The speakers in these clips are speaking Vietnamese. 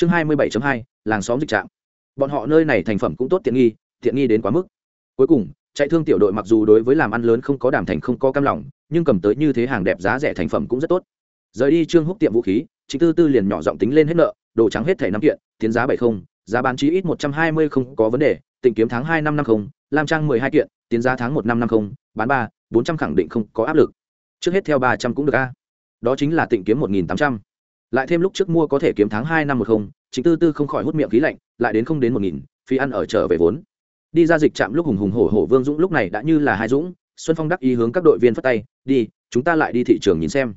chương hai mươi bảy hai, làng xóm dịch trạm. Bọn họ nơi này thành phẩm cũng tốt tiện nghi tiện nghi đến quá mức. Cuối cùng, chạy thương tiểu đội mặc dù đối với làm ăn lớn không có đảm thành không có cam lòng, nhưng cầm tới như thế hàng đẹp giá rẻ thành phẩm cũng rất tốt. Rời đi trương húc tiệm vũ khí chính tư tư liền nhỏ giọng tính lên hết nợ, đồ trắng hết thẻ năm kiện, tiến giá bảy không, giá bán chí ít một trăm hai mươi không có vấn đề tỉnh kiếm tháng hai năm năm không, lam trang mười hai kiện, tiến giá tháng một năm năm không, bán ba, bốn trăm khẳng định không có áp lực. Trước hết theo ba trăm cũng được a. Đó chính là tỉnh kiếm một nghìn tám trăm lại thêm lúc trước mua có thể kiếm tháng hai năm một không chính tư tư không khỏi hút miệng khí lạnh, lại đến không đến một nghìn, phi ăn ở trở về vốn. Đi ra dịch trạm lúc hùng hùng hổ hổ vương dũng lúc này đã như là hai dũng, xuân phong đắc ý hướng các đội viên phất tay, đi, chúng ta lại đi thị trường nhìn xem.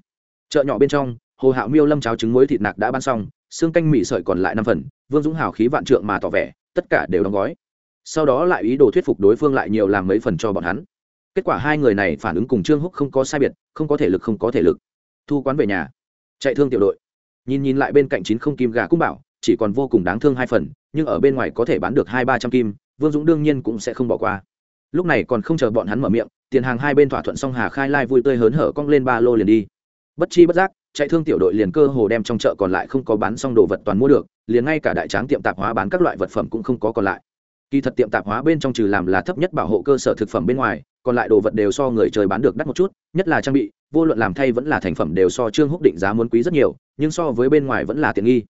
Chợ nhỏ bên trong, hồ hạo miêu lâm cháo trứng muối thịt nạc đã bán xong, xương canh mì sợi còn lại năm phần, vương dũng hào khí vạn trượng mà tỏ vẻ, tất cả đều đóng gói. Sau đó lại ý đồ thuyết phục đối phương lại nhiều làm mấy phần cho bọn hắn. Kết quả hai người này phản ứng cùng trương húc không có sai biệt, không có thể lực không có thể lực. Thu quán về nhà. Chạy thương tiểu đội nhìn nhìn lại bên cạnh chín không kim gà cũng bảo, chỉ còn vô cùng đáng thương hai phần, nhưng ở bên ngoài có thể bán được hai ba trăm kim, vương dũng đương nhiên cũng sẽ không bỏ qua. Lúc này còn không chờ bọn hắn mở miệng, tiền hàng hai bên thỏa thuận xong hà khai lai vui tươi hớn hở cong lên ba lô liền đi. Bất chi bất giác, chạy thương tiểu đội liền cơ hồ đem trong chợ còn lại không có bán xong đồ vật toàn mua được, liền ngay cả đại tráng tiệm tạp hóa bán các loại vật phẩm cũng không có còn lại kỳ thật tiệm tạp hóa bên trong trừ làm là thấp nhất bảo hộ cơ sở thực phẩm bên ngoài, còn lại đồ vật đều so người trời bán được đắt một chút, nhất là trang bị, vô luận làm thay vẫn là thành phẩm đều so trương húc định giá muốn quý rất nhiều, nhưng so với bên ngoài vẫn là tiện nghi.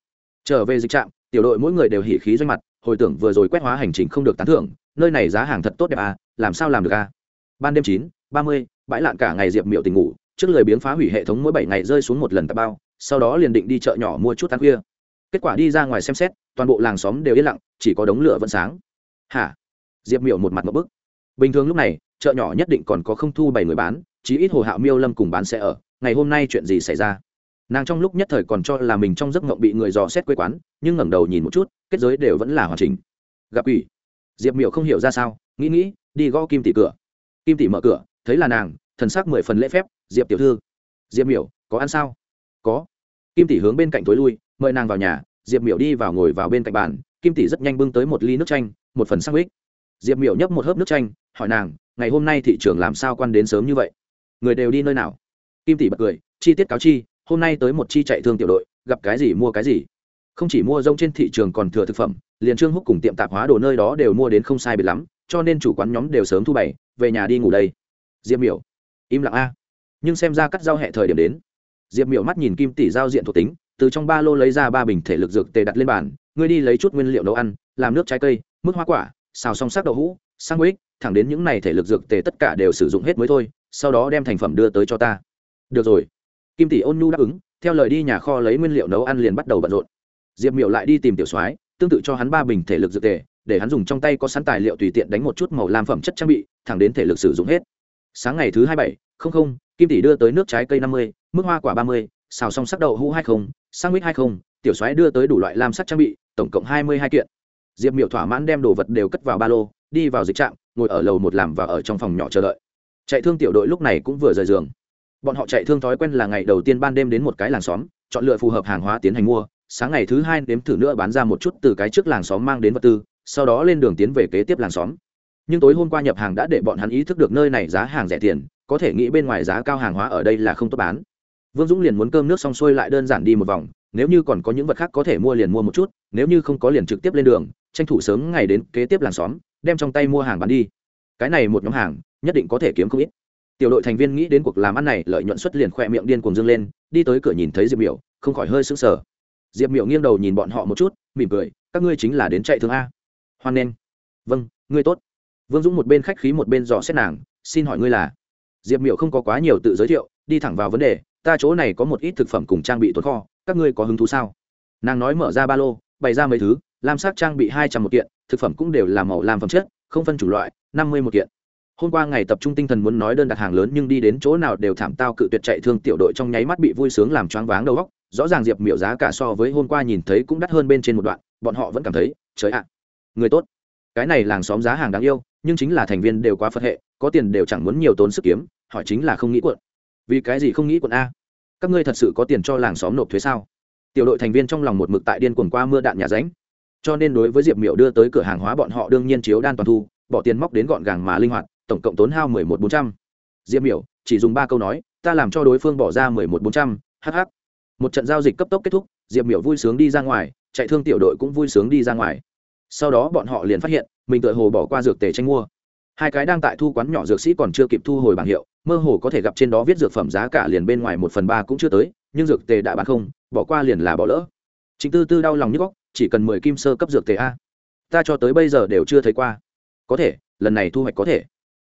Trở về dịch trạm, tiểu đội mỗi người đều hỉ khí doanh mặt, hồi tưởng vừa rồi quét hóa hành trình không được tán thưởng, nơi này giá hàng thật tốt đẹp à làm sao làm được à? Ban đêm chín, ba mươi, bãi lạn cả ngày diệp miệu tình ngủ, trước lời biếng phá hủy hệ thống mỗi bảy ngày rơi xuống một lần tạp bao, sau đó liền định đi chợ nhỏ mua chút ăn khuya. Kết quả đi ra ngoài xem xét, toàn bộ làng xóm đều yên lặng, chỉ có đống lửa vẫn sáng hả? Diệp Miểu một mặt một bức. Bình thường lúc này, chợ nhỏ nhất định còn có không thu bảy người bán, chí ít hồ hạo miêu lâm cùng bán sẽ ở. Ngày hôm nay chuyện gì xảy ra? Nàng trong lúc nhất thời còn cho là mình trong giấc mộng bị người dò xét quê quán, nhưng ngẩng đầu nhìn một chút, kết giới đều vẫn là hoàn chỉnh. Gặp ủy diệp Miểu không hiểu ra sao, nghĩ nghĩ, đi gõ kim tỷ cửa. Kim tỷ mở cửa, thấy là nàng, thần sắc mười phần lễ phép, diệp tiểu thư. Diệp miểu, có ăn sao? Có. Kim tỷ hướng bên cạnh tối lui, mời nàng vào nhà, diệp miểu đi vào ngồi vào bên cạnh bàn, kim tỷ rất nhanh bưng tới một ly nước chanh một phần sang ích. Diệp miểu nhấp một hớp nước chanh, hỏi nàng, ngày hôm nay thị trường làm sao quan đến sớm như vậy? Người đều đi nơi nào? Kim tỷ bật cười, chi tiết cáo chi, hôm nay tới một chi chạy thương tiểu đội, gặp cái gì mua cái gì. Không chỉ mua rông trên thị trường còn thừa thực phẩm, liền trương húc cùng tiệm tạp hóa đồ nơi đó đều mua đến không sai biệt lắm, cho nên chủ quán nhóm đều sớm thu bày về nhà đi ngủ đây. Diệp miểu, im lặng a. Nhưng xem ra cắt giao hệ thời điểm đến. Diệp miểu mắt nhìn kim tỷ giao diện thuộc tính, từ trong ba lô lấy ra ba bình thể lực dược tề đặt lên bàn, ngươi đi lấy chút nguyên liệu nấu ăn, làm nước trái cây mức hoa quả, xào xong sắc đậu hũ sang ích thẳng đến những này thể lực dược tề tất cả đều sử dụng hết mới thôi, sau đó đem thành phẩm đưa tới cho ta. Được rồi. Kim tỷ ôn nhu đáp ứng, theo lời đi nhà kho lấy nguyên liệu nấu ăn liền bắt đầu bận rộn. Diệp miểu lại đi tìm tiểu soái, tương tự cho hắn ba bình thể lực dược tề, để hắn dùng trong tay có sẵn tài liệu tùy tiện đánh một chút màu lam phẩm chất trang bị, thẳng đến thể lực sử dụng hết. Sáng ngày thứ hai bảy, không không, kim tỷ đưa tới nước trái cây năm mươi, mức hoa quả ba mươi, xào xong sắc đậu hũ hai không sang mít hai không, tiểu soái đưa tới đủ loại lam sắc trang bị, tổng cộng hai mươi hai kiện diệp Miểu thỏa mãn đem đồ vật đều cất vào ba lô, đi vào dịch trạm, ngồi ở lầu một làm và ở trong phòng nhỏ chờ đợi. Chạy thương tiểu đội lúc này cũng vừa rời giường. Bọn họ chạy thương thói quen là ngày đầu tiên ban đêm đến một cái làng xóm, chọn lựa phù hợp hàng hóa tiến hành mua, sáng ngày thứ hai đếm thử nữa bán ra một chút từ cái trước làng xóm mang đến vật tư, sau đó lên đường tiến về kế tiếp làng xóm. Nhưng tối hôm qua nhập hàng đã để bọn hắn ý thức được nơi này giá hàng rẻ tiền, có thể nghĩ bên ngoài giá cao hàng hóa ở đây là không tốt bán vương dũng liền muốn cơm nước xong xuôi lại đơn giản đi một vòng, nếu như còn có những vật khác có thể mua liền mua một chút, nếu như không có liền trực tiếp lên đường, tranh thủ sớm ngày đến kế tiếp làng xóm, đem trong tay mua hàng bán đi. Cái này một nhóm hàng, nhất định có thể kiếm không ít. Tiểu đội thành viên nghĩ đến cuộc làm ăn này, lợi nhuận xuất liền khỏe miệng điên cuồng dâng lên, đi tới cửa nhìn thấy diệp miểu, không khỏi hơi sững sờ. Diệp miểu nghiêng đầu nhìn bọn họ một chút, mỉm cười, các ngươi chính là đến chạy thương a. Hoan nghênh. Vâng ngươi tốt. Vương dũng một bên khách khí một bên dò xét nàng, xin hỏi ngươi là? Diệp miểu không có quá nhiều tự giới thiệu, đi thẳng vào vấn đề ta chỗ này có một ít thực phẩm cùng trang bị tồn kho, các ngươi có hứng thú sao? Nàng nói mở ra ba lô, bày ra mấy thứ, lam sắc trang bị hai trăm một kiện, thực phẩm cũng đều là màu lam phẩm chất, không phân chủ loại, năm mươi một kiện. Hôm qua ngày tập trung tinh thần muốn nói đơn đặt hàng lớn nhưng đi đến chỗ nào đều thảm tao cự tuyệt chạy thương tiểu đội trong nháy mắt bị vui sướng làm choáng váng đầu góc rõ ràng diệp miểu giá cả so với hôm qua nhìn thấy cũng đắt hơn bên trên một đoạn, bọn họ vẫn cảm thấy, trời ạ, người tốt. Cái này làng xóm giá hàng đáng yêu, nhưng chính là thành viên đều quá phật hệ, có tiền đều chẳng muốn nhiều tốn sức kiếm, hỏi chính là không nghĩ quận vì cái gì không nghĩ quận a? Các ngươi thật sự có tiền cho làng xóm nộp thuế sao? Tiểu đội thành viên trong lòng một mực tại điên cuồng qua mưa đạn nhà ránh cho nên đối với diệp miểu đưa tới cửa hàng hóa bọn họ đương nhiên chiếu đan toàn thu, bỏ tiền móc đến gọn gàng mà linh hoạt, tổng cộng tốn hao mười một bốn trăm. Diệp miểu, chỉ dùng ba câu nói, ta làm cho đối phương bỏ ra mười một bốn trăm hh một trận giao dịch cấp tốc kết thúc, diệp miểu vui sướng đi ra ngoài, chạy thương tiểu đội cũng vui sướng đi ra ngoài. Sau đó bọn họ liền phát hiện, mình tự hồ bỏ qua dược tề tranh mua. Hai cái đang tại thu quán nhỏ dược sĩ còn chưa kịp thu hồi bảng hiệu mơ hồ có thể gặp trên đó viết dược phẩm giá cả liền bên ngoài một phần ba cũng chưa tới, nhưng dược tề đã bán không, bỏ qua liền là bỏ lỡ. Chính tư tư đau lòng nhức góc chỉ cần mười kim sơ cấp dược tề a. Ta cho tới bây giờ đều chưa thấy qua. Có thể, lần này thu hoạch có thể.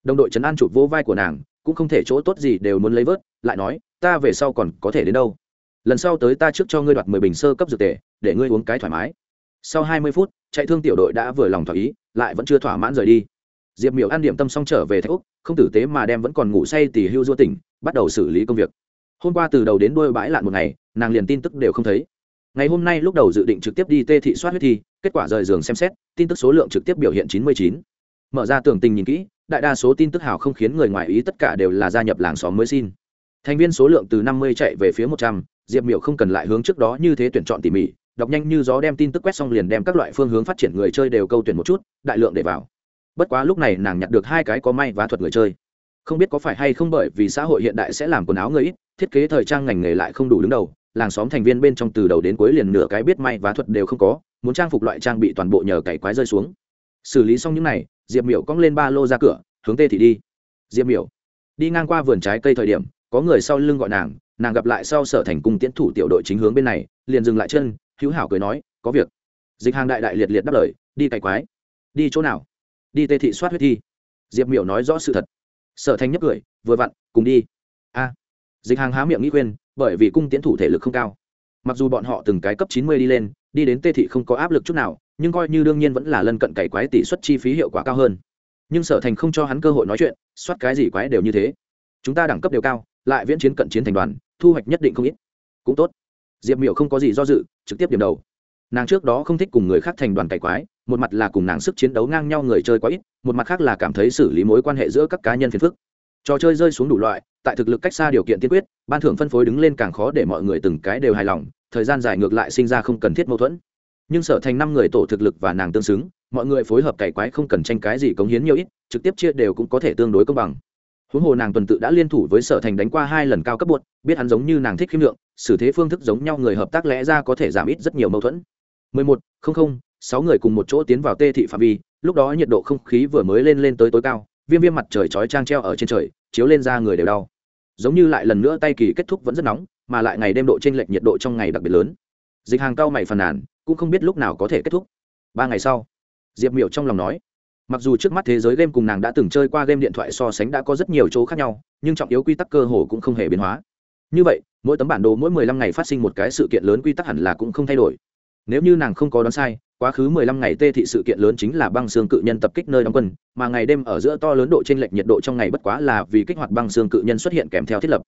Đồng đội trấn an chụp vỗ vai của nàng, cũng không thể chỗ tốt gì đều muốn lấy vớt, lại nói, ta về sau còn có thể đến đâu? Lần sau tới ta trước cho ngươi đoạt mười bình sơ cấp dược tề, để ngươi uống cái thoải mái. Sau hai mươi phút, chạy thương tiểu đội đã vừa lòng thỏa ý, lại vẫn chưa thỏa mãn rời đi diệp miểu ăn điểm tâm xong trở về thạch úc, không tử tế mà đem vẫn còn ngủ say tỉ hưu dua tỉnh, bắt đầu xử lý công việc. Hôm qua từ đầu đến đuôi bãi lạn một ngày, nàng liền tin tức đều không thấy. Ngày hôm nay lúc đầu dự định trực tiếp đi tê thị soát huyết thi, kết quả rời giường xem xét, tin tức số lượng trực tiếp biểu hiện chín mươi chín. Mở ra tường tình nhìn kỹ, đại đa số tin tức hào không khiến người ngoài ý tất cả đều là gia nhập làng xóm mới xin. Thành viên số lượng từ năm mươi chạy về phía một trăm, diệp miểu không cần lại hướng trước đó như thế tuyển chọn tỉ mỉ, đọc nhanh như gió đem tin tức quét xong liền đem các loại phương hướng phát triển người chơi đều câu tuyển một chút, đại lượng để vào bất quá lúc này nàng nhặt được hai cái có may vá thuật người chơi. Không biết có phải hay không bởi vì xã hội hiện đại sẽ làm quần áo người ít, thiết kế thời trang ngành nghề lại không đủ đứng đầu, làng xóm thành viên bên trong từ đầu đến cuối liền nửa cái biết may vá thuật đều không có, muốn trang phục loại trang bị toàn bộ nhờ cày quái rơi xuống. Xử lý xong những n à y diệp miểu cong lên ba lô ra cửa, hướng tê thị đi. Diệp miểu, đi ngang qua vườn trái cây thời điểm, có người sau lưng gọi nàng nàng gặp lại sau sở thành cung tiến thủ tiểu đội chính hướng bên này, liền dừng lại chân, hữu hảo cười nói, có việc. Dịch hàng đại đại liệt liệt đáp lời, đi cày quái. Đi chỗ nào? Đi tê thị soát huyết thi. Diệp miểu nói rõ sự thật. Sở thành nhấp cười, vừa vặn, cùng đi. A. Dịch hàng há miệng nghĩ quên bởi vì cung tiến thủ thể lực không cao. Mặc dù bọn họ từng cái cấp chín mươi đi lên, đi đến tê thị không có áp lực chút nào, nhưng coi như đương nhiên vẫn là lân cận cày quái tỷ suất chi phí hiệu quả cao hơn. Nhưng sở thành không cho hắn cơ hội nói chuyện, soát cái gì quái đều như thế. Chúng ta đẳng cấp đều cao, lại viễn chiến cận chiến thành đoàn, thu hoạch nhất định không ít. Cũng tốt. Diệp miểu không có gì do dự, trực tiếp điểm đầu. Nàng trước đó không thích cùng người khác thành đoàn cày quái một mặt là cùng nàng sức chiến đấu ngang nhau người chơi quá ít một mặt khác là cảm thấy xử lý mối quan hệ giữa các cá nhân phiền phức. Trò chơi rơi xuống đủ loại tại thực lực cách xa điều kiện tiên quyết ban thưởng phân phối đứng lên càng khó để mọi người từng cái đều hài lòng thời gian dài ngược lại sinh ra không cần thiết mâu thuẫn. Nhưng sở thành năm người tổ thực lực và nàng tương xứng mọi người phối hợp cày quái không cần tranh cái gì cống hiến nhiều ít trực tiếp chia đều cũng có thể tương đối công bằng. Huống hồ nàng tuần tự đã liên thủ với sở thành đánh qua hai lần cao cấp buột biết hắn giống như nàng thích khiêm lượng xử thế phương thức giống nhau người hợp tác lẽ ra có thể giảm ít rất nhiều mâu thuẫn. 11, không không, sáu người cùng một chỗ tiến vào tê thị phạm vi, lúc đó nhiệt độ không khí vừa mới lên lên tới tối cao, viêm viêm mặt trời chói trang treo ở trên trời, chiếu lên ra người đều đau. Giống như lại lần nữa tay kỳ kết thúc vẫn rất nóng, mà lại ngày đêm độ trên lệch nhiệt độ trong ngày đặc biệt lớn. Dịch hàng cao mày phàn nàn, cũng không biết lúc nào có thể kết thúc. Ba ngày sau, diệp miểu trong lòng nói, mặc dù trước mắt thế giới game cùng nàng đã từng chơi qua game điện thoại so sánh đã có rất nhiều chỗ khác nhau, nhưng trọng yếu quy tắc cơ hồ cũng không hề biến hóa. Như vậy, mỗi tấm bản đồ mỗi mười lăm ngày phát sinh một cái sự kiện lớn quy tắc hẳn là cũng không thay đổi. Nếu như nàng không có đoán sai quá khứ mười lăm ngày tê thị sự kiện lớn chính là băng xương cự nhân tập kích nơi đóng quân, mà ngày đêm ở giữa to lớn độ trên lệch nhiệt độ trong ngày bất quá là vì kích hoạt băng xương cự nhân xuất hiện kèm theo thiết lập.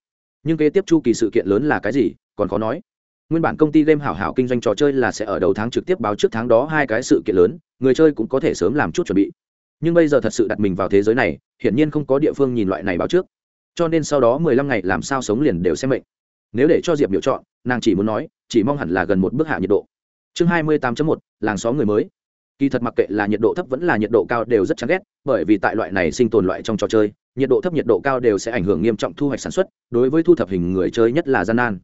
Nhưng kế tiếp chu kỳ sự kiện lớn là cái gì, còn khó nói. Nguyên bản công ty game hảo hảo kinh doanh trò chơi là sẽ ở đầu tháng trực tiếp báo trước tháng đó hai cái sự kiện lớn, người chơi cũng có thể sớm làm chút chuẩn bị. Nhưng bây giờ thật sự đặt mình vào thế giới này, hiển nhiên không có địa phương nhìn loại này báo trước. Cho nên sau đó mười lăm ngày làm sao sống liền đều xem mệnh. Nếu để cho diệp Miểu chọn, nàng chỉ muốn nói, chỉ mong hẳn là gần một bước hạ nhiệt độ chương hai mươi tám một, làng xóm người mới. Kỳ thật mặc kệ là nhiệt độ thấp vẫn là nhiệt độ cao đều rất chán ghét, bởi vì tại loại này sinh tồn loại trong trò chơi, nhiệt độ thấp nhiệt độ cao đều sẽ ảnh hưởng nghiêm trọng thu hoạch sản xuất, đối với thu thập hình người chơi nhất là gian nan.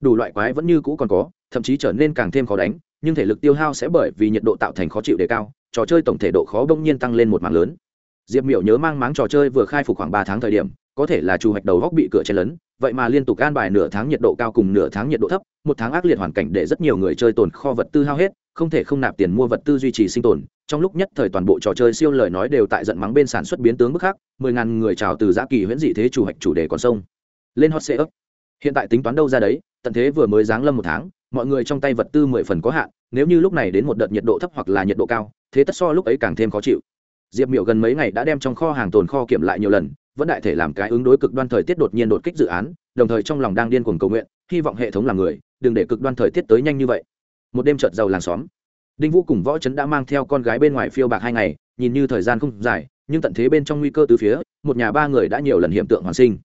Đủ loại quái vẫn như cũ còn có, thậm chí trở nên càng thêm khó đánh, nhưng thể lực tiêu hao sẽ bởi vì nhiệt độ tạo thành khó chịu đề cao, trò chơi tổng thể độ khó bỗng nhiên tăng lên một mảng lớn. Diệp miểu nhớ mang máng trò chơi vừa khai phục khoảng ba tháng thời điểm có thể là chủ hoạch đầu góc bị cửa chen lấn, vậy mà liên tục gan bài nửa tháng nhiệt độ cao cùng nửa tháng nhiệt độ thấp, một tháng ác liệt hoàn cảnh để rất nhiều người chơi tồn kho vật tư hao hết, không thể không nạp tiền mua vật tư duy trì sinh tồn. Trong lúc nhất thời toàn bộ trò chơi siêu lời nói đều tại giận mắng bên sản xuất biến tướng bức khác mười ngàn người chào từ giã kỳ huyễn dị thế chủ hoạch chủ đề còn sông. Lên hot sale hiện tại tính toán đâu ra đấy, tận thế vừa mới giáng lâm một tháng, mọi người trong tay vật tư mười phần có hạn, nếu như lúc này đến một đợt nhiệt độ thấp hoặc là nhiệt độ cao, thế tất so lúc ấy càng thêm khó chịu. Diệp miểu gần mấy ngày đã đem trong kho hàng tồn kho kiểm lại nhiều lần vẫn đại thể làm cái ứng đối cực đoan thời tiết đột nhiên đột kích dự án, đồng thời trong lòng đang điên cuồng cầu nguyện, hy vọng hệ thống làm người, đừng để cực đoan thời tiết tới nhanh như vậy. Một đêm chợt giàu làng xóm đinh vũ cùng võ trấn đã mang theo con gái bên ngoài phiêu bạc hai ngày, nhìn như thời gian không dài, nhưng tận thế bên trong nguy cơ từ phía, một nhà ba người đã nhiều lần hiện tượng hoàn sinh.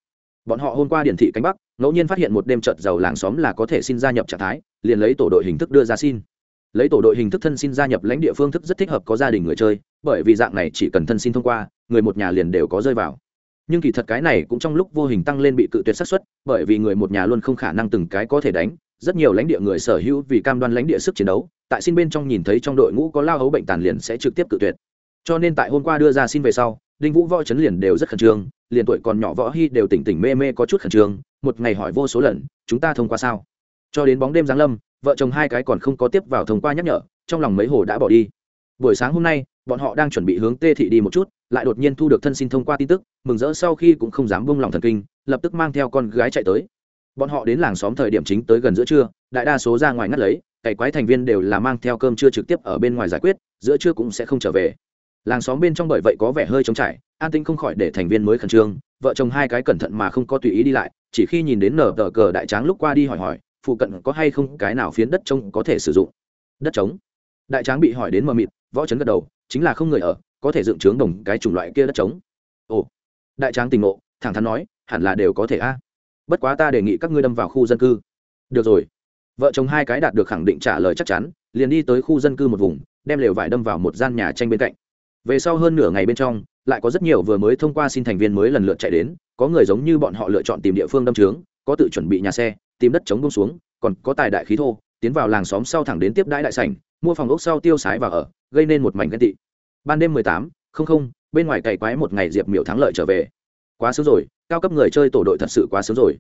Bọn họ hôm qua điển thị cánh bắc, ngẫu nhiên phát hiện một đêm chợt giàu làng xóm là có thể xin gia nhập trạng thái, liền lấy tổ đội hình thức đưa ra xin. Lấy tổ đội hình thức thân xin gia nhập lãnh địa phương thức rất thích hợp có gia đình người chơi, bởi vì dạng này chỉ cần thân xin thông qua, người một nhà liền đều có rơi vào nhưng kỳ thật cái này cũng trong lúc vô hình tăng lên bị cự tuyệt xác suất, bởi vì người một nhà luôn không khả năng từng cái có thể đánh. Rất nhiều lãnh địa người sở hữu vì cam đoan lãnh địa sức chiến đấu, tại xin bên trong nhìn thấy trong đội ngũ có lao hấu bệnh tàn liền sẽ trực tiếp cự tuyệt. Cho nên tại hôm qua đưa ra xin về sau, đinh vũ võ trấn liền đều rất khẩn trương, liền tuổi còn nhỏ võ hy đều tỉnh tỉnh mê mê có chút khẩn trương, một ngày hỏi vô số lần, chúng ta thông qua sao? Cho đến bóng đêm giáng lâm, vợ chồng hai cái còn không có tiếp vào thông qua nhắc nhở, trong lòng mấy hồ đã bỏ đi. Buổi sáng hôm nay, bọn họ đang chuẩn bị hướng tê thị đi một chút lại đột nhiên thu được thân xin thông qua tin tức, mừng rỡ sau khi cũng không dám bông lòng thần kinh, lập tức mang theo con gái chạy tới. Bọn họ đến làng xóm thời điểm chính tới gần giữa trưa, đại đa số ra ngoài ngắt lấy, cày quái thành viên đều là mang theo cơm trưa trực tiếp ở bên ngoài giải quyết, giữa trưa cũng sẽ không trở về. Làng xóm bên trong bởi vậy có vẻ hơi trống trải, an tĩnh không khỏi để thành viên mới khẩn trương, vợ chồng hai cái cẩn thận mà không có tùy ý đi lại, chỉ khi nhìn đến nở tờ cờ đại tráng lúc qua đi hỏi hỏi, phụ cận có hay không cái nào phiến đất trống có thể sử dụng. Đất trống? Đại tráng bị hỏi đến mờ mịt, võ chấn gật đầu, chính là không người ở có thể dựng trướng đồng cái chủng loại kia đất trống. Ồ, đại tráng tình ngộ, thẳng thắn nói, hẳn là đều có thể a. Bất quá ta đề nghị các ngươi đâm vào khu dân cư. Được rồi. Vợ chồng hai cái đạt được khẳng định trả lời chắc chắn, liền đi tới khu dân cư một vùng, đem lều vải đâm vào một gian nhà tranh bên cạnh. Về sau hơn nửa ngày bên trong, lại có rất nhiều vừa mới thông qua xin thành viên mới lần lượt chạy đến, có người giống như bọn họ lựa chọn tìm địa phương đâm trướng, có tự chuẩn bị nhà xe, tìm đất chống bông xuống, còn có tài đại khí thô, tiến vào làng xóm sau thẳng đến tiếp đãi đại sảnh, mua phòng ốc sau tiêu sái và ở, gây nên một mảnh ghen tị ban đêm mười tám, không không, bên ngoài cày quái một ngày diệp miểu thắng lợi trở về. Quá sớm rồi, cao cấp người chơi tổ đội thật sự quá sớm rồi.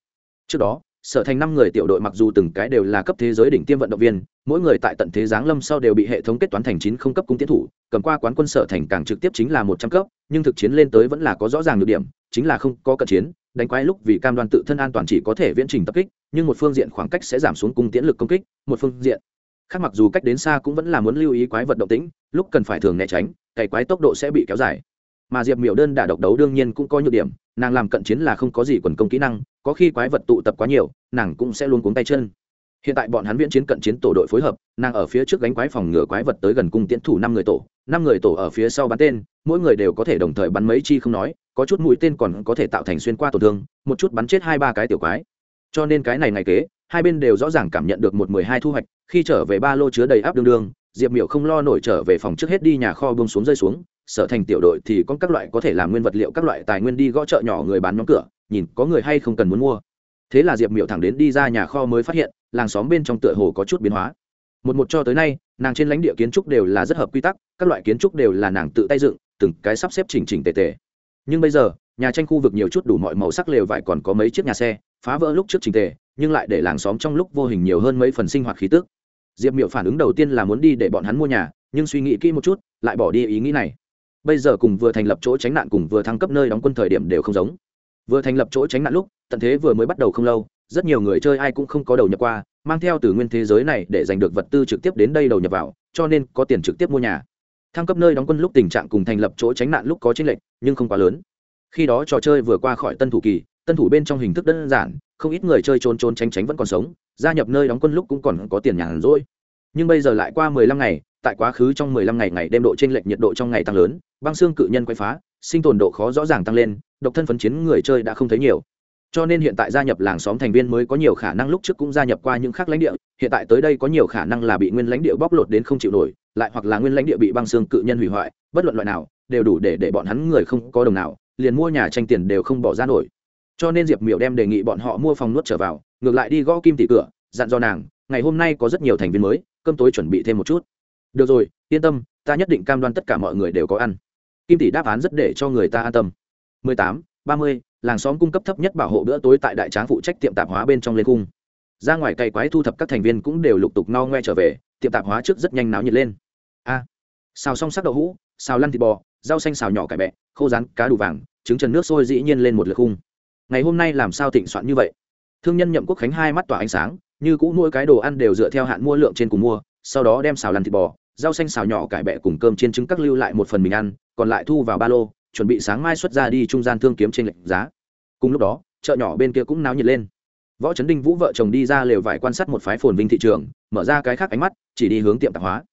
Trước đó, sở thành năm người tiểu đội mặc dù từng cái đều là cấp thế giới đỉnh tiêm vận động viên, mỗi người tại tận thế giáng lâm sau đều bị hệ thống kết toán thành chín không cấp cung tiến thủ, cầm qua quán quân sở thành càng trực tiếp chính là một trăm cấp, nhưng thực chiến lên tới vẫn là có rõ ràng được điểm, chính là không có cận chiến, đánh quái lúc vì cam đoan tự thân an toàn chỉ có thể viễn trình tập kích, nhưng một phương diện khoảng cách sẽ giảm xuống cung tiễn lực công kích, một phương diện khác mặc dù cách đến xa cũng vẫn là muốn lưu ý quái vật động tĩnh, lúc cần phải thường né tránh cày quái tốc độ sẽ bị kéo dài. Mà diệp miểu đơn đả độc đấu đương nhiên cũng có nhược điểm, nàng làm cận chiến là không có gì quần công kỹ năng, có khi quái vật tụ tập quá nhiều, nàng cũng sẽ luôn cuống tay chân. Hiện tại bọn hắn viễn chiến cận chiến tổ đội phối hợp, nàng ở phía trước gánh quái phòng ngừa quái vật tới gần cung tiến thủ năm người tổ, năm người tổ ở phía sau bắn tên, mỗi người đều có thể đồng thời bắn mấy chi không nói, có chút mũi tên còn có thể tạo thành xuyên qua tổn thương, một chút bắn chết hai ba cái tiểu quái. Cho nên cái này ngày kế hai bên đều rõ ràng cảm nhận được một mười hai thu hoạch, khi trở về ba lô chứa đầy áp đương đương, diệp miểu không lo nổi trở về phòng trước hết đi nhà kho bông xuống rơi xuống, sở thành tiểu đội thì có các loại có thể làm nguyên vật liệu các loại tài nguyên đi gõ chợ nhỏ người bán nhóm cửa, nhìn có người hay không cần muốn mua. Thế là diệp miểu thẳng đến đi ra nhà kho mới phát hiện, làng xóm bên trong tựa hồ có chút biến hóa. Một một cho tới nay, nàng trên lãnh địa kiến trúc đều là rất hợp quy tắc, các loại kiến trúc đều là nàng tự tay dựng, từng cái sắp xếp chỉnh chỉnh tề tề. Nhưng bây giờ, nhà tranh khu vực nhiều chút đủ mọi màu sắc lều vải còn có mấy chiếc nhà xe, phá vỡ lúc trước chỉnh tề nhưng lại để làng xóm trong lúc vô hình nhiều hơn mấy phần sinh hoạt khí tức. Diệp miệu phản ứng đầu tiên là muốn đi để bọn hắn mua nhà, nhưng suy nghĩ kỹ một chút, lại bỏ đi ý nghĩ này. Bây giờ cùng vừa thành lập chỗ tránh nạn cùng vừa thăng cấp nơi đóng quân thời điểm đều không giống. Vừa thành lập chỗ tránh nạn lúc, tận thế vừa mới bắt đầu không lâu, rất nhiều người chơi ai cũng không có đầu nhập qua, mang theo từ nguyên thế giới này để giành được vật tư trực tiếp đến đây đầu nhập vào, cho nên có tiền trực tiếp mua nhà. Thăng cấp nơi đóng quân lúc tình trạng cùng thành lập chỗ tránh nạn lúc có chênh lệch, nhưng không quá lớn. Khi đó trò chơi vừa qua khỏi tân thủ kỳ, tân thủ bên trong hình thức đơn giản không ít người chơi trốn trốn tránh tránh vẫn còn sống, gia nhập nơi đóng quân lúc cũng còn có tiền nhàn rỗi. Nhưng bây giờ lại qua mười lăm ngày, tại quá khứ trong mười lăm ngày ngày đêm độ trên lệch nhiệt độ trong ngày tăng lớn, băng xương cự nhân quay phá, sinh tồn độ khó rõ ràng tăng lên, độc thân phấn chiến người chơi đã không thấy nhiều. Cho nên hiện tại gia nhập làng xóm thành viên mới có nhiều khả năng lúc trước cũng gia nhập qua những khác lãnh địa, hiện tại tới đây có nhiều khả năng là bị nguyên lãnh địa bóc lột đến không chịu nổi, lại hoặc là nguyên lãnh địa bị băng xương cự nhân hủy hoại, bất luận loại nào, đều đủ để để bọn hắn người không có đồng nào, liền mua nhà tranh tiền đều không bỏ ra nổi cho nên diệp miểu đem đề nghị bọn họ mua phòng nuốt trở vào ngược lại đi gõ kim tỷ cửa dặn do nàng ngày hôm nay có rất nhiều thành viên mới cơm tối chuẩn bị thêm một chút. Được rồi yên tâm ta nhất định cam đoan tất cả mọi người đều có ăn. Kim tỷ đáp án rất để cho người ta an tâm. 18, 30, làng xóm cung cấp thấp nhất bảo hộ bữa tối tại đại tráng phụ trách tiệm tạp hóa bên trong lên cung. Ra ngoài cày quái thu thập các thành viên cũng đều lục tục no ngoe trở về tiệm tạp hóa trước rất nhanh náo nhiệt lên. A xào xong sắc đậu hũ xào lăn thịt bò rau xanh xào nhỏ cải bẹ khô rán cá đủ vàng trứng trần nước sôi dĩ nhiên lên một lượt khung ngày hôm nay làm sao thịnh soạn như vậy? Thương nhân nhậm quốc khánh hai mắt tỏa ánh sáng, như cũ mỗi cái đồ ăn đều dựa theo hạn mua lượng trên cùng mua, sau đó đem xào lăn thịt bò, rau xanh xào nhỏ cải bẹ cùng cơm trên trứng các lưu lại một phần mình ăn, còn lại thu vào ba lô, chuẩn bị sáng mai xuất ra đi trung gian thương kiếm trên lệnh giá. Cùng lúc đó, chợ nhỏ bên kia cũng náo nhiệt lên. Võ trấn đinh vũ vợ chồng đi ra lều vải quan sát một phái phồn vinh thị trường, mở ra cái khác ánh mắt, chỉ đi hướng tiệm tạp hóa.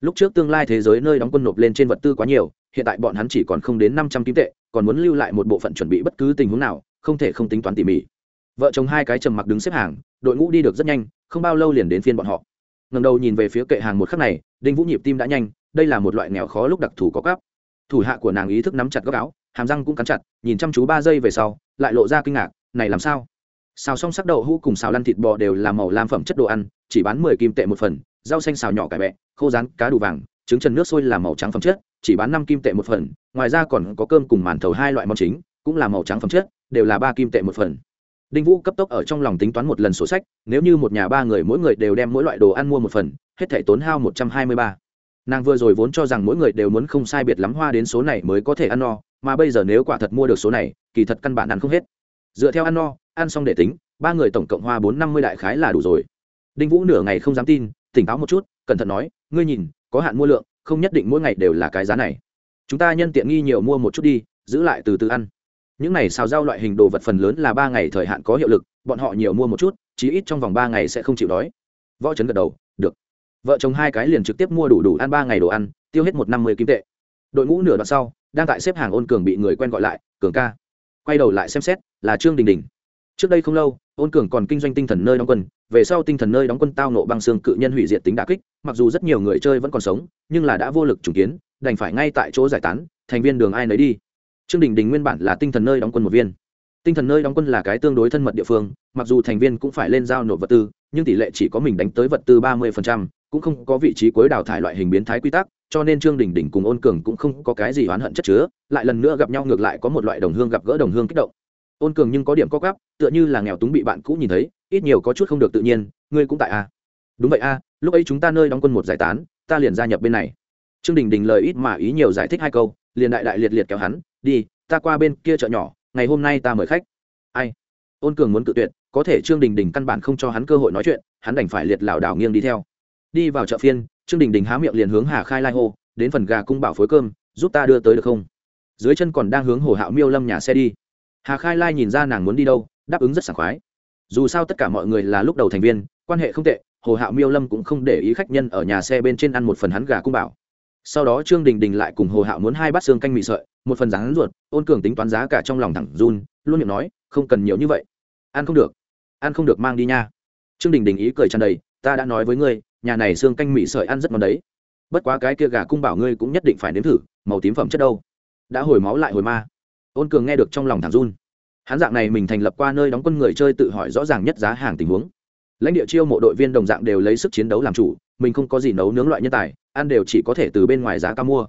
Lúc trước tương lai thế giới nơi đóng quân nộp lên trên vật tư quá nhiều, hiện tại bọn hắn chỉ còn không đến năm trăm kim tệ, còn muốn lưu lại một bộ phận chuẩn bị bất cứ tình huống nào không thể không tính toán tỉ mỉ. Vợ chồng hai cái trầm mặc đứng xếp hàng, đội ngũ đi được rất nhanh, không bao lâu liền đến phiên bọn họ. Ngầm đầu nhìn về phía kệ hàng một khắc này, đinh vũ nhịp tim đã nhanh, đây là một loại nghèo khó lúc đặc thù có cắp. Thủ hạ của nàng ý thức nắm chặt góc áo, hàm răng cũng cắn chặt, nhìn chăm chú ba giây về sau, lại lộ ra kinh ngạc, này làm sao? Xào xong sắc đậu hũ cùng xào lăn thịt bò đều là màu lam phẩm chất đồ ăn, chỉ bán mười kim tệ một phần, rau xanh xào nhỏ cải bẹ, khô rán, cá đủ vàng, trứng trần nước sôi là màu trắng phẩm chất, chỉ bán năm kim tệ một phần, ngoài ra còn có cơm cùng màn thầu hai loại món chính, cũng là màu trắng phẩm chất đều là ba kim tệ một phần. Đinh vũ cấp tốc ở trong lòng tính toán một lần sổ sách, nếu như một nhà ba người mỗi người đều đem mỗi loại đồ ăn mua một phần, hết thể tốn hao một trăm hai mươi ba. Nàng vừa rồi vốn cho rằng mỗi người đều muốn không sai biệt lắm hoa đến số này mới có thể ăn no, mà bây giờ nếu quả thật mua được số này, kỳ thật căn bản ăn không hết. Dựa theo ăn no, ăn xong để tính, ba người tổng cộng hoa bốn năm mươi đại khái là đủ rồi. Đinh vũ nửa ngày không dám tin, tỉnh táo một chút, cẩn thận nói, ngươi nhìn, có hạn mua lượng, không nhất định mỗi ngày đều là cái giá này. Chúng ta nhân tiện nghi nhiều mua một chút đi, giữ lại từ từ ăn những này xào rau loại hình đồ vật phần lớn là ba ngày thời hạn có hiệu lực, bọn họ nhiều mua một chút, chí ít trong vòng ba ngày sẽ không chịu đói. Võ trấn gật đầu, được. Vợ chồng hai cái liền trực tiếp mua đủ đủ ăn ba ngày đồ ăn, tiêu hết một năm mươi kim tệ. Đội ngũ nửa đoạn sau, đang tại xếp hàng ôn cường bị người quen gọi lại, cường ca. Quay đầu lại xem xét, là trương đình đình. Trước đây không lâu, ôn cường còn kinh doanh tinh thần nơi đóng quân, về sau tinh thần nơi đóng quân tao nộ băng xương cự nhân hủy diệt tính đà kích, mặc dù rất nhiều người chơi vẫn còn sống, nhưng là đã vô lực trùng kiến, đành phải ngay tại chỗ giải tán, thành viên đường ai nấy đi trương đình đình nguyên bản là tinh thần nơi đóng quân một viên. Tinh thần nơi đóng quân là cái tương đối thân mật địa phương, mặc dù thành viên cũng phải lên giao nộp vật tư, nhưng tỷ lệ chỉ có mình đánh tới vật tư ba mươi cũng không có vị trí cuối đào thải loại hình biến thái quy tắc, cho nên trương đình đình cùng ôn cường cũng không có cái gì oán hận chất chứa, lại lần nữa gặp nhau ngược lại có một loại đồng hương gặp gỡ đồng hương kích động. Ôn cường nhưng có điểm có gắp tựa như là nghèo túng bị bạn cũ nhìn thấy, ít nhiều có chút không được tự nhiên, ngươi cũng tại a đúng vậy a lúc ấy chúng ta nơi đóng quân một giải tán, ta liền gia nhập bên này. Trương đình đình lời ít mà ý nhiều giải thích hai câu liền đại đại liệt liệt kéo hắn, đi, ta qua bên kia chợ nhỏ, ngày hôm nay ta mời khách. Ai? Ôn cường muốn cự tuyệt, có thể trương đình đình căn bản không cho hắn cơ hội nói chuyện, hắn đành phải liệt lảo đảo nghiêng đi theo. Đi vào chợ phiên, trương đình đình há miệng liền hướng hà khai lai hô, đến phần gà cung bảo phối cơm, giúp ta đưa tới được không? Dưới chân còn đang hướng hồ hạo miêu lâm nhà xe đi. Hà khai lai nhìn ra nàng muốn đi đâu, đáp ứng rất sảng khoái. Dù sao tất cả mọi người là lúc đầu thành viên, quan hệ không tệ, hồ hạo miêu lâm cũng không để ý khách nhân ở nhà xe bên trên ăn một phần hắn gà cung bảo sau đó trương đình đình lại cùng hồ hạo muốn hai bát xương canh mì sợi, một phần rán ruột, ôn cường tính toán giá cả trong lòng thẳng run, luôn miệng nói, không cần nhiều như vậy. Ăn không được. Ăn không được mang đi nha. Trương đình đình ý cười tràn đầy, ta đã nói với ngươi, nhà này xương canh mì sợi ăn rất ngon đấy. Bất quá cái kia gà cung bảo ngươi cũng nhất định phải nếm thử, màu tím phẩm chất đâu. Đã hồi máu lại hồi ma. Ôn cường nghe được trong lòng thẳng run. Hắn dạng này mình thành lập qua nơi đóng quân người chơi tự hỏi rõ ràng nhất giá hàng tình huống lãnh địa chiêu mộ đội viên đồng dạng đều lấy sức chiến đấu làm chủ, mình không có gì nấu nướng loại nhân tài, ăn đều chỉ có thể từ bên ngoài giá cao mua.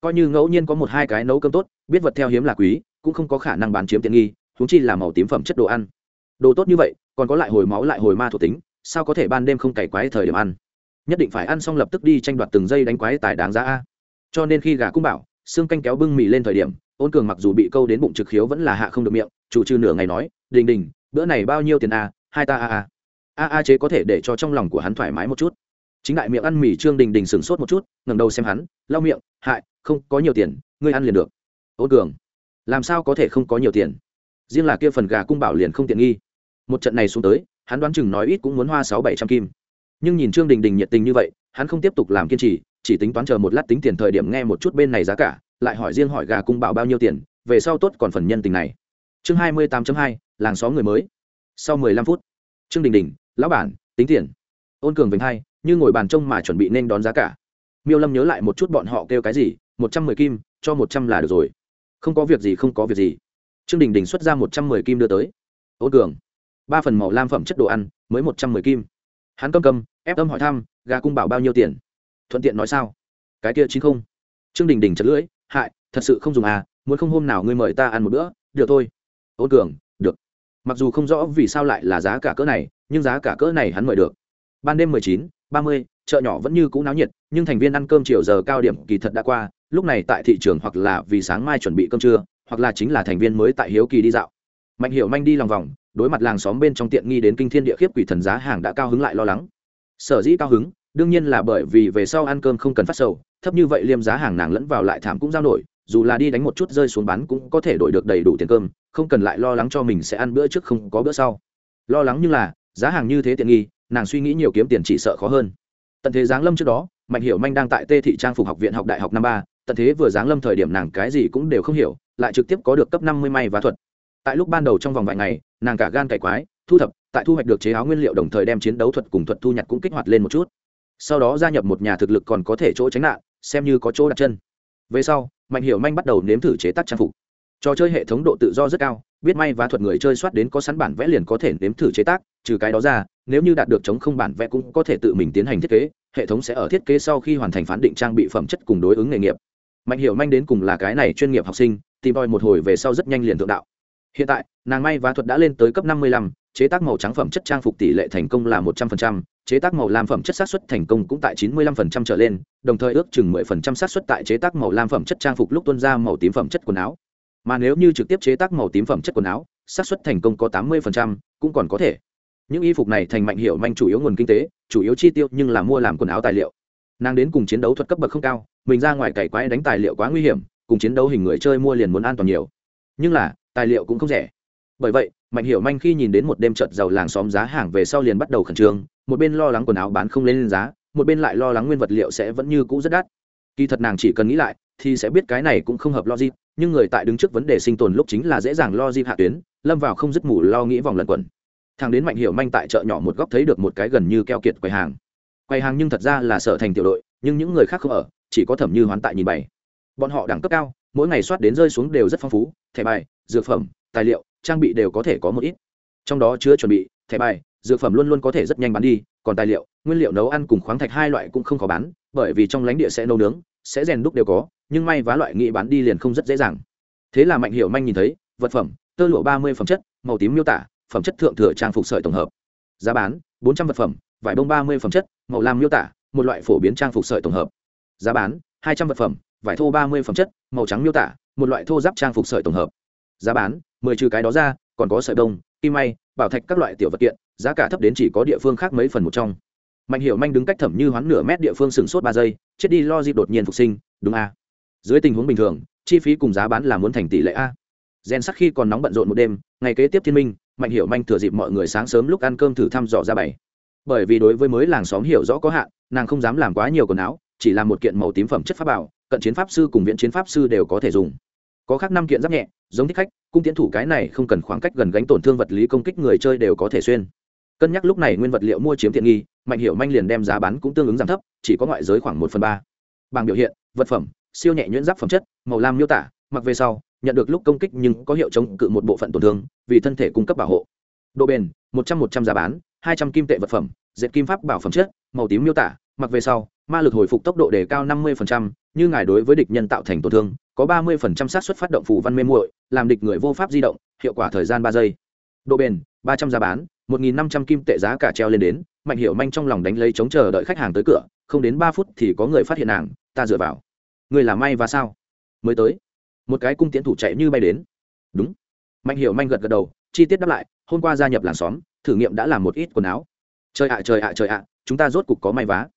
Coi như ngẫu nhiên có một hai cái nấu cơm tốt, biết vật theo hiếm là quý, cũng không có khả năng bán chiếm tiện nghi thúng chi là màu tím phẩm chất đồ ăn. Đồ tốt như vậy, còn có lại hồi máu lại hồi ma thuộc tính, sao có thể ban đêm không cày quái thời điểm ăn? Nhất định phải ăn xong lập tức đi tranh đoạt từng giây đánh quái tài đáng giá a. Cho nên khi gà cũng bảo, xương canh kéo bưng mì lên thời điểm, ôn cường mặc dù bị câu đến bụng trực khiếu vẫn là hạ không được miệng, chủ trừ nửa ngày nói, đình đình, bữa này bao nhiêu tiền a? Hai ta a a a a chế có thể để cho trong lòng của hắn thoải mái một chút. Chính đại miệng ăn mì trương đình đình sửng sốt một chút, ngẩng đầu xem hắn, lau miệng, hại, không, có nhiều tiền, ngươi ăn liền được. Ôn cường, làm sao có thể không có nhiều tiền? Riêng là kia phần gà cung bảo liền không tiện nghi. Một trận này xuống tới, hắn đoán chừng nói ít cũng muốn hoa sáu bảy trăm kim. Nhưng nhìn trương đình đình nhiệt tình như vậy, hắn không tiếp tục làm kiên trì, chỉ tính toán chờ một lát tính tiền thời điểm nghe một chút bên này giá cả, lại hỏi riêng hỏi gà cung bảo bao nhiêu tiền, về sau tốt còn phần nhân tình này. Chương hai mươi tám hai, làng xóm người mới. Sau mười lăm phút, trương đình đình lão bản, tính tiền. Ôn cường vinh hai, như ngồi bàn trông mà chuẩn bị nên đón giá cả. Miêu lâm nhớ lại một chút bọn họ kêu cái gì, một trăm mười kim, cho một trăm là được rồi. Không có việc gì, không có việc gì. Trương đình đình xuất ra một trăm mười kim đưa tới. Ôn cường, ba phần màu lam phẩm chất đồ ăn, mới một trăm mười kim. Hắn cầm cầm ép âm hỏi thăm, gà cung bảo bao nhiêu tiền? Thuận tiện nói sao? Cái kia chín không. Trương đình đình chật lưỡi, hại, thật sự không dùng à muốn không hôm nào ngươi mời ta ăn một bữa, được thôi. Ôn cường, được. Mặc dù không rõ vì sao lại là giá cả cỡ này nhưng giá cả cỡ này hắn mời được. Ban đêm mười chín, ba mươi, chợ nhỏ vẫn như cũ náo nhiệt, nhưng thành viên ăn cơm chiều giờ cao điểm kỳ thật đã qua, lúc này tại thị trường hoặc là vì sáng mai chuẩn bị cơm trưa, hoặc là chính là thành viên mới tại hiếu kỳ đi dạo. Mạnh hiểu manh đi lòng vòng, đối mặt làng xóm bên trong tiện nghi đến kinh thiên địa khiếp quỷ thần giá hàng đã cao hứng lại lo lắng. Sở dĩ cao hứng, đương nhiên là bởi vì về sau ăn cơm không cần phát sầu, thấp như vậy liêm giá hàng nàng lẫn vào lại thảm cũng giao nổi, dù là đi đánh một chút rơi xuống bán cũng có thể đổi được đầy đủ tiền cơm, không cần lại lo lắng cho mình sẽ ăn bữa trước không có bữa sau. Lo lắng như là giá hàng như thế tiện nghi, nàng suy nghĩ nhiều kiếm tiền chỉ sợ khó hơn. Tận thế giáng lâm trước đó, mạnh hiểu manh đang tại tê thị trang phục học viện học đại học năm ba, tận thế vừa giáng lâm thời điểm nàng cái gì cũng đều không hiểu, lại trực tiếp có được cấp năm mươi may vá thuật. Tại lúc ban đầu trong vòng vài ngày, nàng cả gan cải quái, thu thập, tại thu hoạch được chế áo nguyên liệu đồng thời đem chiến đấu thuật cùng thuật thu nhặt cũng kích hoạt lên một chút. Sau đó gia nhập một nhà thực lực còn có thể chỗ tránh nạn, xem như có chỗ đặt chân. Về sau, mạnh hiểu manh bắt đầu nếm thử chế tác trang phục. Trò chơi hệ thống độ tự do rất cao biết may và thuật người chơi soát đến có sẵn bản vẽ liền có thể nếm thử chế tác, trừ cái đó ra, nếu như đạt được chống không bản vẽ cũng có thể tự mình tiến hành thiết kế, hệ thống sẽ ở thiết kế sau khi hoàn thành phán định trang bị phẩm chất cùng đối ứng nghề nghiệp. Mạnh hiểu manh đến cùng là cái này chuyên nghiệp học sinh, tìm đòi một hồi về sau rất nhanh liền thượng đạo. Hiện tại, nàng may và thuật đã lên tới cấp năm mươi lăm, chế tác màu trắng phẩm chất trang phục tỷ lệ thành công là một trăm phần trăm, chế tác màu lam phẩm chất xác suất thành công cũng tại chín mươi lăm phần trăm trở lên, đồng thời ước chừng mười phần trăm xác suất tại chế tác màu lam phẩm chất trang phục lúc tuân ra màu tím phẩm chất quần áo mà nếu như trực tiếp chế tác màu tím phẩm chất quần áo, xác suất thành công có tám mươi phần trăm, cũng còn có thể. Những y phục này thành mạnh hiệu manh chủ yếu nguồn kinh tế, chủ yếu chi tiêu nhưng là mua làm quần áo tài liệu. Nàng đến cùng chiến đấu thuật cấp bậc không cao, mình ra ngoài cày quái đánh tài liệu quá nguy hiểm, cùng chiến đấu hình người chơi mua liền muốn an toàn nhiều. Nhưng là, tài liệu cũng không rẻ. Bởi vậy, mạnh hiểu manh khi nhìn đến một đêm trợt giàu làng xóm giá hàng về sau liền bắt đầu khẩn trương, một bên lo lắng quần áo bán không lên giá, một bên lại lo lắng nguyên vật liệu sẽ vẫn như cũ rất đắt. Kỳ thật nàng chỉ cần nghĩ lại, thì sẽ biết cái này cũng không hợp logic nhưng người tại đứng trước vấn đề sinh tồn lúc chính là dễ dàng lo di hạ tuyến, lâm vào không dứt mù lo nghĩ vòng lẩn quẩn. Thằng đến mạnh hiểu manh tại chợ nhỏ một góc thấy được một cái gần như keo kiệt quầy hàng. Quầy hàng nhưng thật ra là sở thành tiểu đội, nhưng những người khác không ở, chỉ có thẩm như hoán tại nhìn bày. Bọn họ đẳng cấp cao, mỗi ngày soát đến rơi xuống đều rất phong phú, thẻ bài, dược phẩm, tài liệu, trang bị đều có thể có một ít. Trong đó chứa chuẩn bị, thẻ bài, dược phẩm luôn luôn có thể rất nhanh bán đi, còn tài liệu, nguyên liệu nấu ăn cùng khoáng thạch hai loại cũng không khó bán, bởi vì trong lãnh địa sẽ nấu nướng, sẽ rèn đúc đều có nhưng may vá loại nghị bán đi liền không rất dễ dàng. Thế là mạnh hiểu manh nhìn thấy, vật phẩm, tơ lụa ba mươi phẩm chất, màu tím miêu tả, phẩm chất thượng thừa trang phục sợi tổng hợp. Giá bán, bốn trăm vật phẩm, vải bông ba mươi phẩm chất, màu lam miêu tả, một loại phổ biến trang phục sợi tổng hợp. Giá bán, hai trăm vật phẩm, vải thô ba mươi phẩm chất, màu trắng miêu tả, một loại thô giáp trang phục sợi tổng hợp. Giá bán, mười trừ cái đó ra, còn có sợi đông kim may, bảo thạch các loại tiểu vật kiện, giá cả thấp đến chỉ có địa phương khác mấy phần một trong. Mạnh hiểu manh đứng cách thẩm như hoán nửa mét địa phương sừng sốt ba giây, chết đi lo dịp đột nhiên phục sinh, đúng a dưới tình huống bình thường, chi phí cùng giá bán là muốn thành tỷ lệ a. Rèn sắc khi còn nóng bận rộn một đêm, ngày kế tiếp thiên minh, mạnh hiểu manh thừa dịp mọi người sáng sớm lúc ăn cơm thử thăm dò ra bày bởi vì đối với mới làng xóm hiểu rõ có hạn, nàng không dám làm quá nhiều quần áo, chỉ làm một kiện màu tím phẩm chất pháp bảo, cận chiến pháp sư cùng viện chiến pháp sư đều có thể dùng. Có khác năm kiện giáp nhẹ, giống thích khách, cung tiến thủ cái này không cần khoảng cách gần gánh tổn thương vật lý công kích người chơi đều có thể xuyên. Cân nhắc lúc này nguyên vật liệu mua chiếm tiện nghi, mạnh hiệu manh liền đem giá bán cũng tương ứng giảm thấp, chỉ có ngoại giới khoảng một phần ba. Bảng biểu hiện, vật phẩm siêu nhẹ nhuyễn giáp phẩm chất, màu lam miêu tả, mặc về sau, nhận được lúc công kích nhưng có hiệu chống cự một bộ phận tổn thương, vì thân thể cung cấp bảo hộ. Độ bền, một trăm một trăm giá bán, hai trăm kim tệ vật phẩm, dệt kim pháp bảo phẩm chất, màu tím miêu tả, mặc về sau, ma lực hồi phục tốc độ đề cao năm mươi như ngài đối với địch nhân tạo thành tổn thương, có ba mươi xác suất phát động phù văn mê muội, làm địch người vô pháp di động, hiệu quả thời gian ba giây. Độ bền, ba trăm giá bán, một nghìn năm trăm kim tệ giá cả treo lên đến, mạnh hiệu manh trong lòng đánh lấy chống chờ đợi khách hàng tới cửa, không đến ba phút thì có người phát hiện nàng, ta dựa vào người làm may và sao? Mới tới. Một cái cung tiến thủ chạy như bay đến. Đúng. Mạnh hiệu manh gật gật đầu, chi tiết đáp lại, hôm qua gia nhập làng xóm, thử nghiệm đã làm một ít quần áo. Trời ạ trời ạ trời ạ, chúng ta rốt cục có may vá.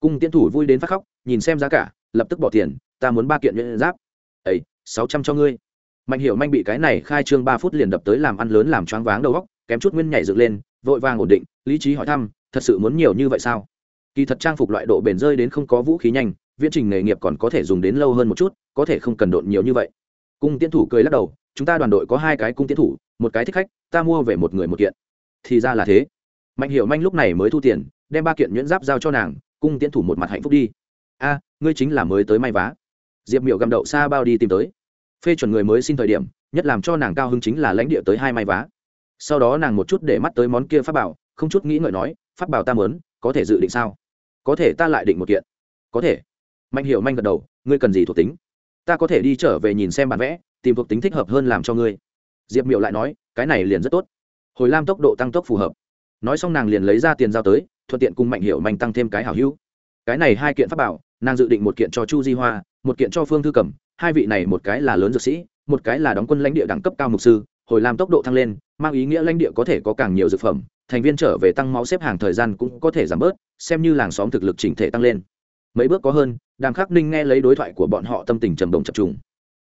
Cung tiến thủ vui đến phát khóc, nhìn xem giá cả, lập tức bỏ tiền, ta muốn ba kiện nhuyễn giáp. Ấy, sáu trăm cho ngươi. Mạnh hiểu manh bị cái này khai trương ba phút liền đập tới làm ăn lớn làm choáng váng đầu góc kém chút nguyên nhảy dựng lên, vội vàng ổn định, lý trí hỏi thăm, thật sự muốn nhiều như vậy sao? Kỳ thật trang phục loại độ bền rơi đến không có vũ khí nhanh viễn trình nghề nghiệp còn có thể dùng đến lâu hơn một chút, có thể không cần độn nhiều như vậy. Cung tiến thủ cười lắc đầu, chúng ta đoàn đội có hai cái cung tiến thủ, một cái thích khách, ta mua về một người một kiện. Thì ra là thế. Mạnh hiểu manh lúc này mới thu tiền, đem ba kiện nhuyễn giáp giao cho nàng, cung tiến thủ một mặt hạnh phúc đi. A, ngươi chính là mới tới may vá. Diệp miệu gầm đậu xa bao đi tìm tới. Phê chuẩn người mới xin thời điểm, nhất làm cho nàng cao hưng chính là lãnh địa tới hai may vá. Sau đó nàng một chút để mắt tới món kia pháp bảo, không chút nghĩ ngợi nói, pháp bảo ta mớn có thể dự định sao? Có thể, ta lại định một kiện. Có thể mạnh hiểu manh gật đầu, ngươi cần gì thuộc tính? Ta có thể đi trở về nhìn xem bản vẽ, tìm thuộc tính thích hợp hơn làm cho ngươi. Diệp miệu lại nói, cái này liền rất tốt. Hồi lam tốc độ tăng tốc phù hợp. Nói xong nàng liền lấy ra tiền giao tới, thuận tiện cùng mạnh hiểu manh tăng thêm cái hảo hữu. Cái này hai kiện pháp bảo, nàng dự định một kiện cho chu di hoa, một kiện cho phương thư cẩm, hai vị này một cái là lớn dược sĩ, một cái là đóng quân lãnh địa đẳng cấp cao mục sư. Hồi làm tốc độ thăng lên, mang ý nghĩa lãnh địa có thể có càng nhiều dược phẩm, thành viên trở về tăng máu xếp hàng thời gian cũng có thể giảm bớt, xem như làng xóm thực lực chỉnh thể tăng lên. Mấy bước có hơn đàm khắc ninh nghe lấy đối thoại của bọn họ tâm tình trầm đồng chập trùng.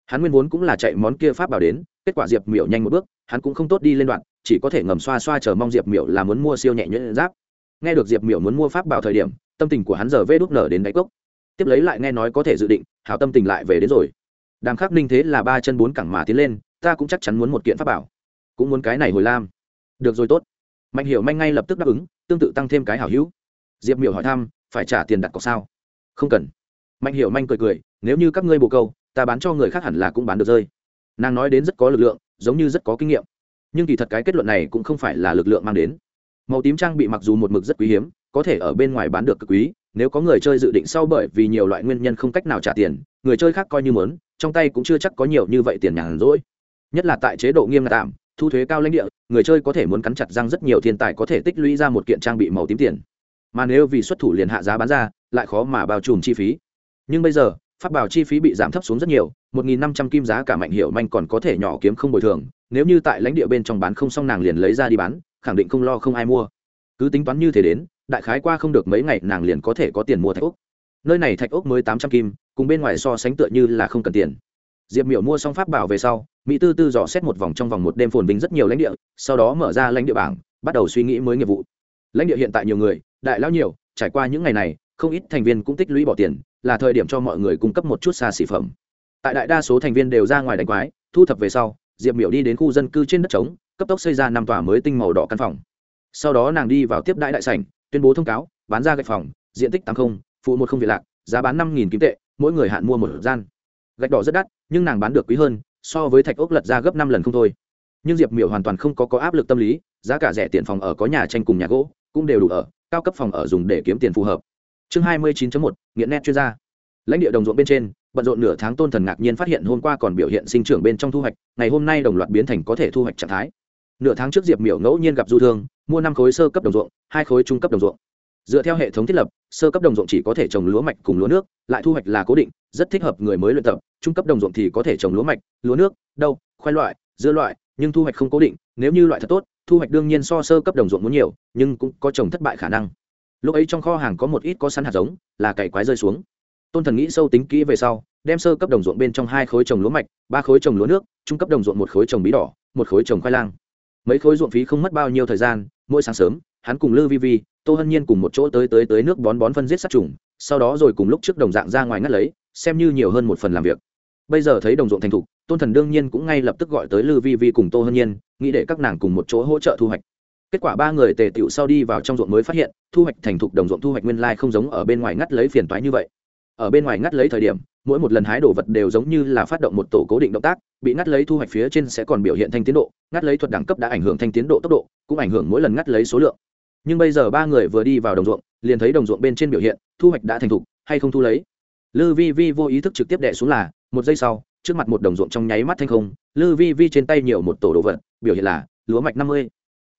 Hắn nguyên vốn cũng là chạy món kia pháp bảo đến, kết quả diệp miểu nhanh một bước, hắn cũng không tốt đi lên đoạn, chỉ có thể ngầm xoa xoa chờ mong diệp miểu là muốn mua siêu nhẹ nhuyễn giáp. Nghe được diệp miểu muốn mua pháp bảo thời điểm, tâm tình của hắn giờ vê đúc nở đến đáy cốc. Tiếp lấy lại nghe nói có thể dự định, hảo tâm tình lại về đến rồi. Đàm khắc ninh thế là ba chân bốn cẳng mà tiến lên, ta cũng chắc chắn muốn một kiện pháp bảo. Cũng muốn cái này hồi lam. Được rồi tốt. Mạnh hiểu manh ngay lập tức đáp ứng, tương tự tăng thêm cái hảo hữu. Diệp miểu hỏi thăm, phải trả tiền đặt cọc sao? Không cần mạnh hiểu manh cười cười, nếu như các ngươi bồ câu, ta bán cho người khác hẳn là cũng bán được rơi. Nàng nói đến rất có lực lượng, giống như rất có kinh nghiệm. Nhưng kỳ thật cái kết luận này cũng không phải là lực lượng mang đến. Màu tím trang bị mặc dù một mực rất quý hiếm, có thể ở bên ngoài bán được cực quý, nếu có người chơi dự định sau bởi vì nhiều loại nguyên nhân không cách nào trả tiền, người chơi khác coi như mớn trong tay cũng chưa chắc có nhiều như vậy tiền nhàn rỗi. Nhất là tại chế độ nghiêm ngặt tạm, thu thuế cao lãnh địa, người chơi có thể muốn cắn chặt răng rất nhiều thiên tài có thể tích lũy ra một kiện trang bị màu tím tiền. Mà nếu vì xuất thủ liền hạ giá bán ra, lại khó mà bao trùm chi phí nhưng bây giờ phát bảo chi phí bị giảm thấp xuống rất nhiều, một nghìn năm trăm kim giá cả mạnh hiệu manh còn có thể nhỏ kiếm không bồi thường, nếu như tại lãnh địa bên trong bán không xong nàng liền lấy ra đi bán, khẳng định không lo không ai mua. Cứ tính toán như thế đến, đại khái qua không được mấy ngày nàng liền có thể có tiền mua thạch ốc. Nơi này thạch ốc mới tám trăm kim, cùng bên ngoài so sánh tựa như là không cần tiền. Diệp miểu mua xong pháp bảo về sau, mỹ tư tư dò xét một vòng trong vòng một đêm phồn vinh rất nhiều lãnh địa, sau đó mở ra lãnh địa bảng, bắt đầu suy nghĩ mới nghiệp vụ. Lãnh địa hiện tại nhiều người, đại lão nhiều, trải qua những ngày này không ít thành viên cũng tích lũy bỏ tiền, là thời điểm cho mọi người cung cấp một chút xa xỉ phẩm. Tại đại đa số thành viên đều ra ngoài đánh quái, thu thập về sau, diệp miểu đi đến khu dân cư trên đất trống, cấp tốc xây ra năm tòa mới tinh màu đỏ căn phòng. Sau đó nàng đi vào tiếp đại đại sảnh, tuyên bố thông cáo, bán ra gạch phòng, diện tích tám không, phụ một không việt lạc, giá bán năm nghìn kim tệ, mỗi người hạn mua một gian. Gạch đỏ rất đắt, nhưng nàng bán được quý hơn, so với thạch ốc lật ra gấp năm lần không thôi. Nhưng diệp miểu hoàn toàn không có có áp lực tâm lý, giá cả rẻ tiền phòng ở có nhà tranh cùng nhà gỗ, cũng đều đủ ở, cao cấp phòng ở dùng để kiếm tiền phù hợp chương hai mươi 29 một, nghiện nét chuyên gia. Lãnh địa đồng ruộng bên trên, bận rộn nửa tháng tôn thần ngạc nhiên phát hiện hôm qua còn biểu hiện sinh trưởng bên trong thu hoạch, ngày hôm nay đồng loạt biến thành có thể thu hoạch trạng thái. Nửa tháng trước diệp miểu ngẫu nhiên gặp du thương, mua năm khối sơ cấp đồng ruộng, hai khối trung cấp đồng ruộng. Dựa theo hệ thống thiết lập, sơ cấp đồng ruộng chỉ có thể trồng lúa mạch cùng lúa nước, lại thu hoạch là cố định, rất thích hợp người mới luyện tập, trung cấp đồng ruộng thì có thể trồng lúa mạch, lúa nước đâu khoai loại, dưa loại, nhưng thu hoạch không cố định, nếu như loại thật tốt, thu hoạch đương nhiên so sơ cấp đồng ruộng muốn nhiều, nhưng cũng có trồng thất bại khả năng lúc ấy trong kho hàng có một ít có sẵn hạt giống, là cày quái rơi xuống. Tôn thần nghĩ sâu tính kỹ về sau, đem sơ cấp đồng ruộng bên trong hai khối trồng lúa mạch, ba khối trồng lúa nước, trung cấp đồng ruộng một khối trồng bí đỏ, một khối trồng khoai lang. Mấy khối ruộng phí không mất bao nhiêu thời gian, mỗi sáng sớm, hắn cùng lư vi vi, tô hân nhiên cùng một chỗ tới tới tới nước bón bón phân giết sát trùng, sau đó rồi cùng lúc trước đồng dạng ra ngoài ngắt lấy, xem như nhiều hơn một phần làm việc. Bây giờ thấy đồng ruộng thành thục, tôn thần đương nhiên cũng ngay lập tức gọi tới lư vi vi cùng tô hân nhiên, nghĩ để các nàng cùng một chỗ hỗ trợ thu hoạch kết quả ba người tề tựu sau đi vào trong ruộng mới phát hiện, thu hoạch thành thục đồng ruộng thu hoạch nguyên lai không giống ở bên ngoài ngắt lấy phiền toái như vậy. Ở bên ngoài ngắt lấy thời điểm, mỗi một lần hái đồ vật đều giống như là phát động một tổ cố định động tác, bị ngắt lấy thu hoạch phía trên sẽ còn biểu hiện thanh tiến độ, ngắt lấy thuật đẳng cấp đã ảnh hưởng thanh tiến độ tốc độ, cũng ảnh hưởng mỗi lần ngắt lấy số lượng. Nhưng bây giờ ba người vừa đi vào đồng ruộng, liền thấy đồng ruộng bên trên biểu hiện, thu hoạch đã thành thục, hay không thu lấy? Lư vi vi vô ý thức trực tiếp đệ xuống là, một giây sau, trước mặt một đồng ruộng trong nháy mắt thanh không, lư vi vi trên tay nhiều một tổ đồ vật, biểu hiện là, lúa mạch năm mươi.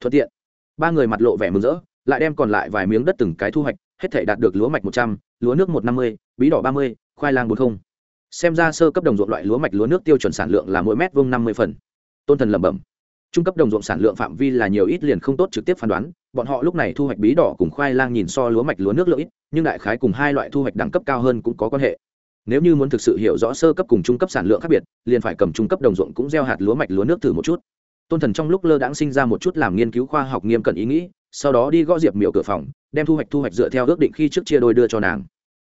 Thuận tiện ba người mặt lộ vẻ mừng rỡ, lại đem còn lại vài miếng đất từng cái thu hoạch, hết thể đạt được lúa mạch một trăm, lúa nước một năm mươi, bí đỏ ba mươi, khoai lang bốn không. Xem ra sơ cấp đồng ruộng loại lúa mạch lúa nước tiêu chuẩn sản lượng là mỗi mét vuông năm mươi phần. Tôn thần lẩm bẩm. Trung cấp đồng ruộng sản lượng phạm vi là nhiều ít liền không tốt trực tiếp phán đoán, bọn họ lúc này thu hoạch bí đỏ cùng khoai lang nhìn so lúa mạch lúa nước lượng ít, nhưng đại khái cùng hai loại thu hoạch đẳng cấp cao hơn cũng có quan hệ. Nếu như muốn thực sự hiểu rõ sơ cấp cùng trung cấp sản lượng khác biệt, liền phải cầm trung cấp đồng ruộng cũng gieo hạt lúa mạch lúa nước thử một chút tôn thần trong lúc lơ đãng sinh ra một chút làm nghiên cứu khoa học nghiêm cẩn ý nghĩ, sau đó đi gõ diệp miểu cửa phòng, đem thu hoạch thu hoạch dựa theo ước định khi trước chia đôi đưa cho nàng.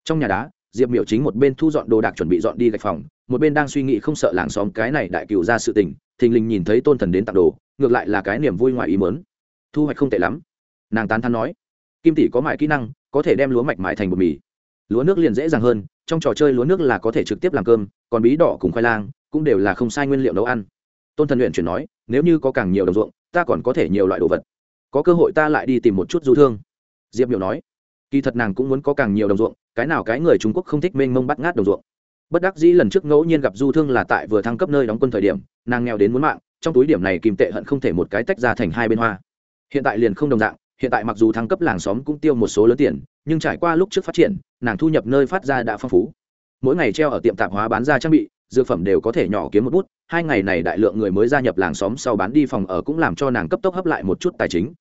Trong nhà đá, diệp miểu chính một bên thu dọn đồ đạc chuẩn bị dọn đi gạch phòng, một bên đang suy nghĩ không sợ làng xóm cái này đại cựu ra sự tình, thình lình nhìn thấy tôn thần đến tặng đồ, ngược lại là cái niềm vui ngoài ý mớn thu hoạch không tệ lắm. Nàng tán thắn nói, kim tỷ có mại kỹ năng, có thể đem lúa mạch mại thành bột mì. Lúa nước liền dễ dàng hơn, trong trò chơi lúa nước là có thể trực tiếp làm cơm, còn bí đỏ cùng khoai lang cũng đều là không sai nguyên liệu nấu ăn. Tôn thần luyện chuyển nói nếu như có càng nhiều đồng ruộng, ta còn có thể nhiều loại đồ vật. Có cơ hội ta lại đi tìm một chút du thương. Diệp Miểu nói. Kỳ thật nàng cũng muốn có càng nhiều đồng ruộng, cái nào cái người trung quốc không thích mênh mông bắt ngát đồng ruộng. Bất đắc dĩ lần trước ngẫu nhiên gặp du thương là tại vừa thăng cấp nơi đóng quân thời điểm, nàng nghèo đến muốn mạng, trong túi điểm này kìm tệ hận không thể một cái tách ra thành hai bên hoa. Hiện tại liền không đồng dạng, hiện tại mặc dù thăng cấp làng xóm cũng tiêu một số lớn tiền, nhưng trải qua lúc trước phát triển, nàng thu nhập nơi phát ra đã phong phú. Mỗi ngày treo ở tiệm tạp hóa bán ra trang bị dược phẩm đều có thể nhỏ kiếm một bút, hai ngày này đại lượng người mới gia nhập làng xóm sau bán đi phòng ở cũng làm cho nàng cấp tốc hấp lại một chút tài chính.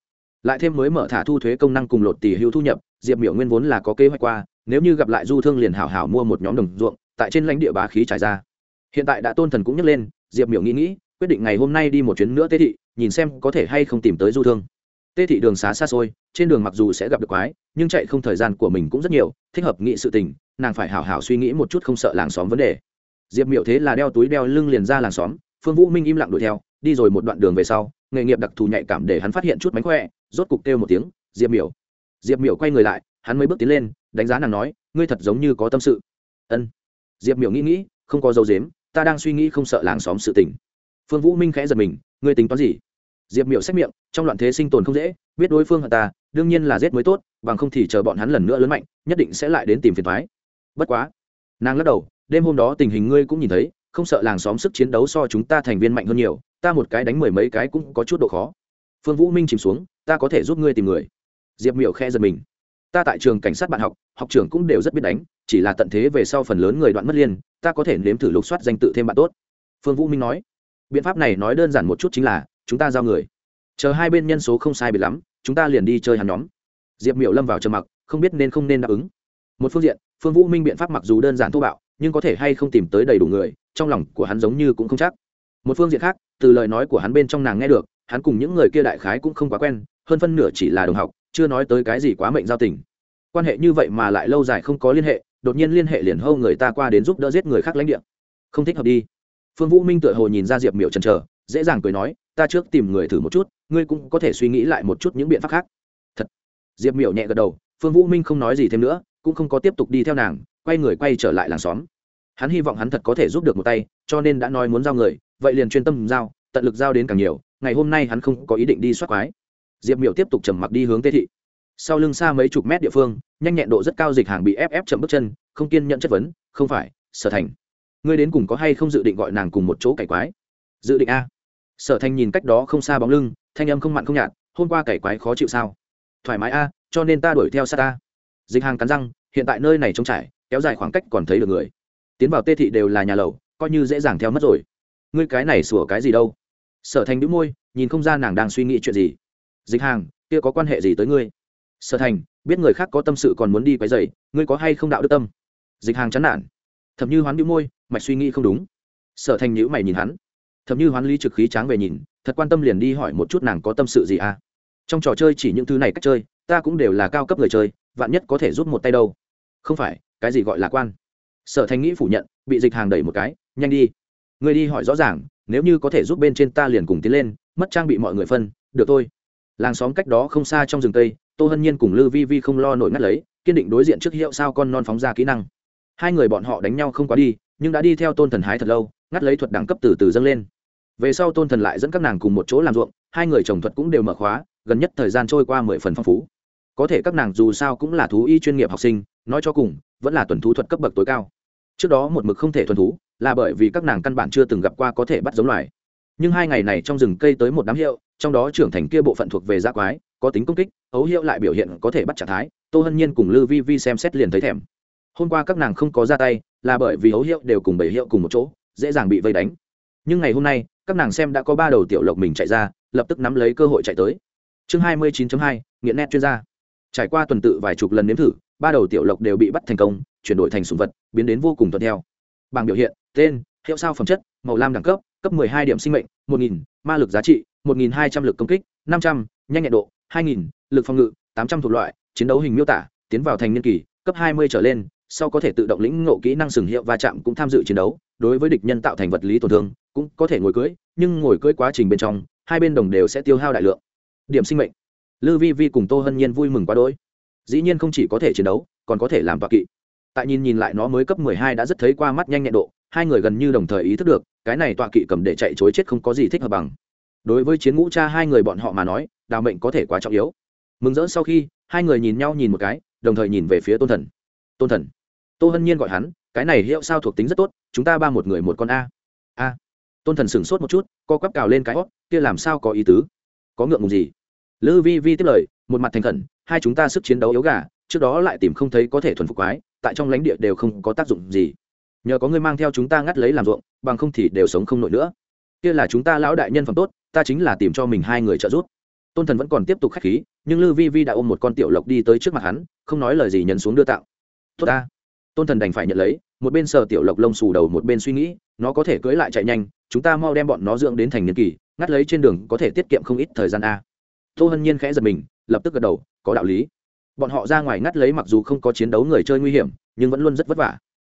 Lại thêm mới mở thả thu thuế công năng cùng lột tỷ hưu thu nhập, diệp miểu nguyên vốn là có kế hoạch qua, nếu như gặp lại du thương liền hảo hảo mua một nhóm đồng ruộng, tại trên lãnh địa bá khí trải ra. Hiện tại đã tôn thần cũng nhắc lên, diệp miểu nghĩ nghĩ, quyết định ngày hôm nay đi một chuyến nữa tế thị, nhìn xem có thể hay không tìm tới du thương. Tế thị đường xá xa xôi, trên đường mặc dù sẽ gặp được quái, nhưng chạy không thời gian của mình cũng rất nhiều, thích hợp nghị sự tình, nàng phải hảo hảo suy nghĩ một chút không sợ làng xóm vấn đề diệp miểu thế là đeo túi đeo lưng liền ra làng xóm, phương vũ minh im lặng đuổi theo, đi rồi một đoạn đường về sau, nghề nghiệp đặc thù nhạy cảm để hắn phát hiện chút mánh khỏe, rốt cục kêu một tiếng, diệp miểu. Diệp miểu quay người lại, hắn mới bước tiến lên, đánh giá nàng nói, ngươi thật giống như có tâm sự. Ân. Diệp miểu nghĩ nghĩ, không có dấu dếm ta đang suy nghĩ không sợ làng xóm sự tình. Phương vũ minh khẽ giật mình, ngươi tính toán gì? Diệp miểu xét miệng, trong loạn thế sinh tồn không dễ, biết đối phương hận ta, đương nhiên là giết mới tốt, bằng không thì chờ bọn hắn lần nữa lớn mạnh, nhất định sẽ lại đến tìm phiền thoái bất quá, nàng lắc đầu đêm hôm đó tình hình ngươi cũng nhìn thấy, không sợ làng xóm sức chiến đấu so chúng ta thành viên mạnh hơn nhiều, ta một cái đánh mười mấy cái cũng có chút độ khó. Phương vũ minh chìm xuống, ta có thể giúp ngươi tìm người. Diệp miểu khe giật mình. Ta tại trường cảnh sát bạn học học trưởng cũng đều rất biết đánh, chỉ là tận thế về sau phần lớn người đoạn mất liên, ta có thể nếm thử lục soát danh tự thêm bạn tốt. Phương vũ minh nói. Biện pháp này nói đơn giản một chút chính là, chúng ta giao người. Chờ hai bên nhân số không sai biệt lắm, chúng ta liền đi chơi hắn nhóm. Diệp miểu lâm vào trầm mặc, không biết nên không nên đáp ứng. Một phương diện, phương vũ minh biện pháp mặc dù đơn giản thô bạo nhưng có thể hay không tìm tới đầy đủ người, trong lòng của hắn giống như cũng không chắc. Một phương diện khác, từ lời nói của hắn bên trong nàng nghe được, hắn cùng những người kia đại khái cũng không quá quen, hơn phân nửa chỉ là đồng học, chưa nói tới cái gì quá mệnh giao tình. Quan hệ như vậy mà lại lâu dài không có liên hệ, đột nhiên liên hệ liền hâu người ta qua đến giúp đỡ giết người khác lãnh địa. Không thích hợp đi. Phương vũ minh tựa hồ nhìn ra diệp miểu chần trờ dễ dàng cười nói, ta trước tìm người thử một chút, ngươi cũng có thể suy nghĩ lại một chút những biện pháp khác. Thật. Diệp miểu nhẹ gật đầu, phương vũ minh không nói gì thêm nữa, cũng không có tiếp tục đi theo nàng, quay người quay trở lại làng xóm hắn hy vọng hắn thật có thể giúp được một tay, cho nên đã nói muốn giao người, vậy liền chuyên tâm giao, tận lực giao đến càng nhiều, ngày hôm nay hắn không có ý định đi soát quái. Diệp miểu tiếp tục trầm mặc đi hướng tê thị. Sau lưng xa mấy chục mét địa phương, nhanh nhẹn độ rất cao dịch hàng bị ép ép chậm bước chân, không kiên nhận chất vấn, không phải, sở thành, ngươi đến cùng có hay không dự định gọi nàng cùng một chỗ cải quái? Dự định a. Sở thành nhìn cách đó không xa bóng lưng, thanh âm không mặn không nhạt, hôm qua cải quái khó chịu sao? Thoải mái a, cho nên ta đuổi theo xa ta. Dịch hàng cắn răng, hiện tại nơi này trống trải, kéo dài khoảng cách còn thấy được người tiến vào tê thị đều là nhà lầu, coi như dễ dàng theo mất rồi. Ngươi cái này sủa cái gì đâu? Sở thành đĩu môi, nhìn không ra nàng đang suy nghĩ chuyện gì. Dịch hàng, kia có quan hệ gì tới ngươi? Sở thành, biết người khác có tâm sự còn muốn đi quấy dày ngươi có hay không đạo đức tâm? Dịch hàng chán nản. Thậm như hoán đĩu môi, mạch suy nghĩ không đúng. Sở thành nhữ mày nhìn hắn. Thậm như hoán lý trực khí tráng về nhìn, thật quan tâm liền đi hỏi một chút nàng có tâm sự gì à? Trong trò chơi chỉ những thứ này cách chơi, ta cũng đều là cao cấp người chơi, vạn nhất có thể giúp một tay đâu. Không phải, cái gì gọi là quan? Sở thành nghĩ phủ nhận, bị dịch hàng đẩy một cái, nhanh đi. Người đi hỏi rõ ràng, nếu như có thể giúp bên trên ta liền cùng tiến lên, mất trang bị mọi người phân, được thôi. Làng xóm cách đó không xa trong rừng tây, tô hân nhiên cùng lư vi vi không lo nổi ngắt lấy, kiên định đối diện trước hiệu sao con non phóng ra kỹ năng. Hai người bọn họ đánh nhau không quá đi, nhưng đã đi theo tôn thần hái thật lâu, ngắt lấy thuật đẳng cấp từ từ dâng lên. Về sau tôn thần lại dẫn các nàng cùng một chỗ làm ruộng, hai người trồng thuật cũng đều mở khóa, gần nhất thời gian trôi qua mười phần phong phú. Có thể các nàng dù sao cũng là thú y chuyên nghiệp học sinh, nói cho cùng vẫn là tuần thú thuật cấp bậc tối cao. Trước đó một mực không thể thuần thú, là bởi vì các nàng căn bản chưa từng gặp qua có thể bắt giống loài. Nhưng hai ngày này trong rừng cây tới một đám hiệu, trong đó trưởng thành kia bộ phận thuộc về gia quái, có tính công kích, ấu hiệu lại biểu hiện có thể bắt trạng thái, tô hân nhiên cùng lư vi vi xem xét liền thấy thèm. Hôm qua các nàng không có ra tay, là bởi vì ấu hiệu đều cùng bảy hiệu cùng một chỗ, dễ dàng bị vây đánh. Nhưng ngày hôm nay, các nàng xem đã có ba đầu tiểu lộc mình chạy ra, lập tức nắm lấy cơ hội chạy tới. Chương hai mươi 29 hai, nghiện nét chuyên gia. Trải qua tuần tự vài chục lần nếm thử ba đầu tiểu lộc đều bị bắt thành công chuyển đổi thành sùng vật biến đến vô cùng thuận theo. Bảng biểu hiện tên hiệu sao phẩm chất màu lam đẳng cấp cấp 12 điểm sinh mệnh 1000, ma lực giá trị 1200 lực công kích 500, nhanh nhẹn độ 2000, lực phòng ngự 800 thuộc loại chiến đấu hình miêu tả tiến vào thành niên kỳ cấp 20 trở lên sau có thể tự động lĩnh ngộ kỹ năng sừng hiệu va chạm cũng tham dự chiến đấu đối với địch nhân tạo thành vật lý tổn thương cũng có thể ngồi cưỡi nhưng ngồi cưỡi quá trình bên trong hai bên đồng đều sẽ tiêu hao đại lượng. Điểm sinh mệnh lư vi vi cùng tô hân nhiên vui mừng quá đỗi dĩ nhiên không chỉ có thể chiến đấu, còn có thể làm tọa kỵ. Tại nhìn nhìn lại nó mới cấp mười hai đã rất thấy qua mắt nhanh nhẹn độ, hai người gần như đồng thời ý thức được, cái này tọa kỵ cầm để chạy chối chết không có gì thích hợp bằng. Đối với chiến ngũ cha hai người bọn họ mà nói, đào mệnh có thể quá trọng yếu. Mừng rỡ sau khi, hai người nhìn nhau nhìn một cái, đồng thời nhìn về phía tôn thần. Tôn thần. Tô hân nhiên gọi hắn, cái này hiệu sao thuộc tính rất tốt, chúng ta ba một người một con a. A. Tôn thần sửng sốt một chút, co quắp cào lên cái hót kia làm sao có ý tứ? Có ngượng ngùng gì? Lư vi vi tiếp lời, một mặt thành khẩn hai chúng ta sức chiến đấu yếu gà, trước đó lại tìm không thấy có thể thuần phục quái, tại trong lãnh địa đều không có tác dụng gì. Nhờ có người mang theo chúng ta ngắt lấy làm ruộng, bằng không thì đều sống không nổi nữa. Kia là chúng ta lão đại nhân phẩm tốt, ta chính là tìm cho mình hai người trợ giúp. Tôn thần vẫn còn tiếp tục k h á c h khí, nhưng lư vi vi đã ôm một con tiểu lộc đi tới trước mặt hắn, không nói lời gì nhấn xuống đưa tạo. Tốt ta. Tôn thần đành phải nhận lấy, một bên sờ tiểu lộc lông xù đầu một bên suy nghĩ, nó có thể cưỡi lại chạy nhanh, chúng ta mau đem bọn nó dưỡng đến thành niên kỳ, ngắt lấy trên đường có thể tiết kiệm không ít thời gian a. Tô hân nhiên khẽ giật mình lập tức gật đầu, có đạo lý. Bọn họ ra ngoài ngắt lấy mặc dù không có chiến đấu người chơi nguy hiểm, nhưng vẫn luôn rất vất vả.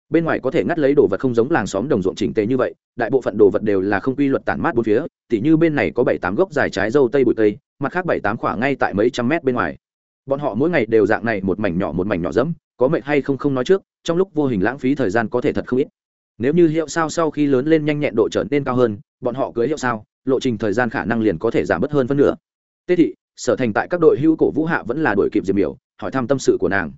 Bên ngoài có thể ngắt lấy đồ vật không giống làng xóm đồng ruộng chỉnh tề như vậy, đại bộ phận đồ vật đều là không quy luật tản mát bốn phía, tỉ như bên này có bảy tám gốc dài trái dâu tây bụi tây mặt khác bảy tám khoảng ngay tại mấy trăm mét bên ngoài. Bọn họ mỗi ngày đều dạng này một mảnh nhỏ một mảnh nhỏ dẫm, có mệt hay không không nói trước, trong lúc vô hình lãng phí thời gian có thể thật không ít. Nếu như hiệu sao sau khi lớn lên nhanh nhẹn độ trở nên cao hơn, bọn họ cưới hiệu sao, lộ trình thời gian khả năng liền có thể giảm bớt hơn phân nửa. Tết thị sở thành tại các đội hữu cổ vũ hạ vẫn là đội kịp diệp miểu, hỏi thăm tâm sự của nàng.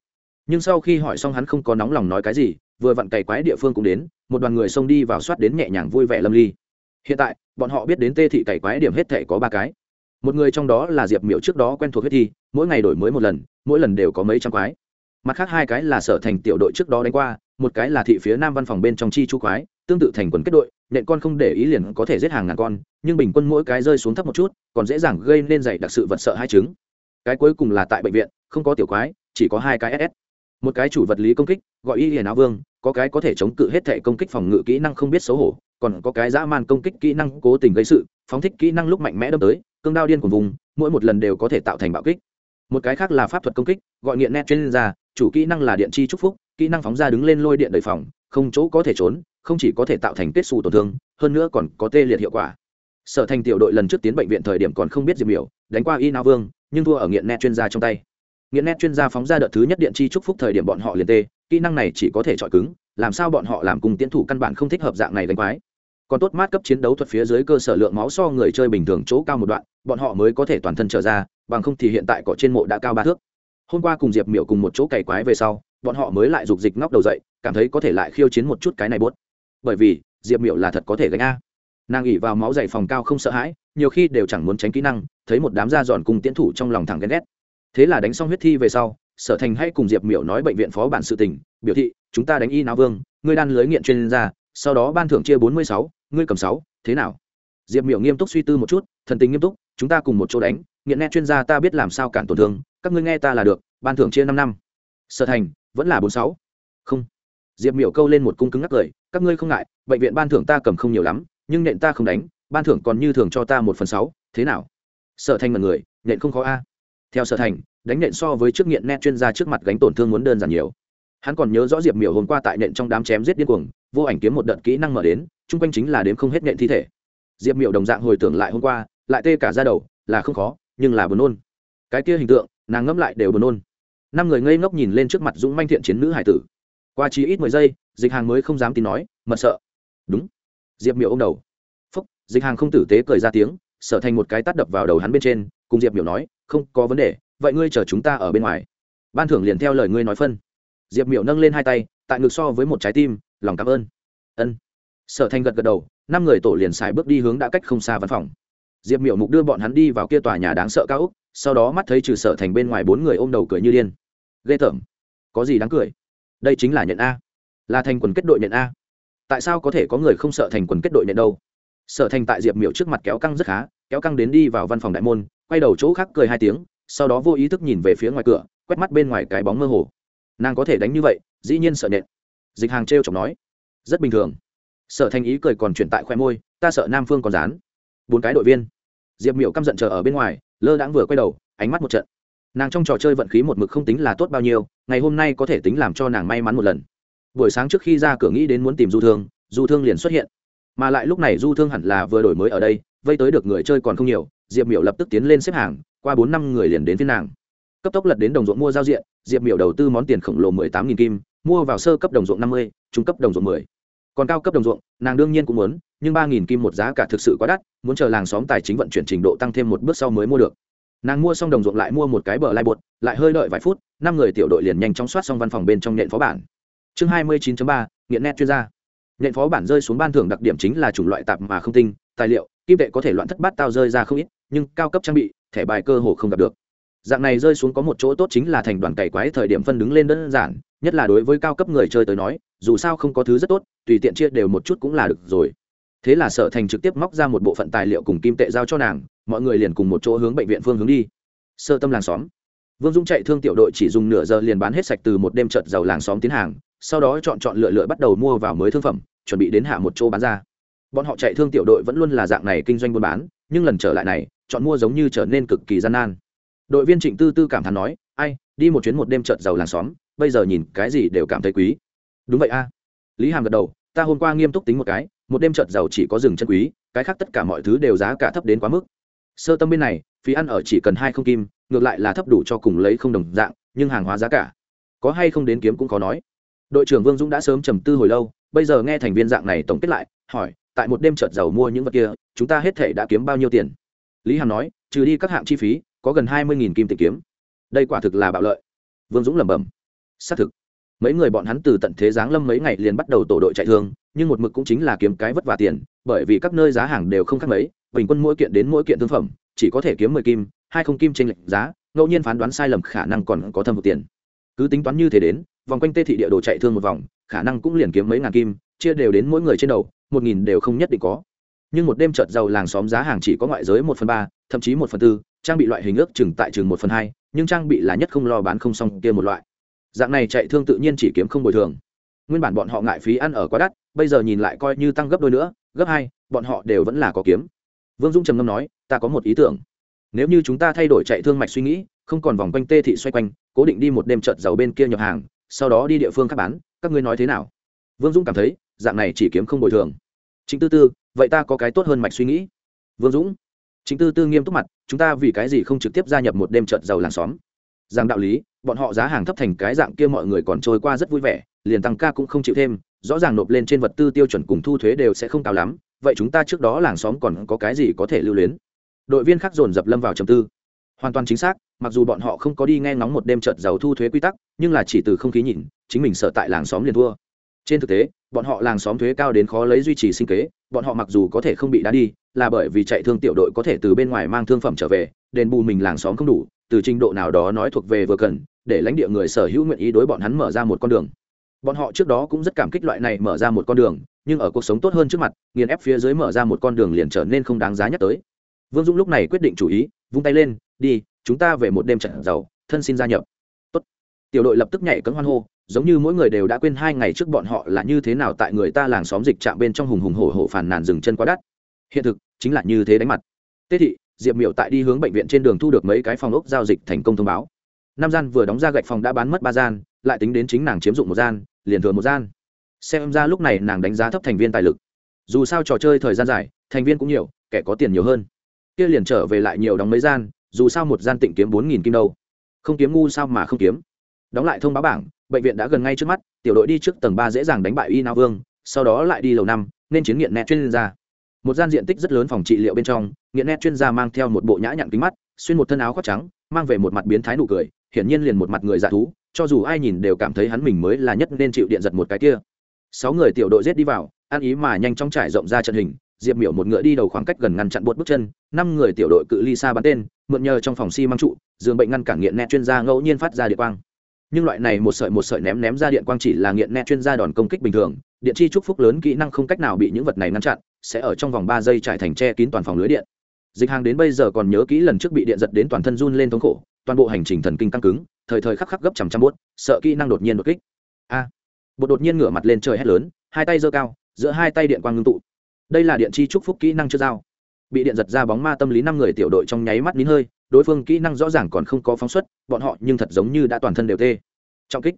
Nhưng sau khi hỏi xong hắn không có nóng lòng nói cái gì, vừa vặn cày quái địa phương cũng đến, một đoàn người xông đi vào soát đến nhẹ nhàng vui vẻ lâm ly. Hiện tại, bọn họ biết đến tê thị cày quái điểm hết thể có ba cái. Một người trong đó là diệp miểu trước đó quen thuộc huyết thi, mỗi ngày đổi mới một lần, mỗi lần đều có mấy trăm quái. Mặt khác hai cái là sở thành tiểu đội trước đó đánh qua, một cái là thị phía nam văn phòng bên trong chi chu quái, tương tự thành quần kết đội nện con không để ý liền có thể giết hàng ngàn con, nhưng bình quân mỗi cái rơi xuống thấp một chút, còn dễ dàng gây nên dày đặc sự vật sợ hai trứng cái cuối cùng là tại bệnh viện, không có tiểu quái, chỉ có hai cái ss một cái chủ vật lý công kích, gọi y hiền áo vương, có cái có thể chống cự hết thể công kích phòng ngự kỹ năng không biết xấu hổ, còn có cái dã man công kích kỹ năng cố tình gây sự, phóng thích kỹ năng lúc mạnh mẽ đâm tới, cương đao điên của vùng, mỗi một lần đều có thể tạo thành bạo kích. Một cái khác là pháp thuật công kích, gọi nghiện nét chuyên gia, chủ kỹ năng là điện chi trúc phúc, kỹ năng phóng ra đứng lên lôi điện đầy phòng, không chỗ có thể trốn không chỉ có thể tạo thành kết xù tổn thương, hơn nữa còn có tê liệt hiệu quả. Sở thành tiểu đội lần trước tiến bệnh viện thời điểm còn không biết diệp miểu, đánh qua y nao vương, nhưng thua ở nghiện nét chuyên gia trong tay. Nghiện nét chuyên gia phóng ra đợt thứ nhất điện chi trúc phúc thời điểm bọn họ liền tê, kỹ năng này chỉ có thể chọi cứng, làm sao bọn họ làm cùng tiến thủ căn bản không thích hợp dạng này đánh quái. Còn tốt mát cấp chiến đấu thuật phía dưới cơ sở lượng máu so người chơi bình thường chỗ cao một đoạn, bọn họ mới có thể toàn thân trở ra, bằng không thì hiện tại cỏ trên mộ đã cao ba thước. Hôm qua cùng diệp miểu cùng một chỗ cày quái về sau, bọn họ mới lại dục dịch ngóc đầu dậy, cảm thấy có thể lại khiêu chiến một chút cái này bốt bởi vì diệp miểu là thật có thể gánh a nàng ỉ vào máu dày phòng cao không sợ hãi nhiều khi đều chẳng muốn tránh kỹ năng thấy một đám da giòn cùng tiến thủ trong lòng thẳng ghen ghét thế là đánh xong huyết thi về sau sở thành hay cùng diệp miểu nói bệnh viện phó bản sự tình biểu thị chúng ta đánh y náo vương ngươi đan lưới nghiện chuyên gia sau đó ban thưởng chia bốn mươi sáu, ngươi cầm sáu, thế nào? Diệp miểu nghiêm túc suy tư một chút, thần tình nghiêm túc, chúng ta cùng một chỗ đánh, nghiện nét chuyên gia ta biết làm sao cản tổn thương, các ngươi nghe ta là được, ban thưởng chia năm năm. Sở thành, vẫn là bốn sáu. Không. Diệp miểu câu lên một cung cứng ngắc cười các ngươi không ngại, bệnh viện ban thưởng ta cầm không nhiều lắm, nhưng nện ta không đánh, ban thưởng còn như thường cho ta một phần sáu, thế nào? Sở thành mật người, nện không khó a. Theo sở thành, đánh nện so với trước nghiện nét chuyên gia trước mặt gánh tổn thương muốn đơn giản nhiều. Hắn còn nhớ rõ diệp miểu hôm qua tại nện trong đám chém giết điên cuồng, vô ảnh kiếm một đợt kỹ năng mở đến, chung quanh chính là đếm không hết nện thi thể. Diệp miểu đồng dạng hồi tưởng lại hôm qua, lại tê cả ra đầu, là không khó, nhưng là buồn nôn. Cái kia hình tượng, nàng ngẫm lại đều buồn nôn. Năm người ngây ngốc nhìn lên trước mặt dũng manh thiện chiến nữ hải tử. Qua chỉ ít mười giây dịch hàng mới không dám tin nói, mật sợ. Đúng. Diệp miểu ô m đầu. Phúc. Dịch hàng không tử tế cười ra tiếng, sợ thành một cái tắt đập vào đầu hắn bên trên, cùng diệp miểu nói, không có vấn đề, vậy ngươi chờ chúng ta ở bên ngoài. Ban thưởng liền theo lời ngươi nói phân. Diệp miểu nâng lên hai tay, tại ngực so với một trái tim, lòng cảm ơn. Ân. Sở thành gật gật đầu, năm người tổ liền xài bước đi hướng đã cách không xa văn phòng. Diệp miểu mục đưa bọn hắn đi vào kia tòa nhà đáng sợ cao úc sau đó mắt thấy trừ sở thành bên ngoài bốn người ôm đầu cười như điên. Ghê tởm. Có gì đáng cười? Đây chính là nhận a là thành quần kết đội nhận a. Tại sao có thể có người không sợ thành quần kết đội nhận đâu? Sở thành tại diệp miểu trước mặt kéo căng rất khá, kéo căng đến đi vào văn phòng đại môn, quay đầu chỗ khác cười hai tiếng, sau đó vô ý thức nhìn về phía ngoài cửa, quét mắt bên ngoài cái bóng mơ hồ. Nàng có thể đánh như vậy, dĩ nhiên sợ nện. Dịch hàng t r e o chọc nói. Rất bình thường. Sở thành ý cười còn chuyển tại khoe môi, ta sợ nam phương còn dán. Bốn cái đội viên. Diệp miểu căm giận chờ ở bên ngoài, lơ đãng vừa quay đầu, ánh mắt một trận. Nàng trong trò chơi vận khí một mực không tính là tốt bao nhiêu, ngày hôm nay có thể tính làm cho nàng may mắn một lần buổi sáng trước khi ra cửa nghĩ đến muốn tìm du thương du thương liền xuất hiện. Mà lại lúc này du thương hẳn là vừa đổi mới ở đây, vây tới được người chơi còn không nhiều, diệp miểu lập tức tiến lên xếp hàng, qua bốn năm người liền đến phiên nàng. Cấp tốc lật đến đồng ruộng mua giao diện, diệp miểu đầu tư món tiền khổng lồ mười tám nghìn kim, mua vào sơ cấp đồng ruộng năm mươi, trung cấp đồng ruộng mười. Còn cao cấp đồng ruộng, nàng đương nhiên cũng muốn, nhưng ba nghìn kim một giá cả thực sự quá đắt, muốn chờ làng xóm tài chính vận chuyển trình độ tăng thêm một bước sau mới mua được. Nàng mua xong đồng ruộng lại mua một cái bờ lai bột, lại hơi đợi vài phút, năm người tiểu đội liền nhanh chóng soát xong văn phòng bên trong nện phó bản chương hai mươi chín ba, nghiện nét chuyên gia. Nhện phó bản rơi xuống ban thưởng đặc điểm chính là chủng loại tạp mà không tinh, tài liệu, kim tệ có thể loạn thất bát tao rơi ra không ít, nhưng cao cấp trang bị, thẻ bài cơ hồ không gặp được. Dạng này rơi xuống có một chỗ tốt chính là thành đoàn cày quái thời điểm phân đứng lên đơn giản, nhất là đối với cao cấp người chơi tới nói, dù sao không có thứ rất tốt, tùy tiện chia đều một chút cũng là được rồi. Thế là sở thành trực tiếp móc ra một bộ phận tài liệu cùng kim tệ giao cho nàng, mọi người liền cùng một chỗ hướng bệnh viện phương hướng đi. Sơ tâm làng xóm. Vương dũng chạy thương tiểu đội chỉ dùng nửa giờ liền bán hết sạch từ một đêm trợt giàu làng xóm tiến hàng sau đó chọn chọn lựa lựa bắt đầu mua vào mới thương phẩm, chuẩn bị đến hạ một chỗ bán ra. Bọn họ chạy thương tiểu đội vẫn luôn là dạng này kinh doanh buôn bán, nhưng lần trở lại này, chọn mua giống như trở nên cực kỳ gian nan. Đội viên trịnh tư tư cảm thán nói, ai, đi một chuyến một đêm trợt giàu làng xóm, bây giờ nhìn cái gì đều cảm thấy quý. Đúng vậy a. Lý hàm gật đầu, ta hôm qua nghiêm túc tính một cái, một đêm trợt giàu chỉ có rừng chân quý, cái khác tất cả mọi thứ đều giá cả thấp đến quá mức. Sơ tâm bên này, phí ăn ở chỉ cần hai không kim, ngược lại là thấp đủ cho cùng lấy không đồng dạng, nhưng hàng hóa giá cả. Có hay không đến kiếm cũng khó nói đội trưởng vương dũng đã sớm trầm tư hồi lâu, bây giờ nghe thành viên dạng này tổng kết lại, hỏi, tại một đêm trợt giàu mua những vật kia, chúng ta hết thể đã kiếm bao nhiêu tiền? Lý hàm nói, trừ đi các hạng chi phí, có gần hai mươi kim tìm kiếm. Đây quả thực là bạo lợi. Vương dũng lẩm bẩm. Xác thực. Mấy người bọn hắn từ tận thế giáng lâm mấy ngày liền bắt đầu tổ đội chạy thương, nhưng một mực cũng chính là kiếm cái vất vả tiền, bởi vì các nơi giá hàng đều không khác mấy, bình quân mỗi kiện đến mỗi kiện thương phẩm, chỉ có thể kiếm mười kim, hai không kim tranh lệch giá, ngẫu nhiên phán đoán sai lầm khả năng còn có thâm một tiền. Cứ tính toán như thế đến vòng quanh tê thị địa đồ chạy thương một vòng, khả năng cũng liền kiếm mấy ngàn kim, chia đều đến mỗi người trên đầu, một nghìn đều không nhất định có. Nhưng một đêm trợt giàu làng xóm giá hàng chỉ có ngoại giới một phần ba, thậm chí một phần tư, trang bị loại hình ước chừng tại chừng một phần hai, nhưng trang bị là nhất không lo bán không xong kia một loại. Dạng này chạy thương tự nhiên chỉ kiếm không bồi thường. Nguyên bản bọn họ ngại phí ăn ở quá đắt, bây giờ nhìn lại coi như tăng gấp đôi nữa, gấp hai, bọn họ đều vẫn là có kiếm. Vương dung trầm ngâm nói, ta có một ý tưởng. Nếu như chúng ta thay đổi chạy thương mạch suy nghĩ, không còn vòng quanh tê thị xoay quanh, cố định đi một đêm trợt giàu bên kia nhập hàng sau đó đi địa phương khác bán, các ngươi nói thế nào? Vương dũng cảm thấy, dạng này chỉ kiếm không bồi thường. Chính tư tư, vậy ta có cái tốt hơn mạch suy nghĩ. Vương dũng chính tư tư nghiêm túc mặt, chúng ta vì cái gì không trực tiếp gia nhập một đêm trợt giàu làng xóm? Rằng đạo lý, bọn họ giá hàng thấp thành cái dạng kia mọi người còn trôi qua rất vui vẻ, liền tăng ca cũng không chịu thêm, rõ ràng nộp lên trên vật tư tiêu chuẩn cùng thu thuế đều sẽ không cao lắm, vậy chúng ta trước đó làng xóm còn có cái gì có thể lưu luyến? Đội viên khác dồn dập lâm vào trầm tư hoàn toàn chính xác, mặc dù bọn họ không có đi nghe ngóng một đêm trợt giàu thu thuế quy tắc, nhưng là chỉ từ không khí nhìn, chính mình sợ tại làng xóm liền thua. Trên thực tế, bọn họ làng xóm thuế cao đến khó lấy duy trì sinh kế, bọn họ mặc dù có thể không bị đá đi, là bởi vì chạy thương tiểu đội có thể từ bên ngoài mang thương phẩm trở về, đền bù mình làng xóm không đủ, từ trình độ nào đó nói thuộc về vừa cần, để lãnh địa người sở hữu nguyện ý đối bọn hắn mở ra một con đường. Bọn họ trước đó cũng rất cảm kích loại này mở ra một con đường, nhưng ở cuộc sống tốt hơn trước mặt, nghiền ép phía dưới mở ra một con đường liền trở nên không đáng giá nhắc tới. Vương dũng lúc này quyết định chủ ý vung tay lên, đi, chúng ta về một đêm trận giàu, thân xin gia nhập. Tốt. tiểu đội lập tức nhảy cấm hoan hô, giống như mỗi người đều đã quên hai ngày trước bọn họ là như thế nào tại người ta làng xóm dịch chạm bên trong hùng hùng hổ hổ phàn nàn dừng chân quá đắt. Hiện thực, chính là như thế đánh mặt. Tết thị, diệp miểu tại đi hướng bệnh viện trên đường thu được mấy cái phòng ốc giao dịch thành công thông báo. Năm gian vừa đóng ra gạch phòng đã bán mất ba gian, lại tính đến chính nàng chiếm dụng một gian, liền thừa một gian. Xem ra lúc này nàng đánh giá thấp thành viên tài lực. Dù sao trò chơi thời gian dài, thành viên cũng nhiều, kẻ có tiền nhiều hơn kia liền trở về lại nhiều đóng mấy gian, dù sao một gian tịnh kiếm bốn nghìn kim đâu. Không kiếm ngu sao mà không kiếm. Đóng lại thông báo bảng, bệnh viện đã gần ngay trước mắt, tiểu đội đi trước tầng ba dễ dàng đánh bại y nao vương, sau đó lại đi lầu năm, nên chiến nghiện nét chuyên gia. Một gian diện tích rất lớn phòng trị liệu bên trong, nghiện nét chuyên gia mang theo một bộ nhã nhặn kính mắt, xuyên một thân áo khoác trắng, mang về một mặt biến thái nụ cười, hiển nhiên liền một mặt người dạ thú, cho dù ai nhìn đều cảm thấy hắn mình mới là nhất nên chịu điện giật một cái kia. Sáu người tiểu đội rết đi vào, ăn ý mà nhanh chóng trải rộng ra trận hình diệp miểu một ngựa đi đầu khoảng cách gần ngăn chặn buốt bước chân năm người tiểu đội cự ly xa bắn tên mượn nhờ trong phòng xi、si、măng trụ giường bệnh ngăn cản nghiện nét chuyên gia ngẫu nhiên phát ra điện quang. Nhưng loại này một sợi một sợi ném ném ra điện quang chỉ là nghiện nét chuyên gia đòn công kích bình thường điện chi chúc phúc lớn kỹ năng không cách nào bị những vật này ngăn chặn sẽ ở trong vòng ba giây trải thành che kín toàn phòng lưới điện. Dịch hàng đến bây giờ còn nhớ kỹ lần trước bị điện giật đến toàn thân run lên thống khổ toàn bộ hành trình thần kinh căng cứng thời thời khắc khắc gấp chằm chằm bút sợ kỹ năng đột nhiên đột kích. A à, bột đột nhiên ngửa mặt lên trời hét lớn hai tay giơ cao giữa hai tay điện quang ngưng tụ đây là điện chi chúc phúc kỹ năng chưa giao. Bị điện giật ra bóng ma tâm lý năm người tiểu đội trong nháy mắt nín hơi, đối phương kỹ năng rõ ràng còn không có phóng xuất, bọn họ nhưng thật giống như đã toàn thân đều tê. Trọng kích.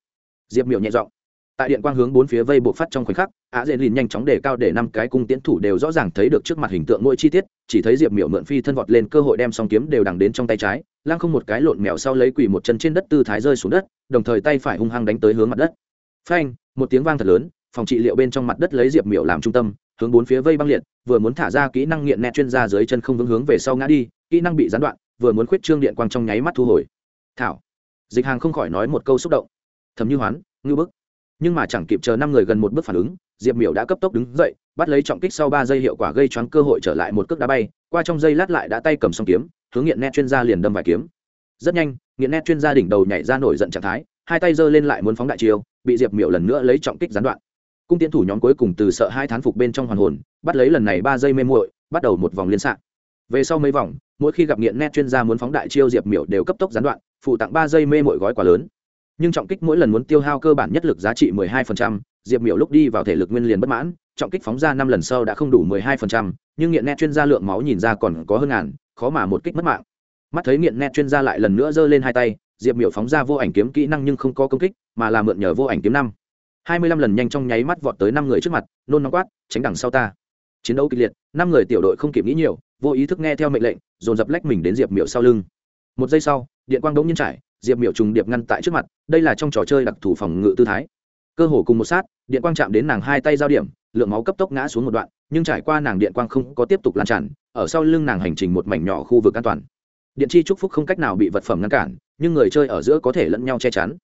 Diệp miểu nhẹ giọng. Tại điện quang hướng bốn phía vây bộ phát trong khoảnh khắc, á dễ lìn nhanh chóng để cao để năm cái cung tiễn thủ đều rõ ràng thấy được trước mặt hình tượng mỗi chi tiết, chỉ thấy diệp miểu mượn phi thân vọt lên cơ hội đem song kiếm đều đằng đến trong tay trái lang không một cái lộn mèo sau lấy quỳ một chân trên đất tư thái rơi xuống đất, đồng thời tay phải hung hăng đánh tới hướng mặt đất. Phanh, một tiếng vang thật lớn, phòng trị liệu bên trong mặt đất lấy diệp miểu làm trung tâm hướng bốn phía vây băng liệt, vừa muốn thả ra kỹ năng nghiện nẹt chuyên gia dưới chân không vững hướng về sau ngã đi, kỹ năng bị gián đoạn, vừa muốn khuyết trương điện quang trong nháy mắt thu hồi. Thảo, dịch hàng không khỏi nói một câu xúc động. Thầm như hoán, ngư bức. Nhưng mà chẳng kịp chờ năm người gần một bước phản ứng, diệp miểu đã cấp tốc đứng dậy, bắt lấy trọng kích sau ba giây hiệu quả gây choáng cơ hội trở lại một cước đá bay, qua trong giây lát lại đã tay cầm song kiếm, hướng nghiện nét chuyên gia liền đâm vài kiếm. Rất nhanh, nghiện nét chuyên gia đỉnh đầu nhảy ra nổi giận trạng thái, hai tay giơ lên lại muốn phóng đại chiêu, bị diệp miểu lần nữa lấy trọng kích gián đoạn cung tiến thủ nhóm cuối cùng từ sợ hai thán phục bên trong hoàn hồn bắt lấy lần này ba giây mê muội bắt đầu một vòng liên xạ. Về sau mấy vòng mỗi khi gặp nghiện nét chuyên gia muốn phóng đại chiêu diệp miểu đều cấp tốc gián đoạn phụ tặng ba giây mê muội gói quá lớn. Nhưng trọng kích mỗi lần muốn tiêu hao cơ bản nhất lực giá trị 12%, diệp miểu lúc đi vào thể lực nguyên liền bất mãn trọng kích phóng ra năm lần sau đã không đủ 12%, nhưng nghiện nét chuyên gia lượng máu nhìn ra còn có hơn ngàn khó mà một kích mất mạng. Mắt thấy nghiện nét chuyên gia lại lần nữa giơ lên hai tay diệp miểu phóng ra vô ảnh kiếm kỹ năng nhưng không có công kích mà là mượn nhờ vô ảnh kiếm năm hai mươi lăm lần nhanh trong nháy mắt vọt tới năm người trước mặt, nôn nóng quát, tránh đằng sau ta. Chiến đấu kịch liệt, năm người tiểu đội không kịp nghĩ nhiều, vô ý thức nghe theo mệnh lệnh, dồn dập lách mình đến diệp miểu sau lưng. Một giây sau, điện quang đống nhiên trải, diệp miểu trùng điệp ngăn tại trước mặt, đây là trong trò chơi đặc thù phòng ngự tư thái. Cơ hồ cùng một sát, điện quang chạm đến nàng hai tay giao điểm, lượng máu cấp tốc ngã xuống một đoạn, nhưng trải qua nàng điện quang không có tiếp tục lan tràn, ở sau lưng nàng hành trình một mảnh nhỏ khu vực an toàn. Điện chi chúc phúc không cách nào bị vật phẩm ngăn cản, nhưng người chơi ở giữa có thể lẫn nhau che chắn.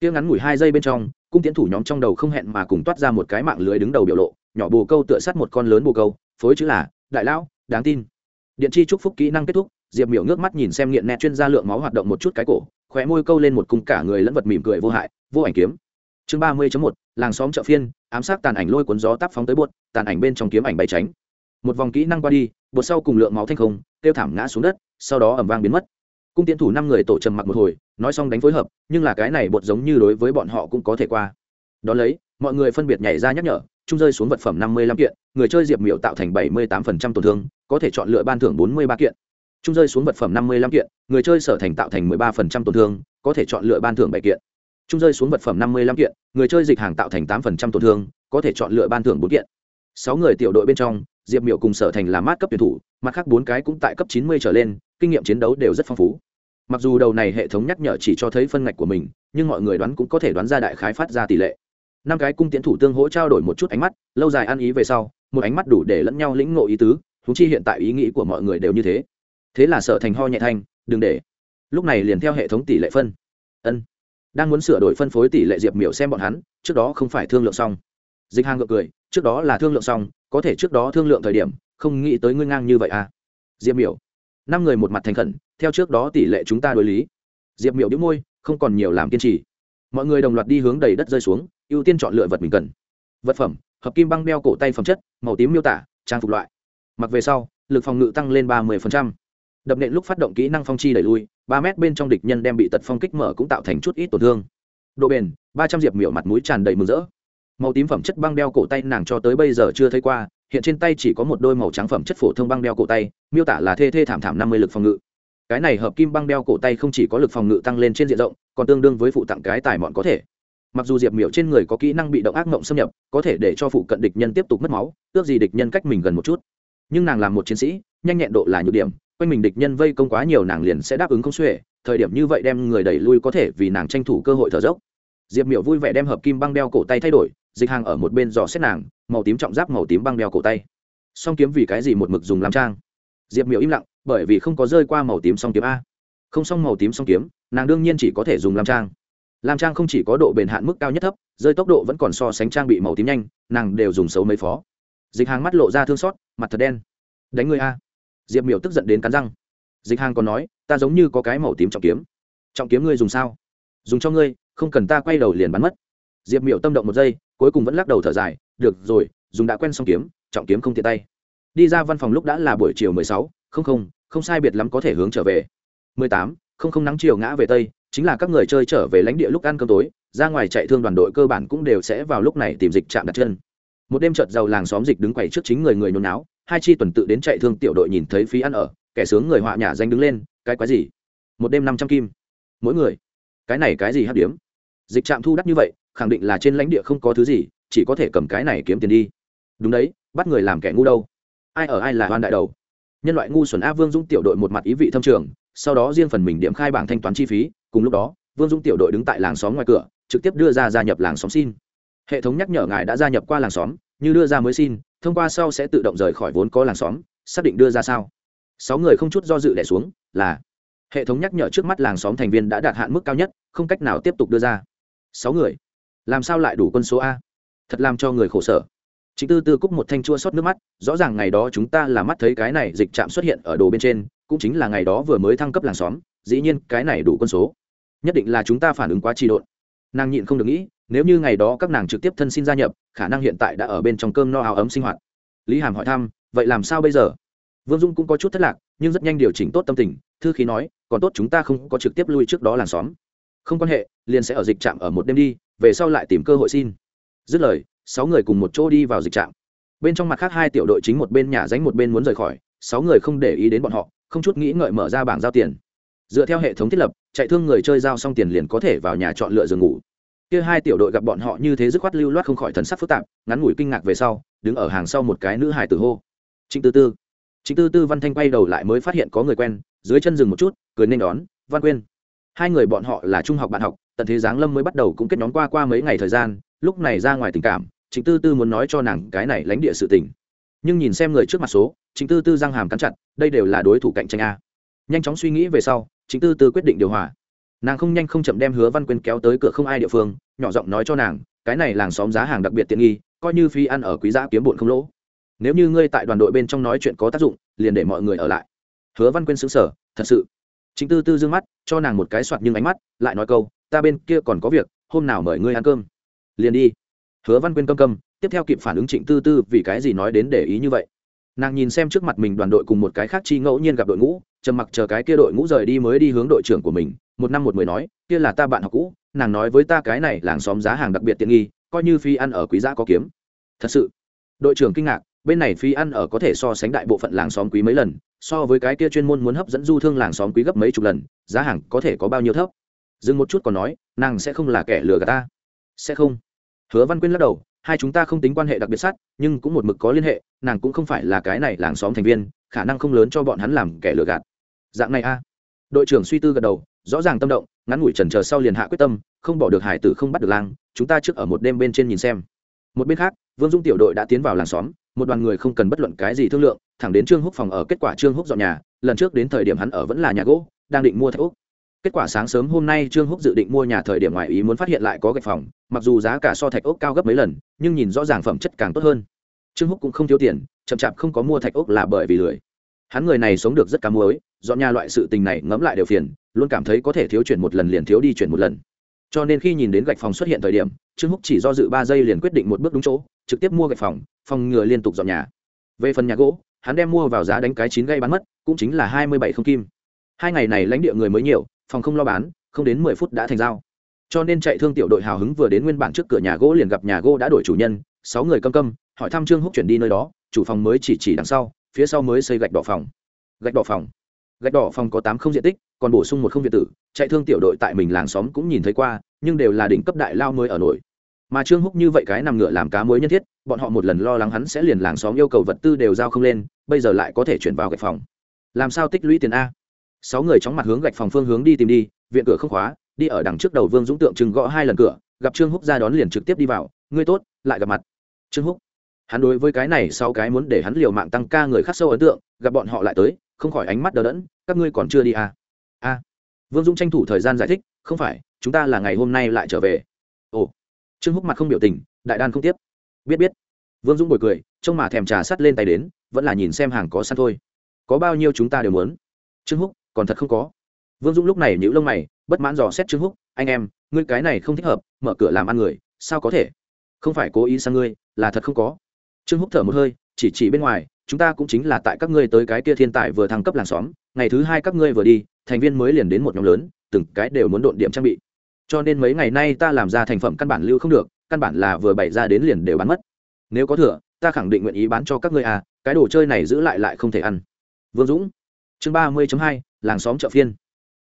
Tiếng ngắn ngủi hai giây bên trong cung tiến thủ nhóm trong đầu không hẹn mà cùng toát ra một cái mạng lưới đứng đầu biểu lộ, nhỏ bồ câu tựa sắt một con lớn bồ câu, phối chữ là, đại lão, đáng tin. Điện chi chúc phúc kỹ năng kết thúc, diệp miểu nước mắt nhìn xem nghiện nét chuyên gia lượng máu hoạt động một chút cái cổ, khóe môi câu lên một cung cả người lẫn vật mỉm cười vô hại, vô ảnh kiếm. Chương ba mươi một, làng xóm chợ phiên, ám sát tàn ảnh lôi cuốn gió tắp phóng tới bột tàn ảnh bên trong kiếm ảnh bay tránh. Một vòng kỹ năng qua đi bột sau cùng lượng máu thanh không, tiêu thảm ngã xuống đất, sau đó ẩm vang biến mất. Cung tiến thủ năm người tổ trầm mặc một hồi nói xong đánh phối hợp, nhưng là cái này bột giống như đối với bọn họ cũng có thể qua. Đón lấy, mọi người phân biệt nhảy ra nhắc nhở trung rơi xuống vật phẩm năm mươi lăm kiện, người chơi diệp miểu tạo thành bảy mươi tám phần trăm tổn thương, có thể chọn lựa ban thưởng bốn mươi ba kiện. Trung rơi xuống vật phẩm năm mươi lăm kiện, người chơi sở thành tạo thành mười ba phần trăm tổn thương, có thể chọn lựa ban thưởng bảy kiện. Trung rơi xuống vật phẩm năm mươi lăm kiện, người chơi dịch hàng tạo thành tám phần trăm tổn thương, có thể chọn lựa ban thưởng bốn kiện. Sáu người tiểu đội bên trong, diệp miểu cùng sở thành là mát cấp tuyển thủ, mặt khác bốn cái cũng tại cấp chín mươi trở lên, kinh nghiệm chiến đấu đều rất phong phú mặc dù đầu này hệ thống nhắc nhở chỉ cho thấy phân ngạch của mình, nhưng mọi người đoán cũng có thể đoán ra đại khái phát ra tỷ lệ. Năm cái cung tiến thủ tương hỗ trao đổi một chút ánh mắt, lâu dài ăn ý về sau, một ánh mắt đủ để lẫn nhau lĩnh ngộ ý tứ thú chi hiện tại ý nghĩ của mọi người đều như thế. Thế là sở thành ho nhẹ thanh, đừng để. Lúc này liền theo hệ thống tỷ lệ phân. Ân. Đang muốn sửa đổi phân phối tỷ lệ diệp miểu xem bọn hắn, trước đó không phải thương lượng xong. Dịch hàng ngược cười, trước đó là thương lượng xong, có thể trước đó thương lượng thời điểm, không nghĩ tới ngươi ngang như vậy à. Diệp miểu năm người một mặt thành khẩn, theo trước đó tỷ lệ chúng ta đối lý. Diệp Miệu đĩu môi, không còn nhiều làm kiên trì. Mọi người đồng loạt đi hướng đầy đất rơi xuống, ưu tiên chọn lựa vật mình cần. Vật phẩm, hợp kim băng đeo cổ tay phẩm chất, màu tím miêu tả, trang phục loại. Mặc về sau, lực phòng ngự tăng lên ba mươi đập nện lúc phát động kỹ năng phong chi đẩy lui, ba mét bên trong địch nhân đem bị tật phong kích mở cũng tạo thành chút ít tổn thương. Độ bền, ba trăm diệp miểu mặt mũi tràn đầy mừng rỡ. Màu tím phẩm chất băng đeo cổ tay nàng cho tới bây giờ chưa thấy qua hiện trên tay chỉ có một đôi màu trắng phẩm chất phổ thông băng đeo cổ tay, miêu tả là thê thê thảm thảm năm mươi lực phòng ngự. Cái này hợp kim băng đeo cổ tay không chỉ có lực phòng ngự tăng lên trên diện rộng, còn tương đương với phụ tặng cái tài mọn có thể. Mặc dù diệp miểu trên người có kỹ năng bị động ác mộng xâm nhập, có thể để cho phụ cận địch nhân tiếp tục mất máu, ước gì địch nhân cách mình gần một chút. Nhưng nàng là một chiến sĩ, nhanh nhẹn độ là nhược điểm, quanh mình địch nhân vây công quá nhiều nàng liền sẽ đáp ứng không xuể, thời điểm như vậy đem người đẩy lui có thể vì nàng tranh thủ cơ hội thở dốc. Diệp miểu vui vẻ đem hợp kim băng đeo cổ tay thay đổi dịch hàng ở một bên dò xét nàng, màu tím trọng giáp màu tím băng đeo cổ tay. Song kiếm vì cái gì một mực dùng làm trang? Diệp miểu im lặng, bởi vì không có rơi qua màu tím song kiếm a. Không xong màu tím song kiếm, nàng đương nhiên chỉ có thể dùng làm trang. Làm trang không chỉ có độ bền hạn mức cao nhất thấp, rơi tốc độ vẫn còn so sánh trang bị màu tím nhanh, nàng đều dùng xấu mấy phó. Dịch hàng mắt lộ ra thương xót, mặt thật đen. Đánh người a. Diệp miểu tức giận đến cắn răng. Dịch hàng còn nói, ta giống như có cái màu tím trọng kiếm. Trọng kiếm ngươi dùng sao? Dùng cho ngươi, không cần ta quay đầu liền bắn mất diệp miểu tâm động một giây, cuối cùng vẫn lắc đầu thở dài, được rồi, dùng đã quen xong kiếm, trọng kiếm không tiện tay. Đi ra văn phòng lúc đã là buổi chiều mười sáu, không không không sai biệt lắm có thể hướng trở về. mười tám, không không nắng chiều ngã về tây, chính là các người chơi trở về lãnh địa lúc ăn cơm tối, ra ngoài chạy thương đoàn đội cơ bản cũng đều sẽ vào lúc này tìm dịch chạm đặt chân. Một đêm chợt giàu làng xóm dịch đứng quầy trước chính người người nôn náo, hai chi tuần tự đến chạy thương tiểu đội nhìn thấy phí ăn ở, kẻ sướng người họa nhà danh đứng lên, cái quái gì? Một đêm năm trăm kim. Mỗi người, cái này cái gì hấp điếm? Dịch trạm thu đắt như vậy khẳng định là trên lãnh địa không có thứ gì, chỉ có thể cầm cái này kiếm tiền đi. Đúng đấy, bắt người làm kẻ ngu đâu. Ai ở ai là hoan đại đầu. Nhân loại ngu xuẩn a vương dũng tiểu đội một mặt ý vị thâm trường, sau đó riêng phần mình điểm khai bảng thanh toán chi phí, cùng lúc đó, vương dũng tiểu đội đứng tại làng xóm ngoài cửa, trực tiếp đưa ra gia nhập làng xóm xin. Hệ thống nhắc nhở ngài đã gia nhập qua làng xóm, như đưa ra mới xin, thông qua sau sẽ tự động rời khỏi vốn có làng xóm, xác định đưa ra sao. Sáu người không chút do dự đẻ xuống, là hệ thống nhắc nhở trước mắt làng xóm thành viên đã đạt hạn mức cao nhất, không cách nào tiếp tục đưa ra. Sáu người làm sao lại đủ quân số a? Thật làm cho người khổ sở. Chính tư tư cúc một thanh chua xót nước mắt, rõ ràng ngày đó chúng ta là mắt thấy cái này dịch trạm xuất hiện ở đồ bên trên, cũng chính là ngày đó vừa mới thăng cấp làng xóm, dĩ nhiên cái này đủ quân số. Nhất định là chúng ta phản ứng quá trì độn. Nàng nhịn không được nghĩ, nếu như ngày đó các nàng trực tiếp thân xin gia nhập, khả năng hiện tại đã ở bên trong cơm no áo ấm sinh hoạt. Lý hàm hỏi thăm, vậy làm sao bây giờ? Vương dung cũng có chút thất lạc, nhưng rất nhanh điều chỉnh tốt tâm tình, thư khí nói, còn tốt chúng ta không có trực tiếp lui trước đó làng xóm. Không quan hệ, liền sẽ ở dịch trạm ở một đêm đi về sau lại tìm cơ hội xin. Dứt lời, sáu người cùng một chỗ đi vào dịch trạm. Bên trong mặt khác hai tiểu đội chính một bên nhà dánh một bên muốn rời khỏi, sáu người không để ý đến bọn họ, không chút nghĩ ngợi mở ra bảng giao tiền. Dựa theo hệ thống thiết lập, chạy thương người chơi giao xong tiền liền có thể vào nhà chọn lựa giường ngủ. Kia hai tiểu đội gặp bọn họ như thế dứt khoát lưu loát không khỏi thần sắc phức tạp, ngắn ngủi kinh ngạc về sau, đứng ở hàng sau một cái nữ hài tử hô. Trịnh tư tư. Trịnh tư tư văn thanh quay đầu lại mới phát hiện có người quen, dưới chân dừng một chút, cười nên đón, văn quyên hai người bọn họ là trung học bạn học tận thế giáng lâm mới bắt đầu cũng kết nhóm qua qua mấy ngày thời gian, lúc này ra ngoài tình cảm, trịnh tư tư muốn nói cho nàng cái này lánh địa sự tình. Nhưng nhìn xem người trước mặt số, trịnh tư tư răng hàm cắn chặt, đây đều là đối thủ cạnh tranh a. Nhanh chóng suy nghĩ về sau chính tư tư quyết định điều hòa. Nàng không nhanh không chậm đem hứa văn quyên kéo tới cửa không ai địa phương, nhỏ giọng nói cho nàng, cái này làng xóm giá hàng đặc biệt tiện nghi, coi như phi ăn ở quý giá kiếm bụn không lỗ. Nếu như ngươi tại đoàn đội bên trong nói chuyện có tác dụng, liền để mọi người ở lại. Hứa văn quyên xứng sở thật sự chính tư tư d ư ơ n g mắt, cho nàng một cái soạt nhưng ánh mắt, lại nói câu, ta bên kia còn có việc, hôm nào mời ngươi ăn cơm? Liền đi. Hứa văn quyên câm câm, tiếp theo kịp phản ứng trịnh tư tư vì cái gì nói đến để ý như vậy. Nàng nhìn xem trước mặt mình đoàn đội cùng một cái khác chi ngẫu nhiên gặp đội ngũ, trầm mặc chờ cái kia đội ngũ rời đi mới đi hướng đội trưởng của mình, một năm một mười nói, kia là ta bạn học cũ, nàng nói với ta cái này làng xóm giá hàng đặc biệt tiện nghi, coi như phi ăn ở quý giá có kiếm. Thật sự, đội trưởng kinh ngạc, bên này phi ăn ở có thể so sánh đại bộ phận làng xóm quý mấy lần so với cái kia chuyên môn muốn hấp dẫn du thương làng xóm quý gấp mấy chục lần, giá hàng có thể có bao nhiêu thấp? Dừng một chút còn nói, nàng sẽ không là kẻ lừa gạt ta. Sẽ không. Hứa văn quyên lắc đầu, hai chúng ta không tính quan hệ đặc biệt sát, nhưng cũng một mực có liên hệ, nàng cũng không phải là cái này làng xóm thành viên, khả năng không lớn cho bọn hắn làm kẻ lừa gạt. Dạng này a. Đội trưởng suy tư gật đầu, rõ ràng tâm động, ngắn ngủi trần chờ sau liền hạ quyết tâm, không bỏ được hải tử không bắt được lang, chúng ta trước ở một đêm bên trên nhìn xem một bên khác, vương dung tiểu đội đã tiến vào làng xóm, một đoàn người không cần bất luận cái gì thương lượng, thẳng đến trương húc phòng ở kết quả trương húc dọn nhà, lần trước đến thời điểm hắn ở vẫn là nhà gỗ, đang định mua thạch úc kết quả sáng sớm hôm nay trương húc dự định mua nhà thời điểm ngoài ý muốn phát hiện lại có gạch phòng, mặc dù giá cả so thạch ốc cao gấp mấy lần, nhưng nhìn rõ ràng phẩm chất càng tốt hơn. Trương húc cũng không thiếu tiền, chậm chạp không có mua thạch ốc là bởi vì lười. Hắn người này sống được rất cá muối, dọn nhà loại sự tình này ngẫm lại đều phiền, luôn cảm thấy có thể thiếu chuyển một lần liền thiếu đi chuyển một lần cho nên khi nhìn đến gạch phòng xuất hiện thời điểm, trương húc chỉ do dự ba giây liền quyết định một bước đúng chỗ, trực tiếp mua gạch phòng phòng ngừa liên tục dọn nhà. Về phần nhà gỗ, hắn đem mua vào giá đánh cái chín gây bán mất, cũng chính là hai mươi bảy không kim. Hai ngày này lãnh địa người mới nhiều, phòng không lo bán, không đến mười phút đã thành giao. Cho nên chạy thương tiểu đội hào hứng vừa đến nguyên bản trước cửa nhà gỗ liền gặp nhà gỗ đã đổi chủ nhân, sáu người câm câm, hỏi thăm trương húc chuyển đi nơi đó, chủ phòng mới chỉ chỉ đằng sau, phía sau mới xây gạch đỏ phòng. Gạch đỏ phòng gạch đỏ phòng có tám không diện tích, còn bổ sung một không việt tử, chạy thương tiểu đội tại mình làng xóm cũng nhìn thấy qua, nhưng đều là đỉnh cấp đại lao mới ở nổi. Mà trương húc như vậy cái nằm ngựa làm cá mới nhân thiết, bọn họ một lần lo lắng hắn sẽ liền làng xóm yêu cầu vật tư đều giao không lên, bây giờ lại có thể chuyển vào gạch phòng. Làm sao tích lũy tiền a? Sáu người chóng mặt hướng gạch phòng phương hướng đi tìm đi, viện cửa không khóa, đi ở đằng trước đầu vương dũng tượng chừng gõ hai lần cửa, gặp trương húc ra đón liền trực tiếp đi vào, ngươi tốt, lại gặp mặt. Trương húc, hắn đối với cái này sau cái muốn để hắn liều mạng tăng ca người khác sâu ấn tượng, gặp bọn họ lại tới không khỏi ánh mắt đờ đẫn, các ngươi còn chưa đi à? a vương dũng tranh thủ thời gian giải thích, không phải, chúng ta là ngày hôm nay lại trở về. Ồ, trương húc mặt không biểu tình, đại đan không tiếp. Biết biết. Vương dũng bồi cười, trông mà thèm trà sắt lên tay đến, vẫn là nhìn xem hàng có sẵn thôi. Có bao nhiêu chúng ta đều muốn. Trương húc, còn thật không có. Vương dũng lúc này nhữ lông mày, bất mãn dò xét trương húc, anh em, ngươi cái này không thích hợp, mở cửa làm ăn người, sao có thể? Không phải cố ý sang ngươi, là thật không có. Trương húc thở một hơi, chỉ chỉ bên ngoài chúng ta cũng chính là tại các ngươi tới cái kia thiên tài vừa thăng cấp làng xóm, ngày thứ hai các ngươi vừa đi, thành viên mới liền đến một nhóm lớn, từng cái đều muốn độn điểm trang bị. Cho nên mấy ngày nay ta làm ra thành phẩm căn bản lưu không được, căn bản là vừa bày ra đến liền đều bán mất. Nếu có thừa, ta khẳng định nguyện ý bán cho các ngươi à cái đồ chơi này giữ lại lại không thể ăn. Vương dũng, chương ba mươi hai, làng xóm chợ phiên.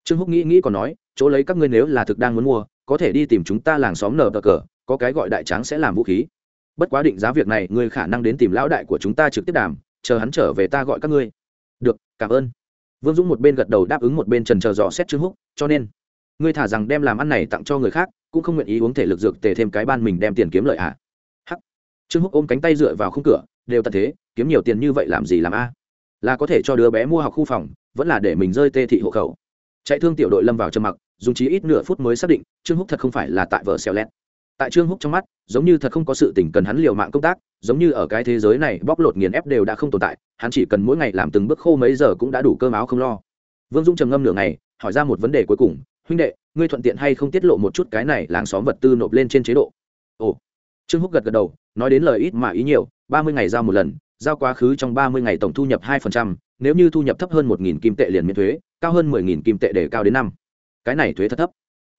Trương húc nghĩ nghĩ còn nói, chỗ lấy các ngươi nếu là thực đang muốn mua, có thể đi tìm chúng ta làng xóm nở bờ cờ, có cái gọi đại tráng sẽ làm vũ khí. Bất quá định giá việc này, ngươi khả năng đến tìm lão đại của chúng ta trực tiếp đàm chờ hắn trở về ta gọi các ngươi. Được, cảm ơn. Vương dũng một bên gật đầu đáp ứng một bên trần chờ dò xét trương húc, cho nên, ngươi thả rằng đem làm ăn này tặng cho người khác, cũng không nguyện ý uống thể lực dược tề thêm cái ban mình đem tiền kiếm lợi ạ à. hắc. Trương húc ôm cánh tay dựa vào khung cửa, đều tận thế, kiếm nhiều tiền như vậy làm gì làm a? Là có thể cho đứa bé mua học khu phòng, vẫn là để mình rơi tê thị hộ khẩu. Chạy thương tiểu đội lâm vào trầm mặc, dùng chí ít nửa phút mới xác định, trương húc thật không phải là tại vợ xèo lét tại trương húc trong mắt, giống như thật không có sự tình cần hắn liều mạng công tác, giống như ở cái thế giới này, bóc lột nghiền ép đều đã không tồn tại, hắn chỉ cần mỗi ngày làm từng bước khô mấy giờ cũng đã đủ cơm áo không lo. Vương dung trầm ngâm nửa ngày, hỏi ra một vấn đề cuối cùng, huynh đệ, ngươi thuận tiện hay không tiết lộ một chút cái này làng xóm vật tư nộp lên trên chế độ? Ồ. Trương húc gật gật đầu, nói đến lời ít mà ý nhiều, ba mươi ngày giao một lần, giao quá khứ trong ba mươi ngày tổng thu nhập hai phần trăm, nếu như thu nhập thấp hơn một nghìn kim tệ liền miễn thuế, cao hơn mười nghìn kim tệ để cao đến năm. Cái này thuế thật thấp.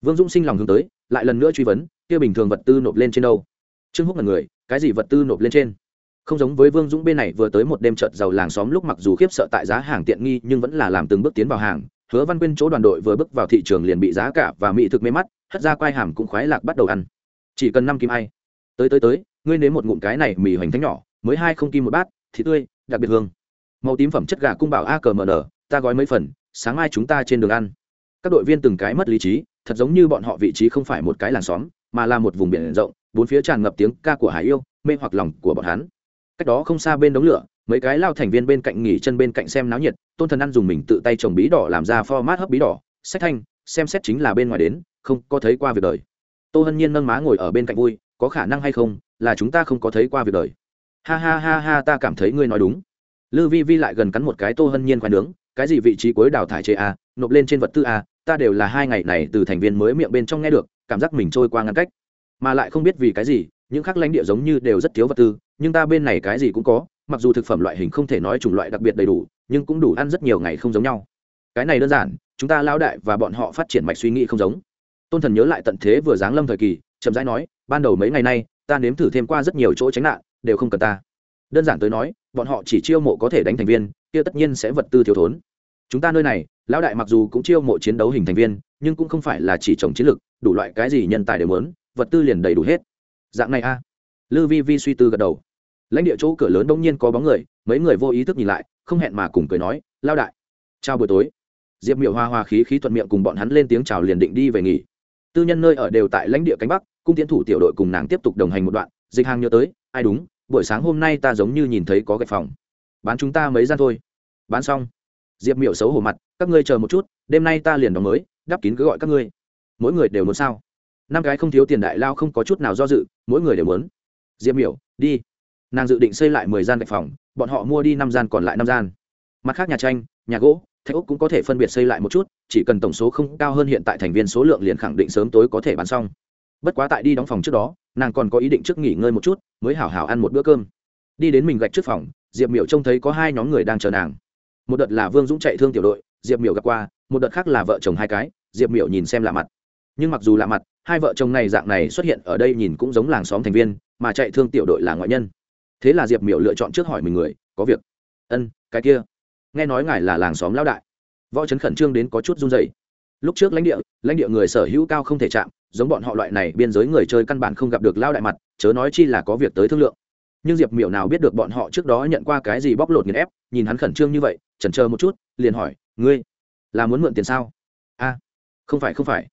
Vương dũng sinh lòng hướng tới, lại lần nữa truy vấn kia bình thường vật tư nộp lên trên đâu? Trương húc là người, cái gì vật tư nộp lên trên? Không giống với vương dũng bên này vừa tới một đêm trợt giàu làng xóm lúc mặc dù khiếp sợ tại giá hàng tiện nghi nhưng vẫn là làm từng bước tiến vào hàng. Hứa văn quyên chỗ đoàn đội vừa bước vào thị trường liền bị giá cả và mỹ thực mê mắt, hất ra quai hàm cũng khoái lạc bắt đầu ăn. Chỉ cần năm kim ai. Tới tới tới, ngươi nếm một ngụm cái này mì hoành thánh nhỏ, mới hai không kim một bát thì tươi, đặc biệt hương. Màu tím phẩm chất gà cung bảo a cờ mờ ta gói mấy phần, sáng mai chúng ta trên đường ăn. Các đội viên từng cái mất lý trí, thật giống như bọn họ vị trí không phải một cái làng xóm mà là một vùng biển rộng, bốn phía tràn ngập tiếng ca của hải yêu, mê hoặc lòng của bọn hắn. Cách đó không xa bên đống lửa, mấy cái lao thành viên bên cạnh nghỉ chân bên cạnh xem náo nhiệt, tôn thần ăn dùng mình tự tay trồng bí đỏ làm ra format hấp bí đỏ, sách thanh, xem xét chính là bên ngoài đến, không có thấy qua việc đời. Tô hân nhiên nâng má ngồi ở bên cạnh vui, có khả năng hay không, là chúng ta không có thấy qua việc đời. Ha ha ha ha, ta cảm thấy ngươi nói đúng. Lư vi vi lại gần cắn một cái tô hân nhiên khoai nướng, cái gì vị trí cuối đào thải chế a, nộp lên trên vật tư a, ta đều là hai ngày này từ thành viên mới miệng bên trong nghe được cảm giác mình trôi qua ngăn cách. Mà lại không biết vì cái gì, những khác lãnh địa giống như đều rất thiếu vật tư, nhưng ta bên này cái gì cũng có, mặc dù thực phẩm loại hình không thể nói chủng loại đặc biệt đầy đủ, nhưng cũng đủ ăn rất nhiều ngày không giống nhau. Cái này đơn giản, chúng ta lao đại và bọn họ phát triển mạch suy nghĩ không giống. Tôn thần nhớ lại tận thế vừa giáng lâm thời kỳ, chậm rãi nói, ban đầu mấy ngày nay, ta nếm thử thêm qua rất nhiều chỗ tránh nạn, đều không cần ta. Đơn giản tới nói, bọn họ chỉ chiêu mộ có thể đánh thành viên, kia tất nhiên sẽ vật tư thiếu thốn. Chúng ta nơi này, lão đại mặc dù cũng chiêu mộ chiến đấu hình thành viên nhưng cũng không phải là chỉ trồng chiến lược, đủ loại cái gì nhân tài đều muốn, vật tư liền đầy đủ hết. Dạng này a. À. lư vi vi suy tư gật đầu. Lãnh địa chỗ cửa lớn đông nhiên có bóng người, mấy người vô ý thức nhìn lại, không hẹn mà cùng cười nói, lao đại, chào buổi tối. Diệp miểu hoa hoa khí khí thuận miệng cùng bọn hắn lên tiếng chào liền định đi về nghỉ. Tư nhân nơi ở đều tại lãnh địa cánh bắc, cung tiến thủ tiểu đội cùng nàng tiếp tục đồng hành một đoạn, dịch hàng nhớ tới, ai đúng, buổi sáng hôm nay ta giống như nhìn thấy có gạch phòng. Bán chúng ta mấy gian thôi. Bán xong. Diệp miểu xấu hổ mặt, các ngươi chờ một chút, đêm nay ta liền đóng mới đắp kín cứ gọi các ngươi. Mỗi người đều muốn sao? Năm cái không thiếu tiền đại lao không có chút nào do dự, mỗi người đều muốn. Diệp miểu, đi. Nàng dự định xây lại mười gian gạch phòng, bọn họ mua đi năm gian còn lại năm gian. Mặt khác nhà tranh, nhà gỗ, thạch úc cũng có thể phân biệt xây lại một chút, chỉ cần tổng số không cao hơn hiện tại thành viên số lượng liền khẳng định sớm tối có thể bán xong. Bất quá tại đi đóng phòng trước đó, nàng còn có ý định trước nghỉ ngơi một chút, mới hảo hảo ăn một bữa cơm. Đi đến mình gạch trước phòng, diệp miểu trông thấy có hai nhóm người đang chờ nàng. Một đợt là vương dũng chạy thương tiểu đội, diệp miểu gặp qua, một đợt khác là vợ chồng hai cái diệp miểu nhìn xem lạ mặt. Nhưng mặc dù lạ mặt, hai vợ chồng này dạng này xuất hiện ở đây nhìn cũng giống làng xóm thành viên, mà chạy thương tiểu đội là ngoại nhân. Thế là diệp miểu lựa chọn trước hỏi mình người, có việc? Ân, cái kia. Nghe nói ngài là làng xóm lão đại. Võ trấn khẩn trương đến có chút run dày lúc trước lãnh địa lãnh địa người sở hữu cao không thể chạm, giống bọn họ loại này biên giới người chơi căn bản không gặp được lao đại mặt, chớ nói chi là có việc tới thương lượng. Nhưng diệp miểu nào biết được bọn họ trước đó nhận qua cái gì bóc lột nghiền ép, nhìn hắn khẩn trương như vậy, chần chờ một chút, liền hỏi, ngươi là muốn mượn tiền sao? A không phải không phải.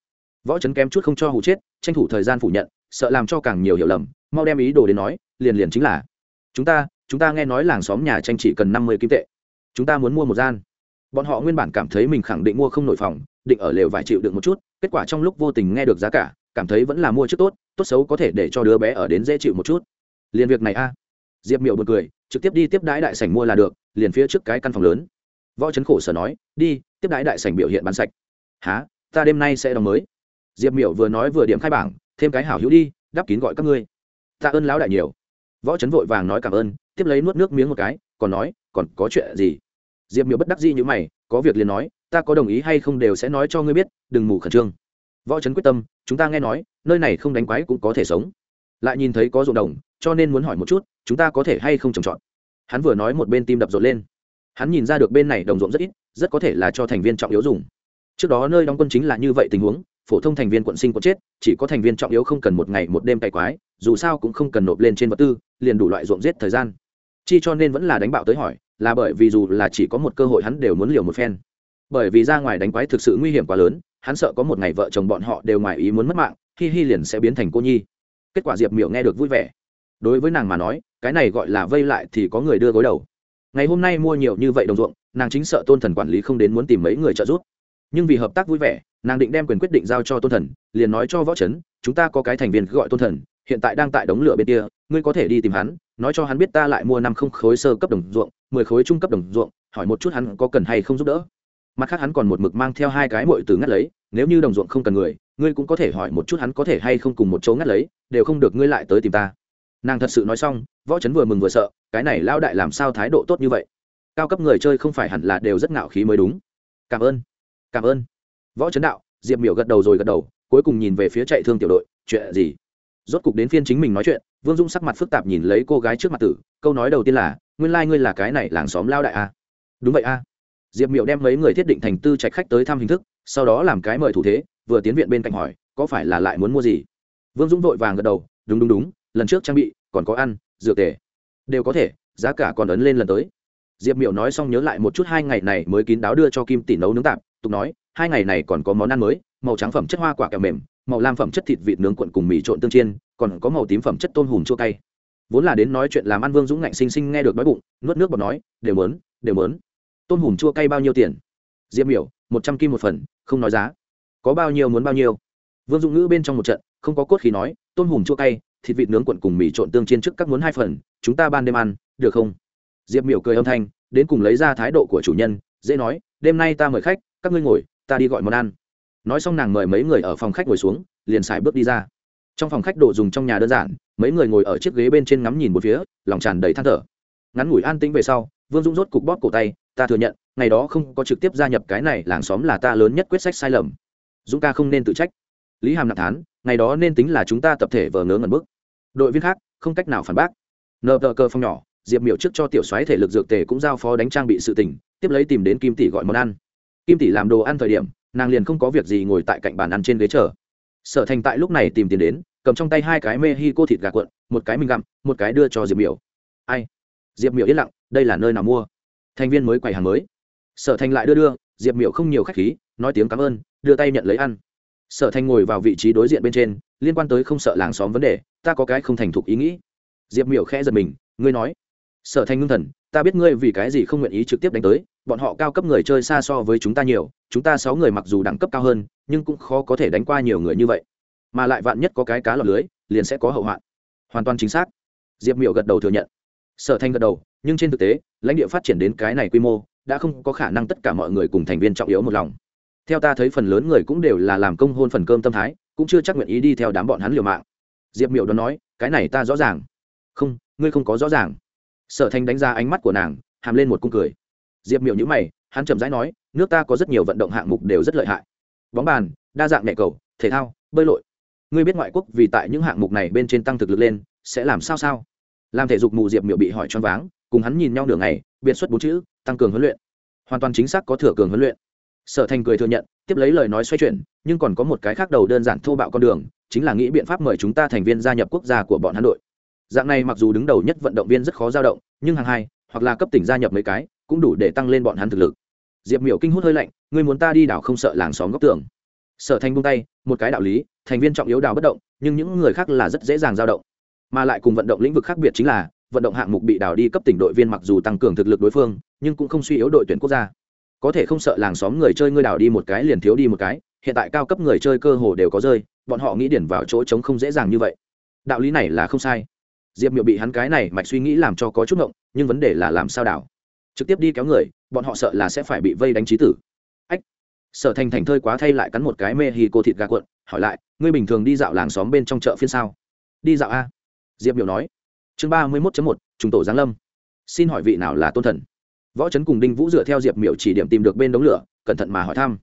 Võ trấn kém chút không cho hụ chết, tranh thủ thời gian phủ nhận, sợ làm cho càng nhiều hiểu lầm, mau đem ý đồ đến nói, liền liền chính là, chúng ta chúng ta nghe nói làng xóm nhà tranh chỉ cần năm mươi kim tệ. Chúng ta muốn mua một gian. Bọn họ nguyên bản cảm thấy mình khẳng định mua không nổi phòng, định ở lều vài triệu được một chút, kết quả trong lúc vô tình nghe được giá cả, cảm thấy vẫn là mua trước tốt tốt xấu có thể để cho đứa bé ở đến dễ chịu một chút. Liền việc này a. Diệp miệu bật cười, trực tiếp đi tiếp đái đại sảnh mua là được, liền phía trước cái căn phòng lớn. Võ trấn khổ sở nói, đi, tiếp đái đại sảnh biểu hiện bán sạch. Há ta đêm nay sẽ đóng mới. Diệp Miểu vừa nói vừa điểm khai bảng, thêm cái hảo hữu đi đắp kín gọi các ngươi. Tạ ơn lão đại nhiều. Võ trấn vội vàng nói cảm ơn, tiếp lấy nuốt nước miếng một cái, còn nói, còn có chuyện gì? Diệp miểu bất đắc dĩ như mày, có việc liền nói, ta có đồng ý hay không đều sẽ nói cho ngươi biết, đừng mù khẩn trương. Võ trấn quyết tâm, chúng ta nghe nói, nơi này không đánh quái cũng có thể sống. Lại nhìn thấy có ruộng đồng, cho nên muốn hỏi một chút, chúng ta có thể hay không trồng trọt? Hắn vừa nói một bên tim đập rộn lên. Hắn nhìn ra được bên này đồng ruộng rất ít, rất có thể là cho thành viên trọng yếu dùng trước đó nơi đóng quân chính là như vậy tình huống, phổ thông thành viên quận sinh quận chết, chỉ có thành viên trọng yếu không cần một ngày một đêm cày quái, dù sao cũng không cần nộp lên trên vật tư, liền đủ loại ruộng giết thời gian. Chi cho nên vẫn là đánh bạo tới hỏi, là bởi vì dù là chỉ có một cơ hội hắn đều muốn liều một phen. Bởi vì ra ngoài đánh quái thực sự nguy hiểm quá lớn, hắn sợ có một ngày vợ chồng bọn họ đều ngoài ý muốn mất mạng, hi hi liền sẽ biến thành cô nhi. Kết quả diệp miểu nghe được vui vẻ. Đối với nàng mà nói, cái này gọi là vây lại thì có người đưa gối đầu. Ngày hôm nay mua nhiều như vậy đồng ruộng, nàng chính sợ tôn thần quản lý không đến muốn tìm mấy người trợ giúp nhưng vì hợp tác vui vẻ, nàng định đem quyền quyết định giao cho tôn thần, liền nói cho võ trấn chúng ta có cái thành viên gọi tôn thần, hiện tại đang tại đống lửa bên kia, ngươi có thể đi tìm hắn, nói cho hắn biết ta lại mua năm không khối sơ cấp đồng ruộng, mười khối trung cấp đồng ruộng, hỏi một chút hắn có cần hay không giúp đỡ. Mặt khác hắn còn một mực mang theo hai cái mội từ ngắt lấy, nếu như đồng ruộng không cần người, ngươi cũng có thể hỏi một chút hắn có thể hay không cùng một chỗ ngắt lấy, đều không được ngươi lại tới tìm ta. Nàng thật sự nói xong, võ trấn vừa mừng vừa sợ, cái này lao đại làm sao thái độ tốt như vậy? Cao cấp người chơi không phải hẳn là đều rất ngạo khí mới đúng. Cảm ơn cảm ơn. Võ trấn đạo, diệp miểu gật đầu rồi gật đầu, cuối cùng nhìn về phía chạy thương tiểu đội, chuyện gì? Rốt cục đến phiên chính mình nói chuyện, vương dung sắc mặt phức tạp nhìn lấy cô gái trước mặt tử, câu nói đầu tiên là, nguyên lai、like、ngươi là cái này làng xóm lao đại a. À? đúng vậy a. À. diệp miệu đem mấy người thiết định thành tư trạch khách tới thăm hình thức, sau đó làm cái mời thủ thế, vừa tiến viện bên cạnh hỏi, có phải là lại muốn mua gì? Vương dũng vội vàng gật đầu, đúng đúng đúng, lần trước trang bị, còn có ăn, dược tề. Đều có thể, giá cả còn ấn lên lần tới. Diệp miệu nói xong nhớ lại một chút hai ngày này mới kín đáo đưa cho kim tỷ nấu nướng tạp tục nói, hai ngày này còn có món ăn mới, màu trắng phẩm chất hoa quả kẹo mềm, màu lam phẩm chất thịt vịt nướng cuộn cùng mì trộn tương chiên, còn có màu tím phẩm chất tôm hùm chua cay. Vốn là đến nói chuyện làm ăn vương dũng ngạnh xinh xinh nghe được đói bụng, nuốt nước bọt nói, đều mớn đều mớn tôm hùm chua cay bao nhiêu tiền? Diệp miểu, một trăm kim một phần, không nói giá. Có bao nhiêu muốn bao nhiêu? Vương dũng ngữ bên trong một trận, không có cốt khí nói, tôm hùm chua cay, thịt vịt nướng cuộn cùng mì trộn tương chiên trước các muốn hai phần, chúng ta ban đêm ăn, được không? Diệp miểu cười âm thanh, đến cùng lấy ra thái độ của chủ nhân, dễ nói, đêm nay ta mời khách các ngươi ngồi, ta đi gọi món ăn. Nói xong nàng mời mấy người ở phòng khách ngồi xuống, liền xài bước đi ra. Trong phòng khách đồ dùng trong nhà đơn giản, mấy người ngồi ở chiếc ghế bên trên ngắm nhìn một phía, lòng tràn đầy than thở. Ngắn ngủi an tĩnh về sau, vương dũng rốt cục bóp cổ tay, ta thừa nhận, ngày đó không có trực tiếp gia nhập cái này làng xóm là ta lớn nhất quyết sách sai lầm. Dũng ca không nên tự trách. Lý hàm nặng thán, ngày đó nên tính là chúng ta tập thể vờ ngớ ngẩn bức. Đội viên khác, không cách nào phản bác. Nờ tờ cơ phong nhỏ, diệp miểu trước cho tiểu soái thể lực dược tề cũng giao phó đánh trang bị sự tỉnh tiếp lấy tìm đến kim tỷ gọi món ăn kim tỷ làm đồ ăn thời điểm, nàng liền không có việc gì ngồi tại cạnh bàn ăn trên ghế chờ. Sở thành tại lúc này tìm tiền đến, cầm trong tay hai cái mê hi cô thịt gà cuộn, một cái mình gặm, một cái đưa cho diệp miểu. Ai? Diệp miểu yên lặng, đây là nơi nào mua? Thành viên mới quầy hàng mới. Sở thành lại đưa đưa, diệp miểu không nhiều khách khí, nói tiếng cảm ơn, đưa tay nhận lấy ăn. Sở thành ngồi vào vị trí đối diện bên trên, liên quan tới không sợ làng xóm vấn đề, ta có cái không thành thục ý nghĩ. Diệp miểu khẽ giật mình, ngươi nói. Sở thành ngưng thần ta biết ngươi vì cái gì không nguyện ý trực tiếp đánh tới, bọn họ cao cấp người chơi xa so với chúng ta nhiều, chúng ta sáu người mặc dù đẳng cấp cao hơn, nhưng cũng khó có thể đánh qua nhiều người như vậy. Mà lại vạn nhất có cái cá lọt lưới, liền sẽ có hậu hoạn. Hoàn toàn chính xác. Diệp miểu gật đầu thừa nhận. Sở thanh gật đầu, nhưng trên thực tế, lãnh địa phát triển đến cái này quy mô, đã không có khả năng tất cả mọi người cùng thành viên trọng yếu một lòng. Theo ta thấy phần lớn người cũng đều là làm công hôn phần cơm tâm thái, cũng chưa chắc nguyện ý đi theo đám bọn hắn liều mạng. Diệp miểu đoán nói, cái này ta rõ ràng. Không, ngươi không có rõ ràng sở thanh đánh ra ánh mắt của nàng, hàm lên một cung cười. Diệp miểu nhữ mày, hắn chậm rãi nói, nước ta có rất nhiều vận động hạng mục đều rất lợi hại. Bóng bàn, đa dạng nhẹ cầu, thể thao, bơi lội. Ngươi biết ngoại quốc vì tại những hạng mục này bên trên tăng thực lực lên, sẽ làm sao sao? Làm thể dục mù diệp miểu bị hỏi choáng váng, cùng hắn nhìn nhau nửa ngày, biệt xuất bốn chữ, tăng cường huấn luyện. Hoàn toàn chính xác có thừa cường huấn luyện. Sở thành cười thừa nhận, tiếp lấy lời nói xoay chuyển, nhưng còn có một cái khác đầu đơn giản thô bạo con đường, chính là nghĩ biện pháp mời chúng ta thành viên gia nhập quốc gia của bọn hắn đội dạng này mặc dù đứng đầu nhất vận động viên rất khó dao động, nhưng hàng hai, hoặc là cấp tỉnh gia nhập mấy cái, cũng đủ để tăng lên bọn hắn thực lực. Diệp miểu kinh hút hơi lạnh người muốn ta đi đảo không sợ làng xóm góc tường. Sở thành buông tay, một cái đạo lý, thành viên trọng yếu đào bất động, nhưng những người khác là rất dễ dàng dao động. Mà lại cùng vận động lĩnh vực khác biệt chính là, vận động hạng mục bị đào đi cấp tỉnh đội viên mặc dù tăng cường thực lực đối phương, nhưng cũng không suy yếu đội tuyển quốc gia. Có thể không sợ làng xóm người chơi ngươi đào đi một cái liền thiếu đi một cái, hiện tại cao cấp người chơi cơ hồ đều có rơi, bọn họ nghĩ điển vào chỗ trống không dễ dàng như vậy. Đạo lý này là không sai diệp miệu bị hắn cái này mạch suy nghĩ làm cho có chút ngộng, nhưng vấn đề là làm sao đảo? Trực tiếp đi kéo người, bọn họ sợ là sẽ phải bị vây đánh trí tử. Ách! Sở thành thành thơi quá thay lại cắn một cái mê hì cô thịt gà cuộn, hỏi lại, ngươi bình thường đi dạo làng xóm bên trong chợ phiên sao? Đi dạo a. Diệp miệu nói. Chương ba mươi mốt một chúng tổ giáng lâm. Xin hỏi vị nào là tôn thần? Võ trấn cùng đinh vũ dựa theo diệp miệu chỉ điểm tìm được bên đống lửa, cẩn thận mà hỏi thăm.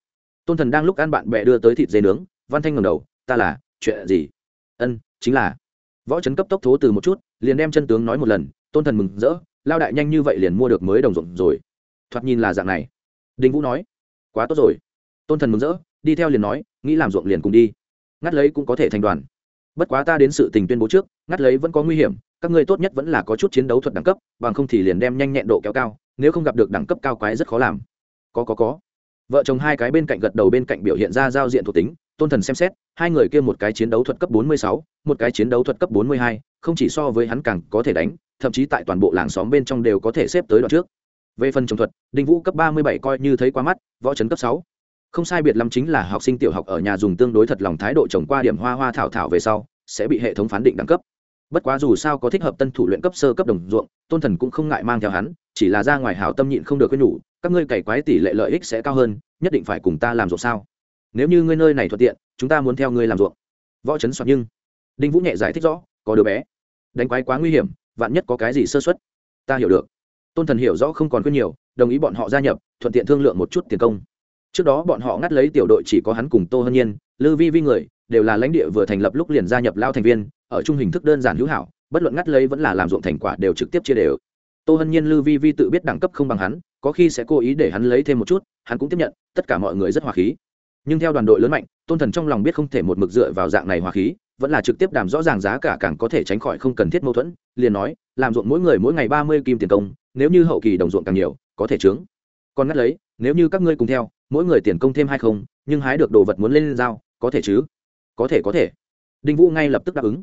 Tôn thần đang lúc ăn bạn bè đưa tới thịt dê nướng, văn thanh ngầm đầu, ta là, chuyện gì? Ân, chính là. Võ trấn cấp tốc thố từ một chút liền đem chân tướng nói một lần, tôn thần mừng rỡ, lao đại nhanh như vậy liền mua được mới đồng ruộng rồi. Thoạt nhìn là dạng này. Đinh vũ nói, quá tốt rồi. Tôn thần mừng rỡ, đi theo liền nói, nghĩ làm ruộng liền cùng đi. Ngắt lấy cũng có thể thành đoàn. Bất quá ta đến sự tình tuyên bố trước, ngắt lấy vẫn có nguy hiểm, các ngươi tốt nhất vẫn là có chút chiến đấu thuật đẳng cấp, bằng không thì liền đem nhanh nhẹn độ kéo cao, nếu không gặp được đẳng cấp cao quái rất khó làm. Có có có. Vợ chồng hai cái bên cạnh gật đầu bên cạnh biểu hiện ra giao diện thuộc tính tôn thần xem xét hai người kia một cái chiến đấu thuật cấp 46, một cái chiến đấu thuật cấp 42, không chỉ so với hắn càng có thể đánh thậm chí tại toàn bộ làng xóm bên trong đều có thể xếp tới đoạn trước. Về phần trồng thuật đinh vũ cấp 37 coi như thấy qua mắt võ trấn cấp 6. không sai biệt lắm chính là học sinh tiểu học ở nhà dùng tương đối thật lòng thái độ trồng qua điểm hoa hoa thảo thảo về sau sẽ bị hệ thống phán định đẳng cấp. Bất quá dù sao có thích hợp tân thủ luyện cấp sơ cấp đồng ruộng tôn thần cũng không ngại mang theo hắn chỉ là ra ngoài hảo tâm nhịn không được quên nhủ các ngươi cày quái tỷ lệ lợi ích sẽ cao hơn nhất định phải cùng ta làm ruộng sao? Nếu như ngươi nơi này thuận tiện, chúng ta muốn theo ngươi làm ruộng. Võ chấn soạt nhưng, đinh vũ nhẹ giải thích rõ, có đứa bé. Đánh quái quá nguy hiểm, vạn nhất có cái gì sơ xuất ta hiểu được. Tôn thần hiểu rõ không còn khuyên nhiều, đồng ý bọn họ gia nhập, thuận tiện thương lượng một chút tiền công. Trước đó bọn họ ngắt lấy tiểu đội chỉ có hắn cùng tô hân nhiên, lư vi vi người, đều là lãnh địa vừa thành lập lúc liền gia nhập lao thành viên, ở chung hình thức đơn giản hữu hảo, bất luận ngắt lấy vẫn là làm ruộng thành quả đều trực tiếp chia đều. Tô hân nhiên, lư vi vi tự biết đẳng cấp không bằng hắn, có khi sẽ cố ý để hắn lấy thêm một chút, hắn cũng tiếp nhận, tất cả mọi người rất hòa khí nhưng theo đoàn đội lớn mạnh, tôn thần trong lòng biết không thể một mực dựa vào dạng này hòa khí, vẫn là trực tiếp đàm rõ ràng giá cả càng có thể tránh khỏi không cần thiết mâu thuẫn, liền nói, làm ruộng mỗi người mỗi ngày ba mươi kim tiền công, nếu như hậu kỳ đồng ruộng càng nhiều, có thể trướng. Còn ngắt lấy, nếu như các ngươi cùng theo, mỗi người tiền công thêm hay không, nhưng hái được đồ vật muốn lên giao, có thể chứ? Có thể có thể. Đinh vũ ngay lập tức đáp ứng.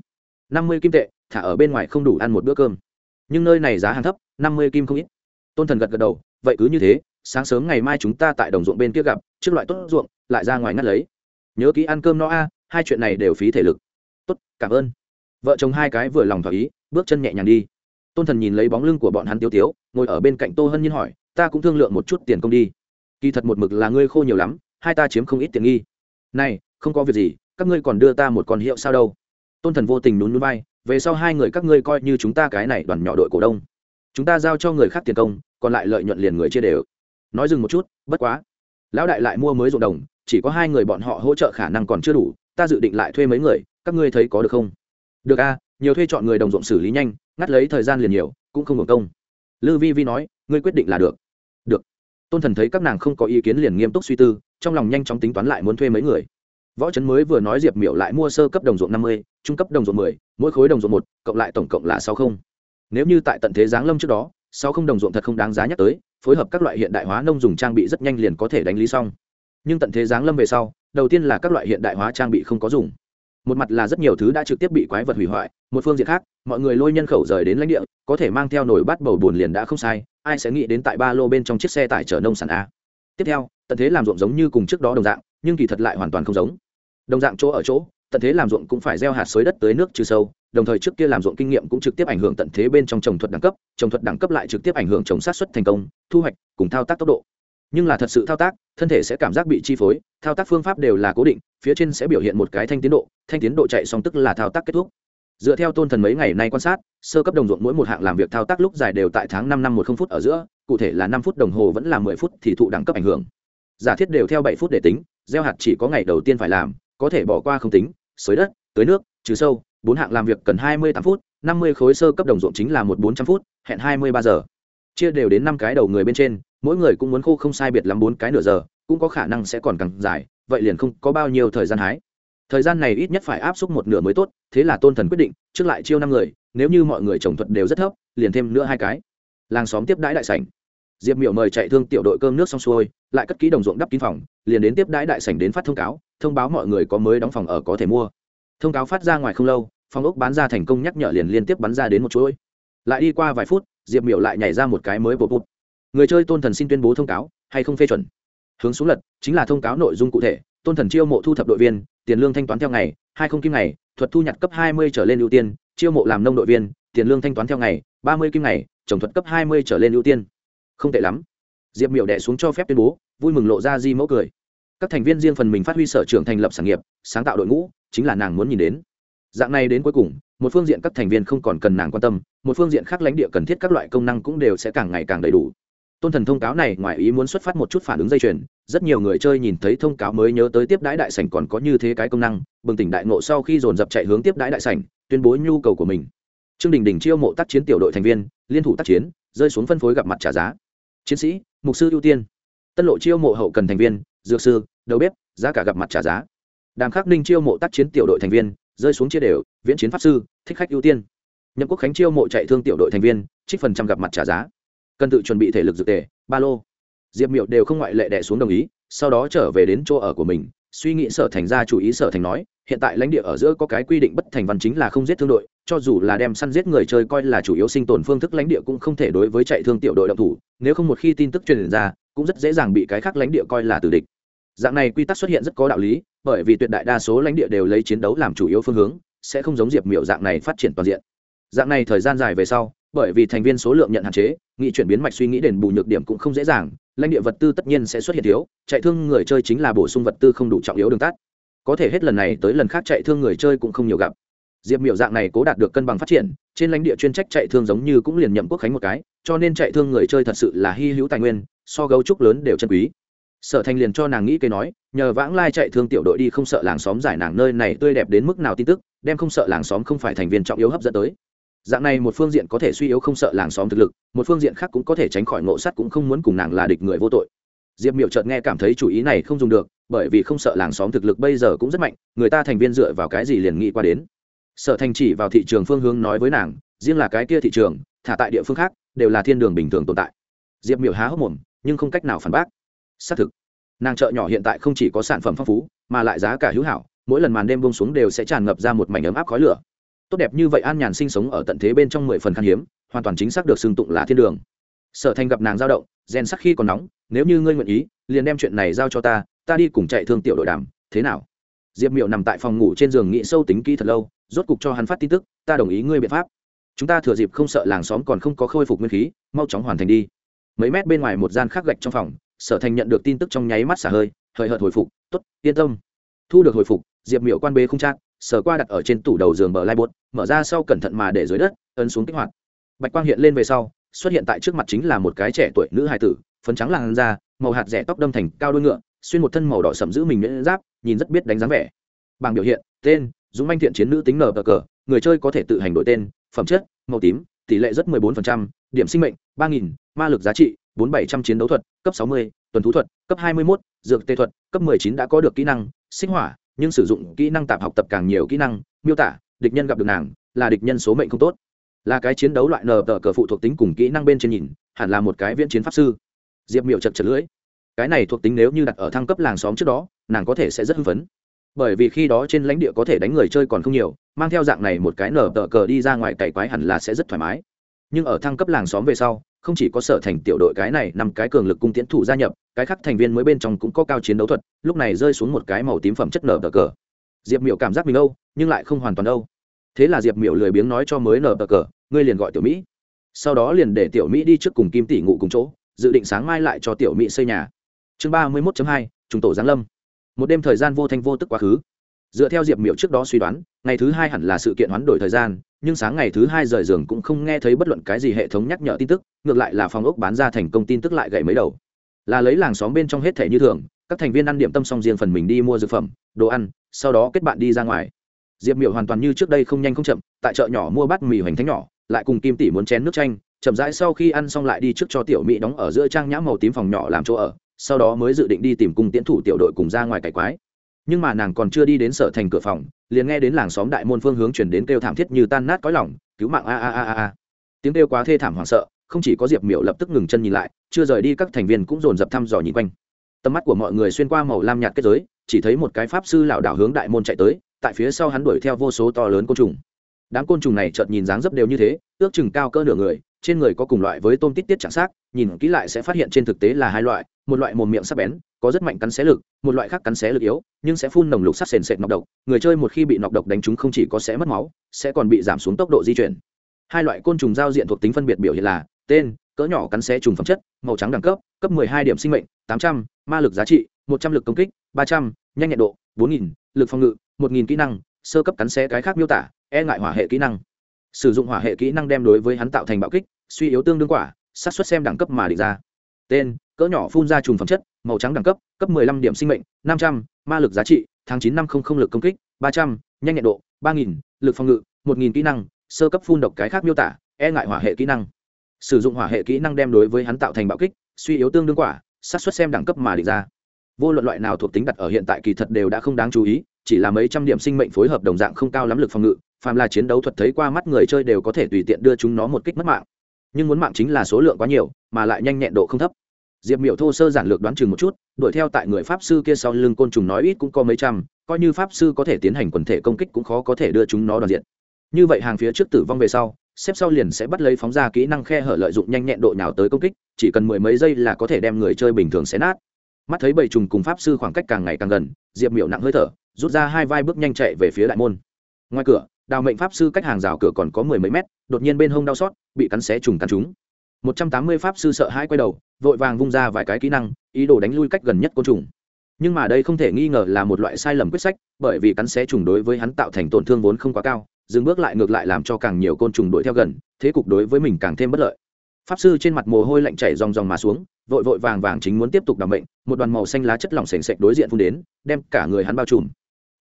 năm mươi kim tệ, thả ở bên ngoài không đủ ăn một bữa cơm. Nhưng nơi này giá hàng thấp, năm mươi kim không ít. Tôn thần gật gật đầu, vậy cứ như thế, sáng sớm ngày mai chúng ta tại đồng ruộng bên kia gặp, trước loại tốt ruộng lại ra ngoài ngắt lấy. Nhớ kỹ ăn cơm no a, hai chuyện này đều phí thể lực. Tốt, cảm ơn. Vợ chồng hai cái vừa lòng thỏa ý, bước chân nhẹ nhàng đi. Tôn thần nhìn lấy bóng lưng của bọn hắn tiêu tiếu, ngồi ở bên cạnh tô hân nhiên hỏi, ta cũng thương lượng một chút tiền công đi. Kỳ thật một mực là ngươi khô nhiều lắm, hai ta chiếm không ít tiền nghi. Này, không có việc gì, các ngươi còn đưa ta một con hiệu sao đâu. Tôn thần vô tình nhún núi bay về sau hai người các ngươi coi như chúng ta cái này đoàn nhỏ đội cổ đông. Chúng ta giao cho người khác tiền công, còn lại lợi nhuận liền người chia đều. Nói dừng một chút, bất quá, lão đại lại mua mới ruộng đồng chỉ có hai người bọn họ hỗ trợ khả năng còn chưa đủ, ta dự định lại thuê mấy người, các ngươi thấy có được không? Được a, nhiều thuê chọn người đồng ruộng xử lý nhanh, ngắt lấy thời gian liền nhiều, cũng không hưởng công. Lư vi vi nói, ngươi quyết định là được. Được. Tôn thần thấy các nàng không có ý kiến liền nghiêm túc suy tư, trong lòng nhanh chóng tính toán lại muốn thuê mấy người. Võ trấn mới vừa nói diệp miểu lại mua sơ cấp đồng ruộng năm mươi, trung cấp đồng ruộng mười, mỗi khối đồng ruộng một, cộng lại tổng cộng là sáu không. Nếu như tại tận thế giáng lâm trước đó, sáu không đồng ruộng thật không đáng giá nhắc tới, phối hợp các loại hiện đại hóa nông dùng trang bị rất nhanh liền có thể đánh lý xong nhưng tận thế giáng lâm về sau, đầu tiên là các loại hiện đại hóa trang bị không có dùng. Một mặt là rất nhiều thứ đã trực tiếp bị quái vật hủy hoại, một phương diện khác, mọi người lôi nhân khẩu rời đến lãnh địa, có thể mang theo nồi bát bầu buồn liền đã không sai, ai sẽ nghĩ đến tại ba lô bên trong chiếc xe tải chở nông sản a. Tiếp theo, tận thế làm ruộng giống như cùng trước đó đồng dạng, nhưng kỳ thật lại hoàn toàn không giống. Đồng dạng chỗ ở chỗ, tận thế làm ruộng cũng phải gieo hạt xới đất tới nước trừ sâu, đồng thời trước kia làm ruộng kinh nghiệm cũng trực tiếp ảnh hưởng tận thế bên trong trồng thuật đẳng cấp, trồng thuật đẳng cấp lại trực tiếp ảnh hưởng trồng sát xuất thành công, thu hoạch, cùng thao tác tốc độ nhưng là thật sự thao tác, thân thể sẽ cảm giác bị chi phối, thao tác phương pháp đều là cố định, phía trên sẽ biểu hiện một cái thanh tiến độ, thanh tiến độ chạy xong tức là thao tác kết thúc. Dựa theo tôn thần mấy ngày nay quan sát, sơ cấp đồng ruộng mỗi một hạng làm việc thao tác lúc dài đều tại tháng năm năm một không phút ở giữa, cụ thể là năm phút đồng hồ vẫn là mười phút thì thụ đẳng cấp ảnh hưởng. Giả thiết đều theo bảy phút để tính, gieo hạt chỉ có ngày đầu tiên phải làm, có thể bỏ qua không tính xới đất, tưới nước, trừ sâu, bốn hạng làm việc cần hai mươi tám phút, năm mươi khối sơ cấp đồng ruộng chính là một bốn trăm phút, hẹn hai mươi ba giờ chia đều đến năm cái đầu người bên trên, mỗi người cũng muốn khô không sai biệt lắm bốn cái nửa giờ, cũng có khả năng sẽ còn càng dài, vậy liền không có bao nhiêu thời gian hái. Thời gian này ít nhất phải áp suất một nửa mới tốt, thế là tôn thần quyết định, trước lại chiêu năm người, nếu như mọi người trồng thuật đều rất thấp, liền thêm nữa hai cái. Làng xóm tiếp đãi đại sảnh. Diệp miểu mời chạy thương tiểu đội cơm nước xong xuôi, lại cất kỹ đồng ruộng đắp kín phòng, liền đến tiếp đãi đại sảnh đến phát thông cáo, thông báo mọi người có mới đóng phòng ở có thể mua. Thông cáo phát ra ngoài không lâu, phòng ốc bán ra thành công nhắc nhở liền liên tiếp bắn ra đến một chuỗi. Lại đi qua vài phút diệp miểu lại nhảy ra một cái mới bột bột người chơi tôn thần xin tuyên bố thông cáo, hay không phê chuẩn? Hướng xuống lật, chính là thông cáo nội dung cụ thể, tôn thần chiêu mộ thu thập đội viên, tiền lương thanh toán theo ngày, hai không kim ngày, thuật thu nhặt cấp hai mươi trở lên ưu tiên, chiêu mộ làm nông đội viên, tiền lương thanh toán theo ngày, ba mươi kim ngày, trồng thuật cấp hai mươi trở lên ưu tiên. Không tệ lắm. Diệp miểu đẻ xuống cho phép tuyên bố, vui mừng lộ ra di mẫu cười. Các thành viên riêng phần mình phát huy sở trường thành lập sản nghiệp, sáng tạo đội ngũ, chính là nàng muốn nhìn đến. Dạng này đến cuối cùng một phương diện các thành viên không còn cần nàng quan tâm, một phương diện khác lãnh địa cần thiết các loại công năng cũng đều sẽ càng ngày càng đầy đủ. Tôn thần thông cáo này ngoài ý muốn xuất phát một chút phản ứng dây chuyền, rất nhiều người chơi nhìn thấy thông cáo mới nhớ tới tiếp đãi đại sảnh còn có như thế cái công năng, bừng tỉnh đại ngộ sau khi dồn dập chạy hướng tiếp đãi đại sảnh, tuyên bố nhu cầu của mình. Trương đình đình chiêu mộ tác chiến tiểu đội thành viên, liên thủ tác chiến, rơi xuống phân phối gặp mặt trả giá. Chiến sĩ, mục sư ưu tiên. Tân lộ chiêu mộ hậu cần thành viên, dược sư, đầu bếp, giá cả gặp mặt trả giá. Đàm khắc ninh chiêu mộ tác chiến tiểu đội thành viên rơi xuống chia đều, viễn chiến pháp sư, thích khách ưu tiên. Nhậm quốc khánh chiêu mộ chạy thương tiểu đội thành viên, trích phần trăm gặp mặt trả giá. Cần tự chuẩn bị thể lực dược tề, ba lô. Diệp miệu đều không ngoại lệ đẻ xuống đồng ý, sau đó trở về đến chỗ ở của mình, suy nghĩ sở thành ra chủ ý sở thành nói, hiện tại lãnh địa ở giữa có cái quy định bất thành văn chính là không giết thương đội, cho dù là đem săn giết người chơi coi là chủ yếu sinh tồn phương thức lãnh địa cũng không thể đối với chạy thương tiểu đội động thủ, nếu không một khi tin tức truyền ra, cũng rất dễ dàng bị cái khác lãnh địa coi là tử địch. Dạng này quy tắc xuất hiện rất có đạo lý bởi vì tuyệt đại đa số lãnh địa đều lấy chiến đấu làm chủ yếu phương hướng, sẽ không giống diệp miểu dạng này phát triển toàn diện. Dạng này thời gian dài về sau, bởi vì thành viên số lượng nhận hạn chế, nghị chuyển biến mạch suy nghĩ đền bù nhược điểm cũng không dễ dàng, lãnh địa vật tư tất nhiên sẽ xuất hiện thiếu, chạy thương người chơi chính là bổ sung vật tư không đủ trọng yếu đường tắt. Có thể hết lần này tới lần khác chạy thương người chơi cũng không nhiều gặp. Diệp miểu dạng này cố đạt được cân bằng phát triển, trên lãnh địa chuyên trách chạy thương giống như cũng liền nhậm quốc khánh một cái, cho nên chạy thương người chơi thật sự là hy hữu tài nguyên, so gấu trúc lớn đều chân quý sở thành liền cho nàng nghĩ cây nói, nhờ vãng lai chạy thương tiểu đội đi không sợ làng xóm giải nàng nơi này tươi đẹp đến mức nào tin tức, đem không sợ làng xóm không phải thành viên trọng yếu hấp dẫn tới. Dạng này một phương diện có thể suy yếu không sợ làng xóm thực lực, một phương diện khác cũng có thể tránh khỏi ngộ sắt cũng không muốn cùng nàng là địch người vô tội. Diệp Miểu chợt nghe cảm thấy chủ ý này không dùng được, bởi vì không sợ làng xóm thực lực bây giờ cũng rất mạnh, người ta thành viên dựa vào cái gì liền nghĩ qua đến. Sở thành chỉ vào thị trường phương hướng nói với nàng, riêng là cái kia thị trường, thả tại địa phương khác, đều là thiên đường bình thường tồn tại. Diệp miểu há hốc mồm, nhưng không cách nào phản bác xác thực. Nàng chợ nhỏ hiện tại không chỉ có sản phẩm phong phú, mà lại giá cả hữu hảo, mỗi lần màn đêm bông xuống đều sẽ tràn ngập ra một mảnh ấm áp khói lửa. Tốt đẹp như vậy an nhàn sinh sống ở tận thế bên trong mười phần khan hiếm, hoàn toàn chính xác được xưng tụng là thiên đường. Sở thành gặp nàng giao động, rèn sắc khi còn nóng, nếu như ngươi nguyện ý, liền đem chuyện này giao cho ta ta đi cùng chạy thương tiểu đội đàm, thế nào? Diệp miệu nằm tại phòng ngủ trên giường nghĩ sâu tính kỹ thật lâu, rốt cục cho hắn phát tin tức, ta đồng ý ngươi biện pháp. Chúng ta thừa dịp không sợ làng xóm còn không có khôi phục nguyên khí, mau chóng hoàn thành đi. Mấy mét bên ngoài một gian khắc gạch trong phòng sở thành nhận được tin tức trong nháy mắt xả hơi hời hợt hồi phục t ố t yên tâm. Thu được hồi phục diệp miệu quan bê không chắc sở qua đặt ở trên tủ đầu giường bờ lai bốt mở ra sau cẩn thận mà để dưới đất ấn xuống kích hoạt. Bạch quang hiện lên về sau xuất hiện tại trước mặt chính là một cái trẻ tuổi nữ hài tử phấn trắng làn da màu hạt rẻ tóc đâm thành cao đôi ngựa xuyên một thân màu đỏ sầm giữ mình miễn giáp nhìn rất biết đánh dáng vẻ. Bảng biểu hiện tên dũng manh thiện chiến nữ tính nở cờ cờ người chơi có thể tự hành đổi tên phẩm chất màu tím tỷ lệ rất 14%, điểm sinh mệnh 3000, ma lực giá trị 4700 chiến đấu thuật cấp 60, tuần thú thuật cấp 21, dược tê thuật cấp 19 đã có được kỹ năng sinh hỏa nhưng sử dụng kỹ năng tạp học tập càng nhiều kỹ năng miêu tả địch nhân gặp được nàng là địch nhân số mệnh không tốt. Là cái chiến đấu loại nờ tờ cờ phụ thuộc tính cùng kỹ năng bên trên nhìn hẳn là một cái viễn chiến pháp sư. Diệp miệu chật chật lưỡi. Cái này thuộc tính nếu như đặt ở thăng cấp làng xóm trước đó nàng có thể sẽ rất hưng phấn. Bởi vì khi đó trên lãnh địa có thể đánh người chơi còn không nhiều mang theo dạng này một cái nở tờ cờ đi ra ngoài cày quái hẳn là sẽ rất thoải mái. Nhưng ở thăng cấp làng xóm về sau không chỉ có sở thành tiểu đội cái này nằm cái cường lực cung tiến thủ gia nhập, cái khác thành viên mới bên trong cũng có cao chiến đấu thuật, lúc này rơi xuống một cái màu tím phẩm chất nở tờ cờ. Diệp miệu cảm giác mình âu, nhưng lại không hoàn toàn âu. thế là diệp miệu lười biếng nói cho mới nở tờ cờ, ngươi liền gọi tiểu mỹ. Sau đó liền để tiểu mỹ đi trước cùng kim tỷ ngụ cùng chỗ, dự định sáng mai lại cho tiểu mỹ xây nhà. Chương ba mươi mốt hai chúng tổ giáng lâm. Một đêm thời gian vô thanh vô tức quá khứ. Dựa theo diệp miệu trước đó suy đoán, ngày thứ hai hẳn là sự kiện hoán đổi thời gian nhưng sáng ngày thứ hai rời giường cũng không nghe thấy bất luận cái gì hệ thống nhắc nhở tin tức, ngược lại là phòng ốc bán ra thành công tin tức lại gậy mấy đầu. Là lấy làng xóm bên trong hết thể như thường, các thành viên ăn điểm tâm xong riêng phần mình đi mua dược phẩm, đồ ăn, sau đó kết bạn đi ra ngoài. Diệp Miểu hoàn toàn như trước đây không nhanh không chậm, tại chợ nhỏ mua bát mì hoành thánh nhỏ, lại cùng kim tỷ muốn chén nước chanh, chậm rãi sau khi ăn xong lại đi trước cho tiểu mỹ đóng ở giữa trang nhã màu tím phòng nhỏ làm chỗ ở, sau đó mới dự định đi tìm cùng tiến thủ tiểu đội cùng ra ngoài cải quái nhưng mà nàng còn chưa đi đến sở thành cửa phòng, liền nghe đến làng xóm đại môn phương hướng chuyển đến kêu thảm thiết như tan nát cõi lòng, cứu mạng a a a a a. Tiếng kêu quá thê thảm hoảng sợ, không chỉ có diệp miểu lập tức ngừng chân nhìn lại, chưa rời đi các thành viên cũng dồn dập thăm dò nhìn quanh. Tầm mắt của mọi người xuyên qua màu lam nhạt kết giới, chỉ thấy một cái pháp sư lảo đảo hướng đại môn chạy tới, tại phía sau hắn đuổi theo vô số to lớn côn trùng. Đám côn trùng này chợt nhìn dáng dấp đều như thế, ước chừng cao cỡ nửa người, trên người có cùng loại với tôm tít tiết chẳng xác nhìn kỹ lại sẽ phát hiện trên thực tế là hai loại, một loại mồm miệng sắc bén có rất mạnh cắn xé lực một loại khác cắn xé lực yếu nhưng sẽ phun nồng lục sắc sền sệt nọc độc người chơi một khi bị nọc độc đánh trúng không chỉ có sẽ mất máu sẽ còn bị giảm xuống tốc độ di chuyển. Hai loại côn trùng giao diện thuộc tính phân biệt biểu hiện là tên cỡ nhỏ cắn xé trùng phẩm chất màu trắng đẳng cấp cấp 12 điểm sinh mệnh 800, ma lực giá trị 100 lực công kích 300, nhanh nhẹn độ 4000, lực phòng ngự 1000 kỹ năng sơ cấp cắn xé cái khác miêu tả e ngại hỏa hệ kỹ năng. Sử dụng hỏa hệ kỹ năng đem đối với hắn tạo thành bạo kích suy yếu tương đương quả sát xuất xem đẳng cấp mà định ra. Tên cỡ nhỏ phun ra trùng phẩm chất màu trắng đẳng cấp cấp 15 điểm sinh mệnh 500, ma lực giá trị tháng chín năm không không lực công kích 300, nhanh nhẹn độ 3000, lực phòng ngự 1000 kỹ năng sơ cấp phun độc cái khác miêu tả e ngại hỏa hệ kỹ năng. Sử dụng hỏa hệ kỹ năng đem đối với hắn tạo thành bạo kích suy yếu tương đương quả sát xuất xem đẳng cấp mà định ra. Vô luận loại nào thuộc tính đặt ở hiện tại kỳ thật đều đã không đáng chú ý chỉ là mấy trăm điểm sinh mệnh phối hợp đồng dạng không cao lắm lực phòng ngự phàm là chiến đấu thuật thấy qua mắt người chơi đều có thể tùy tiện đưa chúng nó một kích mất mạng. Nhưng muốn mạng chính là số lượng quá nhiều mà lại nhanh nhẹn độ không thấp diệp miểu thô sơ giản lược đoán chừng một chút, đuổi theo tại người pháp sư kia sau lưng côn trùng nói ít cũng có mấy trăm, coi như pháp sư có thể tiến hành quần thể công kích cũng khó có thể đưa chúng nó đoàn diện. Như vậy hàng phía trước tử vong về sau, xếp sau liền sẽ bắt lấy phóng ra kỹ năng khe hở lợi dụng nhanh nhẹn độ nhào tới công kích, chỉ cần mười mấy giây là có thể đem người chơi bình thường xé nát. Mắt thấy bầy trùng cùng pháp sư khoảng cách càng ngày càng gần, diệp miểu nặng hơi thở, rút ra hai vai bước nhanh chạy về phía đại môn. Ngoài cửa, đào mệnh pháp sư cách hàng rào cửa còn có mười mấy mét, đột nhiên bên hông đau xót, bị cắn xé trùng cắn chúng một trăm tám mươi pháp sư sợ hãi quay đầu, vội vàng vung ra vài cái kỹ năng, ý đồ đánh lui cách gần nhất côn trùng. Nhưng mà đây không thể nghi ngờ là một loại sai lầm quyết sách, bởi vì cắn xé trùng đối với hắn tạo thành tổn thương vốn không quá cao, dừng bước lại ngược lại làm cho càng nhiều côn trùng đuổi theo gần, thế cục đối với mình càng thêm bất lợi. Pháp sư trên mặt mồ hôi lạnh chảy ròng ròng mà xuống, vội vội vàng vàng chính muốn tiếp tục đảm bệnh một đoàn màu xanh lá chất lỏng sềnh sệch đối diện phun đến, đem cả người hắn bao trùm.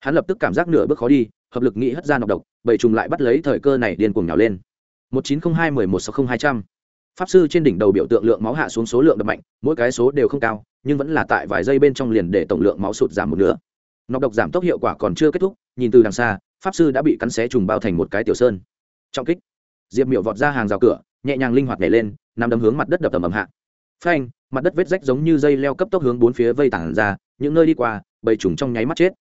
Hắn lập tức cảm giác nửa bước khó đi, hợp lực nghĩ hất ra nọc độc, bầy trùng lại bắt lấy thời cơ này điên cuồng nhào lên. Một chín không hai mười một sáu không hai trăm pháp sư trên đỉnh đầu biểu tượng lượng máu hạ xuống số lượng đập mạnh, mỗi cái số đều không cao, nhưng vẫn là tại vài giây bên trong liền để tổng lượng máu sụt giảm một nửa. Nọc độc giảm tốc hiệu quả còn chưa kết thúc, nhìn từ đằng xa, pháp sư đã bị cắn xé trùng bao thành một cái tiểu sơn. Trọng kích. Diệp miệu vọt ra hàng rào cửa, nhẹ nhàng linh hoạt nhảy lên, nằm đấm hướng mặt đất đập tầm ầm hạ. Phanh, mặt đất vết rách giống như dây leo cấp tốc hướng bốn phía vây tản ra, những nơi đi qua, bầy trùng trong nháy mắt chết.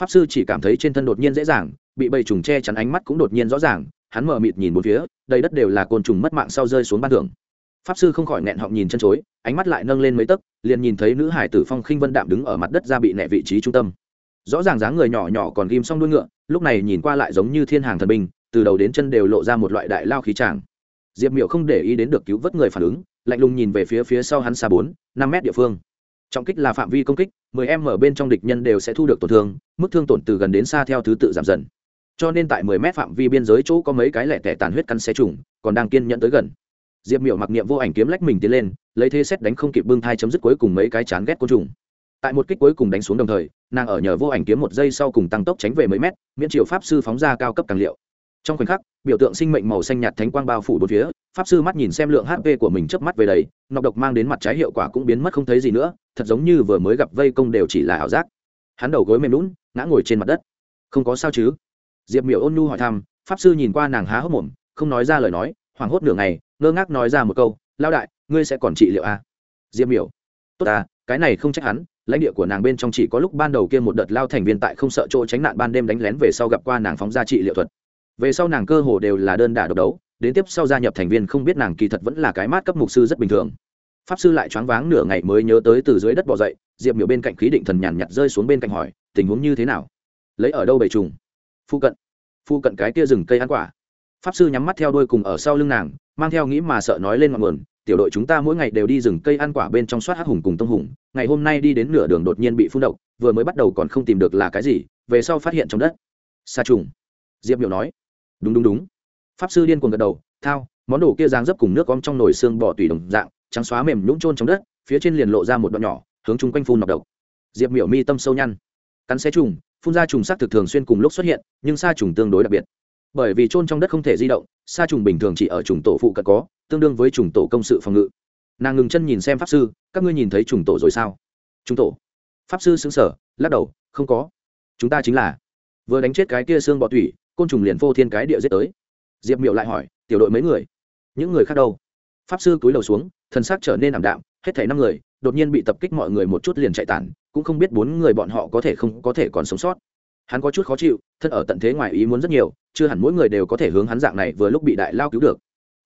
Pháp sư chỉ cảm thấy trên thân đột nhiên dễ dàng, bị bầy trùng che chắn ánh mắt cũng đột nhiên rõ ràng, hắn mở mịt nhìn bốn phía, đầy đất đều là côn trùng mất mạng sau rơi xuống ban thưởng pháp sư không khỏi nghẹn họng nhìn chân chối, ánh mắt lại nâng lên mấy tấc, liền nhìn thấy nữ hải tử phong khinh vân đạm đứng ở mặt đất ra bị nẹ vị trí trung tâm. Rõ ràng dáng người nhỏ nhỏ còn ghim xong đuôi ngựa, lúc này nhìn qua lại giống như thiên hàng thần binh, từ đầu đến chân đều lộ ra một loại đại lao khí tràng. Diệp Miệu không để ý đến được cứu vớt người phản ứng, lạnh lùng nhìn về phía phía sau hắn xa bốn, năm mét địa phương. Trọng kích là phạm vi công kích 10 em ở bên trong địch nhân đều sẽ thu được tổn thương, mức thương tổn từ gần đến xa theo thứ tự giảm dần. Cho nên tại 10 mét phạm vi biên giới chỗ có mấy cái lẻ tẻ tàn huyết căn xe trùng, còn đang kiên nhẫn tới gần diệp miểu mặc niệm vô ảnh kiếm lách mình tiến lên, lấy thế xét đánh không kịp bưng thai chấm dứt cuối cùng mấy cái chán ghét côn trùng. Tại một kích cuối cùng đánh xuống đồng thời, nàng ở nhờ vô ảnh kiếm một giây sau cùng tăng tốc tránh về mấy mét, miễn triệu pháp sư phóng ra cao cấp càng liệu. Trong khoảnh khắc, biểu tượng sinh mệnh màu xanh nhạt thánh quang bao phủ bốn phía, pháp sư mắt nhìn xem lượng hp của mình chớp mắt về đầy, nọc độc mang đến mặt trái hiệu quả cũng biến mất không thấy gì nữa, thật giống như vừa mới gặp vây công đều chỉ là ảo giác. Hắn đầu gối mềm lún, ngã ngồi trên mặt đất. Không có sao chứ? Diệp miểu ôn nhu hỏi thăm, pháp sư nhìn qua nàng há hốc mồm, không nói ra lời nói, hoảng hốt nửa ngày ngơ ngác nói ra một câu lao đại, ngươi sẽ còn trị liệu à? diệp miểu, tốt à cái này không trách hắn, lãnh địa của nàng bên trong chỉ có lúc ban đầu kia một đợt lao thành viên tại không sợ chỗ tránh nạn ban đêm đánh lén về sau gặp qua nàng phóng ra trị liệu thuật. Về sau nàng cơ hồ đều là đơn đả độc đấu, đến tiếp sau gia nhập thành viên không biết nàng kỳ thật vẫn là cái mát cấp mục sư rất bình thường. Pháp sư lại choáng váng nửa ngày mới nhớ tới từ dưới đất bỏ dậy, diệp miểu bên cạnh khí định thần nhàn nhặt rơi xuống bên cạnh hỏi, tình huống như thế nào? Lấy ở đâu bầy trùng? Phu cận phu cận cái kia rừng cây ăn quả. Pháp sư nhắm mắt theo đuôi cùng ở sau lưng nàng mang theo nghĩ mà sợ nói lên ngọn nguồn, tiểu đội chúng ta mỗi ngày đều đi rừng cây ăn quả bên trong soát hắc hùng cùng tông hùng, ngày hôm nay đi đến nửa đường đột nhiên bị phun độc, vừa mới bắt đầu còn không tìm được là cái gì, về sau phát hiện trong đất. Sa trùng. Diệp miểu nói. Đúng đúng đúng. Pháp sư điên cuồng gật đầu, thao, món đồ kia dáng dấp cùng nước om trong nồi xương bỏ tùy đồng dạng, trắng xóa mềm nhũng trôn trong đất, phía trên liền lộ ra một đoạn nhỏ, hướng chung quanh phun nọc độc. Diệp miểu mi tâm sâu nhăn. Cắn xé trùng, phun ra trùng sắc thực thường xuyên cùng lúc xuất hiện, nhưng sa trùng tương đối đặc biệt bởi vì trôn trong đất không thể di động, sa trùng bình thường chỉ ở trùng tổ phụ cận có, tương đương với trùng tổ công sự phòng ngự. Nàng ngừng chân nhìn xem pháp sư, các ngươi nhìn thấy trùng tổ rồi sao? Trùng tổ. Pháp sư xứng sở lắc đầu, không có. Chúng ta chính là. Vừa đánh chết cái kia xương bọ tủy, côn trùng liền phô thiên cái địa giết tới. Diệp miệu lại hỏi, tiểu đội mấy người? Những người khác đâu. Pháp sư cúi đầu xuống, thân xác trở nên ảm đạm, hết thảy năm người, đột nhiên bị tập kích mọi người một chút liền chạy tản, cũng không biết bốn người bọn họ có thể không có thể còn sống sót. Hắn có chút khó chịu, thân ở tận thế ngoài ý muốn rất nhiều chưa hẳn mỗi người đều có thể hướng hắn dạng này vừa lúc bị đại lao cứu được.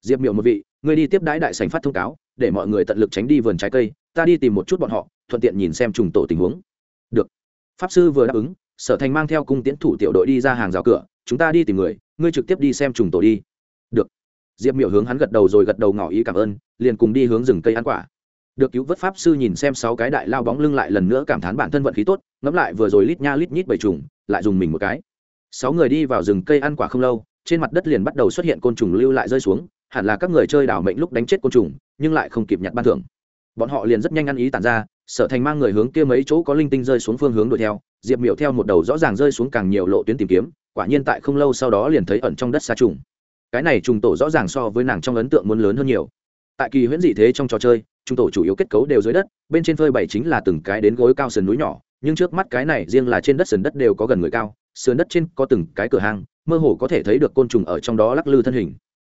Diệp miệu một vị người đi tiếp đái đại sành phát thông cáo, để mọi người tận lực tránh đi vườn trái cây, ta đi tìm một chút bọn họ, thuận tiện nhìn xem trùng tổ tình huống. Được. Pháp sư vừa đáp ứng, sở thành mang theo cung tiến thủ tiểu đội đi ra hàng rào cửa, chúng ta đi tìm người, ngươi trực tiếp đi xem trùng tổ đi. Được. Diệp miểu hướng hắn gật đầu rồi gật đầu ngỏ ý cảm ơn, liền cùng đi hướng rừng cây ăn quả. Được cứu vớt pháp sư nhìn xem sáu cái đại lao bóng lưng lại lần nữa cảm thán bản thân vận khí tốt, ngẫm lại vừa rồi lít nha lít nhít bảy trùng, lại dùng mình một cái sáu người đi vào rừng cây ăn quả không lâu, trên mặt đất liền bắt đầu xuất hiện côn trùng lưu lại rơi xuống, hẳn là các người chơi đảo mệnh lúc đánh chết côn trùng, nhưng lại không kịp nhặt ban thưởng. Bọn họ liền rất nhanh ăn ý tản ra, sở thành mang người hướng kia mấy chỗ có linh tinh rơi xuống phương hướng đuổi theo, diệp miểu theo một đầu rõ ràng rơi xuống càng nhiều lộ tuyến tìm kiếm, quả nhiên tại không lâu sau đó liền thấy ẩn trong đất xa trùng. Cái này trùng tổ rõ ràng so với nàng trong ấn tượng muốn lớn hơn nhiều. Tại kỳ huyễn dị thế trong trò chơi, trùng tổ chủ yếu kết cấu đều dưới đất, bên trên phơi bảy chính là từng cái đến gối cao sườn núi nhỏ, nhưng trước mắt cái này riêng là trên đất sườn đất đều có gần người cao sườn đất trên có từng cái cửa hàng mơ hồ có thể thấy được côn trùng ở trong đó lắc lư thân hình.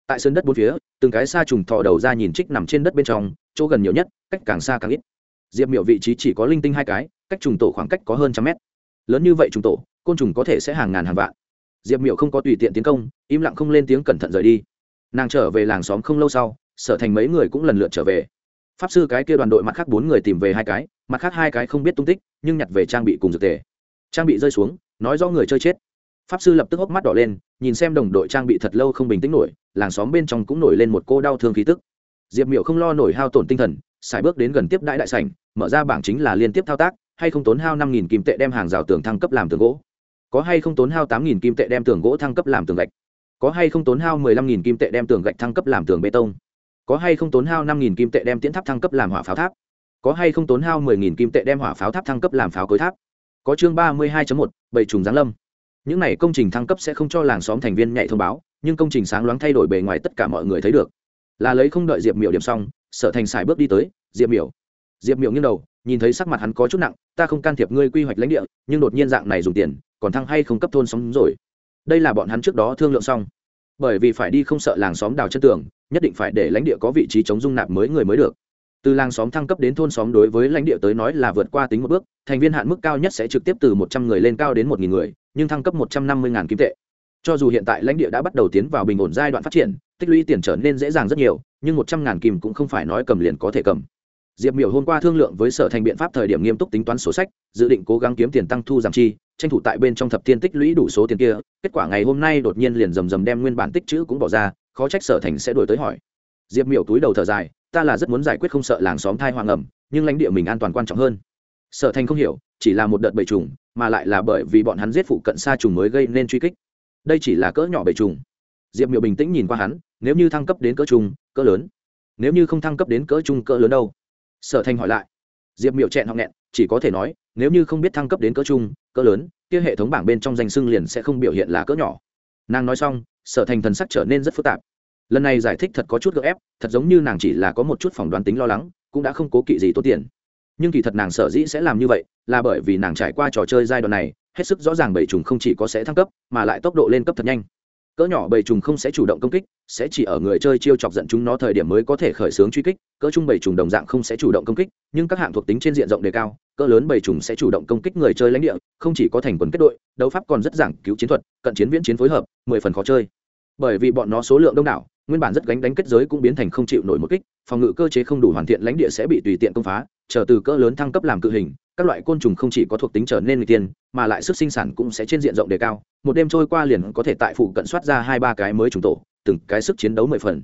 Tại sườn đất bốn phía, từng cái xa trùng thò đầu ra nhìn trích nằm trên đất bên trong, chỗ gần nhiều nhất, cách càng xa càng ít. Diệp miểu vị trí chỉ có linh tinh hai cái, cách trùng tổ khoảng cách có hơn trăm mét. Lớn như vậy trùng tổ, côn trùng có thể sẽ hàng ngàn hàng vạn. Diệp miểu không có tùy tiện tiến công, im lặng không lên tiếng cẩn thận rời đi. Nàng trở về làng xóm không lâu sau, sở thành mấy người cũng lần lượt trở về. Pháp sư cái kia đoàn đội mặt khác bốn người tìm về hai cái, mặt khác hai cái không biết tung tích, nhưng nhặt về trang bị cùng dược tề. Trang bị rơi xuống nói do người chơi chết. Pháp sư lập tức hốc mắt đỏ lên, nhìn xem đồng đội trang bị thật lâu không bình tĩnh nổi, làng xóm bên trong cũng nổi lên một cô đau thương khí tức. Diệp miểu không lo nổi hao tổn tinh thần xài bước đến gần tiếp đại đại sảnh, mở ra bảng chính là liên tiếp thao tác, hay không tốn hao năm nghìn kim tệ đem hàng rào tường thăng cấp làm tường gỗ. Có hay không tốn hao tám nghìn kim tệ đem tường gỗ thăng cấp làm tường gạch. Có hay không tốn hao mười lăm nghìn kim tệ đem tường gạch thăng cấp làm tường bê tông. Có hay không tốn hao năm nghìn kim tệ đem tiễn tháp thăng cấp làm hỏa pháo tháp. Có hay không tốn hao mười nghìn kim tệ đem hỏa pháo tháp thăng cấp làm pháo cối tháp có chương ba mươi hai một, bảy trùng giáng lâm. Những này công trình thăng cấp sẽ không cho làng xóm thành viên nhạy thông báo, nhưng công trình sáng loáng thay đổi bề ngoài tất cả mọi người thấy được. Là lấy không đợi diệp miểu điểm xong, sở thành xài bước đi tới, diệp miểu. Diệp miểu nghiêng đầu, nhìn thấy sắc mặt hắn có chút nặng, ta không can thiệp ngươi quy hoạch lãnh địa, nhưng đột nhiên dạng này dùng tiền, còn thăng hay không cấp thôn xóm rồi. Đây là bọn hắn trước đó thương lượng xong. Bởi vì phải đi không sợ làng xóm đào chân tường, nhất định phải để lãnh địa có vị trí chống dung nạp mới người mới được từ làng xóm thăng cấp đến thôn xóm đối với lãnh địa tới nói là vượt qua tính một bước, thành viên hạn mức cao nhất sẽ trực tiếp từ một trăm người lên cao đến một nghìn người, nhưng thăng cấp một trăm năm mươi ngàn kim tệ. Cho dù hiện tại lãnh địa đã bắt đầu tiến vào bình ổn giai đoạn phát triển, tích lũy tiền trở nên dễ dàng rất nhiều, nhưng một trăm ngàn kim cũng không phải nói cầm liền có thể cầm. Diệp miểu hôm qua thương lượng với sở thành biện pháp thời điểm nghiêm túc tính toán sổ sách, dự định cố gắng kiếm tiền tăng thu giảm chi, tranh thủ tại bên trong thập tiên tích lũy đủ số tiền kia, kết quả ngày hôm nay đột nhiên liền rầm rầm đem nguyên bản tích chữ cũng bỏ ra, khó trách sở thành sẽ đổi tới hỏi. Diệp miểu túi đầu thở dài ta là rất muốn giải quyết không sợ làng xóm thai hoàng ẩm, nhưng lãnh địa mình an toàn quan trọng hơn. Sở thành không hiểu, chỉ là một đợt bầy trùng, mà lại là bởi vì bọn hắn giết phụ cận xa trùng mới gây nên truy kích. Đây chỉ là cỡ nhỏ bầy trùng. Diệp miểu bình tĩnh nhìn qua hắn, nếu như thăng cấp đến cỡ trung cỡ lớn. Nếu như không thăng cấp đến cỡ trung cỡ lớn đâu? Sở thành hỏi lại. Diệp miểu chẹn họ nghẹn, chỉ có thể nói, nếu như không biết thăng cấp đến cỡ trung cỡ lớn, kia hệ thống bảng bên trong danh xưng liền sẽ không biểu hiện là cỡ nhỏ. Nàng nói xong, sở thành thần sắc trở nên rất phức tạp lần này giải thích thật có chút gợ ép, thật giống như nàng chỉ là có một chút phỏng đoán tính lo lắng, cũng đã không cố kỵ gì tốn tiền. Nhưng kỳ thật nàng sở dĩ sẽ làm như vậy, là bởi vì nàng trải qua trò chơi giai đoạn này, hết sức rõ ràng bầy trùng không chỉ có sẽ thăng cấp, mà lại tốc độ lên cấp thật nhanh. Cỡ nhỏ bầy trùng không sẽ chủ động công kích, sẽ chỉ ở người chơi chiêu chọc giận chúng nó thời điểm mới có thể khởi xướng truy kích, cỡ trung bầy trùng đồng dạng không sẽ chủ động công kích, nhưng các hạng thuộc tính trên diện rộng đề cao, cỡ lớn bầy trùng sẽ chủ động công kích người chơi lãnh địa, không chỉ có thành quần kết đội, đấu pháp còn rất giảng cứu chiến thuật, cận chiến viễn chiến phối hợp, mười phần khó chơi bởi vì bọn nó số lượng đông đảo, nguyên bản rất gánh đánh kết giới cũng biến thành không chịu nổi một kích, phòng ngự cơ chế không đủ hoàn thiện, lãnh địa sẽ bị tùy tiện công phá, chờ từ cỡ lớn thăng cấp làm cự hình, các loại côn trùng không chỉ có thuộc tính trở nên người tiên, mà lại sức sinh sản cũng sẽ trên diện rộng đề cao. Một đêm trôi qua liền có thể tại phụ cận soát ra hai ba cái mới trùng tổ, từng cái sức chiến đấu mười phần.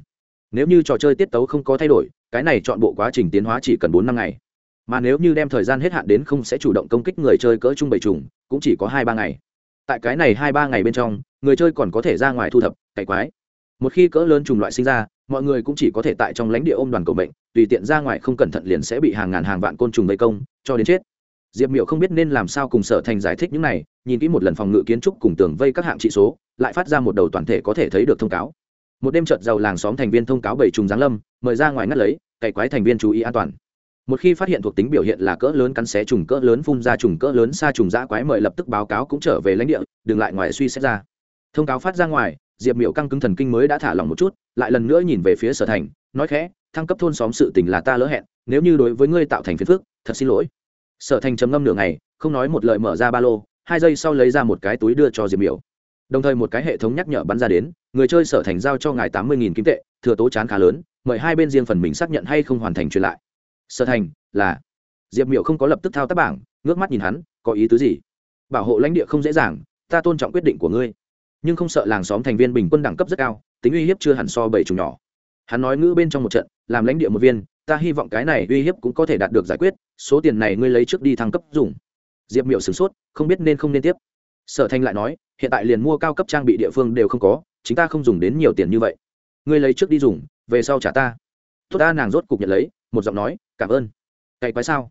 Nếu như trò chơi tiết tấu không có thay đổi, cái này chọn bộ quá trình tiến hóa chỉ cần bốn năm ngày. Mà nếu như đem thời gian hết hạn đến không sẽ chủ động công kích người chơi cỡ trung bảy trùng, cũng chỉ có hai ba ngày tại cái này hai ba ngày bên trong người chơi còn có thể ra ngoài thu thập cày quái. Một khi cỡ lớn trùng loại sinh ra mọi người cũng chỉ có thể tại trong lãnh địa ôm đoàn cầu bệnh, tùy tiện ra ngoài không cẩn thận liền sẽ bị hàng ngàn hàng vạn côn trùng vây công cho đến chết. Diệp miệu không biết nên làm sao cùng sở thành giải thích những này nhìn kỹ một lần phòng ngự kiến trúc cùng tường vây các hạng trị số lại phát ra một đầu toàn thể có thể thấy được thông cáo. Một đêm trợt giàu làng xóm thành viên thông cáo bảy trùng giáng lâm mời ra ngoài ngắt lấy cày quái thành viên chú ý an toàn một khi phát hiện thuộc tính biểu hiện là cỡ lớn cắn xé trùng cỡ lớn phun ra trùng cỡ lớn xa trùng dã quái mời lập tức báo cáo cũng trở về lãnh địa, đừng lại ngoài suy xét ra. Thông cáo phát ra ngoài, diệp miệu căng cứng thần kinh mới đã thả lỏng một chút, lại lần nữa nhìn về phía sở thành, nói khẽ, thăng cấp thôn xóm sự tình là ta lỡ hẹn, nếu như đối với ngươi tạo thành phiền phức, thật xin lỗi. Sở thành trầm ngâm nửa ngày, không nói một lời mở ra ba lô, hai giây sau lấy ra một cái túi đưa cho diệp miểu. Đồng thời một cái hệ thống nhắc nhở bắn ra đến, người chơi sở thành giao cho ngài tám mươi kim tệ, thừa tố chán khá lớn, mời hai bên riêng phần mình xác nhận hay không hoàn thành truyền lại sở thành, là. Diệp miểu không có lập tức thao tác bảng, ngước mắt nhìn hắn, có ý tứ gì? Bảo hộ lãnh địa không dễ dàng, ta tôn trọng quyết định của ngươi. Nhưng không sợ làng xóm thành viên bình quân đẳng cấp rất cao, tính uy hiếp chưa hẳn so bảy chủng nhỏ. Hắn nói ngữ bên trong một trận, làm lãnh địa một viên, ta hy vọng cái này uy hiếp cũng có thể đạt được giải quyết, số tiền này ngươi lấy trước đi thăng cấp dùng. Diệp miểu sửng sốt, không biết nên không nên tiếp. Sở thanh lại nói, hiện tại liền mua cao cấp trang bị địa phương đều không có chúng ta không dùng đến nhiều tiền như vậy. Ngươi lấy trước đi dùng, về sau trả ta. Tốt ta, nàng rốt cục nhận lấy, một giọng nói cảm ơn. Cày quái sao?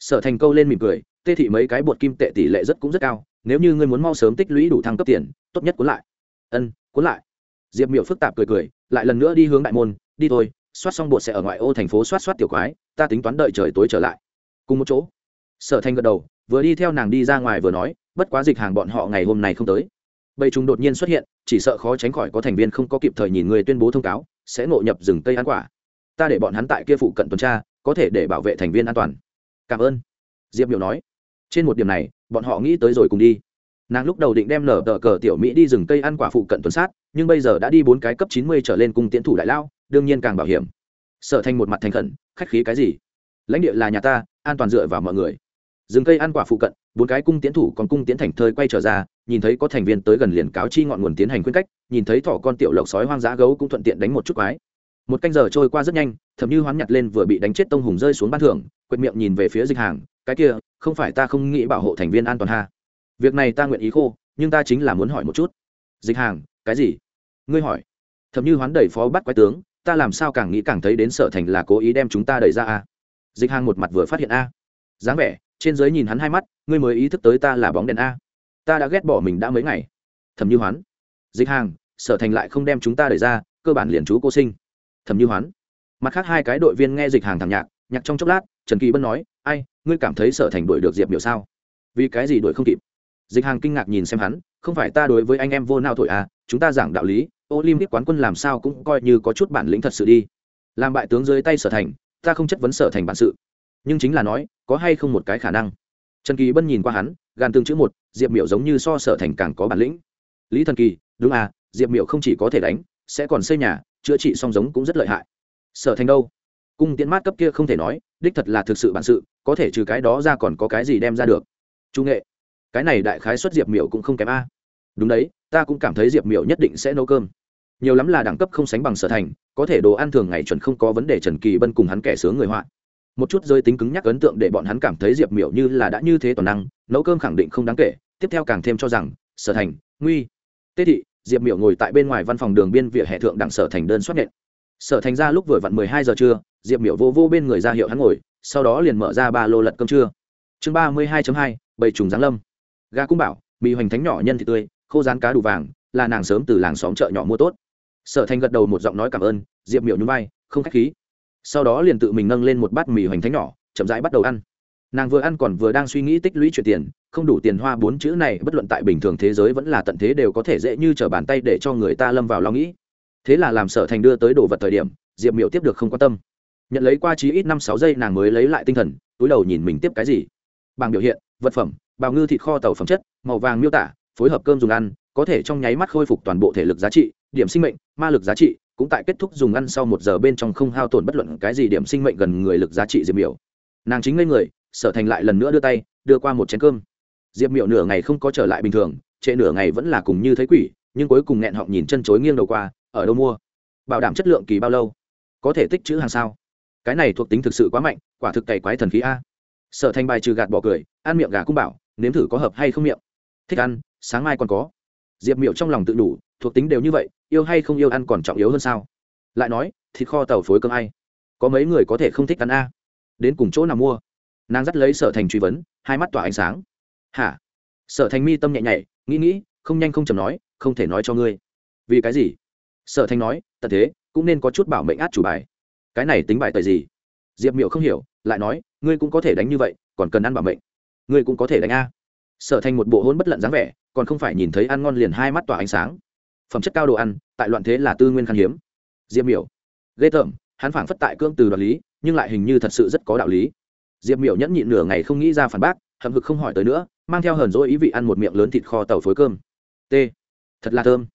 Sở thành câu lên mỉm cười, tê thị mấy cái bột kim tệ tỷ lệ rất cũng rất cao, nếu như ngươi muốn mau sớm tích lũy đủ thăng cấp tiền, tốt nhất cuốn lại. Ân, cuốn lại. Diệp miểu phức tạp cười cười, lại lần nữa đi hướng đại môn, đi thôi, soát xong bột sẽ ở ngoại ô thành phố soát soát tiểu quái, ta tính toán đợi trời tối trở lại. Cùng một chỗ, sở thanh gật đầu, vừa đi theo nàng đi ra ngoài vừa nói, bất quá dịch hàng bọn họ ngày hôm nay không tới. Bầy chúng đột nhiên xuất hiện, chỉ sợ khó tránh khỏi có thành viên không có kịp thời nhìn người tuyên bố thông cáo, sẽ ngộ nhập rừng tây ăn quả. Ta để bọn hắn tại kia phụ cận tuần tra có thể để bảo vệ thành viên an toàn. Cảm ơn. Diệp miểu nói. Trên một điểm này, bọn họ nghĩ tới rồi cùng đi. Nàng lúc đầu định đem nở tờ cờ tiểu mỹ đi rừng cây ăn quả phụ cận tuần sát, nhưng bây giờ đã đi bốn cái cấp chín mươi trở lên cung tiến thủ đại lao, đương nhiên càng bảo hiểm. Sở thành một mặt thành khẩn, khách khí cái gì? Lãnh địa là nhà ta, an toàn dựa vào mọi người. Rừng cây ăn quả phụ cận, bốn cái cung tiến thủ còn cung tiến thành thơi quay trở ra, nhìn thấy có thành viên tới gần liền cáo chi ngọn nguồn tiến hành khuyên cách, nhìn thấy thỏ con tiểu lộc sói hoang dã gấu cũng thuận tiện đánh một chút quái một canh giờ trôi qua rất nhanh, thậm như hoán nhặt lên vừa bị đánh chết tông hùng rơi xuống ban thưởng, quệt miệng nhìn về phía dịch hàng, cái kia, không phải ta không nghĩ bảo hộ thành viên an toàn ha. Việc này ta nguyện ý khô, nhưng ta chính là muốn hỏi một chút. Dịch hàng, cái gì? Ngươi hỏi. Thậm như hoán đẩy phó bắt quái tướng, ta làm sao càng nghĩ càng thấy đến sở thành là cố ý đem chúng ta đẩy ra a? Dịch hàng một mặt vừa phát hiện a. Dáng vẻ, trên giới nhìn hắn hai mắt, ngươi mới ý thức tới ta là bóng đèn a. Ta đã ghét bỏ mình đã mấy ngày. Thầm như hoán. Dịch hàng, sở thành lại không đem chúng ta đẩy ra, cơ bản liền chú cô sinh thầm như hoán. Mặt khác hai cái đội viên nghe dịch hàng thẳng nhạc nhạc trong chốc lát, trần kỳ bân nói, ai, ngươi cảm thấy sở thành đuổi được diệp miểu sao? Vì cái gì đuổi không kịp? Dịch hàng kinh ngạc nhìn xem hắn, không phải ta đối với anh em vô nao thổi à chúng ta giảng đạo lý, olympic quán quân làm sao cũng coi như có chút bản lĩnh thật sự đi. Làm bại tướng dưới tay sở thành, ta không chất vấn sở thành bản sự. Nhưng chính là nói, có hay không một cái khả năng? Trần kỳ bân nhìn qua hắn gan tương chữ một, diệp miểu giống như so sở thành càng có bản lĩnh. Lý thần kỳ, đúng à diệp miểu không chỉ có thể đánh, sẽ còn xây nhà chữa trị song giống cũng rất lợi hại. Sở thành đâu? Cung tiễn mát cấp kia không thể nói, đích thật là thực sự bản sự, có thể trừ cái đó ra còn có cái gì đem ra được? Trung nghệ, cái này đại khái xuất diệp miểu cũng không kém a. Đúng đấy, ta cũng cảm thấy diệp miểu nhất định sẽ nấu cơm. Nhiều lắm là đẳng cấp không sánh bằng sở thành, có thể đồ ăn thường ngày chuẩn không có vấn đề trần kỳ bân cùng hắn kẻ sướng người họa. Một chút rơi tính cứng nhắc ấn tượng để bọn hắn cảm thấy diệp miểu như là đã như thế toàn năng, nấu cơm khẳng định không đáng kể, tiếp theo càng thêm cho rằng, sở thành, nguy, tê thị diệp miểu ngồi tại bên ngoài văn phòng đường biên vỉa hè thượng đặng sở thành đơn xuất nhện. Sở thành ra lúc vừa vặn mười hai giờ trưa, diệp miểu vô vô bên người ra hiệu hắn ngồi, sau đó liền mở ra ba lô lật cơm trưa. Chương ba mươi hai hai bảy trùng giáng lâm. Ga cung bảo, mì hoành thánh nhỏ nhân thịt tươi, khô rán cá đủ vàng, là nàng sớm từ làng xóm chợ nhỏ mua tốt. Sở thành gật đầu một giọng nói cảm ơn, diệp miểu nhún vai, không k h á c h khí. Sau đó liền tự mình nâng lên một bát mì hoành thánh nhỏ, chậm rãi bắt đầu ăn nàng vừa ăn còn vừa đang suy nghĩ tích lũy chuyện tiền, không đủ tiền hoa bốn chữ này, bất luận tại bình thường thế giới vẫn là tận thế đều có thể dễ như t r ở bàn tay để cho người ta lâm vào lo nghĩ. Thế là làm sở thành đưa tới đồ vật thời điểm, diệp miểu tiếp được không quan tâm. Nhận lấy qua chí ít năm sáu giây nàng mới lấy lại tinh thần, túi đầu nhìn mình tiếp cái gì. Bảng biểu hiện, vật phẩm, bào ngư thịt kho tàu phẩm chất, màu vàng miêu tả, phối hợp cơm dùng ăn, có thể trong nháy mắt khôi phục toàn bộ thể lực giá trị, điểm sinh mệnh, ma lực giá trị, cũng tại kết thúc dùng ăn sau một giờ bên trong không hao tổn bất luận cái gì điểm sinh mệnh gần người lực giá trị diệp miểu. Nàng chính ngây người sở thành lại lần nữa đưa tay, đưa qua một chén cơm. Diệp Miệu nửa ngày không có trở lại bình thường, trễ nửa ngày vẫn là cùng như thấy quỷ, nhưng cuối cùng nghẹn họng nhìn chân chối nghiêng đầu qua, ở đâu mua? Bảo đảm chất lượng kỳ bao lâu? Có thể tích chữ hàng sao? Cái này thuộc tính thực sự quá mạnh, quả thực cày quái thần khí a. Sở thành bài trừ gạt bỏ cười, ăn miệng gà cũng bảo, nếm thử có hợp hay không miệng? Thích ăn, sáng mai còn có. Diệp miệu trong lòng tự đủ, thuộc tính đều như vậy, yêu hay không yêu ăn còn trọng yếu hơn sao? Lại nói, thịt kho tàu phối cơm ai? Có mấy người có thể không thích ăn a? Đến cùng chỗ nào mua? Nàng dắt lấy sở thành truy vấn, hai mắt tỏa ánh sáng. Hả? Sở thành mi tâm nhẹ nhảy, nghĩ nghĩ, không nhanh không chầm nói, không thể nói cho ngươi. Vì cái gì? Sở thành nói tật thế, cũng nên có chút bảo mệnh át chủ bài. Cái này tính bài tời gì? Diệp miệu không hiểu, lại nói, ngươi cũng có thể đánh như vậy, còn cần ăn bảo mệnh. Ngươi cũng có thể đánh a. Sở thành một bộ hôn bất lận dáng vẻ, còn không phải nhìn thấy ăn ngon liền hai mắt tỏa ánh sáng. Phẩm chất cao đồ ăn, tại loạn thế là tư nguyên khan hiếm. Diệp miểu, ghê tởm, hắn phảng phất tại cương từ đoạt lý, nhưng lại hình như thật sự rất có đạo lý diệp miểu nhẫn nhịn nửa ngày không nghĩ ra phản bác, hậm hực không hỏi tới nữa, mang theo hờn dỗi ý vị ăn một miệng lớn thịt kho tàu phối cơm. T. Thật là thơm.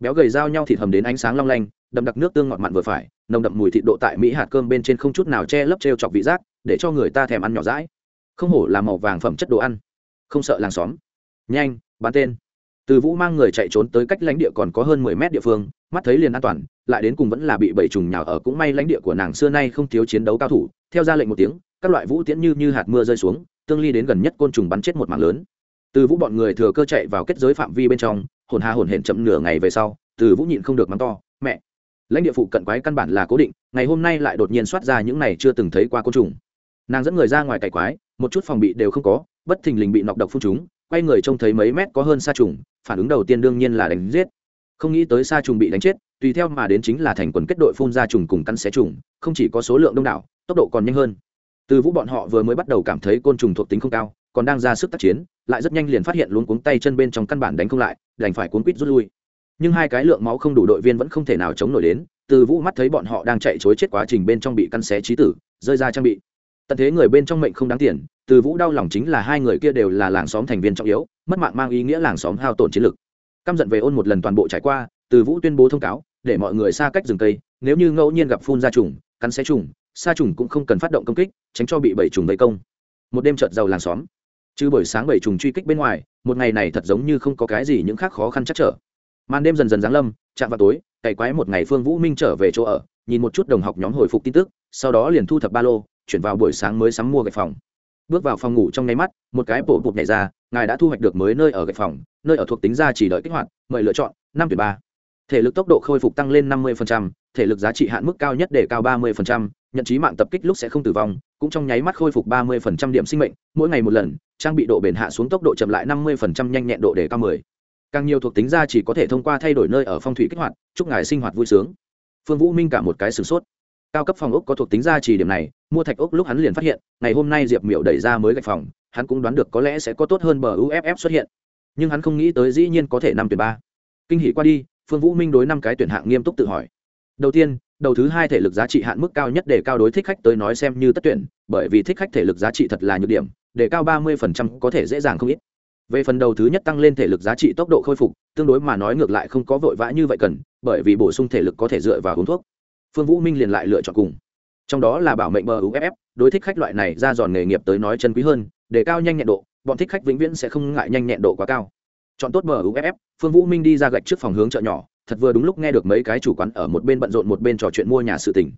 Béo gầy dao nhau thịt hầm đến ánh sáng long lanh, đậm đặc nước tương ngọt mặn vừa phải, nồng đậm mùi thịt độ tại mỹ hạt cơm bên trên không chút nào che lấp trêu chọc vị giác, để cho người ta thèm ăn nhỏ rãi không hổ là màu vàng phẩm chất đồ ăn. Không sợ làng xóm. Nhanh, bán tên. Từ vũ mang người chạy trốn tới cách lãnh địa còn có hơn mười mét địa phương, mắt thấy liền an toàn, lại đến cùng vẫn là bị bảy trùng nhào ở cũng may lãnh địa của nàng xưa nay không thiếu chiến đấu cao thủ, theo ra lệnh một tiếng các loại vũ tiễn như như hạt mưa rơi xuống, tương ly đến gần nhất côn trùng bắn chết một mạng lớn. Từ vũ bọn người thừa cơ chạy vào kết giới phạm vi bên trong, hồn hà hồn hển chậm nửa ngày về sau, từ vũ nhịn không được mắng to, mẹ, lãnh địa phụ cận quái căn bản là cố định, ngày hôm nay lại đột nhiên soát ra những này chưa từng thấy qua côn trùng. Nàng dẫn người ra ngoài cày quái, một chút phòng bị đều không có, bất thình lình bị nọc độc phun chúng, quay người trông thấy mấy mét có hơn sa trùng, phản ứng đầu tiên đương nhiên là đánh giết. Không nghĩ tới sa trùng bị đánh chết, tùy theo mà đến chính là thành quần kết đội phun ra trùng cùng cắn xé trùng, không chỉ có số lượng đông đảo, tốc độ còn nhanh hơn từ vũ bọn họ vừa mới bắt đầu cảm thấy côn trùng thuộc tính không cao, còn đang ra sức tác chiến, lại rất nhanh liền phát hiện luống cuống tay chân bên trong căn bản đánh không lại, đành phải cuốn quýt rút lui. Nhưng hai cái lượng máu không đủ đội viên vẫn không thể nào chống nổi đến, từ vũ mắt thấy bọn họ đang chạy chối chết quá trình bên trong bị căn xé trí tử, rơi ra trang bị. Tận thế người bên trong mệnh không đáng tiền, từ vũ đau lòng chính là hai người kia đều là làng xóm thành viên trọng yếu, mất mạng mang ý nghĩa làng xóm hao tổn chiến lực. Căm giận về ôn một lần toàn bộ trải qua, từ vũ tuyên bố thông cáo, để mọi người xa cách rừng cây, nếu như ngẫu nhiên gặp phun ra trùng, cắn xé trùng Sa trùng cũng không cần phát động công kích, tránh cho bị bảy trùng vây công. Một đêm trợt giàu làng xóm. Chứ buổi sáng bảy trùng truy kích bên ngoài, một ngày này thật giống như không có cái gì những khác khó khăn chắc trở. Màn đêm dần dần giáng lâm, chạm vào tối, cày quái một ngày phương vũ minh trở về chỗ ở, nhìn một chút đồng học nhóm hồi phục tin tức, sau đó liền thu thập ba lô, chuyển vào buổi sáng mới sắm mua gạch phòng. Bước vào phòng ngủ trong nháy mắt, một cái bộ bụt nhảy ra, ngài đã thu hoạch được mới nơi ở gạch phòng, nơi ở thuộc tính ra chỉ đợi kích hoạt, mời lựa chọn, năm tuyển ba. Thể lực tốc độ khôi phục tăng lên năm mươi thể lực giá trị hạn mức cao nhất để cao ba mươi nhận trí mạng tập kích lúc sẽ không tử vong, cũng trong nháy mắt khôi phục ba mươi điểm sinh mệnh, mỗi ngày một lần, trang bị độ bền hạ xuống tốc độ chậm lại năm mươi nhanh nhẹn độ để cao mười. Càng nhiều thuộc tính ra chỉ có thể thông qua thay đổi nơi ở phong thủy kích hoạt, chúc ngài sinh hoạt vui sướng. Phương vũ minh cả một cái sửng sốt. Cao cấp phòng ốc có thuộc tính ra chỉ điểm này, mua thạch ốc lúc hắn liền phát hiện, ngày hôm nay diệp miểu đẩy ra mới gạch phòng, hắn cũng đoán được có lẽ sẽ có tốt hơn bờ uff xuất hiện. Nhưng hắn không nghĩ tới dĩ nhiên có thể năm tuyển ba. Kinh hỷ qua đi, phương vũ minh đối năm cái tuyển hạng nghiêm túc tự hỏi. Đầu tiên đầu thứ hai thể lực giá trị hạn mức cao nhất để cao đối thích khách tới nói xem như tất tuyển, bởi vì thích khách thể lực giá trị thật là nhược điểm, để cao ba mươi phần trăm có thể dễ dàng không ít. Về phần đầu thứ nhất tăng lên thể lực giá trị tốc độ khôi phục, tương đối mà nói ngược lại không có vội vã như vậy cần, bởi vì bổ sung thể lực có thể dựa vào uống thuốc. Phương vũ minh liền lại lựa chọn cùng. Trong đó là bảo mệnh bờ uff đối thích khách loại này ra giòn nghề nghiệp tới nói chân quý hơn, để cao nhanh nhẹn độ, bọn thích khách vĩnh viễn sẽ không ngại nhanh nhẹn độ quá cao. Chọn tốt bờ uff phương vũ minh đi ra gạch trước phòng hướng chợ nhỏ thật vừa đúng lúc nghe được mấy cái chủ quán ở một bên bận rộn một bên trò chuyện mua nhà sự tỉnh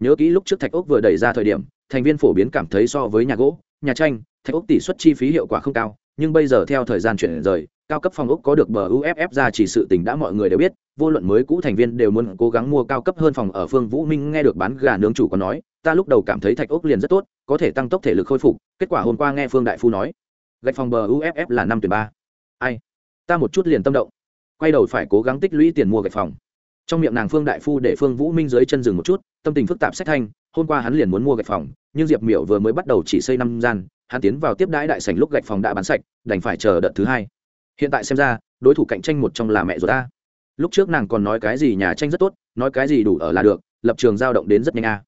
nhớ kỹ lúc trước thạch ốc vừa đẩy ra thời điểm, thành viên phổ biến cảm thấy so với nhà gỗ, nhà tranh, thạch ốc tỷ suất chi phí hiệu quả không cao, nhưng bây giờ theo thời gian chuyển rời, cao cấp phòng ốc có được bờ uff ra chỉ sự tình đã mọi người đều biết, vô luận mới cũ thành viên đều muốn cố gắng mua cao cấp hơn phòng ở phương vũ minh nghe được bán gà nướng chủ có nói, ta lúc đầu cảm thấy thạch ốc liền rất tốt, có thể tăng tốc thể lực khôi phục, kết quả hôm qua nghe phương đại phu nói, gạch phòng bờ uff là năm tuyển ba. Ai? Ta một chút liền tâm động quay đầu phải cố gắng tích lũy tiền mua gạch phòng. Trong miệng nàng phương đại phu để phương vũ minh dưới chân rừng một chút, tâm tình phức tạp sách thanh, hôm qua hắn liền muốn mua gạch phòng, nhưng diệp miểu vừa mới bắt đầu chỉ xây năm gian, hắn tiến vào tiếp đãi đại sảnh lúc gạch phòng đã bán sạch, đành phải chờ đợt thứ hai. Hiện tại xem ra, đối thủ cạnh tranh một trong là mẹ rồi ta. Lúc trước nàng còn nói cái gì nhà tranh rất tốt, nói cái gì đủ ở là được, lập trường giao động đến rất nhanh a.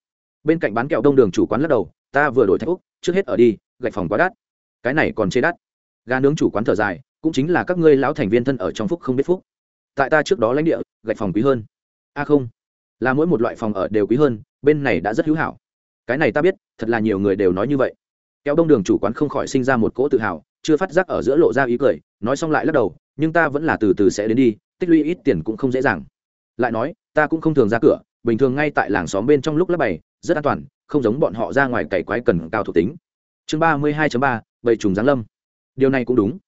Bên cạnh bán kẹo đông đường chủ quán lắc đầu, ta vừa đổi thạch úc, trước hết ở đi, gạch phòng quá đắt. Cái này còn chê đắt. Gà nướng chủ quán thở dài cũng chính là các ngươi lão thành viên thân ở trong phúc không biết phúc. Tại ta trước đó lãnh địa, gạch phòng quý hơn. A à không, là mỗi một loại phòng ở đều quý hơn, bên này đã rất hữu hảo. Cái này ta biết, thật là nhiều người đều nói như vậy. Kéo đông đường chủ quán không khỏi sinh ra một cỗ tự hào, chưa phát giác ở giữa lộ ra ý cười, nói xong lại lắc đầu, nhưng ta vẫn là từ từ sẽ đến đi, tích lũy ít tiền cũng không dễ dàng. Lại nói, ta cũng không thường ra cửa, bình thường ngay tại làng xóm bên trong lúc lắp bày, rất an toàn, không giống bọn họ ra ngoài cày quái cần cao thuộc tính. Chương ba mươi hai ba, bầy trùng giáng lâm. Điều này cũng đúng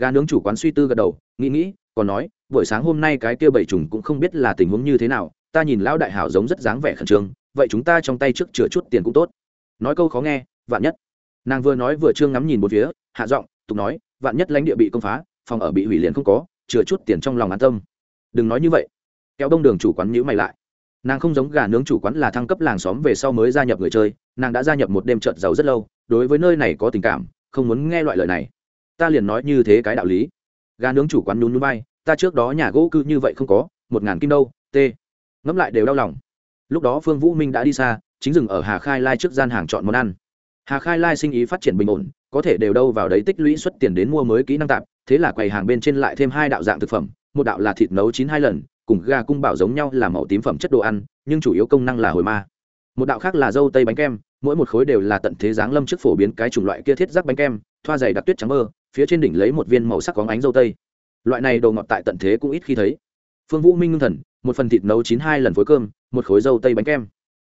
gà nướng chủ quán suy tư gật đầu, nghĩ nghĩ, còn nói, buổi sáng hôm nay cái kia bảy trùng cũng không biết là tình huống như thế nào, ta nhìn lão đại hảo giống rất dáng vẻ khẩn trương, vậy chúng ta trong tay trước chừa chút tiền cũng tốt. Nói câu khó nghe, vạn nhất. Nàng vừa nói vừa trương ngắm nhìn một phía, hạ giọng, tục nói, vạn nhất lãnh địa bị công phá, phòng ở bị hủy liền không có, chừa chút tiền trong lòng an tâm. Đừng nói như vậy. Kéo đông đường chủ quán nhữ mày lại. Nàng không giống gà nướng chủ quán là thăng cấp làng xóm về sau mới gia nhập người chơi, nàng đã gia nhập một đêm trợt giàu rất lâu, đối với nơi này có tình cảm, không muốn nghe loại lời này ta liền nói như thế cái đạo lý. Gà nướng chủ quán nhún núi bay ta trước đó nhà gỗ cư như vậy không có, một ngàn kim đâu, t. Ngẫm lại đều đau lòng. Lúc đó phương vũ minh đã đi xa, chính dừng ở hà khai lai trước gian hàng chọn món ăn. Hà khai lai sinh ý phát triển bình ổn, có thể đều đâu vào đấy tích lũy xuất tiền đến mua mới kỹ năng tạp, thế là quầy hàng bên trên lại thêm hai đạo dạng thực phẩm, một đạo là thịt nấu chín hai lần, cùng gà cung bảo giống nhau là màu tím phẩm chất đồ ăn, nhưng chủ yếu công năng là hồi ma. Một đạo khác là dâu tây bánh kem, mỗi một khối đều là tận thế giáng lâm trước phổ biến cái chủng loại kia thiết giáp bánh kem, thoa dày đặc tuyết trắng mơ phía trên đỉnh lấy một viên màu sắc có ánh dâu tây. Loại này đồ ngọt tại tận thế cũng ít khi thấy. Phương vũ minh ngưng thần, một phần thịt nấu chín hai lần phối cơm, một khối dâu tây bánh kem.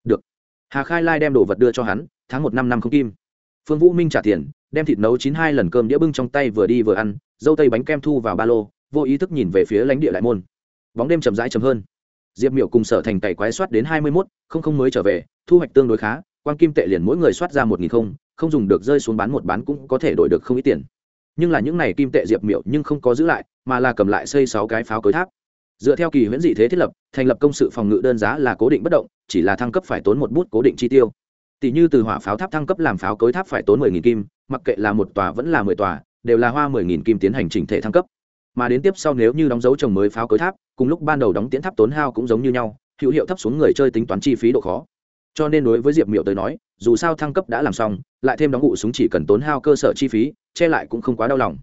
Được. Hà khai lai đem đồ vật đưa cho hắn, tháng một năm năm không kim. Phương vũ minh trả tiền, đem thịt nấu chín hai lần cơm đĩa bưng trong tay vừa đi vừa ăn, dâu tây bánh kem thu vào ba lô, vô ý thức nhìn về phía lãnh địa lại môn. Bóng đêm chầm rãi chầm hơn. Diệp miểu cùng sở thành cày quái soát đến hai mươi mốt, không không mới trở về, thu hoạch tương đối khá quan kim tệ liền mỗi người soát ra một nghìn không không dùng được rơi xuống bán một bán cũng có thể đổi được không ít tiền nhưng là những này kim tệ diệp miểu nhưng không có giữ lại, mà là cầm lại xây sáu cái pháo cối tháp. Dựa theo kỳ huyễn dị thế thiết lập, thành lập công sự phòng ngự đơn giá là cố định bất động, chỉ là thăng cấp phải tốn một bút cố định chi tiêu. Tỷ như từ hỏa pháo tháp thăng cấp làm pháo cối tháp phải tốn mười nghìn kim, mặc kệ là một tòa vẫn là mười tòa, đều là hoa mười nghìn kim tiến hành chỉnh thể thăng cấp. Mà đến tiếp sau nếu như đóng dấu trồng mới pháo cối tháp, cùng lúc ban đầu đóng tiến tháp tốn hao cũng giống như nhau, hữu hiệu thấp xuống người chơi tính toán chi phí độ khó cho nên đối với diệp miệu tới nói dù sao thăng cấp đã làm xong lại thêm đóng ngụ súng chỉ cần tốn hao cơ sở chi phí che lại cũng không quá đau lòng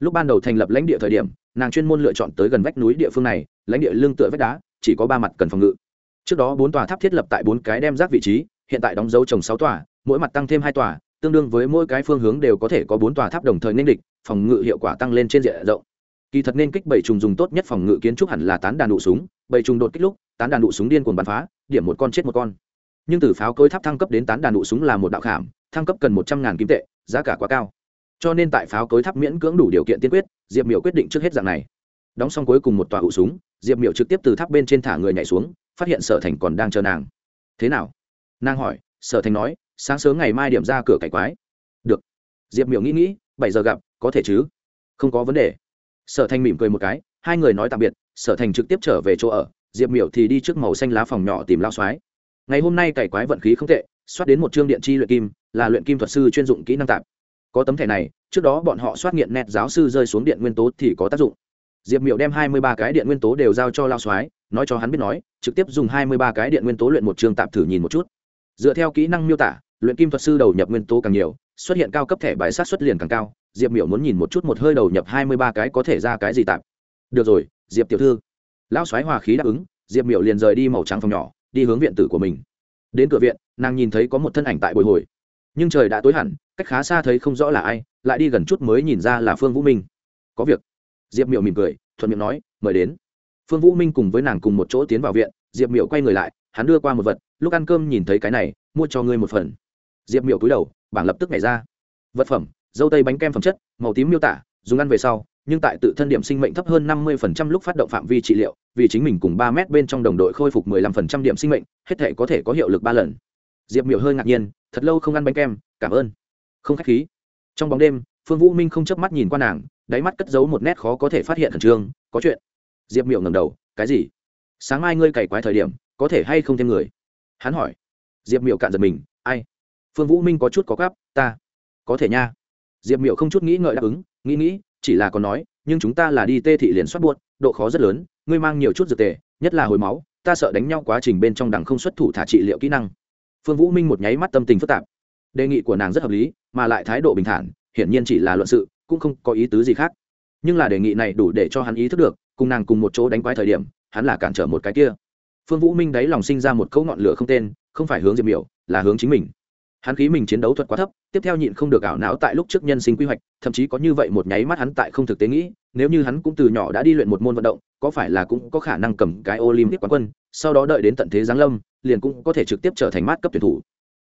lúc ban đầu thành lập lãnh địa thời điểm nàng chuyên môn lựa chọn tới gần vách núi địa phương này lãnh địa lương tựa vách đá chỉ có ba mặt cần phòng ngự trước đó bốn tòa tháp thiết lập tại bốn cái đem rác vị trí hiện tại đóng dấu trồng sáu tòa mỗi mặt tăng thêm hai tòa tương đương với mỗi cái phương hướng đều có thể có bốn tòa tháp đồng thời nên địch phòng ngự hiệu quả tăng lên trên diện rộng kỳ thật nên kích bảy trùng dùng tốt nhất phòng ngự kiến trúc hẳn là tán đàn đụ súng bảy trùng đột kích lúc tán đàn đụ súng điên cuồng bắn phá điểm một con chết một con nhưng từ pháo cối tháp thăng cấp đến tán đàn nụ súng là một đạo khảm, thăng cấp cần một trăm ngàn kim tệ, giá cả quá cao. Cho nên tại pháo cối tháp miễn cưỡng đủ điều kiện tiên quyết, diệp miểu quyết định trước hết dạng này. Đóng xong cuối cùng một tòa hụ súng, diệp miểu trực tiếp từ tháp bên trên thả người nhảy xuống, phát hiện sở thành còn đang chờ nàng. Thế nào? Nàng hỏi. Sở thành nói, sáng sớm ngày mai điểm ra cửa cải quái. Được. Diệp miểu nghĩ nghĩ, bảy giờ gặp, có thể chứ? Không có vấn đề. Sở thành mỉm cười một cái, hai người nói tạm biệt, sở thành trực tiếp trở về chỗ ở, diệp miểu thì đi trước màu xanh lá phòng nhỏ tìm lao soái ngày hôm nay cày quái vận khí không tệ, soát đến một chương điện chi luyện kim, là luyện kim thuật sư chuyên dụng kỹ năng tạp. Có tấm thẻ này, trước đó bọn họ soát nghiện nét giáo sư rơi xuống điện nguyên tố thì có tác dụng. Diệp miểu đem hai mươi ba cái điện nguyên tố đều giao cho lao soái, nói cho hắn biết nói, trực tiếp dùng hai mươi ba cái điện nguyên tố luyện một chương tạp thử nhìn một chút. Dựa theo kỹ năng miêu tả, luyện kim thuật sư đầu nhập nguyên tố càng nhiều, xuất hiện cao cấp thẻ bài sát xuất liền càng cao. Diệp miểu muốn nhìn một chút một hơi đầu nhập hai mươi ba cái có thể ra cái gì tạm được rồi, diệp tiểu thư. Lão soái hòa khí đáp ứng, diệp miểu liền rời đi màu trắng phòng nhỏ đi hướng viện tử của mình. Đến cửa viện, nàng nhìn thấy có một thân ảnh tại bồi hồi. Nhưng trời đã tối hẳn, cách khá xa thấy không rõ là ai, lại đi gần chút mới nhìn ra là phương vũ minh. Có việc. Diệp Miệu mỉm cười, thuận miệng nói, mời đến. Phương vũ minh cùng với nàng cùng một chỗ tiến vào viện, diệp Miệu quay người lại, hắn đưa qua một vật, lúc ăn cơm nhìn thấy cái này, mua cho ngươi một phần. Diệp Miệu cúi đầu, bảng lập tức nhảy ra. Vật phẩm, dâu tây bánh kem phẩm chất, màu tím miêu tả dùng ăn về sau, nhưng tại tự thân điểm sinh mệnh thấp hơn năm mươi lúc phát động phạm vi trị liệu, vì chính mình cùng ba mét bên trong đồng đội khôi phục 15% điểm sinh mệnh, hết thể có thể có hiệu lực ba lần. Diệp miểu hơi ngạc nhiên, thật lâu không ăn bánh kem, cảm ơn. Không khách khí. Trong bóng đêm, phương vũ minh không chớp mắt nhìn qua nàng, đáy mắt cất giấu một nét khó có thể phát hiện khẩn trương. Có chuyện. Diệp miểu ngẩng đầu, cái gì? Sáng mai ngươi cày quái thời điểm, có thể hay không thêm người? Hắn hỏi. Diệp miểu cạn giật mình, ai? Phương vũ minh có chút có gáp ta. Có thể nha. Diệp miểu không chút nghĩ ngợi đáp ứng nghĩ nghĩ, chỉ là còn nói, nhưng chúng ta là đi tê thị liền soát buốt, độ khó rất lớn, ngươi mang nhiều chút dược tề, nhất là hồi máu, ta sợ đánh nhau quá trình bên trong đằng không xuất thủ thả trị liệu kỹ năng. Phương vũ minh một nháy mắt tâm tình phức tạp. Đề nghị của nàng rất hợp lý, mà lại thái độ bình thản, hiển nhiên chỉ là luận sự, cũng không có ý tứ gì khác. Nhưng là đề nghị này đủ để cho hắn ý thức được, cùng nàng cùng một chỗ đánh quái thời điểm, hắn là cản trở một cái kia. Phương vũ minh đáy lòng sinh ra một câu ngọn lửa không tên, không phải hướng diệp miểu, là hướng chính mình hắn khí mình chiến đấu thuật quá thấp, tiếp theo nhịn không được ảo não tại lúc trước nhân sinh quy hoạch, thậm chí có như vậy một nháy mắt hắn tại không thực tế nghĩ, nếu như hắn cũng từ nhỏ đã đi luyện một môn vận động, có phải là cũng có khả năng cầm cái olympic quán quân, sau đó đợi đến tận thế giáng lâm, liền cũng có thể trực tiếp trở thành mát cấp tuyển thủ.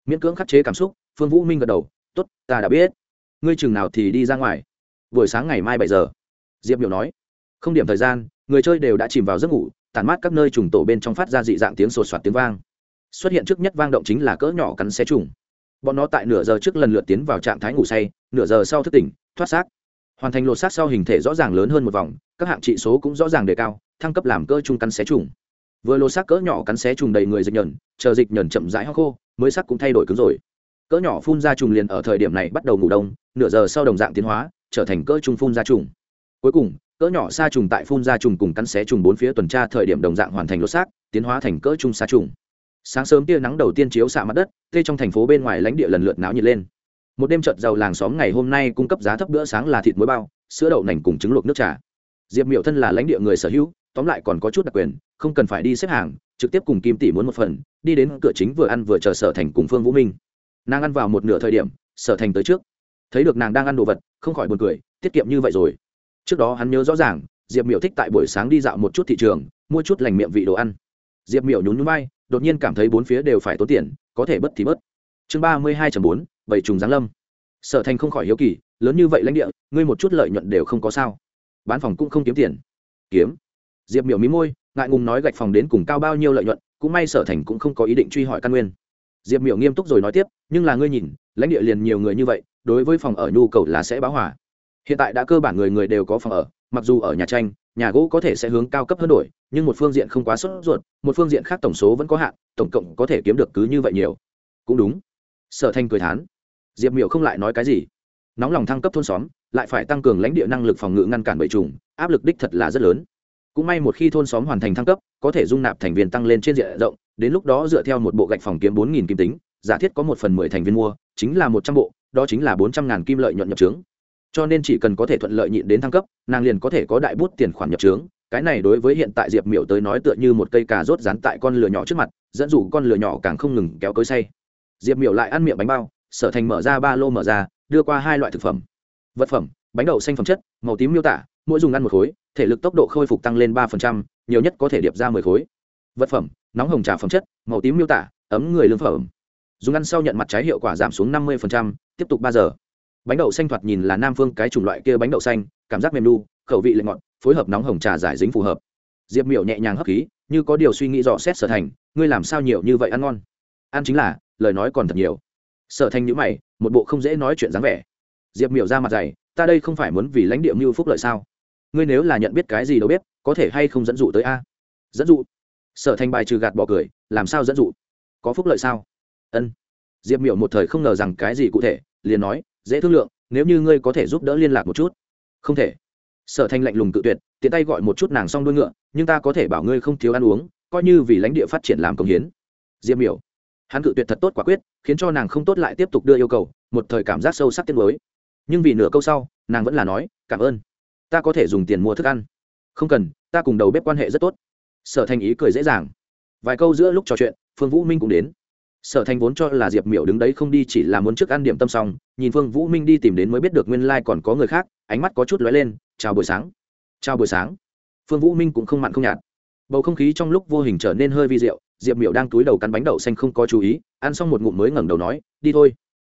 Miễn cưỡng khắc chế cảm xúc, phương vũ minh gật đầu, tốt, ta đã biết. Ngươi chừng nào thì đi ra ngoài. Buổi sáng ngày mai bảy giờ, diệp miểu nói. Không điểm thời gian, người chơi đều đã chìm vào giấc ngủ tàn mát các nơi trùng tổ bên trong phát ra dị dạng tiếng sột soạt tiếng vang. Xuất hiện trước nhất vang động chính là cỡ nhỏ cắn xe trùng bọn nó tại nửa giờ trước lần lượt tiến vào trạng thái ngủ say, nửa giờ sau thức tỉnh, thoát xác. Hoàn thành lột xác sau hình thể rõ ràng lớn hơn một vòng, các hạng trị số cũng rõ ràng đề cao, thăng cấp làm cơ trung cắn xé trùng. Vừa lột xác cỡ nhỏ cắn xé trùng đầy người dịch nhờn, chờ dịch nhờn chậm rãi ho khô, mới sắc cũng thay đổi cứng rồi. Cỡ nhỏ phun ra trùng liền ở thời điểm này bắt đầu ngủ đông, nửa giờ sau đồng dạng tiến hóa, trở thành cỡ trung phun ra trùng. Cuối cùng, cỡ nhỏ sa trùng tại phun ra trùng cùng cắn xé trùng bốn phía tuần tra thời điểm đồng dạng hoàn thành lột xác, tiến hóa thành cỡ trung sa trùng sáng sớm tia nắng đầu tiên chiếu xạ mặt đất, tê trong thành phố bên ngoài lãnh địa lần lượt náo nhiệt lên. Một đêm trợt giàu làng xóm ngày hôm nay cung cấp giá thấp bữa sáng là thịt muối bao, sữa đậu nành cùng trứng luộc nước trà. Diệp miệu thân là lãnh địa người sở hữu, tóm lại còn có chút đặc quyền, không cần phải đi xếp hàng, trực tiếp cùng kim tỷ muốn một phần, đi đến cửa chính vừa ăn vừa chờ sở thành cùng phương vũ minh. Nàng ăn vào một nửa thời điểm, sở thành tới trước. Thấy được nàng đang ăn đồ vật, không khỏi buồn cười, tiết kiệm như vậy rồi. Trước đó hắn nhớ rõ ràng, diệp miệu thích tại buổi sáng đi dạo một chút thị trường, mua chút lành miệng vị đồ ăn. Diệp miệu nhún nhún bay đột nhiên cảm thấy bốn phía đều phải tốn tiền, có thể bất thì bớt. Chương ba mươi hai bốn, bảy trùng giáng lâm. Sở thành không khỏi hiếu kỳ, lớn như vậy lãnh địa, ngươi một chút lợi nhuận đều không có sao. Bán phòng cũng không kiếm tiền. Kiếm. Diệp miểu mí môi, ngại ngùng nói gạch phòng đến cùng cao bao nhiêu lợi nhuận, cũng may sở thành cũng không có ý định truy hỏi căn nguyên. Diệp miểu nghiêm túc rồi nói tiếp, nhưng là ngươi nhìn, lãnh địa liền nhiều người như vậy, đối với phòng ở nhu cầu là sẽ báo hỏa hiện tại đã cơ bản người người đều có phòng ở, mặc dù ở nhà tranh nhà gỗ có thể sẽ hướng cao cấp hơn đổi, nhưng một phương diện không quá sốt ruột, một phương diện khác tổng số vẫn có hạn, tổng cộng có thể kiếm được cứ như vậy nhiều. Cũng đúng. Sở thanh cười thán. Diệp miểu không lại nói cái gì. Nóng lòng thăng cấp thôn xóm, lại phải tăng cường lãnh địa năng lực phòng ngự ngăn cản bậy trùng, áp lực đích thật là rất lớn. Cũng may một khi thôn xóm hoàn thành thăng cấp, có thể dung nạp thành viên tăng lên trên diện rộng, đến lúc đó dựa theo một bộ gạch phòng kiếm bốn nghìn kim tính, giả thiết có một phần mười thành viên mua, chính là một trăm bộ, đó chính là bốn trăm ngàn kim lợi nhuận nhập trướng cho nên chỉ cần có thể thuận lợi nhịn đến thăng cấp, nàng liền có thể có đại bút tiền khoản nhập trướng. Cái này đối với hiện tại diệp miểu tới nói tựa như một cây cà rốt dán tại con lửa nhỏ trước mặt, dẫn dụ con lửa nhỏ càng không ngừng kéo cối say diệp miểu lại ăn miệng bánh bao, sở thành mở ra ba lô mở ra, đưa qua hai loại thực phẩm. Vật phẩm, bánh đậu xanh phẩm chất, màu tím miêu tả, mỗi dùng ăn một khối, thể lực tốc độ khôi phục tăng lên ba nhiều nhất có thể điệp ra mười khối. Vật phẩm, nóng hồng trà phẩm chất, màu tím miêu tả, ấm người lương phẩm. Dùng ăn sau nhận mặt trái hiệu quả giảm xuống năm mươi tiếp tục ba giờ bánh đậu xanh thoạt nhìn là nam phương cái chủng loại kia bánh đậu xanh, cảm giác mềm đu khẩu vị lệ ngọt, phối hợp nóng hồng trà giải dính phù hợp. Diệp miểu nhẹ nhàng hấp khí, như có điều suy nghĩ dò xét sở thành, ngươi làm sao nhiều như vậy ăn ngon? Ăn chính là, lời nói còn thật nhiều. Sở thành nhữ mày, một bộ không dễ nói chuyện dáng vẻ. Diệp miểu ra mặt dày, ta đây không phải muốn vì lãnh địa mưu phúc lợi sao? Ngươi nếu là nhận biết cái gì đâu biết, có thể hay không dẫn dụ tới a? Dẫn dụ? Sở thành bài trừ gạt bỏ cười, làm sao dẫn dụ? Có phúc lợi sao? Ân. Diệp miểu một thời không ngờ rằng cái gì cụ thể, liền nói dễ thương lượng, nếu như ngươi có thể giúp đỡ liên lạc một chút. Không thể. Sở thanh lạnh lùng tự tuyệt, tiện tay gọi một chút nàng xong đuôi ngựa, nhưng ta có thể bảo ngươi không thiếu ăn uống, coi như vì lãnh địa phát triển làm công hiến. Diêm miểu. Hắn cự tuyệt thật tốt quả quyết, khiến cho nàng không tốt lại tiếp tục đưa yêu cầu, một thời cảm giác sâu sắc tiết mới nhưng vì nửa câu sau, nàng vẫn là nói, cảm ơn. Ta có thể dùng tiền mua thức ăn. Không cần, ta cùng đầu bếp quan hệ rất tốt. Sở thành ý cười dễ dàng. Vài câu giữa lúc trò chuyện, phương vũ minh cũng đến sở thành vốn cho là diệp miểu đứng đấy không đi chỉ là muốn trước ăn điểm tâm xong, nhìn phương vũ minh đi tìm đến mới biết được nguyên lai、like、còn có người khác, ánh mắt có chút lóe lên, chào buổi sáng. Chào buổi sáng. Phương vũ minh cũng không mặn không nhạt. Bầu không khí trong lúc vô hình trở nên hơi vi diệu, diệp miểu đang túi đầu cắn bánh đậu xanh không có chú ý, ăn xong một ngụm mới ngẩng đầu nói, đi thôi.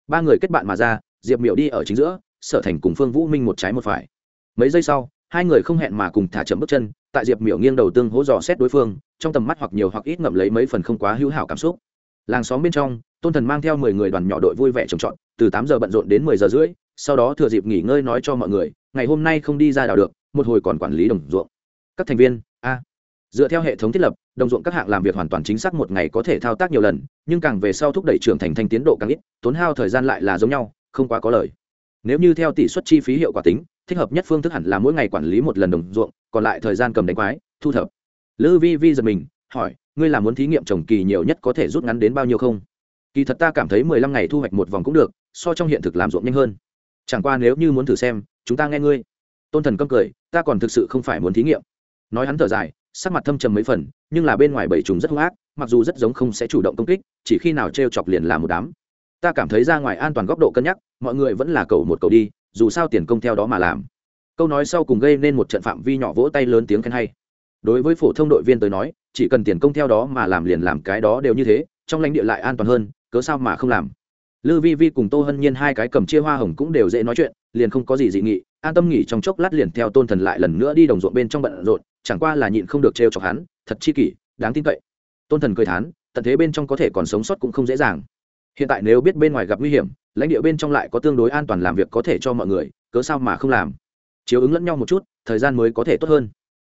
Ba người kết bạn mà ra, diệp miểu đi ở chính giữa, sở thành cùng phương vũ minh một trái một phải. Mấy giây sau, hai người không hẹn mà cùng thả chậm bước chân, tại diệp miểu nghiêng đầu tương hố dò xét đối phương, trong tầm mắt hoặc nhiều hoặc ít ngậm lấy mấy phần không quá hữu hảo cảm xúc làng xóm bên trong, tôn thần mang theo mười người đoàn nhỏ đội vui vẻ trồng trọt, từ tám giờ bận rộn đến mười giờ rưỡi, sau đó thừa dịp nghỉ ngơi nói cho mọi người, ngày hôm nay không đi ra đào được, một hồi còn quản lý đồng ruộng. Các thành viên, a, dựa theo hệ thống thiết lập, đồng ruộng các hạng làm việc hoàn toàn chính xác một ngày có thể thao tác nhiều lần, nhưng càng về sau thúc đẩy trưởng thành thành tiến độ càng ít, tốn hao thời gian lại là giống nhau, không quá có lời. Nếu như theo tỷ suất chi phí hiệu quả tính, thích hợp nhất phương thức hẳn là mỗi ngày quản lý một lần đồng ruộng, còn lại thời gian cầm đánh quái, thu thập. Lư vi vi giật mình hỏi, ngươi là muốn thí nghiệm trồng kỳ nhiều nhất có thể rút ngắn đến bao nhiêu không? Kỳ thật ta cảm thấy mười lăm ngày thu hoạch một vòng cũng được, so trong hiện thực làm ruộng nhanh hơn. Chẳng qua nếu như muốn thử xem, chúng ta nghe ngươi. Tôn thần câm cười, ta còn thực sự không phải muốn thí nghiệm. Nói hắn thở dài, sắc mặt thâm trầm mấy phần, nhưng là bên ngoài bảy trùng rất hung ác, mặc dù rất giống không sẽ chủ động công kích, chỉ khi nào t r e o chọc liền là một đám. Ta cảm thấy ra ngoài an toàn góc độ cân nhắc, mọi người vẫn là cầu một cầu đi, dù sao tiền công theo đó mà làm. Câu nói sau cùng gây nên một trận phạm vi nhỏ vỗ tay lớn tiếng khen hay. Đối với phổ thông đội viên tới nói chỉ cần tiền công theo đó mà làm liền làm cái đó đều như thế, trong lãnh địa lại an toàn hơn, cớ sao mà không làm? Lư vi vi cùng tô hân nhiên hai cái cầm chia hoa hồng cũng đều dễ nói chuyện, liền không có gì dị nghị, an tâm nghỉ trong chốc lát liền theo tôn thần lại lần nữa đi đồng ruộng bên trong bận rộn, chẳng qua là nhịn không được trêu chọc hắn, thật chi kỷ, đáng tin cậy. Tôn thần cười thán, tận thế bên trong có thể còn sống sót cũng không dễ dàng. Hiện tại nếu biết bên ngoài gặp nguy hiểm, lãnh địa bên trong lại có tương đối an toàn làm việc có thể cho mọi người, cớ sao mà không làm? Chiếu ứng lẫn nhau một chút, thời gian mới có thể tốt hơn.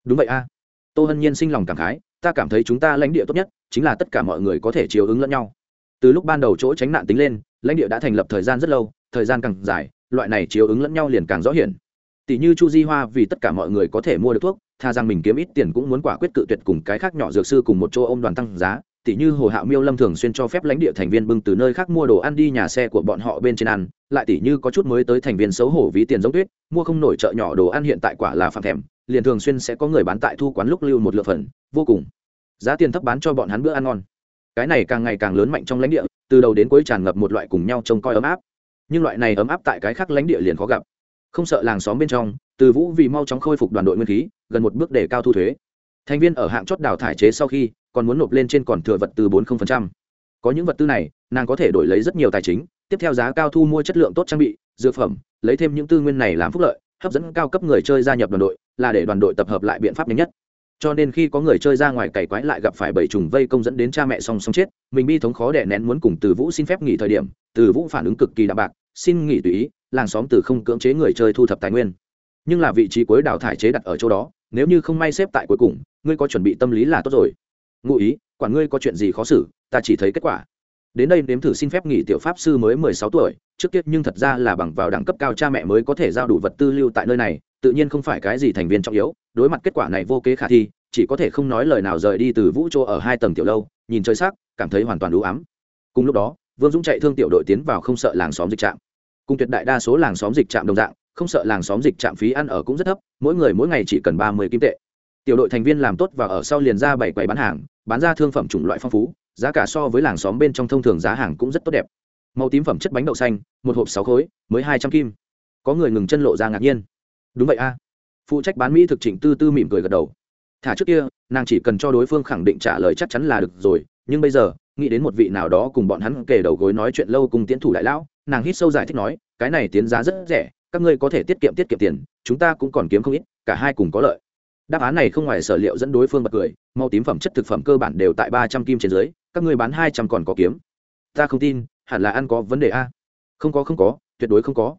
Đúng vậy a. Tô hân nhiên sinh lòng cảm khái ta cảm thấy chúng ta lãnh địa tốt nhất, chính là tất cả mọi người có thể chiếu ứng lẫn nhau. Từ lúc ban đầu chỗ tránh nạn tính lên, lãnh địa đã thành lập thời gian rất lâu, thời gian càng dài, loại này chiếu ứng lẫn nhau liền càng rõ hiển. Tỷ như chu di hoa vì tất cả mọi người có thể mua được thuốc, tha rằng mình kiếm ít tiền cũng muốn quả quyết cự tuyệt cùng cái khác nhỏ dược sư cùng một chỗ ôm đoàn tăng giá. Tỷ như hồ hạo miêu lâm thường xuyên cho phép lãnh địa thành viên bưng từ nơi khác mua đồ ăn đi nhà xe của bọn họ bên trên ăn, lại tỷ như có chút mới tới thành viên xấu hổ ví tiền giống tuyết, mua không nổi chợ nhỏ đồ ăn hiện tại quả là phạm thèm liền thường xuyên sẽ có người bán tại thu quán lúc lưu một lượng phần, vô cùng. Giá tiền thấp bán cho bọn hắn bữa ăn ngon. Cái này càng ngày càng lớn mạnh trong lãnh địa, từ đầu đến cuối tràn ngập một loại cùng nhau trông coi ấm áp. Nhưng loại này ấm áp tại cái khác lãnh địa liền khó gặp. Không sợ làng xóm bên trong, từ vũ vì mau chóng khôi phục đoàn đội nguyên khí, gần một bước để cao thu thuế. Thành viên ở hạng chót đào thải chế sau khi, còn muốn nộp lên trên còn thừa vật từ bốn có những vật tư này, nàng có thể đổi lấy rất nhiều tài chính, tiếp theo giá cao thu mua chất lượng tốt trang bị, dược phẩm, lấy thêm những tư nguyên này làm phúc lợi, hấp dẫn cao cấp người chơi gia nhập đoàn đội là để đoàn đội tập hợp lại biện pháp nhanh nhất. Cho nên khi có người chơi ra ngoài cày quái lại gặp phải bảy trùng vây công dẫn đến cha mẹ song song chết, mình bi thống khó đẻ nén muốn cùng từ vũ xin phép nghỉ thời điểm, từ vũ phản ứng cực kỳ đạm bạc, xin nghỉ tùy ý, làng xóm từ không cưỡng chế người chơi thu thập tài nguyên. Nhưng là vị trí cuối đào thải chế đặt ở chỗ đó, nếu như không may xếp tại cuối cùng, ngươi có chuẩn bị tâm lý là tốt rồi. Ngụ ý, quản ngươi có chuyện gì khó xử, ta chỉ thấy kết quả. Đến đây nếm thử xin phép nghỉ tiểu pháp sư mới mười sáu tuổi, trước tiết nhưng thật ra là bằng vào đẳng cấp cao cha mẹ mới có thể giao đủ vật tư lưu tại nơi này tự nhiên không phải cái gì thành viên trọng yếu, đối mặt kết quả này vô kế khả thi, chỉ có thể không nói lời nào rời đi từ vũ chỗ ở hai tầng tiểu lâu, nhìn chơi sắc, cảm thấy hoàn toàn đủ ám. Cùng lúc đó, vương dũng chạy thương tiểu đội tiến vào không sợ làng xóm dịch trạm. Cùng tuyệt đại đa số làng xóm dịch trạm đồng dạng, không sợ làng xóm dịch trạm phí ăn ở cũng rất thấp, mỗi người mỗi ngày chỉ cần ba mươi kim tệ. Tiểu đội thành viên làm tốt và ở sau liền ra bảy quầy bán hàng, bán ra thương phẩm chủng loại phong phú, giá cả so với làng xóm bên trong thông thường giá hàng cũng rất tốt đẹp. Màu tím phẩm chất bánh đậu xanh, một hộp sáu khối, mới hai trăm kim. Có người ngừng chân lộ ra ngạc nhiên đúng vậy a. Phụ trách bán mỹ thực trịnh tư tư mỉm cười gật đầu. Thả trước kia, nàng chỉ cần cho đối phương khẳng định trả lời chắc chắn là được rồi, nhưng bây giờ, nghĩ đến một vị nào đó cùng bọn hắn kể đầu gối nói chuyện lâu cùng tiến thủ đại lão, nàng hít sâu giải thích nói, cái này tiến giá rất rẻ, các ngươi có thể tiết kiệm tiết kiệm tiền, chúng ta cũng còn kiếm không ít, cả hai cùng có lợi. Đáp án này không ngoài sở liệu dẫn đối phương bật cười màu tím phẩm chất thực phẩm cơ bản đều tại ba trăm kim trên dưới, các ngươi bán hai trăm còn có kiếm. Ta không tin, hẳn là ăn có vấn đề a. Không có không có, tuyệt đối không có.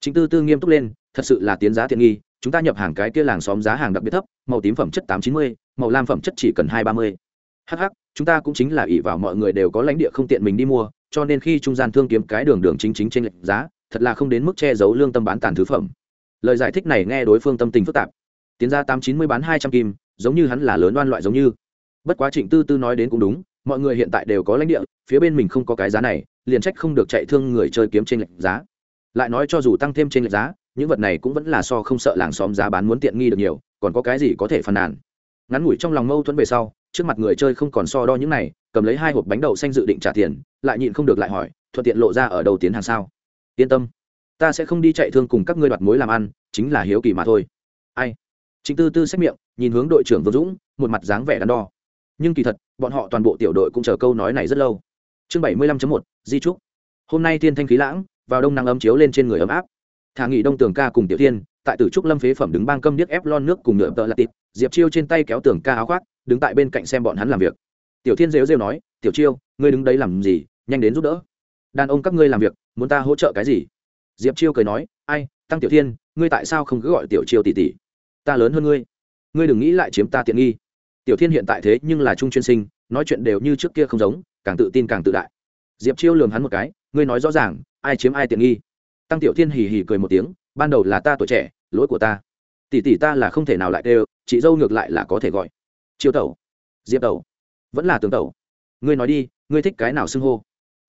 Chính tư tư nghiêm túc lên thật sự là tiến giá tiện nghi, chúng ta nhập hàng cái kia làng xóm giá hàng đặc biệt thấp, màu tím phẩm chất tám chín mươi, màu lam phẩm chất chỉ cần hai ba mươi. Hh chúng ta cũng chính là ỷ vào mọi người đều có lãnh địa không tiện mình đi mua, cho nên khi trung gian thương kiếm cái đường đường chính chính trên lệch giá, thật là không đến mức che giấu lương tâm bán tàn thứ phẩm. Lời giải thích này nghe đối phương tâm tình phức tạp. Tiến ra tám chín mươi bán hai trăm kim, giống như hắn là lớn đoan loại giống như. Bất quá trịnh tư tư nói đến cũng đúng, mọi người hiện tại đều có lãnh địa, phía bên mình không có cái giá này, liền trách không được chạy thương người chơi kiếm trên lệch giá. Lại nói cho dù tăng thêm trên lệch giá những vật này cũng vẫn là so không sợ làng xóm giá bán muốn tiện nghi được nhiều, còn có cái gì có thể phàn nàn? Ngắn ngủi trong lòng mâu thuẫn về sau, trước mặt người chơi không còn so đo những này, cầm lấy hai hộp bánh đậu xanh dự định trả tiền, lại nhịn không được lại hỏi, thuận tiện lộ ra ở đầu tiến hàng sao? Yên tâm, ta sẽ không đi chạy thương cùng các ngươi đoạt mối làm ăn, chính là hiếu kỳ mà thôi. Ai? Chính tư tư xét miệng, nhìn hướng đội trưởng vương dũng, một mặt dáng vẻ đắn đo. Nhưng kỳ thật, bọn họ toàn bộ tiểu đội cũng chờ câu nói này rất lâu. Chương bảy mươi lăm một, di trúc. Hôm nay thiên thanh khí lãng, vào đông nắng ấm chiếu lên trên người ấm áp thả nghỉ đông tường ca cùng tiểu thiên, tại tử trúc lâm phế phẩm đứng bang câm điếc ép lon nước cùng nửa tợ là tịt, diệp chiêu trên tay kéo tường ca áo khoác, đứng tại bên cạnh xem bọn hắn làm việc. Tiểu thiên rêu rêu nói, tiểu chiêu, ngươi đứng đấy làm gì? Nhanh đến giúp đỡ. Đàn ông các ngươi làm việc, muốn ta hỗ trợ cái gì? Diệp chiêu cười nói, ai, tăng tiểu thiên, ngươi tại sao không cứ gọi tiểu chiêu tỷ tỷ? Ta lớn hơn ngươi. Ngươi đừng nghĩ lại chiếm ta tiện nghi. Tiểu thiên hiện tại thế nhưng là trung chuyên sinh, nói chuyện đều như trước kia không giống, càng tự tin càng tự đại. Diệp chiêu lường hắn một cái, ngươi nói rõ ràng, ai chiếm ai tiện nghi? Tăng tiểu thiên hì hì cười một tiếng, ban đầu là ta tuổi trẻ, lỗi của ta. Tỷ tỷ ta là không thể nào lại đều chị dâu ngược lại là có thể gọi. Chiêu tẩu, diệp tẩu, vẫn là tướng tẩu. Ngươi nói đi, ngươi thích cái nào xưng hô?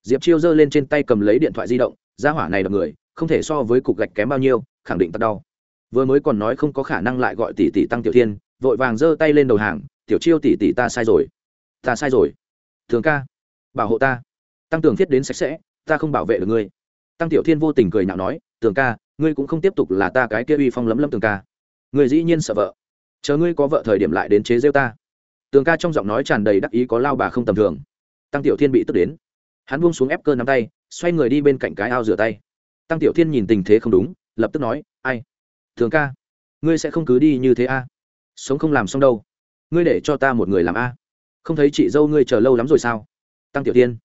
Diệp chiêu giơ lên trên tay cầm lấy điện thoại di động, ra hỏa này là người, không thể so với cục gạch kém bao nhiêu, khẳng định tật đau. Vừa mới còn nói không có khả năng lại gọi tỷ tỷ tăng tiểu thiên, vội vàng giơ tay lên đầu hàng, tiểu chiêu tỷ tỷ ta sai rồi. Ta sai rồi. Thường ca, bảo hộ ta. Tăng tường thiết đến sạch sẽ, ta không bảo vệ được ngươi tăng tiểu thiên vô tình cười nhạo nói, tường ca, ngươi cũng không tiếp tục là ta cái kia uy phong lấm lấm tường ca. Ngươi dĩ nhiên sợ vợ. Chờ ngươi có vợ thời điểm lại đến chế rêu ta. Tường ca trong giọng nói tràn đầy đắc ý có lao bà không tầm thường. Tăng tiểu thiên bị tức đến. Hắn buông xuống ép cơ nắm tay, xoay người đi bên cạnh cái ao rửa tay. Tăng tiểu thiên nhìn tình thế không đúng, lập tức nói, ai? Thường ca, ngươi sẽ không cứ đi như thế a? Sống không làm xong đâu. Ngươi để cho ta một người làm a. Không thấy chị dâu ngươi chờ lâu lắm rồi sao? Tăng tiểu thiên.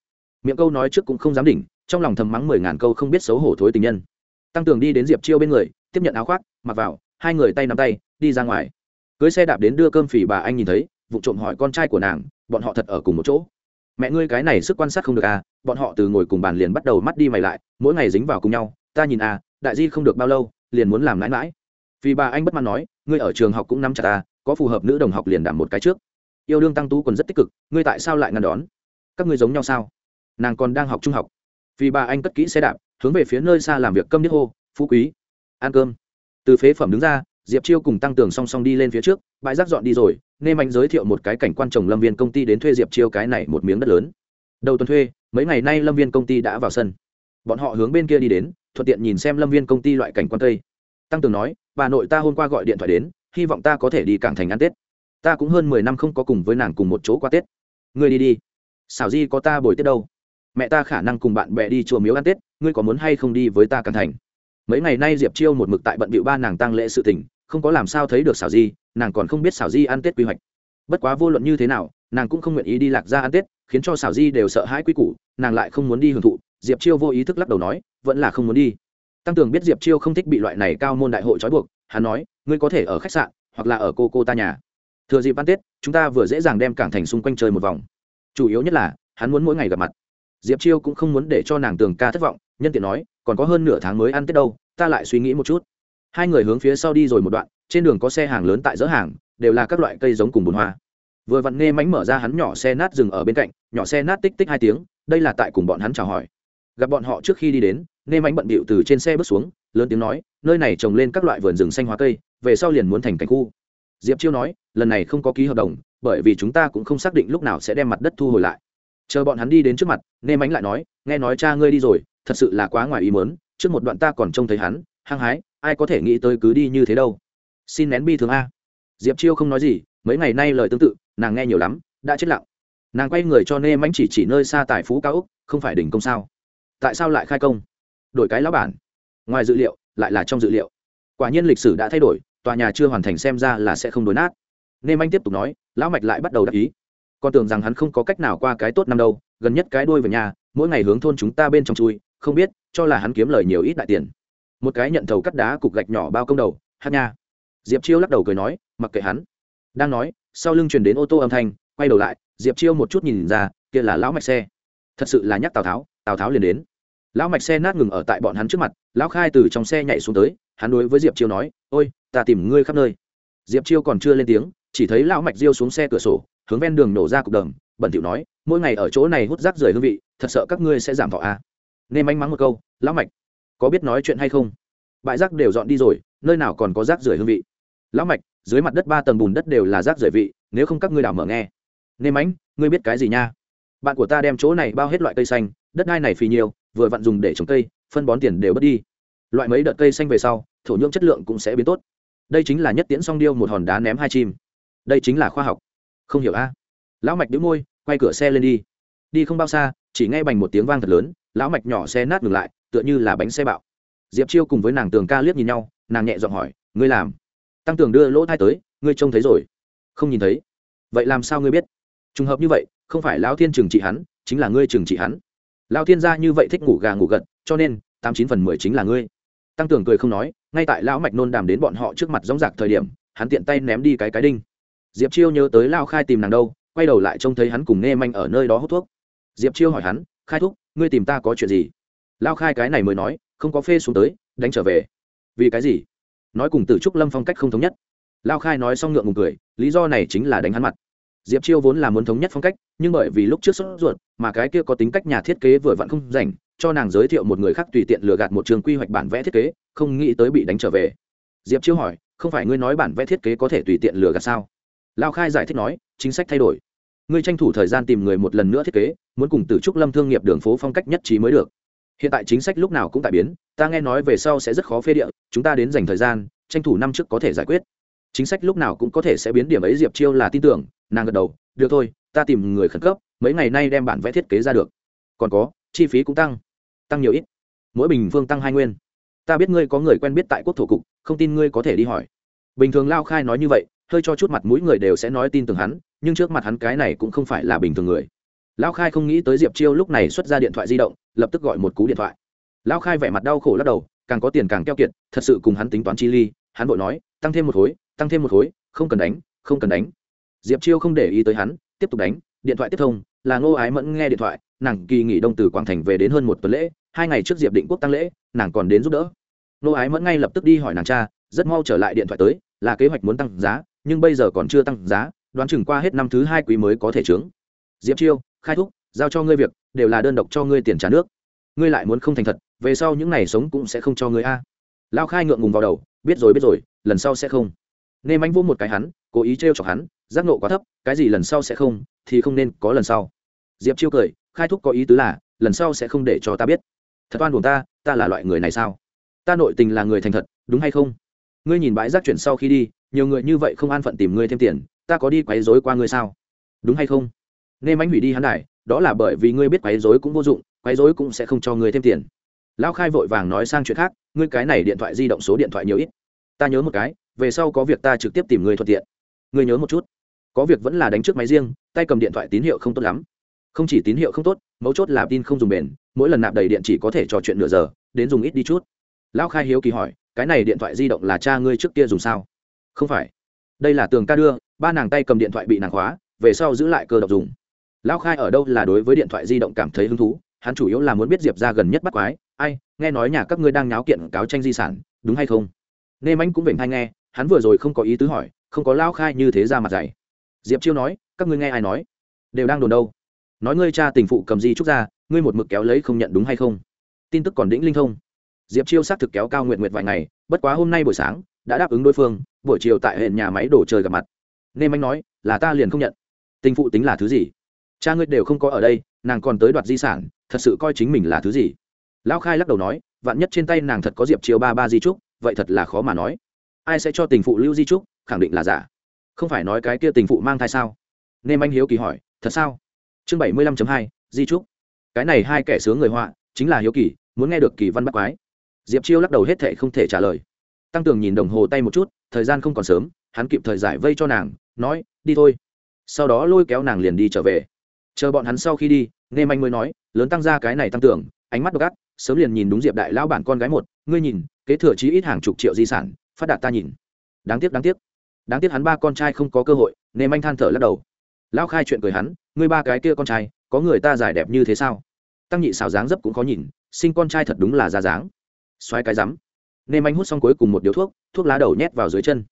Miệng câu nói trước cũng không dám đỉnh trong lòng thầm mắng mười ngàn câu không biết xấu hổ thối tình nhân. Tăng tường đi đến diệp chiêu bên người, tiếp nhận áo khoác, mặc vào, hai người tay nắm tay, đi ra ngoài. Cưới xe đạp đến đưa cơm phỉ bà anh nhìn thấy, vụ trộm hỏi con trai của nàng, bọn họ thật ở cùng một chỗ. Mẹ ngươi cái này sức quan sát không được à bọn họ từ ngồi cùng bàn liền bắt đầu mắt đi mày lại, mỗi ngày dính vào cùng nhau, ta nhìn à đại di không được bao lâu, liền muốn làm mãi mãi. Vì bà anh bất mãn nói, ngươi ở trường học cũng nắm chặt ta có phù hợp nữ đồng học liền đảm một cái trước. Yêu đương tăng tú còn rất tích cực, ngươi tại sao lại ngăn đón? Các ngươi giống nhau sao? Nàng còn đang học trung học vì bà anh cất kỹ xe đạp, hướng về phía nơi xa làm việc câm điếc hô, phú quý, ăn cơm. Từ phế phẩm đứng ra, diệp chiêu cùng tăng tường song song đi lên phía trước, bãi rác dọn đi rồi, nên anh giới thiệu một cái cảnh quan trồng lâm viên công ty đến thuê diệp chiêu cái này một miếng đất lớn. Đầu tuần thuê, mấy ngày nay lâm viên công ty đã vào sân. Bọn họ hướng bên kia đi đến, thuận tiện nhìn xem lâm viên công ty loại cảnh quan cây. Tăng tường nói, bà nội ta hôm qua gọi điện thoại đến, hy vọng ta có thể đi cảng thành ăn tết. Ta cũng hơn mười năm không có cùng với nàng cùng một chỗ qua tết. Người đi đi. Xảo di có ta bồi tết đâu? Mẹ ta khả năng cùng bạn bè đi chùa miếu ăn tết, ngươi có muốn hay không đi với ta cảng thành? Mấy ngày nay diệp chiêu một mực tại bận bịu ba nàng tăng lễ sự tình, không có làm sao thấy được xảo di, nàng còn không biết xảo di ăn tết quy hoạch. Bất quá vô luận như thế nào, nàng cũng không nguyện ý đi lạc ra ăn tết, khiến cho xảo di đều sợ hãi quy củ, nàng lại không muốn đi hưởng thụ. Diệp chiêu vô ý thức lắc đầu nói, vẫn là không muốn đi. Tăng tường biết diệp chiêu không thích bị loại này cao môn đại hội trói buộc, hắn nói, ngươi có thể ở khách sạn, hoặc là ở cô cô ta nhà. Thừa dịp ăn tết, chúng ta vừa dễ dàng đem cảng thành xung quanh chơi một vòng. Chủ yếu nhất là, hắn muốn mỗi ngày gặp mặt diệp chiêu cũng không muốn để cho nàng tường ca thất vọng, nhân tiện nói, còn có hơn nửa tháng mới ăn tết đâu, ta lại suy nghĩ một chút. Hai người hướng phía sau đi rồi một đoạn, trên đường có xe hàng lớn tại dỡ hàng, đều là các loại cây giống cùng bùn hoa. Vừa vặn nghe mánh mở ra hắn nhỏ xe nát dừng ở bên cạnh, nhỏ xe nát tích tích hai tiếng, đây là tại cùng bọn hắn chào hỏi. Gặp bọn họ trước khi đi đến, nghe mánh bận bịu từ trên xe bước xuống, lớn tiếng nói, nơi này trồng lên các loại vườn rừng xanh hóa cây, về sau liền muốn thành cảnh khu. Diệp chiêu nói, lần này không có ký hợp đồng, bởi vì chúng ta cũng không xác định lúc nào sẽ đem mặt đất thu hồi lại chờ bọn hắn đi đến trước mặt, Nê mánh lại nói, nghe nói cha ngươi đi rồi, thật sự là quá ngoài ý mớn trước một đoạn ta còn trông thấy hắn, hăng hái, ai có thể nghĩ tới cứ đi như thế đâu. Xin nén bi thường a. Diệp chiêu không nói gì, mấy ngày nay lời tương tự, nàng nghe nhiều lắm, đã chết lặng. Nàng quay người cho nê mánh chỉ chỉ nơi xa tại phú cao úc, không phải đỉnh công sao? Tại sao lại khai công? Đổi cái lão bản. Ngoài dự liệu, lại là trong dự liệu. Quả nhiên lịch sử đã thay đổi, tòa nhà chưa hoàn thành xem ra là sẽ không đối nát. Nê Mánh tiếp tục nói, lão mạch lại bắt đầu đắc ý con tưởng rằng hắn không có cách nào qua cái tốt năm đâu, gần nhất cái đuôi về nhà, mỗi ngày hướng thôn chúng ta bên trong chui, không biết, cho là hắn kiếm lời nhiều ít đại tiền. Một cái nhận thầu cắt đá cục gạch nhỏ bao công đầu, hát nha. Diệp chiêu lắc đầu cười nói, mặc kệ hắn. Đang nói, sau lưng chuyển đến ô tô âm thanh, quay đầu lại, diệp chiêu một chút nhìn ra, kia là lão mạch xe. Thật sự là nhắc tào tháo tào tháo liền đến. Lão mạch xe nát ngừng ở tại bọn hắn trước mặt, lão khai từ trong xe nhảy xuống tới, hắn đối với diệp chiêu nói, ôi, ta tìm ngươi khắp nơi. Diệp chiêu còn chưa lên tiếng chỉ thấy lão mạch riêu xuống xe cửa sổ, hướng ven đường nổ ra cục đầm, bẩn thỉu nói, mỗi ngày ở chỗ này hút rác rời hương vị, thật sợ các ngươi sẽ giảm thọ a. À. nên manh mắng một câu, lão mạch, có biết nói chuyện hay không? Bãi rác đều dọn đi rồi, nơi nào còn có rác rưởi hương vị? Lão mạch, dưới mặt đất ba tầng bùn đất đều là rác rưởi vị, nếu không các ngươi đảo mở nghe. Nên mánh ngươi biết cái gì nha? Bạn của ta đem chỗ này bao hết loại cây xanh, đất đai này phì nhiều, vừa vặn dùng để trồng cây, phân bón tiền đều bớt đi. Loại mấy đợt cây xanh về sau, thổ nhưỡng chất lượng cũng sẽ biến tốt. Đây chính là nhất tiễn song điêu một hòn đá ném hai chim đây chính là khoa học. Không hiểu a. Lão mạch đĩu môi, quay cửa xe lên đi. Đi không bao xa, chỉ nghe bành một tiếng vang thật lớn, lão mạch nhỏ xe nát ngừng lại, tựa như là bánh xe bạo. Diệp chiêu cùng với nàng tường ca liếc nhìn nhau, nàng nhẹ giọng hỏi, ngươi làm? Tăng tường đưa lỗ thai tới, ngươi trông thấy rồi. Không nhìn thấy. Vậy làm sao ngươi biết? Trùng hợp như vậy, không phải lão thiên trừng trị hắn, chính là ngươi trừng trị hắn. Lão thiên gia như vậy thích ngủ gà ngủ gật, cho nên tám chín phần mười chính là ngươi. Tăng tường cười không nói, ngay tại lão mạch nôn đàm đến bọn họ trước mặt dóng dạc thời điểm, hắn tiện tay ném đi cái cái đinh diệp chiêu nhớ tới lao khai tìm nàng đâu, quay đầu lại trông thấy hắn cùng nghe manh ở nơi đó hút thuốc. Diệp chiêu hỏi hắn, khai thúc, ngươi tìm ta có chuyện gì? Lao khai cái này mới nói, không có phê xuống tới, đánh trở về. Vì cái gì? Nói cùng từ trúc lâm phong cách không thống nhất. Lao khai nói xong ngượng ngùng cười, lý do này chính là đánh hắn mặt. Diệp chiêu vốn là muốn thống nhất phong cách, nhưng bởi vì lúc trước sốt ruột, mà cái kia có tính cách nhà thiết kế vừa vặn không rảnh, cho nàng giới thiệu một người khác tùy tiện lừa gạt một trường quy hoạch bản vẽ thiết kế, không nghĩ tới bị đánh trở về. Diệp chiêu hỏi, không phải ngươi nói bản vẽ thiết kế có thể tùy tiện lừa gạt sao? Lao khai giải thích nói, chính sách thay đổi. Ngươi tranh thủ thời gian tìm người một lần nữa thiết kế, muốn cùng tử trúc lâm thương nghiệp đường phố phong cách nhất trí mới được. Hiện tại chính sách lúc nào cũng tại biến, ta nghe nói về sau sẽ rất khó phê địa, chúng ta đến dành thời gian, tranh thủ năm trước có thể giải quyết. Chính sách lúc nào cũng có thể sẽ biến điểm ấy diệp chiêu là tin tưởng, nàng gật đầu, được thôi, ta tìm người khẩn cấp, mấy ngày nay đem bản vẽ thiết kế ra được. Còn có, chi phí cũng tăng tăng nhiều ít. Mỗi bình phương tăng hai nguyên. Ta biết ngươi có người quen biết tại quốc thổ cục, không tin ngươi có thể đi hỏi. Bình thường lao khai nói như vậy hơi cho chút mặt mũi người đều sẽ nói tin tưởng hắn, nhưng trước mặt hắn cái này cũng không phải là bình thường người. Lão khai không nghĩ tới diệp chiêu lúc này xuất ra điện thoại di động, lập tức gọi một cú điện thoại. Lão khai vẻ mặt đau khổ lắc đầu, càng có tiền càng keo kiệt, thật sự cùng hắn tính toán chi ly, hắn vội nói, tăng thêm một khối, tăng thêm một khối, không cần đánh, không cần đánh. Diệp chiêu không để ý tới hắn, tiếp tục đánh, điện thoại tiếp thông, là ngô ái mẫn nghe điện thoại, nàng kỳ nghỉ đông từ quảng thành về đến hơn một tuần lễ, hai ngày trước diệp định quốc tăng lễ, nàng còn đến giúp đỡ. Ngô ái mẫn ngay lập tức đi hỏi nàng cha, rất mau trở lại điện thoại tới, là kế hoạch muốn tăng giá nhưng bây giờ còn chưa tăng giá, đoán chừng qua hết năm thứ hai quý mới có thể trướng. Diệp chiêu, khai thúc, giao cho ngươi việc, đều là đơn độc cho ngươi tiền trả nước. Ngươi lại muốn không thành thật, về sau những ngày sống cũng sẽ không cho ngươi a. Lao khai ngượng ngùng vào đầu, biết rồi biết rồi, lần sau sẽ không. Nên anh vô một cái hắn, cố ý trêu chọc hắn, giác nộ quá thấp, cái gì lần sau sẽ không, thì không nên có lần sau. Diệp chiêu cười, khai thúc có ý tứ là, lần sau sẽ không để cho ta biết. Thật oan buồn ta ta là loại người này sao? Ta nội tình là người thành thật, đúng hay không? Ngươi nhìn bãi rác chuyển sau khi đi nhiều người như vậy không an phận tìm ngươi thêm tiền ta có đi quấy dối qua ngươi sao? Đúng hay không? Nên anh hủy đi hắn này, đó là bởi vì ngươi biết quấy dối cũng vô dụng quấy dối cũng sẽ không cho ngươi thêm tiền. Lão khai vội vàng nói sang chuyện khác ngươi cái này điện thoại di động số điện thoại nhiều ít. Ta nhớ một cái về sau có việc ta trực tiếp tìm ngươi thuận tiện. Ngươi nhớ một chút. Có việc vẫn là đánh trước máy riêng tay cầm điện thoại tín hiệu không tốt lắm. Không chỉ tín hiệu không tốt mấu chốt là tin không dùng bền mỗi lần nạp đầy điện chỉ có thể trò chuyện nửa giờ đến dùng ít đi chút. Lão khai hiếu kỳ hỏi cái này điện thoại di động là cha ngươi trước kia dùng sao? Không phải. Đây là tường ca đưa, ba nàng tay cầm điện thoại bị nàng khóa, về sau giữ lại cơ độc dùng. Lão khai ở đâu là đối với điện thoại di động cảm thấy hứng thú, hắn chủ yếu là muốn biết diệp ra gần nhất bắt quái. Ai, nghe nói nhà các ngươi đang nháo kiện cáo tranh di sản, đúng hay không? Nê mánh cũng vểnh hay nghe, hắn vừa rồi không có ý tứ hỏi, không có lao khai như thế ra mặt dày diệp chiêu nói, các ngươi nghe ai nói? Đều đang đồn đâu? Nói ngươi cha tình phụ cầm di trúc ra, ngươi một mực kéo lấy không nhận đúng hay không? Tin tức còn đĩnh linh thông diệp chiêu xác thực kéo cao nguyện nguyện vài ngày, bất quá hôm nay buổi sáng, đã đáp ứng đối phương, buổi chiều tại hệ nhà máy đổ chơi gặp mặt. Nên anh nói, là ta liền không nhận. Tình phụ tính là thứ gì? Cha ngươi đều không có ở đây, nàng còn tới đoạt di sản, thật sự coi chính mình là thứ gì? Lão khai lắc đầu nói, vạn nhất trên tay nàng thật có diệp chiêu ba ba di trúc, vậy thật là khó mà nói. Ai sẽ cho tình phụ lưu di trúc, khẳng định là giả. Không phải nói cái kia tình phụ mang thai sao? Nên anh hiếu kỳ hỏi, thật sao? Chương bảy mươi lăm hai, di trúc. Cái này hai kẻ sướng người họa, chính là hiếu kỳ, muốn nghe được kỳ văn bắt quái diệp chiêu lắc đầu hết thệ không thể trả lời. Tăng tường nhìn đồng hồ tay một chút thời gian không còn sớm hắn kịp thời giải vây cho nàng nói đi thôi. Sau đó lôi kéo nàng liền đi trở về. Chờ bọn hắn sau khi đi nghe manh mới nói lớn tăng ra cái này tăng tưởng ánh mắt gắt, sớm liền nhìn đúng diệp đại lão bản con gái một ngươi nhìn kế thừa chí ít hàng chục triệu di sản phát đạt ta nhìn. Đáng tiếc đáng tiếc. Đáng tiếc hắn ba con trai không có cơ hội nên anh than thở lắc đầu. Lão khai chuyện cười hắn ngươi ba cái kia con trai có người ta giải đẹp như thế sao? Tăng nhị xào dáng dấp cũng khó nhìn sinh con trai thật đúng là ra dáng xoáy cái rắm. Nên anh hút xong cuối cùng một điếu thuốc thuốc lá đầu nhét vào dưới chân.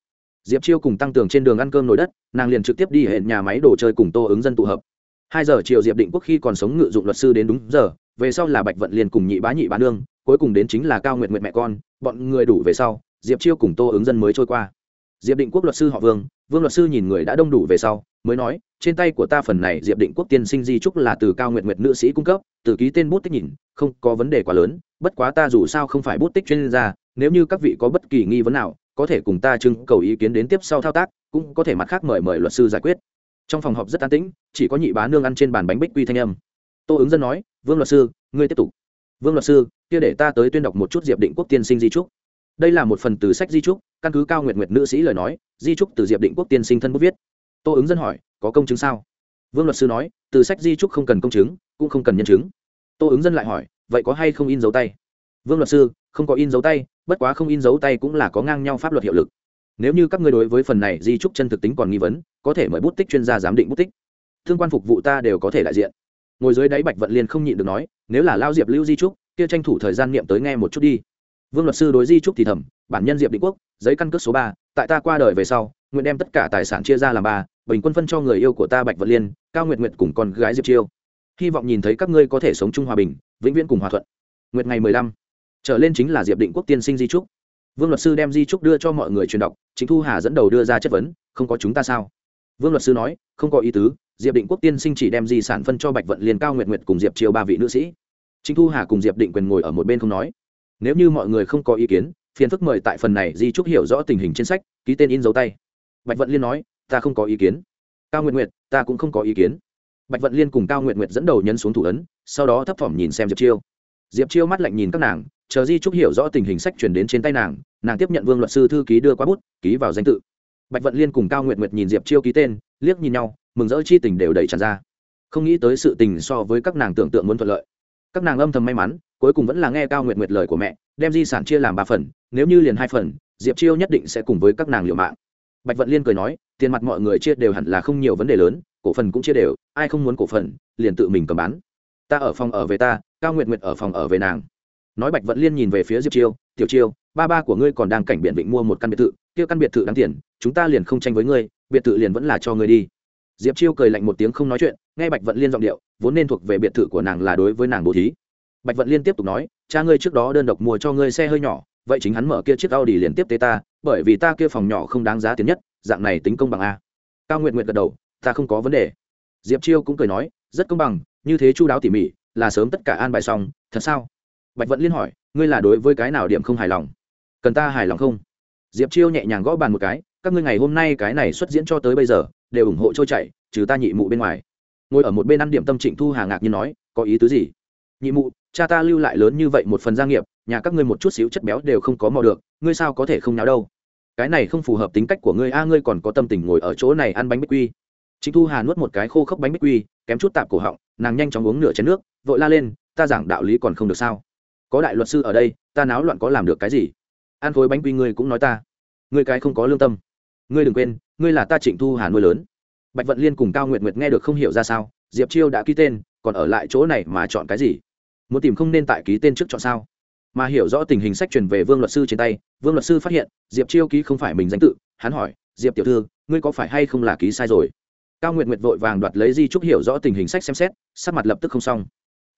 Diệp chiêu cùng tăng tường trên đường ăn cơm nồi đất, nàng liền trực tiếp đi hẹn nhà máy đồ chơi cùng tô ứng dân tụ hợp. Hai giờ chiều diệp định quốc khi còn sống ngự dụng luật sư đến đúng giờ, về sau là bạch vận liền cùng nhị bá nhị bá nương, cuối cùng đến chính là cao nguyệt nguyệt mẹ con, bọn người đủ về sau, diệp chiêu cùng tô ứng dân mới trôi qua. Diệp định quốc luật sư họ vương vương luật sư nhìn người đã đông đủ về sau, mới nói, trên tay của ta phần này diệp định quốc tiên sinh di trúc là từ cao nguyệt nguyệt nữ sĩ cung cấp, từ ký tên bút tích nhìn, không có vấn đề quá lớn bất quá ta dù sao không phải bút tích chuyên gia, nếu như các vị có bất kỳ nghi vấn nào, có thể cùng ta trưng cầu ý kiến đến tiếp sau thao tác, cũng có thể mặt khác mời mời luật sư giải quyết. Trong phòng họp rất an tĩnh, chỉ có nhị bá nương ăn trên bàn bánh bích quy thanh âm. Tô ứng dân nói, vương luật sư, ngươi tiếp tục. Vương luật sư, kia để ta tới tuyên đọc một chút diệp định quốc tiên sinh di trúc. Đây là một phần từ sách di trúc, căn cứ cao nguyệt nguyệt nữ sĩ lời nói, di trúc từ diệp định quốc tiên sinh thân bút viết. Tô ứng dân hỏi, có công chứng sao? Vương luật sư nói, từ sách di trúc không cần công chứng, cũng không cần nhân chứng. Tô ứng dân lại hỏi vậy có hay không in dấu tay? Vương luật sư, không có in dấu tay, bất quá không in dấu tay cũng là có ngang nhau pháp luật hiệu lực. Nếu như các ngươi đối với phần này di trúc chân thực tính còn nghi vấn, có thể mời bút tích chuyên gia giám định bút tích. Thương quan phục vụ ta đều có thể đại diện. Ngồi dưới đáy bạch vận liên không nhịn được nói, nếu là lao diệp lưu di trúc, kia tranh thủ thời gian niệm tới nghe một chút đi. Vương luật sư đối di trúc thì thầm, bản nhân diệp định quốc, giấy căn cước số ba, tại ta qua đời về sau, nguyện đem tất cả tài sản chia ra làm ba, bình quân phân cho người yêu của ta bạch vận liên, cao nguyệt nguyệt cùng con gái diệp chiêu. Hy vọng nhìn thấy các ngươi có thể sống chung hòa bình vĩnh viễn cùng hòa thuận. Nguyệt ngày mười lăm, trở lên chính là diệp định quốc tiên sinh di trúc. Vương luật sư đem di trúc đưa cho mọi người truyền đọc chính thu hà dẫn đầu đưa ra chất vấn, không có chúng ta sao? Vương luật sư nói, không có ý tứ, diệp định quốc tiên sinh chỉ đem di sản phân cho bạch vận liên cao nguyệt nguyệt cùng diệp Triều ba vị nữ sĩ. Chính thu hà cùng diệp định quyền ngồi ở một bên không nói. Nếu như mọi người không có ý kiến, phiền phức mời tại phần này di trúc hiểu rõ tình hình trên sách, ký tên in dấu tay. Bạch vận liên nói, ta không có ý kiến. Cao nguyệt nguyệt, ta cũng không có ý kiến bạch vận liên cùng cao nguyệt nguyệt dẫn đầu nhấn xuống thủ ấn, sau đó thấp thỏm nhìn xem diệp chiêu. Diệp chiêu mắt lạnh nhìn các nàng, chờ di trúc hiểu rõ tình hình sách chuyển đến trên tay nàng nàng tiếp nhận vương luật sư thư ký đưa qua bút, ký vào danh tự. Bạch vận liên cùng cao nguyệt nguyệt nhìn diệp chiêu ký tên, liếc nhìn nhau, mừng rỡ chi tình đều đầy tràn ra. Không nghĩ tới sự tình so với các nàng tưởng tượng muốn thuận lợi. Các nàng âm thầm may mắn, cuối cùng vẫn là nghe cao nguyệt nguyệt lời của mẹ, đem di sản chia làm ba phần, nếu như liền hai phần, diệp chiêu nhất định sẽ cùng với các nàng liệu mạng. Bạch vận liên cười nói, tiền mặt mọi người chia đều hẳn là không nhiều vấn đề lớn cổ phần cũng chia đều, ai không muốn cổ phần, liền tự mình cầm bán. Ta ở phòng ở về ta, cao nguyệt nguyệt ở phòng ở về nàng. Nói bạch vận liên nhìn về phía diệp chiêu, tiểu chiêu, ba ba của ngươi còn đang cảnh biển vịnh mua một căn biệt thự, kia căn biệt thự đáng tiền, chúng ta liền không tranh với ngươi, biệt thự liền vẫn là cho ngươi đi. Diệp chiêu cười lạnh một tiếng không nói chuyện, nghe bạch vận liên giọng điệu, vốn nên thuộc về biệt thự của nàng là đối với nàng bố thí. Bạch vận liên tiếp tục nói, cha ngươi trước đó đơn độc mua cho ngươi xe hơi nhỏ, vậy chính hắn mở kia chiếc Audi liền tiếp tế ta, bởi vì ta kia phòng nhỏ không đáng giá tiền nhất, dạng này tính công bằng a. Cao nguyện nguyện gật đầu ta không có vấn đề. Diệp chiêu cũng cười nói, rất công bằng, như thế chu đáo tỉ mỉ, là sớm tất cả an bài xong, thật sao? Bạch vận liên hỏi, ngươi là đối với cái nào điểm không hài lòng? Cần ta hài lòng không? Diệp chiêu nhẹ nhàng gõ bàn một cái, các ngươi ngày hôm nay cái này xuất diễn cho tới bây giờ, đều ủng hộ trôi chảy, trừ ta nhị mụ bên ngoài. Ngồi ở một bên ăn điểm tâm trịnh thu hà ngạc như nói, có ý tứ gì? Nhị mụ, cha ta lưu lại lớn như vậy một phần gia nghiệp, nhà các ngươi một chút xíu chất béo đều không có mò được, ngươi sao có thể không nháo đâu? Cái này không phù hợp tính cách của ngươi, a, ngươi còn có tâm tình ngồi ở chỗ này ăn bánh bích quy trịnh thu hà nuốt một cái khô khốc bánh bích quy, kém chút tạp cổ họng, nàng nhanh chóng uống nửa chén nước, vội la lên, ta giảng đạo lý còn không được sao? Có đại luật sư ở đây, ta náo loạn có làm được cái gì? An khối bánh quy ngươi cũng nói ta. Ngươi cái không có lương tâm. Ngươi đừng quên, ngươi là ta trịnh thu hà nuôi lớn. Bạch vận liên cùng cao nguyệt nguyệt nghe được không hiểu ra sao, diệp chiêu đã ký tên, còn ở lại chỗ này mà chọn cái gì? Muốn tìm không nên tại ký tên trước chọn sao? Mà hiểu rõ tình hình sách truyền về vương luật sư trên tay, vương luật sư phát hiện, diệp chiêu ký không phải mình danh tự, hắn hỏi, diệp tiểu thư, ngươi có phải hay không là ký sai rồi? Cao nguyệt nguyệt vội vàng đoạt lấy di trúc hiểu rõ tình hình sách xem xét, sắc mặt lập tức không xong.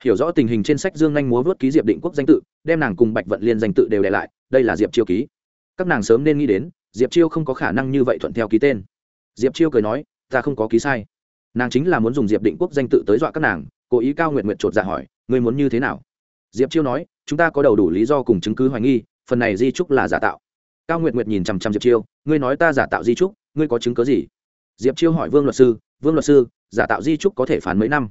Hiểu rõ tình hình trên sách dương nhanh múa vớt ký diệp định quốc danh tự, đem nàng cùng bạch vận liên danh tự đều để lại, đây là diệp chiêu ký. Các nàng sớm nên nghĩ đến, diệp chiêu không có khả năng như vậy thuận theo ký tên. Diệp chiêu cười nói, ta không có ký sai. Nàng chính là muốn dùng diệp định quốc danh tự tới dọa các nàng, cố ý cao nguyện nguyện chột dạ hỏi, ngươi muốn như thế nào? Diệp chiêu nói, chúng ta có đầu đủ lý do cùng chứng cứ hoài nghi, phần này di trúc là giả tạo. Cao nguyện nguyện nhìn chằm chằm diệp chiêu, ngươi nói ta giả tạo di trúc, ngươi có chứng cứ gì? Diệp chiêu hỏi vương luật sư, vương luật sư, giả tạo di trúc có thể phán mấy năm?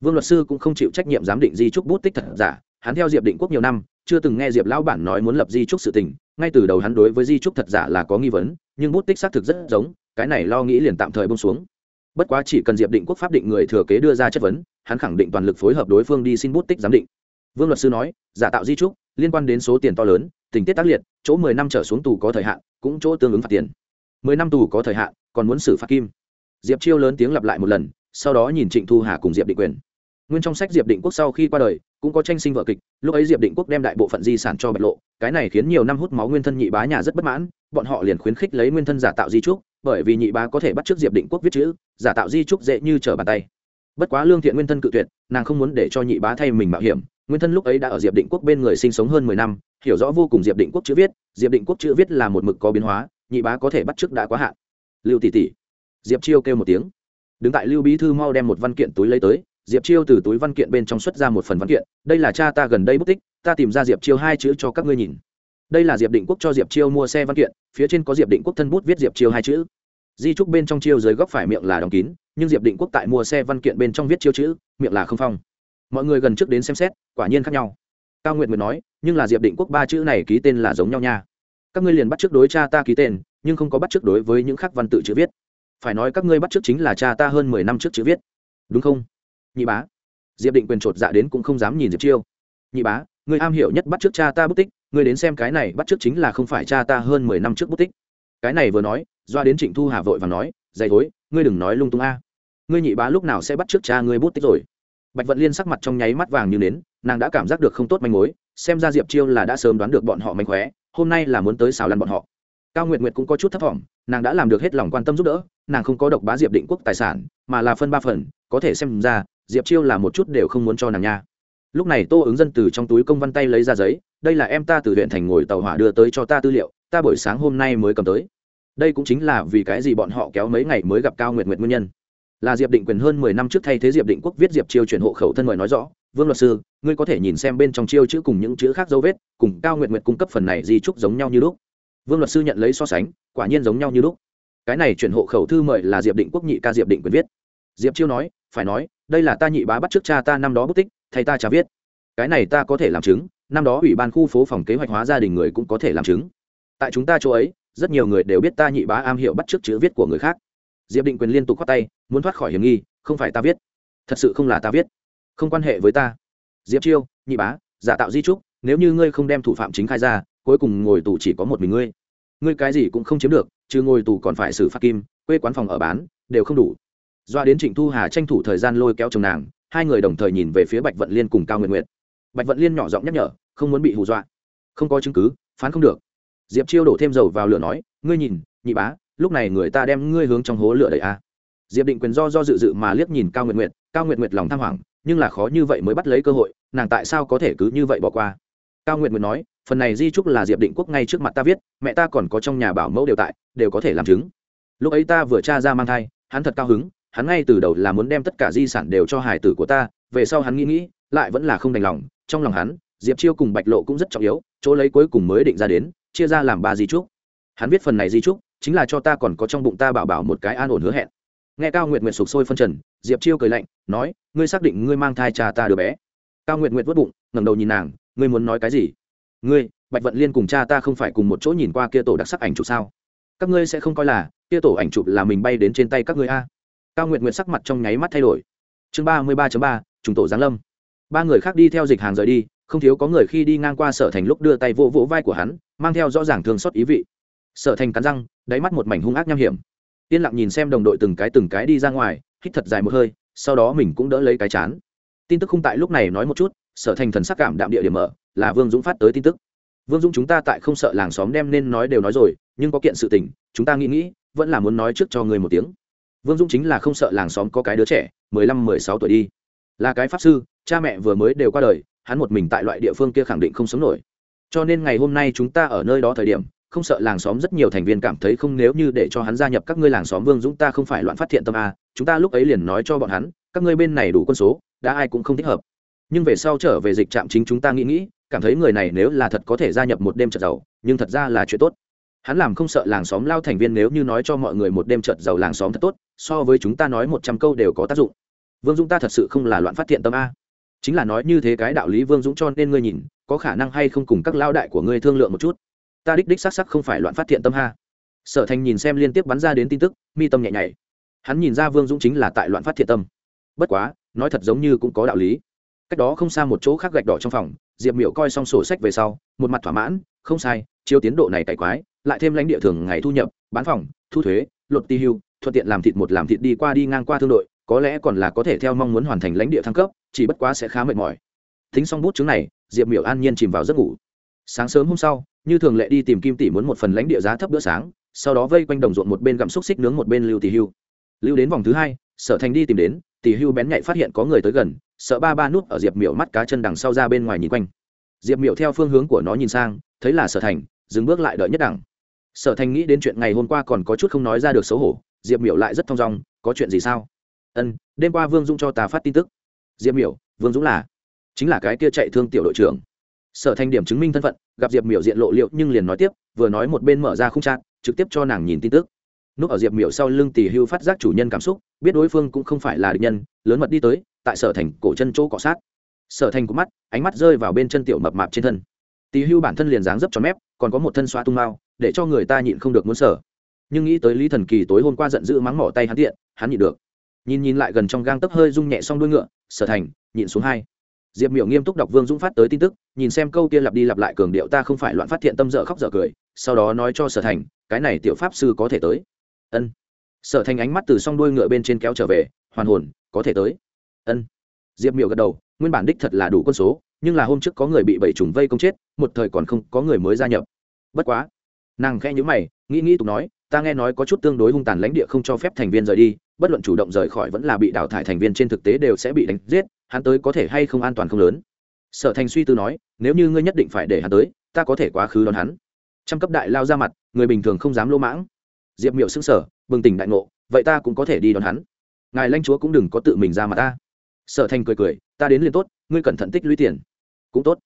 Vương luật sư cũng không chịu trách nhiệm giám định di trúc bút tích thật giả, hắn theo diệp định quốc nhiều năm, chưa từng nghe diệp lão bản nói muốn lập di trúc sự tình, ngay từ đầu hắn đối với di trúc thật giả là có nghi vấn, nhưng bút tích xác thực rất giống, cái này lo nghĩ liền tạm thời bông xuống. Bất quá chỉ cần diệp định quốc pháp định người thừa kế đưa ra chất vấn, hắn khẳng định toàn lực phối hợp đối phương đi xin bút tích giám định. Vương luật sư nói, giả tạo di trúc, liên quan đến số tiền to lớn, tình tiết tác liệt, chỗ mười năm trở xuống tù có thời hạn, cũng chỗ tương ứng phạt tiền. Mười năm tù có thời hạn còn muốn xử phạt kim. Diệp chiêu lớn tiếng lặp lại một lần, sau đó nhìn trịnh thu hà cùng diệp định quyền. Nguyên trong sách diệp định quốc sau khi qua đời, cũng có tranh sinh vợ kịch, lúc ấy diệp định quốc đem đại bộ phận di sản cho bạch lộ, cái này khiến nhiều năm hút máu nguyên thân nhị bá nhà rất bất mãn, bọn họ liền khuyến khích lấy nguyên thân giả tạo di trúc, bởi vì nhị bá có thể bắt t r ư ớ c diệp định quốc viết chữ, giả tạo di trúc dễ như trở bàn tay. Bất quá lương thiện nguyên thân cự tuyệt, nàng không muốn để cho nhị bá thay mình mạo hiểm, nguyên thân lúc ấy đã ở diệp định quốc bên người sinh sống hơn mười năm, hiểu rõ vô cùng diệp định quốc chữ viết, diệp định quốc chữ viết là một mực có biến hóa, nhị bá có thể bắt chước đã quá hạn lưu tỷ tỷ. Diệp chiêu kêu một tiếng. Đứng tại lưu bí thư mau đem một văn kiện túi lấy tới, diệp chiêu từ túi văn kiện bên trong xuất ra một phần văn kiện, đây là cha ta gần đây bút tích, ta tìm ra diệp chiêu hai chữ cho các ngươi nhìn. Đây là diệp định quốc cho diệp chiêu mua xe văn kiện, phía trên có diệp định quốc thân bút viết diệp chiêu hai chữ. Di trúc bên trong chiêu dưới góc phải miệng là đóng kín, nhưng diệp định quốc tại mua xe văn kiện bên trong viết chiêu chữ, miệng là không phong. Mọi người gần trước đến xem xét, quả nhiên khác nhau. Cao nguyệt nguyện nói, nhưng là diệp định quốc ba chữ này ký tên là giống nhau nha. Các ngươi liền bắt trước đối cha ta ký tên nhưng không có bắt trước đối với những khắc văn tự chữ viết. Phải nói các ngươi bắt trước chính là cha ta hơn mười năm trước chữ viết. Đúng không? Nhị bá. Diệp định quyền chột dạ đến cũng không dám nhìn diệp chiêu. Nhị bá người am hiểu nhất bắt trước cha ta bút tích, ngươi đến xem cái này bắt trước chính là không phải cha ta hơn mười năm trước bút tích. Cái này vừa nói, doa đến trịnh thu hà vội và nói dày thối, ngươi đừng nói lung tung a. Ngươi nhị bá lúc nào sẽ bắt trước cha ngươi bút tích rồi? Bạch vận liên sắc mặt trong nháy mắt vàng như nến, nàng đã cảm giác được không tốt manh mối, xem ra diệp chiêu là đã sớm đoán được bọn họ manh khóe, hôm nay là muốn tới xào lăn bọn họ cao nguyệt nguyệt cũng có chút thất vọng, nàng đã làm được hết lòng quan tâm giúp đỡ, nàng không có độc bá diệp định quốc tài sản, mà là phân ba phần, có thể xem ra, diệp chiêu là một chút đều không muốn cho nàng nha. Lúc này tô ứng dân từ trong túi công văn tay lấy ra giấy, đây là em ta từ huyện thành ngồi tàu hỏa đưa tới cho ta tư liệu, ta buổi sáng hôm nay mới cầm tới. Đây cũng chính là vì cái gì bọn họ kéo mấy ngày mới gặp cao nguyệt nguyệt nguyên nhân. Là diệp định quyền hơn mười năm trước thay thế diệp định quốc viết diệp chiêu chuyển hộ khẩu thân mời nói rõ, vương luật sư, ngươi có thể nhìn xem bên trong chiêu chữ cùng những chữ khác dấu vết, cùng cao nguyệt nguyệt cung cấp phần này di trúc giống nhau như lúc vương luật sư nhận lấy so sánh, quả nhiên giống nhau như lúc. Cái này chuyển hộ khẩu thư mời là diệp định quốc nhị ca diệp định quyền viết. Diệp chiêu nói, phải nói, đây là ta nhị bá bắt trước cha ta năm đó bút tích, thay ta cha viết. Cái này ta có thể làm chứng, năm đó ủy ban khu phố phòng kế hoạch hóa gia đình người cũng có thể làm chứng. Tại chúng ta chỗ ấy, rất nhiều người đều biết ta nhị bá am hiểu bắt trước chữ viết của người khác. Diệp định quyền liên tục khoát tay, muốn thoát khỏi hiểm nghi, không phải ta viết. Thật sự không là ta viết. Không quan hệ với ta. Diệp chiêu, nhị bá, giả tạo di trúc, nếu như ngươi không đem thủ phạm chính khai ra cuối cùng ngồi tù chỉ có một mình ngươi. Ngươi cái gì cũng không chiếm được, chứ ngồi tù còn phải xử phạt kim, quê quán phòng ở bán, đều không đủ. Doa đến trịnh thu hà tranh thủ thời gian lôi kéo chồng nàng, hai người đồng thời nhìn về phía bạch vận liên cùng cao nguyện nguyện bạch vận liên nhỏ giọng nhắc nhở, không muốn bị hù dọa. Không có chứng cứ, phán không được. Diệp chiêu đổ thêm dầu vào lửa nói, ngươi nhìn, nhị bá, lúc này người ta đem ngươi hướng trong hố lửa đầy a à. diệp định quyền do do dự dự mà liếc nhìn cao nguyện nguyện cao nguyện nguyện lòng tham hoảng, nhưng là khó như vậy mới bắt lấy cơ hội, nàng tại sao có thể cứ như vậy bỏ qua? Cao nguyện nguyện nói phần này di trúc là diệp định quốc ngay trước mặt ta viết, mẹ ta còn có trong nhà bảo mẫu đều tại, đều có thể làm chứng. Lúc ấy ta vừa tra ra mang thai, hắn thật cao hứng, hắn ngay từ đầu là muốn đem tất cả di sản đều cho hải tử của ta, về sau hắn nghĩ nghĩ, lại vẫn là không đành lòng. Trong lòng hắn, diệp chiêu cùng bạch lộ cũng rất trọng yếu, chỗ lấy cuối cùng mới định ra đến, chia ra làm ba di trúc hắn viết phần này di trúc chính là cho ta còn có trong bụng ta bảo bảo một cái an ổn hứa hẹn. Nghe cao nguyệt nguyệt sụp sôi phân trần, diệp chiêu cười lạnh, nói, ngươi xác định ngươi mang thai cha ta đứa bé. Cao nguyệt nguyệt vớt bụng, ngẩng đầu nhìn nàng, ngươi muốn nói cái gì? Ngươi, bạch vận liên cùng cha ta không phải cùng một chỗ nhìn qua kia tổ đặc sắc ảnh chụp sao? Các ngươi sẽ không coi là, kia tổ ảnh chụp là mình bay đến trên tay các ngươi a. Cao Nguyện nguyệt sắc mặt trong nháy mắt thay đổi. Chương ba mươi ba ba, trùng tổ giáng lâm. Ba người khác đi theo dịch hàng rời đi, không thiếu có người khi đi ngang qua sở thành lúc đưa tay vỗ vỗ vai của hắn, mang theo rõ ràng thương xót ý vị. Sở thành cắn răng, đáy mắt một mảnh hung ác nham hiểm. Yên lặng nhìn xem đồng đội từng cái từng cái đi ra ngoài, hít thật dài một hơi, sau đó mình cũng đỡ lấy cái chán. Tin tức không tại lúc này nói một chút sở thành thần sắc cảm đạm địa điểm mở là vương dũng phát tới tin tức. Vương dũng chúng ta tại không sợ làng xóm đem nên nói đều nói rồi, nhưng có kiện sự tình, chúng ta nghĩ nghĩ, vẫn là muốn nói trước cho người một tiếng. Vương dũng chính là không sợ làng xóm có cái đứa trẻ, mười lăm, mười sáu tuổi đi. Là cái pháp sư, cha mẹ vừa mới đều qua đời, hắn một mình tại loại địa phương kia khẳng định không sống nổi. Cho nên ngày hôm nay chúng ta ở nơi đó thời điểm, không sợ làng xóm rất nhiều thành viên cảm thấy không nếu như để cho hắn gia nhập các ngươi làng xóm vương dũng ta không phải loạn phát hiện tâm a, chúng ta lúc ấy liền nói cho bọn hắn, các ngươi bên này đủ quân số, đã ai cũng không thích hợp nhưng về sau trở về dịch trạm chính chúng ta nghĩ nghĩ, cảm thấy người này nếu là thật có thể gia nhập một đêm trợt giàu nhưng thật ra là chuyện tốt. Hắn làm không sợ làng xóm lao thành viên nếu như nói cho mọi người một đêm trợt giàu làng xóm thật tốt, so với chúng ta nói một trăm câu đều có tác dụng. Vương dũng ta thật sự không là loạn phát thiện tâm a. Chính là nói như thế cái đạo lý vương dũng cho nên ngươi nhìn, có khả năng hay không cùng các lao đại của ngươi thương lượng một chút? Ta đích đích xác sắc không phải loạn phát thiện tâm ha sở thành nhìn xem liên tiếp bắn ra đến tin tức, mi tâm nhạy nhảy. Hắn nhìn ra vương dũng chính là tại loạn phát thiện tâm. Bất quá, nói thật giống như cũng có đạo lý cách đó không xa một chỗ khác gạch đỏ trong phòng, diệp miểu coi xong sổ sách về sau, một mặt thỏa mãn, không sai, chiếu tiến độ này cải quái, lại thêm lãnh địa thường ngày thu nhập, bán phòng, thu thuế, luật ti hưu, thuận tiện làm thịt một làm thịt đi qua đi ngang qua thương đội, có lẽ còn là có thể theo mong muốn hoàn thành lãnh địa thăng cấp, chỉ bất quá sẽ khá mệt mỏi. Thính xong bút chứng này, diệp miểu an nhiên chìm vào giấc ngủ. Sáng sớm hôm sau, như thường lệ đi tìm kim tỷ muốn một phần lãnh địa giá thấp bữa sáng, sau đó vây quanh đồng ruộng một bên gặm xúc xích nướng một bên lưu tỷ hưu. Lưu đến vòng thứ hai, sở thành đi tìm đến tỷ hưu bén nhạy phát hiện có người tới gần sợ ba ba nút ở diệp miểu mắt cá chân đằng sau ra bên ngoài nhìn quanh. Diệp miểu theo phương hướng của nó nhìn sang, thấy là sở thành, dừng bước lại đợi nhất đẳng. Sở thành nghĩ đến chuyện ngày hôm qua còn có chút không nói ra được xấu hổ, diệp miểu lại rất thong dong, có chuyện gì sao? Ân, đêm qua vương dũng cho ta phát tin tức. Diệp miểu, vương dũng là? Chính là cái kia chạy thương tiểu đội trưởng. Sở thành điểm chứng minh thân phận, gặp diệp miểu diện lộ liệu nhưng liền nói tiếp, vừa nói một bên mở ra không trạng trực tiếp cho nàng nhìn tin tức. Núp ở diệp miểu sau lưng tỷ hưu phát giác chủ nhân cảm xúc, biết đối phương cũng không phải là địch nhân, lớn mật đi tới tại sở thành cổ chân chỗ cọ sát. Sở thành của mắt, ánh mắt rơi vào bên chân tiểu mập mạp trên thân. Tì hưu bản thân liền dáng dấp tròn mép, còn có một thân xoa tung mao, để cho người ta nhịn không được muốn sở. Nhưng nghĩ tới lý thần kỳ tối hôm qua giận dữ mắng mỏ tay hắn tiện, hắn nhịn được. Nhìn nhìn lại gần trong gang tấc hơi rung nhẹ xong đuôi ngựa, sở thành, nhịn xuống hai. Diệp miểu nghiêm túc đọc vương dũng phát tới tin tức, nhìn xem câu kia lặp đi lặp lại cường điệu ta không phải loạn phát thiện tâm dở khóc dở cười, sau đó nói cho sở thành, cái này tiểu pháp sư có thể tới. Ân. Sở thành ánh mắt từ s o n g đuôi ngựa bên trên kéo trở về, hoàn hồn, có thể tới ân. Diệp miểu gật đầu, nguyên bản đích thật là đủ quân số, nhưng là hôm trước có người bị bảy trùng vây công chết, một thời còn không có người mới gia nhập. Bất quá, nàng khẽ nhữ mày, nghĩ nghĩ tục nói, ta nghe nói có chút tương đối hung tàn lãnh địa không cho phép thành viên rời đi, bất luận chủ động rời khỏi vẫn là bị đào thải thành viên trên thực tế đều sẽ bị đánh giết, hắn tới có thể hay không an toàn không lớn. Sở thành suy tư nói, nếu như ngươi nhất định phải để hắn tới, ta có thể quá khứ đón hắn. Trăm cấp đại lao ra mặt, người bình thường không dám lỗ mãng. Diệp miệu xưng sở bừng tỉnh đại ngộ, vậy ta cũng có thể đi đón hắn. Ngài lãnh chúa cũng đừng có tự mình ra mặt ta sở thành cười cười, ta đến liền tốt, ngươi cẩn thận tích lũy tiền. Cũng tốt.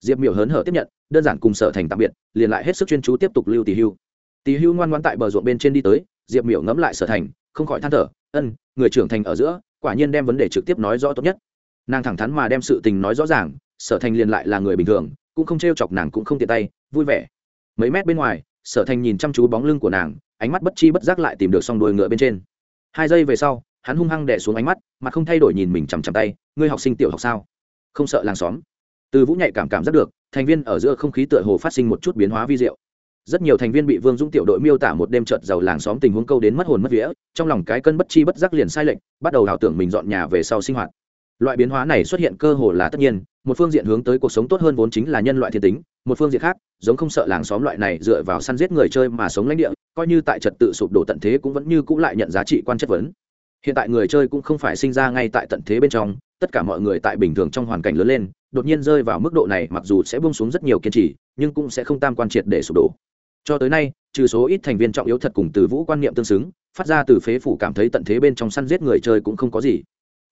Diệp miểu hớn hở tiếp nhận, đơn giản cùng sở thành tạm biệt, liền lại hết sức chuyên chú tiếp tục lưu tỷ hưu. Tỷ hưu ngoan ngoan tại bờ ruộng bên trên đi tới, diệp miểu ngẫm lại sở thành, không khỏi than thở, ân, người trưởng thành ở giữa, quả nhiên đem vấn đề trực tiếp nói rõ tốt nhất. Nàng thẳng thắn mà đem sự tình nói rõ ràng, sở thành liền lại là người bình thường, cũng không t chọc nàng cũng không tiện tay, vui vẻ. Mấy mét bên ngoài, sở thành nhìn chăm chú bóng lưng của nàng, ánh mắt bất chi bất giác lại tìm được s o n g đuôi ngựa bên trên. Hai giây về sau hắn hung hăng đè xuống ánh mắt, mà không thay đổi nhìn mình chằm chằm tay, ngươi học sinh tiểu học sao? Không sợ làng xóm. Từ vũ nhạy cảm cảm rất được, thành viên ở giữa không khí tựa hồ phát sinh một chút biến hóa vi diệu. Rất nhiều thành viên bị vương dũng tiểu đội miêu tả một đêm trợt giàu làng xóm tình huống câu đến mất hồn mất vía, trong lòng cái cân bất chi bất giác liền sai lệch, bắt đầu ảo tưởng mình dọn nhà về sau sinh hoạt. Loại biến hóa này xuất hiện cơ hồ là tất nhiên, một phương diện hướng tới cuộc sống tốt hơn vốn chính là nhân loại thiên tính, một phương diện khác, giống không sợ làng xóm loại này dựa vào săn giết người chơi mà sống lãnh địa, coi như tại trật tự sụp đổ tận thế cũng vẫn như cũ lại nhận giá trị quan chất vấn hiện tại người chơi cũng không phải sinh ra ngay tại tận thế bên trong, tất cả mọi người tại bình thường trong hoàn cảnh lớn lên, đột nhiên rơi vào mức độ này mặc dù sẽ bung xuống rất nhiều kiên trì, nhưng cũng sẽ không tam quan triệt để sụp đổ. Cho tới nay, trừ số ít thành viên trọng yếu thật cùng từ vũ quan niệm tương xứng, phát ra từ phế phủ cảm thấy tận thế bên trong săn giết người chơi cũng không có gì.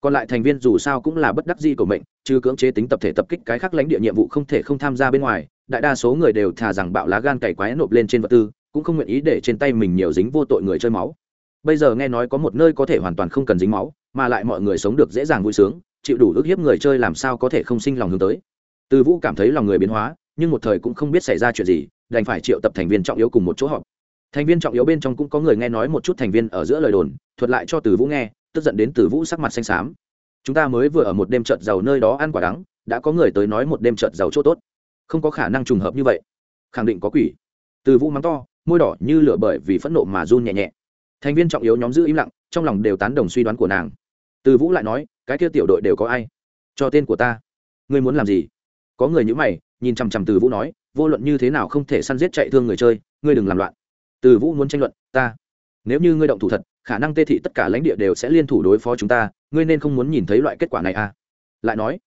Còn lại thành viên dù sao cũng là bất đắc di của mệnh chứ cưỡng chế tính tập thể tập kích cái khác lãnh địa nhiệm vụ không thể không tham gia bên ngoài, đại đa số người đều thà rằng bạo lá gan cày quái nộp lên trên vật tư, cũng không nguyện ý để trên tay mình nhiều dính vô tội người chơi máu bây giờ nghe nói có một nơi có thể hoàn toàn không cần dính máu, mà lại mọi người sống được dễ dàng vui sướng, chịu đủ ức hiếp người chơi làm sao có thể không sinh lòng hướng tới. Từ vũ cảm thấy lòng người biến hóa, nhưng một thời cũng không biết xảy ra chuyện gì, đành phải triệu tập thành viên trọng yếu cùng một chỗ họp. Thành viên trọng yếu bên trong cũng có người nghe nói một chút thành viên ở giữa lời đồn, thuật lại cho từ vũ nghe, tức giận đến từ vũ sắc mặt xanh xám. Chúng ta mới vừa ở một đêm trợt giàu nơi đó ăn quả đắng, đã có người tới nói một đêm trợt giàu chỗ tốt. Không có khả năng trùng hợp như vậy. Khẳng định có quỷ. Từ vũ mắng to, môi đỏ như lửa bởi vì phẫn nộ mà run nhẹ nhẹ thành viên trọng yếu nhóm giữ im lặng, trong lòng đều tán đồng suy đoán của nàng. Từ vũ lại nói, cái kia tiểu đội đều có ai? Cho tên của ta. Ngươi muốn làm gì? Có người nhữ mày, nhìn chằm chằm từ vũ nói, vô luận như thế nào không thể săn giết chạy thương người chơi, ngươi đừng làm loạn. Từ vũ muốn tranh luận, ta, nếu như ngươi động thủ thật, khả năng tê thị tất cả lãnh địa đều sẽ liên thủ đối phó chúng ta, ngươi nên không muốn nhìn thấy loại kết quả này à? Lại nói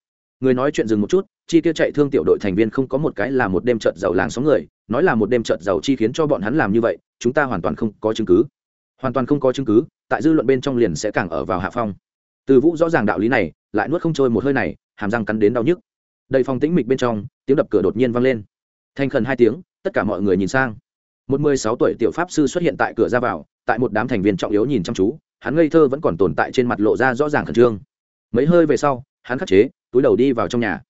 người nói chuyện dừng một chút, chi kia chạy thương tiểu đội thành viên không có một cái là một đêm trợt giàu làng xóm người, nói là một đêm trợt giàu chi khiến cho bọn hắn làm như vậy, chúng ta hoàn toàn không có chứng cứ hoàn toàn không có chứng cứ, tại dư luận bên trong liền sẽ càng ở vào hạ phong. Từ vũ rõ ràng đạo lý này, lại nuốt không trôi một hơi này, hàm răng cắn đến đau nhức. Đầy phòng tĩnh mịch bên trong, tiếng đập cửa đột nhiên vang lên. Thanh khẩn hai tiếng, tất cả mọi người nhìn sang. Một mười sáu tuổi tiểu pháp sư xuất hiện tại cửa ra vào, tại một đám thành viên trọng yếu nhìn chăm chú, hắn ngây thơ vẫn còn tồn tại trên mặt lộ ra rõ ràng khẩn trương. Mấy hơi về sau, hắn khắc chế, túi đầu đi vào trong nhà.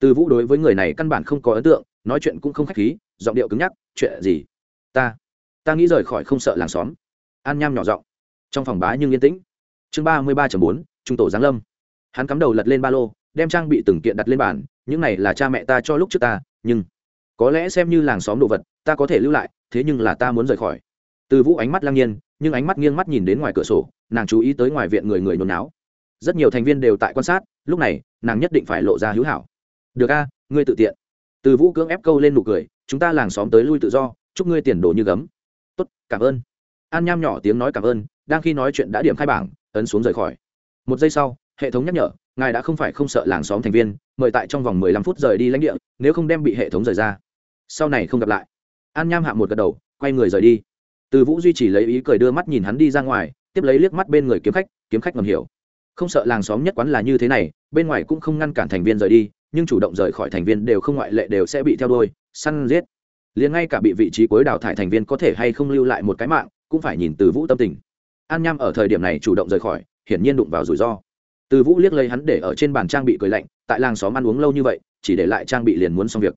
Từ vũ đối với người này căn bản không có ấn tượng, nói chuyện cũng không khách khí, giọng điệu cứng nhắc, chuyện gì? Ta ta nghĩ rời khỏi không sợ làng xóm an nham nhỏ giọng. Trong phòng bá nhưng yên tĩnh. Chương ba mươi ba bốn, trung tổ giáng lâm. Hắn cắm đầu lật lên ba lô, đem trang bị từng kiện đặt lên bàn, những này là cha mẹ ta cho lúc trước ta, nhưng có lẽ xem như làng xóm đồ vật, ta có thể lưu lại, thế nhưng là ta muốn rời khỏi. Từ vũ ánh mắt lăng nhiên, nhưng ánh mắt nghiêng mắt nhìn đến ngoài cửa sổ, nàng chú ý tới ngoài viện người người nôn náo. Rất nhiều thành viên đều tại quan sát, lúc này, nàng nhất định phải lộ ra hữu hảo. Được a, ngươi tự tiện. Từ vũ cưỡng ép câu lên nụ cười, chúng ta làng xóm tới lui tự do, chúc ngươi tiền đồ như gấm. Tốt, cảm ơn an nham nhỏ tiếng nói cảm ơn, đang khi nói chuyện đã điểm khai bảng, ấn xuống rời khỏi. Một giây sau, hệ thống nhắc nhở, ngài đã không phải không sợ làng xóm thành viên, mời tại trong vòng mười lăm phút rời đi lãnh địa, nếu không đem bị hệ thống rời ra. Sau này không gặp lại. An nham hạ một gật đầu, quay người rời đi. Từ vũ duy trì lấy ý cười đưa mắt nhìn hắn đi ra ngoài, tiếp lấy liếc mắt bên người kiếm khách kiếm khách ngầm hiểu. Không sợ làng xóm nhất quán là như thế này, bên ngoài cũng không ngăn cản thành viên rời đi, nhưng chủ động rời khỏi thành viên đều không ngoại lệ đều sẽ bị theo đuôi, săn giết. Liền ngay cả bị vị trí cuối đào thải thành viên có thể hay không lưu lại một cái mạng cũng phải nhìn từ vũ tâm tình. An nham ở thời điểm này chủ động rời khỏi, hiển nhiên đụng vào rủi ro. Từ vũ liếc lấy hắn để ở trên bàn trang bị cười lạnh, tại làng xóm ăn uống lâu như vậy, chỉ để lại trang bị liền muốn xong việc.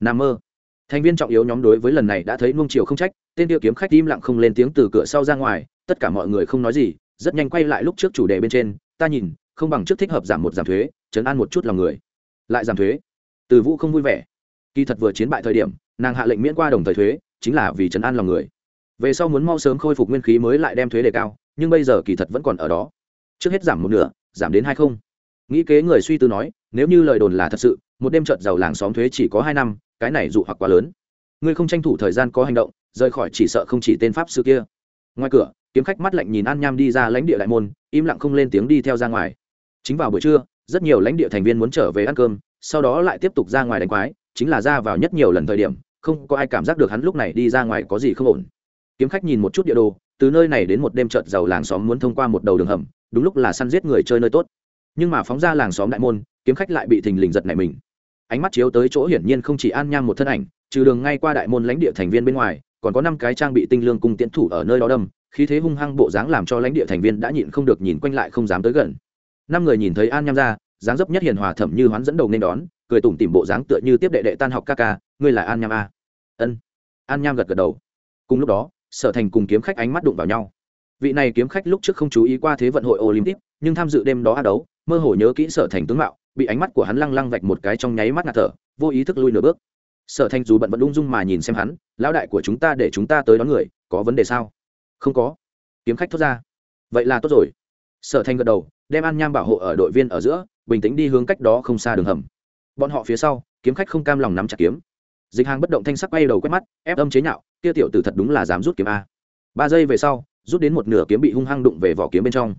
N mơ. Thành viên trọng yếu nhóm đối với lần này đã thấy nung chiều không trách, tên tiêu kiếm khách im lặng không lên tiếng từ cửa sau ra ngoài, tất cả mọi người không nói gì, rất nhanh quay lại lúc trước chủ đề bên trên, ta nhìn, không bằng trước thích hợp giảm một giảm thuế chấn an một chút lòng người. Lại giảm thuế. Từ vũ không vui vẻ. Kỳ thật vừa chiến bại thời điểm, nàng hạ lệnh miễn qua đồng thời thuế, chính là vì chấn an lòng người về sau muốn mau sớm khôi phục nguyên khí mới lại đem thuế đề cao, nhưng bây giờ kỳ thật vẫn còn ở đó. Trước hết giảm một nửa, giảm đến hai không. Nghĩ kế người suy tư nói, nếu như lời đồn là thật sự, một đêm trợt giàu làng xóm thuế chỉ có hai năm, cái này dụ hoặc quá lớn. Ngươi không tranh thủ thời gian có hành động, rời khỏi chỉ sợ không chỉ tên pháp sư kia. Ngoài cửa, kiếm khách mắt lạnh nhìn an nham đi ra lãnh địa đại môn, im lặng không lên tiếng đi theo ra ngoài. Chính vào buổi trưa, rất nhiều lãnh địa thành viên muốn trở về ăn cơm, sau đó lại tiếp tục ra ngoài đánh quái, chính là ra vào nhất nhiều lần thời điểm, không có ai cảm giác được hắn lúc này đi ra ngoài có gì không ổn kiếm khách nhìn một chút địa đồ, từ nơi này đến một đêm trợt giàu làng xóm muốn thông qua một đầu đường hầm, đúng lúc là săn giết người chơi nơi tốt. Nhưng mà phóng ra làng xóm đại môn, kiếm khách lại bị thình lình giật này mình. Ánh mắt chiếu tới chỗ hiển nhiên không chỉ an nham một thân ảnh, trừ đường ngay qua đại môn lãnh địa thành viên bên ngoài, còn có năm cái trang bị tinh lương cùng tiến thủ ở nơi đó đâm, khí thế hung hăng bộ dáng làm cho lãnh địa thành viên đã nhịn không được nhìn quanh lại không dám tới gần. Năm người nhìn thấy an nham ra, dáng dấp nhất hiền hòa thẩm như hoán dẫn đầu nên đón, cười tủm tìm bộ dáng tựa như tiếp đệ đệ tan học ca ca, ngươi là an nham a ân. An nham gật gật đầu. Cùng lúc đó sở thành cùng kiếm khách ánh mắt đụng vào nhau. Vị này kiếm khách lúc trước không chú ý qua thế vận hội olympic, nhưng tham dự đêm đó á đấu, mơ hồ nhớ kỹ sở thành tướng mạo, bị ánh mắt của hắn lăng lăng vạch một cái trong nháy mắt ngạt thở, vô ý thức lui nửa bước. Sở thành dù bận vẫn ung dung mà nhìn xem hắn, lão đại của chúng ta để chúng ta tới đón người, có vấn đề sao? Không có. Kiếm khách thốt ra. Vậy là tốt rồi. Sở thành gật đầu, đem an nham bảo hộ ở đội viên ở giữa, bình tĩnh đi hướng cách đó không xa đường hầm. Bọn họ phía sau, kiếm khách không cam lòng nắm chặt kiếm dịch hàng bất động thanh sắc quay đầu quét mắt, ép âm chế nhạo, kia tiểu tử thật đúng là dám rút kiếm a. Ba giây về sau, rút đến một nửa kiếm bị hung hăng đụng về vỏ kiếm bên trong.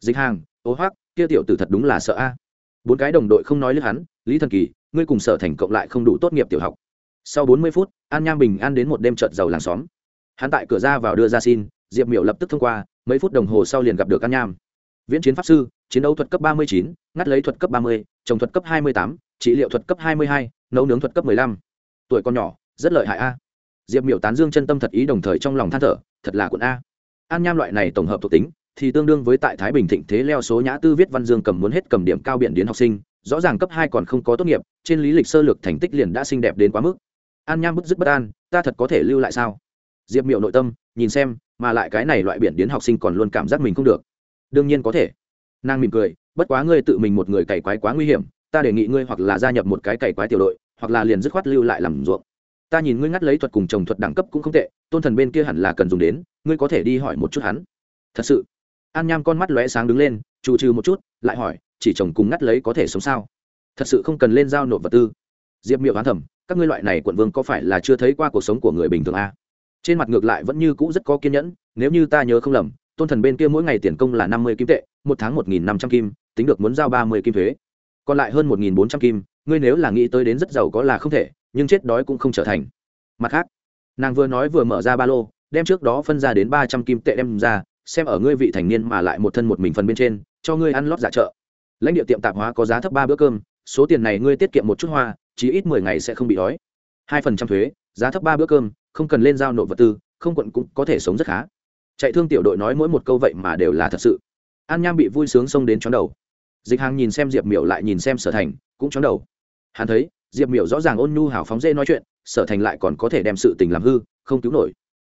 Dịch hàng, ô hoác kia tiểu tử thật đúng là sợ a. Bốn cái đồng đội không nói lướt hắn, lý thần kỳ, ngươi cùng sở thành cộng lại không đủ tốt nghiệp tiểu học. Sau bốn mươi phút, an nham bình an đến một đêm trợt giàu làng xóm. Hắn tại cửa ra vào đưa ra xin, diệp miểu lập tức thông qua, mấy phút đồng hồ sau liền gặp được an nham. Viễn chiến pháp sư, chiến đấu thuật cấp ba mươi chín, ngắt lấy thuật cấp ba mươi trồng thuật cấp hai mươi tám, trị liệu thuật cấp hai mươi hai, nấu nướng thuật cấp lăm tuổi con nhỏ, rất lợi hại a. Diệp miểu tán dương chân tâm thật ý đồng thời trong lòng than thở, thật là quận a. An nham loại này tổng hợp thuộc tính, thì tương đương với tại thái bình thịnh thế leo số nhã tư viết văn dương cầm muốn hết cầm điểm cao biển đến học sinh, rõ ràng cấp hai còn không có tốt nghiệp, trên lý lịch sơ lược thành tích liền đã xinh đẹp đến quá mức. An nham bức dứt bất an, ta thật có thể lưu lại sao? Diệp miệu nội tâm, nhìn xem, mà lại cái này loại biển đến học sinh còn luôn cảm giác mình không được. Đương nhiên có thể. Nàng mỉm cười, bất quá ngươi tự mình một người cày quái quá nguy hiểm, ta đề nghị ngươi hoặc là gia nhập một cái cày quái tiểu đội hoặc là liền dứt khoát lưu lại làm ruộng. Ta nhìn ngươi ngắt lấy thuật cùng trồng thuật đẳng cấp cũng không tệ, tôn thần bên kia hẳn là cần dùng đến, ngươi có thể đi hỏi một chút hắn. Thật sự. An nham con mắt lóe sáng đứng lên, trù trừ một chút, lại hỏi, chỉ trồng cùng ngắt lấy có thể sống sao? Thật sự không cần lên giao nộp vật tư. Diệp miệng hoán thẩm các ngươi loại này quận vương có phải là chưa thấy qua cuộc sống của người bình thường à? trên mặt ngược lại vẫn như cũ rất có kiên nhẫn, nếu như ta nhớ không lầm, tôn thần bên kia mỗi ngày tiền công là năm mươi kim tệ, một tháng một nghìn năm trăm kim, tính được muốn giao ba mươi kim thuế còn lại hơn một nghìn bốn trăm kim, ngươi nếu là nghĩ tới đến rất giàu có là không thể, nhưng chết đói cũng không trở thành. Mặt khác, nàng vừa nói vừa mở ra ba lô, đem trước đó phân ra đến ba trăm kim tệ đem ra, xem ở ngươi vị thành niên mà lại một thân một mình phần bên trên, cho ngươi ăn lót giả trợ lãnh địa tiệm tạp hóa có giá thấp ba bữa cơm, số tiền này ngươi tiết kiệm một chút hoa, chí ít mười ngày sẽ không bị đói. hai phần trăm thuế, giá thấp ba bữa cơm, không cần lên giao nộp vật tư, không quận cũng có thể sống rất khá. Chạy thương tiểu đội nói mỗi một câu vậy mà đều là thật sự. An nham bị vui sướng xông đến chóng đầu dịch hàng nhìn xem diệp miểu lại nhìn xem sở thành, cũng chóng đầu. Hắn thấy, diệp miểu rõ ràng ôn nhu hào phóng dê nói chuyện, sở thành lại còn có thể đem sự tình làm hư, không cứu nổi.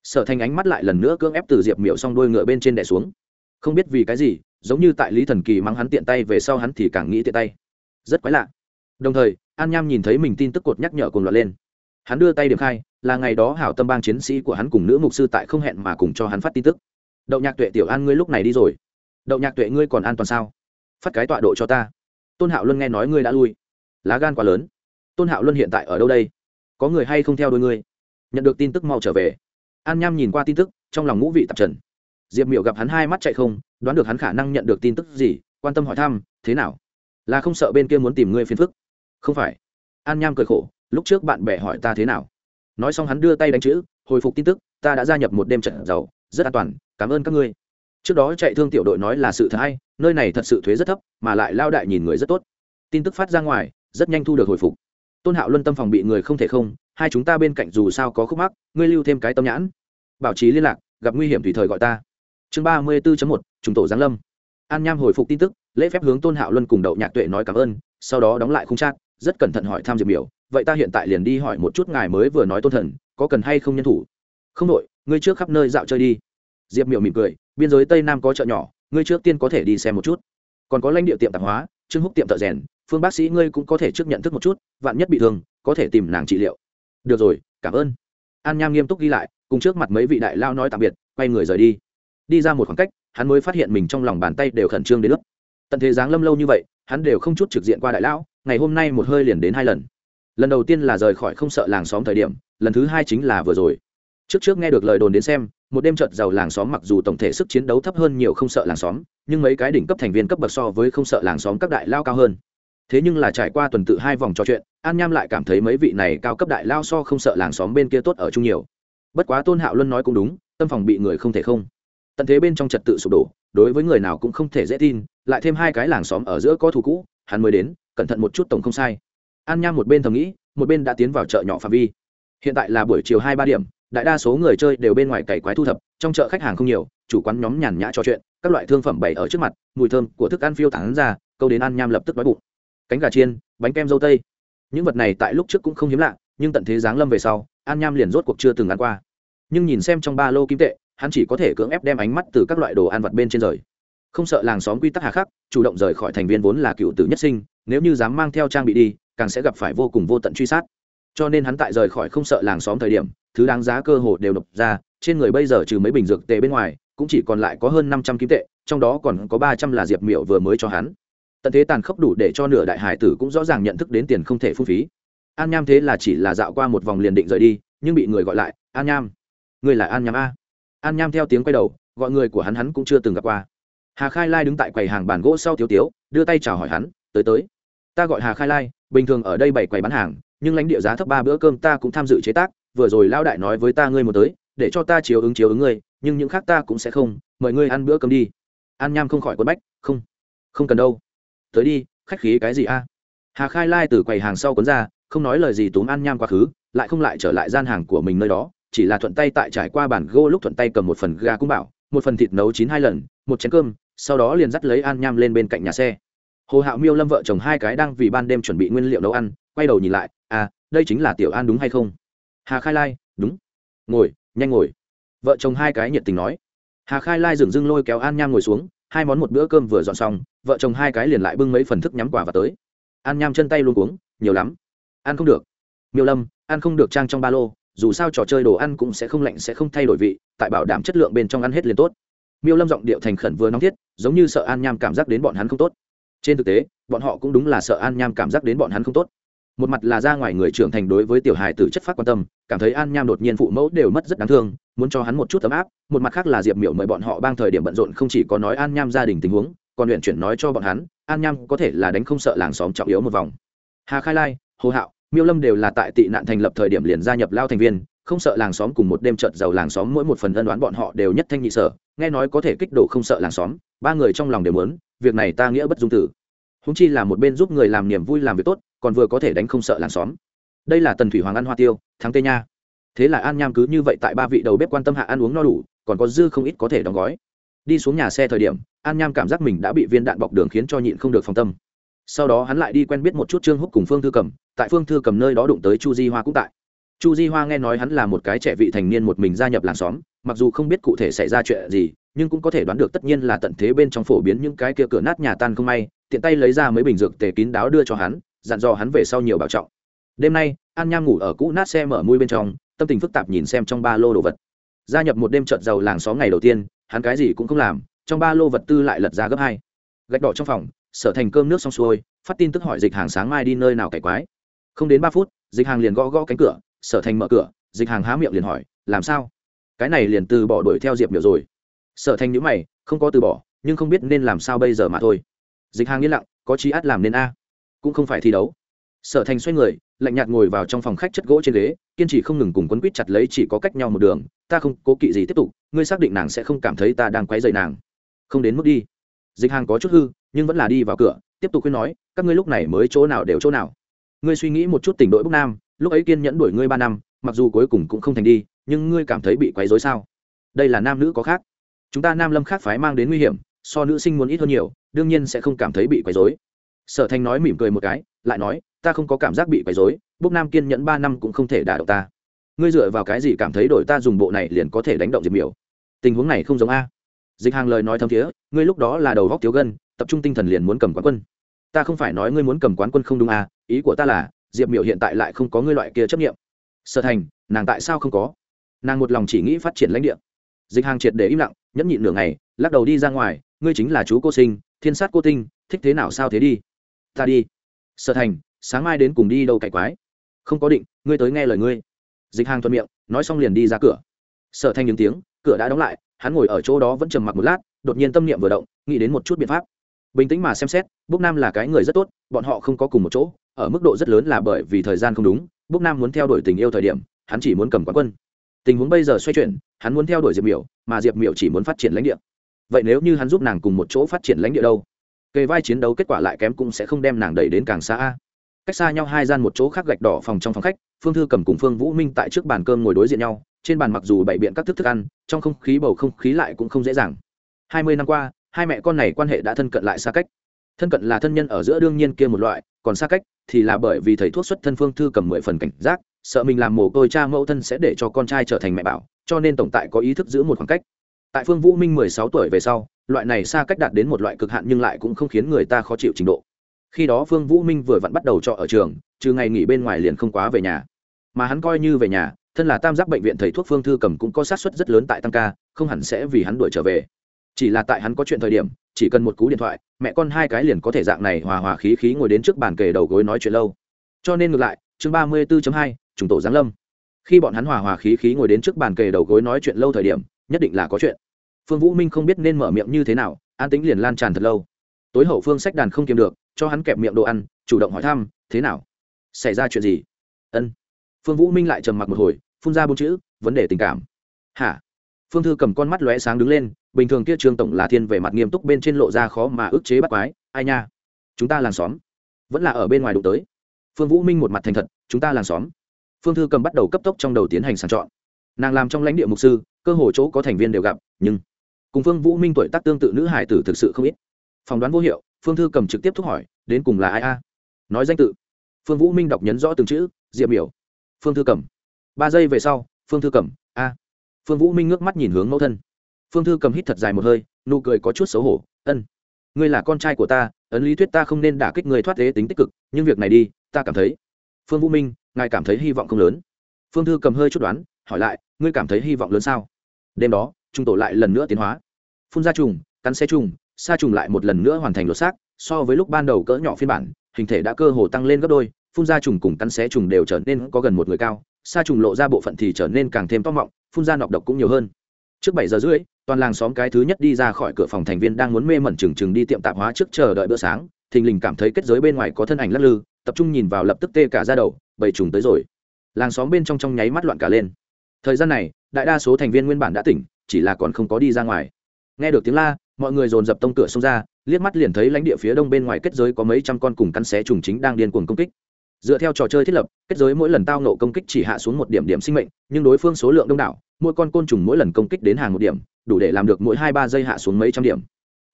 Sở thành ánh mắt lại lần nữa cưỡng ép từ diệp miểu xong đôi ngựa bên trên đẻ xuống. Không biết vì cái gì, giống như tại lý thần kỳ mắng hắn tiện tay về sau hắn thì càng nghĩ tiện tay. Rất quái lạ. Đồng thời, an nham nhìn thấy mình tin tức cột nhắc nhở cùng loạt lên. Hắn đưa tay điểm khai, là ngày đó hảo tâm bang chiến sĩ của hắn cùng nữ mục sư tại không hẹn mà cùng cho hắn phát tin tức. Đậu nhạc tuệ, tiểu an ngươi lúc này đi rồi. Đậu nhạc tuệ, ngươi còn an toàn sao? Phát cái tọa độ cho ta. Tôn hạo luân nghe nói ngươi đã lui. Lá gan quá lớn. Tôn hạo luân hiện tại ở đâu đây? Có người hay không theo đôi ngươi? Nhận được tin tức mau trở về. An nham nhìn qua tin tức, trong lòng ngũ vị tập trần. Diệp miệu gặp hắn hai mắt chạy không, đoán được hắn khả năng nhận được tin tức gì, quan tâm hỏi thăm, thế nào? Là không sợ bên kia muốn tìm ngươi phiền phức? Không phải. An nham cười khổ, lúc trước bạn bè hỏi ta thế nào? Nói xong hắn đưa tay đánh chữ, hồi phục tin tức, ta đã gia nhập một đêm trận giàu, rất an toàn, cảm ơn các ngươi trước đó chạy thương tiểu đội nói là sự thật hay, nơi này thật sự thuế rất thấp, mà lại lao đại nhìn người rất tốt. Tin tức phát ra ngoài, rất nhanh thu được hồi phục. Tôn hạo luân tâm phòng bị người không thể không, hai chúng ta bên cạnh dù sao có khúc mắc, ngươi lưu thêm cái tâm nhãn. Bảo trí liên lạc, gặp nguy hiểm tùy thời gọi ta. Chương ba mươi bốn một chúng tổ giáng lâm. An nham hồi phục tin tức, lễ phép hướng tôn hạo luân cùng đậu nhạc tuệ nói cảm ơn, sau đó đóng lại khung trác rất cẩn thận hỏi tham diệp miểu, vậy ta hiện tại liền đi hỏi một chút ngài mới vừa nói tôn thần, có cần hay không nhân thủ? Không đội, ngươi trước khắp nơi dạo chơi đi diệp miểu mỉm cười, biên giới tây nam có chợ nhỏ, ngươi trước tiên có thể đi xem một chút. Còn có lãnh địa tiệm tạp hóa trưng húc tiệm thợ rèn, phương bác sĩ ngươi cũng có thể trước nhận thức một chút, vạn nhất bị thương, có thể tìm nàng trị liệu. Được rồi, cảm ơn. An nham nghiêm túc ghi lại, cùng trước mặt mấy vị đại lao nói tạm biệt, quay người rời đi. Đi ra một khoảng cách, hắn mới phát hiện mình trong lòng bàn tay đều khẩn trương đến lớp tận thế giáng lâm lâu như vậy, hắn đều không chút trực diện qua đại lão, ngày hôm nay một hơi liền đến hai lần. Lần đầu tiên là rời khỏi không sợ làng xóm thời điểm, lần thứ hai chính là vừa rồi. Trước trước nghe được lời đồn đến xem một đêm trợt giàu làng xóm mặc dù tổng thể sức chiến đấu thấp hơn nhiều không sợ làng xóm, nhưng mấy cái đỉnh cấp thành viên cấp bậc so với không sợ làng xóm các đại lao cao hơn. Thế nhưng là trải qua tuần tự hai vòng trò chuyện, an nham lại cảm thấy mấy vị này cao cấp đại lao so không sợ làng xóm bên kia tốt ở chung nhiều. Bất quá tôn hạo luân nói cũng đúng, tâm phòng bị người không thể không. Tận thế bên trong trật tự sụp đổ, đối với người nào cũng không thể dễ tin, lại thêm hai cái làng xóm ở giữa có thù cũ, hắn mới đến, cẩn thận một chút tổng không sai. An nham một bên thầm nghĩ, một bên đã tiến vào chợ nhỏ phạm vi. Hiện tại là buổi chiều hai ba điểm đại đa số người chơi đều bên ngoài cày quái thu thập, trong chợ khách hàng không nhiều, chủ quán nhóm nhàn nhã trò chuyện, các loại thương phẩm bày ở trước mặt, mùi thơm của thức ăn phiêu tán ra, câu đến an nham lập tức đói bụng. Cánh gà chiên, bánh kem dâu tây. Những vật này tại lúc trước cũng không hiếm lạ, nhưng tận thế giáng lâm về sau an nham liền rốt cuộc chưa từng ăn qua. Nhưng nhìn xem trong ba lô kim tệ, hắn chỉ có thể cưỡng ép đem ánh mắt từ các loại đồ ăn vặt bên trên rời. Không sợ làng xóm quy tắc hà khắc, chủ động rời khỏi thành viên vốn là cựu tử nhất sinh, nếu như dám mang theo trang bị đi, càng sẽ gặp phải vô cùng vô tận truy sát. Cho nên hắn tại rời khỏi không sợ làng xóm thời điểm thứ đáng giá cơ hồ đều nộp ra, trên người bây giờ trừ mấy bình dược tệ bên ngoài, cũng chỉ còn lại có hơn năm trăm kim tệ, trong đó còn có ba trăm là diệp miệu vừa mới cho hắn. Tận thế tàn khốc đủ để cho nửa đại hải tử cũng rõ ràng nhận thức đến tiền không thể phung phí. An nham thế là chỉ là dạo qua một vòng liền định rời đi, nhưng bị người gọi lại, an nham người là an nham a? An nham theo tiếng quay đầu, gọi người của hắn hắn cũng chưa từng gặp qua. Hà khai lai đứng tại quầy hàng bàn gỗ sau thiếu tiếu, đưa tay chào hỏi hắn, tới tới. Ta gọi hà khai lai, bình thường ở đây bảy quầy bán hàng, nhưng lãnh địa giá thấp ba bữa cơm ta cũng tham dự chế tác vừa rồi lão đại nói với ta ngươi một tới, để cho ta chiếu ứng chiếu ứng ngươi, nhưng những khác ta cũng sẽ không, mời ngươi ăn bữa cơm đi. An nham không khỏi quấn bách, không không cần đâu. Tới đi, khách khí cái gì a? Hà khai lai từ quầy hàng sau cuốn ra, không nói lời gì túm an nham quá khứ, lại không lại trở lại gian hàng của mình nơi đó, chỉ là thuận tay tại trải qua bản gô lúc thuận tay cầm một phần gà cung bảo một phần thịt nấu chín hai lần, một chén cơm, sau đó liền dắt lấy an nham lên bên cạnh nhà xe. Hồ hạo miêu lâm vợ chồng hai cái đang vì ban đêm chuẩn bị nguyên liệu nấu ăn, quay đầu nhìn lại à đây chính là tiểu an đúng hay không? Hà khai lai, đúng. Ngồi, nhanh ngồi. Vợ chồng hai cái nhiệt tình nói. Hà khai lai dừng dưng lôi kéo an nham ngồi xuống, hai món một bữa cơm vừa dọn xong, vợ chồng hai cái liền lại bưng mấy phần thức nhắm quà và tới. An nham chân tay luôn uống nhiều lắm. Ăn không được. Miêu lâm, ăn không được trang trong ba lô, dù sao trò chơi đồ ăn cũng sẽ không lạnh, sẽ không thay đổi vị, tại bảo đảm chất lượng bên trong ăn hết liền tốt. Miêu lâm giọng điệu thành khẩn vừa nóng thiết, giống như sợ an nham cảm giác đến bọn hắn không tốt. Trên thực tế, bọn họ cũng đúng là sợ an nham cảm giác đến bọn hắn không tốt một mặt là ra ngoài người trưởng thành đối với tiểu hài tử chất phát quan tâm, cảm thấy an nham đột nhiên phụ mẫu đều mất rất đáng thương, muốn cho hắn một chút ấm áp, một mặt khác là diệp miểu mời bọn họ bang thời điểm bận rộn không chỉ có nói an nham gia đình tình huống, còn luyện chuyển nói cho bọn hắn, an nham có thể là đánh không sợ làng xóm trọng yếu một vòng. Hà khai lai, hồ hạo, miêu lâm đều là tại tị nạn thành lập thời điểm liền gia nhập lao thành viên, không sợ làng xóm cùng một đêm trợt giàu làng xóm mỗi một phần ân đoán bọn họ đều nhất thanh nhị sở, nghe nói có thể kích đổ không sợ làng xóm, ba người trong lòng đều muốn, việc này ta nghĩa bất dung tử húng chi là một bên giúp người làm niềm vui làm việc tốt, còn vừa có thể đánh không sợ làng xóm đây là tần thủy hoàng ăn hoa tiêu, thắng tây nha. Thế là an nham cứ như vậy tại ba vị đầu bếp quan tâm hạ ăn uống no đủ, còn có dư không ít có thể đóng gói. Đi xuống nhà xe thời điểm, an nham cảm giác mình đã bị viên đạn bọc đường khiến cho nhịn không được phòng tâm. Sau đó hắn lại đi quen biết một chút trương húc cùng phương thư cầm, tại phương thư cầm nơi đó đụng tới chu di hoa cũng tại. Chu di hoa nghe nói hắn là một cái trẻ vị thành niên một mình gia nhập làng xóm, mặc dù không biết cụ thể xảy ra chuyện gì, nhưng cũng có thể đoán được tất nhiên là tận thế bên trong phổ biến những cái kia cửa nát nhà tan không may tiện tay lấy ra mấy bình dược tề kín đáo đưa cho hắn, dặn dò hắn về sau nhiều bảo trọng. Đêm nay, an nham ngủ ở cũ nát xe mở mui bên trong, tâm tình phức tạp nhìn xem trong ba lô đồ vật. Gia nhập một đêm trợt giàu làng xóm ngày đầu tiên, hắn cái gì cũng không làm, trong ba lô vật tư lại lật ra gấp hai. Gạch đỏ trong phòng, sở thành cơm nước xong xuôi, phát tin tức hỏi dịch hàng sáng mai đi nơi nào cải quái. Không đến ba phút, dịch hàng liền gõ gõ cánh cửa, sở thành mở cửa, dịch hàng há miệng liền hỏi, làm sao? Cái này liền từ bỏ đuổi theo diệp miểu rồi. Sở thành nhữ mày, không có từ bỏ, nhưng không biết nên làm sao bây giờ mà thôi dịch hàng yên lặng, có trí át làm nên a. Cũng không phải thi đấu. Sở thành xoay người, lạnh nhạt ngồi vào trong phòng khách chất gỗ trên ghế, kiên trì không ngừng cùng quấn quýt chặt lấy chỉ có cách nhau một đường, ta không cố kỵ gì tiếp tục, ngươi xác định nàng sẽ không cảm thấy ta đang quấy dậy nàng. Không đến mức đi. Dịch hàng có chút hư, nhưng vẫn là đi vào cửa, tiếp tục khuyên nói, các ngươi lúc này mới chỗ nào đều chỗ nào. Ngươi suy nghĩ một chút tỉnh đội bốc nam, lúc ấy kiên nhẫn đuổi ngươi ba năm, mặc dù cuối cùng cũng không thành đi, nhưng ngươi cảm thấy bị quấy dối sao? Đây là nam nữ có khác. Chúng ta nam lâm khác phái mang đến nguy hiểm, so nữ sinh muốn ít hơn nhiều đương nhiên sẽ không cảm thấy bị quấy rối. sở thành nói mỉm cười một cái, lại nói, ta không có cảm giác bị quấy rối. bốc nam kiên nhẫn ba năm cũng không thể đả động ta. Ngươi dựa vào cái gì cảm thấy đổi ta dùng bộ này liền có thể đánh động diệp miểu? Tình huống này không giống a. Dịch hàng lời nói thâm thiế, ngươi lúc đó là đầu góc thiếu gân, tập trung tinh thần liền muốn cầm quán quân. Ta không phải nói ngươi muốn cầm quán quân không đúng a, ý của ta là, diệp miểu hiện tại lại không có ngươi loại kia chấp nghiệm sở thành, nàng tại sao không có? Nàng một lòng chỉ nghĩ phát triển lãnh địa. Dịch hàng triệt để im lặng, nhẫn nhịn nửa ngày, lắc đầu đi ra ngoài, ngươi chính là chú cô sinh thiên sát cô tinh, thích thế nào sao thế đi? Ta đi. Sở thành, sáng mai đến cùng đi đâu cải quái? Không có định, ngươi tới nghe lời ngươi. Dịch hàng thuận miệng, nói xong liền đi ra cửa. Sở thành những tiếng, cửa đã đóng lại, hắn ngồi ở chỗ đó vẫn trầm mặc một lát, đột nhiên tâm niệm vừa động, nghĩ đến một chút biện pháp. Bình tĩnh mà xem xét bốc nam là cái người rất tốt, bọn họ không có cùng một chỗ, ở mức độ rất lớn là bởi vì thời gian không đúng bốc nam muốn theo đuổi tình yêu thời điểm, hắn chỉ muốn cầm quán quân. Tình huống bây giờ xoay chuyển, hắn muốn theo đuổi diệp miểu, mà diệp miểu chỉ muốn phát triển lãnh địa vậy nếu như hắn giúp nàng cùng một chỗ phát triển lãnh địa đâu, kề vai chiến đấu kết quả lại kém cũng sẽ không đem nàng đẩy đến càng xa cách xa nhau hai gian một chỗ khác gạch đỏ phòng trong phòng khách, phương thư cầm cùng phương vũ minh tại trước bàn cơm ngồi đối diện nhau, trên bàn mặc dù bày biện các thức thức ăn, trong không khí bầu không khí lại cũng không dễ dàng. Hai mươi năm qua, hai mẹ con này quan hệ đã thân cận lại xa cách. Thân cận là thân nhân ở giữa đương nhiên kia một loại, còn xa cách thì là bởi vì thầy thuốc xuất thân phương thư cầm mười phần cảnh giác, sợ mình làm mồ côi cha mẫu thân sẽ để cho con trai trở thành mẹ bảo, cho nên tổng tại có ý thức giữ một khoảng cách tại phương vũ minh mười sáu tuổi về sau, loại này xa cách đạt đến một loại cực hạn nhưng lại cũng không khiến người ta khó chịu trình độ. Khi đó phương vũ minh vừa vặn bắt đầu trọ ở trường, trừ ngày nghỉ bên ngoài liền không quá về nhà. Mà hắn coi như về nhà, thân là tam giác bệnh viện thầy thuốc phương thư cầm cũng có sát xuất rất lớn tại tăng ca, không hẳn sẽ vì hắn đuổi trở về. Chỉ là tại hắn có chuyện thời điểm, chỉ cần một cú điện thoại, mẹ con hai cái liền có thể dạng này hòa hòa khí khí ngồi đến trước bàn kề đầu gối nói chuyện lâu. Cho nên ngược lại, chương ba mươi 34 hai chúng tổ giáng lâm. Khi bọn hắn hòa hòa khí khí ngồi đến trước bàn kề đầu gối nói chuyện lâu thời điểm, nhất định là có chuyện phương vũ minh không biết nên mở miệng như thế nào, an tính liền lan tràn thật lâu. Tối hậu phương sách đàn không kiềm được, cho hắn kẹp miệng đồ ăn, chủ động hỏi thăm, thế nào? Xảy ra chuyện gì? Ân. Phương vũ minh lại trầm mặc một hồi, phun ra bốn chữ, vấn đề tình cảm. Hả? Phương thư cầm con mắt lóe sáng đứng lên, bình thường kia trương tổng là thiên về mặt nghiêm túc bên trên lộ ra khó mà ức chế bắt quái, ai nha? Chúng ta làng xóm. Vẫn là ở bên ngoài đụng tới. Phương vũ minh một mặt thành thật, chúng ta làng xóm. Phương thư cầm bắt đầu cấp tốc trong đầu tiến hành sàng chọn. Nàng làm trong lãnh địa mục sư, cơ hồ chỗ có thành viên đều gặp, nhưng cùng phương vũ minh tuổi tác tương tự nữ hải tử thực sự không ít. Phỏng đoán vô hiệu, phương thư cầm trực tiếp thúc hỏi, đến cùng là ai a? Nói danh tự. Phương vũ minh đọc nhấn rõ từng chữ, diệp miểu. Phương thư cầm. Ba giây về sau, phương thư cầm, a. Phương vũ minh ngước mắt nhìn hướng mẫu thân. Phương thư cầm hít thật dài một hơi, nụ cười có chút xấu hổ, ân, ngươi là con trai của ta, ấn lý thuyết ta không nên đả kích người thoát thế tính tích cực, nhưng việc này đi, ta cảm thấy. Phương vũ minh, ngài cảm thấy hy vọng không lớn. Phương thư cầm hơi chút đoán, hỏi lại, ngươi cảm thấy hy vọng lớn sao? Đêm đó trung tổ lại lần nữa tiến hóa. Phun ra trùng, cắn xe trùng, sa trùng lại một lần nữa hoàn thành lột xác, so với lúc ban đầu cỡ nhỏ phiên bản, hình thể đã cơ hồ tăng lên gấp đôi, phun ra trùng cùng cắn xé trùng đều trở nên có gần một người cao, sa trùng lộ ra bộ phận thì trở nên càng thêm to mọng, phun ra nọc độc cũng nhiều hơn. Trước bảy giờ rưỡi, toàn làng xóm cái thứ nhất đi ra khỏi cửa phòng thành viên đang muốn mê mẩn chừng chừng đi tiệm tạp hóa trước chờ đợi bữa sáng, thình lình cảm thấy kết giới bên ngoài có thân ảnh lắc lư, tập trung nhìn vào lập tức tê cả ra đầu, bầy trùng tới rồi. Làng xóm bên trong trong nháy mắt loạn cả lên. Thời gian này, đại đa số thành viên nguyên bản đã tỉnh chỉ là còn không có đi ra ngoài. Nghe được tiếng la, mọi người dồn dập tông cửa xông ra, liếc mắt liền thấy lãnh địa phía đông bên ngoài kết giới có mấy trăm con cùng cắn xé trùng chính đang điên cuồng công kích. Dựa theo trò chơi thiết lập, kết giới mỗi lần tao nộ công kích chỉ hạ xuống một điểm điểm sinh mệnh, nhưng đối phương số lượng đông đảo, mỗi con côn trùng mỗi lần công kích đến hàng một điểm, đủ để làm được mỗi hai ba giây hạ xuống mấy trăm điểm.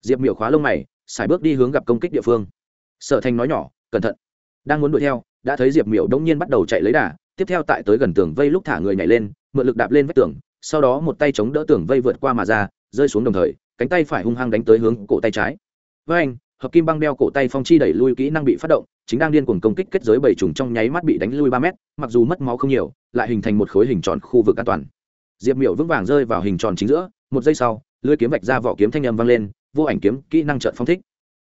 Diệp miểu khóa lông mày xài bước đi hướng gặp công kích địa phương. Sở thành nói nhỏ, cẩn thận, đang muốn đuổi theo, đã thấy diệp miểu đông nhiên bắt đầu chạy lấy đà, tiếp theo tại tới gần tường vây lúc thả người nhảy lên, mượn lực đạp lên vách tường sau đó một tay chống đỡ tường vây vượt qua mà ra, rơi xuống đồng thời, cánh tay phải hung hăng đánh tới hướng cổ tay trái. Với anh, hợp kim băng đeo cổ tay phong chi đẩy lui kỹ năng bị phát động, chính đang điên cuồng công kích kết giới bảy trùng trong nháy mắt bị đánh lui ba mét, mặc dù mất máu không nhiều, lại hình thành một khối hình tròn khu vực an toàn. Diệp miểu vững vàng rơi vào hình tròn chính giữa, một giây sau lưỡi kiếm vạch ra vỏ kiếm thanh âm vang lên, vô ảnh kiếm, kỹ năng trợn phong thích.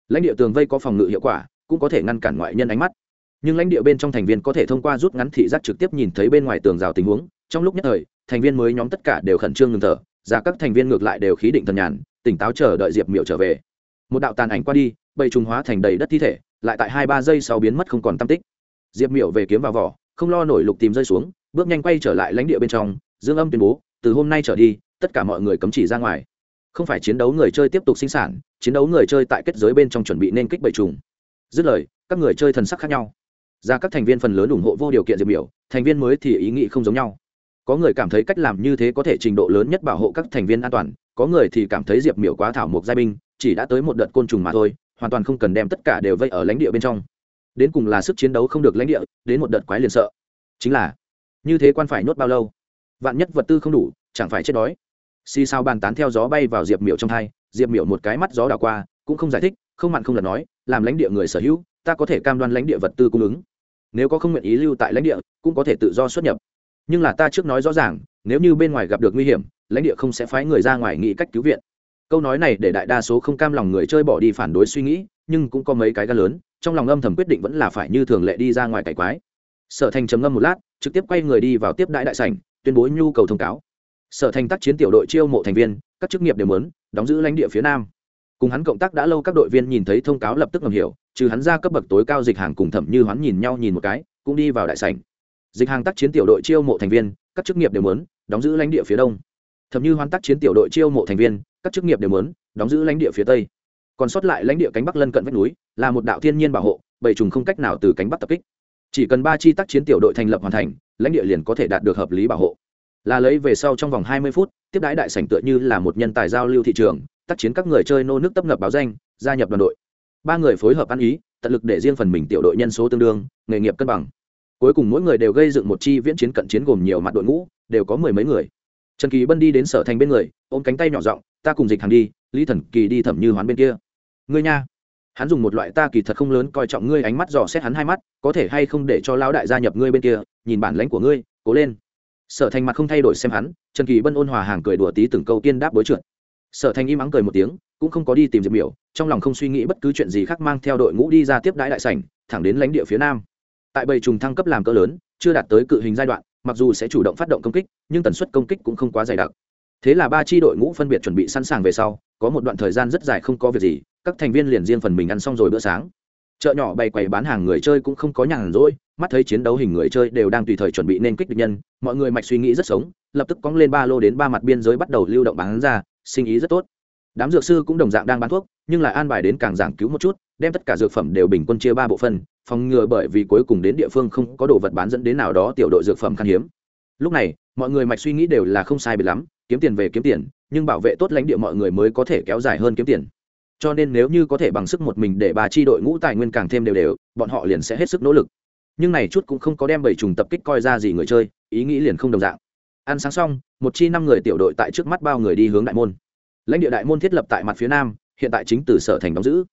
Lãnh địa tường vây có phòng ngự hiệu quả, cũng có thể ngăn cản ngoại nhân ánh mắt. Nhưng lãnh địa bên trong thành viên có thể thông qua rút ngắn thị giác trực tiếp nhìn thấy bên ngoài tường rào tình huống, trong lúc nhất thời thành viên mới nhóm tất cả đều khẩn trương ngừng thở, ra các thành viên ngược lại đều khí định thần nhàn, tỉnh táo chờ đợi diệp miểu trở về. Một đạo tàn ảnh qua đi, bầy trùng hóa thành đầy đất thi thể, lại tại hai ba giây sau biến mất không còn tam tích. Diệp miểu về kiếm vào vỏ, không lo nổi lục tìm rơi xuống, bước nhanh quay trở lại lãnh địa bên trong, dương âm tuyên bố, từ hôm nay trở đi, tất cả mọi người cấm chỉ ra ngoài. Không phải chiến đấu người chơi tiếp tục sinh sản, chiến đấu người chơi tại kết giới bên trong chuẩn bị nên kích bầy trùng. Dứt lời, các người chơi thần sắc khác nhau. Ra các thành viên phần lớn ủng hộ vô điều kiện diệp miểu, thành viên mới thì ý nghĩ không giống nhau có người cảm thấy cách làm như thế có thể trình độ lớn nhất bảo hộ các thành viên an toàn, có người thì cảm thấy diệp miểu quá thảo mộc giai binh, chỉ đã tới một đợt côn trùng mà thôi, hoàn toàn không cần đem tất cả đều vây ở lãnh địa bên trong. Đến cùng là sức chiến đấu không được lãnh địa, đến một đợt quái liền sợ. Chính là, như thế quan phải nhốt bao lâu? Vạn nhất vật tư không đủ, chẳng phải chết đói. Xì sao bàn tán theo gió bay vào diệp miểu trong thai, diệp miểu một cái mắt gió đảo qua, cũng không giải thích, không mặn không lật nói, làm lãnh địa người sở hữu, ta có thể cam đoan lãnh địa vật tư cung ứng. Nếu có không nguyện ý lưu tại lãnh địa, cũng có thể tự do xuất nhập nhưng là ta trước nói rõ ràng, nếu như bên ngoài gặp được nguy hiểm, lãnh địa không sẽ phái người ra ngoài nghĩ cách cứu viện. Câu nói này để đại đa số không cam lòng người chơi bỏ đi phản đối suy nghĩ, nhưng cũng có mấy cái gan lớn, trong lòng âm thầm quyết định vẫn là phải như thường lệ đi ra ngoài cải quái. Sở thành trầm ngâm một lát, trực tiếp quay người đi vào tiếp đại đại sảnh, tuyên bố nhu cầu thông cáo. Sở thành tác chiến tiểu đội chiêu mộ thành viên, các chức nghiệp đều muốn, đóng giữ lãnh địa phía nam. Cùng hắn cộng tác đã lâu các đội viên nhìn thấy thông cáo lập tức ngầm hiểu, trừ hắn ra cấp bậc tối cao dịch hàng cùng thẩm như hắn nhìn nhau nhìn một cái, cũng đi vào đại sảnh dịch hàng tác chiến tiểu đội chiêu mộ thành viên, các chức nghiệp đều muốn đóng giữ lãnh địa phía đông. Thậm như hoàn tác chiến tiểu đội chiêu mộ thành viên, các chức nghiệp đều muốn đóng giữ lãnh địa phía tây. Còn sót lại lãnh địa cánh bắc lân cận vách núi, là một đạo thiên nhiên bảo hộ, bảy trùng không cách nào từ cánh bắc tập kích. Chỉ cần ba chi tác chiến tiểu đội thành lập hoàn thành, lãnh địa liền có thể đạt được hợp lý bảo hộ. Là lấy về sau trong vòng hai mươi phút, tiếp đái đại sảnh tựa như là một nhân tài giao lưu thị trường, tác chiến các người chơi nô nước tấp nập báo danh, gia nhập đoàn đội. Ba người phối hợp ăn ý, tận lực để riêng phần mình tiểu đội nhân số tương đương, nghề nghiệp cân bằng cuối cùng mỗi người đều gây dựng một chi viễn chiến cận chiến gồm nhiều mặt đội ngũ, đều có mười mấy người. Trần kỳ bân đi đến sở thành bên người, ôm cánh tay nhỏ giọng, ta cùng dịch hàng đi, lý thần kỳ đi thẩm như hoán bên kia. Ngươi nha. Hắn dùng một loại ta kỳ thật không lớn coi trọng ngươi ánh mắt dò xét hắn hai mắt, có thể hay không để cho lão đại gia nhập ngươi bên kia, nhìn bản lãnh của ngươi, cố lên. Sở thành mặt không thay đổi xem hắn, trần kỳ bân ôn hòa hàng cười đùa tí từng câu tiên đáp bối trượt. Sở thành im ắng cười một tiếng, cũng không có đi tìm diệp miểu, trong lòng không suy nghĩ bất cứ chuyện gì khác mang theo đội ngũ đi ra tiếp đãi đại sảnh, thẳng đến lãnh địa phía nam tại bầy trùng thăng cấp làm cỡ lớn, chưa đạt tới cự hình giai đoạn, mặc dù sẽ chủ động phát động công kích, nhưng tần suất công kích cũng không quá dày đặc. Thế là ba tri đội ngũ phân biệt chuẩn bị sẵn sàng về sau, có một đoạn thời gian rất dài không có việc gì, các thành viên liền riêng phần mình ăn xong rồi bữa sáng. Chợ nhỏ bày quầy bán hàng người chơi cũng không có nhàn rỗi, mắt thấy chiến đấu hình người chơi đều đang tùy thời chuẩn bị nên kích địch nhân, mọi người mạch suy nghĩ rất sống, lập tức cóng lên ba lô đến ba mặt biên giới bắt đầu lưu động bán ra, sinh ý rất tốt đám dược sư cũng đồng dạng đang bán thuốc, nhưng lại an bài đến càng giảng cứu một chút, đem tất cả dược phẩm đều bình quân chia ba bộ phân phòng ngừa bởi vì cuối cùng đến địa phương không có đồ vật bán dẫn đến nào đó tiểu đội dược phẩm khan hiếm. Lúc này, mọi người mạch suy nghĩ đều là không sai biệt lắm, kiếm tiền về kiếm tiền, nhưng bảo vệ tốt lãnh địa mọi người mới có thể kéo dài hơn kiếm tiền. Cho nên nếu như có thể bằng sức một mình để bà chi đội ngũ tài nguyên càng thêm đều đều, bọn họ liền sẽ hết sức nỗ lực. Nhưng này chút cũng không có đem bảy trùng tập kích coi ra gì người chơi, ý nghĩ liền không đồng dạng. Ăn sáng xong, một chi năm người tiểu đội tại trước mắt bao người đi hướng đại môn lãnh địa đại môn thiết lập tại mặt phía nam, hiện tại chính từ sở thành đóng giữ.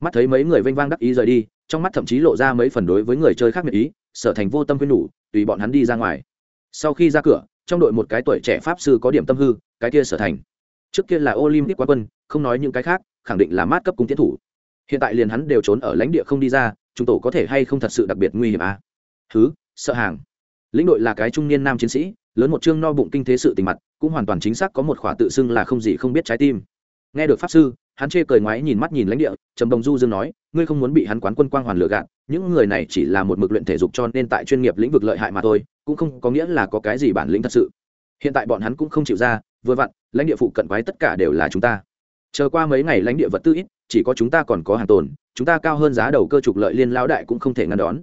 Mắt thấy mấy người vênh vang đắc ý rời đi, trong mắt thậm chí lộ ra mấy phần đối với người chơi khác miệt ý, sở thành vô tâm quyên nhủ, tùy bọn hắn đi ra ngoài. Sau khi ra cửa, trong đội một cái tuổi trẻ pháp sư có điểm tâm hư, cái kia sở thành. Trước kia là olympic quá quân, không nói những cái khác, khẳng định là mát cấp cung tiến thủ. Hiện tại liền hắn đều trốn ở lãnh địa không đi ra, chúng tổ có thể hay không thật sự đặc biệt nguy hiểm à? thứ sợ hàng. Lĩnh đội là cái trung niên nam chiến sĩ, lớn một chương no bụng kinh thế sự tình mặt cũng hoàn toàn chính xác có một khỏa tự xưng là không gì không biết trái tim. Nghe được pháp sư, hắn chê cười ngoái nhìn mắt nhìn lãnh địa, trầm đồng du dương nói, ngươi không muốn bị hắn quán quân quang hoàn lừa gạt, những người này chỉ là một mực luyện thể dục cho nên tại chuyên nghiệp lĩnh vực lợi hại mà thôi, cũng không có nghĩa là có cái gì bản lĩnh thật sự. Hiện tại bọn hắn cũng không chịu ra, vừa vặn, lãnh địa phụ cận quái tất cả đều là chúng ta. Chờ qua mấy ngày lãnh địa vật tư ít, chỉ có chúng ta còn có hàng tồn, chúng ta cao hơn giá đầu cơ trục lợi liên lao đại cũng không thể ngăn đón.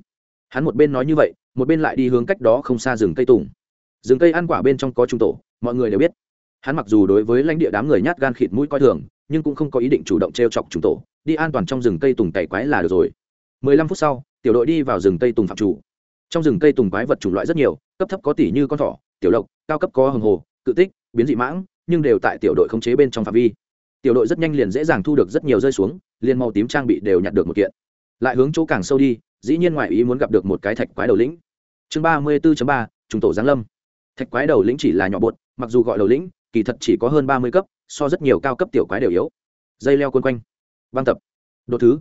Hắn một bên nói như vậy, một bên lại đi hướng cách đó không xa rừng cây tùng. Rừng cây ăn quả bên trong có trung tổ mọi người đều biết. Hắn mặc dù đối với lãnh địa đám người nhát gan khịt mũi coi thường, nhưng cũng không có ý định chủ động t r e o chọc trung tổ, đi an toàn trong rừng cây tùng tẩy quái là được rồi. Mười lăm phút sau, tiểu đội đi vào rừng cây tùng phạm chủ. Trong rừng cây tùng quái vật chủng loại rất nhiều, cấp thấp có tỷ như con thỏ, tiểu lộc, cao cấp có hồng hồ, cự tích, biến dị mãng, nhưng đều tại tiểu đội khống chế bên trong phạm vi. Tiểu đội rất nhanh liền dễ dàng thu được rất nhiều rơi xuống, liền màu tím trang bị đều nhặt được một kiện. Lại hướng chỗ càng sâu đi, dĩ nhiên ngoại ý muốn gặp được một cái thạch quái đầu lĩnh. Chương ba mươi 34 ba chúng tổ giáng lâm. Thạch quái đầu lĩnh chỉ là nhỏ bột mặc dù gọi đầu lĩnh, kỳ thật chỉ có hơn ba mươi cấp, so rất nhiều cao cấp tiểu quái đều yếu. Dây leo quân quanh. Băng tập. Đột thứ.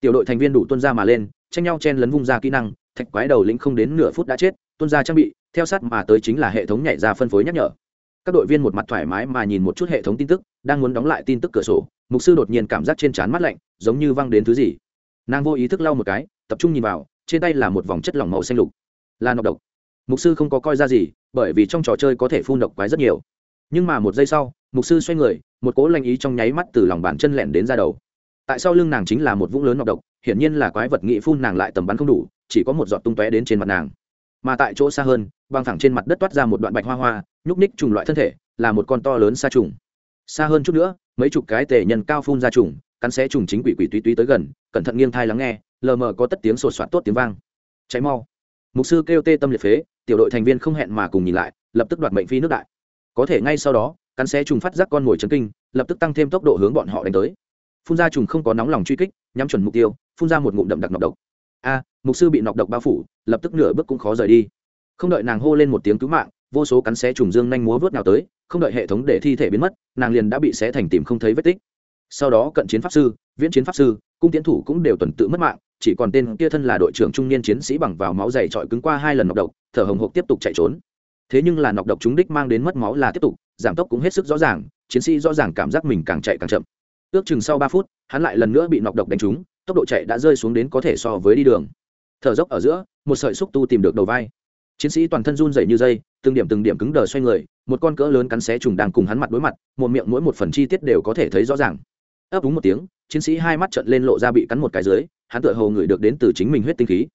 Tiểu đội thành viên đủ tuân ra mà lên, tranh nhau chen lấn vung ra kỹ năng, thạch quái đầu lĩnh không đến nửa phút đã chết, tuân ra trang bị, theo sát mà tới chính là hệ thống nhảy ra phân phối nhắc nhở. Các đội viên một mặt thoải mái mà nhìn một chút hệ thống tin tức, đang muốn đóng lại tin tức cửa sổ, mục sư đột nhiên cảm giác trên trán mắt lạnh, giống như văng đến thứ gì. Nàng vô ý thức lau một cái, tập trung nhìn vào, trên tay là một vòng chất lỏng màu xanh lục. Là nọc độc mục sư không có coi ra gì, bởi vì trong trò chơi có thể phun độc quái rất nhiều. Nhưng mà một giây sau, mục sư xoay người, một cỗ lanh ý trong nháy mắt từ lòng bàn chân lẹn đến ra đầu. Tại sau lưng nàng chính là một vũng lớn nọc độc, hiển nhiên là quái vật nghị phun nàng lại tầm bắn không đủ, chỉ có một giọt tung tóe đến trên mặt nàng. Mà tại chỗ xa hơn băng thẳng trên mặt đất toát ra một đoạn bạch hoa hoa, nhúc ních trùng loại thân thể, là một con to lớn xa trùng. Xa hơn chút nữa, mấy chục cái tề nhân cao phun ra trùng, cắn xé trùng chính quỷ quỷ túy túy tới gần, cẩn thận nghiêng thai lắng nghe, lờ mờ có tất tiếng sột soạt tốt tiếng vang. Cháy mau. Mục sư kêu tê tâm liệt phế tiểu đội thành viên không hẹn mà cùng nhìn lại, lập tức đoạt mệnh phi nước đại. Có thể ngay sau đó, cắn xé trùng phát giác con mồi chấn kinh, lập tức tăng thêm tốc độ hướng bọn họ đánh tới. Phun ra trùng không có nóng lòng truy kích, nhắm chuẩn mục tiêu, phun ra một ngụm đậm đặc nọc độc. A, mục sư bị nọc độc bao phủ, lập tức nửa bước cũng khó rời đi. Không đợi nàng hô lên một tiếng cứu mạng, vô số cắn xé trùng dương nhanh múa vớt nào tới, không đợi hệ thống để thi thể biến mất, nàng liền đã bị xé thành tìm không thấy vết tích. Sau đó cận chiến pháp sư, viễn chiến pháp sư, cung tiến thủ cũng đều tuần tự mất mạng chỉ còn tên kia thân là đội trưởng trung niên chiến sĩ bằng vào máu dày trọi cứng qua hai lần nọc độc, thở hồng hộc tiếp tục chạy trốn. Thế nhưng là nọc độc chúng đích mang đến mất máu là tiếp tục, giảm tốc cũng hết sức rõ ràng, chiến sĩ rõ ràng cảm giác mình càng chạy càng chậm. Ước chừng sau ba phút, hắn lại lần nữa bị nọc độc đánh trúng, tốc độ chạy đã rơi xuống đến có thể so với đi đường. Thở dốc ở giữa, một sợi xúc tu tìm được đầu vai. Chiến sĩ toàn thân run dày như dây, từng điểm từng điểm cứng đờ xoay người, một con cỡ lớn cắn xé trùng đang cùng hắn mặt đối mặt, một miệng mỗi một phần chi tiết đều có thể thấy rõ ràng. Ấp úng một tiếng, chiến sĩ hai mắt trận lên lộ ra bị cắn một cái dưới hắn tựa hồ người được đến từ chính mình huyết tinh khí.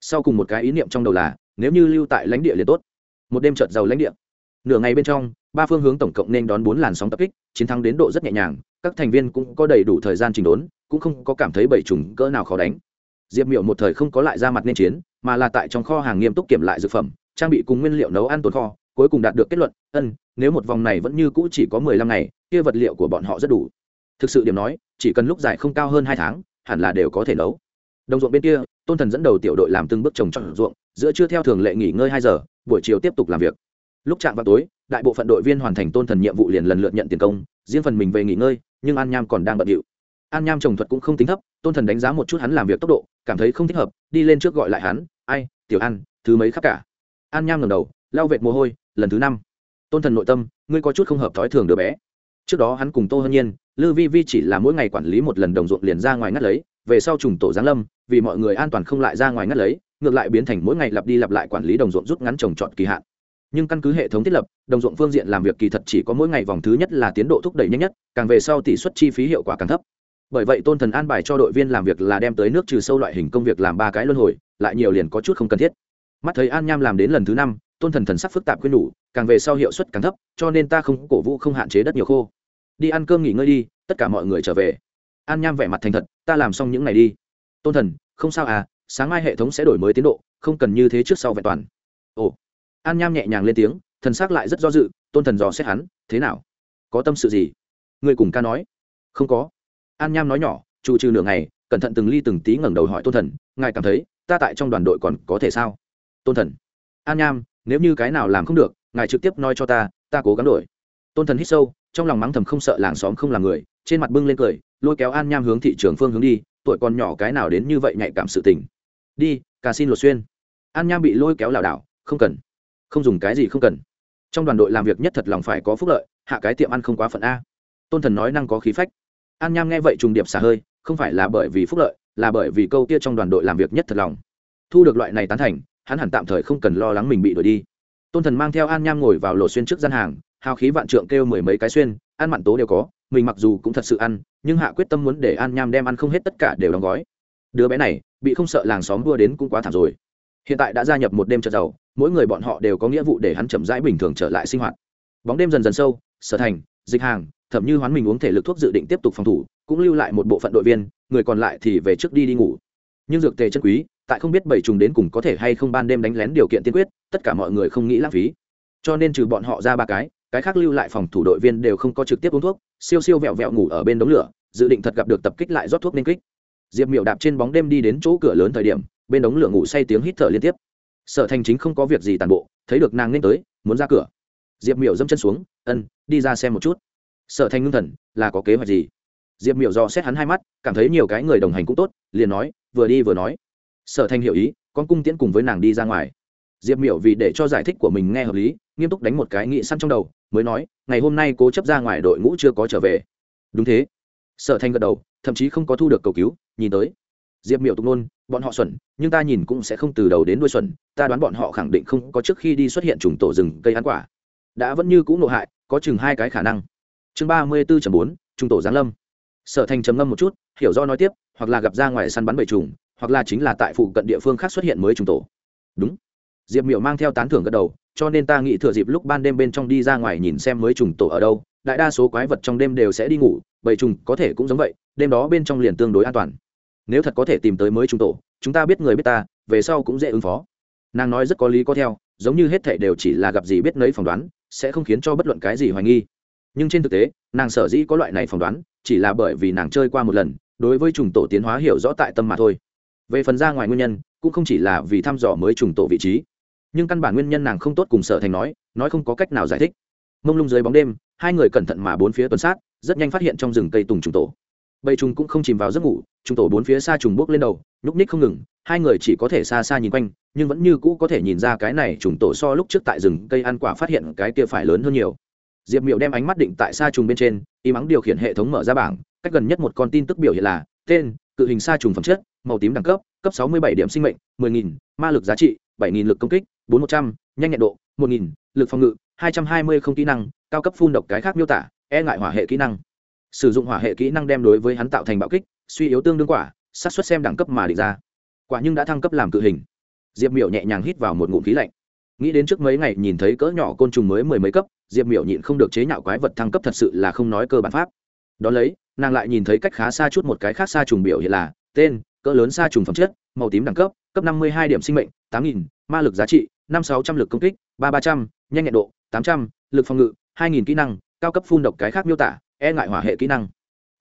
Sau cùng một cái ý niệm trong đầu là, nếu như lưu tại lãnh địa liền tốt. Một đêm trợt giàu lãnh địa. Nửa ngày bên trong, ba phương hướng tổng cộng nên đón bốn làn sóng tập kích, chiến thắng đến độ rất nhẹ nhàng, các thành viên cũng có đầy đủ thời gian trình đốn, cũng không có cảm thấy bảy trùng cỡ nào khó đánh. Diệp miệu một thời không có lại ra mặt nên chiến, mà là tại trong kho hàng nghiêm túc kiểm lại dược phẩm, trang bị cùng nguyên liệu nấu ăn tồn kho, cuối cùng đạt được kết luận, ân, nếu một vòng này vẫn như cũ chỉ có mười lăm ngày, kia vật liệu của bọn họ rất đủ. Thực sự điểm nói, chỉ cần lúc dài không cao hơn hai tháng, hẳn là đều có thể nấu đồng ruộng bên kia, tôn thần dẫn đầu tiểu đội làm từng bước trồng trọt ruộng, giữa chưa theo thường lệ nghỉ ngơi hai giờ, buổi chiều tiếp tục làm việc. Lúc chạm vào tối, đại bộ phận đội viên hoàn thành tôn thần nhiệm vụ liền lần lượt nhận tiền công, riêng phần mình về nghỉ ngơi, nhưng an nham còn đang bận điệu. An nham trồng thuật cũng không tính thấp, tôn thần đánh giá một chút hắn làm việc tốc độ, cảm thấy không thích hợp, đi lên trước gọi lại hắn, ai, tiểu an, thứ mấy khắp cả? An nham ngầm đầu lao vệt mồ hôi, lần thứ năm. Tôn thần nội tâm, ngươi có chút không hợp thói thường đứa bé. Trước đó hắn cùng tô hân nhiên, lư vi vi chỉ là mỗi ngày quản lý một lần đồng ruộng liền ra ngoài ngắt lấy, về sau trùng tổ giáng lâm vì mọi người an toàn không lại ra ngoài ngắt lấy, ngược lại biến thành mỗi ngày lặp đi lặp lại quản lý đồng ruộng rút ngắn trồng trọt kỳ hạn. Nhưng căn cứ hệ thống thiết lập, đồng ruộng phương diện làm việc kỳ thật chỉ có mỗi ngày vòng thứ nhất là tiến độ thúc đẩy nhanh nhất, càng về sau tỷ suất chi phí hiệu quả càng thấp. Bởi vậy tôn thần an bài cho đội viên làm việc là đem tới nước trừ sâu loại hình công việc làm ba cái luân hồi, lại nhiều liền có chút không cần thiết. Mắt thấy an nham làm đến lần thứ năm, tôn thần thần sắc phức tạp quyên đủ càng về sau hiệu suất càng thấp, cho nên ta không, cổ vũ không hạn chế đất nhiều khô. Đi ăn cơm nghỉ ngơi đi, tất cả mọi người trở về. An nham vẻ mặt thành thật, ta làm xong những ngày đi tôn thần, không sao à sáng mai hệ thống sẽ đổi mới tiến độ, không cần như thế trước sau vẹn toàn. Ồ. An nham nhẹ nhàng lên tiếng, thần s ắ c lại rất do dự, tôn thần dò xét hắn, thế nào? Có tâm sự gì? Người cùng ca nói. Không có. An nham nói nhỏ trụ trừ nửa ngày, cẩn thận từng ly từng tí ngẩng đầu hỏi tôn thần, ngài cảm thấy, ta tại trong đoàn đội còn có thể sao? Tôn thần. An nham, nếu như cái nào làm không được, ngài trực tiếp nói cho ta ta cố gắng đổi. Tôn thần hít sâu, trong lòng mắng thầm không sợ làng xóm không làm người, trên mặt bưng lên cười, lôi kéo an nham hướng thị trường phương hướng đi tuổi còn nhỏ cái nào đến như vậy nhạy cảm sự tình. Đi ca xin lột xuyên. An nham bị lôi kéo lảo đảo, không cần. Không dùng cái gì không cần. Trong đoàn đội làm việc nhất thật lòng phải có phúc lợi, hạ cái tiệm ăn không quá phận a. Tôn thần nói năng có khí phách. An nham nghe vậy trùng điệp xả hơi, không phải là bởi vì phúc lợi, là bởi vì câu kia trong đoàn đội làm việc nhất thật lòng. Thu được loại này tán thành, hắn hẳn tạm thời không cần lo lắng mình bị đuổi đi. Tôn thần mang theo an nham ngồi vào lột xuyên trước gian hàng, hào khí vạn trượng kêu mười mấy cái xuyên, ăn mặn tố đều có, mình mặc dù cũng thật sự ăn nhưng hạ quyết tâm muốn để an nham đem ăn không hết tất cả đều đóng gói. Đứa bé này, bị không sợ làng xóm đua đến cũng quá thảm rồi. Hiện tại đã gia nhập một đêm trợ giàu, mỗi người bọn họ đều có nghĩa vụ để hắn chậm rãi bình thường trở lại sinh hoạt. Bóng đêm dần dần sâu, sở thành, dịch hàng, thậm như hoán mình uống thể lực thuốc dự định tiếp tục phòng thủ, cũng lưu lại một bộ phận đội viên, người còn lại thì về trước đi đi ngủ. Nhưng dược tề chân quý, tại không biết bảy trùng đến cùng có thể hay không ban đêm đánh lén điều kiện tiên quyết, tất cả mọi người không nghĩ lãng phí. Cho nên trừ bọn họ ra ba cái cái khác lưu lại phòng thủ đội viên đều không có trực tiếp uống thuốc, siêu siêu vẹo vẹo ngủ ở bên đống lửa, dự định thật gặp được tập kích lại rót thuốc nên kích. Diệp miểu đạp trên bóng đêm đi đến chỗ cửa lớn thời điểm, bên đống lửa ngủ say tiếng hít thở liên tiếp. Sở thành chính không có việc gì tàn bộ, thấy được nàng nên tới, muốn ra cửa. Diệp miểu dâm chân xuống, ân, đi ra xem một chút. Sở thành ngưng thần, là có kế hoạch gì? Diệp miểu do xét hắn hai mắt, cảm thấy nhiều cái người đồng hành cũng tốt, liền nói, vừa đi vừa nói. Sở thành hiểu ý, con cung tiễn cùng với nàng đi ra ngoài. Diệp miểu vì để cho giải thích của mình nghe hợp lý, nghiêm túc đánh một cái nghị săn trong đầu mới nói, ngày hôm nay cố chấp ra ngoài đội ngũ chưa có trở về. Đúng thế. Sở thanh gật đầu, thậm chí không có thu được cầu cứu, nhìn tới. Diệp miểu tục nôn, bọn họ xuẩn, nhưng ta nhìn cũng sẽ không từ đầu đến đuôi xuẩn, ta đoán bọn họ khẳng định không có trước khi đi xuất hiện trùng tổ rừng cây ăn quả. Đã vẫn như cũng nộ hại, có chừng hai cái khả năng. Chương ba mươi bốn bốn, trùng tổ giáng lâm. Sở thành trầm ngâm một chút, hiểu do nói tiếp, hoặc là gặp ra ngoài săn bắn bầy trùng, hoặc là chính là tại phụ cận địa phương khác xuất hiện mới trùng tổ. Đúng. Diệp miểu mang theo tán thưởng gật đầu cho nên ta nghĩ thừa dịp lúc ban đêm bên trong đi ra ngoài nhìn xem mới trùng tổ ở đâu, đại đa số quái vật trong đêm đều sẽ đi ngủ, bầy trùng có thể cũng giống vậy, đêm đó bên trong liền tương đối an toàn. Nếu thật có thể tìm tới mới trùng tổ, chúng ta biết người biết ta, về sau cũng dễ ứng phó. Nàng nói rất có lý có theo, giống như hết thể đều chỉ là gặp gì biết nấy phỏng đoán, sẽ không khiến cho bất luận cái gì hoài nghi. Nhưng trên thực tế, nàng sở dĩ có loại này phỏng đoán, chỉ là bởi vì nàng chơi qua một lần, đối với trùng tổ tiến hóa hiểu rõ tại tâm mà thôi. Về phần ra ngoài nguyên nhân, cũng không chỉ là vì thăm dò mới trùng tổ vị trí nhưng căn bản nguyên nhân nàng không tốt cùng sở thành nói nói không có cách nào giải thích. Mông lung dưới bóng đêm, hai người cẩn thận mà bốn phía tuần sát, rất nhanh phát hiện trong rừng cây tùng trùng tổ. Bầy trùng cũng không chìm vào giấc ngủ, trùng tổ bốn phía xa trùng bước lên đầu, nhúc ních không ngừng, hai người chỉ có thể xa xa nhìn quanh, nhưng vẫn như cũ có thể nhìn ra cái này trùng tổ so lúc trước tại rừng cây ăn quả phát hiện cái kia phải lớn hơn nhiều. Diệp miệu đem ánh mắt định tại xa trùng bên trên, y mắng điều khiển hệ thống mở ra bảng, cách gần nhất một con tin tức biểu hiện là, tên, cự hình xa trùng phẩm chất, màu tím đẳng cấp cấp sáu mươi bảy điểm sinh mệnh, mười nghìn, ma lực giá trị, bảy nghìn lực công kích bốn một trăm, nhanh nhẹn độ, một nghìn, lực phòng ngự, hai trăm hai mươi không kỹ năng, cao cấp phun độc cái khác miêu tả e ngại hỏa hệ kỹ năng. Sử dụng hỏa hệ kỹ năng đem đối với hắn tạo thành bạo kích, suy yếu tương đương quả sát xuất xem đẳng cấp mà địch ra. Quả nhưng đã thăng cấp làm cự hình. Diệp miểu nhẹ nhàng hít vào một ngụm khí lạnh. Nghĩ đến trước mấy ngày nhìn thấy cỡ nhỏ côn trùng mới mười mấy cấp, diệp miểu nhịn không được chế nhạo quái vật thăng cấp thật sự là không nói cơ bản pháp. Đ ó lấy, nàng lại nhìn thấy cách khá xa chút một cái khác xa trùng biểu hiện là, tên, cỡ lớn xa trùng phẩm chất, màu tím đẳng cấp cấp năm mươi hai điểm sinh mệnh tám nghìn, ma lực giá trị, năm sáu trăm l ự c công kích, ba ba trăm n h a n h nhẹn độ, tám trăm l ự c phòng ngự, hai nghìn kỹ năng, cao cấp phun độc cái khác miêu tả e ngại hỏa hệ kỹ năng.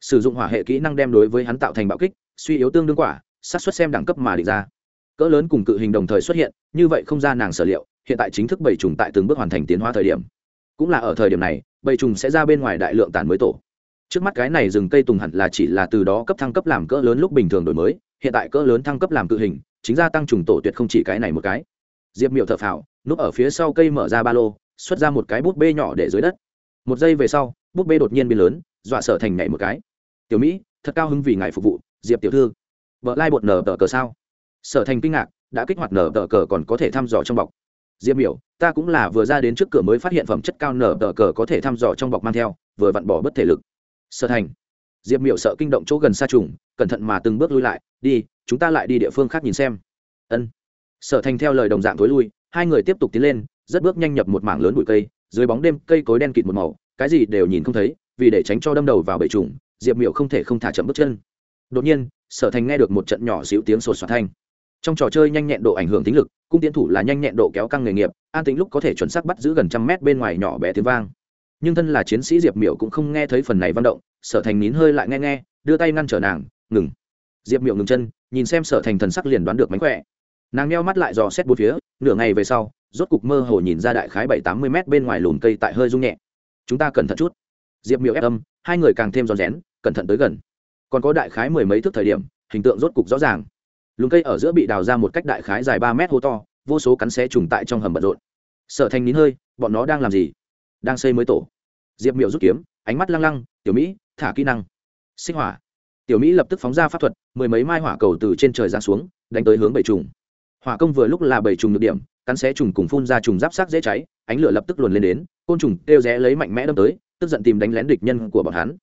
Sử dụng hỏa hệ kỹ năng đem đối với hắn tạo thành bạo kích, suy yếu tương đương quả sát xuất xem đẳng cấp mà định ra. Cỡ lớn cùng cự hình đồng thời xuất hiện, như vậy không ra nàng sở liệu, hiện tại chính thức bảy trùng tại từng bước hoàn thành tiến hóa thời điểm. Cũng là ở thời điểm này, bảy trùng sẽ ra bên ngoài đại lượng tàn mới tổ. Trước mắt cái này rừng cây tùng hẳn là chỉ là từ đó cấp thăng cấp làm cỡ lớn lúc bình thường đổi mới, hiện tại cỡ lớn thăng cấp làm cự hình chính gia tăng trùng tổ tuyệt không chỉ cái này một cái. Diệp miệu thở phào, núp ở phía sau cây mở ra ba lô, xuất ra một cái bút bê nhỏ để dưới đất. Một giây về sau, bút bê đột nhiên biến lớn, dọa sở thành nhảy một cái. Tiểu mỹ, thật cao hứng vì ngài phục vụ, diệp tiểu thư. Vợ lai bột nở tờ cờ sao? Sở thành kinh ngạc, đã kích hoạt nở tờ cờ còn có thể thăm dò trong bọc. Diệp miểu, ta cũng là vừa ra đến trước cửa mới phát hiện phẩm chất cao nở tờ cờ có thể thăm dò trong bọc mang theo, vừa vặn bỏ bất thể lực. Sở thành. Diệp miểu sợ kinh động chỗ gần xa trùng, cẩn thận mà từng bước lui lại, đi chúng ta lại đi địa phương khác nhìn xem. Ân. Sở thành theo lời đồng dạng tối lui, hai người tiếp tục tiến lên, rất bước nhanh nhập một mảng lớn bụi cây, dưới bóng đêm cây cối đen kịt một màu, cái gì đều nhìn không thấy, vì để tránh cho đâm đầu vào bầy trùng, diệp miểu không thể không thả chậm bước chân. Đột nhiên, sở thành nghe được một trận nhỏ xíu tiếng sột soạt thanh. Trong trò chơi nhanh nhẹn độ ảnh hưởng tính lực, cung tiến thủ là nhanh nhẹn độ kéo căng nghề nghiệp, an tính lúc có thể chuẩn xác bắt giữ gần trăm mét bên ngoài nhỏ bé tiếng vang. Nhưng thân là chiến sĩ diệp miểu cũng không nghe thấy phần này văn động, sở thành nín hơi lại nghe nghe, đưa tay ngăn trở nàng, ngừng. Diệp miểu ngừng chân nhìn xem sở thành thần sắc liền đoán được mánh khỏe. Nàng neo mắt lại dò xét bốn phía, nửa ngày về sau, rốt cục mơ hồ nhìn ra đại khái bảy tám mươi m bên ngoài lùm cây tại hơi rung nhẹ. Chúng ta cẩn thận chút. Diệp miểu ép âm, hai người càng thêm rón rén, cẩn thận tới gần. Còn có đại khái mười mấy thước thời điểm, hình tượng rốt cục rõ ràng. Lùm cây ở giữa bị đào ra một cách đại khái dài ba mét hô to, vô số cắn xé trùng tại trong hầm bận rộn. Sở thành nín hơi, bọn nó đang làm gì? Đang xây mới tổ. Diệp miệu rút kiếm, ánh mắt lăng lăng, tiểu mỹ, thả kỹ năng. Sinh hỏa tiểu mỹ lập tức phóng ra pháp thuật, mười mấy mai hỏa cầu từ trên trời ra xuống, đánh tới hướng bầy trùng. Hỏa công vừa lúc là bầy trùng được điểm, cắn xé trùng cùng phun ra trùng giáp sát dễ cháy, ánh lửa lập tức luồn lên đến, côn trùng kêu rẽ lấy mạnh mẽ đâm tới, tức giận tìm đánh lén địch nhân của bọn hắn.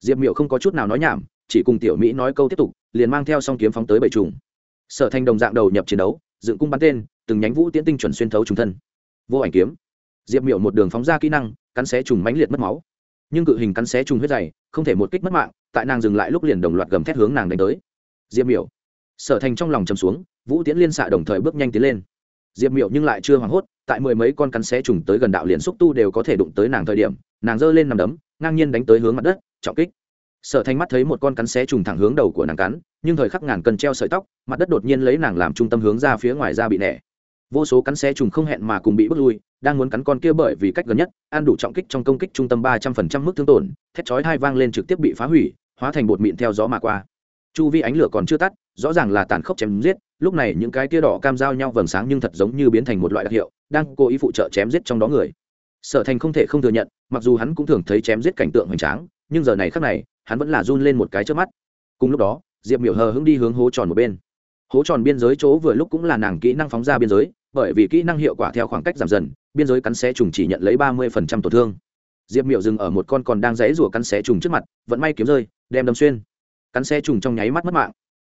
Diệp miệu không có chút nào nói nhảm, chỉ cùng tiểu mỹ nói câu tiếp tục, liền mang theo song kiếm phóng tới bầy trùng. Sở thành đồng dạng đầu nhập chiến đấu, dựng cung bắn tên, từng nhánh vũ tiễn tinh chuẩn xuyên thấu trùng thân. Vô ảnh kiếm. Diệp miệu một đường phóng ra kỹ năng, cắn xé trùng mãnh liệt mất máu nhưng cự hình cắn xé trùng huyết dày, không thể một kích mất mạng, tại nàng dừng lại lúc liền đồng loạt gầm thét hướng nàng đánh tới. Diệp miểu. Sở thành trong lòng chầm xuống, vũ tiễn liên xạ đồng thời bước nhanh tiến lên. Diệp miểu nhưng lại chưa hoảng hốt, tại mười mấy con cắn xé trùng tới gần đạo liền xúc tu đều có thể đụng tới nàng thời điểm, nàng giơ lên nằm đấm, ngang nhiên đánh tới hướng mặt đất, trọng kích. Sở thành mắt thấy một con cắn xé trùng thẳng hướng đầu của nàng cắn, nhưng thời khắc ngàn cần treo sợi tóc, mặt đất đột nhiên lấy nàng làm trung tâm hướng ra phía ngoài ra bị nẻ vô số cắn xé trùng không hẹn mà cùng bị bước lui, đang muốn cắn con kia bởi vì cách gần nhất, ăn đủ trọng kích trong công kích trung tâm ba trăm phần trăm mức thương tổn, thét chói hai vang lên trực tiếp bị phá hủy, hóa thành bột mịn theo gió mà qua. Chu vi ánh lửa còn chưa tắt, rõ ràng là tàn khốc chém giết, lúc này những cái tia đỏ cam giao nhau vầng sáng nhưng thật giống như biến thành một loại đặc hiệu, đang cố ý phụ trợ chém giết trong đó người. Sở thành không thể không thừa nhận, mặc dù hắn cũng thường thấy chém giết cảnh tượng hoành tráng, nhưng giờ này khác này, hắn vẫn là run lên một cái trước mắt. Cùng lúc đó, diệp miểu hờ hững đi hướng hố tròn một bên hố tròn biên giới chỗ vừa lúc cũng là nàng kỹ năng phóng ra biên giới, bởi vì kỹ năng hiệu quả theo khoảng cách giảm dần, biên giới cắn xé trùng chỉ nhận lấy ba mươi phần trăm tổn thương. Diệp miệu dừng ở một con còn đang rẽ rủa cắn xé trùng trước mặt vẫn may kiếm rơi, đem đâm xuyên. Cắn xé trùng trong nháy mắt mất mạng.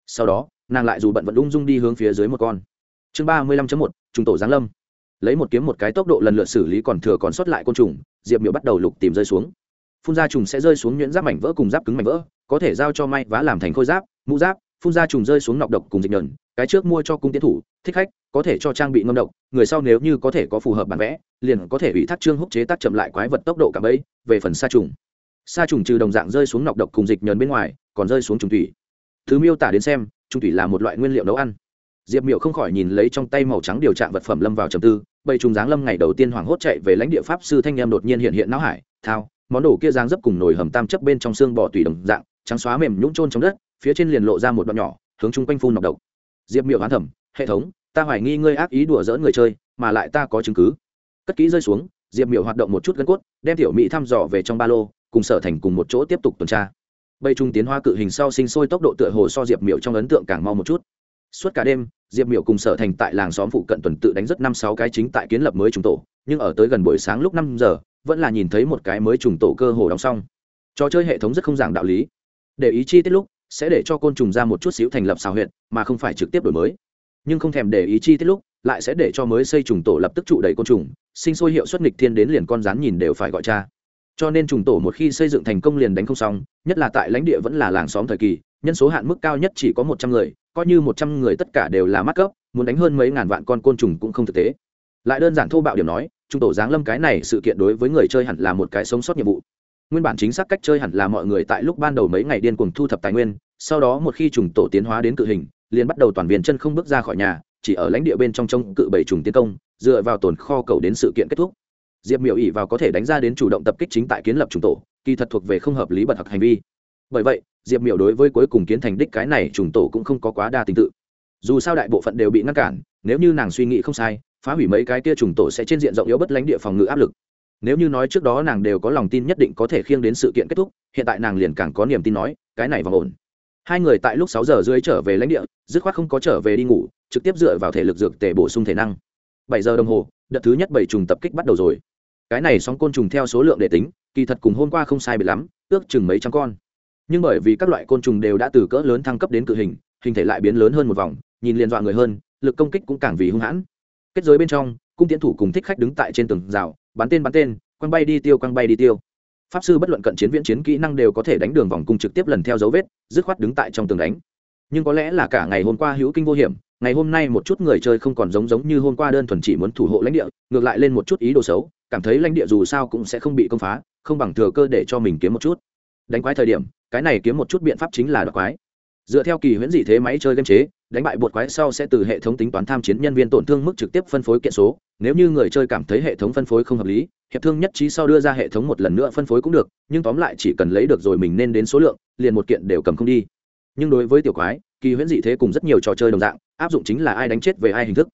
Sau đó, nàng lại dù bận vẫn ung dung đi hướng phía dưới một con. Chương ba mươi lăm một, trùng tổ giáng lâm. Lấy một kiếm một cái tốc độ lần lượt xử lý còn thừa còn sót lại côn trùng, diệp miệu bắt đầu lục tìm rơi xuống. Phun ra trùng sẽ rơi xuống nhuyễn giáp mảnh vỡ cùng giáp cứng mảnh vỡ, có thể giao cho may vá làm thành khôi giáp, mũ giáp phun ra trùng rơi xuống nọc độc cùng dịch nhờn, cái trước mua cho cung tiến thủ, thích khách, có thể cho trang bị ngâm độc, người sau nếu như có thể có phù hợp bản vẽ, liền có thể ủy thác trương húc chế tác chậm lại quái vật tốc độ cả bẫy, về phần sa trùng. Sa trùng trừ đồng dạng rơi xuống nọc độc cùng dịch nhờn bên ngoài, còn rơi xuống trùng thủy. Thứ miêu tả đến xem, trùng thủy là một loại nguyên liệu nấu ăn. Diệp miệu không khỏi nhìn lấy trong tay màu trắng điều trạng vật phẩm lâm vào trầm tư, bầy trùng giáng lâm ngày đầu tiên hoảng hốt chạy về lãnh địa pháp sư thanh em đột nhiên hiện hiện não hải, thao, món đồ kia giáng dấp cùng nồi hầm tam chấp bên trong xương bò tùy đồng dạng, trắng xóa mềm nhũng trôn trong đất phía trên liền lộ ra một đoạn nhỏ, hướng chung quanh phun nọc độc. Diệp miệu hoán thẩm hệ thống, ta hoài nghi ngươi ác ý đùa dỡ người chơi, mà lại ta có chứng cứ. Cất kỹ rơi xuống, diệp miệu hoạt động một chút gân cốt, đem tiểu mỹ thăm dò về trong ba lô, cùng sở thành cùng một chỗ tiếp tục tuần tra. Bầy trung tiến hoa cự hình sau sinh sôi tốc độ tựa hồ so diệp miệu trong ấn tượng càng mau một chút. Suốt cả đêm, diệp miệu cùng sở thành tại làng xóm phụ cận tuần tự đánh rất năm sáu cái chính tại kiến lập mới trùng tổ, nhưng ở tới gần buổi sáng lúc năm giờ, vẫn là nhìn thấy một cái mới trùng tổ cơ hồ đóng xong. Trò chơi hệ thống rất không giảng đạo lý. Để ý chi tiết lúc sẽ để cho côn trùng ra một chút xíu thành lập xào huyệt, mà không phải trực tiếp đổi mới. Nhưng không thèm để ý chi tiết lúc, lại sẽ để cho mới xây trùng tổ lập tức trụ đầy côn trùng, sinh sôi hiệu suất nghịch thiên đến liền con rán nhìn đều phải gọi cha. Cho nên trùng tổ một khi xây dựng thành công liền đánh không xong, nhất là tại lãnh địa vẫn là làng xóm thời kỳ, nhân số hạn mức cao nhất chỉ có một trăm người, coi như một trăm người tất cả đều là mắt cấp, muốn đánh hơn mấy ngàn vạn con côn trùng cũng không thực tế. Lại đơn giản thô bạo điểm nói, trùng tổ giáng lâm cái này sự kiện đối với người chơi hẳn là một cái sống sót nhiệm vụ nguyên bản chính xác cách chơi hẳn là mọi người tại lúc ban đầu mấy ngày điên cuồng thu thập tài nguyên, sau đó một khi trùng tổ tiến hóa đến cự hình, liền bắt đầu toàn viên chân không bước ra khỏi nhà, chỉ ở lãnh địa bên trong trông cự bảy trùng tiến công, dựa vào tồn kho cầu đến sự kiện kết thúc. Diệp miểu ỉ vào có thể đánh ra đến chủ động tập kích chính tại kiến lập trùng tổ, kỳ thật thuộc về không hợp lý bật thật hành vi. Bởi vậy, diệp miểu đối với cuối cùng kiến thành đích cái này trùng tổ cũng không có quá đa tình tự. Dù sao đại bộ phận đều bị ngăn cản, nếu như nàng suy nghĩ không sai, phá hủy mấy cái kia trùng tổ sẽ trên diện rộng yếu bất lãnh địa phòng ngự áp lực nếu như nói trước đó nàng đều có lòng tin nhất định có thể khiêng đến sự kiện kết thúc, hiện tại nàng liền càng có niềm tin nói, cái này vòng ổn. Hai người tại lúc sáu giờ dưới trở về lãnh địa, dứt khoát không có trở về đi ngủ, trực tiếp dựa vào thể lực dược tề bổ sung thể năng. Bảy giờ đồng hồ, đợt thứ nhất bảy trùng tập kích bắt đầu rồi. Cái này sóng côn trùng theo số lượng để tính, kỳ thật cùng hôm qua không sai biệt lắm, ước chừng mấy trăm con. Nhưng bởi vì các loại côn trùng đều đã từ cỡ lớn thăng cấp đến cự hình hình thể lại biến lớn hơn một vòng, nhìn liền dọa người hơn, lực công kích cũng càng vì hung hãn. Kết giới bên trong, cung tiến thủ cùng thích khách đứng tại trên tường rào bắn tên bắn tên, quăng bay đi tiêu, quăng bay đi tiêu. Pháp sư bất luận cận chiến viễn chiến kỹ năng đều có thể đánh đường vòng cung trực tiếp lần theo dấu vết, dứt khoát đứng tại trong tường đánh. Nhưng có lẽ là cả ngày hôm qua hữu kinh vô hiểm, ngày hôm nay một chút người chơi không còn giống giống như hôm qua đơn thuần chỉ muốn thủ hộ lãnh địa, ngược lại lên một chút ý đồ xấu, cảm thấy lãnh địa dù sao cũng sẽ không bị công phá, không bằng thừa cơ để cho mình kiếm một chút. Đánh quái thời điểm, cái này kiếm một chút biện pháp chính là đoạt quái dựa theo kỳ huyễn dị thế máy chơi game chế, đánh bại bột quái sau sẽ từ hệ thống tính toán tham chiến nhân viên tổn thương mức trực tiếp phân phối kiện số. Nếu như người chơi cảm thấy hệ thống phân phối không hợp lý, hiệp thương nhất trí sau đưa ra hệ thống một lần nữa phân phối cũng được, nhưng tóm lại chỉ cần lấy được rồi mình nên đến số lượng, liền một kiện đều cầm không đi. Nhưng đối với tiểu quái, kỳ huyễn dị thế cùng rất nhiều trò chơi đồng dạng, áp dụng chính là ai đánh chết về ai hình thức.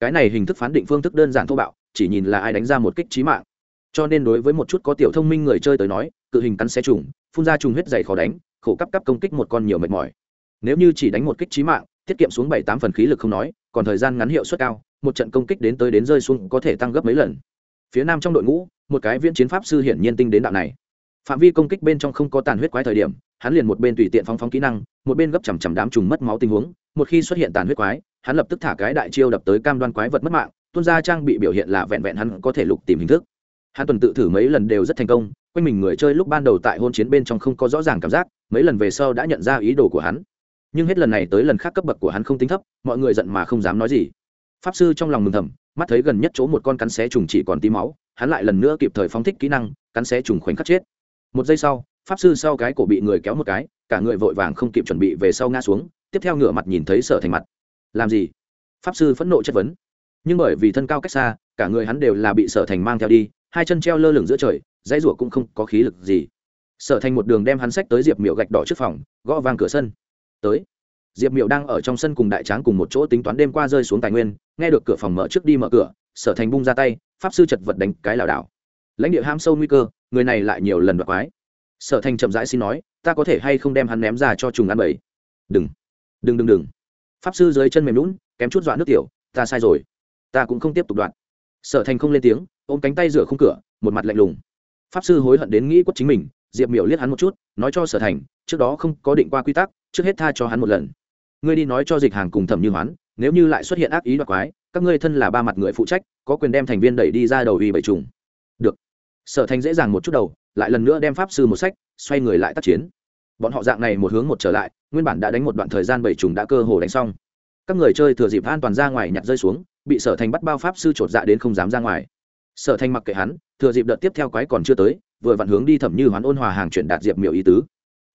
Cái này hình thức phán định phương thức đơn giản thô bạo, chỉ nhìn là ai đánh ra một kích trí mạng. Cho nên đối với một chút có tiểu thông minh người chơi tới nói, cự hình cắn xe trùng, phun ra trùng huyết dày khó đánh, khổ cấp cấp công kích một con nhiều mệt mỏi nếu như chỉ đánh một kích trí mạng, tiết kiệm xuống bảy tám phần khí lực không nói, còn thời gian ngắn hiệu suất cao, một trận công kích đến tới đến rơi xuống có thể tăng gấp mấy lần. Phía nam trong đội ngũ, một cái viễn chiến pháp sư hiển nhiên tinh đến đạo này. Phạm vi công kích bên trong không có tàn huyết quái thời điểm, hắn liền một bên tùy tiện phóng phóng kỹ năng, một bên gấp chằm chằm đám trùng mất máu tình huống. Một khi xuất hiện tàn huyết quái, hắn lập tức thả cái đại chiêu đập tới cam đoan quái vật mất mạng, tuôn ra trang bị biểu hiện là vẹn vẹn hắn có thể lục tìm hình thức. Hắn tuần tự thử mấy lần đều rất thành công, quanh mình người chơi lúc ban đầu tại hôn chiến bên trong không có rõ ràng cảm giác, mấy lần về sau đã nhận ra ý đồ của hắn nhưng hết lần này tới lần khác cấp bậc của hắn không tính thấp, mọi người giận mà không dám nói gì. Pháp sư trong lòng mừng thầm, mắt thấy gần nhất chỗ một con cắn xé trùng chỉ còn tí máu, hắn lại lần nữa kịp thời phóng thích kỹ năng, cắn xé trùng khoảnh khắc chết. Một giây sau, pháp sư sau cái cổ bị người kéo một cái, cả người vội vàng không kịp chuẩn bị về sau ngã xuống, tiếp theo ngửa mặt nhìn thấy sở thành mặt. Làm gì? Pháp sư phẫn nộ chất vấn. Nhưng bởi vì thân cao cách xa, cả người hắn đều là bị sở thành mang theo đi, hai chân treo lơ lửng giữa trời, dãy rủa cũng không có khí lực gì. Sở thành một đường đem hắn sách tới diệp miệu gạch đỏ trước phòng, gõ vang cửa sân tới. Diệp miệu đang ở trong sân cùng đại tráng cùng một chỗ tính toán đêm qua rơi xuống tài nguyên, nghe được cửa phòng mở trước đi mở cửa, sở thành bung ra tay, pháp sư chật vật đánh cái lảo đảo. Lãnh địa ham sâu nguy cơ, người này lại nhiều lần đoạt quái. Sở thành chậm rãi xin nói, ta có thể hay không đem hắn ném ra cho trùng ăn bầy? Đừng đừng đừng đừng. Pháp sư dưới chân mềm lún kém chút dọa nước tiểu, ta sai rồi, ta cũng không tiếp tục đoạn sở thành không lên tiếng, ôm cánh tay rửa khung cửa, một mặt lạnh lùng. Pháp sư hối hận đến nghĩ quất chính mình, diệp miểu liếc hắn một chút, nói cho sở thành, trước đó không có định qua quy tắc trước hết tha cho hắn một lần. Ngươi đi nói cho dịch hàng cùng thẩm như hoán, nếu như lại xuất hiện ác ý đoạt quái, các ngươi thân là ba mặt người phụ trách, có quyền đem thành viên đẩy đi ra đầu vì bảy trùng. Được. Sở thành dễ dàng một chút đầu, lại lần nữa đem pháp sư một sách, xoay người lại tác chiến. Bọn họ dạng này một hướng một trở lại, nguyên bản đã đánh một đoạn thời gian bảy trùng đã cơ hồ đánh xong. Các người chơi thừa dịp an toàn ra ngoài nhặt rơi xuống, bị sở thành bắt bao pháp sư chột dạ đến không dám ra ngoài. Sở thành mặc kệ hắn, thừa dịp đợt tiếp theo quái còn chưa tới, vừa vặn hướng đi thẩm như hoán ôn hòa hàng chuyển đạt diệp miểu ý tứ.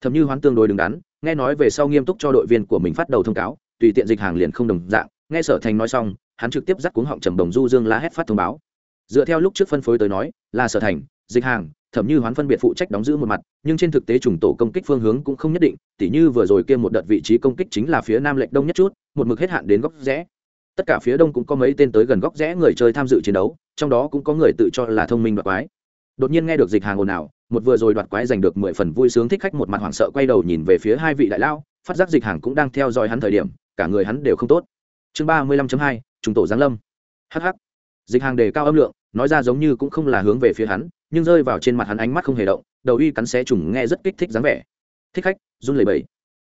Thẩm như hoán tương đối đứng đắn nghe nói về sau nghiêm túc cho đội viên của mình phát đầu thông cáo, tùy tiện dịch hàng liền không đồng dạng, nghe sở thành nói xong, hắn trực tiếp dắt cuống họng trầm đồng du dương la hét phát thông báo. Dựa theo lúc trước phân phối tới nói, là sở thành, dịch hàng thẩm như hoán phân biệt phụ trách đóng giữ một mặt, nhưng trên thực tế trùng tổ công kích phương hướng cũng không nhất định, tỉ như vừa rồi kia một đợt vị trí công kích chính là phía nam lệch đông nhất chút, một mực hết hạn đến góc rẽ. Tất cả phía đông cũng có mấy tên tới gần góc rẽ người chơi tham dự chiến đấu, trong đó cũng có người tự cho là thông minh và quái. Đột nhiên nghe được dịch hàng ồn ào một vừa rồi đoạt quái giành được mười phần vui sướng thích khách một mặt hoảng sợ quay đầu nhìn về phía hai vị đại lao, phát giác dịch hàng cũng đang theo dõi hắn thời điểm, cả người hắn đều không tốt. Chương ba mươi lăm hai chúng tổ giáng lâm. Hh dịch hàng đề cao âm lượng, nói ra giống như cũng không là hướng về phía hắn, nhưng rơi vào trên mặt hắn ánh mắt không hề động, đầu uy cắn xé trùng nghe rất kích thích dáng vẻ. Thích khách, run lẩy bẩy.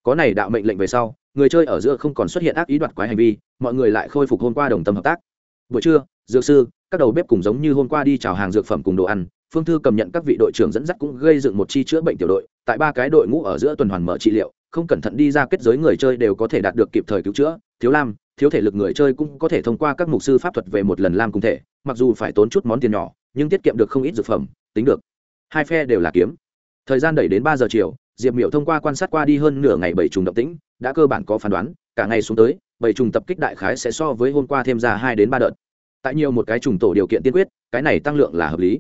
Có này đạo mệnh lệnh về sau, người chơi ở giữa không còn xuất hiện ác ý đoạt quái hành vi, mọi người lại khôi phục hôm qua đồng tâm hợp tác. Buổi trưa, dược sư, các đầu bếp cùng giống như hôm qua đi chào hàng dược phẩm cùng đồ ăn phương thư cầm nhận các vị đội trưởng dẫn dắt cũng gây dựng một chi chữa bệnh tiểu đội, tại ba cái đội ngũ ở giữa tuần hoàn mở trị liệu, không cẩn thận đi ra kết giới người chơi đều có thể đạt được kịp thời cứu chữa. Thiếu lam, thiếu thể lực người chơi cũng có thể thông qua các mục sư pháp thuật về một lần lam cùng thể, mặc dù phải tốn chút món tiền nhỏ, nhưng tiết kiệm được không ít dược phẩm, tính được. Hai phe đều là kiếm. Thời gian đẩy đến ba giờ chiều, diệp miểu thông qua quan sát qua đi hơn nửa ngày bảy trùng động tĩnh, đã cơ bản có phán đoán, cả ngày xuống tới, bảy trùng tập kích đại khái sẽ so với hôm qua thêm ra hai đến ba đợt. Tại nhiều một cái trùng tổ điều kiện tiên quyết, cái này tăng lượng là hợp lý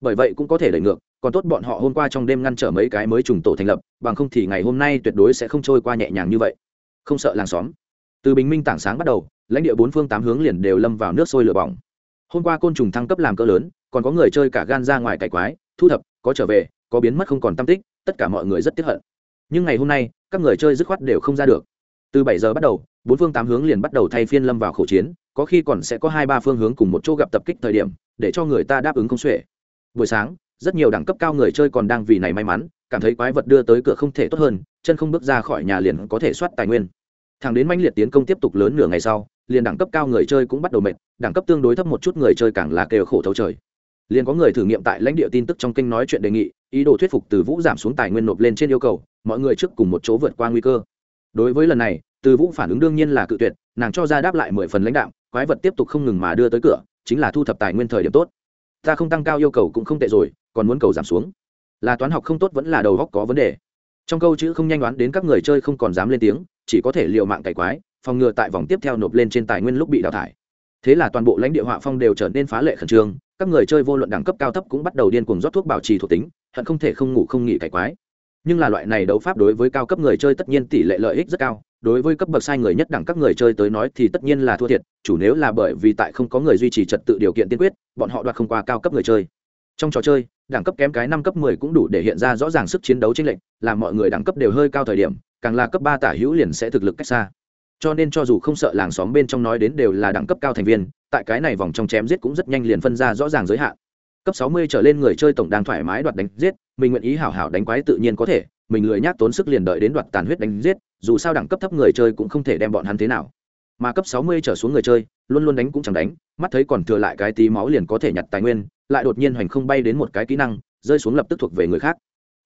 bởi vậy cũng có thể đẩy ngược, còn tốt bọn họ hôm qua trong đêm ngăn trở mấy cái mới trùng tổ thành lập, bằng không thì ngày hôm nay tuyệt đối sẽ không trôi qua nhẹ nhàng như vậy. Không sợ làng xóm. Từ bình minh tảng sáng bắt đầu, lãnh địa bốn phương tám hướng liền đều lâm vào nước sôi lửa bỏng. Hôm qua côn trùng thăng cấp làm cỡ lớn, còn có người chơi cả gan ra ngoài cải quái, thu thập, có trở về, có biến mất không còn tâm tích, tất cả mọi người rất tiếc hận. Nhưng ngày hôm nay, các người chơi dứt khoát đều không ra được. Từ bảy giờ bắt đầu, bốn phương tám hướng liền bắt đầu thay phiên lâm vào khẩu chiến, có khi còn sẽ có hai ba phương hướng cùng một chỗ gặp tập kích thời điểm, để cho người ta đáp ứng không xuể buổi sáng, rất nhiều đẳng cấp cao người chơi còn đang vì này may mắn, cảm thấy quái vật đưa tới cửa không thể tốt hơn, chân không bước ra khỏi nhà liền có thể soát tài nguyên. Thẳng đến manh liệt tiến công tiếp tục lớn nửa ngày sau, liền đẳng cấp cao người chơi cũng bắt đầu mệt, đẳng cấp tương đối thấp một chút người chơi càng là kêu khổ thấu trời. Liền có người thử nghiệm tại lãnh địa tin tức trong kênh nói chuyện đề nghị, ý đồ thuyết phục từ vũ giảm xuống tài nguyên nộp lên trên yêu cầu, mọi người trước cùng một chỗ vượt qua nguy cơ. Đối với lần này, từ vũ phản ứng đương nhiên là cự tuyệt, nàng cho ra đáp lại mười phần lãnh đạo quái vật tiếp tục không ngừng mà đưa tới cửa, chính là thu thập tài nguyên thời điểm tốt ta không tăng cao yêu cầu cũng không tệ rồi, còn muốn cầu giảm xuống. Là toán học không tốt vẫn là đầu góc có vấn đề. Trong câu chữ không nhanh đoán đến các người chơi không còn dám lên tiếng, chỉ có thể l i ề u mạng cải quái, phòng ngừa tại vòng tiếp theo nộp lên trên tài nguyên lúc bị đào thải. Thế là toàn bộ lãnh địa họa phong đều trở nên phá lệ khẩn trương, các người chơi vô luận đẳng cấp cao thấp cũng bắt đầu điên cuồng rót thuốc bảo trì thuộc tính, hận không thể không ngủ không nghỉ cải quái. Nhưng là loại này đấu pháp đối với cao cấp người chơi tất nhiên tỷ lệ lợi ích rất cao đối với cấp bậc sai người nhất đẳng các người chơi tới nói thì tất nhiên là thua thiệt, chủ nếu là bởi vì tại không có người duy trì trật tự điều kiện tiên quyết, bọn họ đoạt không qua cao cấp người chơi. Trong trò chơi, đẳng cấp kém cái năm cấp mười cũng đủ để hiện ra rõ ràng sức chiến đấu chênh lệch làm mọi người đẳng cấp đều hơi cao thời điểm, càng là cấp ba tả hữu liền sẽ thực lực cách xa. Cho nên cho dù không sợ làng xóm bên trong nói đến đều là đẳng cấp cao thành viên, tại cái này vòng trong chém giết cũng rất nhanh liền phân ra rõ ràng giới hạn. Cấp sáu mươi trở lên người chơi tổng đang thoải mái đoạt đánh giết, mình nguyện ý hảo hảo đánh quái tự nhiên có thể mình lười nhác tốn sức liền đợi đến đoạt tàn huyết đánh giết, dù sao đẳng cấp thấp người chơi cũng không thể đem bọn hắn thế nào. Mà cấp sáu mươi trở xuống người chơi, luôn luôn đánh cũng chẳng đánh, mắt thấy còn thừa lại cái tí máu liền có thể nhặt tài nguyên, lại đột nhiên hoành không bay đến một cái kỹ năng, rơi xuống lập tức thuộc về người khác.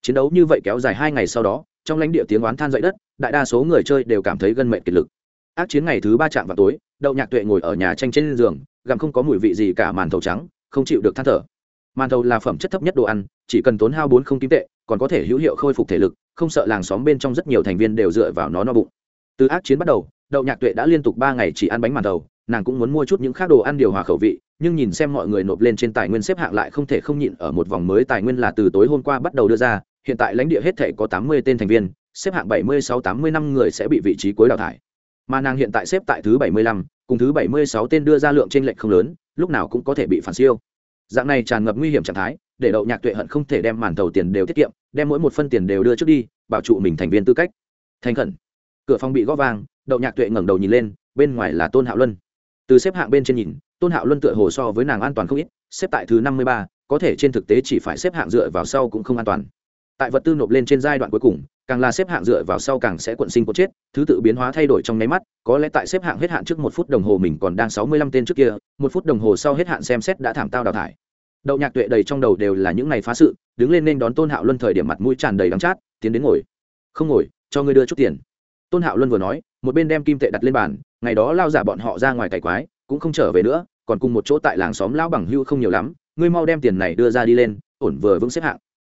Chiến đấu như vậy kéo dài hai ngày sau đó, trong lãnh địa tiếng oán than dậy đất, đại đa số người chơi đều cảm thấy gân mệnh kiệt lực. Ác chiến ngày thứ ba chạm vào tối, đậu nhạc tuệ ngồi ở nhà tranh trên giường, gặm không có mùi vị gì cả màn thầu trắng, không chịu được than thở màn thầu là phẩm chất thấp nhất đồ ăn, chỉ cần tốn hao bốn không kim tệ, còn có thể hữu hiệu khôi phục thể lực, không sợ làng xóm bên trong rất nhiều thành viên đều dựa vào nó no bụng. Từ ác chiến bắt đầu, đậu nhạc tuệ đã liên tục ba ngày chỉ ăn bánh màn thầu, nàng cũng muốn mua chút những khác đồ ăn điều hòa khẩu vị, nhưng nhìn xem mọi người nộp lên trên tài nguyên xếp hạng lại không thể không nhịn ở một vòng mới tài nguyên là từ tối hôm qua bắt đầu đưa ra, hiện tại lãnh địa hết thể có tám mươi tên thành viên, xếp hạng bảy mươi sáu, tám mươi năm người sẽ bị vị trí cuối đào thải. Mà nàng hiện tại xếp tại thứ bảy mươi lăm, cùng thứ bảy mươi sáu tên đưa ra lượng trên lệnh không lớn, lúc nào cũng có thể bị phản siêu dạng này tràn ngập nguy hiểm trạng thái, để đậu nhạc tuệ hận không thể đem màn thầu tiền đều tiết kiệm, đem mỗi một phân tiền đều đưa trước đi, bảo trụ mình thành viên tư cách. Thành khẩn. Cửa phòng bị gõ vang, đậu nhạc tuệ ngẩng đầu nhìn lên, bên ngoài là tôn hạo luân. Từ xếp hạng bên trên nhìn, tôn hạo luân tựa hồ so với nàng an toàn không ít, xếp tại thứ năm mươi ba, có thể trên thực tế chỉ phải xếp hạng dựa vào sau cũng không an toàn. Tại vật tư nộp lên trên giai đoạn cuối cùng, càng là xếp hạng dựa vào sau càng sẽ quận sinh quận chết, thứ tự biến hóa thay đổi trong nháy mắt, có lẽ tại xếp hạng hết hạn trước một phút đồng hồ mình còn đang sáu mươi lăm tên trước kia, một phút đồng hồ sau hết hạn xem xét đã thảm tao đào thải đậu nhạc tuệ đầy trong đầu đều là những ngày phá sự, đứng lên nên đón tôn hạo luân thời điểm mặt mũi tràn đầy đắng chát, tiến đến ngồi. Không ngồi, cho ngươi đưa chút tiền. Tôn hạo luân vừa nói, một bên đem kim tệ đặt lên bàn, ngày đó lao giả bọn họ ra ngoài cày quái, cũng không trở về nữa, còn cùng một chỗ tại làng xóm lão bằng hưu không nhiều lắm, ngươi mau đem tiền này đưa ra đi lên, ổn vừa vững xếp hạng.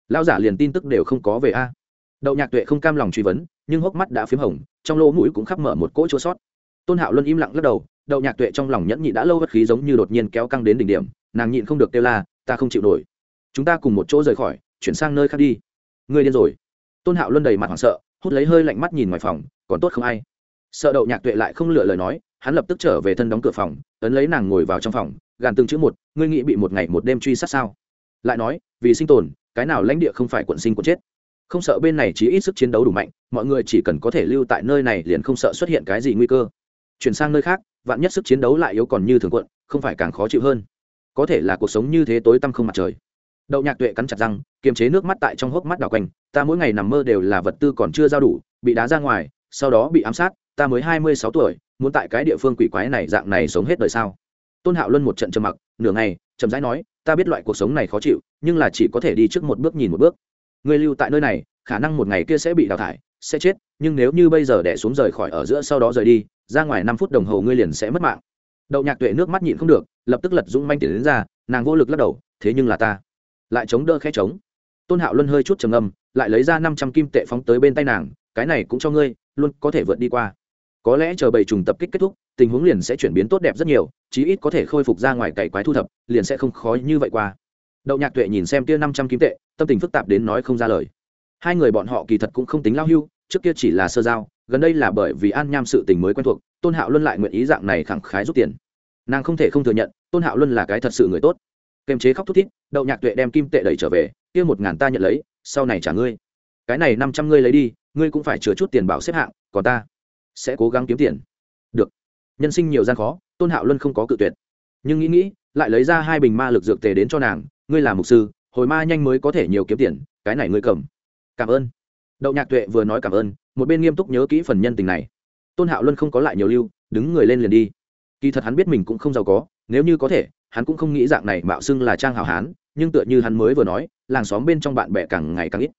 Lao giả liền tin tức đều không có về a. Đậu nhạc tuệ không cam lòng truy vấn, nhưng hốc mắt đã p h í m hồng, trong lỗ mũi cũng khắp mở một cỗ chỗ sót. Tôn hạo luân im lặng lắc đầu, đậu nhạc tuệ trong lòng nhẫn nhị đã lâu bất khí giống như đột nhiên kéo căng đến đỉnh điểm, nàng nhịn không được kêu la ta không chịu nổi. Chúng ta cùng một chỗ rời khỏi, chuyển sang nơi khác đi. Ngươi điên rồi. Tôn hạo luân đầy mặt hoảng sợ, hút lấy hơi lạnh mắt nhìn ngoài phòng, còn tốt không ai. Sợ đậu nhạc tuệ lại không lựa lời nói, hắn lập tức trở về thân đóng cửa phòng, ấn lấy nàng ngồi vào trong phòng, gàn từng chữ một, ngươi nghĩ bị một ngày một đêm truy sát sao? Lại nói, vì sinh tồn, cái nào lãnh địa không phải quận sinh quận chết? Không sợ bên này chỉ ít sức chiến đấu đủ mạnh, mọi người chỉ cần có thể lưu tại nơi này liền không sợ xuất hiện cái gì nguy cơ. Chuyển sang nơi khác, vạn nhất sức chiến đấu lại yếu còn như thường quận, không phải càng khó chịu hơn có thể là cuộc sống như thế tối tăm không mặt trời. Đậu nhạc tuệ cắn chặt răng, kiềm chế nước mắt tại trong hốc mắt đào quanh, ta mỗi ngày nằm mơ đều là vật tư còn chưa giao đủ, bị đá ra ngoài, sau đó bị ám sát, ta mới hai mươi sáu tuổi, muốn tại cái địa phương quỷ quái này dạng này sống hết đời sao? Tôn hạo luân một trận trầm mặc, nửa ngày, chậm rãi nói, ta biết loại cuộc sống này khó chịu, nhưng là chỉ có thể đi trước một bước nhìn một bước. Người lưu tại nơi này, khả năng một ngày kia sẽ bị đào thải, sẽ chết, nhưng nếu như bây giờ đẻ xuống rời khỏi ở giữa sau đó rời đi, ra ngoài năm phút đồng hồ ngươi liền sẽ mất mạng đậu nhạc tuệ nước mắt nhịn không được, lập tức lật dũng manh tiền đến ra, nàng vô lực lắc đầu, thế nhưng là ta. Lại chống đỡ khẽ chống tôn hạo luân hơi chút trầm âm lại lấy ra năm trăm kim tệ phóng tới bên tay nàng, cái này cũng cho ngươi, luôn có thể vượt đi qua. Có lẽ chờ bầy trùng tập kích kết thúc, tình huống liền sẽ chuyển biến tốt đẹp rất nhiều, chí ít có thể khôi phục ra ngoài cày quái thu thập, liền sẽ không khó như vậy qua. Đậu nhạc tuệ nhìn xem kia năm trăm kim tệ, tâm tình phức tạp đến nói không ra lời. Hai người bọn họ kỳ thật cũng không tính lao hưu trước kia chỉ là sơ giao, gần đây là bởi vì an nham sự tình mới quen thuộc, tôn hạo luân lại nguyện ý dạng này khẳng khái rút tiền. Nàng không thể không thừa nhận, tôn hạo luân là cái thật sự người tốt. Kềm chế khóc thút thít, đậu nhạc tuệ đem kim tệ đẩy trở về, kia một ngàn ta nhận lấy, sau này trả ngươi. Cái này năm trăm ngươi lấy đi, ngươi cũng phải chứa chút tiền bảo xếp hạng, còn ta sẽ cố gắng kiếm tiền. Được. Nhân sinh nhiều gian khó, tôn hạo luân không có cự tuyệt. Nhưng nghĩ nghĩ, lại lấy ra hai bình ma lực dược tề đến cho nàng, ngươi là mục sư, hồi ma nhanh mới có thể nhiều kiếm tiền, cái này ngươi cầm. Cảm ơn đậu nhạc tuệ vừa nói cảm ơn, một bên nghiêm túc nhớ kỹ phần nhân tình này. Tôn hạo luân không có lại nhiều lưu, đứng người lên liền đi. Kỳ thật hắn biết mình cũng không giàu có, nếu như có thể, hắn cũng không nghĩ dạng này mạo xưng là trang hảo hán, nhưng tựa như hắn mới vừa nói, làng xóm bên trong bạn bè càng ngày càng ít.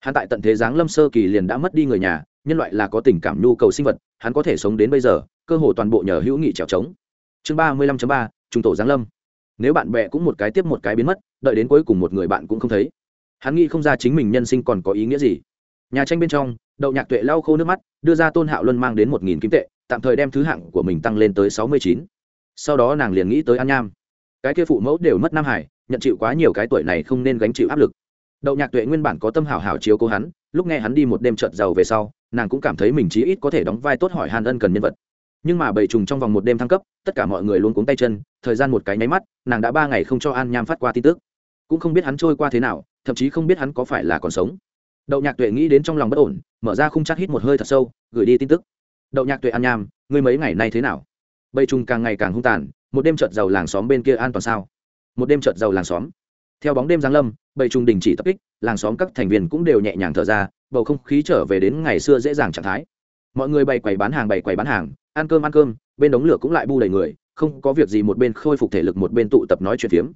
Hắn tại tận thế giáng lâm sơ kỳ liền đã mất đi người nhà, nhân loại là có tình cảm nhu cầu sinh vật, hắn có thể sống đến bây giờ, cơ hồ toàn bộ nhờ hữu nghị trèo trống. Chương ba mươi lăm ba, trung tổ giáng lâm. Nếu bạn bè cũng một cái tiếp một cái biến mất, đợi đến cuối cùng một người bạn cũng không thấy. Hắn nghĩ không ra chính mình nhân sinh còn có ý nghĩa gì nhà tranh bên trong, đậu nhạc tuệ lau khô nước mắt, đưa ra tôn hạo luân mang đến một nghìn kim tệ, tạm thời đem thứ hạng của mình tăng lên tới sáu mươi chín. Sau đó nàng liền nghĩ tới an nham. Cái kia phụ mẫu đều mất nam hải, nhận chịu quá nhiều cái tuổi này không nên gánh chịu áp lực. Đậu nhạc tuệ nguyên bản có tâm hảo hảo chiếu cố hắn, lúc nghe hắn đi một đêm trợt giàu về sau, nàng cũng cảm thấy mình chí ít có thể đóng vai tốt hỏi hàn ân cần nhân vật. Nhưng mà bầy trùng trong vòng một đêm thăng cấp, tất cả mọi người luôn cuống tay chân, thời gian một cái nháy mắt, nàng đã ba ngày không cho an nham phát qua tin tức. Cũng không biết hắn trôi qua thế nào, thậm chí không biết hắn có phải là còn sống đậu nhạc tuệ nghĩ đến trong lòng bất ổn, mở ra khung chắc hít một hơi thật sâu, gửi đi tin tức. Đậu nhạc tuệ an nham, ngươi mấy ngày nay thế nào? Bầy trùng càng ngày càng hung tàn, một đêm trợt giàu làng xóm bên kia an toàn sao? Một đêm trợt giàu làng xóm. Theo bóng đêm giáng lâm, bầy trùng đình chỉ tập kích, làng xóm các thành viên cũng đều nhẹ nhàng thở ra, bầu không khí trở về đến ngày xưa dễ dàng trạng thái. Mọi người bày quầy bán hàng, bày quầy bán hàng, ăn cơm ăn cơm, bên đống lửa cũng lại bu đầy người, không có việc gì một bên khôi phục thể lực một bên tụ tập nói chuyện phiếm.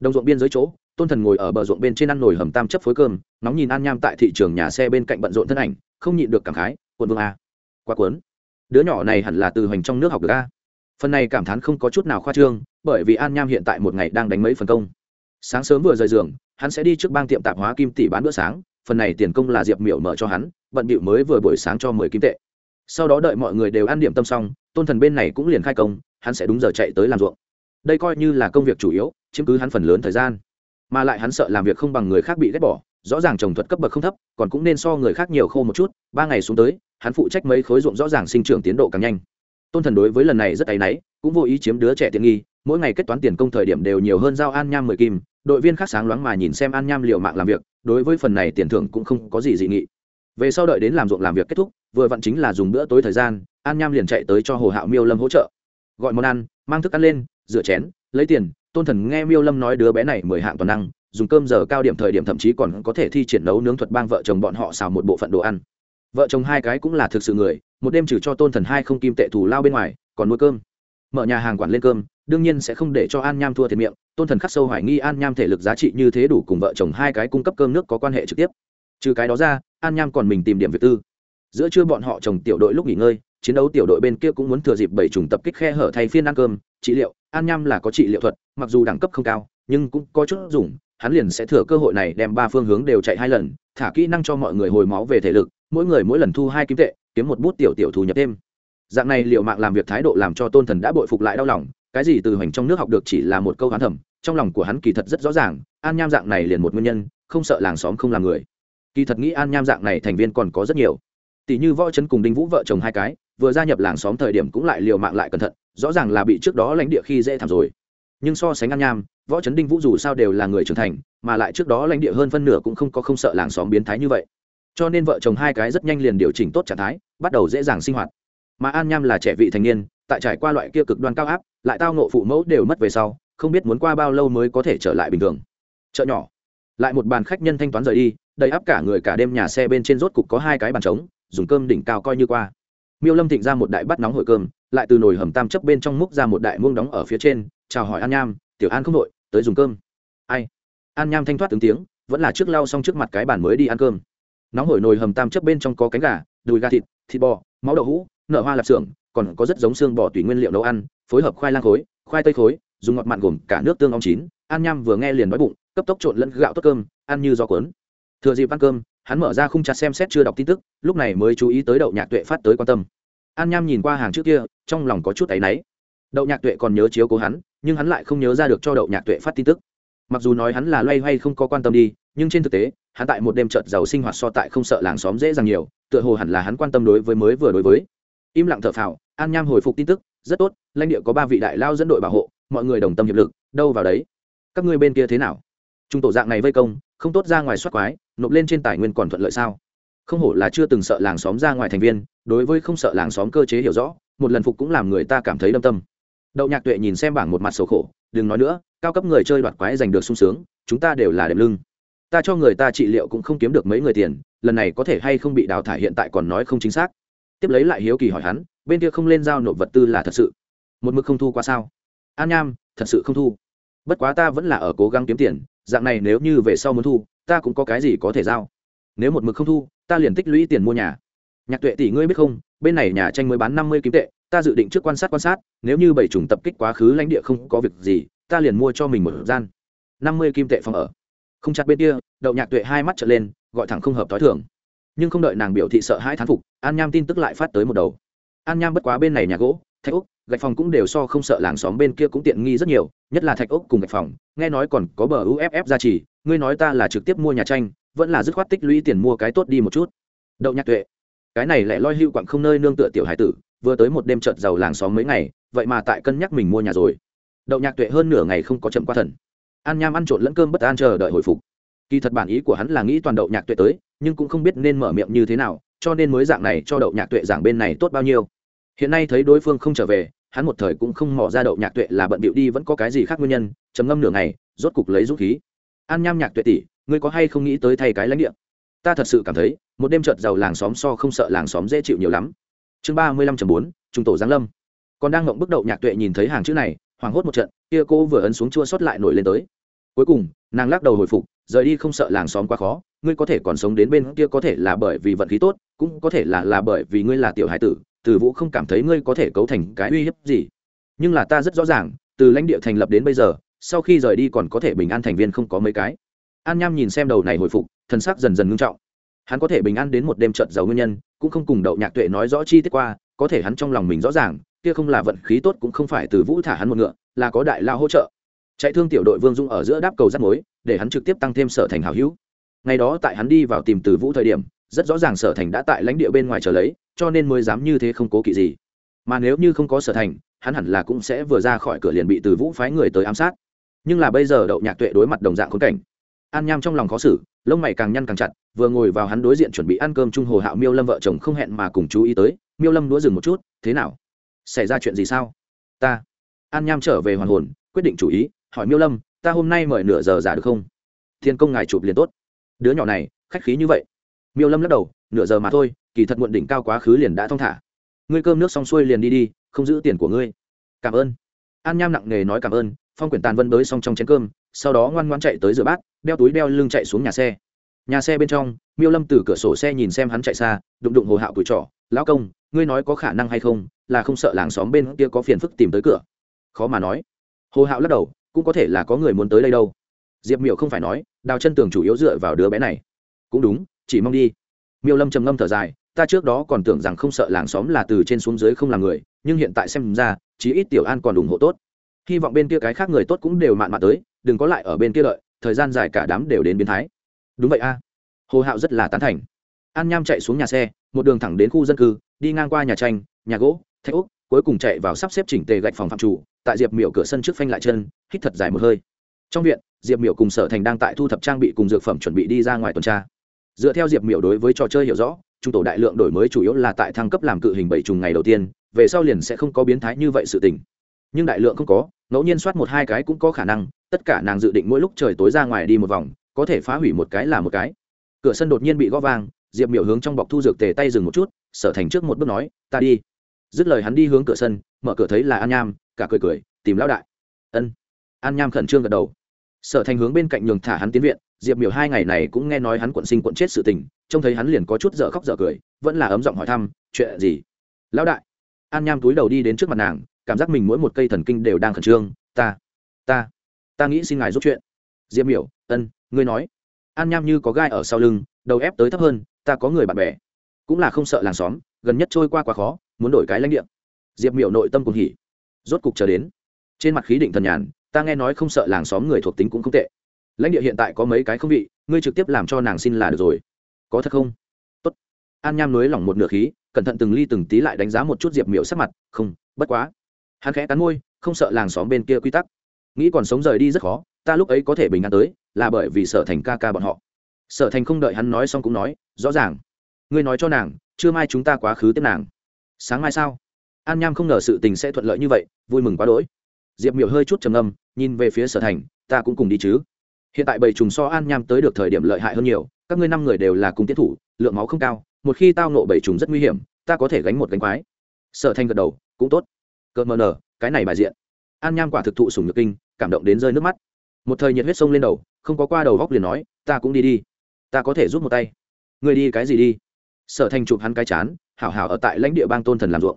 Đồng ruộng biên giới chỗ tôn thần ngồi ở bờ ruộng bên trên ăn nồi hầm tam chấp phối cơm, nóng nhìn an nham tại thị trường nhà xe bên cạnh bận rộn thân ảnh, không nhịn được cảm khái quần vương a, quá cuốn. Đứa nhỏ này hẳn là từ hoành trong nước học được a. Phần này cảm thán không có chút nào khoa trương, bởi vì an nham hiện tại một ngày đang đánh mấy phần công. Sáng sớm vừa rời giường, hắn sẽ đi trước bang tiệm tạp hóa kim tỷ bán bữa sáng, phần này tiền công là diệp miểu mở cho hắn, bận bịu mới vừa buổi sáng cho mười kim tệ. Sau đó đợi mọi người đều ăn điểm tâm xong, tôn thần bên này cũng liền khai công, hắn sẽ đúng giờ chạy tới làm ruộng. Đây coi như là công việc chủ yếu, chiếm cứ hắn phần lớn thời gian mà lại hắn sợ làm việc không bằng người khác bị ghét bỏ, rõ ràng trồng thuật cấp bậc không thấp, còn cũng nên so người khác nhiều khô một chút, ba ngày xuống tới, hắn phụ trách mấy khối ruộng rõ ràng sinh trưởng tiến độ càng nhanh. Tôn thần đối với lần này rất áy náy, cũng vô ý chiếm đứa trẻ tiện nghi, mỗi ngày kết toán tiền công thời điểm đều nhiều hơn giao an nham mười kim, đội viên khác sáng loáng mà nhìn xem an nham liệu mạng làm việc, đối với phần này tiền thưởng cũng không có gì dị nghị. Về sau đợi đến làm ruộng làm việc kết thúc, vừa vặn chính là dùng bữa tối thời gian, an nham liền chạy tới cho hồ hạo miêu lâm hỗ trợ. Gọi món ăn, mang thức ăn lên, rửa chén, lấy tiền tôn thần nghe miêu lâm nói đứa bé này mười hạng toàn năng, dùng cơm giờ cao điểm thời điểm thậm chí còn có thể thi triển nấu nướng thuật bang vợ chồng bọn họ xào một bộ phận đồ ăn. Vợ chồng hai cái cũng là thực sự người, một đêm trừ cho tôn thần hai không kim tệ thù lao bên ngoài, còn nuôi cơm. Mở nhà hàng quản lên cơm, đương nhiên sẽ không để cho an nham thua thiệt miệng, tôn thần khắc sâu hoài nghi an nham thể lực giá trị như thế đủ cùng vợ chồng hai cái cung cấp cơm nước có quan hệ trực tiếp. Trừ cái đó ra, an nham còn mình tìm điểm việc tư. Giữa trưa bọn họ chồng tiểu đội lúc nghỉ ngơi chiến đấu tiểu đội bên kia cũng muốn thừa dịp bảy trùng tập kích khe hở thay phiên ăn cơm, trị liệu. An nham là có trị liệu thuật, mặc dù đẳng cấp không cao, nhưng cũng có chút dùng. Hắn liền sẽ thừa cơ hội này đem ba phương hướng đều chạy hai lần, thả kỹ năng cho mọi người hồi máu về thể lực, mỗi người mỗi lần thu hai kim tệ, kiếm một bút tiểu tiểu thu nhập thêm. Dạng này liệu mạng làm việc thái độ làm cho tôn thần đã bội phục lại đau lòng, cái gì từ hoành trong nước học được chỉ là một câu hắn thầm, trong lòng của hắn kỳ thật rất rõ ràng, an nham dạng này liền một nguyên nhân, không sợ làng xóm không làm người. Kỳ thật nghĩ an nham dạng này thành viên còn có rất nhiều. Tỷ như võ trấn cùng đinh vũ vợ chồng hai cái vừa gia nhập làng xóm thời điểm cũng lại liều mạng lại cẩn thận, rõ ràng là bị trước đó lãnh địa khi dễ thảm rồi. Nhưng so sánh an nham, võ trấn đinh vũ dù sao đều là người trưởng thành, mà lại trước đó lãnh địa hơn phân nửa cũng không có không sợ làng xóm biến thái như vậy. Cho nên vợ chồng hai cái rất nhanh liền điều chỉnh tốt trạng thái, bắt đầu dễ dàng sinh hoạt. Mà an nham là trẻ vị thành niên, tại trải qua loại kia cực đoan cao áp, lại tao nộ phụ mẫu đều mất về sau, không biết muốn qua bao lâu mới có thể trở lại bình thường. Chợ nhỏ. Lại một bàn khách nhân thanh toán rời đi, đầy áp cả người cả đêm nhà xe bên trên rốt cục có hai cái bàn trống, dùng cơm đỉnh cao coi như qua miêu lâm thịnh ra một đại bát nóng hổi cơm, lại từ nồi hầm tam chấp bên trong múc ra một đại muông đóng ở phía trên, chào hỏi an nham, tiểu an không đội, tới dùng cơm. Ai? An nham thanh thoát tướng tiếng, vẫn là trước lau xong trước mặt cái bàn mới đi ăn cơm. Nóng hổi nồi hầm tam chấp bên trong có cánh gà, đùi gà thịt thịt bò, máu đậu hũ, nở hoa lạp xưởng, còn có rất giống xương bò tùy nguyên liệu nấu ăn, phối hợp khoai lang khối, khoai tây khối, dùng ngọt mặn gồm cả nước tương ong chín. An nham vừa nghe liền đói bụng, cấp tốc trộn lẫn gạo tốt cơm, ăn như gió cuốn. Thừa dịp ăn cơm hắn mở ra khung chặt xem xét chưa đọc tin tức, lúc này mới chú ý tới đậu nhạc tuệ phát tới quan tâm. An nham nhìn qua hàng trước kia, trong lòng có chút áy náy. Đậu nhạc tuệ còn nhớ chiếu cố hắn, nhưng hắn lại không nhớ ra được cho đậu nhạc tuệ phát tin tức. Mặc dù nói hắn là loay hoay không có quan tâm đi, nhưng trên thực tế, hắn tại một đêm trợt giàu sinh hoạt so tại không sợ làng xóm dễ dàng nhiều, tựa hồ hẳn là hắn quan tâm đối với mới vừa đối với. Im lặng thở phào, an nham hồi phục tin tức, rất tốt, lãnh địa có ba vị đại lao dẫn đội bảo hộ, mọi người đồng tâm hiệp lực, đâu vào đấy. Các ngươi bên kia thế nào? Chúng tổ dạng này vây công không tốt ra ngoài soát quái, nộp lên trên tài nguyên còn thuận lợi sao? Không hổ là chưa từng sợ làng xóm ra ngoài thành viên, đối với không sợ làng xóm cơ chế hiểu rõ, một lần phục cũng làm người ta cảm thấy đâm tâm. Đậu nhạc tuệ nhìn xem bảng một mặt sầu khổ, đừng nói nữa, cao cấp người chơi đoạt quái giành được sung sướng, chúng ta đều là đệm lưng. Ta cho người ta trị liệu cũng không kiếm được mấy người tiền, lần này có thể hay không bị đào thải hiện tại còn nói không chính xác. Tiếp lấy lại hiếu kỳ hỏi hắn, bên kia không lên giao nộp vật tư là thật sự? Một mực không thu qua sao? An nham, thật sự không thu. Bất quá ta vẫn là ở cố gắng kiếm tiền dạng này nếu như về sau muốn thu, ta cũng có cái gì có thể giao. Nếu một mực không thu, ta liền tích lũy tiền mua nhà. Nhạc tuệ tỷ ngươi biết không, bên này nhà tranh mới bán năm mươi kim tệ, ta dự định trước quan sát quan sát, nếu như bảy chủng tập kích quá khứ lãnh địa không có việc gì, ta liền mua cho mình một gian. năm mươi kim tệ phòng ở. Không chặt bên kia, đậu nhạc tuệ hai mắt trở lên, gọi thẳng không hợp t h o i thường. Nhưng không đợi nàng biểu thị sợ hai thán phục, an nham tin tức lại phát tới một đầu. An nham bất quá bên này nhà gỗ, thạch úc gạch phòng cũng đều so không sợ làng xóm bên kia cũng tiện nghi rất nhiều, nhất là thạch ốc cùng gạch phòng, nghe nói còn có bờ uff gia trì. ngươi nói ta là trực tiếp mua nhà tranh, vẫn là dứt khoát tích lũy tiền mua cái tốt đi một chút. Đậu nhạc tuệ, cái này lại loi hưu quặng không nơi nương tựa tiểu hải tử, vừa tới một đêm trợt giàu làng xóm mấy ngày, vậy mà tại cân nhắc mình mua nhà rồi. Đậu nhạc tuệ hơn nửa ngày không có chậm qua thần. An nham ăn trộn lẫn cơm bất an chờ đợi hồi phục. Kỳ thật bản ý của hắn là nghĩ toàn đậu nhạc tuệ tới, nhưng cũng không biết nên mở miệng như thế nào, cho nên mới dạng này cho đậu nhạc tuệ giảng bên này tốt bao nhiêu. Hiện nay thấy đối phương không trở về hắn một thời cũng không mò ra đậu nhạc tuệ là bận bịu đi vẫn có cái gì khác nguyên nhân, trầm ngâm nửa ngày, rốt cục lấy dũng khí. An nham nhạc tuệ tỷ, ngươi có hay không nghĩ tới thay cái lãnh địa? Ta thật sự cảm thấy, một đêm trợt giàu làng xóm so không sợ làng xóm dễ chịu nhiều lắm. Chương ba mươi lăm bốn, trung tổ giáng lâm. Còn đang ngộng bức đậu nhạc tuệ nhìn thấy hàng chữ này, hoảng hốt một trận, kia cô vừa ấn xuống chua sót lại nổi lên tới. Cuối cùng, nàng lắc đầu hồi phục, rời đi không sợ làng xóm quá khó, ngươi có thể còn sống đến bên kia có thể là bởi vì vận khí tốt, cũng có thể là là bởi vì ngươi là tiểu hải tử từ vũ không cảm thấy ngươi có thể cấu thành cái uy hiếp gì. Nhưng là ta rất rõ ràng, từ lãnh địa thành lập đến bây giờ, sau khi rời đi còn có thể bình an thành viên không có mấy cái. An nham nhìn xem đầu này hồi phục thân xác dần dần ngưng trọng. Hắn có thể bình an đến một đêm trận giàu nguyên nhân, cũng không cùng đậu nhạc tuệ nói rõ chi tiết qua, có thể hắn trong lòng mình rõ ràng, kia không là vận khí tốt cũng không phải từ vũ thả hắn một ngựa, là có đại lao hỗ trợ. Chạy thương tiểu đội vương dung ở giữa đáp cầu rắt mối, để hắn trực tiếp tăng thêm sở thành hào hữu. Ngày đó tại hắn đi vào tìm từ vũ thời điểm rất rõ ràng sở thành đã tại lãnh địa bên ngoài trở lấy, cho nên mới dám như thế không cố kỵ gì. Mà nếu như không có sở thành, hắn hẳn là cũng sẽ vừa ra khỏi cửa liền bị từ vũ phái người tới ám sát. Nhưng là bây giờ đậu nhạc tuệ đối mặt đồng dạng khốn cảnh. An nham trong lòng khó xử, lông mày càng nhăn càng chặt, vừa ngồi vào hắn đối diện chuẩn bị ăn cơm trung hồ hạo miêu lâm vợ chồng không hẹn mà cùng chú ý tới, miêu lâm đũa dừng một chút, thế nào? Xảy ra chuyện gì sao? Ta. An nham trở về hoàn hồn, quyết định chủ ý, hỏi miêu lâm, ta hôm nay mời nửa giờ giả được không? Thiên công ngài chụp liền tốt. Đứa nhỏ này, khách khí như vậy miêu lâm lắc đầu, nửa giờ mà thôi, kỳ thật muộn đỉnh cao quá khứ liền đã thong thả. Ngươi cơm nước xong xuôi liền đi đi, không giữ tiền của ngươi. Cảm ơn. An nham nặng nề nói cảm ơn, phong quyển tàn vân bới xong trong chén cơm, sau đó ngoan ngoan chạy tới rửa bát, đeo túi đeo lưng chạy xuống nhà xe. Nhà xe bên trong, miêu lâm từ cửa sổ xe nhìn xem hắn chạy xa, đụng đụng hồ hạo cùi trỏ lão công, ngươi nói có khả năng hay không, là không sợ làng xóm bên kia có phiền phức tìm tới cửa? Khó mà nói. Hồ hạo lắc đầu, cũng có thể là có người muốn tới đây đâu. Diệp miệu không phải nói, đào chân tường chủ yếu dựa vào đứa bé này. Cũng đúng chỉ mong đi. Miêu lâm trầm ngâm thở dài, ta trước đó còn tưởng rằng không sợ làng xóm là từ trên xuống dưới không làm người, nhưng hiện tại xem ra, chí ít tiểu an còn ủng hộ tốt. Hy vọng bên kia cái khác người tốt cũng đều mạn mạn tới, đừng có lại ở bên kia lợi. thời gian dài cả đám đều đến biến thái. Đúng vậy a. Hồ hạo rất là tán thành. An nham chạy xuống nhà xe, một đường thẳng đến khu dân cư, đi ngang qua nhà tranh, nhà gỗ, thạch úc cuối cùng chạy vào sắp xếp chỉnh tề gạch phòng phạm chủ, tại diệp miểu cửa sân trước phanh lại chân, hít thật dài một hơi. Trong viện, diệp miểu cùng sở thành đang tại thu thập trang bị cùng dược phẩm chuẩn bị đi ra ngoài tuần tra dựa theo diệp miểu đối với trò chơi hiểu rõ, trung tổ đại lượng đổi mới chủ yếu là tại thăng cấp làm cự hình bảy trùng ngày đầu tiên, về sau liền sẽ không có biến thái như vậy sự tình. Nhưng đại lượng không có, ngẫu nhiên soát một hai cái cũng có khả năng, tất cả nàng dự định mỗi lúc trời tối ra ngoài đi một vòng, có thể phá hủy một cái là một cái. Cửa sân đột nhiên bị gõ vang, diệp miểu hướng trong bọc thu dược tề tay dừng một chút, sở thành trước một bước nói, ta đi. Dứt lời hắn đi hướng cửa sân, mở cửa thấy là an nham, cả cười cười, tìm lão đại. Ân. An nham khẩn trương gật đầu. Sở thành hướng bên cạnh nhường thả hắn tiến viện diệp miểu hai ngày này cũng nghe nói hắn quận sinh quận chết sự tình, trông thấy hắn liền có chút dở khóc dở cười, vẫn là ấm giọng hỏi thăm, chuyện gì? Lão đại. An nham túi đầu đi đến trước mặt nàng, cảm giác mình mỗi một cây thần kinh đều đang khẩn trương. Ta ta ta nghĩ xin ngài giúp chuyện. Diệp miểu, ân, ngươi nói. An nham như có gai ở sau lưng, đầu ép tới thấp hơn, ta có người bạn bè, cũng là không sợ làng xóm, gần nhất trôi qua quá khó, muốn đổi cái lãnh địa. Diệp miểu nội tâm cùng hỉ. Rốt cục chờ đến. Trên mặt khí định thần nhàn, ta nghe nói không sợ làng xóm người thuộc tính cũng không tệ lãnh địa hiện tại có mấy cái không vị, ngươi trực tiếp làm cho nàng xin là được rồi. Có thật không? Tốt. An nham nới lỏng một nửa khí, cẩn thận từng ly từng tí lại đánh giá một chút diệp miễu sắc mặt, không, bất quá. Hắn khẽ cắn môi, không sợ làng xóm bên kia quy tắc. Nghĩ còn sống rời đi rất khó, ta lúc ấy có thể bình an tới, là bởi vì sở thành ca ca bọn họ. Sở thành không đợi hắn nói xong cũng nói, rõ ràng. Ngươi nói cho nàng chưa mai chúng ta quá khứ tiếp nàng. Sáng mai sao? An nham không ngờ sự tình sẽ thuận lợi như vậy, vui mừng quá đỗi. Diệp miểu hơi chút trầm âm nhìn về phía sở thành, ta cũng cùng đi chứ hiện tại bầy trùng so an nham tới được thời điểm lợi hại hơn nhiều, các ngươi năm người đều là cùng tiến thủ, lượng máu không cao, một khi tao nộ bầy trùng rất nguy hiểm, ta có thể gánh một gánh quái. Sở thành gật đầu, cũng tốt. Cợt mờ nở, cái này bài diện. An nham quả thực thụ sùng nhược kinh, cảm động đến rơi nước mắt. Một thời nhiệt huyết sông lên đầu, không có qua đầu góc liền nói, ta cũng đi đi. Ta có thể giúp một tay. Người đi cái gì đi? Sở thành chụp hắn cái chán, hảo hảo ở tại lãnh địa bang tôn thần làm ruộng.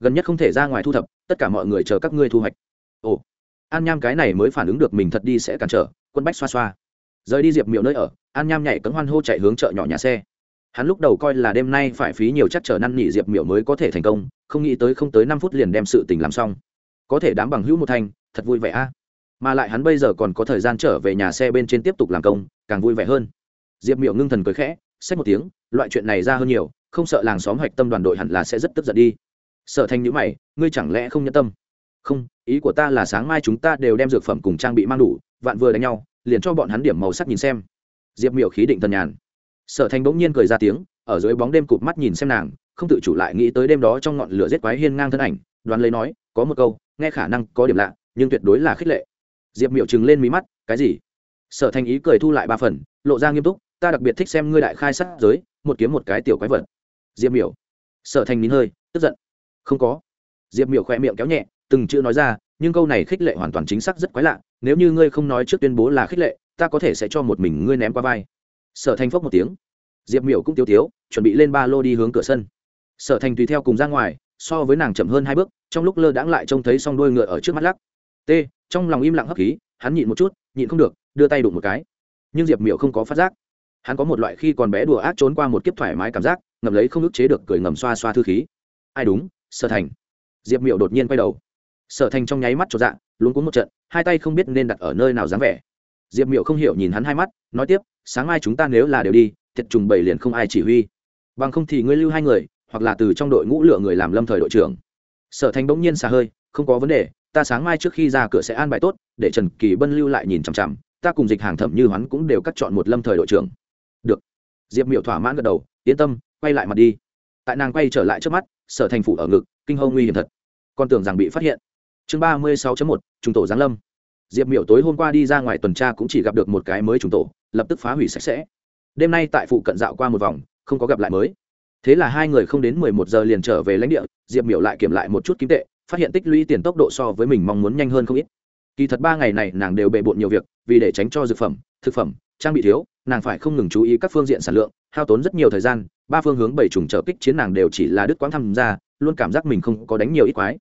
Gần nhất không thể ra ngoài thu thập, tất cả mọi người chờ các ngươi thu hoạch. Ồ. An nham cái này mới phản ứng được mình thật đi sẽ cản trở quân bách xoa xoa. Rời đi diệp miệu nơi ở, an nham nhảy cấm hoan hô chạy hướng chợ nhỏ nhà xe. Hắn lúc đầu coi là đêm nay phải phí nhiều chắc trở năn nỉ diệp miệu mới có thể thành công, không nghĩ tới không tới năm phút liền đem sự tình làm xong. Có thể đám bằng hữu một thành, thật vui vẻ a. Mà lại hắn bây giờ còn có thời gian trở về nhà xe bên trên tiếp tục làm công, càng vui vẻ hơn. Diệp miệu ngưng thần cười khẽ, xách một tiếng, loại chuyện này ra hơn nhiều, không sợ làng xóm hoạch tâm đoàn đội hẳn là sẽ rất tức giận đi. Sở thành nhữ mày, ngươi chẳng lẽ không nhân tâm? Không, ý của ta là sáng mai chúng ta đều đem dược phẩm cùng trang bị mang đủ vạn vừa đánh nhau, liền cho bọn hắn điểm màu sắc nhìn xem. Diệp miểu khí định thần nhàn. Sở thành bỗng nhiên cười ra tiếng, ở dưới bóng đêm cụp mắt nhìn xem nàng, không tự chủ lại nghĩ tới đêm đó trong ngọn lửa giết quái hiên ngang thân ảnh, đoán lấy nói, có một câu, nghe khả năng có điểm lạ, nhưng tuyệt đối là khích lệ. Diệp miểu chừng lên mí mắt, cái gì? Sở thành ý cười thu lại ba phần, lộ ra nghiêm túc, ta đặc biệt thích xem ngươi đại khai sát giới, một kiếm một cái tiểu quái vật. Diệp miểu. Sở thành nín hơi, tức giận. Không có. Diệp miểu khoe miệng kéo nhẹ, từng chữ nói ra nhưng câu này khích lệ hoàn toàn chính xác rất quái lạ, nếu như ngươi không nói trước tuyên bố là khích lệ, ta có thể sẽ cho một mình ngươi ném qua vai. Sở thành phốc một tiếng. Diệp miểu cũng tiêu tiếu, chuẩn bị lên ba lô đi hướng cửa sân. Sở thành tùy theo cùng ra ngoài, so với nàng chậm hơn hai bước, trong lúc lơ đãng lại trông thấy s o n g đôi ngựa ở trước mắt lắc. T, trong lòng im lặng hấp khí, hắn nhịn một chút, nhịn không được, đưa tay đụng một cái. Nhưng diệp miểu không có phát giác. Hắn có một loại khi còn bé đùa ác trốn qua một kiếp thoải mái cảm giác ngầm lấy không ức chế được cười ngầm xoa xoa thư khí. Ai đúng? Sở thành. Diệp miểu đột nhiên quay đầu sở thành trong nháy mắt cho dạ luôn cuốn một trận, hai tay không biết nên đặt ở nơi nào dám vẻ. Diệp Miệu không hiểu nhìn hắn hai mắt, nói tiếp, sáng mai chúng ta nếu là đều đi, thiệt trùng bảy liền không ai chỉ huy. Bằng không thì ngươi lưu hai người, hoặc là từ trong đội ngũ lựa người làm lâm thời đội trưởng. Sở thành bỗng nhiên xả hơi, không có vấn đề, ta sáng mai trước khi ra cửa sẽ an bài tốt, để trần kỳ bân lưu lại nhìn chằm chằm, ta cùng dịch hàng thẩm như hắn cũng đều cắt chọn một lâm thời đội trưởng. Được. Diệp miệu thỏa mãn gật đầu, yên tâm, quay lại mặt đi. Tại nàng quay trở lại trước mắt, sở thành phủ ở ngực, kinh hâu nguy hiểm thật. Con tưởng rằng bị phát hiện chương ba mươi sáu một trung tổ giáng lâm. Diệp Miểu tối hôm qua đi ra ngoài tuần tra cũng chỉ gặp được một cái mới trùng tổ, lập tức phá hủy sạch sẽ. Đêm nay tại phụ cận dạo qua một vòng, không có gặp lại mới. Thế là hai người không đến mười một giờ liền trở về lãnh địa, diệp Miểu lại kiểm lại một chút kim tệ, phát hiện tích lũy tiền tốc độ so với mình mong muốn nhanh hơn không ít. Kỳ thật ba ngày này nàng đều bề bộn nhiều việc, vì để tránh cho dược phẩm, thực phẩm, trang bị thiếu, nàng phải không ngừng chú ý các phương diện sản lượng, hao tốn rất nhiều thời gian, ba phương hướng bảy trùng trở kích chiến nàng đều chỉ là đứt quãng tham gia, luôn cảm giác mình không có đánh nhiều ít quái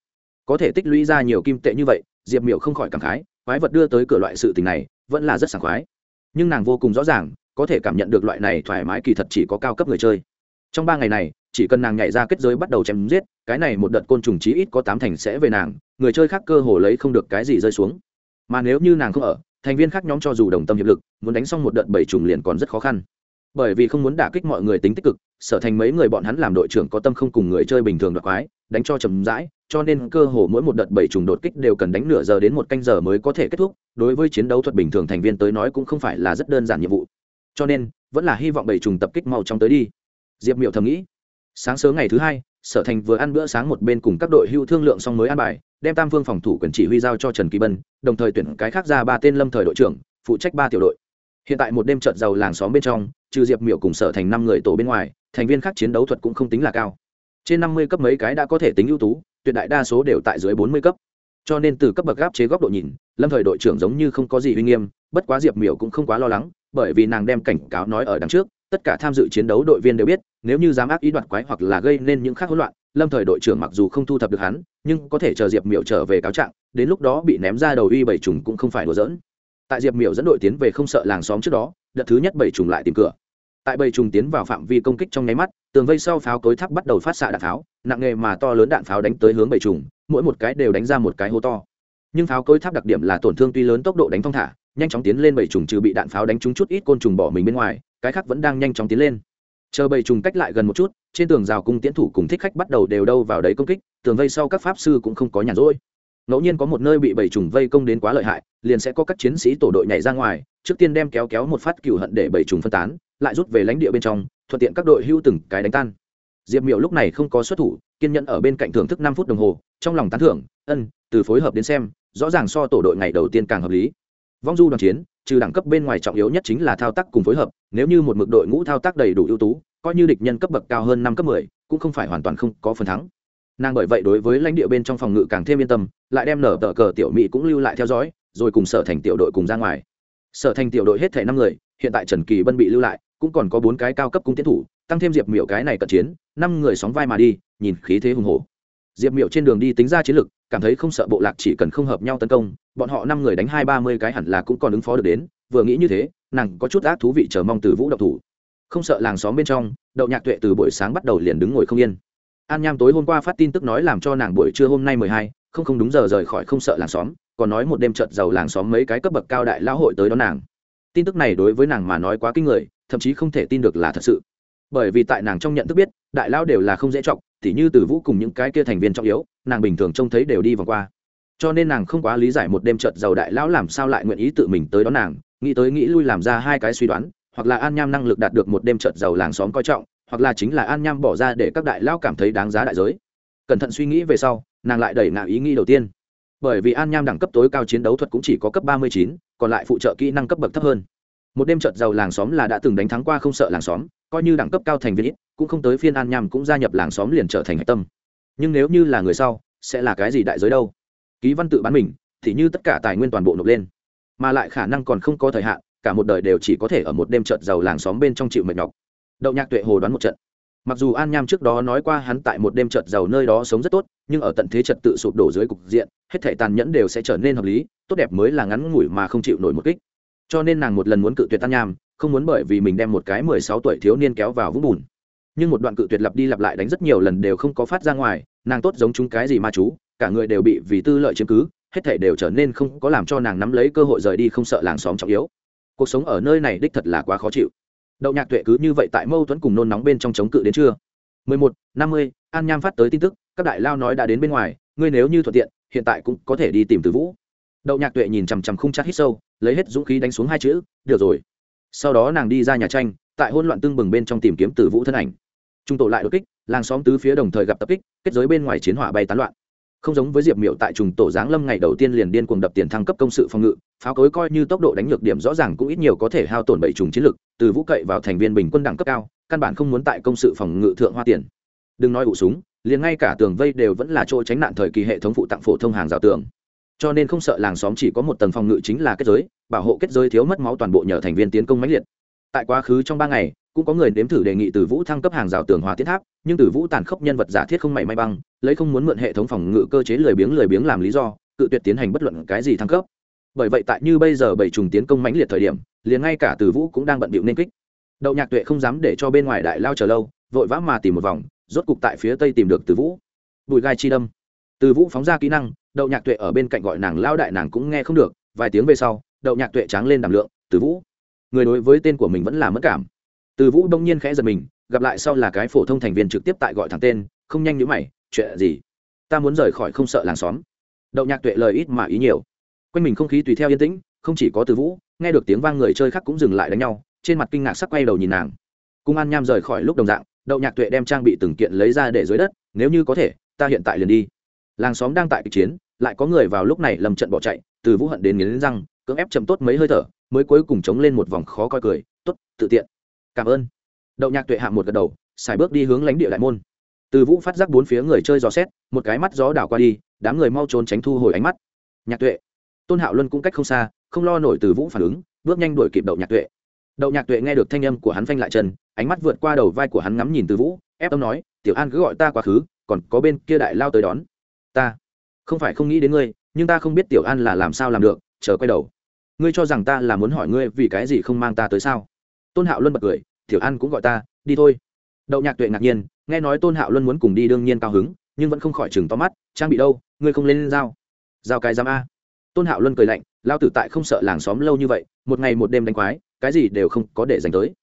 có thể tích lũy ra nhiều kim tệ như vậy, diệp Miểu không khỏi cảm khái, quái vật đưa tới cửa loại sự tình này, vẫn là rất sảng khoái. Nhưng nàng vô cùng rõ ràng, có thể cảm nhận được loại này thoải mái kỳ thật chỉ có cao cấp người chơi. Trong ba ngày này, chỉ cần nàng nhảy ra kết giới bắt đầu chém giết, cái này một đợt côn trùng chí ít có tám thành sẽ về nàng, người chơi khác cơ hồ lấy không được cái gì rơi xuống. Mà nếu như nàng không ở, thành viên khác nhóm cho dù đồng tâm hiệp lực, muốn đánh xong một đợt bảy trùng liền còn rất khó khăn. Bởi vì không muốn đả kích mọi người tính tích cực, sở thành mấy người bọn hắn làm đội trưởng có tâm không cùng người chơi bình thường đoạt quái, đánh cho chầm rãi cho nên cơ hồ mỗi một đợt bảy trùng đột kích đều cần đánh nửa giờ đến một canh giờ mới có thể kết thúc, đối với chiến đấu thuật bình thường thành viên tới nói cũng không phải là rất đơn giản nhiệm vụ. Cho nên, vẫn là hy vọng bảy trùng tập kích mau trong tới đi. Diệp miệu thầm nghĩ. Sáng sớm ngày thứ hai, sở thành vừa ăn bữa sáng một bên cùng các đội hưu thương lượng xong mới ăn bài, đem tam Vương phòng thủ quyền chỉ huy giao cho trần kỳ bân, đồng thời tuyển cái khác ra ba tên lâm thời đội trưởng, phụ trách ba tiểu đội. Hiện tại một đêm trợt giàu làng xóm bên trong, trừ diệp miệu cùng sở thành năm người tổ bên ngoài, thành viên khác chiến đấu thuật cũng không tính là cao. Trên năm mươi cấp mấy cái đã có thể tính ưu tú tuyệt đại đa số đều tại dưới bốn mươi cấp. Cho nên từ cấp bậc gáp chế góc độ nhìn, lâm thời đội trưởng giống như không có gì uy nghiêm, bất quá diệp miểu cũng không quá lo lắng, bởi vì nàng đem cảnh cáo nói ở đằng trước, tất cả tham dự chiến đấu đội viên đều biết, nếu như dám ác ý đoạt quái hoặc là gây nên những khác hỗn loạn, lâm thời đội trưởng mặc dù không thu thập được hắn, nhưng có thể chờ diệp miểu trở về cáo trạng, đến lúc đó bị ném ra đầu uy bảy trùng cũng không phải đùa giỡn. Tại diệp miểu dẫn đội tiến về không sợ làng xóm trước đó, đợt thứ nhất bảy trùng lại tìm cửa. Tại bảy trùng tiến vào phạm vi công kích trong nháy mắt tường vây sau pháo cối tháp bắt đầu phát xạ đạn pháo, nặng nghề mà to lớn đạn pháo đánh tới hướng bảy trùng, mỗi một cái đều đánh ra một cái hố to. Nhưng pháo cối tháp đặc điểm là tổn thương tuy lớn tốc độ đánh phong thả, nhanh chóng tiến lên bảy trùng trừ bị đạn pháo đánh trúng chút ít côn trùng bỏ mình bên ngoài, cái khác vẫn đang nhanh chóng tiến lên. Chờ bảy trùng cách lại gần một chút, trên tường rào cung tiến thủ cùng thích khách bắt đầu đều đâu vào đấy công kích, tường vây sau các pháp sư cũng không có nhàn rỗi. Ngẫu nhiên có một nơi bị bảy trùng vây công đến quá lợi hại, liền sẽ có các chiến sĩ tổ đội nhảy ra ngoài, trước tiên đem kéo kéo một phát cựu hận để bảy trùng phân tán, lại rút về lãnh địa bên trong thuận tiện các đội hưu từng cái đánh tan. Diệp miệu lúc này không có xuất thủ, kiên nhẫn ở bên cạnh thưởng thức năm phút đồng hồ, trong lòng tán thưởng, ân, từ phối hợp đến xem, rõ ràng so tổ đội ngày đầu tiên càng hợp lý. Vong du đoàn chiến, trừ đẳng cấp bên ngoài trọng yếu nhất chính là thao tác cùng phối hợp, nếu như một mực đội ngũ thao tác đầy đủ ưu tú, coi như địch nhân cấp bậc cao hơn năm cấp mười, cũng không phải hoàn toàn không có phần thắng. Nàng bởi vậy đối với lãnh địa bên trong phòng ngự càng thêm yên tâm, lại đem nở tờ cờ tiểu mỹ cũng lưu lại theo dõi, rồi cùng sở thành tiểu đội cùng ra ngoài. Sở thành tiểu đội hết thể năm người, hiện tại trần kỳ bân bị lưu lại cũng còn có bốn cái cao cấp cung tiến thủ, tăng thêm diệp miểu cái này cận chiến, năm người sóng vai mà đi, nhìn khí thế hùng hồ diệp miểu trên đường đi tính ra chiến lực, cảm thấy không sợ bộ lạc chỉ cần không hợp nhau tấn công, bọn họ năm người đánh hai ba mươi cái hẳn là cũng còn ứng phó được đến, vừa nghĩ như thế, nàng có chút ác thú vị chờ mong từ vũ độc thủ. Không sợ làng xóm bên trong, đậu nhạc tuệ từ buổi sáng bắt đầu liền đứng ngồi không yên. An nham tối hôm qua phát tin tức nói làm cho nàng buổi trưa hôm nay mười hai, không không đúng giờ rời khỏi không sợ làng xóm, còn nói một đêm trợt giàu làng xóm mấy cái cấp bậc cao đại lão hội tới đón nàng. Tin tức này đối với nàng mà nói quá kinh người thậm chí không thể tin được là thật sự. Bởi vì tại nàng trong nhận thức biết, đại lão đều là không dễ trọng tỉ như từ vũ cùng những cái kia thành viên trọng yếu, nàng bình thường trông thấy đều đi vòng qua. Cho nên nàng không quá lý giải một đêm trợt giàu đại lão làm sao lại nguyện ý tự mình tới đón nàng, nghĩ tới nghĩ lui làm ra hai cái suy đoán, hoặc là an nham năng lực đạt được một đêm trợt giàu làng xóm coi trọng, hoặc là chính là an nham bỏ ra để các đại lão cảm thấy đáng giá đại giới. Cẩn thận suy nghĩ về sau, nàng lại đẩy ngạo ý nghĩ đầu tiên. Bởi vì an nham đẳng cấp tối cao chiến đấu thuật cũng chỉ có cấp ba mươi chín, còn lại phụ trợ kỹ năng cấp bậc thấp hơn một đêm trợt giàu làng xóm là đã từng đánh thắng qua không sợ làng xóm, coi như đẳng cấp cao thành viên ít, cũng không tới phiên an nham cũng gia nhập làng xóm liền trở thành hạch tâm. Nhưng nếu như là người sau, sẽ là cái gì đại giới đâu? Ký văn tự bán mình, thì như tất cả tài nguyên toàn bộ nộp lên. Mà lại khả năng còn không có thời hạn, cả một đời đều chỉ có thể ở một đêm trợt giàu làng xóm bên trong chịu mệt nhọc. Đậu nhạc tuệ hồ đoán một trận. Mặc dù an nham trước đó nói qua hắn tại một đêm trợt giàu nơi đó sống rất tốt, nhưng ở tận thế trật tự sụp đổ dưới cục diện, hết thể tàn nhẫn đều sẽ trở nên hợp lý, tốt đẹp mới là ngắn ngủi mà không chịu nổi một kích cho nên nàng một lần muốn cự tuyệt an nham, không muốn bởi vì mình đem một cái mười sáu tuổi thiếu niên kéo vào vũng bùn. Nhưng một đoạn cự tuyệt lặp đi lặp lại đánh rất nhiều lần đều không có phát ra ngoài, nàng tốt giống chúng cái gì ma chú, cả người đều bị vì tư lợi chiếm cứ, hết thể đều trở nên không có làm cho nàng nắm lấy cơ hội rời đi không sợ làng xóm trọng yếu. Cuộc sống ở nơi này đích thật là quá khó chịu. Đậu nhạc tuệ cứ như vậy tại mâu thuẫn cùng nôn nóng bên trong chống cự đến trưa. mười một, năm mươi, an nham phát tới tin tức, các đại lao nói đã đến bên ngoài, ngươi nếu như thuận tiện, hiện tại cũng có thể đi tìm từ vũ. Đậu nhạc tuệ nhìn chằm chằm khung chắc hít sâu lấy hết dũng khí đánh xuống hai chữ, được rồi. Sau đó nàng đi ra nhà tranh, tại hôn loạn tương bừng bên trong tìm kiếm từ vũ thân ảnh. Trung tổ lại đột kích, làng xóm tứ phía đồng thời gặp tập kích, kết giới bên ngoài chiến hỏa bay tán loạn. Không giống với diệp miệu tại trùng tổ giáng lâm ngày đầu tiên liền điên cuồng đập tiền thăng cấp công sự phòng ngự, pháo cối coi như tốc độ đánh lược điểm rõ ràng cũng ít nhiều có thể hao tổn bảy trùng chiến lực, từ vũ cậy vào thành viên bình quân đẳng cấp cao, căn bản không muốn tại công sự phòng ngự thượng hoa tiền. Đừng nói ụ súng, liền ngay cả tường vây đều vẫn là chỗ tránh nạn thời kỳ hệ thống phụ tặng phổ thông hàng rào tường cho nên không sợ làng xóm chỉ có một tầng phòng ngự chính là kết giới, bảo hộ kết giới thiếu mất máu toàn bộ nhờ thành viên tiến công mãnh liệt. Tại quá khứ trong ba ngày, cũng có người nếm thử đề nghị từ vũ thăng cấp hàng rào tường hòa thiết tháp, nhưng từ vũ tàn khốc nhân vật giả thiết không mảy may băng, lấy không muốn mượn hệ thống phòng ngự cơ chế lười biếng lười biếng làm lý do, cự tuyệt tiến hành bất luận cái gì thăng cấp. Bởi vậy tại như bây giờ bảy trùng tiến công mãnh liệt thời điểm, liền ngay cả từ vũ cũng đang bận bịu nên kích. Đậu nhạc tuệ không dám để cho bên ngoài đại lao chờ lâu, vội vã mà tìm một vòng, rốt cục tại phía tây tìm được từ vũ. Bụi gai chi đâm. Từ vũ phóng ra kỹ năng đậu nhạc tuệ ở bên cạnh gọi nàng lao đại nàng cũng nghe không được, vài tiếng về sau, đậu nhạc tuệ tráng lên đàm lượng, từ vũ, người đối với tên của mình vẫn là mất cảm. Từ vũ đông nhiên khẽ giật mình, gặp lại sau là cái phổ thông thành viên trực tiếp tại gọi thẳng tên, không nhanh như mày, chuyện gì? Ta muốn rời khỏi không sợ làng xóm. Đậu nhạc tuệ lời ít mà ý nhiều. Quanh mình không khí tùy theo yên tĩnh, không chỉ có từ vũ, nghe được tiếng vang người chơi khác cũng dừng lại đánh nhau, trên mặt kinh ngạc sắc quay đầu nhìn nàng. Cung an nham rời khỏi lúc đồng dạng, đậu nhạc tuệ đem trang bị từng kiện lấy ra để dưới đất, nếu như có thể, ta hiện tại liền đi làng xóm đang tại kịch chiến, lại có người vào lúc này lầm trận bỏ chạy, từ vũ hận đến nghiến răng, cưỡng ép chậm tốt mấy hơi thở, mới cuối cùng chống lên một vòng khó coi cười t ố t tự tiện. Cảm ơn. Đậu nhạc tuệ hạ một gật đầu, xài bước đi hướng lãnh địa đại môn. Từ vũ phát giác bốn phía người chơi gió xét, một cái mắt gió đảo qua đi, đám người mau trốn tránh thu hồi ánh mắt. Nhạc tuệ. Tôn hạo luân cũng cách không xa, không lo nổi từ vũ phản ứng, bước nhanh đuổi kịp đậu nhạc tuệ. Đậu nhạc tuệ nghe được thanh âm của hắn phanh lại chân, ánh mắt vượt qua đầu vai của hắn ngắm nhìn từ vũ, ép tâm nói, tiểu an cứ gọi ta quá khứ, còn có bên kia đại lao tới đón ta không phải không nghĩ đến ngươi, nhưng ta không biết tiểu an là làm sao làm được, chờ quay đầu. Ngươi cho rằng ta là muốn hỏi ngươi vì cái gì không mang ta tới sao? Tôn hạo luân bật cười, tiểu an cũng gọi ta, đi thôi. Đậu nhạc tuệ ngạc nhiên, nghe nói tôn hạo luân muốn cùng đi đương nhiên cao hứng, nhưng vẫn không khỏi chừng to mắt, trang bị đâu, ngươi không lên lên dao dao cái giam a. Tôn hạo luân cười lạnh lao tử tại không sợ làng xóm lâu như vậy, một ngày một đêm đánh quái, cái gì đều không có để dành tới.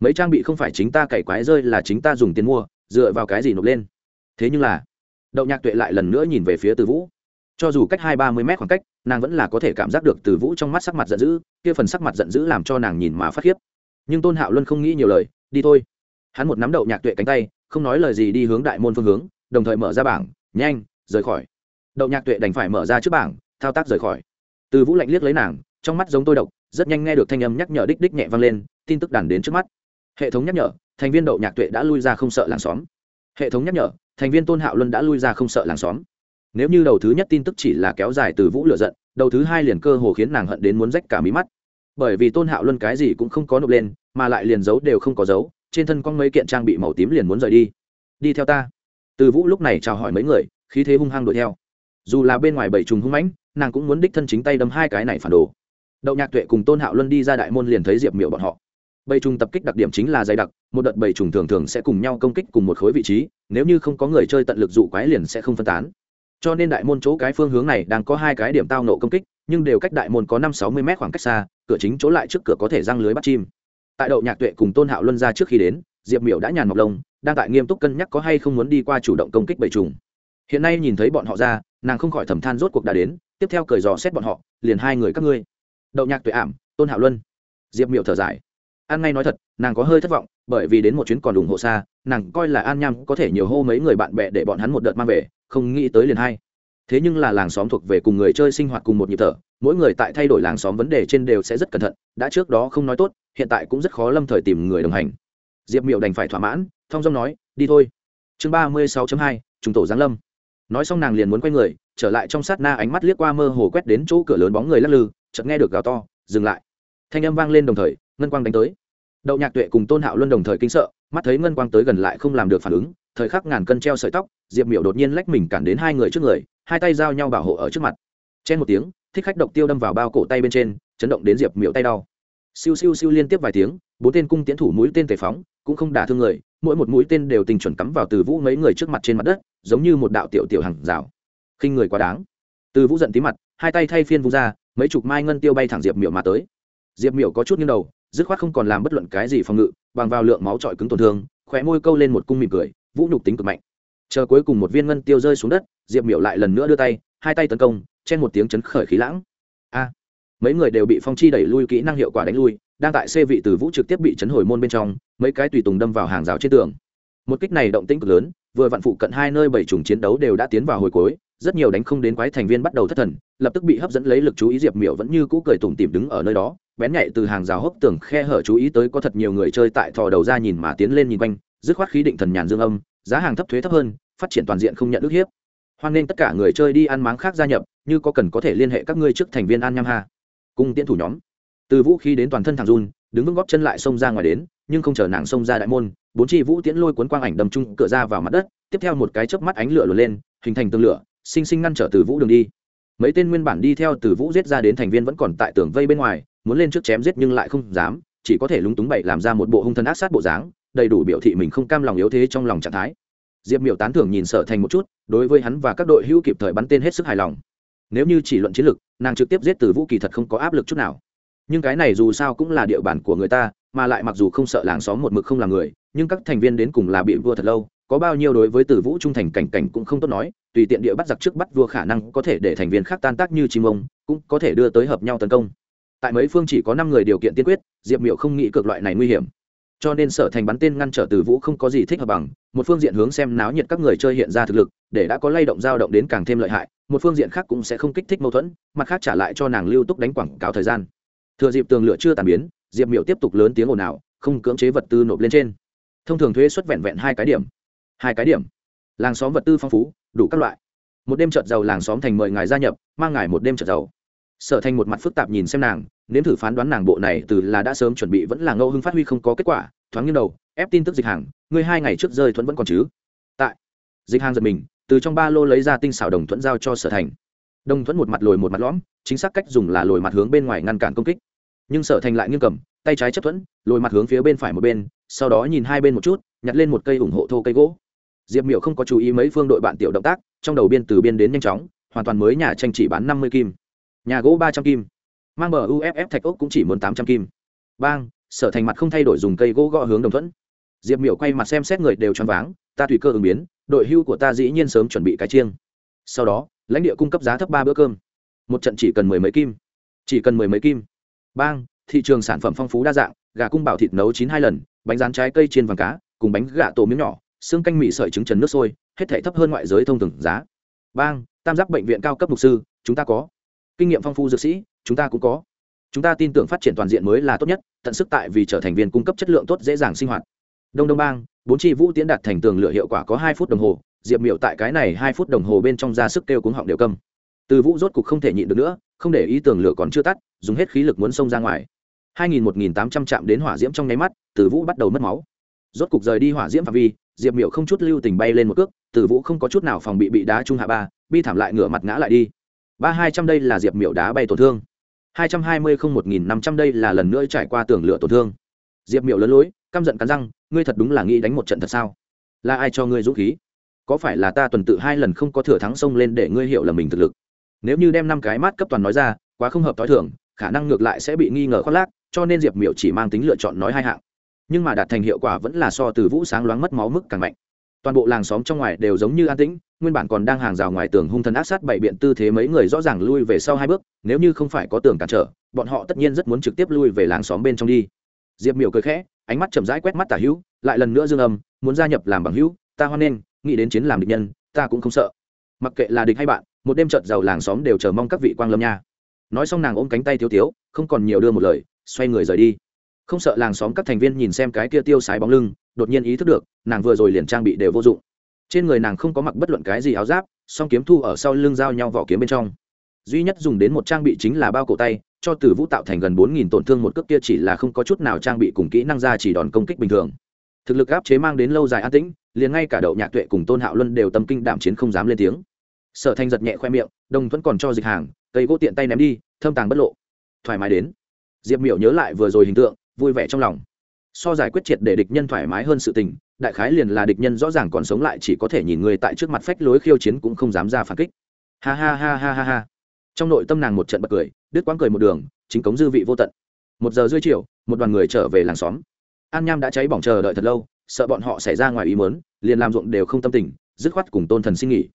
Mấy trang bị không phải chính ta cày quái rơi là chính ta dùng tiền mua, dựa vào cái gì nộp lên? Thế nhưng là đậu nhạc tuệ lại lần nữa nhìn về phía từ vũ. Cho dù cách hai ba mươi mét khoảng cách, nàng vẫn là có thể cảm giác được từ vũ trong mắt sắc mặt giận dữ, kia phần sắc mặt giận dữ làm cho nàng nhìn mà phát khiếp. Nhưng tôn hạo luân không nghĩ nhiều lời, đi thôi. Hắn một nắm đậu nhạc tuệ cánh tay, không nói lời gì đi hướng đại môn phương hướng, đồng thời mở ra bảng, nhanh, rời khỏi. Đậu nhạc tuệ đành phải mở ra trước bảng, thao tác rời khỏi. Từ vũ lạnh liếc lấy nàng, trong mắt giống tôi độc, rất nhanh nghe được thanh âm nhắc nhở đích đích nhẹ vang lên, tin tức đàn đến trước mắt. Hệ thống nhắc nhở, thành viên đậu nhạc tuệ đã lui ra không sợ làng xóm. Hệ thống nhắc nhở thành viên tôn hạo luân đã lui ra không sợ làng xóm. Nếu như đầu thứ nhất tin tức chỉ là kéo dài từ vũ lựa giận, đầu thứ hai liền cơ hồ khiến nàng hận đến muốn rách cả mí mắt. Bởi vì tôn hạo luân cái gì cũng không có nộp lên, mà lại liền giấu đều không có giấu, trên thân con mấy kiện trang bị màu tím liền muốn rời đi. Đi theo ta. Từ vũ lúc này chào hỏi mấy người, khí thế hung hăng đuổi theo. Dù là bên ngoài bảy trùng hung mãnh, nàng cũng muốn đích thân chính tay đâm hai cái này phản đồ. Đậu nhạc tuệ cùng tôn hạo luân đi ra đại môn liền thấy diệp miệu bọn họ. Bầy trùng tập kích đặc điểm chính là dày đặc một đợt bầy trùng thường thường sẽ cùng nhau công kích cùng một khối vị trí, nếu như không có người chơi tận lực dụ quái liền sẽ không phân tán. Cho nên đại môn chỗ cái phương hướng này đang có hai cái điểm tao nộ công kích, nhưng đều cách đại môn có năm sáu mươi m khoảng cách xa, cửa chính chỗ lại trước cửa có thể răng lưới bắt chim. Tại đậu nhạc tuệ cùng tôn hạo luân ra trước khi đến, diệp miểu đã nhàn mọc lông, đang tại nghiêm túc cân nhắc có hay không muốn đi qua chủ động công kích bầy trùng. Hiện nay nhìn thấy bọn họ ra, nàng không khỏi thầm than rốt cuộc đã đến, tiếp theo cởi dò xét bọn họ, liền hai người các ngươi. Đậu nhạc tuệ ảm, tôn hạo luân. Diệp miểu thở dài. An ngay nói thật, nàng có hơi thất vọng bởi vì đến một chuyến còn ủng hộ xa, nàng coi là an nham có thể nhiều hô mấy người bạn bè để bọn hắn một đợt mang về, không nghĩ tới liền hai. Thế nhưng là làng xóm thuộc về cùng người chơi sinh hoạt cùng một nhịp thở, mỗi người tại thay đổi làng xóm vấn đề trên đều sẽ rất cẩn thận, đã trước đó không nói tốt, hiện tại cũng rất khó lâm thời tìm người đồng hành. Diệp miệu đành phải thỏa mãn, thong dong nói, đi thôi. Chương ba mươi sáu hai chúng tổ giáng lâm. Nói xong nàng liền muốn quay người, trở lại trong sát na ánh mắt liếc qua mơ hồ quét đến chỗ cửa lớn bóng người lắc lư, chợt nghe được gào to, dừng lại. Thanh âm vang lên đồng thời, ngân quang đánh tới đậu nhạc tuệ cùng tôn hạo luân đồng thời kinh sợ, mắt thấy ngân quang tới gần lại không làm được phản ứng, thời khắc ngàn cân treo sợi tóc, diệp miểu đột nhiên lách mình cản đến hai người trước người, hai tay giao nhau bảo hộ ở trước mặt. Chen một tiếng, thích khách độc tiêu đâm vào bao cổ tay bên trên, chấn động đến diệp miểu tay đau. Siêu siêu siêu liên tiếp vài tiếng, bốn tên cung tiến thủ mũi tên tề phóng, cũng không đả thương người, mỗi một mũi tên đều tình chuẩn cắm vào từ vũ mấy người trước mặt trên mặt đất, giống như một đạo tiểu tiểu hàng rào. Khinh người quá đáng. Từ vũ giận tí mặt, hai tay thay phiên vung ra, mấy chục mai ngân tiêu bay thẳng diệp miểu mà tới. Diệp miểu có chút nghiêng đầu dứt khoát không còn làm bất luận cái gì phòng ngự, bằng vào lượng máu trọi cứng tổn thương, khóe môi câu lên một cung mỉm cười, vũ nhục tính cực mạnh. Chờ cuối cùng một viên ngân tiêu rơi xuống đất, diệp miểu lại lần nữa đưa tay, hai tay tấn công, chen một tiếng chấn khởi khí lãng. A! Mấy người đều bị phong chi đẩy lui, kỹ năng hiệu quả đánh lui, đang tại xê vị từ vũ trực tiếp bị chấn hồi môn bên trong, mấy cái tùy tùng đâm vào hàng rào trên tường. Một kích này động tĩnh cực lớn, vừa vặn phụ cận hai nơi bảy trùng chiến đấu đều đã tiến vào hồi cuối rất nhiều đánh không đến quái thành viên bắt đầu thất thần, lập tức bị hấp dẫn lấy lực chú ý diệp miểu vẫn như cũ cười tủm tỉm đứng ở nơi đó, bén nhạy từ hàng rào hốc tường khe hở chú ý tới có thật nhiều người chơi tại thò đầu ra nhìn mà tiến lên nhìn quanh, dứt khoát khí định thần nhàn dương âm, giá hàng thấp thuế thấp hơn, phát triển toàn diện không nhận ức hiếp. Hoan nên tất cả người chơi đi ăn máng khác gia nhập, như có cần có thể liên hệ các ngươi trước thành viên an nham ha. Cung tiến thủ nhóm. Từ vũ khí đến toàn thân thằng run, đứng vững góp chân lại xông ra ngoài đến, nhưng không chờ nàng xông ra đại môn, bốn chi vũ tiễn lôi cuốn quang ảnh đầm chung cửa ra vào mặt đất, tiếp theo một cái chớp mắt ánh lửa lửa lên, hình thành tường lửa sinh sinh ngăn trở từ vũ đường đi. Mấy tên nguyên bản đi theo từ vũ giết ra đến thành viên vẫn còn tại tường vây bên ngoài muốn lên trước chém giết nhưng lại không dám chỉ có thể lúng túng bậy làm ra một bộ hung thân ác sát bộ dáng đầy đủ biểu thị mình không cam lòng yếu thế trong lòng trạng thái. Diệp miểu tán thưởng nhìn sở thành một chút đối với hắn và các đội hữu kịp thời bắn tên hết sức hài lòng. Nếu như chỉ luận chiến lực, nàng trực tiếp giết từ vũ kỳ thật không có áp lực chút nào. Nhưng cái này dù sao cũng là địa bàn của người ta mà lại mặc dù không sợ làng xóm một mực không là người nhưng các thành viên đến cùng là bị vua thật lâu có bao nhiêu đối với tử vũ trung thành cảnh cảnh cũng không tốt nói tùy tiện địa bắt giặc trước bắt vua khả năng có thể để thành viên khác tan tác như chim ông, cũng có thể đưa tới hợp nhau tấn công. Tại mấy phương chỉ có năm người điều kiện tiên quyết, diệp miệu không nghĩ cực loại này nguy hiểm. Cho nên sở thành bắn tên ngăn trở từ vũ không có gì thích hợp bằng, một phương diện hướng xem náo nhiệt các người chơi hiện ra thực lực, để đã có lay động dao động đến càng thêm lợi hại, một phương diện khác cũng sẽ không kích thích mâu thuẫn, mặt khác trả lại cho nàng lưu túc đánh quảng cáo thời gian. Thừa dịp tường lửa chưa tàn biến, diệp miệu tiếp tục lớn tiếng ồn ào, không cưỡng chế vật tư nộp lên trên. Thông thường thuế xuất vẹn vẹn hai cái điểm. Hai cái điểm làng xóm vật tư phong phú, đủ các loại. Một đêm trợt giàu làng xóm thành mời ngài gia nhập, mang ngài một đêm trợt giàu. Sở thành một mặt phức tạp nhìn xem nàng, nếm thử phán đoán nàng bộ này từ là đã sớm chuẩn bị vẫn là ngẫu hưng phát huy không có kết quả, thoáng như đầu, ép tin tức dịch hàng, ngươi hai ngày trước rơi thuẫn vẫn còn chứ? Tại. Dịch hàng giật mình, từ trong ba lô lấy ra tinh xảo đồng thuẫn giao cho sở thành. Đồng thuẫn một mặt lồi một mặt lõm, chính xác cách dùng là lồi mặt hướng bên ngoài ngăn cản công kích. Nhưng sở thành lại nghiêng cầm tay trái chấp thuẫn, lồi mặt hướng phía bên phải một bên, sau đó nhìn hai bên một chút, nhặt lên một cây ủng hộ thô cây gỗ diệp miểu không có chú ý mấy phương đội bạn tiểu động tác, trong đầu biên từ biên đến nhanh chóng, hoàn toàn mới nhà tranh chỉ bán năm mươi kim. Nhà gỗ ba trăm kim. Mang bờ uff thạch ốc cũng chỉ muốn tám trăm kim. Bang, sở thành mặt không thay đổi dùng cây gỗ gõ hướng đồng thuẫn. Diệp miểu quay mặt xem xét người đều choáng váng, ta tùy cơ ứng biến, đội hưu của ta dĩ nhiên sớm chuẩn bị cái chiêng. Sau đó, lãnh địa cung cấp giá thấp ba bữa cơm. Một trận chỉ cần mười mấy kim. Chỉ cần mười mấy kim. Bang, thị trường sản phẩm phong phú đa dạng, gà cung bảo thịt nấu chín hai lần, bánh rán trái cây chiên vàng cá, cùng bánh gà tổ miếng nhỏ xương canh mì sợi trứng trần nước sôi, hết thể thấp hơn ngoại giới thông thường giá. Bang, tam giác bệnh viện cao cấp mục sư, chúng ta có. Kinh nghiệm phong phú dược sĩ, chúng ta cũng có. Chúng ta tin tưởng phát triển toàn diện mới là tốt nhất, tận sức tại vì trở thành viên cung cấp chất lượng tốt dễ dàng sinh hoạt. Đông đông bang, bốn chi vũ tiến đạt thành tường lửa hiệu quả có hai phút đồng hồ, diệp miệu tại cái này hai phút đồng hồ bên trong ra sức kêu cuống họng đều câm. Từ vũ rốt cục không thể nhịn được nữa, không để ý tường lửa còn chưa tắt, dùng hết khí lực muốn xông ra ngoài. Hai nghìn một nghìn tám trăm chạm đến hỏa diễm trong nháy mắt, từ vũ bắt đầu mất máu. Rốt cục rời đi hỏa diễm phạm vi diệp miệu không chút lưu tình bay lên một cước, từ vũ không có chút nào phòng bị bị đá trung hạ ba, bi thảm lại ngửa mặt ngã lại đi. Ba hai trăm đây là diệp miệu đá bay tổn thương. Hai trăm hai mươi không một nghìn năm trăm đây là lần nữa trải qua tường lửa tổn thương. Diệp miệu lớn lối, căm giận cắn răng, ngươi thật đúng là nghĩ đánh một trận thật sao? Là ai cho ngươi dũng khí? Có phải là ta tuần tự hai lần không có thừa thắng xông lên để ngươi hiểu là mình thực lực? Nếu như đem năm cái mát cấp toàn nói ra, quá không hợp t h o i thưởng khả năng ngược lại sẽ bị nghi ngờ khoác lác, cho nên diệp miểu chỉ mang tính lựa chọn nói hai hạng nhưng mà đạt thành hiệu quả vẫn là so từ vũ sáng loáng mất máu mức càng mạnh. Toàn bộ làng xóm trong ngoài đều giống như an tĩnh, nguyên bản còn đang hàng rào ngoài tường hung thần ác sát bảy biện tư thế mấy người rõ ràng lui về sau hai bước, nếu như không phải có tường cản trở, bọn họ tất nhiên rất muốn trực tiếp lui về làng xóm bên trong đi. Diệp miểu cười khẽ, ánh mắt chậm rãi quét mắt tả hữu, lại lần nữa dương âm, muốn gia nhập làm bằng hữu, ta hoan nghênh, nghĩ đến chiến làm địch nhân, ta cũng không sợ. Mặc kệ là địch hay bạn, một đêm trợt giàu làng xóm đều chờ mong các vị quang lâm nha. Nói xong nàng ôm cánh tay thiếu thiếu, không còn nhiều đưa một lời, xoay người rời đi không sợ làng xóm các thành viên nhìn xem cái kia tiêu sái bóng lưng, đột nhiên ý thức được, nàng vừa rồi liền trang bị đều vô dụng. Trên người nàng không có mặc bất luận cái gì áo giáp, song kiếm thu ở sau lưng giao nhau vỏ kiếm bên trong. Duy nhất dùng đến một trang bị chính là bao cổ tay, cho từ vũ tạo thành gần bốn nghìn tổn thương một cước kia chỉ là không có chút nào trang bị cùng kỹ năng ra chỉ đòn công kích bình thường. Thực lực áp chế mang đến lâu dài an tĩnh, liền ngay cả đậu nhạc tuệ cùng tôn hạo luân đều tâm kinh đạm chiến không dám lên tiếng. Sở thanh giật nhẹ khoe miệng, đồng thuẫn còn cho dịch hàng, cây gỗ tiện tay ném đi, thâm tàng bất lộ. Thoải mái đến. Diệp miểu nhớ lại vừa rồi hình tượng vui vẻ trong lòng. So giải quyết triệt để địch nhân thoải mái hơn sự tình, đại khái liền là địch nhân rõ ràng còn sống lại chỉ có thể nhìn người tại trước mặt phách lối khiêu chiến cũng không dám ra phản kích. Ha ha ha ha ha ha. Trong nội tâm nàng một trận bật cười, đứt quãng cười một đường, chính cống dư vị vô tận. Một giờ rưỡi chiều, một đoàn người trở về làng xóm. An nham đã cháy bỏng chờ đợi thật lâu, sợ bọn họ xảy ra ngoài ý mớn liền làm ruộng đều không tâm tình, dứt khoát cùng tôn thần xin nghỉ.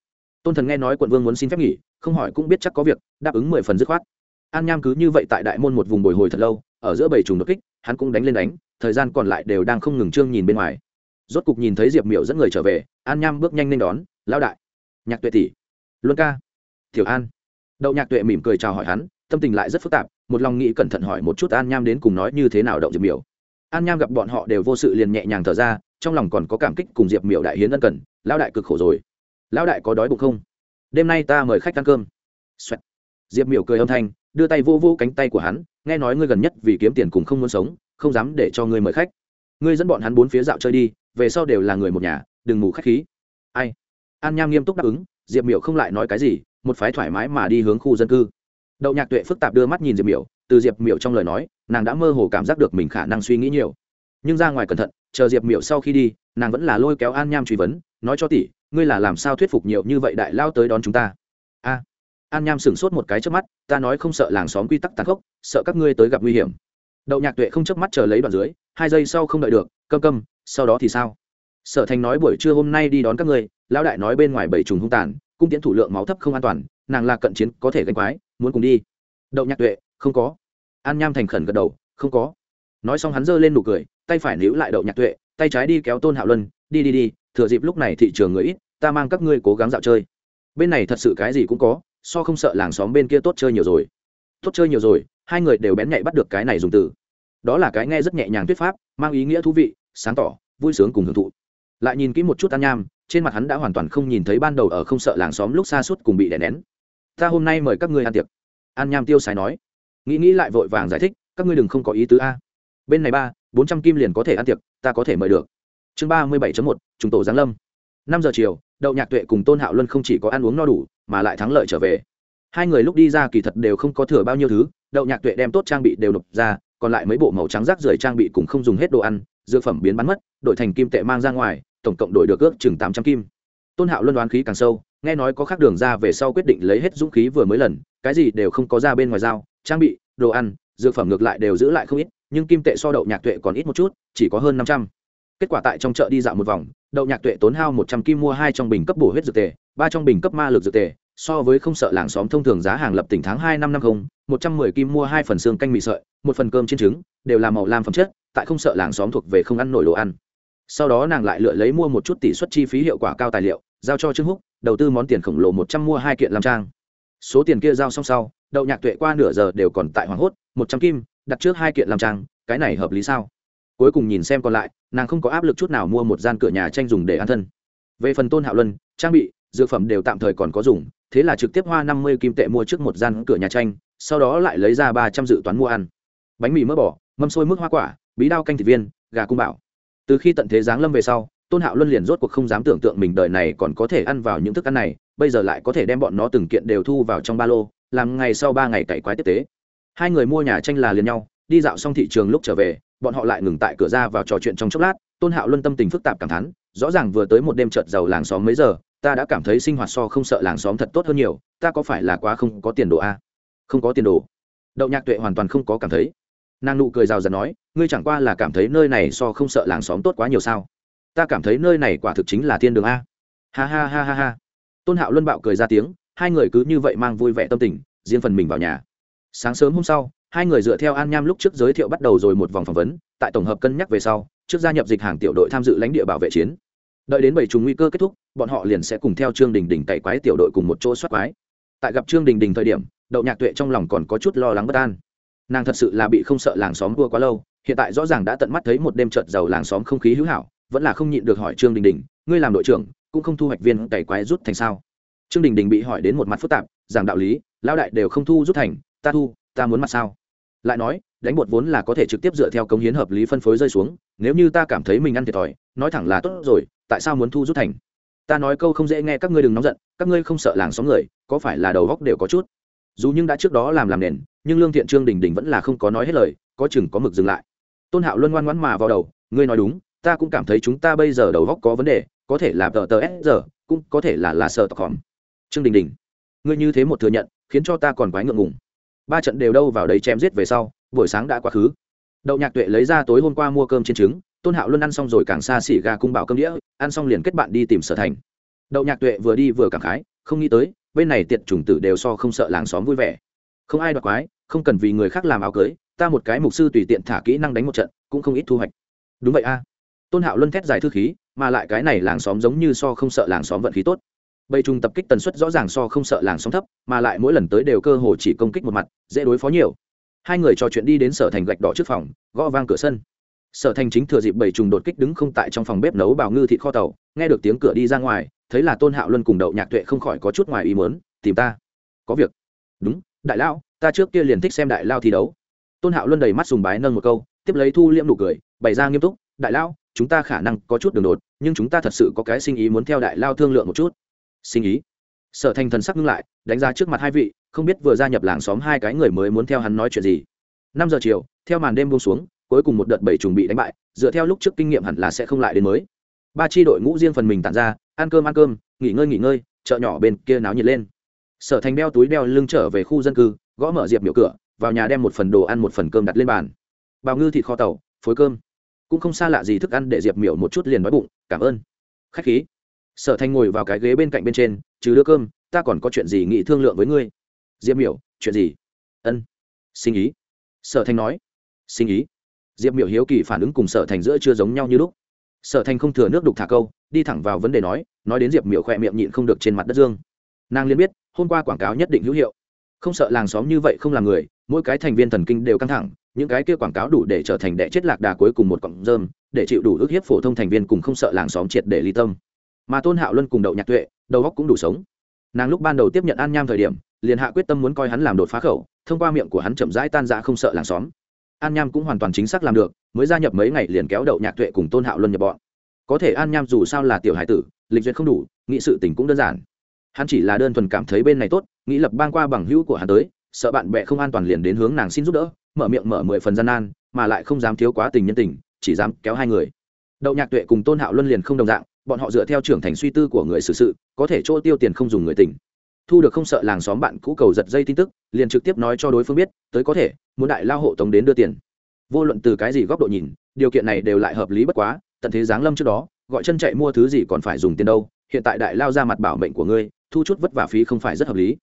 Tôn thần nghe nói quận vương muốn xin phép nghỉ, không hỏi cũng biết chắc có việc, đáp ứng mười phần dứt khoát. An nham cứ như vậy tại đại môn một vùng bồi hồi thật lâu ở giữa bảy trùng đột kích, hắn cũng đánh lên đánh, thời gian còn lại đều đang không ngừng trương nhìn bên ngoài. Rốt cục nhìn thấy diệp miểu dẫn người trở về, an nham bước nhanh lên đón lao đại. Nhạc tuệ tỷ. Luân ca. Thiểu an. Đậu nhạc tuệ mỉm cười chào hỏi hắn, tâm tình lại rất phức tạp, một lòng nghĩ cẩn thận hỏi một chút an nham đến cùng nói như thế nào động diệp miểu. An nham gặp bọn họ đều vô sự liền nhẹ nhàng thở ra, trong lòng còn có cảm kích cùng diệp miểu đại hiến ân cần, lão đại cực khổ rồi. Lão đại có đói bụng không? Đêm nay ta mời khách ăn cơm、Xoẹt. diệp miểu cười âm thanh, đưa tay vô vô cánh tay của hắn nghe nói ngươi gần nhất vì kiếm tiền cùng không muốn sống, không dám để cho ngươi mời khách. Ngươi dẫn bọn hắn bốn phía dạo chơi đi, về sau đều là người một nhà, đừng ngủ khách khí. Ai? An nham nghiêm túc đáp ứng, diệp miểu không lại nói cái gì, một phái thoải mái mà đi hướng khu dân cư. Đậu nhạc tuệ phức tạp đưa mắt nhìn diệp miểu, từ diệp miểu trong lời nói, nàng đã mơ hồ cảm giác được mình khả năng suy nghĩ nhiều. Nhưng ra ngoài cẩn thận, chờ diệp miểu sau khi đi, nàng vẫn là lôi kéo an nham truy vấn, nói cho tỷ, ngươi là làm sao thuyết phục nhiều như vậy đại lao tới đón chúng ta? An nham sửng sốt một cái trước mắt, ta nói không sợ làng xóm quy tắc tàn khốc, sợ các ngươi tới gặp nguy hiểm. Đậu nhạc tuệ không chớp mắt chờ lấy đoạn dưới, hai giây sau không đợi được, câm câm, sau đó thì sao? Sở thành nói, buổi trưa hôm nay đi đón các ngươi. Lão đại nói bên ngoài bảy trùng hung tàn, cung tiến thủ lượng máu thấp không an toàn, nàng là cận chiến, có thể gánh quái, muốn cùng đi. Đậu nhạc tuệ, không có. An nham thành khẩn gật đầu, không có. Nói xong hắn giơ lên nụ cười, tay phải níu lại đậu nhạc tuệ, tay trái đi kéo tôn hạo luân, đi đi đi, thừa dịp lúc này thị trường người ít, ta mang các ngươi cố gắng dạo chơi. Bên này thật sự cái gì cũng có so không sợ làng xóm bên kia tốt chơi nhiều rồi. Tốt chơi nhiều rồi, hai người đều bén nhạy bắt được cái này dùng từ. Đó là cái nghe rất nhẹ nhàng thuyết pháp, mang ý nghĩa thú vị, sáng tỏ, vui sướng cùng hưởng thụ. Lại nhìn kỹ một chút an nham, trên mặt hắn đã hoàn toàn không nhìn thấy ban đầu ở không sợ làng xóm lúc xa suốt cùng bị đè nén. Ta hôm nay mời các ngươi ăn tiệc. An nham tiêu xài nói. Nghĩ nghĩ lại vội vàng giải thích, các ngươi đừng không có ý tứ a. Bên này ba, bốn trăm kim liền có thể ăn tiệc, ta có thể mời được. Chương ba mươi bảy một chúng tổ giáng lâm. Năm giờ chiều, đậu nhạc tuệ cùng tôn hạo luân không chỉ có ăn uống no đủ mà lại thắng lợi trở về. Hai người lúc đi ra kỳ thật đều không có thừa bao nhiêu thứ, đậu nhạc tuệ đem tốt trang bị đều nộp ra, còn lại mấy bộ màu trắng rác rưởi trang bị cũng không dùng hết đồ ăn, dược phẩm biến bắn mất đổi thành kim tệ mang ra ngoài, tổng cộng đổi được ước chừng tám trăm kim. Tôn hạo luân đoán khí càng sâu, nghe nói có khác đường ra về sau quyết định lấy hết dũng khí vừa mới lần, cái gì đều không có ra bên ngoài dao trang bị, đồ ăn, dược phẩm ngược lại đều giữ lại không ít, nhưng kim tệ so đậu nhạc tuệ còn ít một chút, chỉ có hơn năm trăm. Kết quả tại trong chợ đi dạo một vòng đậu nhạc tuệ tốn hao một trăm kim mua hai trong bình cấp bổ huyết dược tề, ba trong bình cấp ma lực dược tề, so với không sợ làng xóm thông thường giá hàng lập tỉnh tháng hai năm năm không, một trăm mười kim mua hai phần xương canh mì sợi, một phần cơm trên trứng, đều là màu lam phẩm chất, tại không sợ làng xóm thuộc về không ăn nổi đồ ăn. Sau đó nàng lại lựa lấy mua một chút tỷ suất chi phí hiệu quả cao tài liệu, giao cho trương húc, đầu tư món tiền khổng lồ một trăm mua hai kiện làm trang. Số tiền kia giao xong sau, đậu nhạc tuệ qua nửa giờ đều còn tại hoàng hốt, một trăm kim, đặt trước hai kiện làm trang, cái này hợp lý sao? Cuối cùng nhìn xem còn lại nàng không có áp lực chút nào mua một gian cửa nhà tranh dùng để ăn thân. Về phần tôn hạo luân, trang bị, dược phẩm đều tạm thời còn có dùng, thế là trực tiếp hoa năm mươi kim tệ mua trước một gian cửa nhà tranh, sau đó lại lấy ra ba trăm dự toán mua ăn. Bánh mì mỡ bỏ mâm xôi mức hoa quả, bí đao canh thịt viên, gà cung bảo từ khi tận thế giáng lâm về sau, tôn hạo luân liền rốt cuộc không dám tưởng tượng mình đời này còn có thể ăn vào những thức ăn này, bây giờ lại có thể đem bọn nó từng kiện đều thu vào trong ba lô, làm ngày sau ba ngày cày quái tiếp tế. Hai người mua nhà tranh là liền nhau đi dạo xong thị trường lúc trở về, bọn họ lại ngừng tại cửa ra vào trò chuyện trong chốc lát, tôn hạo luân tâm tình phức tạp cảm thán, rõ ràng vừa tới một đêm trợt giàu làng xóm mấy giờ, ta đã cảm thấy sinh hoạt so không sợ làng xóm thật tốt hơn nhiều, ta có phải là quá không có tiền đồ a? À? không có tiền đồ. Đậu nhạc tuệ hoàn toàn không có cảm thấy. Nàng nụ cười rào rạt nói, ngươi chẳng qua là cảm thấy nơi này so không sợ làng xóm tốt quá nhiều sao? Ta cảm thấy nơi này quả thực chính là thiên đường a. Ha ha ha ha ha. Tôn hạo luân bạo cười ra tiếng, hai người cứ như vậy mang vui vẻ tâm tình, riêng phần mình vào nhà. Sáng sớm hôm sau hai người dựa theo an nham lúc trước giới thiệu bắt đầu rồi một vòng phỏng vấn, tại tổng hợp cân nhắc về sau, trước gia nhập dịch hàng tiểu đội tham dự lãnh địa bảo vệ chiến. Đợi đến bảy trùng nguy cơ kết thúc, bọn họ liền sẽ cùng theo trương đình đình cày quái tiểu đội cùng một chỗ soát quái. Tại gặp trương đình đình thời điểm, đậu nhạc tuệ trong lòng còn có chút lo lắng bất an. Nàng thật sự là bị không sợ làng xóm vua quá lâu, hiện tại rõ ràng đã tận mắt thấy một đêm trợt giàu làng xóm không khí hữu hảo, vẫn là không nhịn được hỏi trương đình đình, ngươi làm đội trưởng, cũng không thu hoạch viên cày quái rút thành sao? Trương đình đình bị hỏi đến một mặt phức tạp, giảng đạo lý lao đại đều không thu rút thành, ta thu, ta muốn mặt sao? Lại nói, đánh bột vốn là có thể trực tiếp dựa theo công hiến hợp lý phân phối rơi xuống, nếu như ta cảm thấy mình ăn thiệt thòi, nói thẳng là tốt rồi, tại sao muốn thu rút thành? Ta nói câu không dễ nghe, các ngươi đừng nóng giận, các ngươi không sợ làng xóm người, có phải là đầu góc đều có chút? Dù nhưng đã trước đó làm làm nền, nhưng lương thiện trương đình đình vẫn là không có nói hết lời, có chừng có mực dừng lại. Tôn hạo luôn ngoan ngoãn mà vào đầu, ngươi nói đúng, ta cũng cảm thấy chúng ta bây giờ đầu góc có vấn đề, có thể là tờ tờ s giờ, cũng có thể là là sợ tộc hòm trương đình đình, ngươi như thế một thừa nhận, khiến cho ta còn quái ngượng ngùng ba trận đều đâu vào đấy chém giết về sau, buổi sáng đã quá khứ. Đậu nhạc tuệ lấy ra tối hôm qua mua cơm trên trứng, tôn hạo luân ăn xong rồi càng xa xỉ gà cung bảo cơm đĩa, ăn xong liền kết bạn đi tìm sở thành. Đậu nhạc tuệ vừa đi vừa cảm khái, không nghĩ tới, bên này tiệt chủng tử đều so không sợ làng xóm vui vẻ. Không ai đoạt quái, không cần vì người khác làm áo cưới, ta một cái mục sư tùy tiện thả kỹ năng đánh một trận, cũng không ít thu hoạch. Đúng vậy a. Tôn hạo luân thét dài thư khí, mà lại cái này làng xóm giống như so không sợ làng xóm vận khí tốt bầy trùng tập kích tần suất rõ ràng so không sợ làng sóng thấp, mà lại mỗi lần tới đều cơ hồ chỉ công kích một mặt, dễ đối phó nhiều. Hai người trò chuyện đi đến sở thành gạch đỏ trước phòng, gõ vang cửa sân. Sở thành chính thừa dịp bầy trùng đột kích đứng không tại trong phòng bếp nấu bào ngư thịt kho tàu, nghe được tiếng cửa đi ra ngoài, thấy là tôn hạo luân cùng đậu nhạc tuệ không khỏi có chút ngoài ý mớn tìm ta. Có việc. Đúng, đại lao ta trước kia liền thích xem đại lao thi đấu. Tôn hạo luân đầy mắt sùng bái nâng một câu, tiếp lấy thu liễm nụ cười, bày ra nghiêm túc, đại lao chúng ta khả năng có chút đường đột, nhưng chúng ta thật sự có cái sinh ý muốn theo đại lao thương lượng một chút sinh ý. Sở thành thần sắc ngưng lại, đánh giá trước mặt hai vị, không biết vừa gia nhập làng xóm hai cái người mới muốn theo hắn nói chuyện gì. Năm giờ chiều, theo màn đêm buông xuống, cuối cùng một đợt bảy trùng bị đánh bại, dựa theo lúc trước kinh nghiệm hẳn là sẽ không lại đến mới. Ba tri đội ngũ riêng phần mình tản ra, ăn cơm ăn cơm, nghỉ ngơi nghỉ ngơi, chợ nhỏ bên kia náo nhiệt lên. Sở thành đeo túi đeo lưng trở về khu dân cư, gõ mở diệp miểu cửa, vào nhà đem một phần đồ ăn một phần cơm đặt lên bàn. Bào ngư thịt kho tàu, phối cơm. Cũng không xa lạ gì thức ăn để diệp miểu một chút liền nói bụng, cảm ơn. Khách khí sở Thanh ngồi vào cái ghế bên cạnh bên trên chứ đưa cơm, ta còn có chuyện gì nghị thương lượng với ngươi? Diệp miểu, chuyện gì? Ân sinh ý. Sở Thanh nói. Sinh ý. Diệp miểu hiếu kỳ phản ứng cùng sở thành giữa chưa giống nhau như lúc. Sở Thanh không thừa nước đục thả câu, đi thẳng vào vấn đề nói nói đến diệp miểu khỏe miệng nhịn không được trên mặt đất dương. Nàng liên biết, hôm qua quảng cáo nhất định hữu hiệu. Không sợ làng xóm như vậy không làm người, mỗi cái thành viên thần kinh đều căng thẳng, những cái kia quảng cáo đủ để trở thành đệ chết lạc đà cuối cùng một cọng rơm, để chịu đủ ức hiếp phổ thông thành viên cùng không sợ làng xóm triệt để ly tâm mà tôn hạo luân cùng đậu nhạc tuệ, đầu góc cũng đủ sống. Nàng lúc ban đầu tiếp nhận an nham thời điểm, liền hạ quyết tâm muốn coi hắn làm đột phá khẩu, thông qua miệng của hắn chậm rãi tan ra không sợ làng xóm. An nham cũng hoàn toàn chính xác làm được, mới gia nhập mấy ngày liền kéo đậu nhạc tuệ cùng tôn hạo luân nhập bọn. Có thể an nham dù sao là tiểu hải tử, lịch duyệt không đủ nghị sự tình cũng đơn giản. Hắn chỉ là đơn thuần cảm thấy bên này tốt, nghĩ lập bang qua bằng hữu của hắn tới, sợ bạn bè không an toàn liền đến hướng nàng xin giúp đỡ, mở miệng mở mười phần gian nan, mà lại không dám thiếu quá tình nhân tình, chỉ dám kéo hai người. Đậu nhạc tuệ cùng tôn hạo luân liền không đồng dạng bọn họ dựa theo trưởng thành suy tư của người xử sự, có thể chỗ tiêu tiền không dùng người tình. Thu được không sợ làng xóm bạn cũ cầu giật dây tin tức, liền trực tiếp nói cho đối phương biết, tới có thể, muốn đại lao hộ tống đến đưa tiền. Vô luận từ cái gì góc độ nhìn, điều kiện này đều lại hợp lý bất quá, tận thế giáng lâm trước đó, gọi chân chạy mua thứ gì còn phải dùng tiền đâu, hiện tại đại lao ra mặt bảo mệnh của ngươi, thu chút vất vả phí không phải rất hợp lý.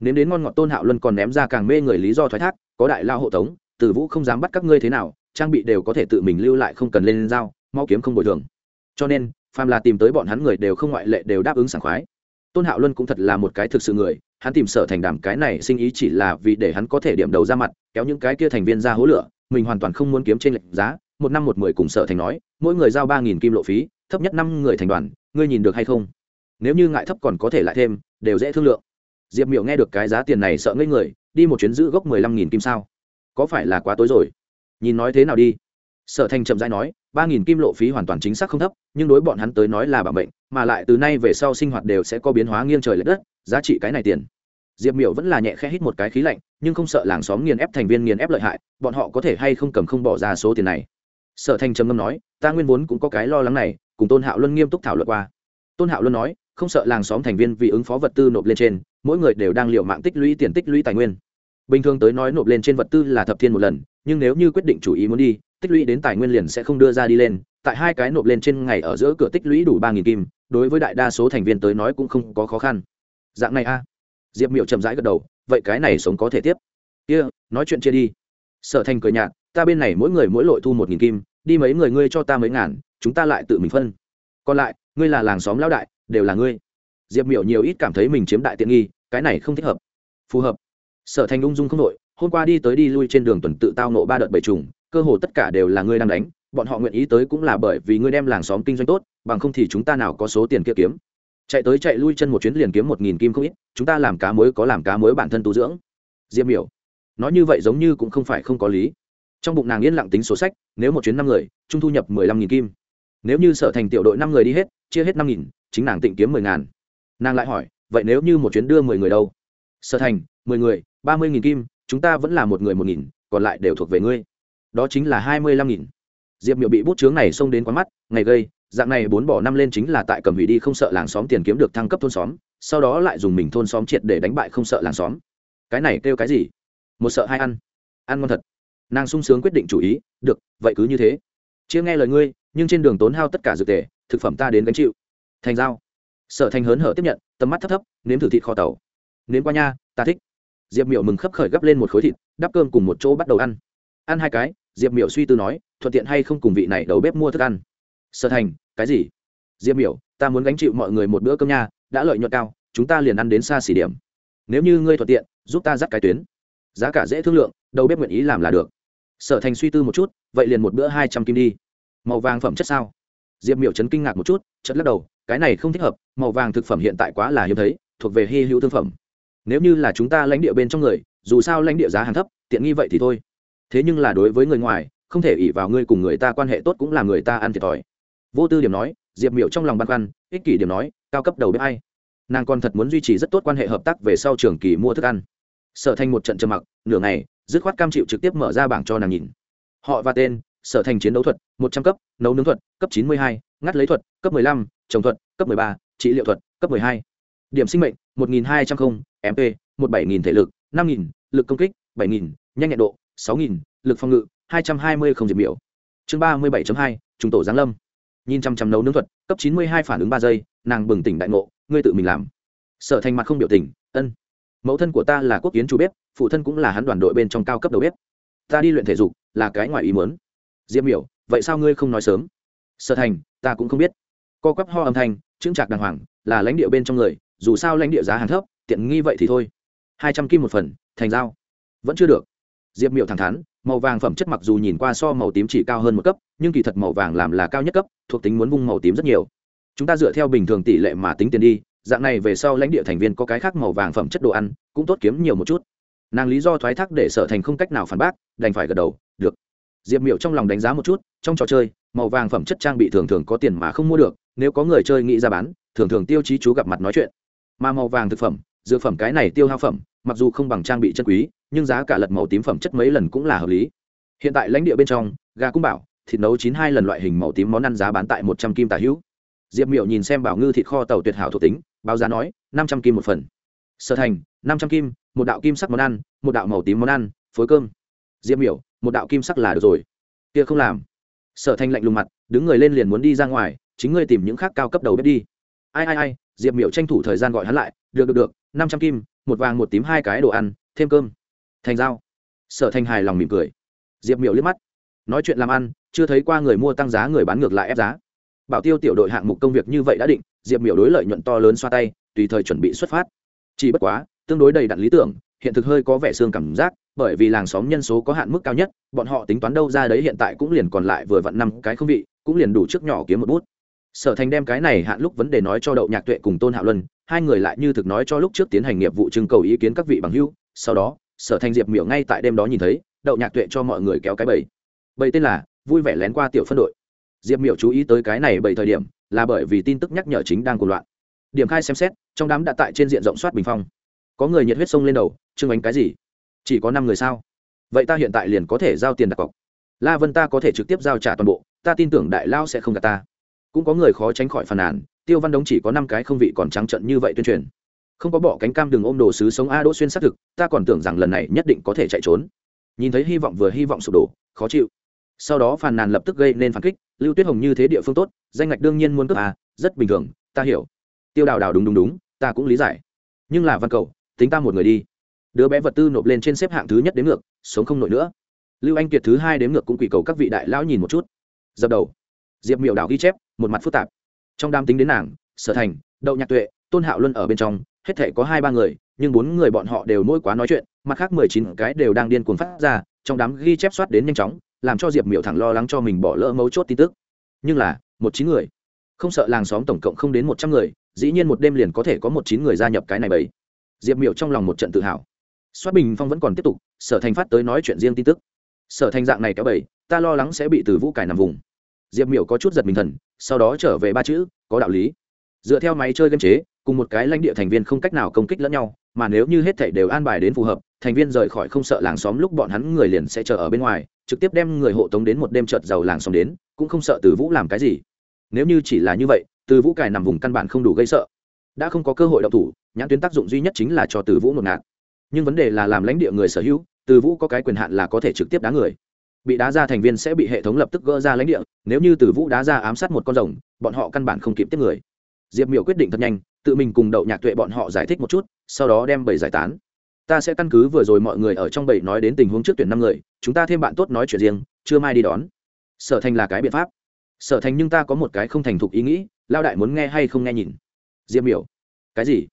Nếu đến ngon ngọt tôn hạo luân còn ném ra càng mê người lý do thoái thác, có đại lao hộ tống tử vũ không dám bắt các ngươi thế nào, trang bị đều có thể tự mình lưu lại không cần lên dao mau kiếm không bồi thường. Cho nên phàm là tìm tới bọn hắn người đều không ngoại lệ đều đáp ứng sảng khoái. Tôn hạo luân cũng thật là một cái thực sự người, hắn tìm sở thành đàm cái này sinh ý chỉ là vì để hắn có thể điểm đầu ra mặt, kéo những cái kia thành viên ra hố lửa, mình hoàn toàn không muốn kiếm trên lệnh giá, một năm một mười cùng sở thành nói, mỗi người giao ba nghìn kim lộ phí, thấp nhất năm người thành đoàn, ngươi nhìn được hay không? Nếu như ngại thấp còn có thể lại thêm, đều dễ thương lượng. Diệp miểu nghe được cái giá tiền này sợ ngây người, đi một chuyến giữ gốc mười lăm nghìn kim sao? Có phải là quá tối rồi? Nhìn nói thế nào đi? Sở thành chậm dãi nói, ba nghìn kim lộ phí hoàn toàn chính xác không thấp, nhưng đối bọn hắn tới nói là bảo mệnh, mà lại từ nay về sau sinh hoạt đều sẽ có biến hóa nghiêng trời l ệ đất, giá trị cái này tiền. Diệp miểu vẫn là nhẹ khẽ hít một cái khí lạnh, nhưng không sợ làng xóm nghiền ép thành viên nghiền ép lợi hại, bọn họ có thể hay không cầm không bỏ ra số tiền này. Sở thành trầm ngâm nói, ta nguyên vốn cũng có cái lo lắng này, cùng tôn hạo luân nghiêm túc thảo luận qua. Tôn hạo luân nói, không sợ làng xóm thành viên vì ứng phó vật tư nộp lên trên, mỗi người đều đang liệu mạng tích lũy tiền tích lũy tài nguyên. Bình thường tới nói nộp lên trên vật tư là thập thiên một lần, nhưng nếu như quyết định chủ ý muốn đi tích lũy đến tài nguyên liền sẽ không đưa ra đi lên tại hai cái nộp lên trên ngày ở giữa cửa tích lũy đủ ba nghìn kim đối với đại đa số thành viên tới nói cũng không có khó khăn. Dạng này a. Diệp miệu chậm rãi gật đầu vậy cái này sống có thể tiếp. Kia、yeah, nói chuyện chia đi. Sở thành cười nhạt ta bên này mỗi người mỗi lội thu một nghìn kim đi mấy người ngươi cho ta mấy ngàn chúng ta lại tự mình phân. Còn lại ngươi là làng xóm lão đại đều là ngươi. Diệp Miệu nhiều ít cảm thấy mình chiếm đại tiện nghi cái này không thích hợp. Phù hợp. Sở thành ung dung không đội hôm qua đi tới đi lui trên đường tuần tự tao nộ ba đợt bảy trùng cơ hồ tất cả đều là ngươi đang đánh, bọn họ nguyện ý tới cũng là bởi vì ngươi đem làng xóm kinh doanh tốt, bằng không thì chúng ta nào có số tiền kia kiếm. Chạy tới chạy lui chân một chuyến liền kiếm một nghìn kim không ít, chúng ta làm cá mới có làm cá mới bản thân tu dưỡng. Diêm miểu, nói như vậy giống như cũng không phải không có lý. Trong bụng nàng yên lặng tính số sách, nếu một chuyến năm người trung thu nhập mười lăm nghìn kim. Nếu như sở thành tiểu đội năm người đi hết, chia hết năm nghìn, chính nàng tịnh kiếm mười ngàn. Nàng lại hỏi, vậy nếu như một chuyến đưa mười người đâu? Sở thành, mười người, ba mươi nghìn kim, chúng ta vẫn là một người một nghìn, còn lại đều thuộc về ngươi đó chính là hai mươi lăm nghìn. Diệp miệu bị bút chướng này xông đến quán mắt, ngày gây, dạng này bốn bỏ năm lên chính là tại cầm hủy đi không sợ làng xóm tiền kiếm được thăng cấp thôn xóm, sau đó lại dùng mình thôn xóm triệt để đánh bại không sợ làng xóm. Cái này kêu cái gì? Một sợ hai ăn. Ăn ngon thật. Nàng sung sướng quyết định chủ ý, được, vậy cứ như thế. Chia nghe lời ngươi, nhưng trên đường tốn hao tất cả dược tề, thực phẩm ta đến gánh chịu. Thành giao. Sở thành hớn hở tiếp nhận, tầm mắt thấp thấp, nếm thử thịt kho tàu. Nếm qua nha, ta thích. Diệp Miệu mừng khấp khởi gấp lên một khối thịt, đắp cơm cùng một chỗ bắt đầu ăn ăn hai cái, diệp miểu suy tư nói, thuận tiện hay không cùng vị này đầu bếp mua thức ăn? Sở thành, cái gì? Diệp miểu, ta muốn gánh chịu mọi người một bữa cơm nha, đã lợi nhuận cao, chúng ta liền ăn đến xa xỉ điểm. Nếu như ngươi thuận tiện, giúp ta dắt cái tuyến. Giá cả dễ thương lượng, đầu bếp nguyện ý làm là được. Sở thành suy tư một chút, vậy liền một bữa hai trăm kim đi. Màu vàng phẩm chất sao? Diệp miểu chấn kinh ngạc một chút chất lắc đầu, cái này không thích hợp, màu vàng thực phẩm hiện tại quá là hiếm thấy, thuộc về hy hữu thương phẩm. Nếu như là chúng ta lãnh địa bên trong người, dù sao lãnh địa giá hàng thấp, tiện nghi vậy thì thôi thế nhưng là đối với người ngoài, không thể ỉ vào ngươi cùng người ta quan hệ tốt cũng là người ta ăn thiệt thòi. Vô tư điểm nói, diệp miểu trong lòng băn khoăn, ích kỷ điểm nói, cao cấp đầu bếp hay nàng còn thật muốn duy trì rất tốt quan hệ hợp tác về sau trường kỳ mua thức ăn. Sở thành một trận trầm mặc, nửa ngày, dứt khoát cam chịu trực tiếp mở ra bảng cho nàng nhìn. Họ và tên, sở thành chiến đấu thuật, một trăm cấp, nấu nướng thuật, cấp chín mươi hai, ngắt lấy thuật, cấp mười lăm, trồng thuật, cấp mười ba, trị liệu thuật, cấp mười hai. Điểm sinh mệnh, một nghìn hai trăm linh mp một bảy nghìn thể lực, năm nghìn, lực công kích, bảy nghìn, nhanh nhẹn độ sáu nghìn, lực phòng ngự, hai trăm hai mươi không diệt miểu. Chương ba mươi bảy hai, trùng tổ giáng lâm. Nhìn chăm chăm nấu nướng thuật, cấp chín mươi hai phản ứng ba giây, nàng bừng tỉnh đại ngộ, ngươi tự mình làm. Sở thành mặt không biểu tình, ân, mẫu thân của ta là quốc kiến chủ bếp, phụ thân cũng là hắn đoàn đội bên trong cao cấp đầu bếp. Ta đi luyện thể dục, là cái ngoài ý muốn. Diêm miểu, vậy sao ngươi không nói sớm? Sở thành, ta cũng không biết. Co quắp ho âm thanh, chững chạc đàng hoàng, là lãnh địa bên trong người, dù sao lãnh địa giá hàng thấp, tiện nghi vậy thì thôi. Hai trăm kim một phần, thành giao. Vẫn chưa được diệp miểu thẳng thắn, màu vàng phẩm chất mặc dù nhìn qua so màu tím chỉ cao hơn một cấp, nhưng kỳ thật màu vàng làm là cao nhất cấp, thuộc tính muốn vung màu tím rất nhiều. Chúng ta dựa theo bình thường tỷ lệ mà tính tiền đi, dạng này về sau lãnh địa thành viên có cái khác màu vàng phẩm chất đồ ăn, cũng tốt kiếm nhiều một chút. Nàng lý do thoái thác để sở thành không cách nào phản bác, đành phải gật đầu, được. Diệp miệu trong lòng đánh giá một chút, trong trò chơi, màu vàng phẩm chất trang bị thường thường có tiền mà không mua được, nếu có người chơi nghĩ ra bán, thường thường tiêu chí chú gặp mặt nói chuyện. Mà màu vàng thực phẩm, dược phẩm cái này tiêu hao phẩm, mặc dù không bằng trang bị chân quý nhưng giá cả lật màu tím phẩm chất mấy lần cũng là hợp lý. Hiện tại lãnh địa bên trong, gà cung bảo, thịt nấu chín hai lần loại hình màu tím món ăn giá bán tại một trăm kim tả hữu. Diệp miệu nhìn xem bảo ngư thịt kho tàu tuyệt hảo thuộc tính, báo giá nói, năm trăm kim một phần. Sở thành, năm trăm kim, một đạo kim sắc món ăn, một đạo màu tím món ăn, phối cơm. Diệp miểu, một đạo kim sắc là được rồi. Kia không làm. Sở thành lạnh lùng mặt, đứng người lên liền muốn đi ra ngoài, chính ngươi tìm những khác cao cấp đầu bếp đi. Ai ai ai, diệp miểu tranh thủ thời gian gọi hắn lại, được được được, năm trăm kim, một vàng, một tím, hai cái đồ ăn, thêm cơm thành Giao, sở Thanh hài lòng mỉm cười. Diệp miểu liếc mắt. Nói chuyện làm ăn chưa thấy qua người mua tăng giá người bán ngược lại ép giá. Bảo tiêu tiểu đội hạng mục công việc như vậy đã định diệp miểu đối lợi nhuận to lớn xoa tay tùy thời chuẩn bị xuất phát. Chỉ bất quá tương đối đầy đặn lý tưởng hiện thực hơi có vẻ xương cảm giác bởi vì làng xóm nhân số có hạn mức cao nhất bọn họ tính toán đâu ra đấy hiện tại cũng liền còn lại vừa vặn năm cái không vị cũng liền đủ trước nhỏ kiếm một bút. Sở thành đem cái này hạn lúc vấn đề nói cho đậu nhạc tuệ cùng tôn hạ luân hai người lại như thực nói cho lúc trước tiến hành nghiệp vụ trưng cầu ý kiến các vị bằng hưu sau đó sở thành diệp miểu ngay tại đêm đó nhìn thấy, đậu nhạc tuệ cho mọi người kéo cái bầy bầy tên là, vui vẻ lén qua tiểu phân đội. Diệp miểu chú ý tới cái này bầy thời điểm, là bởi vì tin tức nhắc nhở chính đang cuộc loạn. Điểm khai xem xét, trong đám đã tại trên diện rộng soát bình phong. Có người nhiệt huyết sông lên đầu, trưng ánh cái gì? Chỉ có năm người sao? Vậy ta hiện tại liền có thể giao tiền đặt cọc. La vân ta có thể trực tiếp giao trả toàn bộ, ta tin tưởng đại lao sẽ không gạt ta. Cũng có người khó tránh khỏi phàn nàn, tiêu văn đống chỉ có năm cái không vị còn trắng trận như vậy tuyên truyền không có bỏ cánh cam đường ôm đồ sứ sống a đỗ xuyên xác thực, ta còn tưởng rằng lần này nhất định có thể chạy trốn. Nhìn thấy hy vọng vừa hy vọng sụp đổ, khó chịu. Sau đó phàn nàn lập tức gây nên phản kích, lưu tuyết hồng như thế địa phương tốt, danh ngạch đương nhiên muốn cướp à rất bình thường, ta hiểu. Tiêu đào đào đúng đúng đúng, ta cũng lý giải. Nhưng là văn cầu, tính ta một người đi. Đứa bé vật tư nộp lên trên xếp hạng thứ nhất đến ngược, sống không nổi nữa. Lưu anh kiệt thứ hai đến ngược cũng quỷ cầu các vị đại lão nhìn một chút. Dập đầu. Diệp miệu đảo ghi chép, một mặt phức tạp. Trong đam tính đến nàng, sở thành, đậu nhạc tuệ, tôn hạo luân ở bên trong hết thể có hai ba người nhưng bốn người bọn họ đều mỗi quá nói chuyện mặt khác mười chín cái đều đang điên cuồng phát ra trong đám ghi chép soát đến nhanh chóng làm cho diệp miểu thẳng lo lắng cho mình bỏ lỡ mấu chốt tin tức. Nhưng là một chín người. Không sợ làng xóm tổng cộng không đến một trăm người dĩ nhiên một đêm liền có thể có một chín người gia nhập cái này bấy diệp miểu trong lòng một trận tự hào. Soát bình phong vẫn còn tiếp tục sở thành phát tới nói chuyện riêng tin tức. Sở thành dạng này kéo bầy, ta lo lắng sẽ bị từ vũ cải nằm vùng. Diệp miểu có chút giật mình thần sau đó trở về ba chữ có đạo lý. Dựa theo máy chơi game chế cùng một cái lãnh địa thành viên không cách nào công kích lẫn nhau, mà nếu như hết thảy đều an bài đến phù hợp, thành viên rời khỏi không sợ làng xóm lúc bọn hắn người liền sẽ chờ ở bên ngoài, trực tiếp đem người hộ tống đến một đêm chợt giàu làng xóm đến, cũng không sợ từ vũ làm cái gì. Nếu như chỉ là như vậy, từ vũ cài nằm vùng căn bản không đủ gây sợ. Đã không có cơ hội đậu thủ, nhãn tuyến tác dụng duy nhất chính là cho từ vũ một ngạt nhưng vấn đề là làm lãnh địa người sở hữu, từ vũ có cái quyền hạn là có thể trực tiếp đá người. Bị đá ra thành viên sẽ bị hệ thống lập tức gỡ ra lãnh địa, nếu như từ vũ đá ra ám sát một con rồng, bọn họ căn bản không kịp tiếp người diệp miểu quyết định thật nhanh, tự mình cùng đậu nhạc tuệ bọn họ giải thích một chút, sau đó đem bảy giải tán. Ta sẽ căn cứ vừa rồi mọi người ở trong bảy nói đến tình huống trước tuyển năm người, chúng ta thêm bạn tốt nói chuyện riêng chưa mai đi đón. Sở thành là cái biện pháp. Sở thành nhưng ta có một cái không thành thục ý nghĩ, lao đại muốn nghe hay không nghe nhìn. Diệp miểu. Cái gì?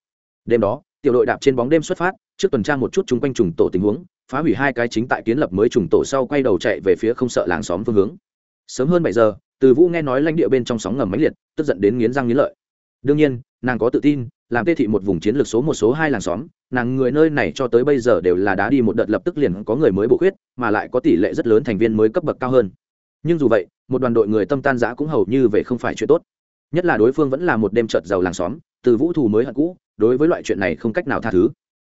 Đêm đó, tiểu đội đạp trên bóng đêm xuất phát, trước tuần tra một chút chung quanh trùng tổ tình huống, phá hủy hai cái chính tại kiến lập mới trùng tổ sau quay đầu chạy về phía không sợ làng xóm phương hướng. Sớm hơn bảy giờ, từ vũ nghe nói lãnh địa bên trong sóng ngầm máy liệt, tức giận đến nghiến răng nghiến lợi đương nhiên, nàng có tự tin, làm tê thị một vùng chiến lược số một, số hai làng xóm, nàng người nơi này cho tới bây giờ đều là đá đi một đợt lập tức liền có người mới bổ khuyết, mà lại có tỷ lệ rất lớn thành viên mới cấp bậc cao hơn. Nhưng dù vậy, một đoàn đội người tâm tan giã cũng hầu như về không phải chuyện tốt. Nhất là đối phương vẫn là một đêm trợt giàu làng xóm, từ vũ thù mới hận cũ, đối với loại chuyện này không cách nào tha thứ.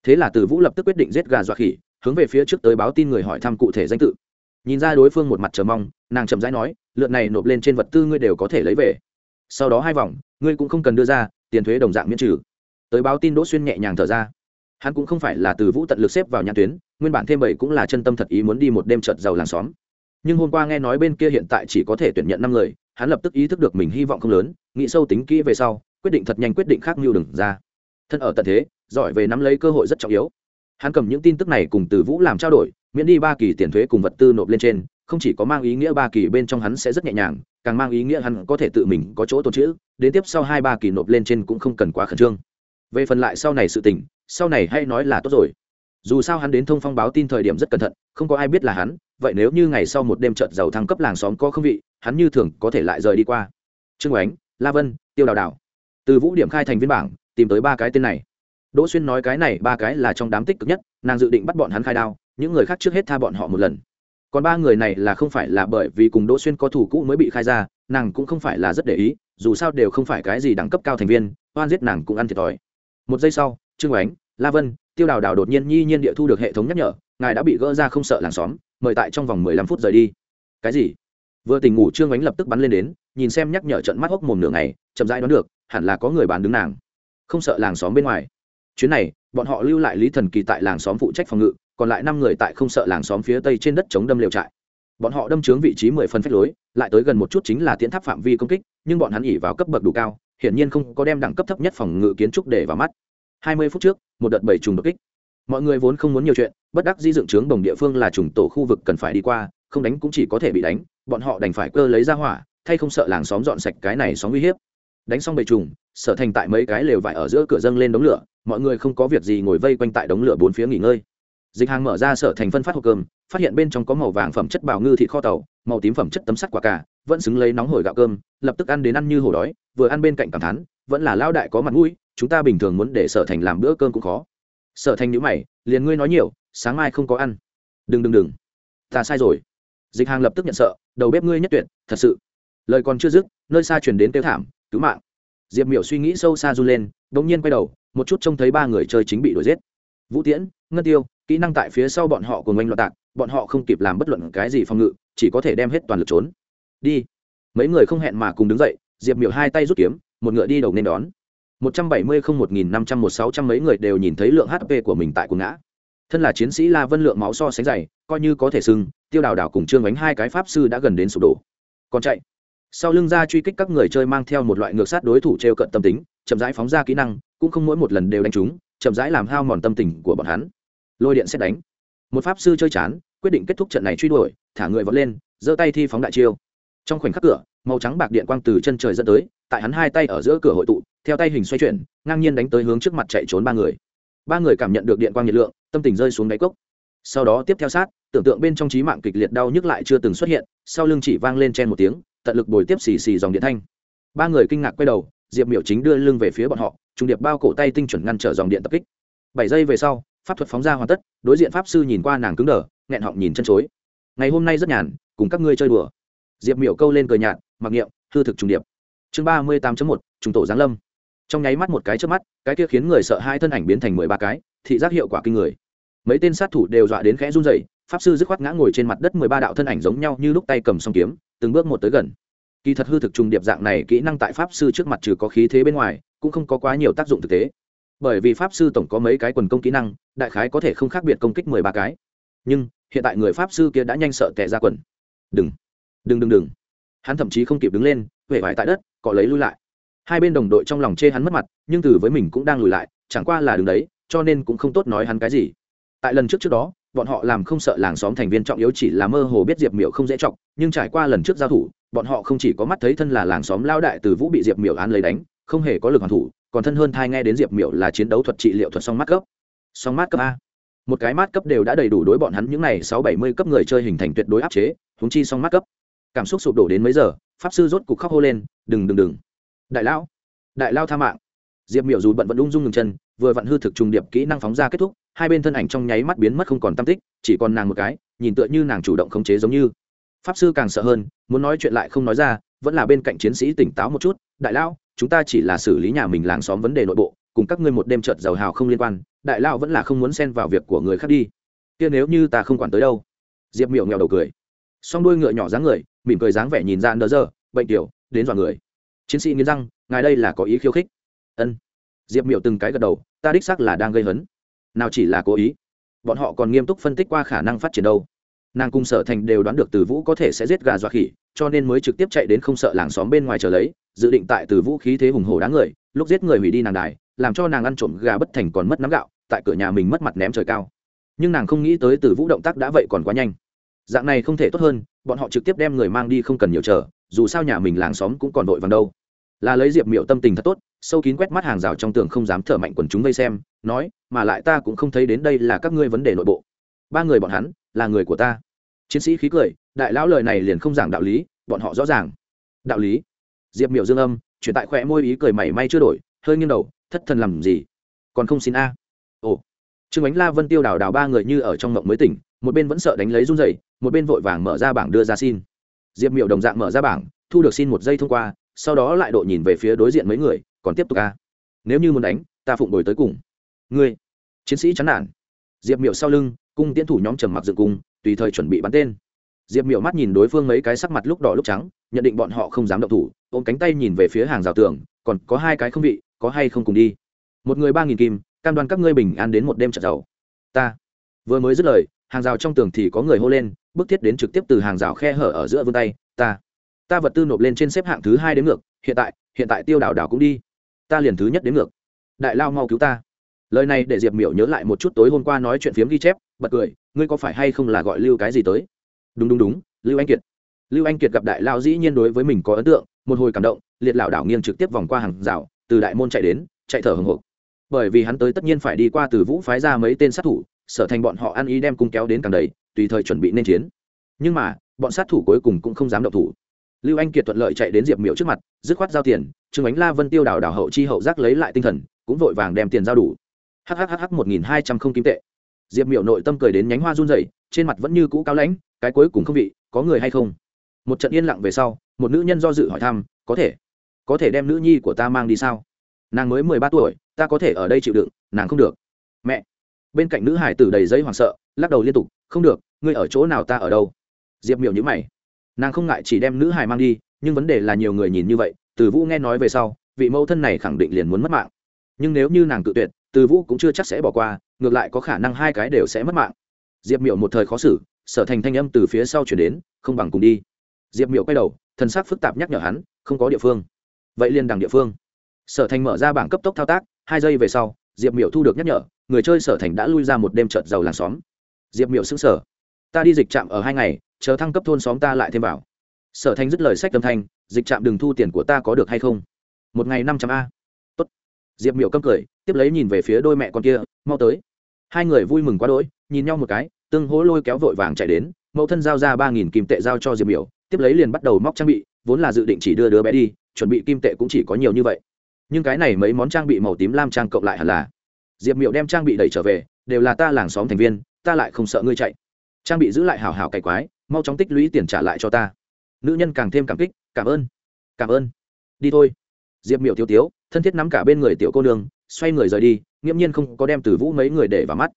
Thế là từ vũ lập tức quyết định giết gà dọa khỉ, hướng về phía trước tới báo tin người hỏi thăm cụ thể danh tự. Nhìn ra đối phương một mặt chờ mong, nàng chậm rãi nói, lượt này nộp lên trên vật tư ngươi đều có thể lấy về. Sau đó hai vòng ngươi cũng không cần đưa ra, tiền thuế đồng dạng miễn trừ. Tới báo tin đỗ xuyên nhẹ nhàng thở ra. Hắn cũng không phải là từ vũ tận lực xếp vào nhà tuyến, nguyên bản thêm bảy cũng là chân tâm thật ý muốn đi một đêm trợt giàu làng xóm. Nhưng hôm qua nghe nói bên kia hiện tại chỉ có thể tuyển nhận năm người, hắn lập tức ý thức được mình hy vọng không lớn, nghĩ sâu tính kỹ về sau, quyết định thật nhanh quyết định khác mưu đừng ra. Thân ở tận thế, giỏi về nắm lấy cơ hội rất trọng yếu. Hắn cầm những tin tức này cùng từ vũ làm trao đổi, miễn đi ba kỳ tiền thuế cùng vật tư nộp lên trên, không chỉ có mang ý nghĩa ba kỳ bên trong hắn sẽ rất nhẹ nhàng càng mang ý nghĩa hắn có thể tự mình có chỗ tồn chữ đến tiếp sau hai ba kỳ nộp lên trên cũng không cần quá khẩn trương. Về phần lại sau này sự tình, sau này hay nói là tốt rồi. Dù sao hắn đến thông phong báo tin thời điểm rất cẩn thận, không có ai biết là hắn, vậy nếu như ngày sau một đêm chợt giàu thăng cấp làng xóm có không vị, hắn như thường có thể lại rời đi qua. Trương oánh, la vân, tiêu đào đào. Từ vũ điểm khai thành viên bảng, tìm tới ba cái tên này. Đỗ xuyên nói cái này ba cái là trong đám tích cực nhất, nàng dự định bắt bọn hắn khai đao, những người khác trước hết tha bọn họ một lần còn ba người này là không phải là bởi vì cùng đỗ xuyên có thủ cũ mới bị khai ra, nàng cũng không phải là rất để ý, dù sao đều không phải cái gì đẳng cấp cao thành viên, oan giết nàng cũng ăn thiệt thòi. Một giây sau, trương ánh la vân, tiêu đào đào đột nhiên nhi nhiên địa thu được hệ thống nhắc nhở, ngài đã bị gỡ ra không sợ làng xóm, mời tại trong vòng mười lăm phút rời đi. Cái gì? Vừa tỉnh ngủ, trương ánh lập tức bắn lên đến, nhìn xem nhắc nhở trận mắt hốc mồm nửa ngày, chậm rãi đoán được, hẳn là có người bán đứng nàng. Không sợ làng xóm bên ngoài. Chuyến này, bọn họ lưu lại lý thần kỳ tại làng xóm phụ trách phòng ngự còn lại năm người tại không sợ làng xóm phía tây trên đất chống đâm liều trại. Bọn họ đâm trướng vị trí mười phân phách lối, lại tới gần một chút chính là tiến tháp phạm vi công kích, nhưng bọn hắn ỉ vào cấp bậc đủ cao, hiển nhiên không có đem đẳng cấp thấp nhất phòng ngự kiến trúc để vào mắt. Hai mươi phút trước, một đợt bảy trùng đột kích. Mọi người vốn không muốn nhiều chuyện, bất đắc di dựng trướng đồng địa phương là trùng tổ khu vực cần phải đi qua, không đánh cũng chỉ có thể bị đánh, bọn họ đành phải cơ lấy ra hỏa, thay không sợ làng xóm dọn sạch cái này xóm uy hiếp. Đánh xong bầy trùng, sở thành tại mấy cái lều vải ở giữa cửa dâng lên đống lửa, mọi người không có việc gì ngồi vây quanh tại đống lửa bốn phía nghỉ ngơi dịch hàng mở ra sở thành phân phát hộp cơm phát hiện bên trong có màu vàng phẩm chất bào ngư thịt kho tàu màu tím phẩm chất tấm sắt quả cả, vẫn xứng lấy nóng hổi gạo cơm lập tức ăn đến ăn như hổ đói vừa ăn bên cạnh cảm thán vẫn là lao đại có mặt mũi chúng ta bình thường muốn để sở thành làm bữa cơm cũng khó. Sở thành nhữ mày liền ngươi nói nhiều sáng mai không có ăn. Đừng đừng đừng. Ta sai rồi. Dịch hàng lập tức nhận sợ đầu bếp ngươi nhất tuyệt thật sự. Lời còn chưa dứt nơi xa chuyển đến kêu thảm cứu mạng. Diệp miểu suy nghĩ sâu xa run lên đ ỗ n g nhiên quay đầu một chút trông thấy ba người chơi chính bị đuổi giết. Vũ tiễn ngân tiêu kỹ năng tại phía sau bọn họ cùng oanh loạn tạc, bọn họ không kịp làm bất luận cái gì phòng ngự, chỉ có thể đem hết toàn lực trốn. Đi. Mấy người không hẹn mà cùng đứng dậy, diệp miểu hai tay rút kiếm, một ngựa đi đầu nên đón. một trăm bảy mươi không một nghìn năm trăm một sáu trăm mấy người đều nhìn thấy lượng hp của mình tại cuồng ngã. Thân là chiến sĩ la vân lượng máu so sánh dày, coi như có thể sưng tiêu đào đào cùng trương bánh hai cái pháp sư đã gần đến sụp đổ. Còn chạy. Sau lưng ra truy kích các người chơi mang theo một loại ngược sát đối thủ t r e o cận tâm tính, chậm rãi phóng ra kỹ năng, cũng không mỗi một lần đều đánh chúng chậm rãi làm hao mòn tâm tình của bọn hắn lôi điện xét đánh. Một pháp sư chơi chán, quyết định kết thúc trận này truy đuổi, thả người vọt lên, giơ tay thi phóng đại chiêu. Trong khoảnh khắc cửa, màu trắng bạc điện quang từ chân trời dẫn tới, tại hắn hai tay ở giữa cửa hội tụ, theo tay hình xoay chuyển, ngang nhiên đánh tới hướng trước mặt chạy trốn ba người. Ba người cảm nhận được điện quang nhiệt lượng, tâm tình rơi xuống đáy cốc. Sau đó tiếp theo sát, tưởng tượng bên trong trí mạng kịch liệt đau nhức lại chưa từng xuất hiện, sau lưng chỉ vang lên chen một tiếng, tận lực bồi tiếp xì xì dòng điện thanh. Ba người kinh ngạc quay đầu, diệp miểu chính đưa lưng về phía bọn họ trung điệp bao cổ tay tinh chuẩn ngăn trở dòng điện tập kích. Bảy giây về sau pháp thuật phóng ra hoàn tất, đối diện pháp sư nhìn qua nàng cứng đờ, nghẹn họng nhìn chân chối. Ngày hôm nay rất nhàn, cùng các ngươi chơi đùa. Diệp miểu câu lên cờ nhạt, mặc niệm, hư thực trùng điệp. Chương ba mươi tám một, trùng tổ giáng lâm. Trong nháy mắt một cái trước mắt, cái kia khiến người sợ hai thân ảnh biến thành mười ba cái, thị giác hiệu quả kinh người. Mấy tên sát thủ đều dọa đến khẽ run rẩy, pháp sư dứt khoát ngã ngồi trên mặt đất mười ba đạo thân ảnh giống nhau như lúc tay cầm song kiếm, từng bước một tới gần. Kỳ thật hư thực trùng điệp dạng này kỹ năng tại pháp sư trước mặt trừ có khí thế bên ngoài, cũng không có quá nhiều tác dụng thực tế bởi vì pháp sư tổng có mấy cái quần công kỹ năng, đại khái có thể không khác biệt công kích mười ba cái. Nhưng, hiện tại người pháp sư kia đã nhanh sợ tệ ra quần. Đừng đừng đừng đừng. Hắn thậm chí không kịp đứng lên huệ vải tại đất, cọ lấy lui lại. Hai bên đồng đội trong lòng chê hắn mất mặt, nhưng từ với mình cũng đang lùi lại, chẳng qua là đứng đấy, cho nên cũng không tốt nói hắn cái gì. Tại lần trước trước đó, bọn họ làm không sợ làng xóm thành viên trọng yếu chỉ là mơ hồ biết diệp miểu không dễ trọng nhưng trải qua lần trước giao thủ, bọn họ không chỉ có mắt thấy thân là làng xóm lao đại từ vũ bị diệp miểu án lấy đánh, không hề có lực hoàn thủ còn thân hơn thai nghe đến diệp miểu là chiến đấu thuật trị liệu thuật song mát cấp. Song mát cấp a. Một cái mát cấp đều đã đầy đủ đối bọn hắn những n à y sáu bảy mươi cấp người chơi hình thành tuyệt đối áp chế húng chi song mát cấp. Cảm xúc sụp đổ đến mấy giờ, pháp sư rốt cục khóc hô lên, đừng đừng đừng. Đại lão, đại lao tha mạng. Diệp miểu dù bận vẫn ung dung ngừng chân, vừa vặn hư thực trùng điệp kỹ năng phóng ra kết thúc, hai bên thân ảnh trong nháy mắt biến mất không còn tam tích, chỉ còn nàng một cái, nhìn tựa như nàng chủ động khống chế giống như. Pháp sư càng sợ hơn, muốn nói chuyện lại không nói ra vẫn là bên cạnh chiến sĩ tỉnh táo một chút, đại lão, chúng ta chỉ là xử lý nhà mình làng xóm vấn đề nội bộ, cùng các ngươi một đêm trợt giàu hào không liên quan, đại lão vẫn là không muốn xen vào việc của người khác đi. Kia nếu như ta không quản tới đâu. Diệp miệng nghèo đầu cười. Song đuôi ngựa nhỏ dáng người, mỉm cười dáng vẻ nhìn ra nỡ giờ bệnh tiểu, đến dọa người. Chiến sĩ nghiến răng, ngài đây là có ý khiêu khích. Ân. Diệp miệng từng cái gật đầu, ta đích xác là đang gây hấn. Nào chỉ là cố ý. Bọn họ còn nghiêm túc phân tích qua khả năng phát triển đâu nàng cùng sở thành đều đoán được từ vũ có thể sẽ giết gà dọa khỉ, cho nên mới trực tiếp chạy đến không sợ làng xóm bên ngoài chờ lấy, dự định tại từ vũ khí thế hùng hổ đáng người, lúc giết người hủy đi nàng đài, làm cho nàng ăn trộm gà bất thành còn mất nắm gạo, tại cửa nhà mình mất mặt ném trời cao. Nhưng nàng không nghĩ tới từ vũ động tác đã vậy còn quá nhanh. Dạng này không thể tốt hơn, bọn họ trực tiếp đem người mang đi không cần nhiều chờ, dù sao nhà mình làng xóm cũng còn vội vàng đâu. Là lấy diệp miệu tâm tình thật tốt, sâu kín quét mắt hàng rào trong tường không dám thở mạnh quần chúng vây xem, nói, mà lại ta cũng không thấy đến đây là các ngươi vấn đề nội bộ. Ba người bọn hắn là người của ta. Chiến sĩ khí cười, đại lão lời này liền không giảng đạo lý, bọn họ rõ ràng. Đạo lý. Diệp miệu dương âm, chuyển tại khỏe môi ý cười mảy may chưa đổi, hơi nghiêng đầu, thất thần làm gì? Còn không xin a. Ồ. Trương ánh la, vân tiêu đào đào ba người như ở trong mộng mới tỉnh, một bên vẫn sợ đánh lấy run rẩy, một bên vội vàng mở ra bảng đưa ra xin. Diệp miệu đồng dạng mở ra bảng, thu được xin một giây thông qua, sau đó lại độ nhìn về phía đối diện mấy người, còn tiếp tục a. Nếu như muốn đánh, ta phụng đổi tới cùng. Ngươi, chiến sĩ chán nản diệp miệu sau lưng, cung tiến thủ nhóm trầm mặc dựng cung, tùy thời chuẩn bị bắn tên. Diệp miệu mắt nhìn đối phương mấy cái sắc mặt lúc đỏ lúc trắng, nhận định bọn họ không dám động thủ, ôm cánh tay nhìn về phía hàng rào tường, còn có hai cái không vị, có hay không cùng đi. Một người ba nghìn kim, cam đoan các ngươi bình an đến một đêm trận giàu ta. Vừa mới dứt lời, hàng rào trong tường thì có người hô lên bước thiết đến trực tiếp từ hàng rào khe hở ở giữa vươn tay, ta. Ta vật tư nộp lên trên xếp hạng thứ hai đến ngược, hiện tại hiện tại tiêu đảo đảo cũng đi. Ta liền thứ nhất đến ngược. Đại lao mau cứu ta lời này để diệp miểu nhớ lại một chút tối hôm qua nói chuyện phiếm ghi chép, bật cười, ngươi có phải hay không là gọi lưu cái gì tới? Đúng đúng đúng, lưu anh kiệt. Lưu anh kiệt gặp đại lao dĩ nhiên đối với mình có ấn tượng, một hồi cảm động, liệt lảo đảo nghiêng trực tiếp vòng qua hàng rào, từ đại môn chạy đến, chạy thở hồng hộc. Bởi vì hắn tới tất nhiên phải đi qua từ vũ phái ra mấy tên sát thủ, sở thành bọn họ ăn ý đem cung kéo đến càng đầy, tùy thời chuẩn bị nên chiến. Nhưng mà, bọn sát thủ cuối cùng cũng không dám động thủ. Lưu anh kiệt thuận lợi chạy đến diệp miểu trước mặt, dứt khoát giao tiền, trương ánh la vân tiêu đảo đảo hậu chi hậu giác lấy lại tinh thần, cũng vội vàng đem tiền giao đủ hhh một nghìn hai trăm không kim tệ. Diệp miểu nội tâm cười đến nhánh hoa run rẩy, trên mặt vẫn như cũ cao lãnh, cái cuối cùng không vị, có người hay không? Một trận yên lặng về sau, một nữ nhân do dự hỏi thăm, có thể có thể đem nữ nhi của ta mang đi sao? Nàng mới mười ba tuổi, ta có thể ở đây chịu đựng, nàng không được. Mẹ. Bên cạnh nữ hải tử đầy giấy hoảng sợ, lắc đầu liên tục, không được, ngươi ở chỗ nào ta ở đâu? Diệp miểu nhữ mày. Nàng không ngại chỉ đem nữ hải mang đi, nhưng vấn đề là nhiều người nhìn như vậy, từ vũ nghe nói về sau, vị mẫu thân này khẳng định liền muốn mất mạng. Nhưng nếu như nàng tự tuyệt từ vũ cũng chưa chắc sẽ bỏ qua, ngược lại có khả năng hai cái đều sẽ mất mạng. Diệp miểu một thời khó xử, sở thành thanh âm từ phía sau chuyển đến, không bằng cùng đi. Diệp miểu quay đầu, thân xác phức tạp nhắc nhở hắn, không có địa phương. Vậy liền đằng địa phương. Sở thành mở ra bảng cấp tốc thao tác, hai giây về sau, diệp miểu thu được nhắc nhở, người chơi sở thành đã lui ra một đêm trợt giàu làng xóm. Diệp miểu xứng sở ta đi dịch trạm ở hai ngày, chờ thăng cấp thôn xóm ta lại thêm vào. Sở thành dứt lời sách tâm thanh, dịch trạm đừng thu tiền của ta có được hay không? Một ngày năm trăm a diệp miểu câm cười, tiếp lấy nhìn về phía đôi mẹ con kia, mau tới. Hai người vui mừng quá đỗi, nhìn nhau một cái, tương hố lôi kéo vội vàng chạy đến, mẫu thân giao ra ba nghìn kim tệ giao cho diệp miểu, tiếp lấy liền bắt đầu móc trang bị, vốn là dự định chỉ đưa đứa bé đi, chuẩn bị kim tệ cũng chỉ có nhiều như vậy. Nhưng cái này mấy món trang bị màu tím lam trang cộng lại hẳn là. Diệp Miểu đem trang bị đẩy trở về, đều là ta làng xóm thành viên, ta lại không sợ ngươi chạy. Trang bị giữ lại hào hào cày quái, mau chóng tích lũy tiền trả lại cho ta. Nữ nhân càng thêm cảm kích, cảm ơn cảm ơn. Đi thôi. Diệp miểu thiếu tiếu thân thiết nắm cả bên người tiểu cô nương, xoay người rời đi, nghiễm nhiên không có đem từ vũ mấy người để vào mắt.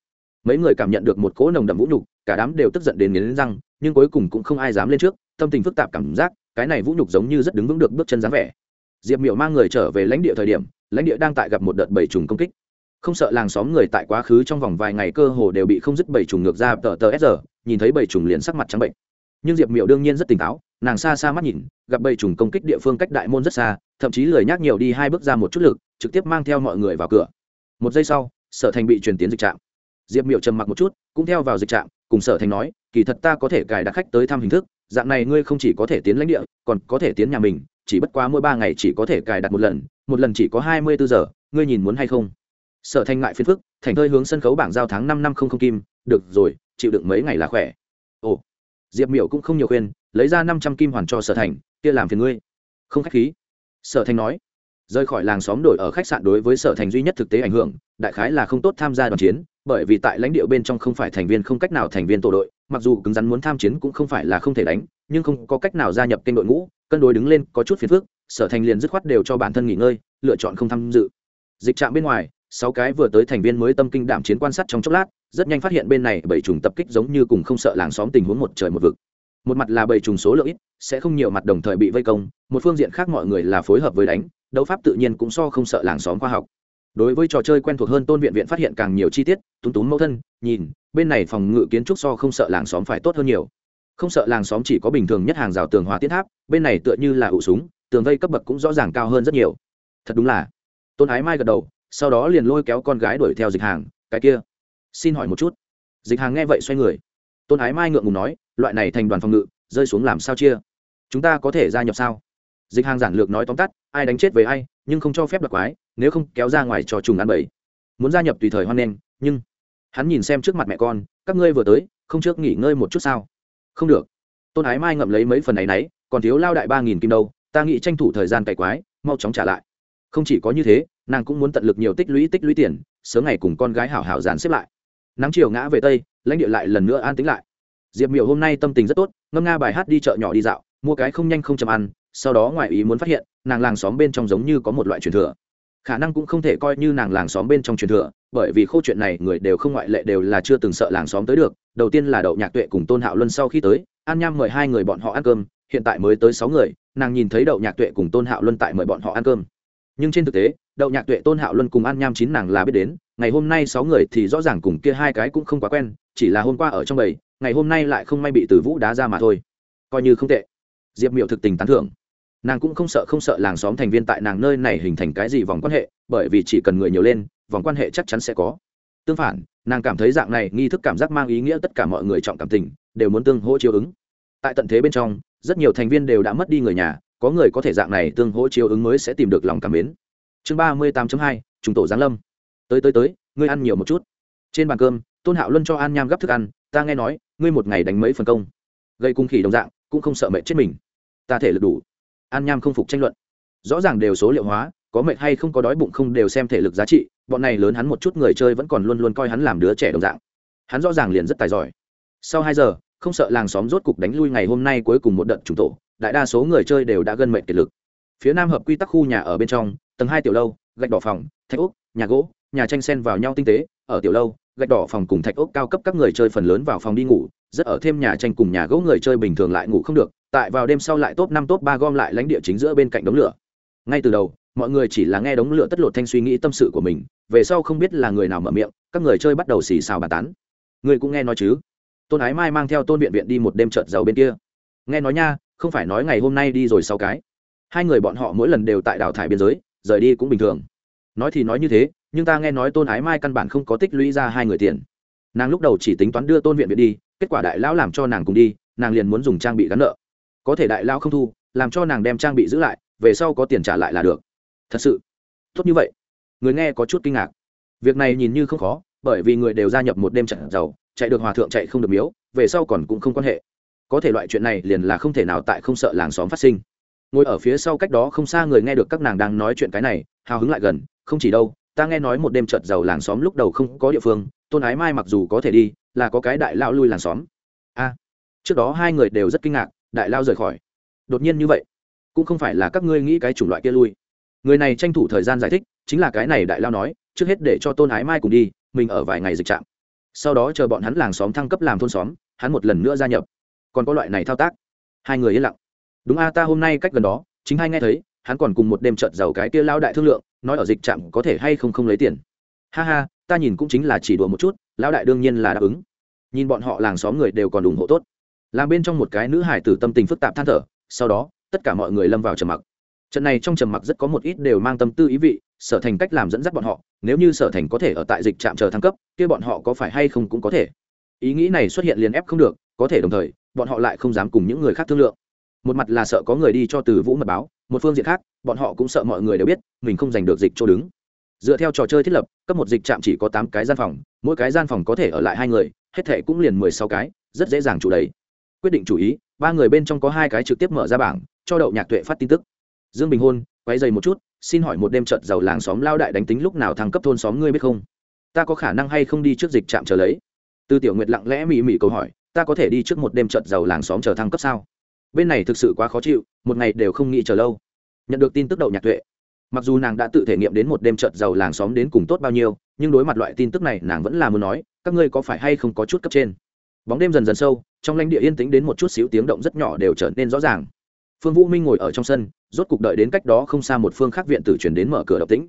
Mấy người cảm nhận được một cỗ nồng đậm vũ nhục, cả đám đều tức giận đến nghiến răng, nhưng cuối cùng cũng không ai dám lên trước, tâm tình phức tạp cảm giác, cái này vũ nhục giống như rất đứng vững được bước chân dáng vẻ. Diệp miểu mang người trở về lãnh địa thời điểm, lãnh địa đang tại gặp một đợt bảy trùng công kích. Không sợ làng xóm người tại quá khứ trong vòng vài ngày cơ hồ đều bị không dứt bảy trùng ngược ra tờ tờ s nhìn thấy bảy trùng liền sắc mặt trắng bệnh. Nhưng diệp miểu đương nhiên rất tỉnh táo, nàng xa xa mắt nhìn, gặp bảy trùng công kích địa phương cách đại môn rất xa thậm chí lười nhác nhiều đi hai bước ra một chút lực, trực tiếp mang theo mọi người vào cửa. Một giây sau, sở thành bị truyền tiến dịch trạm. Diệp miệu trầm mặc một chút, cũng theo vào dịch trạm, cùng sở thành nói, kỳ thật ta có thể cài đặt khách tới thăm hình thức, dạng này ngươi không chỉ có thể tiến lãnh địa, còn có thể tiến nhà mình, chỉ bất quá mỗi ba ngày chỉ có thể cài đặt một lần một lần chỉ có hai mươi bốn giờ, ngươi nhìn muốn hay không? Sở thành ngại phiền phức, thành thơi hướng sân khấu bảng giao tháng năm năm không không kim, được rồi, chịu đựng mấy ngày là khỏe. Ồ. Diệp miểu cũng không nhiều khuyên, lấy ra năm trăm kim hoàn cho sở thành, kia làm phiền ngươi. Không khách khí sở thành nói, rời khỏi làng xóm đổi ở khách sạn đối với sở thành duy nhất thực tế ảnh hưởng, đại khái là không tốt tham gia đoàn chiến, bởi vì tại lãnh địa bên trong không phải thành viên không cách nào thành viên tổ đội, mặc dù cứng rắn muốn tham chiến cũng không phải là không thể đánh, nhưng không có cách nào gia nhập kênh đội ngũ, cân đối đứng lên có chút phiền phức, sở thành liền dứt khoát đều cho bản thân nghỉ ngơi, lựa chọn không tham dự. Dịch trạm bên ngoài, sáu cái vừa tới thành viên mới tâm kinh đảm chiến quan sát trong chốc lát, rất nhanh phát hiện bên này bảy trùng tập kích giống như cùng không sợ làng xóm tình huống một trời một vực một mặt là bầy trùng số lượng ít, sẽ không nhiều mặt đồng thời bị vây công, một phương diện khác mọi người là phối hợp với đánh, đấu pháp tự nhiên cũng so không sợ làng xóm khoa học. Đối với trò chơi quen thuộc hơn tôn viện viện phát hiện càng nhiều chi tiết túng túng mẫu thân, nhìn, bên này phòng ngự kiến trúc so không sợ làng xóm phải tốt hơn nhiều. Không sợ làng xóm chỉ có bình thường nhất hàng rào tường hòa tiến tháp, bên này tựa như là ụ súng, tường vây cấp bậc cũng rõ ràng cao hơn rất nhiều. Thật đúng là. Tôn ái mai gật đầu, sau đó liền lôi kéo con gái đuổi theo dịch hàng, cái kia, xin hỏi một chút. Dịch hàng nghe vậy xoay người. Tôn ái mai ngượng ngùng nói loại này thành đoàn phòng ngự, rơi xuống làm sao chia? Chúng ta có thể gia nhập sao? Dịch hàng giản lược nói tóm tắt, ai đánh chết với ai, nhưng không cho phép đặc quái, nếu không kéo ra ngoài cho trùng ăn bẫy. Muốn gia nhập tùy thời hoan nghênh, nhưng hắn nhìn xem trước mặt mẹ con, các ngươi vừa tới, không trước nghỉ ngơi một chút sao? Không được. Tôn ái mai ngậm lấy mấy phần này nấy còn thiếu lao đại ba nghìn kim đâu, ta nghĩ tranh thủ thời gian cày quái, mau chóng trả lại. Không chỉ có như thế, nàng cũng muốn tận lực nhiều tích lũy tích lũy tiền, sớm ngày cùng con gái hảo hảo dàn xếp lại. Nắng chiều ngã về tây, lãnh địa lại lần nữa an tính lại diệp miểu hôm nay tâm tình rất tốt, ngâm nga bài hát đi chợ nhỏ đi dạo, mua cái không nhanh không chậm ăn, sau đó ngoại ý muốn phát hiện, nàng làng xóm bên trong giống như có một loại truyền thừa. Khả năng cũng không thể coi như nàng làng xóm bên trong truyền thừa, bởi vì câu chuyện này người đều không ngoại lệ đều là chưa từng sợ làng xóm tới được. Đầu tiên là đậu nhạc tuệ cùng tôn hạo luân sau khi tới, an nham mời hai người bọn họ ăn cơm, hiện tại mới tới sáu người, nàng nhìn thấy đậu nhạc tuệ cùng tôn hạo luân tại mời bọn họ ăn cơm. Nhưng trên thực tế, đậu nhạc tuệ, tôn hạo luân cùng an nham chín nàng là biết đến, ngày hôm nay sáu người thì rõ ràng cùng kia hai cái cũng không quá quen, chỉ là hôm qua ở trong bầy ngày hôm nay lại không may bị từ vũ đá ra mà thôi. Coi như không tệ. Diệp miệu thực tình tán thưởng. Nàng cũng không sợ không sợ làng xóm thành viên tại nàng nơi này hình thành cái gì vòng quan hệ, bởi vì chỉ cần người nhiều lên, vòng quan hệ chắc chắn sẽ có. Tương phản, nàng cảm thấy dạng này nghi thức cảm giác mang ý nghĩa tất cả mọi người trọng cảm tình, đều muốn tương hỗ chiếu ứng. Tại tận thế bên trong, rất nhiều thành viên đều đã mất đi người nhà, có người có thể dạng này tương hỗ chiếu ứng mới sẽ tìm được lòng cảm mến. Chương ba mươi tám hai chúng tổ giáng lâm. Tới tới tới, ngươi ăn nhiều một chút. Trên bàn cơm tôn hạo luân cho an nham gấp thức ăn, ta nghe nói, ngươi một ngày đánh mấy phần công. Gây cung khỉ đồng dạng, cũng không sợ mệt chết mình. Ta thể lực đủ. An nham không phục tranh luận. Rõ ràng đều số liệu hóa, có mệt hay không có đói bụng không đều xem thể lực giá trị, bọn này lớn hắn một chút người chơi vẫn còn luôn luôn coi hắn làm đứa trẻ đồng dạng. Hắn rõ ràng liền rất tài giỏi. Sau hai giờ, không sợ làng xóm rốt cục đánh lui ngày hôm nay cuối cùng một đợt trùng tổ đại đa số người chơi đều đã gân mệnh kiệt lực. Phía nam hợp quy tắc khu nhà ở bên trong, tầng hai tiểu lâu, gạch đỏ phòng, thạch úc nhà gỗ, nhà tranh sen vào nhau tinh tế, ở tiểu lâu gạch đỏ phòng cùng thạch ốc cao cấp các người chơi phần lớn vào phòng đi ngủ, rất ở thêm nhà tranh cùng nhà gỗ người chơi bình thường lại ngủ không được, tại vào đêm sau lại top năm, top ba gom lại lãnh địa chính giữa bên cạnh đống lửa. Ngay từ đầu, mọi người chỉ là nghe đống lửa tất lột thanh suy nghĩ tâm sự của mình, về sau không biết là người nào mở miệng, các người chơi bắt đầu xì xào bàn tán. Người cũng nghe nói chứ? Tôn ái mai mang theo tôn viện viện đi một đêm trợt giàu bên kia. Nghe nói nha, không phải nói ngày hôm nay đi rồi sau cái. Hai người bọn họ mỗi lần đều tại đảo thải biên giới, rời đi cũng bình thường. Nói thì nói như thế nhưng ta nghe nói tôn ái mai căn bản không có tích lũy ra hai người tiền. Nàng lúc đầu chỉ tính toán đưa tôn viện viện đi, kết quả đại lão làm cho nàng cùng đi, nàng liền muốn dùng trang bị gắn nợ. Có thể đại lão không thu, làm cho nàng đem trang bị giữ lại, về sau có tiền trả lại là được. Thật sự, tốt như vậy. Người nghe có chút kinh ngạc. Việc này nhìn như không khó, bởi vì người đều gia nhập một đêm trận giàu, chạy được hòa thượng chạy không được miếu, về sau còn cũng không quan hệ. Có thể loại chuyện này liền là không thể nào tại không sợ làng xóm phát sinh. Ngồi ở phía sau cách đó không xa người nghe được các nàng đang nói chuyện cái này, hào hứng lại gần, không chỉ đâu ta nghe nói một đêm trợt giàu làng xóm lúc đầu không có địa phương, tôn ái mai mặc dù có thể đi, là có cái đại lao lui làng xóm. A, trước đó hai người đều rất kinh ngạc, đại lao rời khỏi. Đột nhiên như vậy, cũng không phải là các ngươi nghĩ cái chủng loại kia lui. Người này tranh thủ thời gian giải thích, chính là cái này đại lao nói, trước hết để cho tôn ái mai cùng đi, mình ở vài ngày dịch trạm. Sau đó chờ bọn hắn làng xóm thăng cấp làm thôn xóm, hắn một lần nữa gia nhập. Còn có loại này thao tác. Hai người yên lặng. Đúng a, ta hôm nay cách gần đó, chính hai nghe thấy, hắn còn cùng một đêm trợt giàu cái kia lao đại thương lượng nói ở dịch trạm có thể hay không không lấy tiền. Ha ha, ta nhìn cũng chính là chỉ đùa một chút, lão đại đương nhiên là đáp ứng. Nhìn bọn họ làng xóm người đều còn ủng hộ tốt. Làm bên trong một cái nữ hải tử tâm tình phức tạp than thở, sau đó, tất cả mọi người lâm vào trầm mặc. Trận này trong trầm mặc rất có một ít đều mang tâm tư ý vị, sở thành cách làm dẫn dắt bọn họ, nếu như sở thành có thể ở tại dịch trạm chờ thăng cấp, kia bọn họ có phải hay không cũng có thể. Ý nghĩ này xuất hiện liền ép không được, có thể đồng thời, bọn họ lại không dám cùng những người khác thương lượng một mặt là sợ có người đi cho từ vũ mật báo, một phương diện khác, bọn họ cũng sợ mọi người đều biết, mình không giành được dịch chỗ đứng. Dựa theo trò chơi thiết lập, cấp một dịch trạm chỉ có tám cái gian phòng, mỗi cái gian phòng có thể ở lại hai người, hết thệ cũng liền mười sáu cái, rất dễ dàng chủ đấy quyết định chủ ý, ba người bên trong có hai cái trực tiếp mở ra bảng, cho đậu nhạc tuệ phát tin tức. Dương bình hôn quay dày một chút, xin hỏi một đêm trận giàu làng xóm lao đại đánh tính lúc nào thăng cấp thôn xóm ngươi biết không? Ta có khả năng hay không đi trước dịch trạm chờ lấy? Tư tiểu nguyệt lặng lẽ mị mị câu hỏi, ta có thể đi trước một đêm trận giàu làng xóm chờ thăng cấp sao? Bên này thực sự quá khó chịu, một ngày đều không nghĩ chờ lâu. Nhận được tin tức đậu nhạc tuệ, mặc dù nàng đã tự thể nghiệm đến một đêm trợt giàu làng xóm đến cùng tốt bao nhiêu, nhưng đối mặt loại tin tức này, nàng vẫn là muốn nói, các ngươi có phải hay không có chút cấp trên? Bóng đêm dần dần sâu, trong lãnh địa yên tĩnh đến một chút xíu tiếng động rất nhỏ đều trở nên rõ ràng. Phương vũ minh ngồi ở trong sân, rốt cục đợi đến cách đó không xa một phương khác viện tử chuyển đến mở cửa độc tĩnh.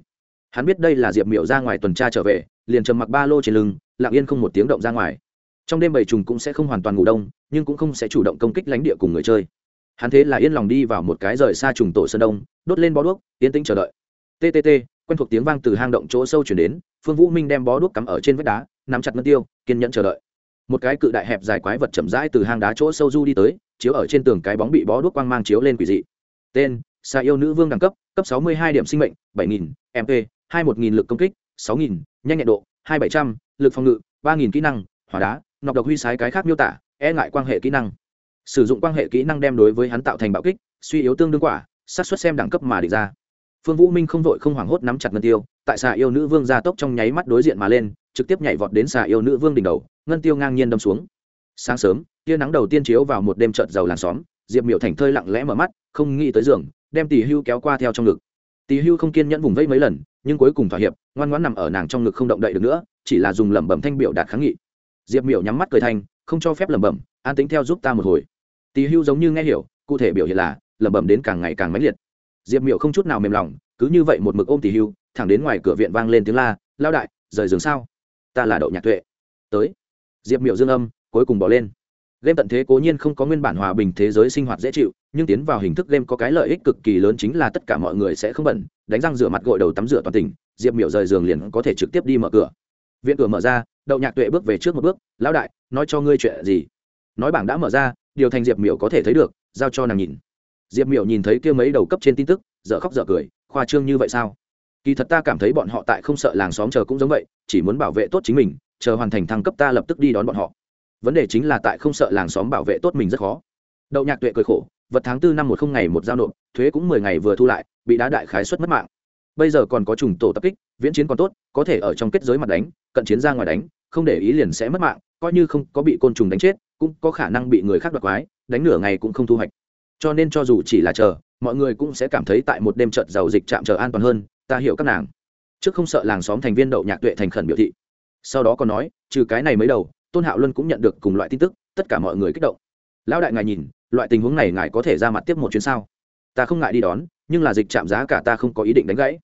Hắn biết đây là diệp miểu ra ngoài tuần tra trở về, liền trầm mặc ba lô trên lưng, lặng yên không một tiếng động ra ngoài trong đêm bảy trùng cũng sẽ không hoàn toàn ngủ đông, nhưng cũng không sẽ chủ động công kích lãnh địa cùng người chơi. Hắn thế là yên lòng đi vào một cái rời xa trùng tổ sơn đông, đốt lên bó đuốc, yên tĩnh chờ đợi. Ttt quen thuộc tiếng vang từ hang động chỗ sâu chuyển đến, phương vũ minh đem bó đuốc cắm ở trên vách đá, nắm chặt ngân tiêu, kiên nhẫn chờ đợi. Một cái cự đại hẹp dài quái vật chậm rãi từ hang đá chỗ sâu du đi tới, chiếu ở trên tường cái bóng bị bó đuốc quang mang chiếu lên quỷ dị. Tên xa yêu nữ vương đẳng cấp cấp sáu mươi hai điểm sinh mệnh, bảy nghìn mp hai một nghìn lực công kích, sáu nghìn, nhanh nhẹn độ, hai bảy trăm, lực phòng ngự, ba nghìn kỹ năng, hỏa đá nọc độc huy sái cái khác miêu tả e ngại quan hệ kỹ năng. Sử dụng quan hệ kỹ năng đem đối với hắn tạo thành bạo kích, suy yếu tương đương quả, xác suất xem đẳng cấp mà địch ra. Phương vũ minh không vội không hoảng hốt nắm chặt ngân tiêu, tại xà yêu nữ vương ra tốc trong nháy mắt đối diện mà lên, trực tiếp nhảy vọt đến xà yêu nữ vương đỉnh đầu, ngân tiêu ngang nhiên đâm xuống. Sáng sớm, tia nắng đầu tiên chiếu vào một đêm trợt giàu làng xóm, diệp Miểu thành thơi lặng lẽ mở mắt, không nghĩ tới giường, đem tỷ hưu kéo qua theo trong ngực. Tỷ hưu không kiên nhẫn vùng vây mấy lần, nhưng cuối cùng thỏa hiệp, ngoan ngoãn nằm ở nàng trong ngực không động đậy được nữa, chỉ là dùng lẩm bẩm thanh biểu đạt kháng nghị diệp miệu nhắm mắt cười thanh không cho phép lẩm bẩm, an tính theo giúp ta một hồi. Tì hưu giống như nghe hiểu, cụ thể biểu hiện là, lẩm bẩm đến càng ngày càng mãnh liệt. Diệp miệu không chút nào mềm lòng, cứ như vậy một mực ôm Tì hưu, thẳng đến ngoài cửa viện vang lên tiếng la, lao đại, rời giường sao? Ta là đậu nhạc tuệ. Tới. Diệp miệu dương âm, cuối cùng bỏ lên. Game tận thế cố nhiên không có nguyên bản hòa bình thế giới sinh hoạt dễ chịu, nhưng tiến vào hình thức game có cái lợi ích cực kỳ lớn chính là tất cả mọi người sẽ không bẩn đánh răng rửa mặt gội đầu tắm rửa toàn tỉnh, diệp miệu rời giường liền có thể trực tiếp đi mở cửa. Viện cửa mở ra đậu nhạc tuệ bước về trước một bước, lão đại, nói cho ngươi chuyện gì? Nói bảng đã mở ra, điều thành diệp Miểu có thể thấy được, giao cho nàng nhìn. Diệp Miểu nhìn thấy kia mấy đầu cấp trên tin tức, dở khóc dở cười, khoa trương như vậy sao? Kỳ thật ta cảm thấy bọn họ tại không sợ làng xóm chờ cũng giống vậy, chỉ muốn bảo vệ tốt chính mình, chờ hoàn thành thăng cấp ta lập tức đi đón bọn họ. Vấn đề chính là tại không sợ làng xóm bảo vệ tốt mình rất khó. Đậu nhạc tuệ cười khổ, vật tháng tư năm một không ngày một giao nộp, thuế cũng mười ngày vừa thu lại, bị đá đại khái suất mất mạng. Bây giờ còn có trùng tổ tập kích, viễn chiến còn tốt, có thể ở trong kết giới mặt đánh, cận chiến ra ngoài đánh không để ý liền sẽ mất mạng, coi như không có bị côn trùng đánh chết, cũng có khả năng bị người khác đoạt quái, đánh nửa ngày cũng không thu hoạch. Cho nên cho dù chỉ là chờ, mọi người cũng sẽ cảm thấy tại một đêm trận giàu dịch chạm chờ an toàn hơn, ta hiểu các nàng. Trước không sợ làng xóm thành viên đậu nhạc tuệ thành khẩn biểu thị. Sau đó còn nói, trừ cái này mới đầu, tôn hạo luân cũng nhận được cùng loại tin tức, tất cả mọi người kích động. Lão đại ngài nhìn, loại tình huống này ngài có thể ra mặt tiếp một chuyến sao? Ta không ngại đi đón, nhưng là dịch chạm giá cả ta không có ý định đánh gãy.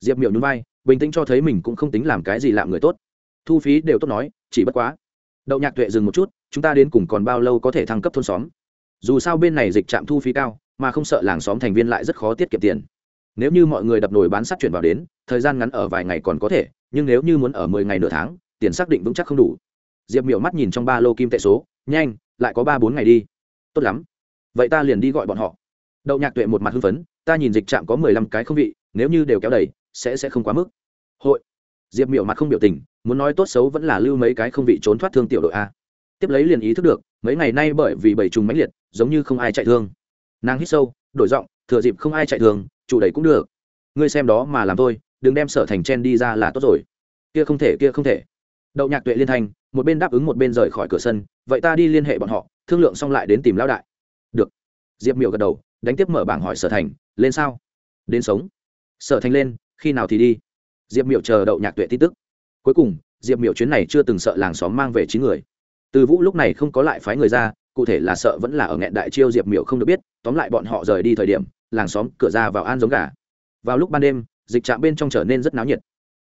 Diệp miểu nhún vai, bình tĩnh cho thấy mình cũng không tính làm cái gì làm người tốt thu phí đều tốt nói, chỉ bất quá. Đậu nhạc tuệ dừng một chút, chúng ta đến cùng còn bao lâu có thể thăng cấp thôn xóm? Dù sao bên này dịch trạm thu phí cao, mà không sợ làng xóm thành viên lại rất khó tiết kiệm tiền. Nếu như mọi người đập nồi bán sắt chuyển vào đến, thời gian ngắn ở vài ngày còn có thể, nhưng nếu như muốn ở mười ngày nửa tháng, tiền xác định vững chắc không đủ. Diệp miểu mắt nhìn trong ba lô kim tệ số, nhanh, lại có ba bốn ngày đi. Tốt lắm. Vậy ta liền đi gọi bọn họ. Đậu nhạc tuệ một mặt hưng phấn, ta nhìn dịch trạm có mười lăm cái không vị, nếu như đều kéo đầy, sẽ sẽ không quá mức. Hội. Diệp miểu mặt không biểu tình muốn nói tốt xấu vẫn là lưu mấy cái không bị trốn thoát thương tiểu đội a. Tiếp lấy liền ý thức được, mấy ngày nay bởi vì bảy trùng mãnh liệt, giống như không ai chạy thương. Nàng hít sâu, đổi giọng, thừa dịp không ai chạy thường chủ đẩy cũng được. Ngươi xem đó mà làm thôi, đừng đem sở thành chen đi ra là tốt rồi. Kia không thể, kia không thể. Đậu nhạc tuệ liên thanh một bên đáp ứng một bên rời khỏi cửa sân, vậy ta đi liên hệ bọn họ, thương lượng xong lại đến tìm lão đại. Được. Diệp miểu gật đầu, đánh tiếp mở bảng hỏi sở thành, lên sao? Đến sống. Sở thành lên, khi nào thì đi? Diệp miểu chờ đậu nhạc tuệ tin tức cuối cùng, diệp miểu chuyến này chưa từng sợ làng xóm mang về chín người. Từ vũ lúc này không có lại phái người ra, cụ thể là sợ vẫn là ở nghẹn đại chiêu diệp miểu không được biết, tóm lại bọn họ rời đi thời điểm, làng xóm cửa ra vào an giống gà. Vào lúc ban đêm, dịch trạm bên trong trở nên rất náo nhiệt.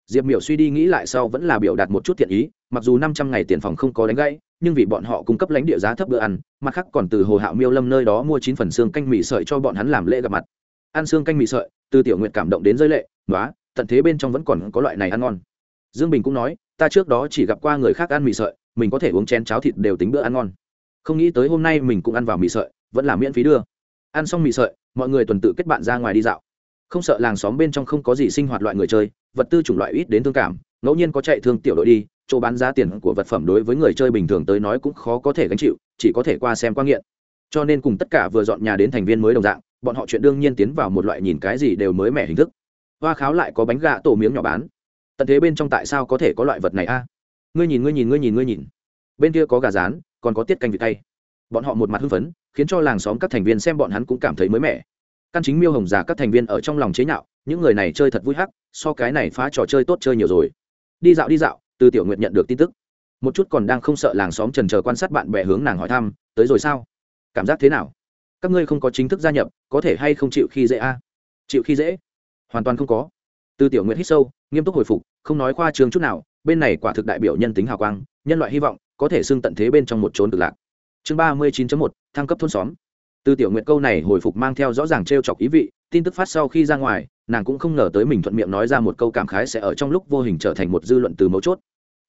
Diệp miểu suy đi nghĩ lại sau vẫn là biểu đạt một chút thiện ý, mặc dù năm trăm ngày tiền phòng không có đánh gãy, nhưng vì bọn họ cung cấp lãnh địa giá thấp bữa ăn, mặt khác còn từ hồ hạo miêu lâm nơi đó mua chín phần xương canh mì sợi cho bọn hắn làm lễ gặp mặt. Ăn xương canh mì sợi, từ tiểu nguyện cảm động đến rơi lệ nói tận thế bên trong vẫn còn có loại này ăn ngon dương bình cũng nói, ta trước đó chỉ gặp qua người khác ăn mì sợi, mình có thể uống chén cháo thịt đều tính bữa ăn ngon. Không nghĩ tới hôm nay mình cũng ăn vào mì sợi, vẫn là miễn phí đưa. Ăn xong mì sợi, mọi người tuần tự kết bạn ra ngoài đi dạo. Không sợ làng xóm bên trong không có gì sinh hoạt loại người chơi, vật tư chủng loại ít đến thương cảm, ngẫu nhiên có chạy thương tiểu đội đi, chỗ bán giá tiền của vật phẩm đối với người chơi bình thường tới nói cũng khó có thể gánh chịu, chỉ có thể qua xem qua nghiện. Cho nên cùng tất cả vừa dọn nhà đến thành viên mới đồng dạng, bọn họ chuyện đương nhiên tiến vào một loại nhìn cái gì đều mới mẻ hình thức. Hoa kháo lại có bánh gà tổ miếng nhỏ bán tận thế bên trong tại sao có thể có loại vật này a? Ngươi nhìn ngươi nhìn ngươi nhìn ngươi nhìn. Bên kia có gà rán, còn có tiết canh vịt tay bọn họ một mặt hưng phấn, khiến cho làng xóm các thành viên xem bọn hắn cũng cảm thấy mới mẻ. Căn chính miêu hồng già các thành viên ở trong lòng chế nhạo, những người này chơi thật vui hắc, so cái này phá trò chơi tốt chơi nhiều rồi. Đi dạo đi dạo, từ tiểu nguyện nhận được tin tức. Một chút còn đang không sợ làng xóm trần chờ quan sát bạn bè hướng nàng hỏi thăm, tới rồi sao? Cảm giác thế nào? Các ngươi không có chính thức gia nhập, có thể hay không chịu khi dễ a? Chịu khi dễ? Hoàn toàn không có. Từ tiểu nguyện hít sâu nghiêm túc hồi phục, không nói khoa trương chút nào, bên này quả thực đại biểu nhân tính hào quang, nhân loại hy vọng, có thể xưng tận thế bên trong một trốn cực lạc. Chương ba mươi chín một, thăng cấp thôn xóm. Từ tiểu nguyện câu này hồi phục mang theo rõ ràng t r e o chọc ý vị, tin tức phát sau khi ra ngoài, nàng cũng không ngờ tới mình thuận miệng nói ra một câu cảm khái sẽ ở trong lúc vô hình trở thành một dư luận từ mấu chốt.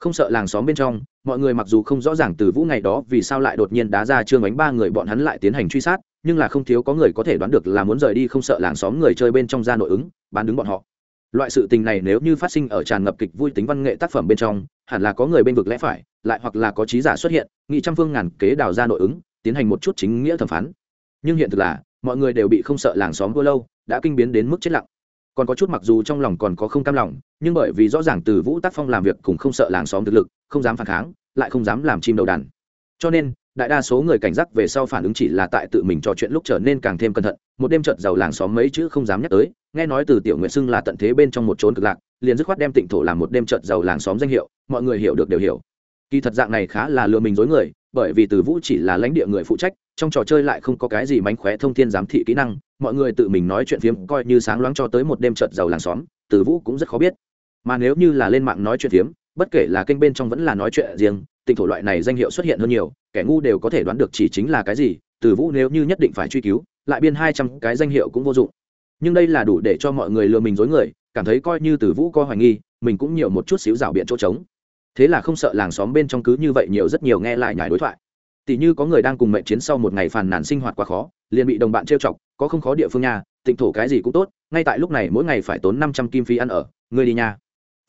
Không sợ làng xóm bên trong, mọi người mặc dù không rõ ràng từ vũ ngày đó vì sao lại đột nhiên đá ra trương bánh ba người bọn hắn lại tiến hành truy sát, nhưng là không thiếu có người có thể đoán được là muốn rời đi không sợ làng xóm người chơi bên trong ra nội ứng, bán đứng bọn họ loại sự tình này nếu như phát sinh ở tràn ngập kịch vui tính văn nghệ tác phẩm bên trong, hẳn là có người bên vực lẽ phải, lại hoặc là có trí giả xuất hiện nghị trăm phương ngàn kế đào ra nội ứng, tiến hành một chút chính nghĩa thẩm phán. Nhưng hiện thực là, mọi người đều bị không sợ làng xóm vua lâu, đã kinh biến đến mức chết lặng. Còn có chút mặc dù trong lòng còn có không cam lòng, nhưng bởi vì rõ ràng từ vũ tác phong làm việc cùng không sợ làng xóm thực lực, không dám phản kháng, lại không dám làm chim đầu đàn. Cho nên, đại đa số người cảnh giác về sau phản ứng chỉ là tại tự mình trò chuyện lúc trở nên càng thêm cẩn thận, một đêm trợt giàu làng xóm mấy chữ không dám nhắc tới nghe nói từ tiểu nguyện xưng là tận thế bên trong một trốn cực lạc, liền dứt khoát đem tịnh thổ làm một đêm trợt giàu làng xóm danh hiệu, mọi người hiểu được đều hiểu. Kỳ thật dạng này khá là lừa mình dối người, bởi vì từ vũ chỉ là lãnh địa người phụ trách, trong trò chơi lại không có cái gì mánh khóe thông thiên giám thị kỹ năng, mọi người tự mình nói chuyện phiếm coi như sáng loáng cho tới một đêm trợt giàu làng xóm, từ vũ cũng rất khó biết. Mà nếu như là lên mạng nói chuyện phiếm, bất kể là kênh bên trong vẫn là nói chuyện riêng, tịnh thổ loại này danh hiệu xuất hiện hơn nhiều, kẻ ngu đều có thể đoán được chỉ chính là cái gì, từ vũ nếu như nhất định phải truy cứu, lại biên hai trăm cái danh hiệu cũng vô dụng nhưng đây là đủ để cho mọi người lừa mình dối người, cảm thấy coi như từ vũ coi hoài nghi, mình cũng nhiều một chút xíu rào biện chỗ trống. Thế là không sợ làng xóm bên trong cứ như vậy nhiều rất nhiều nghe lại nhải đối thoại. Tỷ như có người đang cùng mệnh chiến sau một ngày phàn nàn sinh hoạt quá khó, liền bị đồng bạn trêu chọc, có không khó địa phương nhà tịnh thổ cái gì cũng tốt, ngay tại lúc này mỗi ngày phải tốn năm trăm kim phí ăn ở người đi nhà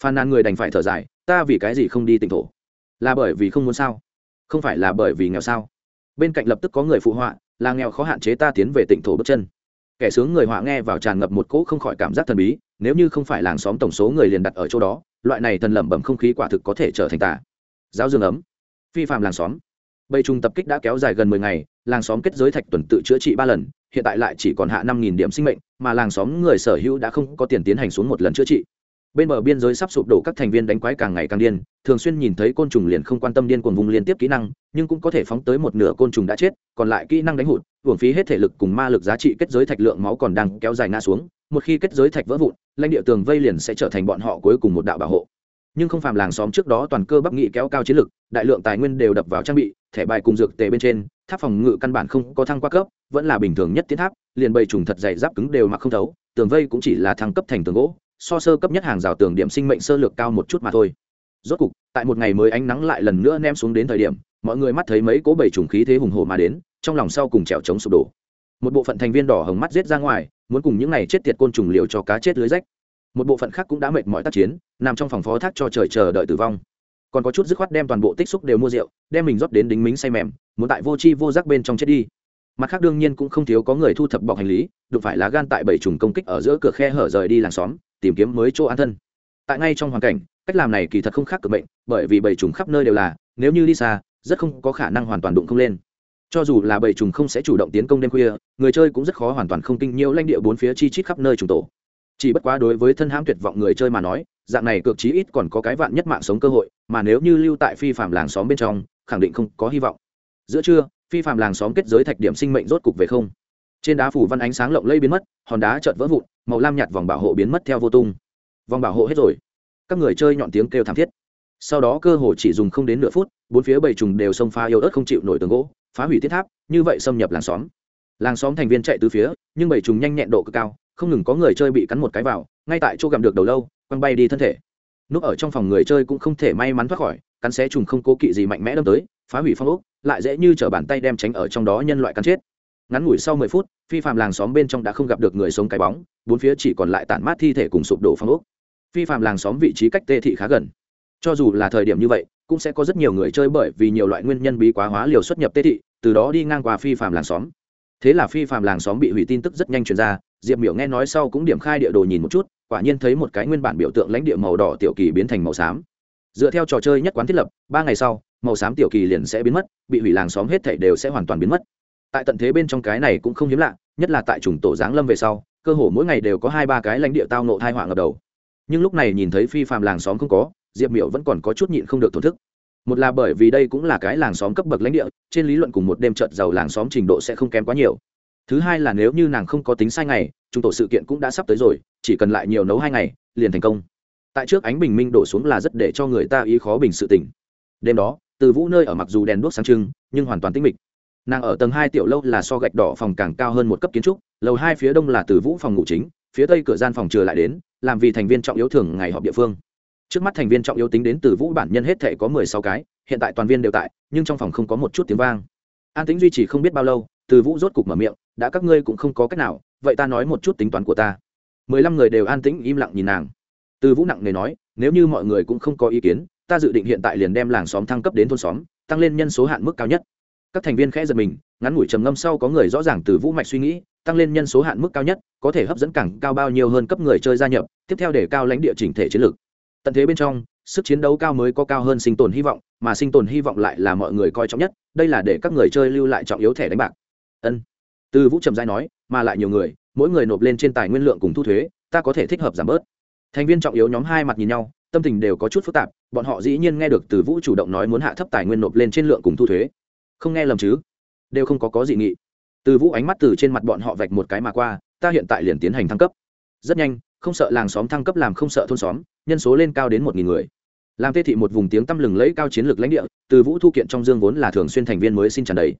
phàn nàn người đành phải thở dài, ta vì cái gì không đi tịnh thổ? Là bởi vì không muốn sao? Không phải là bởi vì nghèo sao? Bên cạnh lập tức có người phụ họa, là nghèo khó hạn chế ta tiến về tịnh thổ bước chân kẻ sướng người họa nghe vào tràn ngập một cỗ không khỏi cảm giác thần bí, nếu như không phải làng xóm tổng số người liền đặt ở chỗ đó, loại này thần lẩm bẩm không khí quả thực có thể trở thành tà. Giáo dương ấm. Phi phạm làng xóm. Bầy trùng tập kích đã kéo dài gần mười ngày, làng xóm kết giới thạch tuần tự chữa trị ba lần, hiện tại lại chỉ còn hạ năm nghìn điểm sinh mệnh, mà làng xóm người sở hữu đã không có tiền tiến hành xuống một lần chữa trị bên bờ biên giới sắp sụp đổ các thành viên đánh quái càng ngày càng điên, thường xuyên nhìn thấy côn trùng liền không quan tâm điên cuồng vùng liên tiếp kỹ năng, nhưng cũng có thể phóng tới một nửa côn trùng đã chết, còn lại kỹ năng đánh hụt, hưởng phí hết thể lực cùng ma lực giá trị kết giới thạch lượng máu còn đang kéo dài ngã xuống, một khi kết giới thạch vỡ vụn, lãnh địa tường vây liền sẽ trở thành bọn họ cuối cùng một đạo bảo hộ. Nhưng không phàm làng xóm trước đó toàn cơ bắc nghị kéo cao chiến lực, đại lượng tài nguyên đều đập vào trang bị, thẻ bài cùng dược tề bên trên, tháp phòng ngự căn bản không có thăng qua cấp, vẫn là bình thường nhất tiến tháp, liền bầy trùng thật dày giáp cứng đều mặc không thấu, tường vây cũng chỉ là thăng cấp thành tường gỗ so sơ cấp nhất hàng rào tường điểm sinh mệnh sơ lược cao một chút mà thôi. Rốt cục, tại một ngày mới ánh nắng lại lần nữa nem xuống đến thời điểm, mọi người mắt thấy mấy cố bảy trùng khí thế hùng hồ mà đến, trong lòng sau cùng trèo chống sụp đổ. Một bộ phận thành viên đỏ hồng mắt giết ra ngoài, muốn cùng những này chết tiệt côn trùng liều cho cá chết lưới rách. Một bộ phận khác cũng đã mệt mỏi tác chiến, nằm trong phòng phó thác cho trời chờ đợi tử vong. Còn có chút dứt khoát đem toàn bộ tích xúc đều mua rượu, đem mình rót đến đính mính say mềm, muốn tại vô chi vô giác bên trong chết đi. Mặt khác đương nhiên cũng không thiếu có người thu thập bọc hành lý, đụng phải lá gan tại bảy trùng công kích ở giữa cửa khe hở rời đi làng xóm tìm kiếm mới chỗ an thân. Tại ngay trong hoàn cảnh, cách làm này kỳ thật không khác cực bệnh, bởi vì bầy trùng khắp nơi đều là, nếu như đi xa, rất không có khả năng hoàn toàn đụng không lên. Cho dù là bầy trùng không sẽ chủ động tiến công đêm khuya, người chơi cũng rất khó hoàn toàn không kinh nhiễu lãnh địa bốn phía chi chít khắp nơi trùng tổ. Chỉ bất quá đối với thân hãm tuyệt vọng người chơi mà nói, dạng này cực chí ít còn có cái vạn nhất mạng sống cơ hội, mà nếu như lưu tại phi phạm làng xóm bên trong, khẳng định không có hy vọng. Giữa trưa, phi phạm làng xóm kết giới thạch điểm sinh mệnh rốt cục về không? Trên đá phủ văn ánh sáng lộng lây biến mất, hòn đá chợt vỡ vụn, màu lam nhạt vòng bảo hộ biến mất theo vô tung. Vòng bảo hộ hết rồi. Các người chơi nhọn tiếng kêu thảm thiết. Sau đó cơ hồ chỉ dùng không đến nửa phút, bốn phía bảy trùng đều xông pha yêu ớt không chịu nổi tường gỗ, phá hủy thiết tháp, như vậy xâm nhập làng xóm. Làng xóm thành viên chạy từ phía, nhưng bảy trùng nhanh nhẹn độ cực cao, không ngừng có người chơi bị cắn một cái vào, ngay tại chỗ gặm được đầu lâu, quăng bay đi thân thể. Núp ở trong phòng người chơi cũng không thể may mắn thoát khỏi, cắn xé trùng không cố kỵ gì mạnh mẽ đâm tới, phá hủy phong ốc, lại dễ như t bàn tay đem tránh ở trong đó nhân loại cắn chết ngắn ngủi sau mười phút, phi phạm làng xóm bên trong đã không gặp được người sống cái bóng, bốn phía chỉ còn lại tản mát thi thể cùng sụp đổ phong ốc. Phi phạm làng xóm vị trí cách tê thị khá gần. Cho dù là thời điểm như vậy, cũng sẽ có rất nhiều người chơi bởi vì nhiều loại nguyên nhân bí quá hóa liều xuất nhập tê thị, từ đó đi ngang qua phi phạm làng xóm. Thế là phi phạm làng xóm bị hủy tin tức rất nhanh truyền ra, diệp miểu nghe nói sau cũng điểm khai địa đồ nhìn một chút, quả nhiên thấy một cái nguyên bản biểu tượng lãnh địa màu đỏ tiểu kỳ biến thành màu xám. Dựa theo trò chơi nhất quán thiết lập, ba ngày sau, màu xám tiểu kỳ liền sẽ biến mất, bị hủy làng xóm hết thảy đều sẽ hoàn toàn biến mất tại tận thế bên trong cái này cũng không hiếm lạ, nhất là tại chủng tổ giáng lâm về sau, cơ hồ mỗi ngày đều có hai ba cái lãnh địa tao nộ thai họa ngập đầu. Nhưng lúc này nhìn thấy phi phạm làng xóm không có, diệp miểu vẫn còn có chút nhịn không được thổn thức. Một là bởi vì đây cũng là cái làng xóm cấp bậc lãnh địa, trên lý luận cùng một đêm trợt giàu làng xóm trình độ sẽ không kém quá nhiều. Thứ hai là nếu như nàng không có tính sai ngày chúng tổ sự kiện cũng đã sắp tới rồi, chỉ cần lại nhiều nấu hai ngày, liền thành công. Tại trước ánh bình minh đổ xuống là rất để cho người ta ý khó bình sự tỉnh đêm đó, từ vũ nơi ở mặc dù đèn đuốc sáng trưng, nhưng hoàn toàn tĩnh mịch nàng ở tầng hai tiểu lâu là so gạch đỏ phòng càng cao hơn một cấp kiến trúc, lầu hai phía đông là từ vũ phòng ngủ chính, phía tây cửa gian phòng trừ lại đến, làm vì thành viên trọng yếu thường ngày họp địa phương. Trước mắt thành viên trọng yếu tính đến từ vũ bản nhân hết thể có mười sáu cái, hiện tại toàn viên đều tại, nhưng trong phòng không có một chút tiếng vang. An tính duy trì không biết bao lâu, từ vũ rốt cục mở miệng, đã các ngươi cũng không có cách nào, vậy ta nói một chút tính toán của ta. Mười lăm người đều an tĩnh im lặng nhìn nàng. Từ vũ nặng nề nói, nếu như mọi người cũng không có ý kiến, ta dự định hiện tại liền đem làng xóm thăng cấp đến thôn xóm, tăng lên nhân số hạn mức cao nhất các thành viên khẽ giật mình, ngắn ngủi trầm ngâm sau có người rõ ràng từ vũ mạch suy nghĩ, tăng lên nhân số hạn mức cao nhất, có thể hấp dẫn càng cao bao nhiêu hơn cấp người chơi gia nhập, tiếp theo để cao lãnh địa chỉnh thể chiến lược. Tận thế bên trong, sức chiến đấu cao mới có cao hơn sinh tồn hy vọng, mà sinh tồn hy vọng lại là mọi người coi trọng nhất, đây là để các người chơi lưu lại trọng yếu thẻ đánh bạc. Ân. Từ vũ trầm giai nói, mà lại nhiều người, mỗi người nộp lên trên tài nguyên lượng cùng thu thuế, ta có thể thích hợp giảm bớt. Thành viên trọng yếu nhóm hai mặt nhìn nhau, tâm tình đều có chút phức tạp, bọn họ dĩ nhiên nghe được từ vũ chủ động nói muốn hạ thấp tài nguyên nộp lên trên lượng cùng thu thuế không nghe lầm chứ? Đều không có có gì nghị. Từ vũ ánh mắt từ trên mặt bọn họ vạch một cái mà qua, ta hiện tại liền tiến hành thăng cấp. Rất nhanh, không sợ làng xóm thăng cấp làm không sợ thôn xóm, nhân số lên cao đến một nghìn người. Làm tê thị một vùng tiếng tăm lừng lẫy cao chiến lược lãnh địa, từ vũ thu kiện trong dương vốn là thường xuyên thành viên mới xin tràn đầy.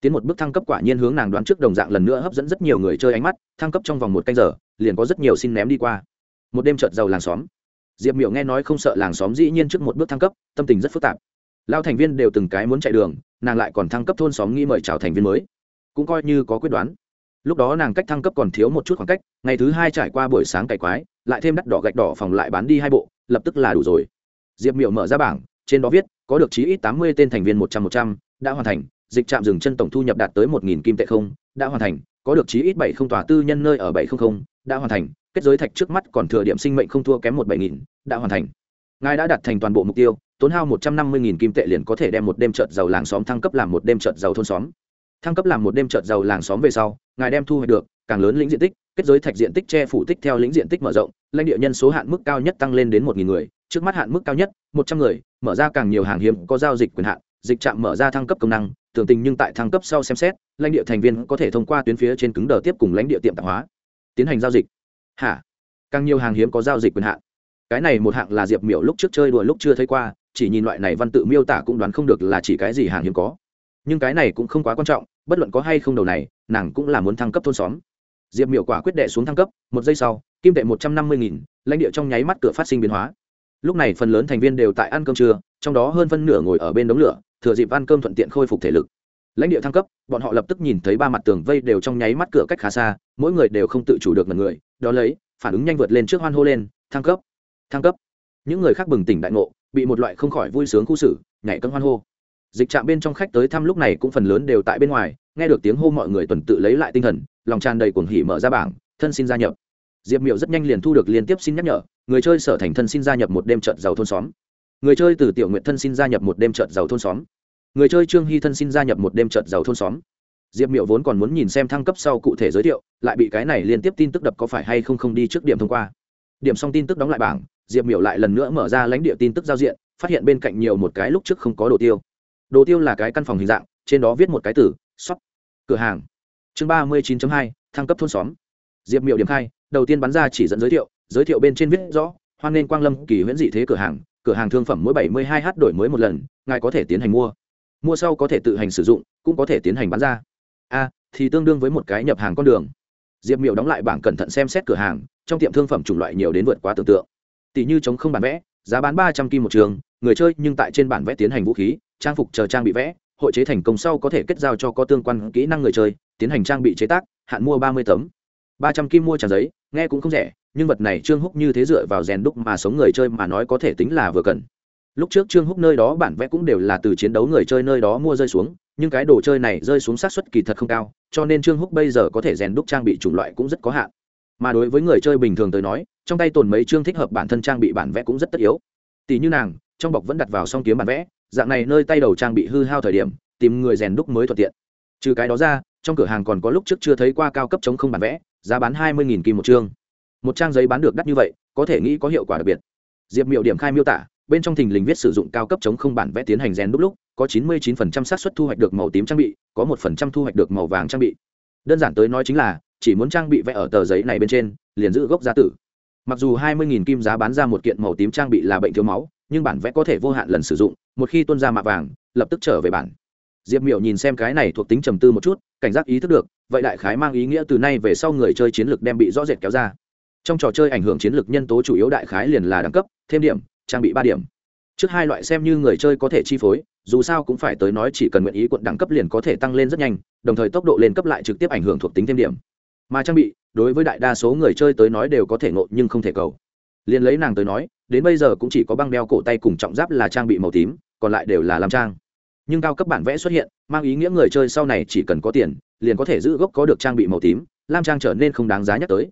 Tiến một bước thăng cấp quả nhiên hướng nàng đoán trước đồng dạng lần nữa hấp dẫn rất nhiều người chơi ánh mắt, thăng cấp trong vòng một canh giờ, liền có rất nhiều xin ném đi qua. Một đêm trợt giàu làng xóm. Diệp miểu nghe nói không sợ làng xóm dĩ nhiên trước một bước thăng cấp, tâm tình rất phức tạp. Lao thành viên đều từng cái muốn chạy đường nàng lại còn thăng cấp thôn xóm nghĩ mời chào thành viên mới. Cũng coi như có quyết đoán. Lúc đó nàng cách thăng cấp còn thiếu một chút khoảng cách, ngày thứ hai trải qua buổi sáng cày quái, lại thêm đắt đỏ gạch đỏ phòng lại bán đi hai bộ, lập tức là đủ rồi. Diệp miểu mở ra bảng, trên đó viết, có được chí ít tám mươi tên thành viên một trăm một trăm, đã hoàn thành, dịch trạm dừng chân tổng thu nhập đạt tới một nghìn kim tệ không, đã hoàn thành, có được chí ít bảy không tòa tư nhân nơi ở bảy không không, đã hoàn thành, kết giới thạch trước mắt còn thừa điểm sinh mệnh không thua kém một bảy nghìn, đã hoàn thành. Ngài đã đạt thành toàn bộ mục tiêu tốn hao một trăm năm mươi nghìn kim tệ liền có thể đem một đêm trợt giàu làng xóm thăng cấp làm một đêm trợt giàu thôn xóm. Thăng cấp làm một đêm trợt giàu làng xóm về sau, ngài đem thu hoạch được càng lớn lĩnh diện tích, kết giới thạch diện tích che phủ tích theo lĩnh diện tích mở rộng, lãnh địa nhân số hạn mức cao nhất tăng lên đến một nghìn người, trước mắt hạn mức cao nhất, một trăm người, mở ra càng nhiều hàng hiếm, có giao dịch quyền hạn, dịch trạm mở ra thăng cấp công năng, tưởng tình nhưng tại thăng cấp sau xem xét, lãnh địa thành viên có thể thông qua tuyến phía trên cứng đờ tiếp cùng lãnh địa tiệm tạp hóa, tiến hành giao dịch. Hả? Càng nhiều hàng hiếm có giao dịch quyền hạn. Cái này một hạng là diệp miểu lúc trước chơi đùa lúc chưa thấy qua chỉ nhìn loại này văn tự miêu tả cũng đoán không được là chỉ cái gì hàng hiếm có. Nhưng cái này cũng không quá quan trọng, bất luận có hay không đầu này, nàng cũng là muốn thăng cấp thôn xóm. Diệp miểu quả quyết đệ xuống thăng cấp, một giây sau, kim tệ một trăm năm mươi nghìn, lãnh địa trong nháy mắt cửa phát sinh biến hóa. Lúc này phần lớn thành viên đều tại ăn cơm trưa, trong đó hơn phân nửa ngồi ở bên đống lửa, thừa dịp ăn cơm thuận tiện khôi phục thể lực. Lãnh địa thăng cấp, bọn họ lập tức nhìn thấy ba mặt tường vây đều trong nháy mắt cửa cách khá xa, mỗi người đều không tự chủ được mật người, đó lấy, phản ứng nhanh vượt lên trước hoan hô lên, thăng cấp thăng cấp. Những người khác bừng tỉnh đại ngộ bị một loại không khỏi vui sướng khu xử, nhảy cân hoan hô. Dịch trạm bên trong khách tới thăm lúc này cũng phần lớn đều tại bên ngoài, nghe được tiếng hô mọi người tuần tự lấy lại tinh thần, lòng tràn đầy cuồng hỉ mở ra bảng, thân xin gia nhập. Diệp miệu rất nhanh liền thu được liên tiếp xin nhắc nhở, người chơi sở thành thân xin gia nhập một đêm trợt giàu thôn xóm. Người chơi từ tiểu nguyện thân xin gia nhập một đêm trợt giàu thôn xóm. Người chơi trương hy thân xin gia nhập một đêm trợt giàu thôn xóm. Diệp miệu vốn còn muốn nhìn xem thăng cấp sau cụ thể giới thiệu, lại bị cái này liên tiếp tin tức đập có phải hay không không đi trước điểm thông qua. Điểm xong tin tức đóng lại bảng diệp Miểu lại lần nữa mở ra lãnh địa tin tức giao diện, phát hiện bên cạnh nhiều một cái lúc trước không có đồ tiêu. Đồ tiêu là cái căn phòng hình dạng, trên đó viết một cái từ, shop, cửa hàng. Chương ba mươi chín hai, thăng cấp thôn xóm. Diệp Miểu điểm khai, đầu tiên bắn ra chỉ dẫn giới thiệu giới thiệu bên trên viết rõ, hoan nên quang lâm kỳ huyễn dị thế cửa hàng cửa hàng thương phẩm mỗi bảy mươi hai h đổi mới một lần, ngài có thể tiến hành mua. Mua sau có thể tự hành sử dụng, cũng có thể tiến hành bán ra. A, thì tương đương với một cái nhập hàng con đường. Diệp miểu đóng lại bảng cẩn thận xem xét cửa hàng, trong tiệm thương phẩm chủng loại nhiều đến vượt quá tưởng tượng tỷ như chống không bản vẽ, giá bán ba trăm kim một trường, người chơi nhưng tại trên bản vẽ tiến hành vũ khí, trang phục chờ trang bị vẽ, hội chế thành công sau có thể kết giao cho có tương quan kỹ năng người chơi, tiến hành trang bị chế tác, hạn mua ba mươi tấm. Ba trăm kim mua trang giấy, nghe cũng không rẻ, nhưng vật này trương húc như thế dựa vào rèn đúc mà sống người chơi mà nói có thể tính là vừa cần. Lúc trước trương húc nơi đó bản vẽ cũng đều là từ chiến đấu người chơi nơi đó mua rơi xuống, nhưng cái đồ chơi này rơi xuống sát xuất kỳ thật không cao, cho nên trương húc bây giờ có thể rèn đúc trang bị chủng loại cũng rất có hạn mà đối với người chơi bình thường tới nói, trong tay tồn mấy chương thích hợp bản thân trang bị bản vẽ cũng rất tất yếu. Tỷ như nàng, trong bọc vẫn đặt vào song kiếm bản vẽ, dạng này nơi tay đầu trang bị hư hao thời điểm, tìm người rèn đúc mới thuận tiện. Trừ cái đó ra, trong cửa hàng còn có lúc trước chưa thấy qua cao cấp chống không bản vẽ, giá bán hai mươi kim một chương. Một trang giấy bán được đắt như vậy, có thể nghĩ có hiệu quả đặc biệt. Diệp miệu điểm khai miêu tả, bên trong thình lình viết sử dụng cao cấp chống không bản vẽ tiến hành rèn đúc lúc, có chín mươi 99% xác suất thu hoạch được màu tím trang bị, có một phần trăm thu hoạch được màu vàng trang bị. Đơn giản tới nói chính là chỉ muốn trang bị vẽ ở tờ giấy này bên trên, liền giữ gốc giá tử. Mặc dù hai mươi kim giá bán ra một kiện màu tím trang bị là bệnh thiếu máu, nhưng bản vẽ có thể vô hạn lần sử dụng, một khi tuân ra mạ vàng, lập tức trở về bản. Diệp miểu nhìn xem cái này thuộc tính trầm tư một chút, cảnh giác ý thức được, vậy đại khái mang ý nghĩa từ nay về sau người chơi chiến lược đem bị rõ rệt kéo ra. Trong trò chơi ảnh hưởng chiến lược nhân tố chủ yếu đại khái liền là đẳng cấp, thêm điểm, trang bị ba điểm. Trước hai loại xem như người chơi có thể chi phối, dù sao cũng phải tới nói chỉ cần nguyện ý quận đẳng cấp liền có thể tăng lên rất nhanh, đồng thời tốc độ lên cấp lại trực tiếp ảnh hưởng thuộc tính thêm điểm mà trang bị, đối với đại đa số người chơi tới nói đều có thể ngộ nhưng không thể cầu. Liền lấy nàng tới nói, đến bây giờ cũng chỉ có băng đeo cổ tay cùng trọng giáp là trang bị màu tím, còn lại đều là làm trang. Nhưng cao cấp bản vẽ xuất hiện, mang ý nghĩa người chơi sau này chỉ cần có tiền, liền có thể giữ gốc có được trang bị màu tím, lam trang trở nên không đáng giá nhắc tới.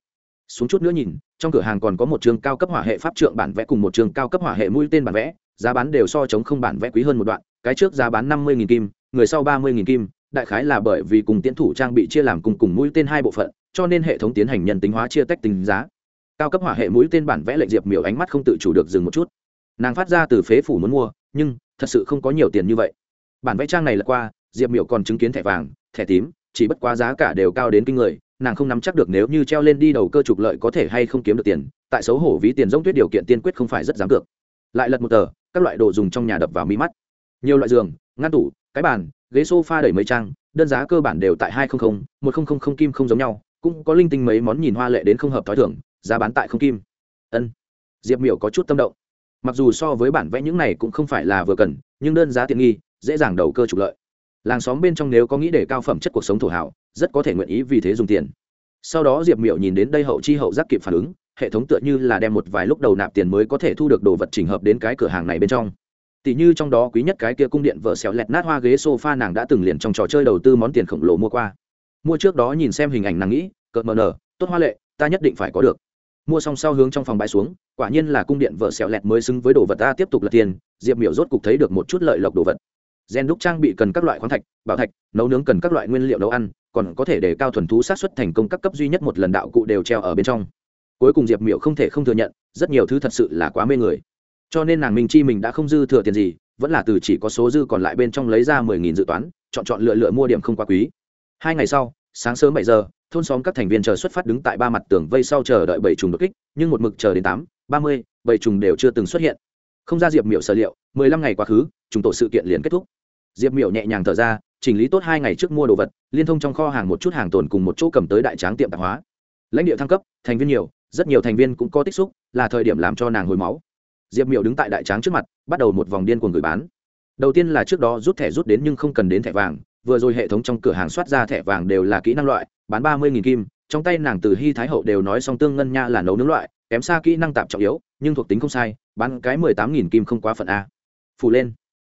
Xuống chút nữa nhìn, trong cửa hàng còn có một trường cao cấp hỏa hệ pháp trượng bản vẽ cùng một trường cao cấp hỏa hệ mũi tên bản vẽ, giá bán đều so chống không bản vẽ quý hơn một đoạn, cái trước giá bán năm mươi kim, người sau ba mươi kim, đại khái là bởi vì cùng tiến thủ trang bị chia làm cùng cùng mũi tên hai bộ phận cho nên hệ thống tiến hành nhân tính hóa chia tách tính giá. Cao cấp hỏa hệ mũi tên bản vẽ lệnh diệp miểu ánh mắt không tự chủ được dừng một chút. Nàng phát ra từ phế phủ muốn mua, nhưng thật sự không có nhiều tiền như vậy. Bản vẽ trang này là qua, diệp miểu còn chứng kiến thẻ vàng, thẻ tím, chỉ bất quá giá cả đều cao đến kinh người, nàng không nắm chắc được nếu như treo lên đi đầu cơ trục lợi có thể hay không kiếm được tiền, tại xấu hổ ví tiền giống tuyết điều kiện tiên quyết không phải rất dám cược. Lại lật một tờ, các loại đồ dùng trong nhà đập vào mi mắt. Nhiều loại giường, ngăn tủ, cái bàn, ghế sofa đẩy mấy trang, đơn giá cơ bản đều tại hai trăm linh một nghìn kim không giống nhau cũng có linh tinh mấy món nhìn hoa lệ đến không hợp t h ó i thưởng giá bán tại không kim. Ân. Diệp miểu có chút tâm động. Mặc dù so với bản vẽ những này cũng không phải là vừa cần, nhưng đơn giá tiện nghi, dễ dàng đầu cơ trục lợi. Làng xóm bên trong nếu có nghĩ để cao phẩm chất cuộc sống thổ hảo, rất có thể nguyện ý vì thế dùng tiền. Sau đó diệp miểu nhìn đến đây hậu chi hậu giác kịp phản ứng, hệ thống tựa như là đem một vài lúc đầu nạp tiền mới có thể thu được đồ vật trình hợp đến cái cửa hàng này bên trong. Tỷ như trong đó quý nhất cái kia cung điện vợ xéo lẹt nát hoa ghế sofa nàng đã từng liền trong trò chơi đầu tư món tiền khổng lồ mua qua mua trước đó nhìn xem hình ảnh nàng nghĩ, cợt mờ nở, tốt hoa lệ, ta nhất định phải có được. Mua xong sau hướng trong phòng bãi xuống, quả nhiên là cung điện vợ xẹo lẹt mới xứng với đồ vật ta tiếp tục là tiền, diệp miểu rốt cục thấy được một chút lợi lộc đồ vật. Gen đúc trang bị cần các loại khoáng thạch, bảo thạch, nấu nướng cần các loại nguyên liệu nấu ăn, còn có thể để cao thuần thú sát xuất thành công các cấp duy nhất một lần đạo cụ đều treo ở bên trong. Cuối cùng diệp miểu không thể không thừa nhận, rất nhiều thứ thật sự là quá mê người. Cho nên nàng minh chi mình đã không dư thừa tiền gì, vẫn là từ chỉ có số dư còn lại bên trong lấy ra mười nghìn dự toán, chọn chọn lựa lựa mua điểm không quá quý hai ngày sau, sáng sớm bảy giờ, thôn xóm các thành viên chờ xuất phát đứng tại ba mặt tường vây sau chờ đợi bảy trùng đột kích, nhưng một mực chờ đến tám, ba mươi, bảy trùng đều chưa từng xuất hiện. Không ra diệp miểu sở liệu, mười lăm ngày quá khứ, trùng tổ sự kiện liền kết thúc. Diệp miểu nhẹ nhàng thở ra, chỉnh lý tốt hai ngày trước mua đồ vật, liên thông trong kho hàng một chút hàng tồn cùng một chỗ cầm tới đại tráng tiệm tạp hóa. Lãnh địa thăng cấp, thành viên nhiều, rất nhiều thành viên cũng có tích xúc, là thời điểm làm cho nàng hồi máu. Diệp miểu đứng tại đại tráng trước mặt, bắt đầu một vòng điên cuồng gửi bán. Đầu tiên là trước đó rút thẻ rút đến nhưng không cần đến thẻ vàng vừa rồi hệ thống trong cửa hàng soát ra thẻ vàng đều là kỹ năng loại, bán ba mươi nghìn kim, trong tay nàng từ hy thái hậu đều nói song tương ngân nha là nấu nướng loại, kém xa kỹ năng tạp trọng yếu, nhưng thuộc tính không sai, bán cái mười tám nghìn kim không quá phận a. Phủ lên.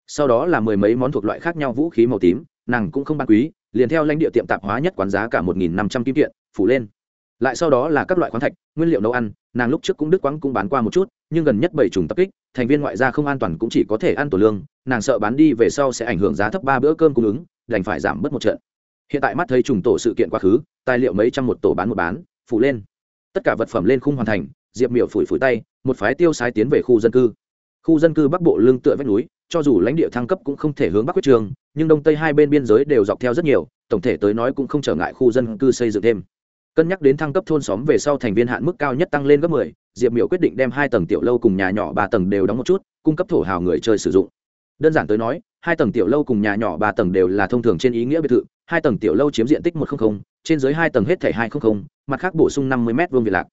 Sau đó là mười mấy món thuộc loại khác nhau vũ khí màu tím, nàng cũng không bán quý, liền theo lãnh địa tiệm tạp hóa nhất quán giá cả một nghìn năm trăm kim kiện, phủ lên. Lại sau đó là các loại khoáng thạch, nguyên liệu nấu ăn, nàng lúc trước cũng đức quáng cũng bán qua một chút, nhưng gần nhất bảy trùng tập kích thành viên ngoại gia không an toàn cũng chỉ có thể ăn tổ lương, nàng sợ bán đi về sau sẽ ảnh hưởng giá thấp ba bữa cơm cung ứng, đành phải giảm bớt một trận. Hiện tại mắt thấy trùng tổ sự kiện quá khứ, tài liệu mấy trăm một tổ bán một bán, phủ lên. Tất cả vật phẩm lên khung hoàn thành, diệp miểu phủi phủi tay, một phái tiêu sai tiến về khu dân cư. Khu dân cư bắc bộ lương tựa vách núi, cho dù lãnh địa thăng cấp cũng không thể hướng bắc quyết trường, nhưng đông tây hai bên biên giới đều dọc theo rất nhiều, tổng thể tới nói cũng không trở ngại khu dân cư xây dựng thêm cân nhắc đến thăng cấp thôn xóm về sau thành viên hạn mức cao nhất tăng lên gấp 10, diệp miểu quyết định đem hai tầng tiểu lâu cùng nhà nhỏ ba tầng đều đóng một chút cung cấp thổ hào người chơi sử dụng. Đơn giản tới nói hai tầng tiểu lâu cùng nhà nhỏ ba tầng đều là thông thường trên ý nghĩa biệt thự hai tầng tiểu lâu chiếm diện tích một trăm linh trên dưới hai tầng hết thảy hai trăm linh mặt khác bổ sung năm mươi m vuông việt lạc.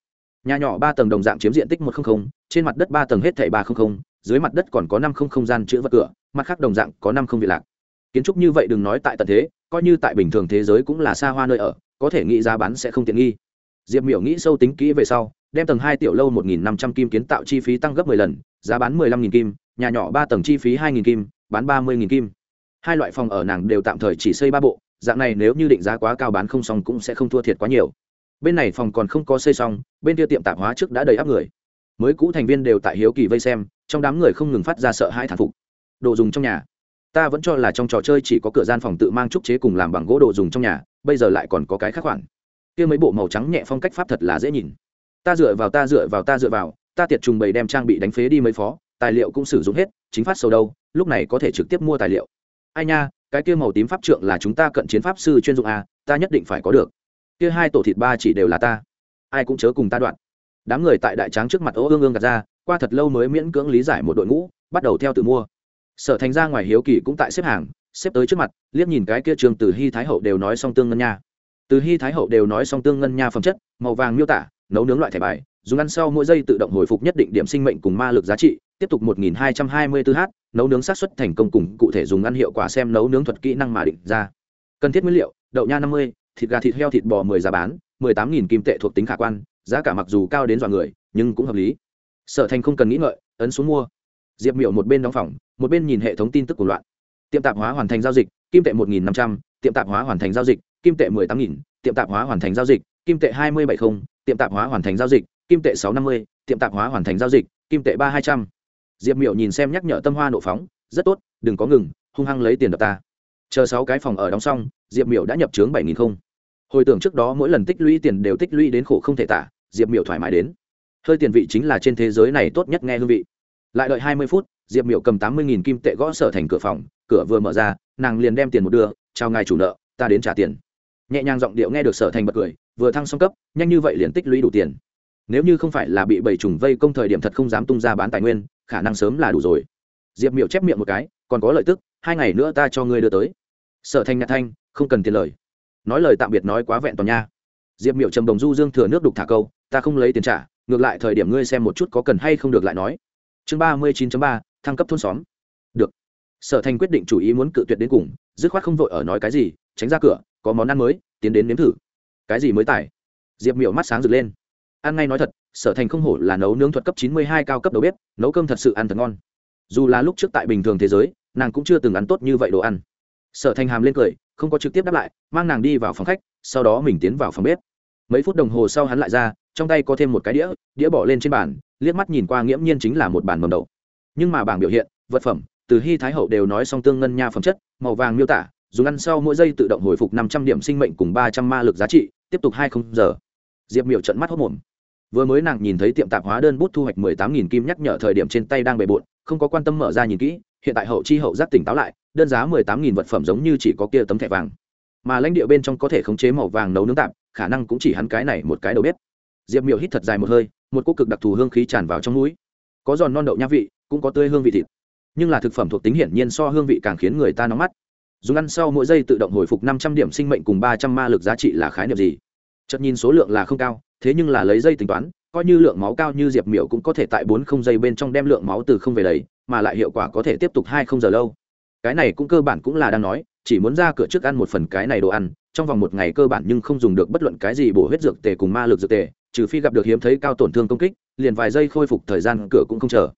Nhà nhỏ ba tầng đồng dạng chiếm diện tích một trăm linh trên mặt đất ba tầng hết thảy ba trăm linh dưới mặt đất còn có năm không không gian chữ vật cửa mặt khác đồng dạng có năm không việt lạc. Kiến trúc như vậy đừng nói tại tận thế coi như tại bình thường thế giới cũng là xa hoa nơi ở có thể nghĩ giá bán sẽ không tiện nghi. Diệp miểu nghĩ sâu tính kỹ về sau, đem tầng hai tiểu lâu một nghìn năm trăm kim kiến tạo chi phí tăng gấp mười lần, giá bán mười lăm nghìn kim, nhà nhỏ ba tầng chi phí hai nghìn kim, bán ba mươi nghìn kim. Hai loại phòng ở nàng đều tạm thời chỉ xây ba bộ, dạng này nếu như định giá quá cao bán không xong cũng sẽ không thua thiệt quá nhiều. Bên này phòng còn không có xây xong, bên kia tiệm tạp hóa trước đã đầy áp người. Mới cũ thành viên đều tại hiếu kỳ vây xem, trong đám người không ngừng phát ra sợ hai thản phục. Đồ dùng trong nhà ta vẫn cho là trong trò chơi chỉ có cửa gian phòng tự mang trúc chế cùng làm bằng gỗ đồ dùng trong nhà bây giờ lại còn có cái khác khoản. Kia mấy bộ màu trắng nhẹ phong cách pháp thật là dễ nhìn. Ta dựa vào ta dựa vào ta dựa vào ta tiệt trùng bầy đem trang bị đánh phế đi mấy phó tài liệu cũng sử dụng hết chính phát sâu đâu lúc này có thể trực tiếp mua tài liệu. Ai nha cái kia màu tím pháp trượng là chúng ta cận chiến pháp sư chuyên dụng à, ta nhất định phải có được. Kia hai tổ thịt ba chỉ đều là ta. Ai cũng chớ cùng ta đoạn. Đám người tại đại tráng trước mặt ô ương ương gạt ra qua thật lâu mới miễn cưỡng lý giải một đội ngũ bắt đầu theo tự mua sở thành ra ngoài hiếu kỳ cũng tại xếp hàng xếp tới trước mặt liếc nhìn cái kia trường từ hy thái hậu đều nói song tương ngân nha. Từ hy thái hậu đều nói song tương ngân nha phẩm chất màu vàng miêu tả nấu nướng loại thẻ bài dùng ăn sau mỗi giây tự động hồi phục nhất định điểm sinh mệnh cùng ma lực giá trị tiếp tục 1224 h nấu nướng sát xuất thành công cùng cụ thể dùng ăn hiệu quả xem nấu nướng thuật kỹ năng mà định ra. Cần thiết nguyên liệu đậu nha 50, thịt gà thịt heo thịt bò 10 giá bán 18.000 kim tệ thuộc tính khả quan giá cả mặc dù cao đến dọa người nhưng cũng hợp lý. Sở thành không cần nghĩ ngợi ấn xuống mua. Diệp miểu một bên đóng phòng một bên nhìn hệ thống tin tức của loạn. Tiệm tạp hóa hoàn thành giao dịch kim tệ 1.500, tiệm tạp hóa hoàn thành giao dịch kim tệ 18.000, tiệm tạp hóa hoàn thành giao dịch kim tệ 2070, tiệm tạp hóa hoàn thành giao dịch kim tệ 650, tiệm tạp hóa hoàn thành giao dịch kim tệ ba hai trăm. Diệp miểu nhìn xem nhắc nhở tâm hoa nộ phóng rất tốt đừng có ngừng hung hăng lấy tiền đập ta. Chờ sáu cái phòng ở đóng xong diệp miểu đã nhập trướng bảy nghìn không. Hồi tưởng trước đó mỗi lần tích lũy tiền đều tích lũy đến khổ không thể tả diệp miểu thoải mái đến. Hơi tiền vị chính là trên thế giới này tốt nhất nghe hương vị. Lại đợi hai mươi phút diệp miểu cầm tám mươi nghìn kim tệ gõ sở thành cửa phòng, cửa vừa mở ra, nàng liền đem tiền một đưa, chào ngài chủ nợ, ta đến trả tiền. Nhẹ nhàng giọng điệu nghe được sở thành bật cười, vừa thăng xong cấp, nhanh như vậy liền tích lũy đủ tiền. Nếu như không phải là bị bảy trùng vây công thời điểm thật không dám tung ra bán tài nguyên, khả năng sớm là đủ rồi. Diệp miểu chép miệng một cái, còn có lợi tức, hai ngày nữa ta cho ngươi đưa tới. Sở thanh nhạc thanh, không cần tiền lời. Nói lời tạm biệt nói quá vẹn toàn nha. Diệp miểu trầm đồng du dương thừa nước đục thả câu, ta không lấy tiền trả, ngược lại thời điểm ngươi xem một chút có cần hay không được lại nói. Chương ba mươi chín ba thăng cấp thôn xóm. Được. Sở thành quyết định chủ ý muốn cự tuyệt đến cùng, dứt khoát không vội ở nói cái gì, tránh ra cửa, có món ăn mới, tiến đến nếm thử. Cái gì mới tải diệp miểu mắt sáng rực lên. Ăn ngay nói thật, sở thành không hổ là nấu nướng thuật cấp chín mươi hai cao cấp đầu bếp, nấu cơm thật sự ăn thật ngon. Dù là lúc trước tại bình thường thế giới, nàng cũng chưa từng ăn tốt như vậy đồ ăn. Sở thành hàm lên cười, không có trực tiếp đáp lại, mang nàng đi vào phòng khách, sau đó mình tiến vào phòng bếp. Mấy phút đồng hồ sau hắn lại ra, trong tay có thêm một cái đĩa đĩa bỏ lên trên bàn, liếc mắt nhìn qua nghiễm nhiên chính là một bàn mầm đậu nhưng mà bảng biểu hiện, vật phẩm, từ hy thái hậu đều nói song tương ngân nha phẩm chất, màu vàng miêu tả, dùng ăn sau mỗi giây tự động hồi phục năm trăm điểm sinh mệnh cùng ba trăm ma lực giá trị, tiếp tục hai không giờ. Diệp miểu trận mắt hốc mồm. Vừa mới nàng nhìn thấy tiệm tạp hóa đơn bút thu hoạch mười tám nghìn kim nhắc nhở thời điểm trên tay đang bề bộn, không có quan tâm mở ra nhìn kỹ, hiện tại hậu chi hậu giác tỉnh táo lại, đơn giá mười tám nghìn vật phẩm giống như chỉ có kia tấm thẻ vàng. Mà lãnh địa bên trong có thể khống chế màu vàng nấu nướng tạp, khả năng cũng chỉ hắn cái này một cái đầu bếp. Diệp miểu hít thật dài một hơi, một cô cực đặc thù hương khí tràn vào trong mũi. Có giòn non đậu nha vị cũng có tươi hương vị thịt. Nhưng là thực phẩm thuộc tính hiển nhiên so hương vị càng khiến người ta nóng mắt. Dùng ăn sau mỗi giây tự động hồi phục năm trăm điểm sinh mệnh cùng ba trăm ma lực giá trị là khái niệm gì? Chợt nhìn số lượng là không cao, thế nhưng là lấy dây tính toán, coi như lượng máu cao như diệp miểu cũng có thể tại bốn không giây bên trong đem lượng máu từ không về đầy, mà lại hiệu quả có thể tiếp tục hai không giờ lâu. Cái này cũng cơ bản cũng là đang nói, chỉ muốn ra cửa trước ăn một phần cái này đồ ăn, trong vòng một ngày cơ bản nhưng không dùng được bất luận cái gì bổ huyết dược tề cùng ma lực dược tề, trừ phi gặp được hiếm thấy cao tổn thương công kích, liền vài giây khôi phục thời gian cửa cũng không chờ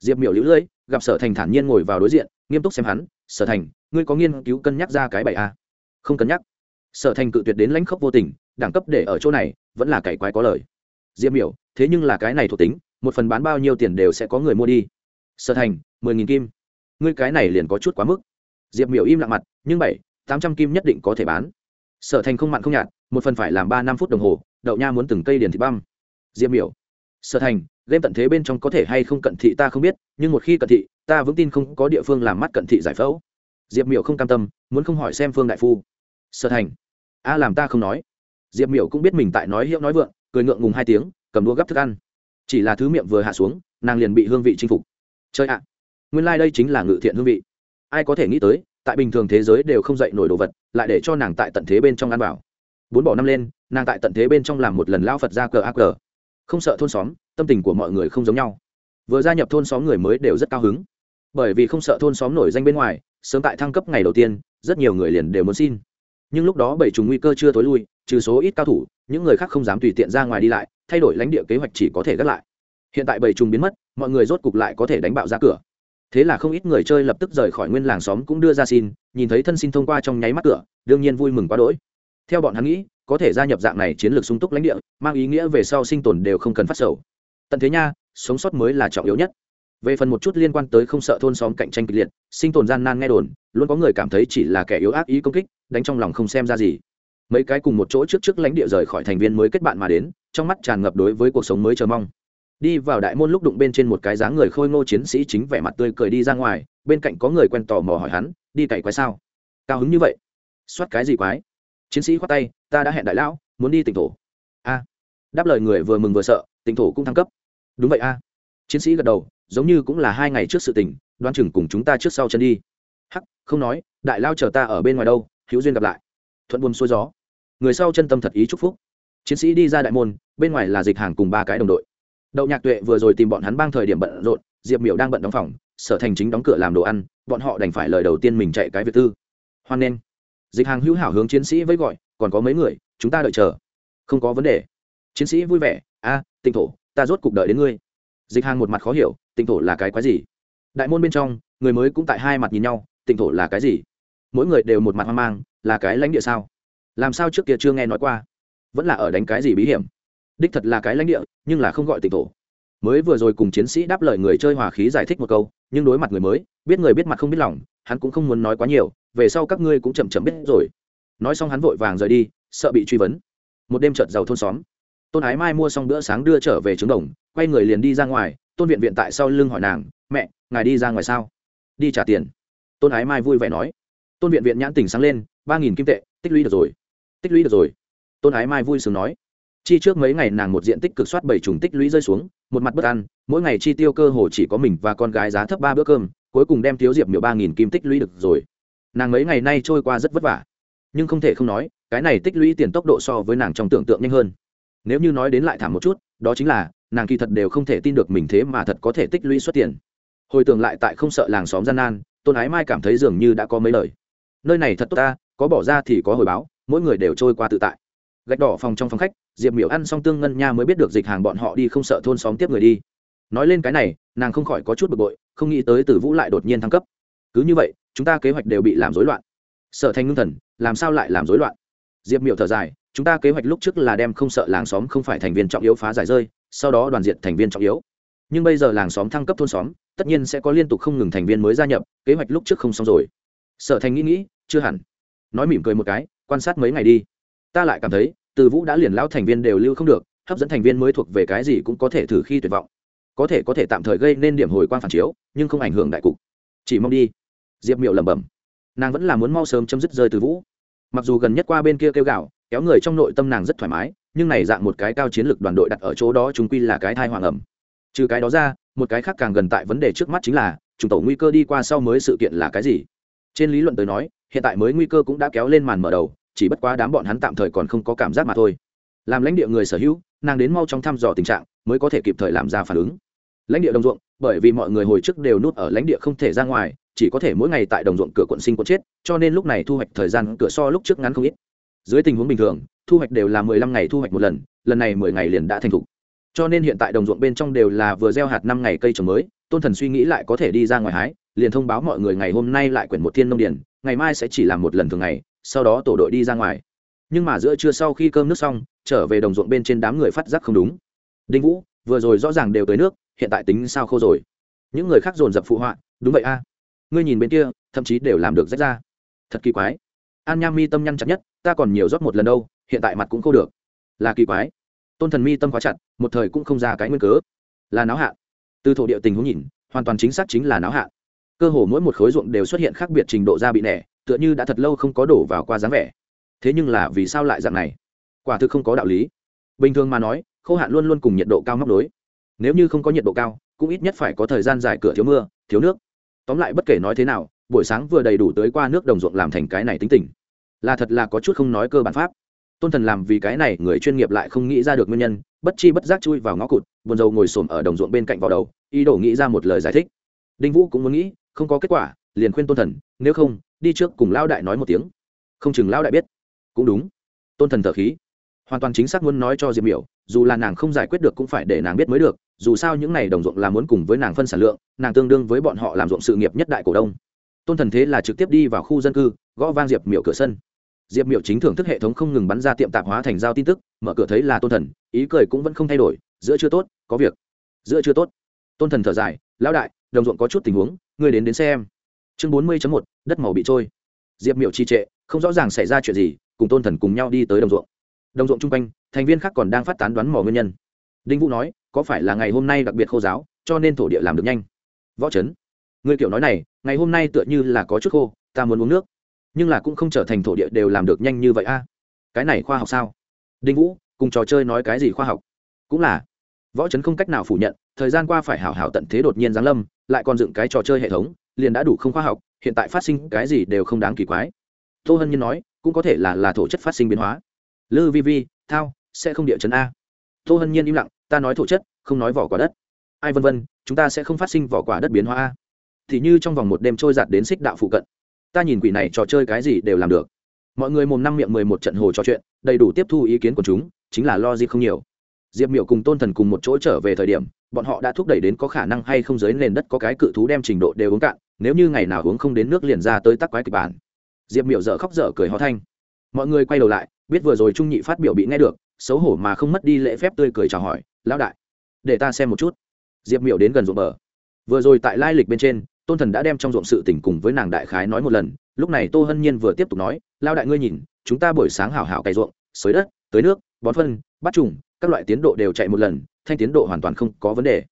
diệp miểu lũ lưỡi gặp sở thành thản nhiên ngồi vào đối diện, nghiêm túc xem hắn, sở thành, ngươi có nghiên cứu cân nhắc ra cái bảy a à? không cân nhắc. Sở thành cự tuyệt đến lãnh khốc vô tình, đẳng cấp để ở chỗ này, vẫn là cày quái có lời. Diệp miểu, thế nhưng là cái này thuộc tính, một phần bán bao nhiêu tiền đều sẽ có người mua đi. Sở thành, mười nghìn kim. Ngươi cái này liền có chút quá mức. Diệp miểu im lặng mặt, nhưng bảy, tám trăm kim nhất định có thể bán. Sở thành không mặn không nhạt, một phần phải làm ba năm phút đồng hồ, đậu nha muốn từng cây điền thịt băm. Diệp miểu. Sở thành game tận thế bên trong có thể hay không cận thị ta không biết, nhưng một khi cận thị, ta vững tin không có địa phương làm mắt cận thị giải phẫu. Diệp miểu không cam tâm, muốn không hỏi xem phương đại phu. Sở thành, a làm ta không nói. Diệp miểu cũng biết mình tại nói hiệu nói vượng, cười ngượng ngùng hai tiếng, cầm đua gắp thức ăn. Chỉ là thứ miệng vừa hạ xuống, nàng liền bị hương vị chinh phục. Chơi ạ, nguyên lai、like、đây chính là ngự thiện hương vị. Ai có thể nghĩ tới, tại bình thường thế giới đều không dậy nổi đồ vật, lại để cho nàng tại tận thế bên trong ăn bảo bốn bỏ năm lên, nàng tại tận thế bên trong làm một lần lao phật ra cờ ác cờ không sợ thôn xóm, tâm tình của mọi người không giống nhau. Vừa gia nhập thôn xóm người mới đều rất cao hứng. Bởi vì không sợ thôn xóm nổi danh bên ngoài, sớm tại thăng cấp ngày đầu tiên, rất nhiều người liền đều muốn xin. Nhưng lúc đó bảy trùng nguy cơ chưa tối lui, trừ số ít cao thủ, những người khác không dám tùy tiện ra ngoài đi lại, thay đổi lãnh địa kế hoạch chỉ có thể gác lại. Hiện tại bảy trùng biến mất, mọi người rốt cục lại có thể đánh bạo ra cửa. Thế là không ít người chơi lập tức rời khỏi nguyên làng xóm cũng đưa ra xin, nhìn thấy thân xin thông qua trong nháy mắt cửa, đương nhiên vui mừng quá đỗi theo bọn hắn nghĩ, có thể gia nhập dạng này chiến lược sung túc lãnh địa, mang ý nghĩa về sau sinh tồn đều không cần phát sầu. Tận thế nha, sống sót mới là trọng yếu nhất. Về phần một chút liên quan tới không sợ thôn xóm cạnh tranh kịch liệt, sinh tồn gian nan nghe đồn, luôn có người cảm thấy chỉ là kẻ yếu ác ý công kích, đánh trong lòng không xem ra gì. Mấy cái cùng một chỗ trước trước lãnh địa rời khỏi thành viên mới kết bạn mà đến, trong mắt tràn ngập đối với cuộc sống mới chờ mong. Đi vào đại môn lúc đụng bên trên một cái dáng người khôi ngô chiến sĩ chính vẻ mặt tươi cười đi ra ngoài, bên cạnh có người quen tò mò hỏi hắn, đi cày quái sao? Cao hứng như vậy? Soát cái gì quái? Chiến sĩ khoát tay, ta đã hẹn đại lão, muốn đi tỉnh thổ. A. Đáp lời người vừa mừng vừa sợ, tỉnh thổ cũng thăng cấp. Đúng vậy a. Chiến sĩ gật đầu, giống như cũng là hai ngày trước sự tỉnh đoan chừng cùng chúng ta trước sau chân đi. Hắc, không nói, đại lao chờ ta ở bên ngoài đâu, hữu duyên gặp lại. Thuận buồm xuôi gió. Người sau chân tâm thật ý chúc phúc. Chiến sĩ đi ra đại môn, bên ngoài là dịch hàng cùng ba cái đồng đội. Đậu nhạc tuệ vừa rồi tìm bọn hắn bang thời điểm bận rộn, diệp miểu đang bận đóng phòng, sở thành chính đóng cửa làm đồ ăn, bọn họ đành phải lời đầu tiên mình chạy cái việc tư. Hoan nghênh dịch hàng hữu hảo hướng chiến sĩ với gọi còn có mấy người chúng ta đợi chờ. Không có vấn đề. Chiến sĩ vui vẻ a à, thổ ta rốt cuộc đợi đến ngươi. Dịch hàng một mặt khó hiểu Tịnh thổ là cái quái gì? Đại môn bên trong người mới cũng tại hai mặt nhìn nhau Tịnh thổ là cái gì? Mỗi người đều một mặt hoang mang là cái lãnh địa sao? Làm sao trước kia chưa nghe nói qua? Vẫn là ở đánh cái gì bí hiểm? Đích thật là cái lãnh địa nhưng là không gọi tỉnh thổ. Mới vừa rồi cùng chiến sĩ đáp lời người chơi hòa khí giải thích một câu nhưng đối mặt người mới biết người biết mặt không biết lòng hắn cũng không muốn nói quá nhiều về sau các ngươi cũng chậm chậm biết rồi. Nói xong hắn vội vàng rời đi, sợ bị truy vấn. Một đêm trợt giàu thôn xóm. Tôn ái mai mua xong bữa sáng đưa trở về trứng đồng, quay người liền đi ra ngoài, tôn viện viện tại sau lưng hỏi nàng, mẹ, ngài đi ra ngoài sao? Đi trả tiền. Tôn ái mai vui vẻ nói. Tôn viện viện nhãn tỉnh sáng lên, ba nghìn kim tệ, tích lũy được rồi, tích lũy được rồi. Tôn ái mai vui sướng nói. Chi trước mấy ngày nàng một diện tích cực soát bảy trùng tích lũy rơi xuống, một mặt bất ăn mỗi ngày chi tiêu cơ hồ chỉ có mình và con gái giá thấp ba bữa cơm, cuối cùng đem thiếu diệp miểu ba nghìn kim tích lũy được rồi nàng mấy ngày nay trôi qua rất vất vả. Nhưng không thể không nói, cái này tích lũy tiền tốc độ so với nàng trong tưởng tượng nhanh hơn. Nếu như nói đến lại thảm một chút, đó chính là, nàng kỳ thật đều không thể tin được mình thế mà thật có thể tích lũy xuất tiền. Hồi tưởng lại tại không sợ làng xóm gian nan, tôn ái mai cảm thấy dường như đã có mấy lời. Nơi này thật tốt ta, có bỏ ra thì có hồi báo, mỗi người đều trôi qua tự tại. Gạch đỏ phòng trong phòng khách, diệp miểu ăn xong tương ngân nha mới biết được dịch hàng bọn họ đi không sợ thôn xóm tiếp người đi. Nói lên cái này, nàng không khỏi có chút bực bội, không nghĩ tới từ vũ lại đột nhiên thăng cấp. Cứ như vậy chúng ta kế hoạch đều bị làm rối loạn. Sợ thành ngưng thần, làm sao lại làm rối loạn? Diệp miểu thở dài, chúng ta kế hoạch lúc trước là đem không sợ làng xóm không phải thành viên trọng yếu phá giải rơi, sau đó đoàn diện thành viên trọng yếu. Nhưng bây giờ làng xóm thăng cấp thôn xóm, tất nhiên sẽ có liên tục không ngừng thành viên mới gia nhập, kế hoạch lúc trước không xong rồi. Sở thành nghĩ nghĩ, chưa hẳn. Nói mỉm cười một cái, quan sát mấy ngày đi. Ta lại cảm thấy, từ vũ đã liền lão thành viên đều lưu không được, hấp dẫn thành viên mới thuộc về cái gì cũng có thể thử khi tuyệt vọng. Có thể có thể tạm thời gây nên điểm hồi quan phản chiếu, nhưng không ảnh hưởng đại cục. Chỉ mong đi diệp miệu lẩm bẩm. Nàng vẫn là muốn mau sớm chấm dứt rơi từ vũ. Mặc dù gần nhất qua bên kia kêu gạo kéo người trong nội tâm nàng rất thoải mái, nhưng này dạng một cái cao chiến lược đoàn đội đặt ở chỗ đó chúng quy là cái thai hoàng ẩm. Trừ cái đó ra, một cái khác càng gần tại vấn đề trước mắt chính là, chủng tổ nguy cơ đi qua sau mới sự kiện là cái gì? Trên lý luận tới nói, hiện tại mới nguy cơ cũng đã kéo lên màn mở đầu, chỉ bất quá đám bọn hắn tạm thời còn không có cảm giác mà thôi. Làm lãnh địa người sở hữu, nàng đến mau trong thăm dò tình trạng, mới có thể kịp thời làm ra phản ứng. Lãnh địa đồng ruộng, bởi vì mọi người hồi trước đều nút ở lãnh địa không thể ra ngoài chỉ có thể mỗi ngày tại đồng ruộng cửa quận sinh quận chết, cho nên lúc này thu hoạch thời gian cửa so lúc trước ngắn không ít. Dưới tình huống bình thường, thu hoạch đều là mười lăm ngày thu hoạch một lần lần này mười ngày liền đã thành thục. Cho nên hiện tại đồng ruộng bên trong đều là vừa gieo hạt năm ngày cây trồng mới, tôn thần suy nghĩ lại có thể đi ra ngoài hái, liền thông báo mọi người ngày hôm nay lại quyển một thiên nông điển ngày mai sẽ chỉ làm một lần thường ngày, sau đó tổ đội đi ra ngoài. Nhưng mà giữa trưa sau khi cơm nước xong, trở về đồng ruộng bên trên đám người phát giác không đúng. Đinh vũ, vừa rồi rõ ràng đều tới nước, hiện tại tính sao khô rồi? Những người khác dồn dập phụ họa, đúng vậy a ngươi nhìn bên kia, thậm chí đều làm được rách ra. Thật kỳ quái. An nham mi tâm nhăn chặt nhất, ta còn nhiều rót một lần đâu, hiện tại mặt cũng khô được. Là kỳ quái. Tôn thần mi tâm quá chặt, một thời cũng không ra cái nguyên cớ. Là náo hạ từ thổ địa tình huống nhìn, hoàn toàn chính xác chính là náo hạ cơ hồ mỗi một khối ruộng đều xuất hiện khác biệt trình độ da bị nẻ, tựa như đã thật lâu không có đổ vào qua dáng vẻ. Thế nhưng là vì sao lại dạng này? Quả thực không có đạo lý. Bình thường mà nói, khô hạn luôn luôn cùng nhiệt độ cao móc đối. Nếu như không có nhiệt độ cao, cũng ít nhất phải có thời gian dài cửa thiếu mưa, thiếu nước tóm lại bất kể nói thế nào, buổi sáng vừa đầy đủ tới qua nước đồng ruộng làm thành cái này tính tình. Là thật là có chút không nói cơ bản pháp. Tôn thần làm vì cái này, người chuyên nghiệp lại không nghĩ ra được nguyên nhân, bất chi bất giác chui vào ngõ cụt, buồn rầu ngồi xổm ở đồng ruộng bên cạnh vào đầu, ý đồ nghĩ ra một lời giải thích. Đinh vũ cũng muốn nghĩ, không có kết quả, liền khuyên tôn thần, nếu không, đi trước cùng lao đại nói một tiếng. Không chừng lao đại biết. Cũng đúng. Tôn thần thở khí. Hoàn toàn chính xác muốn nói cho diệp miểu dù là nàng không giải quyết được cũng phải để nàng biết mới được, dù sao những n à y đồng ruộng là muốn cùng với nàng phân sản lượng, nàng tương đương với bọn họ làm ruộng sự nghiệp nhất đại cổ đông. Tôn thần thế là trực tiếp đi vào khu dân cư, gõ vang diệp miểu cửa sân. Diệp miểu chính thưởng thức hệ thống không ngừng bắn ra tiệm tạp hóa thành giao tin tức, mở cửa thấy là tôn thần, ý cười cũng vẫn không thay đổi, giữa chưa tốt, có việc. Giữa chưa tốt. Tôn thần thở dài, lão đại, đồng ruộng có chút tình huống, ngươi đến đến xem. Chương bốn mươi một, đất màu bị trôi. Diệp miểu trì trệ, không rõ ràng xảy ra chuyện gì, cùng tôn thần cùng nhau đi tới đồng ruộng. Đồng ruộng chung quanh thành viên khác còn đang phát tán đoán mò nguyên nhân. Đinh vũ nói, có phải là ngày hôm nay đặc biệt khô giáo, cho nên thổ địa làm được nhanh? Võ trấn người kiểu nói này, ngày hôm nay tựa như là có chút khô, ta muốn uống nước. Nhưng là cũng không trở thành thổ địa đều làm được nhanh như vậy a. Cái này khoa học sao? Đinh vũ, cùng trò chơi nói cái gì khoa học? Cũng là. Võ trấn không cách nào phủ nhận, thời gian qua phải hảo hảo tận thế đột nhiên giáng lâm, lại còn dựng cái trò chơi hệ thống, liền đã đủ không khoa học, hiện tại phát sinh cái gì đều không đáng kỳ quái. Tô hân nhiên nói, cũng có thể là là thổ chất phát sinh biến hóa. Lư vi vi, thao sẽ không địa chấn a. Tô hân nhiên im lặng, ta nói thổ chất, không nói vỏ quả đất. Ai vân vân, chúng ta sẽ không phát sinh vỏ quả đất biến hóa a. Thì như trong vòng một đêm trôi giạt đến xích đạo phụ cận, ta nhìn quỷ này trò chơi cái gì đều làm được. Mọi người mồm năm miệng mười một trận hồ trò chuyện, đầy đủ tiếp thu ý kiến của chúng, chính là lo gì không nhiều. Diệp miểu cùng tôn thần cùng một chỗ trở về thời điểm, bọn họ đã thúc đẩy đến có khả năng hay không dưới nền đất có cái cự thú đem trình độ đều uống cạn, nếu như ngày nào uống không đến nước liền ra tới tắc quái kịch bản. Diệp miểu dở khóc dở cười hó thanh. Mọi người quay đầu lại, biết vừa rồi trung nhị phát biểu bị nghe được xấu hổ mà không mất đi lễ phép tươi cười chào hỏi, lão đại, để ta xem một chút. Diệp miểu đến gần ruộng bờ. Vừa rồi tại lai lịch bên trên, tôn thần đã đem trong ruộng sự tình cùng với nàng đại khái nói một lần, lúc này tô hân nhiên vừa tiếp tục nói lao đại ngươi nhìn, chúng ta buổi sáng hảo hảo cày ruộng, xới đất tới nước, bón phân, bắt trùng, các loại tiến độ đều chạy một lần, thanh tiến độ hoàn toàn không có vấn đề.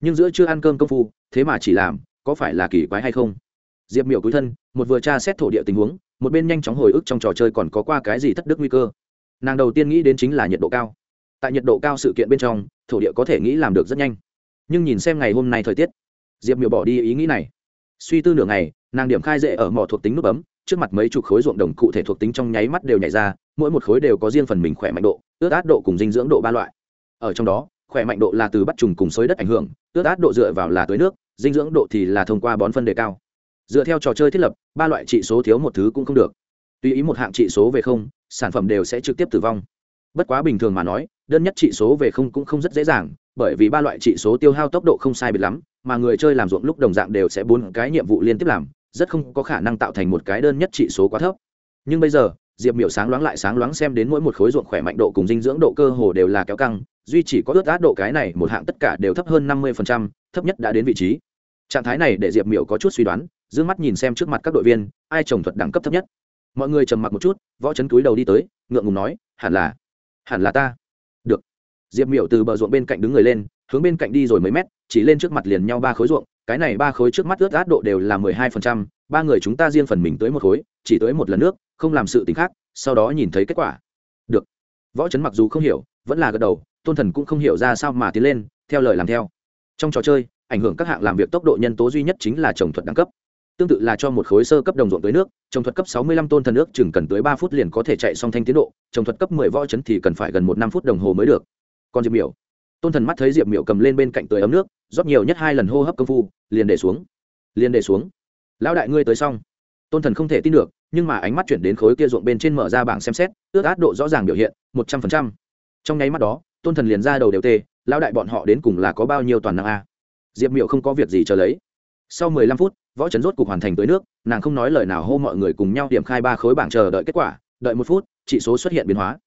Nhưng giữa chưa ăn cơm công phu, thế mà chỉ làm, có phải là kỳ quái hay không? Diệp miểu cúi thân, một vừa tra xét thổ địa tình huống, một bên nhanh chóng hồi ức trong trò chơi còn có qua cái gì thất đức nguy cơ nàng đầu tiên nghĩ đến chính là nhiệt độ cao. Tại nhiệt độ cao sự kiện bên trong, thổ địa có thể nghĩ làm được rất nhanh. Nhưng nhìn xem ngày hôm nay thời tiết, diệp miểu bỏ đi ý nghĩ này. Suy tư nửa ngày, nàng điểm khai dễ ở mỏ thuộc tính nút bấm, trước mặt mấy chục khối ruộng đồng cụ thể thuộc tính trong nháy mắt đều nhảy ra, mỗi một khối đều có riêng phần mình khỏe mạnh độ, ướt át độ cùng dinh dưỡng độ ba loại. Ở trong đó, khỏe mạnh độ là từ bắt trùng cùng xới đất ảnh hưởng, ướt át độ dựa vào là tưới nước, dinh dưỡng độ thì là thông qua bón phân đề cao. Dựa theo trò chơi thiết lập, ba loại trị số thiếu một thứ cũng không được tùy ý một hạng trị số về không, sản phẩm đều sẽ trực tiếp tử vong. Bất quá bình thường mà nói, đơn nhất trị số về không cũng không rất dễ dàng, bởi vì ba loại trị số tiêu hao tốc độ không sai biệt lắm, mà người chơi làm ruộng lúc đồng dạng đều sẽ bốn cái nhiệm vụ liên tiếp làm, rất không có khả năng tạo thành một cái đơn nhất trị số quá thấp. Nhưng bây giờ, diệp miểu sáng loáng lại sáng loáng xem đến mỗi một khối ruộng khỏe mạnh độ cùng dinh dưỡng độ cơ hồ đều là kéo căng, duy chỉ có ướt át độ cái này một hạng tất cả đều thấp hơn năm mươi thấp nhất đã đến vị trí. Trạng thái này để diệp miểu có chút suy đoán d mắt nhìn xem trước mặt các đội viên, ai trồng thuật đẳng cấp thấp nhất mọi người trầm mặc một chút, võ chấn túi đầu đi tới, ngượng ngùng nói, hẳn là hẳn là ta. Được. Diệp miểu từ bờ ruộng bên cạnh đứng người lên, hướng bên cạnh đi rồi mấy mét, chỉ lên trước mặt liền nhau ba khối ruộng, cái này ba khối trước mắt ướt át độ đều là mười hai phần trăm, ba người chúng ta riêng phần mình tới một khối, chỉ tới một lần nước, không làm sự t khác, sau đó nhìn thấy kết quả. Được. Võ chấn mặc dù không hiểu, vẫn là gật đầu, tôn thần cũng không hiểu ra sao mà tiến lên, theo lời làm theo. Trong trò chơi, ảnh hưởng các hạng làm việc tốc độ nhân tố duy nhất chính là trồng thuật đẳng cấp tương tự là cho một khối sơ cấp đồng ruộng tưới nước, trồng thuật cấp sáu mươi lăm tôn thần nước, chừng cần tới ba phút liền có thể chạy xong thanh tiến độ, trồng thuật cấp mười võ chấn thì cần phải gần một năm phút đồng hồ mới được. Còn diệp miểu, tôn thần mắt thấy diệp miểu cầm lên bên cạnh tưới ấm nước, rót nhiều nhất hai lần hô hấp công phu, liền để xuống, liền để xuống. Lão đại ngươi tới xong. Tôn thần không thể tin được, nhưng mà ánh mắt chuyển đến khối kia ruộng bên trên mở ra bảng xem xét, ước át độ rõ ràng biểu hiện, một trăm phần trăm. Trong nháy mắt đó, tôn thần liền ra đầu đều tê, lão đại bọn họ đến cùng là có bao nhiêu toàn năng a? Diệp miệu không có việc gì chờ lấy sau mười lăm phút, võ trấn rốt cục hoàn thành tới nước, nàng không nói lời nào hô mọi người cùng nhau điểm khai ba khối bảng chờ đợi kết quả, đợi một phút, chỉ số xuất hiện biến hóa.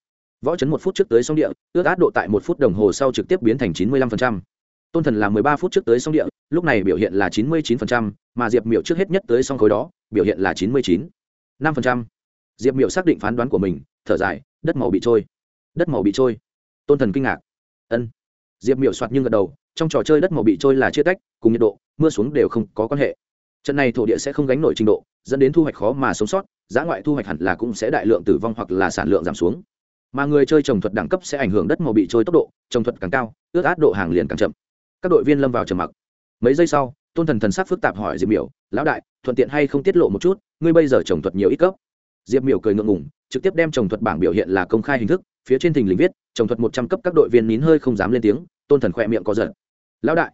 Võ trấn một phút trước tới sông địa, ước át độ tại một phút đồng hồ sau trực tiếp biến thành chín mươi lăm phần trăm. Tôn thần là mười ba phút trước tới sông địa, lúc này biểu hiện là chín mươi chín phần trăm, mà diệp miệu trước hết nhất tới sông khối đó, biểu hiện là chín mươi chín năm phần trăm. Diệp miệu xác định phán đoán của mình, thở dài, đất màu bị trôi. Đất màu bị trôi. Tôn thần kinh ngạc. Ân diệp miểu soạt nhưng gật đầu, trong trò chơi đất màu bị trôi là chia tách, cùng nhiệt độ, mưa xuống đều không có quan hệ. Trận này thổ địa sẽ không gánh nổi trình độ, dẫn đến thu hoạch khó mà sống sót, giá ngoại thu hoạch hẳn là cũng sẽ đại lượng tử vong hoặc là sản lượng giảm xuống. Mà người chơi trồng thuật đẳng cấp sẽ ảnh hưởng đất màu bị trôi tốc độ, trồng thuật càng cao ước át độ hàng liền càng chậm. Các đội viên lâm vào trầm mặc. Mấy giây sau, tôn thần thần sắc phức tạp hỏi diệp miểu, lão đại, thuận tiện hay không tiết lộ một chút, ngươi bây giờ trồng thuật nhiều ít cấp? Diệp miểu cười ngượng ngùng, trực tiếp đem trồng thuật bảng biểu hiện là công khai hình thức, phía trên thình lình viết trồng thuật một trăm cấp các đội viên nín hơi không dám lên tiếng, tôn thần khỏe miệng có giận lão đại.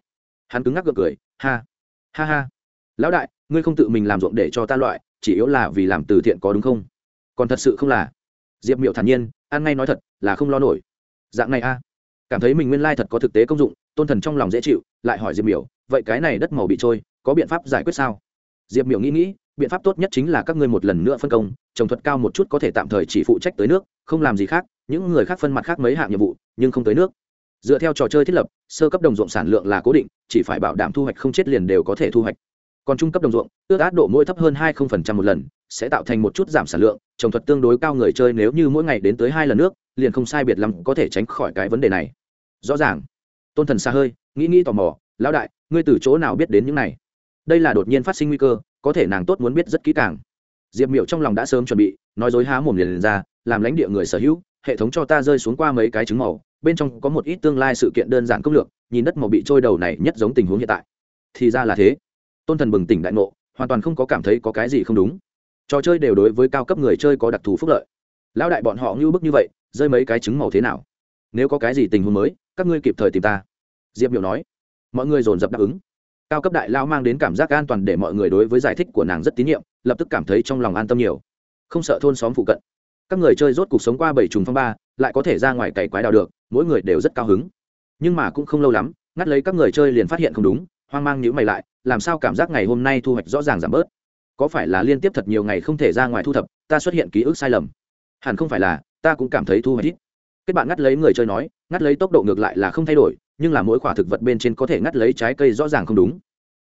Hắn cứng ngắc gượng cười, ha ha ha. Lão đại, ngươi không tự mình làm ruộng để cho ta loại, chỉ yếu là vì làm từ thiện có đúng không? Còn thật sự không là. Diệp miểu thản nhiên, ăn ngay nói thật, là không lo nổi. Dạng này a. Cảm thấy mình nguyên lai thật có thực tế công dụng, tôn thần trong lòng dễ chịu, lại hỏi diệp miểu, vậy cái này đất màu bị trôi, có biện pháp giải quyết sao? Diệp miểu nghĩ nghĩ biện pháp tốt nhất chính là các ngươi một lần nữa phân công, trồng thuật cao một chút có thể tạm thời chỉ phụ trách tới nước, không làm gì khác, những người khác phân mặt khác mấy hạng nhiệm vụ, nhưng không tới nước. Dựa theo trò chơi thiết lập, sơ cấp đồng ruộng sản lượng là cố định, chỉ phải bảo đảm thu hoạch không chết liền đều có thể thu hoạch. Còn trung cấp đồng ruộng, ước át độ mỗi thấp hơn hai một lần, sẽ tạo thành một chút giảm sản lượng, trồng thuật tương đối cao người chơi nếu như mỗi ngày đến tới hai lần nước, liền không sai biệt lắm có thể tránh khỏi cái vấn đề này. Rõ ràng. Tôn thần xa hơi, nghĩ nghĩ tò mò, lão đại, ngươi từ chỗ nào biết đến những này? Đây là đột nhiên phát sinh nguy cơ có thể nàng tốt muốn biết rất kỹ càng. Diệp miệu trong lòng đã sớm chuẩn bị nói dối há mồm liền, liền ra làm lãnh địa người sở hữu hệ thống cho ta rơi xuống qua mấy cái trứng màu bên trong có một ít tương lai sự kiện đơn giản công lược nhìn đất màu bị trôi đầu này nhất giống tình huống hiện tại. Thì ra là thế. Tôn thần bừng tỉnh đại ngộ hoàn toàn không có cảm thấy có cái gì không đúng. Trò chơi đều đối với cao cấp người chơi có đặc thù phúc lợi. Lão đại bọn họ ngưu bức như vậy rơi mấy cái trứng màu thế nào? Nếu có cái gì tình huống mới các ngươi kịp thời tìm ta. Diệp miểu nói. Mọi người dồn dập đáp ứng cao cấp đại lao mang đến cảm giác an toàn để mọi người đối với giải thích của nàng rất tín nhiệm, lập tức cảm thấy trong lòng an tâm nhiều. Không sợ thôn xóm phụ cận. Các người chơi rốt cuộc sống qua bảy trùng phong ba, lại có thể ra ngoài cày quái đào được, mỗi người đều rất cao hứng. Nhưng mà cũng không lâu lắm, ngắt lấy các người chơi liền phát hiện không đúng, hoang mang nhữ mày lại, làm sao cảm giác ngày hôm nay thu hoạch rõ ràng giảm bớt? Có phải là liên tiếp thật nhiều ngày không thể ra ngoài thu thập, ta xuất hiện ký ức sai lầm? Hẳn không phải là, ta cũng cảm thấy thu hoạch ít. Kết bạn ngắt lấy người chơi nói, ngắt lấy tốc độ ngược lại là không thay đổi nhưng là mỗi quả thực vật bên trên có thể ngắt lấy trái cây rõ ràng không đúng.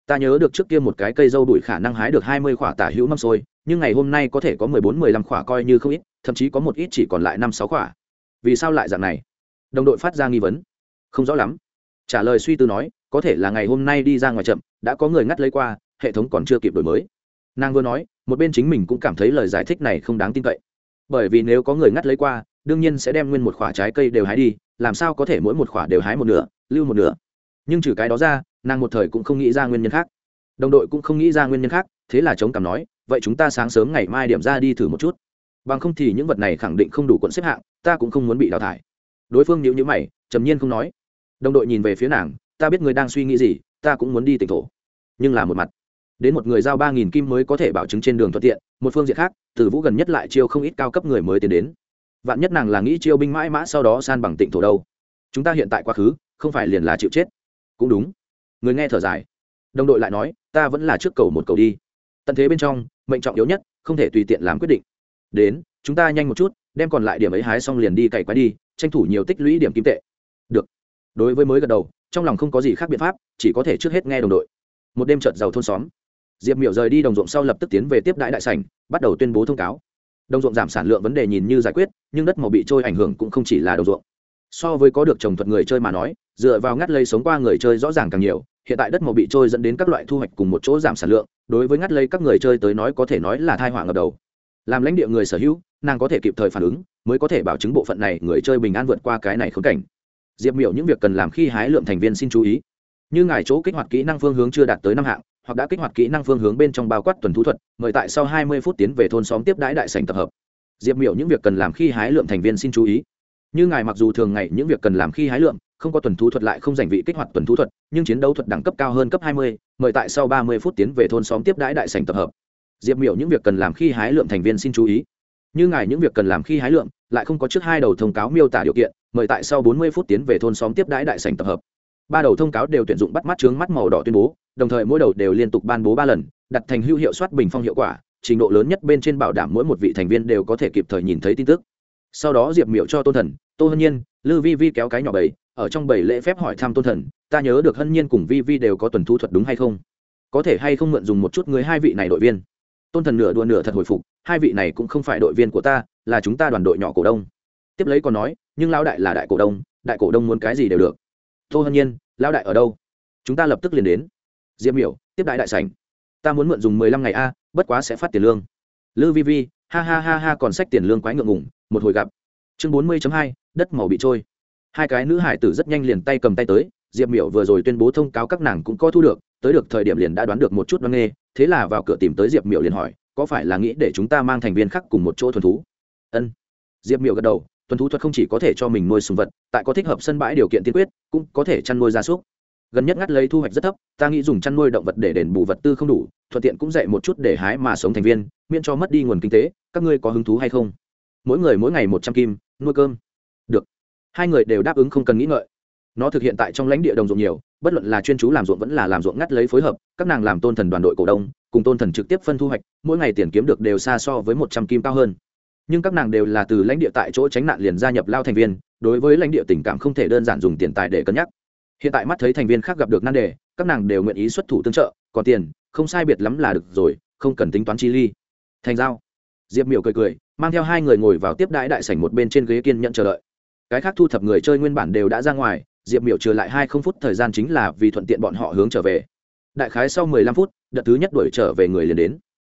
Ta nhớ được trước kia một cái cây dâu đuổi khả năng hái được hai mươi quả tả hữu mâm xôi, nhưng ngày hôm nay có thể có mười bốn, mười lăm quả coi như không ít, thậm chí có một ít chỉ còn lại năm, sáu quả. Vì sao lại dạng này? Đồng đội phát ra nghi vấn. Không rõ lắm. Trả lời suy tư nói, có thể là ngày hôm nay đi ra ngoài chậm, đã có người ngắt lấy qua, hệ thống còn chưa kịp đổi mới. Nàng vừa nói, một bên chính mình cũng cảm thấy lời giải thích này không đáng tin cậy. Bởi vì nếu có người ngắt lấy qua, đương nhiên sẽ đem nguyên một khoả trái cây đều hái đi, làm sao có thể mỗi một khoả đều hái một nửa lưu một nửa. Nhưng trừ cái đó ra, nàng một thời cũng không nghĩ ra nguyên nhân khác. Đồng đội cũng không nghĩ ra nguyên nhân khác, thế là chống cảm nói, vậy chúng ta sáng sớm ngày mai điểm ra đi thử một chút. Bằng không thì những vật này khẳng định không đủ quận xếp hạng, ta cũng không muốn bị đào thải. Đối phương nhíu nhíu mày, trầm nhiên không nói. Đồng đội nhìn về phía nàng, ta biết người đang suy nghĩ gì, ta cũng muốn đi tỉnh thổ. Nhưng là một mặt, đến một người giao ba nghìn kim mới có thể bảo chứng trên đường thuận tiện, một phương diện khác, từ vũ gần nhất lại chiêu không ít cao cấp người mới tiến đến. Vạn nhất nàng là nghĩ chiêu binh mãi mã sau đó san bằng tỉnh thổ đâu. Chúng ta hiện tại quá khứ không phải liền là chịu chết. Cũng đúng. Người nghe thở dài. Đồng đội lại nói, ta vẫn là trước cầu một cầu đi. Tận thế bên trong, mệnh trọng yếu nhất, không thể tùy tiện làm quyết định. Đến, chúng ta nhanh một chút, đem còn lại điểm ấy hái xong liền đi cày quái đi, tranh thủ nhiều tích lũy điểm kim tệ. Được. Đối với mới gật đầu, trong lòng không có gì khác biện pháp, chỉ có thể trước hết nghe đồng đội. Một đêm trợt giàu thôn xóm. Diệp miểu rời đi đồng ruộng sau lập tức tiến về tiếp đại đại sảnh, bắt đầu tuyên bố thông cáo. Đồng ruộng giảm sản lượng vấn đề nhìn như giải quyết, nhưng đất màu bị trôi ảnh hưởng cũng không chỉ là đồng ruộng so với có được trồng thuật người chơi mà nói, dựa vào ngắt lấy sống qua người chơi rõ ràng càng nhiều, hiện tại đất màu bị trôi dẫn đến các loại thu hoạch cùng một chỗ giảm sản lượng, đối với ngắt lấy các người chơi tới nói có thể nói là thai họa ngập đầu. Làm lãnh địa người sở hữu, nàng có thể kịp thời phản ứng, mới có thể bảo chứng bộ phận này người chơi bình an vượt qua cái này khốn cảnh. Diệp miểu những việc cần làm khi hái lượng thành viên xin chú ý. Như ngài chỗ kích hoạt kỹ năng phương hướng chưa đạt tới năm hạng, hoặc đã kích hoạt kỹ năng phương hướng bên trong bao quát tuần thú thuật, mời tại sau 20 phút tiến về thôn xóm tiếp đãi đại sảnh tập hợp. Diệp miểu những việc cần làm khi hái lượng thành viên xin chú ý như ngài mặc dù thường ngày những việc cần làm khi hái lượng không có tuần thú thuật lại không giành vị kích hoạt tuần thú thuật nhưng chiến đấu thuật đẳng cấp cao hơn cấp 20, mời tại sau 30 phút tiến về thôn xóm tiếp đãi đại sảnh tập hợp. Diệp miểu những việc cần làm khi hái lượng thành viên xin chú ý. Như ngài những việc cần làm khi hái lượng lại không có trước hai đầu thông cáo miêu tả điều kiện mời tại sau 40 phút tiến về thôn xóm tiếp đãi đại sảnh tập hợp. Ba đầu thông cáo đều tuyển dụng bắt mắt trướng mắt màu đỏ tuyên bố đồng thời mỗi đầu đều liên tục ban bố ba lần đặt thành hữu hiệu soát bình phong hiệu quả trình độ lớn nhất bên trên bảo đảm mỗi một vị thành viên đều có thể kịp thời nhìn thấy tin tức sau đó diệp miệu cho tôn thần, tô hân nhiên, lư vi vi kéo cái nhỏ bầy, ở trong bầy lễ phép hỏi thăm tôn thần, ta nhớ được hân nhiên cùng vi vi đều có tuần thu thuật đúng hay không? Có thể hay không mượn dùng một chút người hai vị này đội viên? Tôn thần nửa đua nửa thật hồi phục, hai vị này cũng không phải đội viên của ta, là chúng ta đoàn đội nhỏ cổ đông. Tiếp lấy còn nói, nhưng lão đại là đại cổ đông, đại cổ đông muốn cái gì đều được. Tô hân nhiên, lão đại ở đâu? Chúng ta lập tức liền đến. Diệp miểu, tiếp đại đại sảnh, ta muốn mượn dùng mười lăm ngày a, bất quá sẽ phát tiền lương. Lư vi vi ha ha ha ha còn sách tiền lương quái ngượng ngùng, một hồi gặp. Chương bốn mươi hai, đất màu bị trôi. Hai cái nữ hải tử rất nhanh liền tay cầm tay tới, diệp miểu vừa rồi tuyên bố thông cáo các nàng cũng có thu được, tới được thời điểm liền đã đoán được một chút văn nghe, thế là vào cửa tìm tới diệp miểu liền hỏi, có phải là nghĩ để chúng ta mang thành viên khác cùng một chỗ thuần thú? Ân. Diệp miểu gật đầu, thuần thú thuật không chỉ có thể cho mình nuôi sùng vật, tại có thích hợp sân bãi điều kiện tiên quyết, cũng có thể chăn nuôi gia súc gần nhất ngắt lấy thu hoạch rất thấp, ta nghĩ dùng chăn nuôi động vật để đền bù vật tư không đủ, thuận tiện cũng dạy một chút để hái mà sống thành viên, miễn cho mất đi nguồn kinh tế, các ngươi có hứng thú hay không? Mỗi người mỗi ngày một trăm kim, nuôi cơm. Được. Hai người đều đáp ứng không cần nghĩ ngợi. Nó thực hiện tại trong lãnh địa đồng ruộng nhiều, bất luận là chuyên chú làm ruộng vẫn là làm ruộng ngắt lấy phối hợp, các nàng làm tôn thần đoàn đội cổ đông, cùng tôn thần trực tiếp phân thu hoạch, mỗi ngày tiền kiếm được đều xa so với một trăm kim cao hơn. Nhưng các nàng đều là từ lãnh địa tại chỗ tránh nạn liền gia nhập lao thành viên, đối với lãnh địa tình cảm không thể đơn giản dùng tiền tài để cân nhắc hiện tại mắt thấy thành viên khác gặp được nan đề, các nàng đều nguyện ý xuất thủ tương trợ, còn tiền, không sai biệt lắm là được rồi, không cần tính toán chi ly. Thành giao. Diệp miểu cười cười, mang theo hai người ngồi vào tiếp đãi đại sảnh một bên trên ghế kiên nhận chờ đợi. Cái khác thu thập người chơi nguyên bản đều đã ra ngoài, diệp miểu trừ lại hai không phút thời gian chính là vì thuận tiện bọn họ hướng trở về. Đại khái sau mười lăm phút, đợt thứ nhất đuổi trở về người liền đến.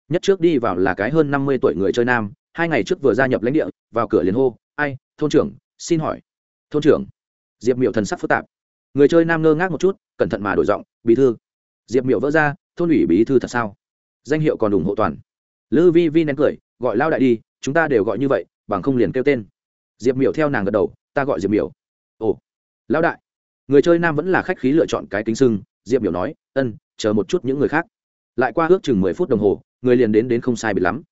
Nhất trước đi vào là cái hơn năm mươi tuổi người chơi nam, hai ngày trước vừa gia nhập lãnh địa, vào cửa liền hô, ai, thôn trưởng, xin hỏi. Thôn trưởng. Diệp miểu thần sắc phức tạp người chơi nam ngơ ngác một chút, cẩn thận mà đổi giọng, bí thư. Diệp miểu vỡ ra, thôn ủy bí thư thật sao? Danh hiệu còn ủng hộ toàn. Lư vi vi nén cười, gọi lao đại đi, chúng ta đều gọi như vậy, bằng không liền kêu tên. Diệp miểu theo nàng gật đầu, ta gọi diệp miểu. Ồ lão đại. Người chơi nam vẫn là khách khí lựa chọn cái kính sưng, diệp miểu nói, ân, chờ một chút những người khác. Lại qua ước chừng mười phút đồng hồ, người liền đến đến không sai bị lắm.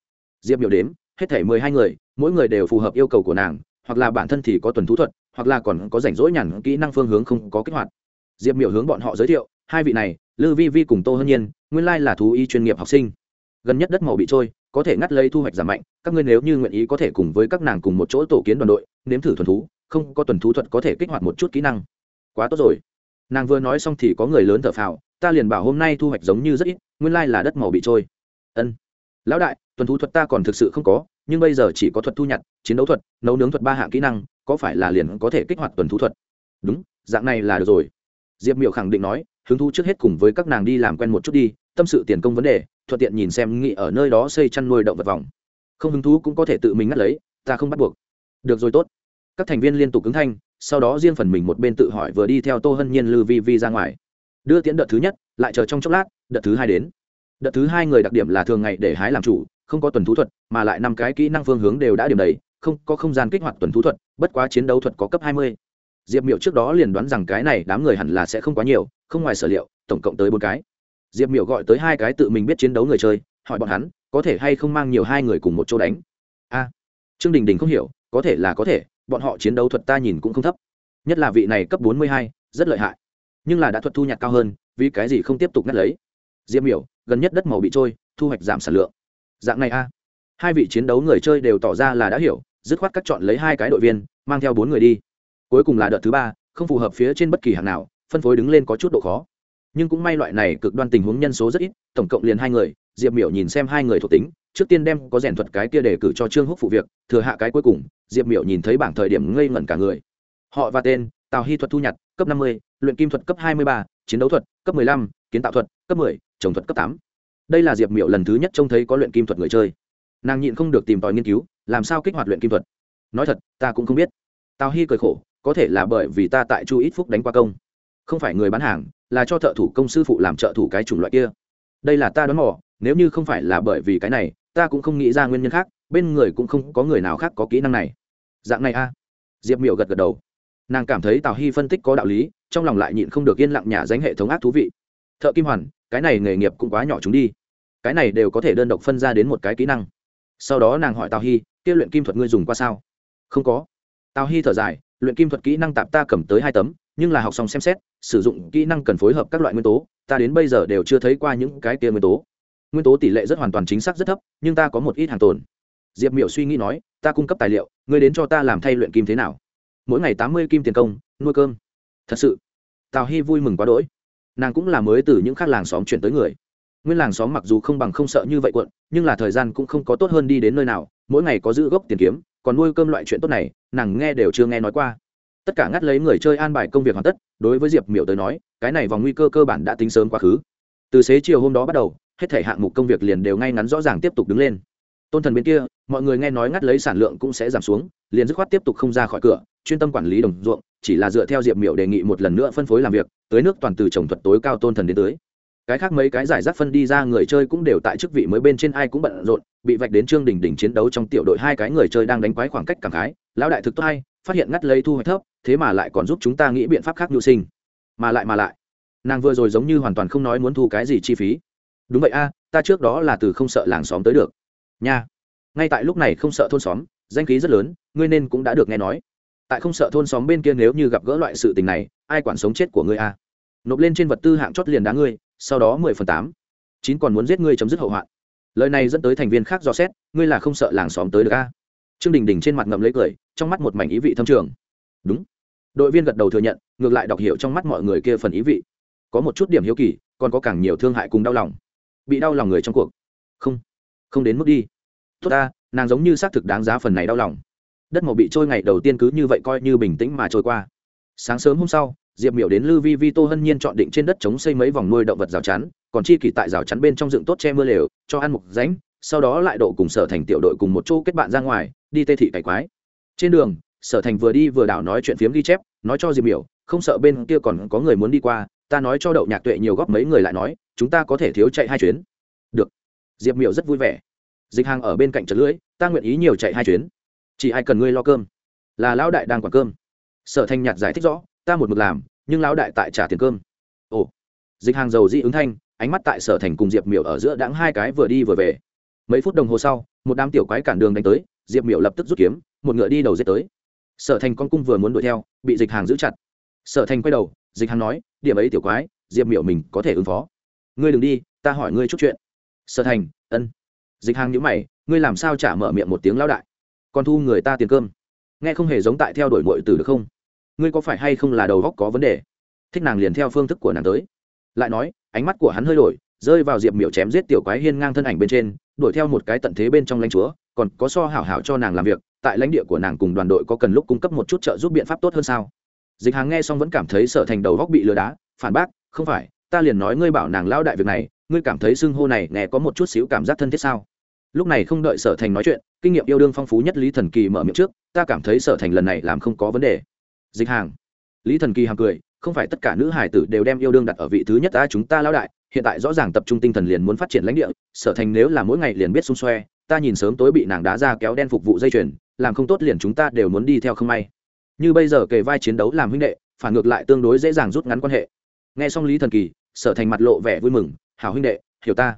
Diệp miểu đếm, hết thể mười hai người, mỗi người đều phù hợp yêu cầu của nàng, hoặc là bản thân thì có tuần thú thuật hoặc là còn có rảnh rỗi nhàn kỹ năng phương hướng không có kích hoạt. Diệp miểu hướng bọn họ giới thiệu, hai vị này, lư vi vi cùng tô hân nhiên, nguyên lai là thú y chuyên nghiệp học sinh. Gần nhất đất màu bị trôi, có thể ngắt lấy thu hoạch giảm mạnh, các ngươi nếu như nguyện ý có thể cùng với các nàng cùng một chỗ tổ kiến đoàn đội, nếm thử thuần thú, không có tuần thú thuật có thể kích hoạt một chút kỹ năng. Quá tốt rồi. Nàng vừa nói xong thì có người lớn thở phào, ta liền bảo hôm nay thu hoạch giống như rất ít, nguyên lai là đất màu bị trôi. Ân. Lão đại tuần thú thuật ta còn thực sự không có, nhưng bây giờ chỉ có thuật thu nhặt, chiến đấu thuật, nấu nướng thuật ba hạng kỹ năng có phải là liền có thể kích hoạt tuần thú thuật? Đúng, dạng này là được rồi. Diệp miểu khẳng định nói, hứng thú trước hết cùng với các nàng đi làm quen một chút đi, tâm sự tiền công vấn đề, thuận tiện nhìn xem nghị ở nơi đó xây chăn nuôi động vật vòng. Không hứng thú cũng có thể tự mình ngắt lấy, ta không bắt buộc. Được rồi tốt. Các thành viên liên tục ứng thanh, sau đó riêng phần mình một bên tự hỏi vừa đi theo tô hân nhiên lư vi vi ra ngoài. Đưa tiễn đợt thứ nhất, lại chờ trong chốc lát, đợt thứ hai đến. Đợt thứ hai người đặc điểm là thường ngày để hái làm chủ, không có tuần thú thuật, mà lại năm cái kỹ năng phương hướng đều đã điểm đầy, không, có không gian kích hoạt tuần thú thuật bất quá chiến đấu thuật có cấp hai mươi. Diệp miệu trước đó liền đoán rằng cái này đám người hẳn là sẽ không quá nhiều, không ngoài sở liệu, tổng cộng tới bốn cái. Diệp miệu gọi tới hai cái tự mình biết chiến đấu người chơi, hỏi bọn hắn, có thể hay không mang nhiều hai người cùng một chỗ đánh? A, trương đình đình không hiểu, có thể là có thể, bọn họ chiến đấu thuật ta nhìn cũng không thấp. Nhất là vị này cấp bốn mươi hai, rất lợi hại. Nhưng là đã thuật thu nhặt cao hơn, vì cái gì không tiếp tục ngắt lấy? Diệp miểu, gần nhất đất màu bị trôi, thu hoạch giảm sản lượng. Dạng này a. Hai vị chiến đấu người chơi đều tỏ ra là đã hiểu, dứt khoát cắt chọn lấy hai cái đội viên mang theo bốn người đi. Cuối cùng là đợt thứ ba, không phù hợp phía trên bất kỳ hàng nào, phân phối đứng lên có chút độ khó. Nhưng cũng may loại này cực đoan tình huống nhân số rất ít, tổng cộng liền hai người, diệp miểu nhìn xem hai người thuộc tính, trước tiên đem có rèn thuật cái kia để cử cho trương húc phụ việc, thừa hạ cái cuối cùng, diệp miểu nhìn thấy bảng thời điểm ngây ngẩn cả người. Họ và tên, tào hy thuật thu nhặt, cấp năm mươi, luyện kim thuật cấp hai mươi ba, chiến đấu thuật cấp mười lăm, kiến tạo thuật cấp mười trồng thuật cấp tám. Đây là diệp miểu lần thứ nhất trông thấy có luyện kim thuật người chơi. Nàng nhịn không được tìm tòi nghiên cứu, làm sao kích hoạt luyện kim thuật nói thật, ta cũng không biết. Tào hy cười khổ, có thể là bởi vì ta tại chu ít phúc đánh qua công. Không phải người bán hàng, là cho thợ thủ công sư phụ làm trợ thủ cái chủng loại kia. Đây là ta đoán mò, nếu như không phải là bởi vì cái này, ta cũng không nghĩ ra nguyên nhân khác, bên người cũng không có người nào khác có kỹ năng này. Dạng này a. Diệp miểu gật gật đầu. Nàng cảm thấy tào hy phân tích có đạo lý, trong lòng lại nhịn không được yên lặng nhà danh hệ thống ác thú vị. Thợ kim hoàn, cái này nghề nghiệp cũng quá nhỏ chúng đi. Cái này đều có thể đơn độc phân ra đến một cái kỹ năng. Sau đó nàng hỏi tào hy, kia luyện kim thuật ngươi dùng qua sao? Không có. Tào hy thở dài, luyện kim thuật kỹ năng tạm ta cầm tới hai tấm, nhưng là học xong xem xét, sử dụng kỹ năng cần phối hợp các loại nguyên tố, ta đến bây giờ đều chưa thấy qua những cái kia nguyên tố. Nguyên tố tỷ lệ rất hoàn toàn chính xác rất thấp, nhưng ta có một ít hàng tồn. Diệp miểu suy nghĩ nói, ta cung cấp tài liệu, ngươi đến cho ta làm thay luyện kim thế nào? Mỗi ngày tám mươi kim tiền công, nuôi cơm. Thật sự. Tào hy vui mừng quá đỗi. Nàng cũng là mới từ những khác làng xóm chuyển tới người. Nguyên làng xóm mặc dù không bằng không sợ như vậy quận nhưng là thời gian cũng không có tốt hơn đi đến nơi nào, mỗi ngày có giữ gốc tiền kiếm còn nuôi cơm loại chuyện tốt này, nàng nghe đều chưa nghe nói qua. Tất cả ngắt lấy người chơi an bài công việc hoàn tất, đối với diệp miểu tới nói, cái này vòng nguy cơ cơ bản đã tính sớm quá khứ. Từ xế chiều hôm đó bắt đầu, hết thể hạng mục công việc liền đều ngay ngắn rõ ràng tiếp tục đứng lên. Tôn thần bên kia, mọi người nghe nói ngắt lấy sản lượng cũng sẽ giảm xuống, liền dứt khoát tiếp tục không ra khỏi cửa, chuyên tâm quản lý đồng ruộng, chỉ là dựa theo diệp miểu đề nghị một lần nữa phân phối làm việc, tới nước toàn từ trồng thuật tối cao tôn thần đến tới cái khác mấy cái giải rác phân đi ra người chơi cũng đều tại chức vị mới bên trên ai cũng bận rộn, bị vạch đến trương đình đình chiến đấu trong tiểu đội hai cái người chơi đang đánh quái khoảng cách cảm khái, lão đại thực tốt hay, phát hiện ngắt lấy thu hoạch thấp, thế mà lại còn giúp chúng ta nghĩ biện pháp khác nhu sinh. Mà lại mà lại, nàng vừa rồi giống như hoàn toàn không nói muốn thu cái gì chi phí. Đúng vậy a, ta trước đó là từ không sợ làng xóm tới được. Nha. Ngay tại lúc này không sợ thôn xóm, danh khí rất lớn, ngươi nên cũng đã được nghe nói. Tại không sợ thôn xóm bên kia nếu như gặp gỡ loại sự tình này, ai quản sống chết của ngươi a? Nộp lên trên vật tư hạng chót liền đá ngươi sau đó mười phần tám. Chín còn muốn giết ngươi chấm dứt hậu hoạn. Lời này dẫn tới thành viên khác do xét, ngươi là không sợ làng xóm tới được a? Trương đình đình trên mặt ngậm lấy cười, trong mắt một mảnh ý vị thâm trường. Đúng. Đội viên gật đầu thừa nhận, ngược lại đọc hiểu trong mắt mọi người kia phần ý vị. Có một chút điểm hiếu kỳ, còn có càng nhiều thương hại cùng đau lòng. Bị đau lòng người trong cuộc. Không. Không đến mức đi. Tốt ta, nàng giống như xác thực đáng giá phần này đau lòng. Đất màu bị trôi ngày đầu tiên cứ như vậy coi như bình tĩnh mà trôi qua. Sáng sớm hôm sau diệp miểu đến lư vi vi tô hân nhiên chọn định trên đất chống xây mấy vòng nuôi động vật rào chắn, còn chi kỳ tại rào chắn bên trong dựng tốt che mưa lều, cho ăn mục ránh sau đó lại độ cùng sở thành tiểu đội cùng một chỗ kết bạn ra ngoài, đi tê thị cải quái. Trên đường, sở thành vừa đi vừa đảo nói chuyện phiếm ghi chép, nói cho diệp miểu, không sợ bên kia còn có người muốn đi qua, ta nói cho đậu nhạc tuệ nhiều góp mấy người lại nói, chúng ta có thể thiếu chạy hai chuyến. Được. Diệp miểu rất vui vẻ. Dịch hàng ở bên cạnh trật lưỡi, ta nguyện ý nhiều chạy hai chuyến. Chỉ ai cần ngươi lo cơm. Là lão đại đang quản cơm. Sở thành nhạt giải thích rõ ta một mực làm, nhưng lão đại tại trả tiền cơm. Ồ. Dịch hàng dầu di ứng thanh, ánh mắt tại sở thành cùng diệp miểu ở giữa đáng hai cái vừa đi vừa về. Mấy phút đồng hồ sau, một đám tiểu quái cản đường đánh tới, diệp miểu lập tức rút kiếm, một ngựa đi đầu dết tới. Sở thành con cung vừa muốn đuổi theo, bị dịch hàng giữ chặt. Sở thành quay đầu, dịch hàng nói, điểm ấy tiểu quái, diệp miểu mình có thể ứng phó. Ngươi đừng đi, ta hỏi ngươi chút chuyện. Sở thành, ân. Dịch hàng nhữ mày, ngươi làm sao trả mở miệng một tiếng lão đại? Còn thu người ta tiền cơm. Nghe không hề giống tại theo đuổi mội từ được không? Ngươi có phải hay không là đầu góc có vấn đề? Thích nàng liền theo phương thức của nàng tới. Lại nói, ánh mắt của hắn hơi đổi, rơi vào diệp miểu chém giết tiểu quái hiên ngang thân ảnh bên trên, đuổi theo một cái tận thế bên trong lãnh chúa, còn có so hảo hảo cho nàng làm việc, tại lãnh địa của nàng cùng đoàn đội có cần lúc cung cấp một chút trợ giúp biện pháp tốt hơn sao? Dịch hàng nghe xong vẫn cảm thấy sợ thành đầu góc bị lừa đá, phản bác, không phải, ta liền nói ngươi bảo nàng lao đại việc này, ngươi cảm thấy xưng hô này nghe có một chút xíu cảm giác thân thiết sao? Lúc này không đợi sở thành nói chuyện, kinh nghiệm yêu đương phong phú nhất lý thần kỳ mở miệng trước, ta cảm thấy sở thành lần này làm không có vấn đề dịch hàng. Lý thần kỳ hàng cười, không phải tất cả nữ hải tử đều đem yêu đương đặt ở vị thứ nhất ta chúng ta lao đại, hiện tại rõ ràng tập trung tinh thần liền muốn phát triển lãnh địa, sở thành nếu là mỗi ngày liền biết xung xoe, ta nhìn sớm tối bị nàng đá ra kéo đen phục vụ dây chuyền, làm không tốt liền chúng ta đều muốn đi theo không may. Như bây giờ kề vai chiến đấu làm huynh đệ, phản ngược lại tương đối dễ dàng rút ngắn quan hệ. Nghe xong lý thần kỳ, sở thành mặt lộ vẻ vui mừng, hảo huynh đệ, hiểu ta.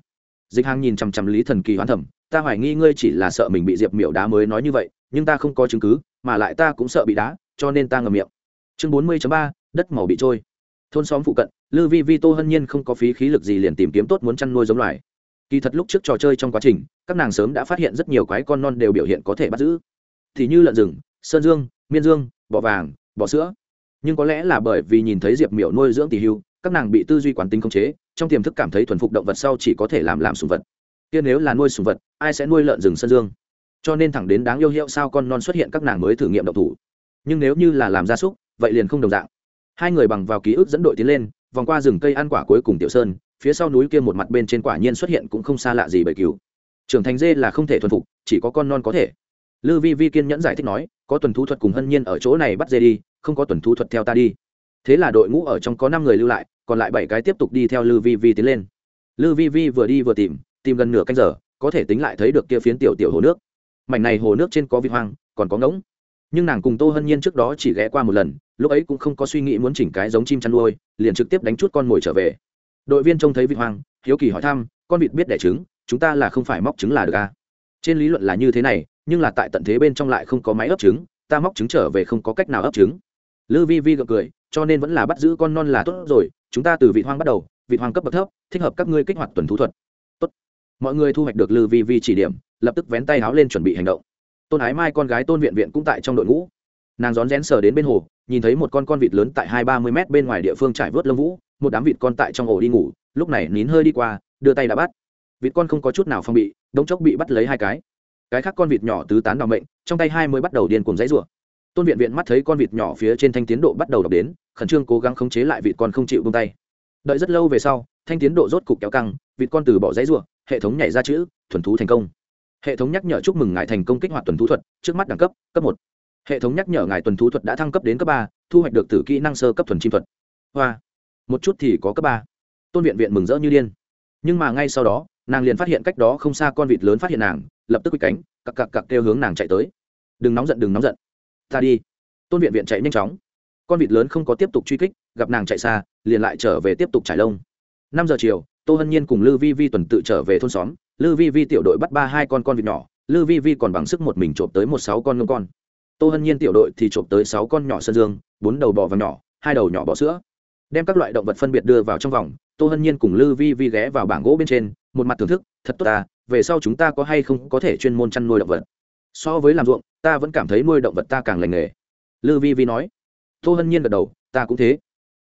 Dịch hàng nhìn chằm chằm lý thần kỳ hoán thẩm, ta hoài nghi ngươi chỉ là sợ mình bị diệp miểu đá mới nói như vậy, nhưng ta không có chứng cứ, mà lại ta cũng sợ bị đá cho nên ta ngậm miệng. Chương bốn mươi ba, đất màu bị trôi. Thôn xóm phụ cận, lư vi vi tô hân nhiên không có phí khí lực gì liền tìm kiếm tốt muốn chăn nuôi giống loài. Kỳ thật lúc trước trò chơi trong quá trình, các nàng sớm đã phát hiện rất nhiều quái con non đều biểu hiện có thể bắt giữ. Thì như lợn rừng, sơn dương, miên dương, bọ vàng, bọ sữa. Nhưng có lẽ là bởi vì nhìn thấy diệp miểu nuôi dưỡng tỷ hưu, các nàng bị tư duy quán tính khống chế, trong tiềm thức cảm thấy thuần phục động vật sau chỉ có thể làm làm sùng vật. Kia nếu là nuôi sùng vật, ai sẽ nuôi lợn rừng sơn dương? Cho nên thẳng đến đáng yêu hiệu sao con non xuất hiện các nàng mới thử nghiệm động thủ nhưng nếu như là làm gia súc, vậy liền không đồng dạng. Hai người bằng vào ký ức dẫn đội tiến lên, vòng qua rừng cây ăn quả cuối cùng tiểu sơn, phía sau núi kia một mặt bên trên quả nhiên xuất hiện cũng không xa lạ gì bởi cứu trưởng thành dê là không thể thuần phục, chỉ có con non có thể. Lư vi vi kiên nhẫn giải thích nói, có tuần thú thuật cùng hân nhiên ở chỗ này bắt dê đi, không có tuần thú thuật theo ta đi. Thế là đội ngũ ở trong có năm người lưu lại, còn lại bảy cái tiếp tục đi theo lư vi vi tiến lên. Lư vi vi vừa đi vừa tìm tìm gần nửa canh giờ, có thể tính lại thấy được kia phiến tiểu tiểu hồ nước. Mảnh này hồ nước trên có vi hoang, còn có ngỗng nhưng nàng cùng tô hân nhiên trước đó chỉ ghé qua một lần, lúc ấy cũng không có suy nghĩ muốn chỉnh cái giống chim chăn nuôi, liền trực tiếp đánh chút con mồi trở về. Đội viên trông thấy vịt hoang, hiếu kỳ hỏi thăm, con vịt biết đẻ trứng, chúng ta là không phải móc trứng là được à? trên lý luận là như thế này, nhưng là tại tận thế bên trong lại không có máy ấp trứng, ta móc trứng trở về không có cách nào ấp trứng. Lư vi vi gật cười, cho nên vẫn là bắt giữ con non là tốt rồi, chúng ta từ vị hoang bắt đầu vị hoang cấp bậc thấp, thích hợp các ngươi kích hoạt tuần thú thuật. Tốt. Mọi người thu hoạch được lư vi vi chỉ điểm, lập tức vén tay áo lên chuẩn bị hành động tôn ái mai con gái tôn viện viện cũng tại trong đội ngũ. Nàng rón rén sờ đến bên hồ, nhìn thấy một con con vịt lớn tại hai ba mươi m bên ngoài địa phương trải vớt lông vũ, một đám vịt con tại trong ổ đi ngủ, lúc này nín hơi đi qua, đưa tay đã bắt. Vịt con không có chút nào phong bị, đống chốc bị bắt lấy hai cái. Cái khác con vịt nhỏ tứ tán đ ò mệnh, trong tay hai mới bắt đầu điên cùng dãy rủa. Tôn viện viện mắt thấy con vịt nhỏ phía trên thanh tiến độ bắt đầu đọc đến, khẩn trương cố gắng khống chế lại vịt con không chịu bông tay. Đợi rất lâu về sau, thanh tiến độ rốt cục kéo căng, vịt con từ bỏ dãy rủa, hệ thống nhảy ra chữ, thuần thú thành công hệ thống nhắc nhở chúc mừng ngài thành công kích hoạt tuần thú thuật, trước mắt đẳng cấp cấp một. Hệ thống nhắc nhở ngài tuần thú thuật đã thăng cấp đến cấp ba, thu hoạch được từ kỹ năng sơ cấp thuần chim thuật. Hoa. Một chút thì có cấp ba. Tôn viện viện mừng rỡ như điên. Nhưng mà ngay sau đó, nàng liền phát hiện cách đó không xa con vịt lớn phát hiện nàng, lập tức quýt cánh, cặc cặc cặc kêu hướng nàng chạy tới. Đừng nóng giận, đừng nóng giận. Ta đi. Tôn viện viện chạy nhanh chóng. Con vịt lớn không có tiếp tục truy kích, gặp nàng chạy xa, liền lại trở về tiếp tục trải lông. Năm giờ chiều, tô hân nhiên cùng lư vi vi tuần tự trở về thôn xóm lư vi vi tiểu đội bắt ba hai con con vịt nhỏ, lư vi vi còn bằng sức một mình trộm tới một sáu con ngông con. Tô hân nhiên tiểu đội thì trộm tới sáu con nhỏ sơn dương, bốn đầu bò vàng nhỏ, hai đầu nhỏ bò sữa. Đem các loại động vật phân biệt đưa vào trong vòng, tô hân nhiên cùng lư vi vi ghé vào bảng gỗ bên trên, một mặt thưởng thức, thật tốt ta, về sau chúng ta có hay không có thể chuyên môn chăn nuôi động vật? So với làm ruộng, ta vẫn cảm thấy nuôi động vật ta càng lành nghề. Lư vi vi nói. Tô hân nhiên gật đầu, ta cũng thế.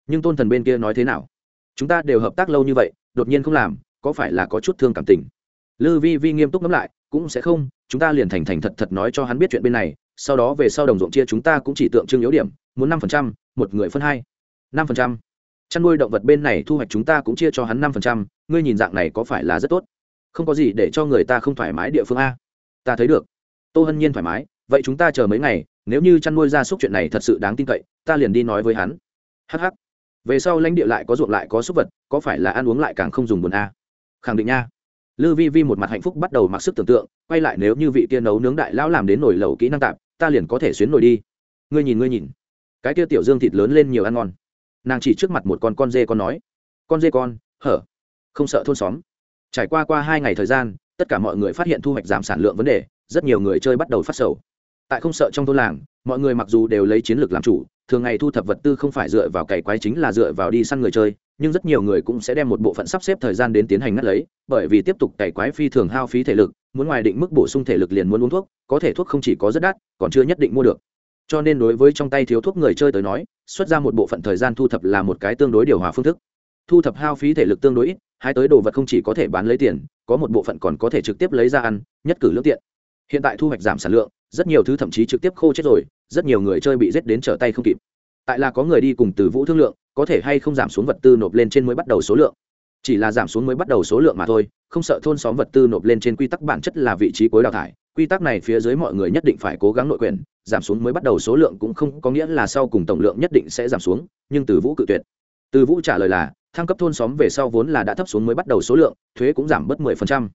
Nhưng tôn thần bên kia nói thế nào? Chúng ta đều hợp tác lâu như vậy, đột nhiên không làm, có phải là có chút thương cảm tình? Lư vi vi nghiêm túc ngẫm lại, cũng sẽ không, chúng ta liền thành thành thật thật nói cho hắn biết chuyện bên này, sau đó về sau đồng ruộng chia chúng ta cũng chỉ tượng trưng yếu điểm, muốn năm phần trăm, một người phân hai, năm phần trăm. Chăn nuôi động vật bên này thu hoạch chúng ta cũng chia cho hắn năm phần trăm, ngươi nhìn dạng này có phải là rất tốt? Không có gì để cho người ta không thoải mái địa phương a. Ta thấy được. Tô hân nhiên thoải mái, vậy chúng ta chờ mấy ngày, nếu như chăn nuôi gia súc chuyện này thật sự đáng tin cậy, ta liền đi nói với hắn. Hh về sau lãnh địa lại có ruộng lại có súc vật, có phải là ăn uống lại càng không dùng buồn a? Khẳng định nha lư vi vi một mặt hạnh phúc bắt đầu mặc sức tưởng tượng, quay lại nếu như vị tiên nấu nướng đại lão làm đến nổi lẩu kỹ năng tạp, ta liền có thể xuyến nổi đi. Ngươi nhìn ngươi nhìn. Cái kia tiểu dương thịt lớn lên nhiều ăn ngon. Nàng chỉ trước mặt một con con dê con nói. Con dê con, hở? Không sợ thôn xóm. Trải qua qua hai ngày thời gian, tất cả mọi người phát hiện thu hoạch giảm sản lượng vấn đề, rất nhiều người chơi bắt đầu phát sầu. Tại không sợ trong thôn làng, mọi người mặc dù đều lấy chiến lược làm chủ, thường ngày thu thập vật tư không phải dựa vào cày quái chính là dựa vào đi săn người chơi nhưng rất nhiều người cũng sẽ đem một bộ phận sắp xếp thời gian đến tiến hành ngắt lấy, bởi vì tiếp tục cày quái phi thường hao phí thể lực, muốn ngoài định mức bổ sung thể lực liền muốn uống thuốc, có thể thuốc không chỉ có rất đắt, còn chưa nhất định mua được. Cho nên đối với trong tay thiếu thuốc người chơi tới nói, xuất ra một bộ phận thời gian thu thập là một cái tương đối điều hòa phương thức. Thu thập hao phí thể lực tương đối ít, hai tới đồ vật không chỉ có thể bán lấy tiền, có một bộ phận còn có thể trực tiếp lấy ra ăn, nhất cử lương tiện. Hiện tại thu hoạch giảm sản lượng, rất nhiều thứ thậm chí trực tiếp khô chết rồi, rất nhiều người chơi bị giết đến trở tay không kịp. Tại là có người đi cùng từ vũ thương lượng có thể hay không giảm xuống vật tư nộp lên trên mới bắt đầu số lượng? Chỉ là giảm xuống mới bắt đầu số lượng mà thôi, không sợ thôn xóm vật tư nộp lên trên quy tắc bản chất là vị trí cuối đào thải. Quy tắc này phía dưới mọi người nhất định phải cố gắng nội quyền, giảm xuống mới bắt đầu số lượng cũng không có nghĩa là sau cùng tổng lượng nhất định sẽ giảm xuống, nhưng từ vũ cự tuyệt. Từ vũ trả lời là, thăng cấp thôn xóm về sau vốn là đã thấp xuống mới bắt đầu số lượng, thuế cũng giảm bớt mười phần trăm.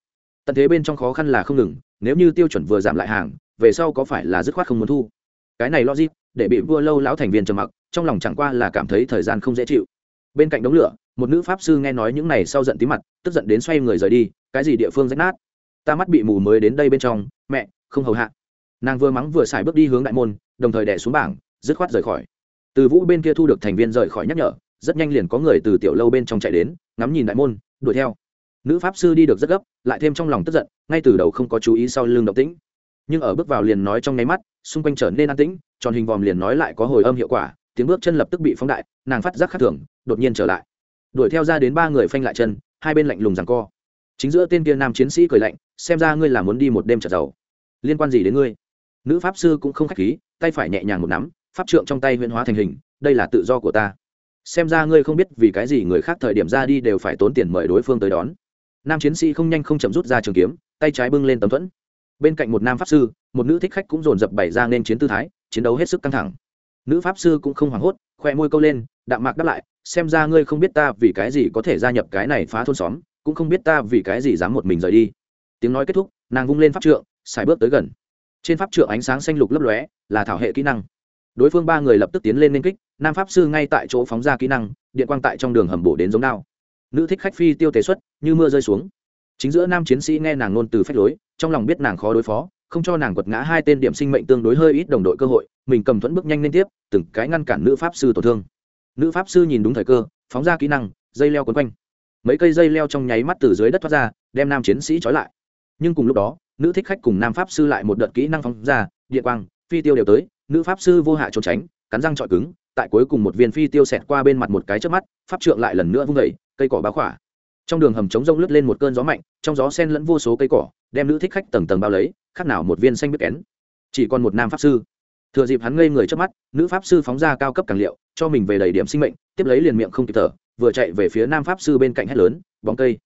Tận thế bên trong khó khăn là không ngừng, nếu như tiêu chuẩn vừa giảm lại hàng, về sau có phải là dứt khoát không muốn thu? Cái này logic, để bị vua lâu lão thành viên trầm mặc trong lòng chẳng qua là cảm thấy thời gian không dễ chịu. Bên cạnh đống lửa, một nữ pháp sư nghe nói những này sau giận tí mặt, tức giận đến xoay người rời đi, cái gì địa phương rách nát. Ta mắt bị mù mới đến đây bên trong, mẹ, không hầu hạ. Nàng vừa mắng vừa xài bước đi hướng đại môn, đồng thời đẻ xuống bảng, dứt khoát rời khỏi. Từ vũ bên kia thu được thành viên rời khỏi nhắc nhở, rất nhanh liền có người từ tiểu lâu bên trong chạy đến, ngắm nhìn đại môn, đuổi theo. Nữ pháp sư đi được rất gấp, lại thêm trong lòng tức giận, ngay từ đầu không có chú ý sau lưng động tĩnh. Nhưng ở bước vào liền nói trong nháy mắt, xung quanh trở nên an tĩnh, tròn hình vòm liền nói lại có hồi âm hiệu quả tiếng bước chân lập tức bị phóng đại, nàng phát giác khắc thường, đột nhiên trở lại. Đuổi theo ra đến ba người phanh lại chân, hai bên lạnh lùng rằng co. Chính giữa tên kia nam chiến sĩ cười lạnh, xem ra ngươi là muốn đi một đêm trở giàu. Liên quan gì đến ngươi? Nữ pháp sư cũng không khách khí, tay phải nhẹ nhàng một nắm, pháp trượng trong tay huyễn hóa thành hình, đây là tự do của ta. Xem ra ngươi không biết vì cái gì người khác thời điểm ra đi đều phải tốn tiền mời đối phương tới đón. Nam chiến sĩ không nhanh không chậm rút ra trường kiếm, tay trái bưng lên tấm thuẫn. Bên cạnh một nam pháp sư, một nữ thích khách cũng dồn dập bày ra nên chiến tư thái, chiến đấu hết sức căng thẳng nữ pháp sư cũng không hoảng hốt khoe môi câu lên, đạm mạc đáp lại, xem ra ngươi không biết ta vì cái gì có thể gia nhập cái này phá thôn xóm, cũng không biết ta vì cái gì dám một mình rời đi. Tiếng nói kết thúc, nàng vung lên pháp trượng xài bước tới gần. Trên pháp trượng ánh sáng xanh lục lấp lóe, là thảo hệ kỹ năng. Đối phương ba người lập tức tiến lên liên kích, nam pháp sư ngay tại chỗ phóng ra kỹ năng, điện quang tại trong đường hầm bổ đến giống đao. Nữ thích khách phi tiêu tế xuất, như mưa rơi xuống. Chính giữa nam chiến sĩ nghe nàng nôn từ phách lối, trong lòng biết nàng khó đối phó không cho nàng quật ngã hai tên điểm sinh mệnh tương đối hơi ít đồng đội cơ hội, mình cầm thuẫn bước nhanh lên tiếp, từng cái ngăn cản nữ pháp sư tổn thương. Nữ pháp sư nhìn đúng thời cơ, phóng ra kỹ năng, dây leo quấn quanh. Mấy cây dây leo trong nháy mắt từ dưới đất thoát ra, đem nam chiến sĩ trói lại. Nhưng cùng lúc đó, nữ thích khách cùng nam pháp sư lại một đợt kỹ năng phóng ra, điện quang, phi tiêu đều tới, nữ pháp sư vô hạ trốn tránh, cắn răng trọi cứng, tại cuối cùng một viên phi tiêu xẹt qua bên mặt một cái trước mắt, pháp trượng lại lần nữa vung vẩy cây cỏ báo khỏa. Trong đường hầm trống rông lướt lên một cơn gió mạnh, trong gió sen lẫn vô số cây cỏ đem nữ thích khách tầng tầng bao lấy, khác nào một viên xanh biết kén. Chỉ còn một nam pháp sư. Thừa dịp hắn ngây người trước mắt, nữ pháp sư phóng ra cao cấp càng liệu, cho mình về đầy điểm sinh mệnh, tiếp lấy liền miệng không kịp thở, vừa chạy về phía nam pháp sư bên cạnh hét lớn, bóng cây.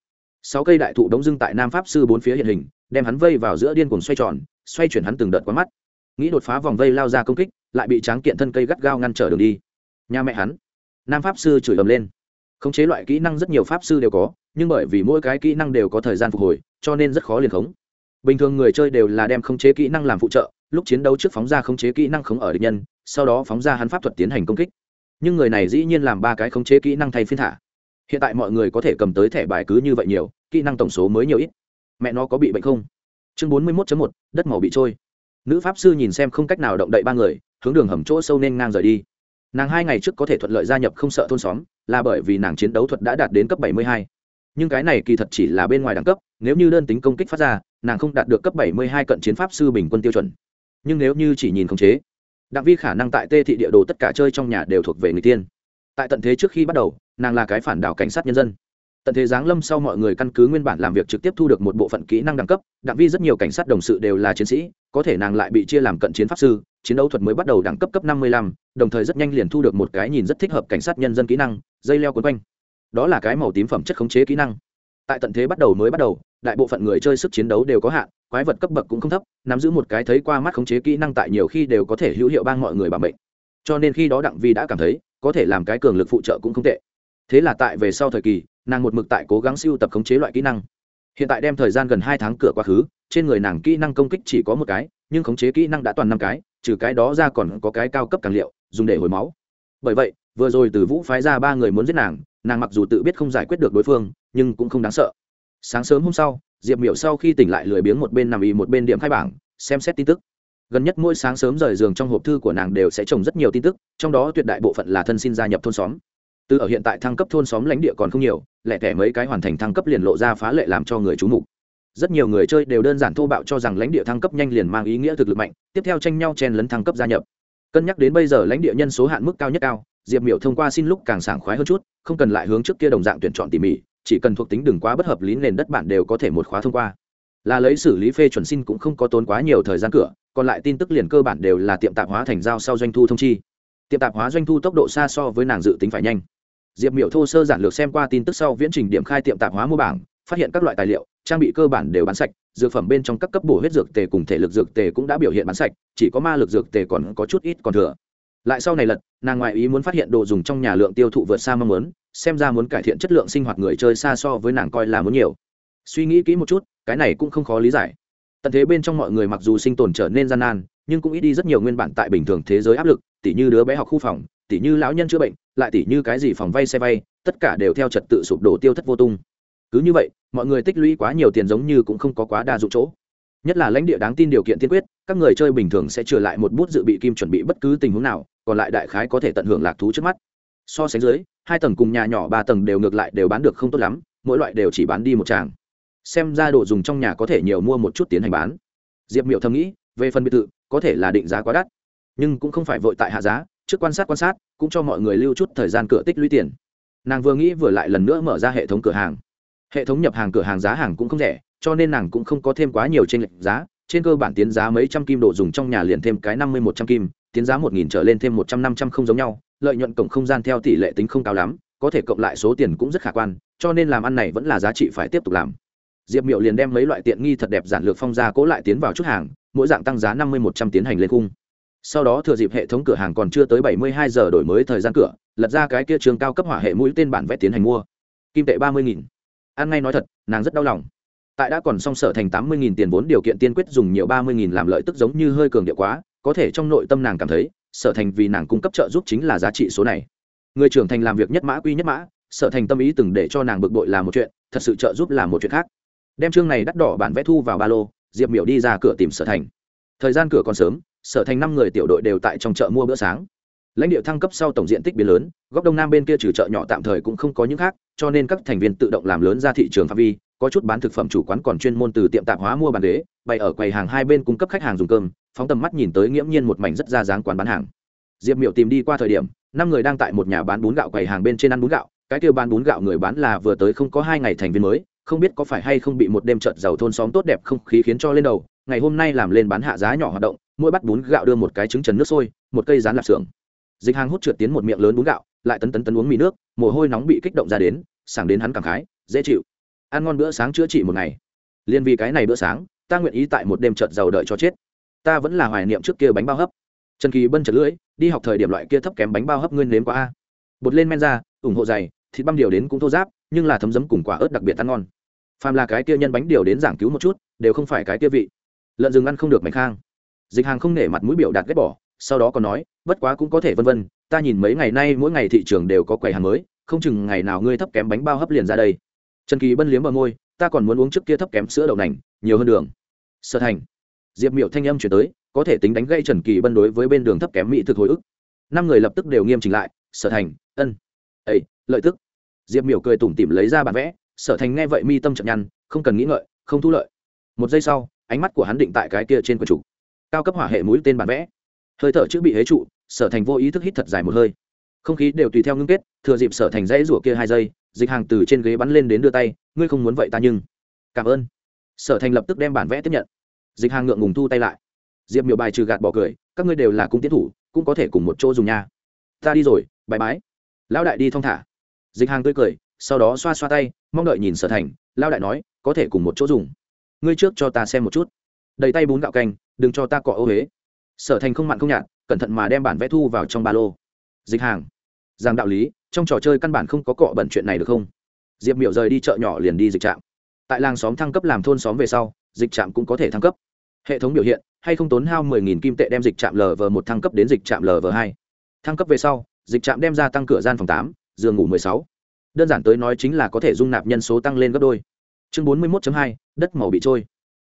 Sáu cây đại thụ đống dưng tại nam pháp sư bốn phía hiện hình, đem hắn vây vào giữa điên cuồng xoay tròn, xoay chuyển hắn từng đợt qua mắt. Nghĩ đột phá vòng vây lao ra công kích, lại bị tráng kiện thân cây gắt gao ngăn trở đường đi. Nhà mẹ hắn. Nam pháp sư chửi ầm lên khống chế loại kỹ năng rất nhiều pháp sư đều có, nhưng bởi vì mỗi cái kỹ năng đều có thời gian phục hồi, cho nên rất khó liền khống. Bình thường người chơi đều là đem khống chế kỹ năng làm phụ trợ, lúc chiến đấu trước phóng ra khống chế kỹ năng khống ở địch nhân, sau đó phóng ra hắn pháp thuật tiến hành công kích. Nhưng người này dĩ nhiên làm ba cái khống chế kỹ năng thay phiên thả. Hiện tại mọi người có thể cầm tới thẻ bài cứ như vậy nhiều, kỹ năng tổng số mới nhiều ít. Mẹ nó có bị bệnh không? Chương bốn mươi một một, đất màu bị trôi. Nữ pháp sư nhìn xem không cách nào động đậy ba người, hướng đường hầm chỗ sâu nên ngang rời đi. Nàng hai ngày trước có thể thuận lợi gia nhập không sợ thôn xóm là bởi vì nàng chiến đấu thuật đã đạt đến cấp bảy mươi hai. Nhưng cái này kỳ thật chỉ là bên ngoài đẳng cấp, nếu như đơn tính công kích phát ra, nàng không đạt được cấp bảy mươi hai cận chiến pháp sư bình quân tiêu chuẩn. Nhưng nếu như chỉ nhìn khống chế, đặng vi khả năng tại tê thị địa đồ tất cả chơi trong nhà đều thuộc về người tiên. Tại tận thế trước khi bắt đầu, nàng là cái phản đảo cảnh sát nhân dân. Tận thế giáng lâm sau mọi người căn cứ nguyên bản làm việc trực tiếp thu được một bộ phận kỹ năng đẳng cấp, đặng vi rất nhiều cảnh sát đồng sự đều là chiến sĩ có thể nàng lại bị chia làm cận chiến pháp sư, chiến đấu thuật mới bắt đầu đẳng cấp cấp năm mươi lăm, đồng thời rất nhanh liền thu được một cái nhìn rất thích hợp cảnh sát nhân dân kỹ năng, dây leo quấn quanh. Đó là cái màu tím phẩm chất khống chế kỹ năng. Tại tận thế bắt đầu mới bắt đầu, đại bộ phận người chơi sức chiến đấu đều có hạn, quái vật cấp bậc cũng không thấp, nắm giữ một cái thấy qua mắt khống chế kỹ năng tại nhiều khi đều có thể hữu hiệu bang mọi người bằng bệnh cho nên khi đó đặng vi đã cảm thấy, có thể làm cái cường lực phụ trợ cũng không tệ. Thế là tại về sau thời kỳ, nàng một mực tại cố gắng siêu tập khống chế loại kỹ năng. Hiện tại đem thời gian gần hai tháng cửa quá khứ trên người nàng kỹ năng công kích chỉ có một cái, nhưng khống chế kỹ năng đã toàn năm cái, trừ cái đó ra còn có cái cao cấp càng liệu, dùng để hồi máu. Bởi vậy, vừa rồi từ vũ phái ra ba người muốn giết nàng nàng mặc dù tự biết không giải quyết được đối phương, nhưng cũng không đáng sợ. Sáng sớm hôm sau, diệp miểu sau khi tỉnh lại lười biếng một bên nằm y một bên điểm khai bảng, xem xét tin tức. Gần nhất mỗi sáng sớm rời giường trong hộp thư của nàng đều sẽ trồng rất nhiều tin tức, trong đó tuyệt đại bộ phận là thân xin gia nhập thôn xóm. Từ ở hiện tại thăng cấp thôn xóm lãnh địa còn không nhiều, lẻ tẻ mấy cái hoàn thành thăng cấp liền lộ ra phá lệ làm cho người c h mục rất nhiều người chơi đều đơn giản thô bạo cho rằng lãnh địa thăng cấp nhanh liền mang ý nghĩa thực lực mạnh, tiếp theo tranh nhau chen lấn thăng cấp gia nhập. Cân nhắc đến bây giờ lãnh địa nhân số hạn mức cao nhất cao, diệp miểu thông qua xin lúc càng sảng khoái hơn chút, không cần lại hướng trước kia đồng dạng tuyển chọn tỉ mỉ, chỉ cần thuộc tính đừng quá bất hợp lý nền đất bản đều có thể một khóa thông qua. Là lấy xử lý phê chuẩn xin cũng không có tốn quá nhiều thời gian cửa, còn lại tin tức liền cơ bản đều là tiệm tạp hóa thành giao sau doanh thu thông chi. Tiệm tạp hóa doanh thu tốc độ xa so với nàng dự tính phải nhanh. Diệp miểu thô sơ giản lược xem qua tin tức sau viễn trình điểm khai tiệm tạp hóa mua bảng, phát hiện các loại tài liệu trang bị cơ bản đều bán sạch, dược phẩm bên trong các cấp bổ huyết dược tề cùng thể lực dược tề cũng đã biểu hiện bán sạch, chỉ có ma lực dược tề còn có chút ít còn thừa. Lại sau này lật, nàng ngoại ý muốn phát hiện đồ dùng trong nhà lượng tiêu thụ vượt xa mong muốn, xem ra muốn cải thiện chất lượng sinh hoạt người chơi xa so với nàng coi là muốn nhiều. Suy nghĩ kỹ một chút, cái này cũng không khó lý giải. Tận thế bên trong mọi người mặc dù sinh tồn trở nên gian nan, nhưng cũng ít đi rất nhiều nguyên bản tại bình thường thế giới áp lực, tỉ như đứa bé học khu phòng, tỉ như lão nhân chữa bệnh, lại tỉ như cái gì phòng vay xe vay, tất cả đều theo trật tự sụp đổ tiêu thất vô tung. Cứ như vậy mọi người tích lũy quá nhiều tiền giống như cũng không có quá đa dụng chỗ. Nhất là lãnh địa đáng tin điều kiện tiên quyết, các người chơi bình thường sẽ trở lại một bút dự bị kim chuẩn bị bất cứ tình huống nào, còn lại đại khái có thể tận hưởng lạc thú trước mắt. So sánh dưới, hai tầng cùng nhà nhỏ ba tầng đều ngược lại đều bán được không tốt lắm, mỗi loại đều chỉ bán đi một tràng. Xem ra đồ dùng trong nhà có thể nhiều mua một chút tiến hành bán. Diệp miệu thầm nghĩ, về phần biệt thự, có thể là định giá quá đắt. Nhưng cũng không phải vội tại hạ giá, trước quan sát quan sát, cũng cho mọi người lưu chút thời gian cửa tích lũy tiền. Nàng vừa nghĩ vừa lại lần nữa mở ra hệ thống cửa hàng hệ thống nhập hàng cửa hàng giá hàng cũng không rẻ, cho nên nàng cũng không có thêm quá nhiều trên lệnh giá. Trên cơ bản tiến giá mấy trăm kim đồ dùng trong nhà liền thêm cái năm mươi một trăm kim, tiến giá một nghìn trở lên thêm một trăm năm trăm không giống nhau. Lợi nhuận cộng không gian theo tỷ lệ tính không cao lắm, có thể cộng lại số tiền cũng rất khả quan, cho nên làm ăn này vẫn là giá trị phải tiếp tục làm. Diệp miệu liền đem mấy loại tiện nghi thật đẹp giản lược phong ra cố lại tiến vào chút hàng, mỗi dạng tăng giá năm mươi một trăm tiến hành lên cung sau đó thừa dịp hệ thống cửa hàng còn chưa tới bảy mươi hai giờ đổi mới thời gian cửa, lật ra cái kia trường cao cấp hỏa hệ mũi tên bản vẽ tiến hành mua. Kim tệ ba mươi nghìn ăn ngay nói thật, nàng rất đau lòng. Tại đã còn xong sở thành tám mươi nghìn tiền vốn điều kiện tiên quyết dùng nhiều ba mươi nghìn làm lợi tức giống như hơi cường điệu quá, có thể trong nội tâm nàng cảm thấy, sở thành vì nàng cung cấp trợ giúp chính là giá trị số này. Người trưởng thành làm việc nhất mã quy nhất mã, sở thành tâm ý từng để cho nàng bực bội là một chuyện, thật sự trợ giúp là một chuyện khác. Đem chương này đắt đỏ bản vẽ thu vào ba lô, diệp miểu đi ra cửa tìm sở thành. Thời gian cửa còn sớm, sở thành năm người tiểu đội đều tại trong chợ mua bữa sáng lãnh địa thăng cấp sau tổng diện tích biến lớn, góc đông nam bên kia trừ chợ nhỏ tạm thời cũng không có những khác, cho nên các thành viên tự động làm lớn ra thị trường phạm vi, có chút bán thực phẩm chủ quán còn chuyên môn từ tiệm tạp hóa mua bàn ghế, bày ở quầy hàng hai bên cung cấp khách hàng dùng cơm, phóng tầm mắt nhìn tới nghiễm nhiên một mảnh rất ra dáng quán bán hàng. Diệp miệu tìm đi qua thời điểm, năm người đang tại một nhà bán bún gạo quầy hàng bên trên ăn bún gạo, cái kêu bán bún gạo người bán là vừa tới không có hai ngày thành viên mới, không biết có phải hay không bị một đêm trợt giàu thôn xóm tốt đẹp không khí khiến cho lên đầu, ngày hôm nay làm lên bán hạ giá nhỏ hoạt động, mỗi bắt bún gạo đưa một cái trứng trần nước sôi, một cây rán lạp xưởng dịch hàng hút trượt tiến một miệng lớn bún gạo, lại tấn tấn tấn uống mì nước, mồ hôi nóng bị kích động ra đến, sảng đến hắn cảm khái, dễ chịu. Ăn ngon bữa sáng chữa trị một ngày. Liên vì cái này bữa sáng, ta nguyện ý tại một đêm trợt giàu đợi cho chết. Ta vẫn là hoài niệm trước kia bánh bao hấp. Trần kỳ bân chật lưỡi, đi học thời điểm loại kia thấp kém bánh bao hấp nguyên nếm qua a. Bột lên men ra, ủng hộ dày, thịt băm điều đến cũng thô giáp nhưng là thấm giấm cùng quả ớt đặc biệt ăn ngon. Phàm là cái kia nhân bánh điều đến giảng cứu một chút, đều không phải cái kia vị. Lợn rừng ăn không được mạch khang. Dịch hàng không nể mặt mũi biểu đạt ghét bỏ sau đó còn nói, bất quá cũng có thể vân vân, ta nhìn mấy ngày nay mỗi ngày thị trường đều có quầy hàng mới, không chừng ngày nào ngươi thấp kém bánh bao hấp liền ra đây. Trần kỳ bân liếm bờ môi, ta còn muốn uống trước kia thấp kém sữa đậu nành, nhiều hơn đường. Sở thành. Diệp miệu thanh âm chuyển tới, có thể tính đánh gây trần kỳ bân đối với bên đường thấp kém mỹ thực hồi ức. Năm người lập tức đều nghiêm chỉnh lại, sở thành, ân. Ấy lợi tức. Diệp miểu cười tủm tỉm lấy ra bản vẽ, sở thành nghe vậy mi tâm chậm nhăn, không cần nghĩ ngợi, không thu lợi. Một giây sau, ánh mắt của hắn định tại cái kia trên quần chủ. Cao cấp hỏa hệ mũi tên bản vẽ hơi thở chữ bị hế trụ, sở thành vô ý thức hít thật dài một hơi. Không khí đều tùy theo ngưng kết, thừa dịp sở thành dãy rủa kia hai giây, dịch hàng từ trên ghế bắn lên đến đưa tay, ngươi không muốn vậy ta nhưng cảm ơn. Sở thành lập tức đem bản vẽ tiếp nhận. Dịch hàng ngượng ngùng thu tay lại. Diệp miểu bài trừ gạt bỏ cười, các ngươi đều là cung tiến thủ, cũng có thể cùng một chỗ dùng nha. Ta đi rồi bãi bái. Lão đại đi thong thả. Dịch hàng tươi cười, sau đó xoa xoa tay, mong đợi nhìn sở thành. Lão đại nói, có thể cùng một chỗ dùng. Ngươi trước cho ta xem một chút. Đầy tay bún gạo canh, đừng cho ta cọ ô huế sở thành không mặn không nhạt cẩn thận mà đem bản vẽ thu vào trong ba lô. Dịch hàng. Rằng đạo lý trong trò chơi căn bản không có cọ bẩn chuyện này được không? Diệp miệu rời đi chợ nhỏ liền đi dịch trạm. Tại làng xóm thăng cấp làm thôn xóm về sau dịch trạm cũng có thể thăng cấp. Hệ thống biểu hiện hay không tốn hao 10.000 kim tệ đem dịch trạm lv một thăng cấp đến dịch trạm lv hai. Thăng cấp về sau dịch trạm đem ra tăng cửa gian phòng tám giường ngủ 16. đơn giản tới nói chính là có thể dung nạp nhân số tăng lên gấp đôi. Chương 41.2, đất màu bị trôi.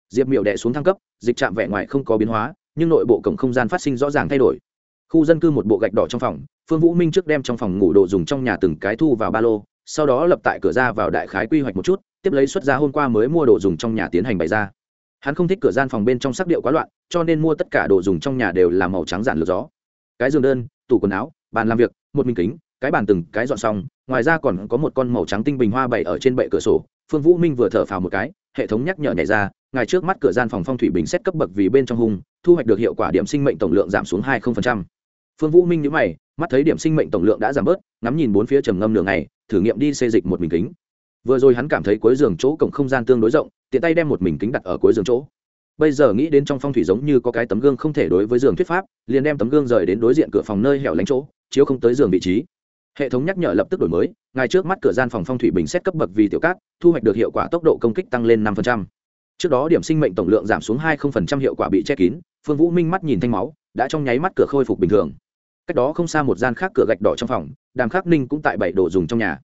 Diệp miệu đệ xuống thăng cấp dịch trạm vẻ ngoài không có biến hóa nhưng nội bộ cổng không gian phát sinh rõ ràng thay đổi. Khu dân cư một bộ gạch đỏ trong phòng, phương vũ minh trước đem trong phòng ngủ đồ dùng trong nhà từng cái thu vào ba lô, sau đó lập tại cửa ra vào đại khái quy hoạch một chút, tiếp lấy xuất ra hôm qua mới mua đồ dùng trong nhà tiến hành bày ra. Hắn không thích cửa gian phòng bên trong sắc điệu quá loạn, cho nên mua tất cả đồ dùng trong nhà đều là màu trắng giản lược gió. Cái giường đơn, tủ quần áo, bàn làm việc, một minh kính, cái bàn từng cái dọn xong, ngoài ra còn có một con màu trắng tinh bình hoa bày ở trên bệ cửa sổ. Phương vũ minh vừa thở phào một cái, hệ thống nhắc nhở nhảy ra ngài trước mắt cửa gian phòng phong thủy bình xét cấp bậc vì bên trong hung, thu hoạch được hiệu quả điểm sinh mệnh tổng lượng giảm xuống hai phương vũ minh nhữ mày, mắt thấy điểm sinh mệnh tổng lượng đã giảm bớt, ngắm nhìn bốn phía trầm ngâm nửa ngày, thử nghiệm đi xê dịch một mình kính. Vừa rồi hắn cảm thấy cuối giường chỗ cổng không gian tương đối rộng, tiện tay đem một mình kính đặt ở cuối giường chỗ. Bây giờ nghĩ đến trong phong thủy giống như có cái tấm gương không thể đối với giường thuyết pháp, liền đem tấm gương rời đến đối diện cửa phòng nơi hẻo lánh chỗ, chiếu không tới giường vị trí. Hệ thống nhắc nhở lập tức đổi mới ngay trước mắt cửa gian phòng phong thủy bình xét cấp bậc vì tiểu cát, thu hoạch được hiệu quả tốc độ công kích tăng lên năm trước đó điểm sinh mệnh tổng lượng giảm xuống hai hiệu quả bị che kín, phương vũ minh mắt nhìn thanh máu, đã trong nháy mắt cửa khôi phục bình thường. Cách đó không xa một gian khác cửa gạch đỏ trong phòng, đàm khắc ninh cũng tại bảy đồ dùng trong nhà.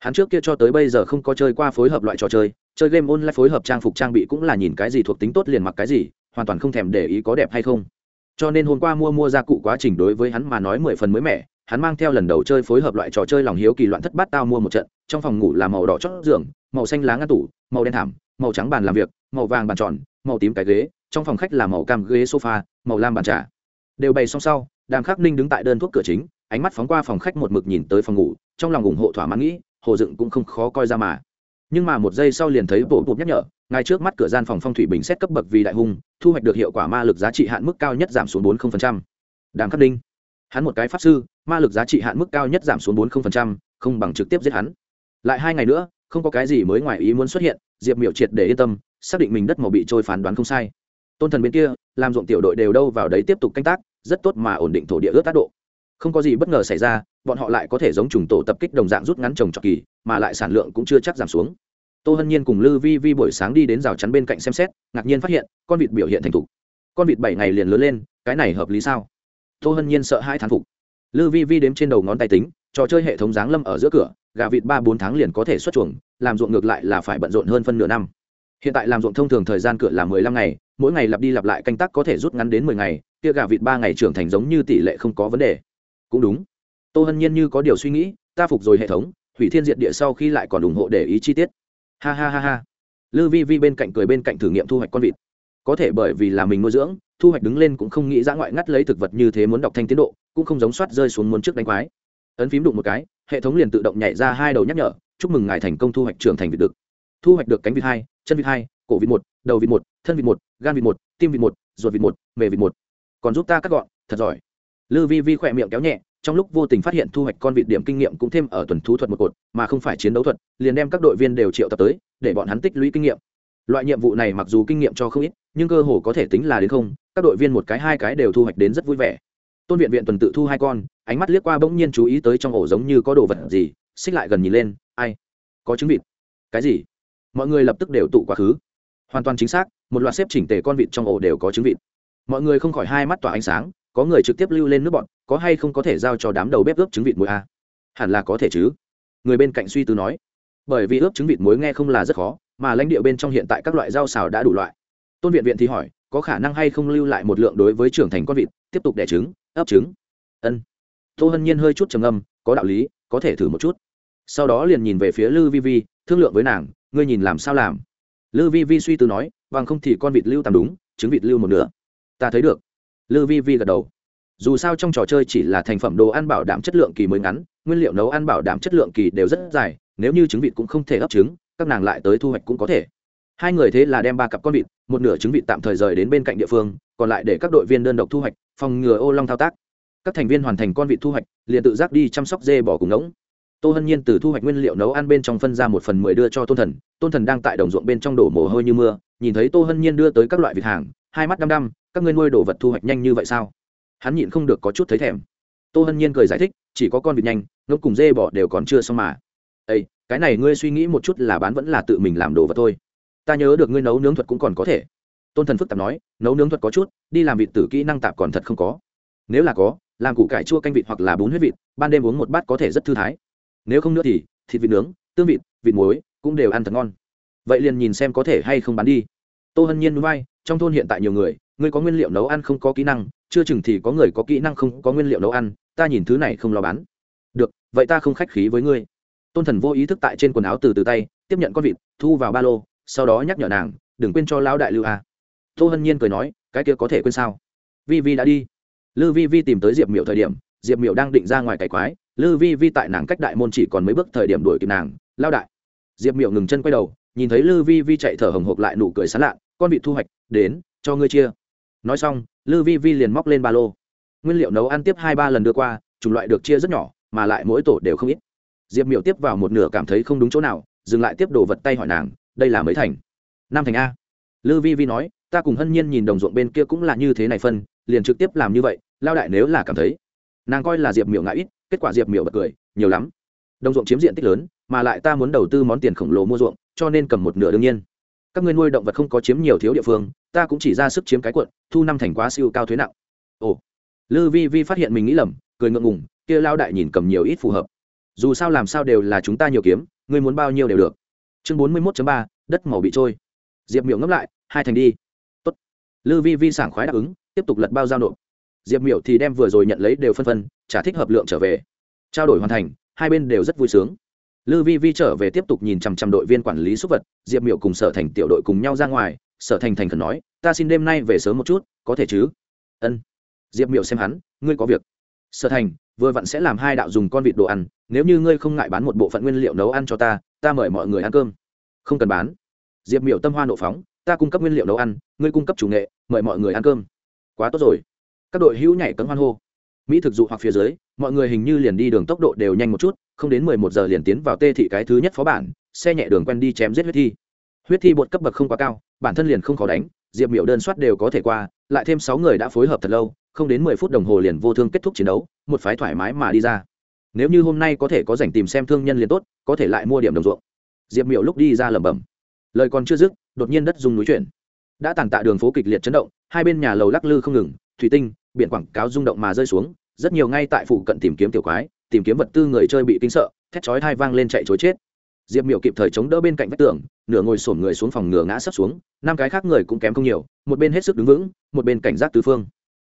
Hắn trước kia cho tới bây giờ không có chơi qua phối hợp loại trò chơi chơi game online phối hợp trang phục trang bị cũng là nhìn cái gì thuộc tính tốt liền mặc cái gì, hoàn toàn không thèm để ý có đẹp hay không. Cho nên hôm qua mua mua gia cụ quá trình đối với hắn mà nói mười phần mới mẻ, hắn mang theo lần đầu chơi phối hợp loại trò chơi lòng hiếu kỳ loạn thất bát tao mua một trận, trong phòng ngủ là màu đỏ chót giường, màu xanh lá ngăn tủ, màu đen thảm, màu trắng bàn làm việc màu vàng bàn tròn, màu tím cái ghế, trong phòng khách là màu cam ghế sofa, màu lam bàn trà. Đều bày xong sau, đàm khắc ninh đứng tại đơn thuốc cửa chính, ánh mắt phóng qua phòng khách một mực nhìn tới phòng ngủ, trong lòng ủng hộ thỏa mãn nghĩ, hồ dựng cũng không khó coi ra mà. Nhưng mà một giây sau liền thấy bộ bột nhắc nhở, ngay trước mắt cửa gian phòng phong thủy bình xét cấp bậc vì đại hung, thu hoạch được hiệu quả ma lực giá trị hạn mức cao nhất giảm xuống bốn đàm khắc ninh, hắn một cái pháp sư, ma lực giá trị hạn mức cao nhất giảm xuống bốn không bằng trực tiếp giết hắn. Lại hai ngày nữa, không có cái gì mới ngoài ý muốn xuất hiện, diệp miểu triệt để yên tâm xác định mình đất màu bị trôi phán đoán không sai. Tôn thần bên kia, làm ruộng tiểu đội đều đâu vào đấy tiếp tục canh tác, rất tốt mà ổn định thổ địa ướt tác độ. Không có gì bất ngờ xảy ra, bọn họ lại có thể giống trùng tổ tập kích đồng dạng rút ngắn trồng trọt kỳ, mà lại sản lượng cũng chưa chắc giảm xuống. Tô hân nhiên cùng lư vi vi buổi sáng đi đến rào chắn bên cạnh xem xét, ngạc nhiên phát hiện, con vịt biểu hiện thành thục. Con vịt bảy ngày liền lớn lên, cái này hợp lý sao? Tô hân nhiên sợ hai thán phục. Lư vi vi đếm trên đầu ngón tay tính, trò chơi hệ thống giáng lâm ở giữa cửa, gà vịt ba bốn tháng liền có thể xuất chuồng, làm ruộng ngược lại là phải bận rộn hơn phân nửa năm hiện tại làm ruộng thông thường thời gian cửa là mười lăm ngày, mỗi ngày lặp đi lặp lại canh tác có thể rút ngắn đến mười ngày, kia gà vịt ba ngày trưởng thành giống như tỷ lệ không có vấn đề. Cũng đúng. Tô hân nhiên như có điều suy nghĩ, ta phục rồi hệ thống, hủy thiên diệt địa sau khi lại còn ủng hộ để ý chi tiết. Ha ha ha ha. Lư vi vi bên cạnh cười bên cạnh thử nghiệm thu hoạch con vịt. Có thể bởi vì là mình nuôi dưỡng, thu hoạch đứng lên cũng không nghĩ ra ngoại ngắt lấy thực vật như thế muốn đọc thanh tiến độ, cũng không giống soát rơi xuống muốn trước đánh quái. Ấn phím đụng một cái, hệ thống liền tự động nhảy ra hai đầu nhắc nhở, chúc mừng ngài thành công thu hoạch trưởng thành vịt đực thu hoạch được cánh vịt hai, chân vịt hai, cổ vịt một, đầu vịt một, thân vịt một, gan vịt một, tim vịt một, ruột vịt một, mề vịt một. Còn giúp ta cắt gọn, thật giỏi. Lư vi vi khỏe miệng kéo nhẹ, trong lúc vô tình phát hiện thu hoạch con vịt điểm kinh nghiệm cũng thêm ở tuần thú thuật một cột, mà không phải chiến đấu thuật, liền đem các đội viên đều triệu tập tới, để bọn hắn tích lũy kinh nghiệm. Loại nhiệm vụ này mặc dù kinh nghiệm cho không ít, nhưng cơ hồ có thể tính là đến không, các đội viên một cái hai cái đều thu hoạch đến rất vui vẻ. Tôn viện viện tuần tự thu hai con, ánh mắt liếc qua bỗng nhiên chú ý tới trong ổ giống như có đồ vật gì, xích lại gần nhìn lên, ai? Có trứng vịt. Cái gì? Mọi người lập tức đều tụ quá khứ. Hoàn toàn chính xác, một loạt xếp chỉnh tề con vịt trong ổ đều có trứng vịt. Mọi người không khỏi hai mắt tỏa ánh sáng, có người trực tiếp lưu lên nước bọn, có hay không có thể giao cho đám đầu bếp ướp trứng vịt muối a? Hẳn là có thể chứ. Người bên cạnh suy tư nói. Bởi vì ướp trứng vịt muối nghe không là rất khó, mà lãnh địa bên trong hiện tại các loại rau xào đã đủ loại. Tôn viện viện thì hỏi, có khả năng hay không lưu lại một lượng đối với trưởng thành con vịt, tiếp tục đẻ trứng ấp trứng? Ân. Tô hân nhiên hơi chút trầm âm có đạo lý, có thể thử một chút. Sau đó liền nhìn về phía lư vi vi, thương lượng với nàng ngươi nhìn làm sao làm? Lư vi vi suy tư nói, bằng không thì con vịt lưu tạm đúng, trứng vịt lưu một nửa. Ta thấy được. Lư vi vi gật đầu. Dù sao trong trò chơi chỉ là thành phẩm đồ ăn bảo đảm chất lượng kỳ mới ngắn, nguyên liệu nấu ăn bảo đảm chất lượng kỳ đều rất dài, nếu như trứng vịt cũng không thể ấp trứng, các nàng lại tới thu hoạch cũng có thể. Hai người thế là đem ba cặp con vịt, một nửa trứng vịt tạm thời rời đến bên cạnh địa phương, còn lại để các đội viên đơn độc thu hoạch, phòng ngừa ô long thao tác. Các thành viên hoàn thành con vịt thu hoạch, liền tự giác đi chăm sóc dê bỏ cùng ngỗng tô hân nhiên từ thu hoạch nguyên liệu nấu ăn bên trong phân ra một phần mười đưa cho tôn thần. Tôn thần đang tại đồng ruộng bên trong đổ mồ hôi như mưa, nhìn thấy tô hân nhiên đưa tới các loại vịt hàng, hai mắt đăm đăm, các ngươi nuôi đồ vật thu hoạch nhanh như vậy sao? Hắn nhịn không được có chút thấy thèm. Tô hân nhiên cười giải thích, chỉ có con vịt nhanh, ngốc cùng dê bỏ đều còn chưa xong mà. Ây cái này ngươi suy nghĩ một chút là bán vẫn là tự mình làm đồ vật thôi. Ta nhớ được ngươi nấu nướng thuật cũng còn có thể. Tôn thần phức tạp nói, nấu nướng thuật có chút, đi làm vịt tử kỹ năng tạp còn thật không có. Nếu là có, làm củ cải chua canh vịt hoặc là bún huyết vịt, ban đêm uống một bát có thể rất thư thái nếu không nữa thì thịt vịt nướng, tương vịt vịt muối cũng đều ăn thật ngon. Vậy liền nhìn xem có thể hay không bán đi. Tô hân nhiên núi bay trong thôn hiện tại nhiều người, ngươi có nguyên liệu nấu ăn không có kỹ năng, chưa chừng thì có người có kỹ năng không có nguyên liệu nấu ăn, ta nhìn thứ này không lo bán. Được, vậy ta không khách khí với ngươi. Tôn thần vô ý thức tại trên quần áo từ từ tay, tiếp nhận con vịt, thu vào ba lô, sau đó nhắc nhở nàng, đừng quên cho lão đại lưu a. Tô hân nhiên cười nói, cái kia có thể quên sao? Vi vi đã đi. Lư vi vi tìm tới diệp miệu thời điểm diệp miệu đang định ra ngoài cày quái, lư vi vi tại nàng cách đại môn chỉ còn mấy bước thời điểm đuổi kịp nàng, lao đại. Diệp miệu ngừng chân quay đầu, nhìn thấy lư vi vi chạy thở hồng hộc lại nụ cười sán lạ con vịt thu hoạch, đến, cho ngươi chia. Nói xong, lư vi vi liền móc lên ba lô. Nguyên liệu nấu ăn tiếp hai ba lần đưa qua, chủng loại được chia rất nhỏ, mà lại mỗi tổ đều không ít. Diệp miệu tiếp vào một nửa cảm thấy không đúng chỗ nào, dừng lại tiếp đồ vật tay hỏi nàng, đây là mấy thành? Năm thành a. Lư vi vi nói, ta cùng hân nhiên nhìn đồng ruộng bên kia cũng là như thế này phân, liền trực tiếp làm như vậy, lao đại nếu là cảm thấy nàng coi là diệp miệu ngại ít, kết quả diệp miệu bật cười, nhiều lắm. Đồng ruộng chiếm diện tích lớn, mà lại ta muốn đầu tư món tiền khổng lồ mua ruộng, cho nên cầm một nửa đương nhiên. Các ngươi nuôi động vật không có chiếm nhiều thiếu địa phương, ta cũng chỉ ra sức chiếm cái quận, thu năm thành quá siêu cao thuế nặng. Ồ. Lư vi vi phát hiện mình nghĩ lầm, cười ngượng ngùng, kia lao đại nhìn cầm nhiều ít phù hợp. Dù sao làm sao đều là chúng ta nhiều kiếm, ngươi muốn bao nhiêu đều được. Chương bốn mươi mốt ba, đất màu bị trôi. Diệp miệu ngấp lại, hai thành đi. Tốt. lư vi vi sảng khoái đáp ứng, tiếp tục lật bao giao nộp diệp Miểu thì đem vừa rồi nhận lấy đều phân phân trả thích hợp lượng trở về. Trao đổi hoàn thành, hai bên đều rất vui sướng. Lư vi vi trở về tiếp tục nhìn chằm chằm đội viên quản lý súc vật, diệp Miểu cùng sở thành tiểu đội cùng nhau ra ngoài, sở thành thành khẩn nói, ta xin đêm nay về sớm một chút, có thể chứ? Ân. Diệp Miểu xem hắn, ngươi có việc. Sở thành, vừa vặn sẽ làm hai đạo dùng con vịt đồ ăn, nếu như ngươi không ngại bán một bộ phận nguyên liệu nấu ăn cho ta ta mời mọi người ăn cơm. Không cần bán. Diệp miểu tâm hoa nộ phóng, ta cung cấp nguyên liệu nấu ăn, ngươi cung cấp chủ nghệ, mời mọi người ăn cơm. Quá tốt rồi các đội hữu nhảy cấm hoan hô. Mỹ thực dụ hoặc phía dưới, mọi người hình như liền đi đường tốc độ đều nhanh một chút, không đến mười một giờ liền tiến vào tê thị cái thứ nhất phó bản, xe nhẹ đường quen đi chém giết huyết thi. Huyết thi bột cấp bậc không quá cao, bản thân liền không khó đánh, diệp miểu đơn soát đều có thể qua, lại thêm sáu người đã phối hợp thật lâu, không đến mười phút đồng hồ liền vô thương kết thúc chiến đấu, một phái thoải mái mà đi ra. Nếu như hôm nay có thể có dành tìm xem thương nhân liền tốt, có thể lại mua điểm đồng ruộng. Diệp miểu lúc đi ra lẩm bẩm. Lời còn chưa dứt, đột nhiên đất dùng núi chuyển. Đã tàn tạ đường phố kịch liệt chấn động, hai bên nhà lầu lắc lư không ngừng, thủy tinh biển quảng cáo rung động mà rơi xuống, rất nhiều ngay tại phụ cận tìm kiếm tiểu quái, tìm kiếm vật tư người chơi bị kinh sợ, thét chói thai vang lên chạy chối chết. Diệp miểu kịp thời chống đỡ bên cạnh vách tường, nửa ngồi sổm người xuống phòng ngửa ngã sấp xuống, năm cái khác người cũng kém không nhiều, một bên hết sức đứng vững, một bên cảnh giác tứ phương.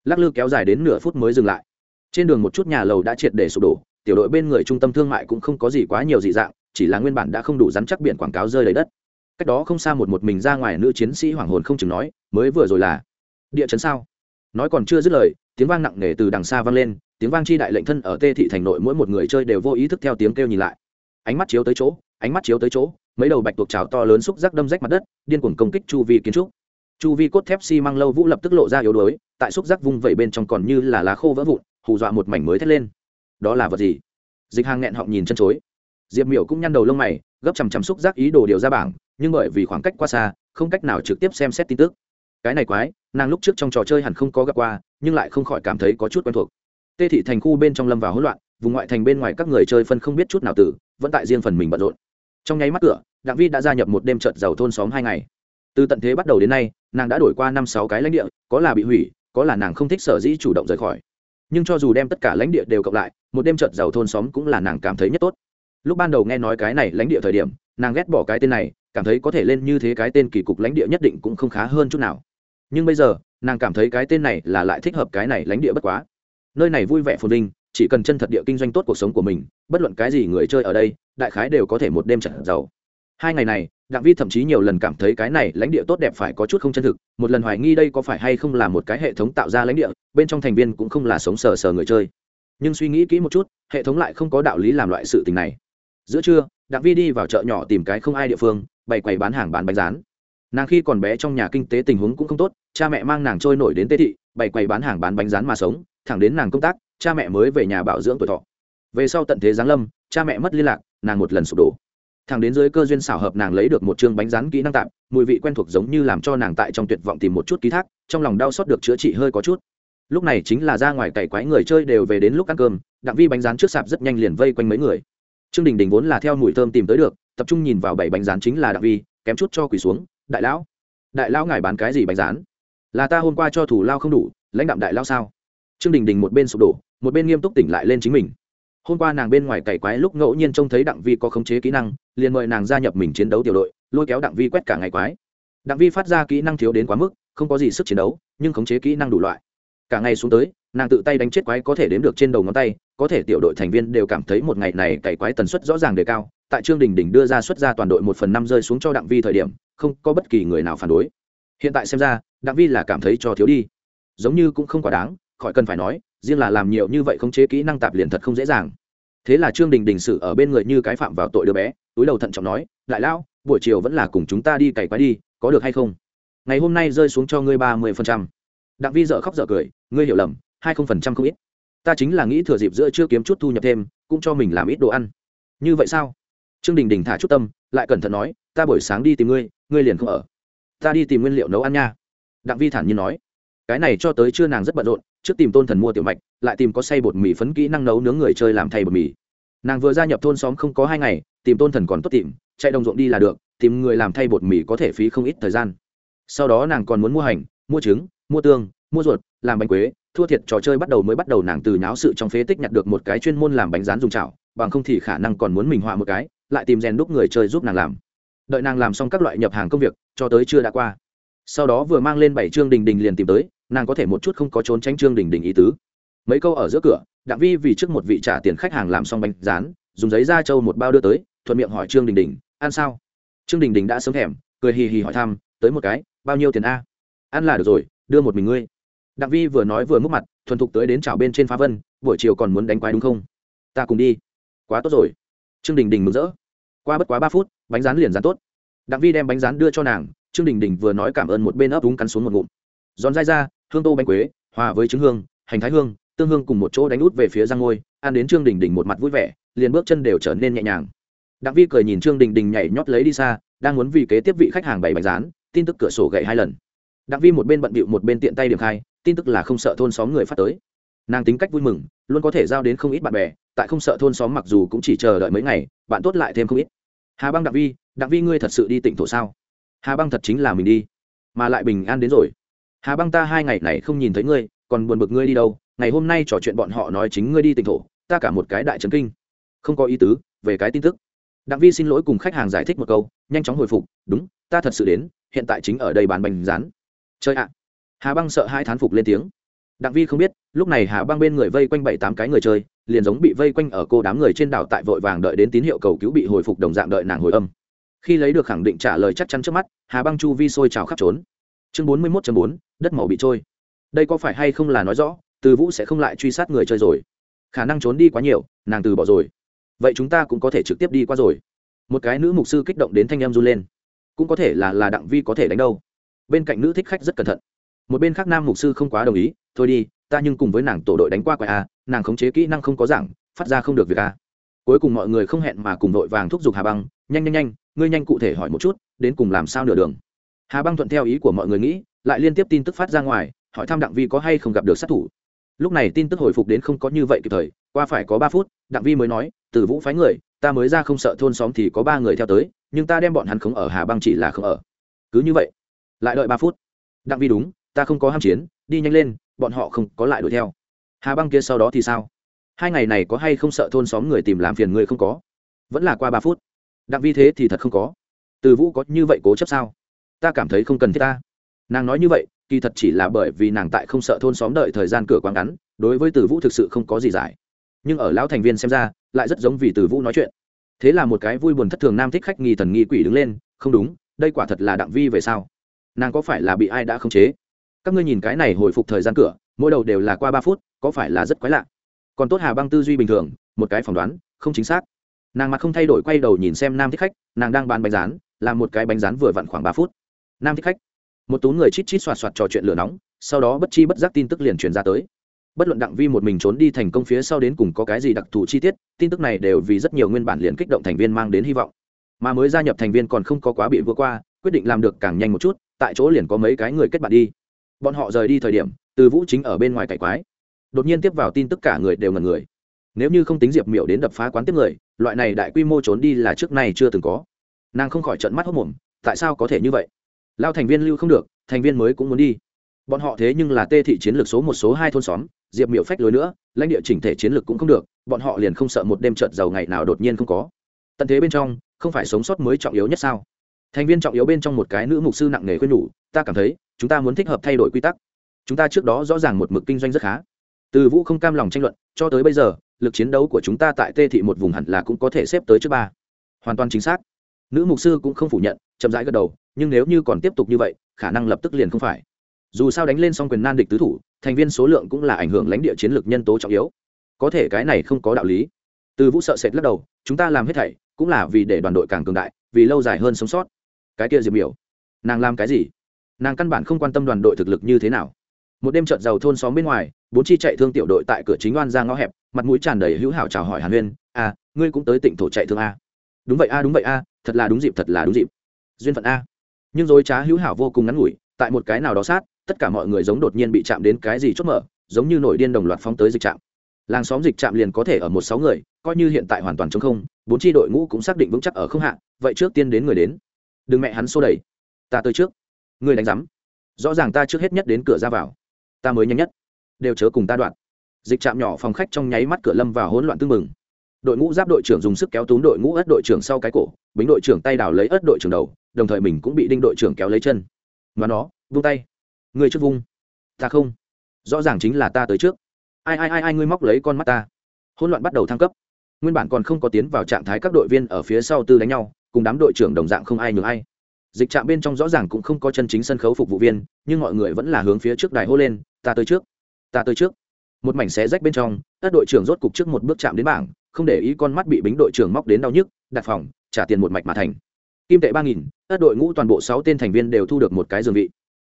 Lắc lư kéo dài đến nửa phút mới dừng lại. Trên đường một chút nhà lầu đã triệt để sụp đổ, tiểu đội bên người trung tâm thương mại cũng không có gì quá nhiều dị dạng, chỉ là nguyên bản đã không đủ rắn chắc biển quảng cáo rơi lấy đất. Cách đó không xa một một mình ra ngoài nữ chiến sĩ hoàng hồn không chừng nói, mới vừa rồi là địa chấn sao? Nói còn chưa dứt lời, tiếng vang nặng nề từ đằng xa vang lên, tiếng vang chi đại lệnh thân ở tê thị thành nội mỗi một người chơi đều vô ý thức theo tiếng kêu nhìn lại. Ánh mắt chiếu tới chỗ, ánh mắt chiếu tới chỗ, mấy đầu bạch tuộc trào to lớn xúc giác đâm rách mặt đất, điên cuồng công kích chu vi kiến trúc. Chu vi cốt thép xi、si、măng lâu vũ lập tức lộ ra yếu đuối, tại xúc giác vung vẩy bên trong còn như là lá khô vỡ vụn, hù dọa một mảnh mới thét lên. Đó là vật gì? Dịch hàng nghẹn họng nhìn chân chối. Diệp miểu cũng nhăn đầu lông mày, gấp chằm chằm xúc giác ý đồ điều ra bảng, nhưng bởi vì khoảng cách quá xa, không cách nào trực tiếp xem xét tin tức. Cái này quái nàng lúc trước trong trò chơi hẳn không có gặp qua, nhưng lại không khỏi cảm thấy có chút quen thuộc. Tê thị thành khu bên trong lâm vào hỗn loạn, vùng ngoại thành bên ngoài các người chơi phân không biết chút nào tử vẫn tại riêng phần mình bận rộn. Trong nháy mắt cửa, đặng vi đã gia nhập một đêm trợt giàu thôn xóm hai ngày. Từ tận thế bắt đầu đến nay, nàng đã đổi qua năm sáu cái lãnh địa, có là bị hủy, có là nàng không thích sở dĩ chủ động rời khỏi. Nhưng cho dù đem tất cả lãnh địa đều cộng lại, một đêm trợt giàu thôn xóm cũng là nàng cảm thấy nhất tốt. Lúc ban đầu nghe nói cái này lãnh địa thời điểm, nàng ghét bỏ cái tên này, cảm thấy có thể lên như thế cái tên kỳ cục lãnh địa nhất định cũng không khá hơn chút nào nhưng bây giờ, nàng cảm thấy cái tên này là lại thích hợp cái này lãnh địa bất quá. Nơi này vui vẻ phồn vinh, chỉ cần chân thật địa kinh doanh tốt cuộc sống của mình, bất luận cái gì người chơi ở đây, đại khái đều có thể một đêm trận giàu. Hai ngày này, đặng vi thậm chí nhiều lần cảm thấy cái này lãnh địa tốt đẹp phải có chút không chân thực, một lần hoài nghi đây có phải hay không là một cái hệ thống tạo ra lãnh địa, bên trong thành viên cũng không là sống sờ sờ người chơi. Nhưng suy nghĩ kỹ một chút, hệ thống lại không có đạo lý làm loại sự tình này. Giữa trưa, đặng vi đi vào chợ nhỏ tìm cái không ai địa phương, bày quầy bán hàng bán bánh rán. Nàng khi còn bé trong nhà kinh tế tình huống cũng không tốt cha mẹ mang nàng trôi nổi đến tế thị, bày quầy bán hàng bán bánh rán mà sống, thẳng đến nàng công tác, cha mẹ mới về nhà bảo dưỡng tuổi thọ. Về sau tận thế giáng lâm, cha mẹ mất liên lạc, nàng một lần sụp đổ. Thẳng đến dưới cơ duyên xảo hợp nàng lấy được một chương bánh rán kỹ năng tạm, mùi vị quen thuộc giống như làm cho nàng tại trong tuyệt vọng tìm một chút ký thác, trong lòng đau xót được chữa trị hơi có chút. Lúc này chính là ra ngoài cày quái người chơi đều về đến lúc ăn cơm, đặng vi bánh rán trước sạp rất nhanh liền vây quanh mấy người. Trương đình đình vốn là theo mùi thơm tìm tới được, tập trung nhìn vào bảy bánh rán chính là đặng vi, kém chút cho quỳ xuống, đại lão đại lão ngài bán cái gì bánh rán? Là ta hôm qua cho thủ lao không đủ, lãnh đạm đại lao sao? Trương đình đình một bên sụp đổ, một bên nghiêm túc tỉnh lại lên chính mình. Hôm qua nàng bên ngoài cày quái lúc ngẫu nhiên trông thấy đặng vi có khống chế kỹ năng, liền mời nàng gia nhập mình chiến đấu tiểu đội, lôi kéo đặng vi quét cả ngày quái. Đặng vi phát ra kỹ năng thiếu đến quá mức, không có gì sức chiến đấu, nhưng khống chế kỹ năng đủ loại. Cả ngày xuống tới, nàng tự tay đánh chết quái có thể đếm được trên đầu ngón tay, có thể tiểu đội thành viên đều cảm thấy một ngày này cày quái tần suất rõ ràng đề cao. Tại trương đình đình đưa ra xuất ra toàn đội một phần năm rơi xuống cho đặng vi thời điểm, không có bất kỳ người nào phản đối hiện tại xem ra, đặng vi là cảm thấy cho thiếu đi. Giống như cũng không quá đáng, khỏi cần phải nói, riêng là làm nhiều như vậy khống chế kỹ năng tạp liền thật không dễ dàng. Thế là trương đình đình sự ở bên người như cái phạm vào tội đứa bé, túi đầu thận trọng nói lại lão, buổi chiều vẫn là cùng chúng ta đi cày quái đi, có được hay không? Ngày hôm nay rơi xuống cho ngươi ba mươi phần trăm. Đặng vi dợ khóc dợ cười, ngươi hiểu lầm, hai không phần trăm không ít. Ta chính là nghĩ thừa dịp giữa chưa kiếm chút thu nhập thêm, cũng cho mình làm ít đồ ăn. Như vậy sao? Trương đình đình thả chút tâm, lại cẩn thận nói, ta buổi sáng đi tìm ngươi ngươi liền không ở ta đi tìm nguyên liệu nấu ăn nha. Đặng vi thản nhiên nói. Cái này cho tới chưa nàng rất bận rộn, trước tìm tôn thần mua tiểu mạch, lại tìm có say bột mì phấn kỹ năng nấu nướng người chơi làm thay bột mì. Nàng vừa gia nhập thôn xóm không có hai ngày, tìm tôn thần còn tốt tìm, chạy đồng ruộng đi là được, tìm người làm thay bột mì có thể phí không ít thời gian. Sau đó nàng còn muốn mua hành, mua trứng, mua tương, mua ruột, làm bánh quế, thua thiệt trò chơi bắt đầu mới bắt đầu nàng từ nháo sự trong phế tích nhặt được một cái chuyên môn làm bánh rán dùng chảo, bằng không thì khả năng còn muốn mình họa một cái, lại tìm rèn đúc người chơi giúp nàng làm đợi nàng làm xong các loại nhập hàng công việc, cho tới chưa đã qua. Sau đó vừa mang lên bảy trương đình đình liền tìm tới, nàng có thể một chút không có trốn tránh trương đình đình ý tứ. Mấy câu ở giữa cửa, đặng vi vì trước một vị trả tiền khách hàng làm xong bánh rán, dùng giấy da trâu một bao đưa tới, thuận miệng hỏi trương đình đình, ăn sao? Trương đình đình đã sớm thèm, cười hì hì hỏi thăm, tới một cái, bao nhiêu tiền a? Ăn là được rồi, đưa một mình ngươi. Đặng vi vừa nói vừa múc mặt, thuần thục tới đến chảo bên trên phá vân, buổi chiều còn muốn đánh quái đúng không? Ta cùng đi. Quá tốt rồi. Trương đình đình mừng rỡ qua bất quá ba phút, bánh rán liền rán tốt. Đặng vi đem bánh rán đưa cho nàng, trương đình đình vừa nói cảm ơn một bên ấp úng cắn xuống một ngụm. Giòn dai ra, hương tô bánh quế, hòa với trứng hương, hành thái hương, tương hương cùng một chỗ đánh út về phía răng ngôi, ăn đến trương đình đình một mặt vui vẻ, liền bước chân đều trở nên nhẹ nhàng. Đặng vi cười nhìn trương đình đình nhảy nhót lấy đi xa, đang muốn vì kế tiếp vị khách hàng bày bánh rán, tin tức cửa sổ gậy hai lần. Đặng vi một bên bận bịu một bên tiện tay điểm khai, tin tức là không sợ thôn xóm người phát tới. Nàng tính cách vui mừng, luôn có thể giao đến không ít bạn bè tại không sợ thôn xóm mặc dù cũng chỉ chờ đợi mấy ngày, bạn tốt lại thêm không ít. Hà băng đặng vi đặng vi ngươi thật sự đi tỉnh thổ sao? Hà băng thật chính là mình đi, mà lại bình an đến rồi. Hà băng ta hai ngày này không nhìn thấy ngươi, còn buồn bực ngươi đi đâu? Ngày hôm nay trò chuyện bọn họ nói chính ngươi đi tỉnh thổ, ta cả một cái đại trấn kinh. Không có ý tứ, về cái tin tức. Đặng vi xin lỗi cùng khách hàng giải thích một câu, nhanh chóng hồi phục, đúng, ta thật sự đến, hiện tại chính ở đây bán bánh rán. Chơi ạ. Hà băng sợ hai thán phục lên tiếng. Đặng vi không biết lúc này hà băng bên người vây quanh bảy tám cái người chơi, liền giống bị vây quanh ở cô đám người trên đảo tại vội vàng đợi đến tín hiệu cầu cứu bị hồi phục đồng dạng đợi nàng hồi âm. Khi lấy được khẳng định trả lời chắc chắn trước mắt, hà băng chu vi sôi trào khắp trốn. Chương bốn mươi mốt bốn, đất màu bị trôi. Đây có phải hay không là nói rõ, từ vũ sẽ không lại truy sát người chơi rồi. Khả năng trốn đi quá nhiều, nàng từ bỏ rồi. Vậy chúng ta cũng có thể trực tiếp đi qua rồi. Một cái nữ mục sư kích động đến thanh em run lên. Cũng có thể là là đặng vi có thể đánh đâu. Bên cạnh nữ thích khách rất cẩn thận một bên khác nam mục sư không quá đồng ý, thôi đi, ta nhưng cùng với nàng tổ đội đánh qua quại a, nàng khống chế kỹ năng không có giảng, phát ra không được việc a. Cuối cùng mọi người không hẹn mà cùng vội vàng thúc giục hà băng, nhanh nhanh nhanh, ngươi nhanh cụ thể hỏi một chút, đến cùng làm sao nửa đường? Hà băng thuận theo ý của mọi người nghĩ, lại liên tiếp tin tức phát ra ngoài, hỏi thăm đặng vi có hay không gặp được sát thủ. Lúc này tin tức hồi phục đến không có như vậy kịp thời, qua phải có ba phút, đặng vi mới nói, từ vũ phái người, ta mới ra không sợ thôn xóm thì có ba người theo tới, nhưng ta đem bọn hắn không ở hà băng chỉ là không ở. Cứ như vậy, lại đợi ba phút. Đặng vi đúng ta không có ham chiến, đi nhanh lên, bọn họ không có lại đuổi theo. Hà băng kia sau đó thì sao? Hai ngày này có hay không sợ thôn xóm người tìm làm phiền người không có? Vẫn là qua ba phút. Đặng vi thế thì thật không có. Từ vũ có như vậy cố chấp sao? Ta cảm thấy không cần thiết ta. Nàng nói như vậy, kỳ thật chỉ là bởi vì nàng tại không sợ thôn xóm đợi thời gian cửa quá ngắn, đối với từ vũ thực sự không có gì giải. Nhưng ở lão thành viên xem ra, lại rất giống vì từ vũ nói chuyện. Thế là một cái vui buồn thất thường nam thích khách nghi thần nghi quỷ đứng lên, không đúng, đây quả thật là đặng vi về sao? Nàng có phải là bị ai đã khống chế? Các ngươi nhìn cái này hồi phục thời gian cửa, mỗi đầu đều là qua ba phút, có phải là rất quái lạ? Còn tốt hà băng tư duy bình thường, một cái phỏng đoán, không chính xác. Nàng mặt không thay đổi quay đầu nhìn xem nam thích khách, nàng đang bán bánh rán, làm một cái bánh rán vừa vặn khoảng ba phút. Nam thích khách. Một tú người chít chít xoạt xoạt trò chuyện lửa nóng, sau đó bất chi bất giác tin tức liền truyền ra tới. Bất luận đặng vi một mình trốn đi thành công phía sau đến cùng có cái gì đặc thù chi tiết, tin tức này đều vì rất nhiều nguyên bản liền kích động thành viên mang đến hy vọng. Mà mới gia nhập thành viên còn không có quá bị vừa qua, quyết định làm được càng nhanh một chút, tại chỗ liền có mấy cái người kết bạn đi bọn họ rời đi thời điểm, từ vũ chính ở bên ngoài cải quái. Đột nhiên tiếp vào tin tất cả người đều ngần người. Nếu như không tính diệp miểu đến đập phá quán tiếp người, loại này đại quy mô trốn đi là trước nay chưa từng có. Nàng không khỏi trận mắt hốc mồm, tại sao có thể như vậy? Lao thành viên lưu không được, thành viên mới cũng muốn đi. Bọn họ thế nhưng là tê thị chiến lược số một, số hai thôn xóm, diệp miểu phách lối nữa, lãnh địa chỉnh thể chiến lược cũng không được, bọn họ liền không sợ một đêm trợt giàu ngày nào đột nhiên không có. Tận thế bên trong, không phải sống sót mới trọng yếu nhất sao? Thành viên trọng yếu bên trong một cái nữ mục sư nặng nề khuyên nhủ, ta cảm thấy chúng ta muốn thích hợp thay đổi quy tắc. Chúng ta trước đó rõ ràng một mực kinh doanh rất khá. Từ vũ không cam lòng tranh luận, cho tới bây giờ, lực chiến đấu của chúng ta tại tê thị một vùng hẳn là cũng có thể xếp tới trước ba. Hoàn toàn chính xác. Nữ mục sư cũng không phủ nhận, chậm rãi gật đầu, nhưng nếu như còn tiếp tục như vậy, khả năng lập tức liền không phải. Dù sao đánh lên xong quyền nan địch tứ thủ, thành viên số lượng cũng là ảnh hưởng lãnh địa chiến lược nhân tố trọng yếu. Có thể cái này không có đạo lý. Từ vũ sợ sệt lắc đầu, chúng ta làm hết thảy, cũng là vì để đoàn đội càng cường đại, vì lâu dài hơn sống sót. Cái kia diệp miểu, nàng làm cái gì? Nàng căn bản không quan tâm đoàn đội thực lực như thế nào. Một đêm trợt giàu thôn xóm bên ngoài bốn chi chạy thương tiểu đội tại cửa chính oan ra ngõ hẹp mặt mũi tràn đầy hữu hảo chào hỏi hàn huyên À, ngươi cũng tới tỉnh thổ chạy thương a. Đúng vậy a đúng vậy a thật là đúng dịp thật là đúng dịp. Duyên phận a. Nhưng dối trá hữu hảo vô cùng ngắn ngủi tại một cái nào đó sát tất cả mọi người giống đột nhiên bị chạm đến cái gì chốt mở giống như nổi điên đồng loạt phóng tới dịch trạm. Làng xóm dịch trạm liền có thể ở một sáu người coi như hiện tại hoàn toàn chống không bốn tri đội ngũ cũng xác định vững chắc ở không hạ vậy trước tiên đến người đến. Đừng mẹ hắn xô đẩy ta tới trước ngươi đánh rắm rõ ràng ta trước hết nhất đến cửa ra vào. Ta mới nhanh nhất. Đều chớ cùng ta đoạn. Dịch trạm nhỏ phòng khách trong nháy mắt cửa lâm vào hỗn loạn tương mừng đội ngũ giáp đội trưởng dùng sức kéo túm đội ngũ ất đội trưởng sau cái cổ, bính đội trưởng tay đào lấy ất đội trưởng đầu, đồng thời mình cũng bị đinh đội trưởng kéo lấy chân. Và nó, vung tay. Người trước vung. Ta không. Rõ ràng chính là ta tới trước. Ai ai ai ai, ngươi móc lấy con mắt ta. Hỗn loạn bắt đầu thăng cấp. Nguyên bản còn không có tiến vào trạng thái các đội viên ở phía sau tư đánh nhau, cùng đám đội trưởng đồng dạng không ai nhường ai dịch trạm bên trong rõ ràng cũng không có chân chính sân khấu phục vụ viên, nhưng mọi người vẫn là hướng phía trước đài hô lên, ta tới trước, ta tới trước. Một mảnh xé rách bên trong, các đội trưởng rốt cục trước một bước chạm đến bảng, không để ý con mắt bị bính đội trưởng móc đến đau nhức, đặt phòng, trả tiền một mạch mà thành. Kim tệ ba nghìn, các đội ngũ toàn bộ sáu tên thành viên đều thu được một cái dương vị.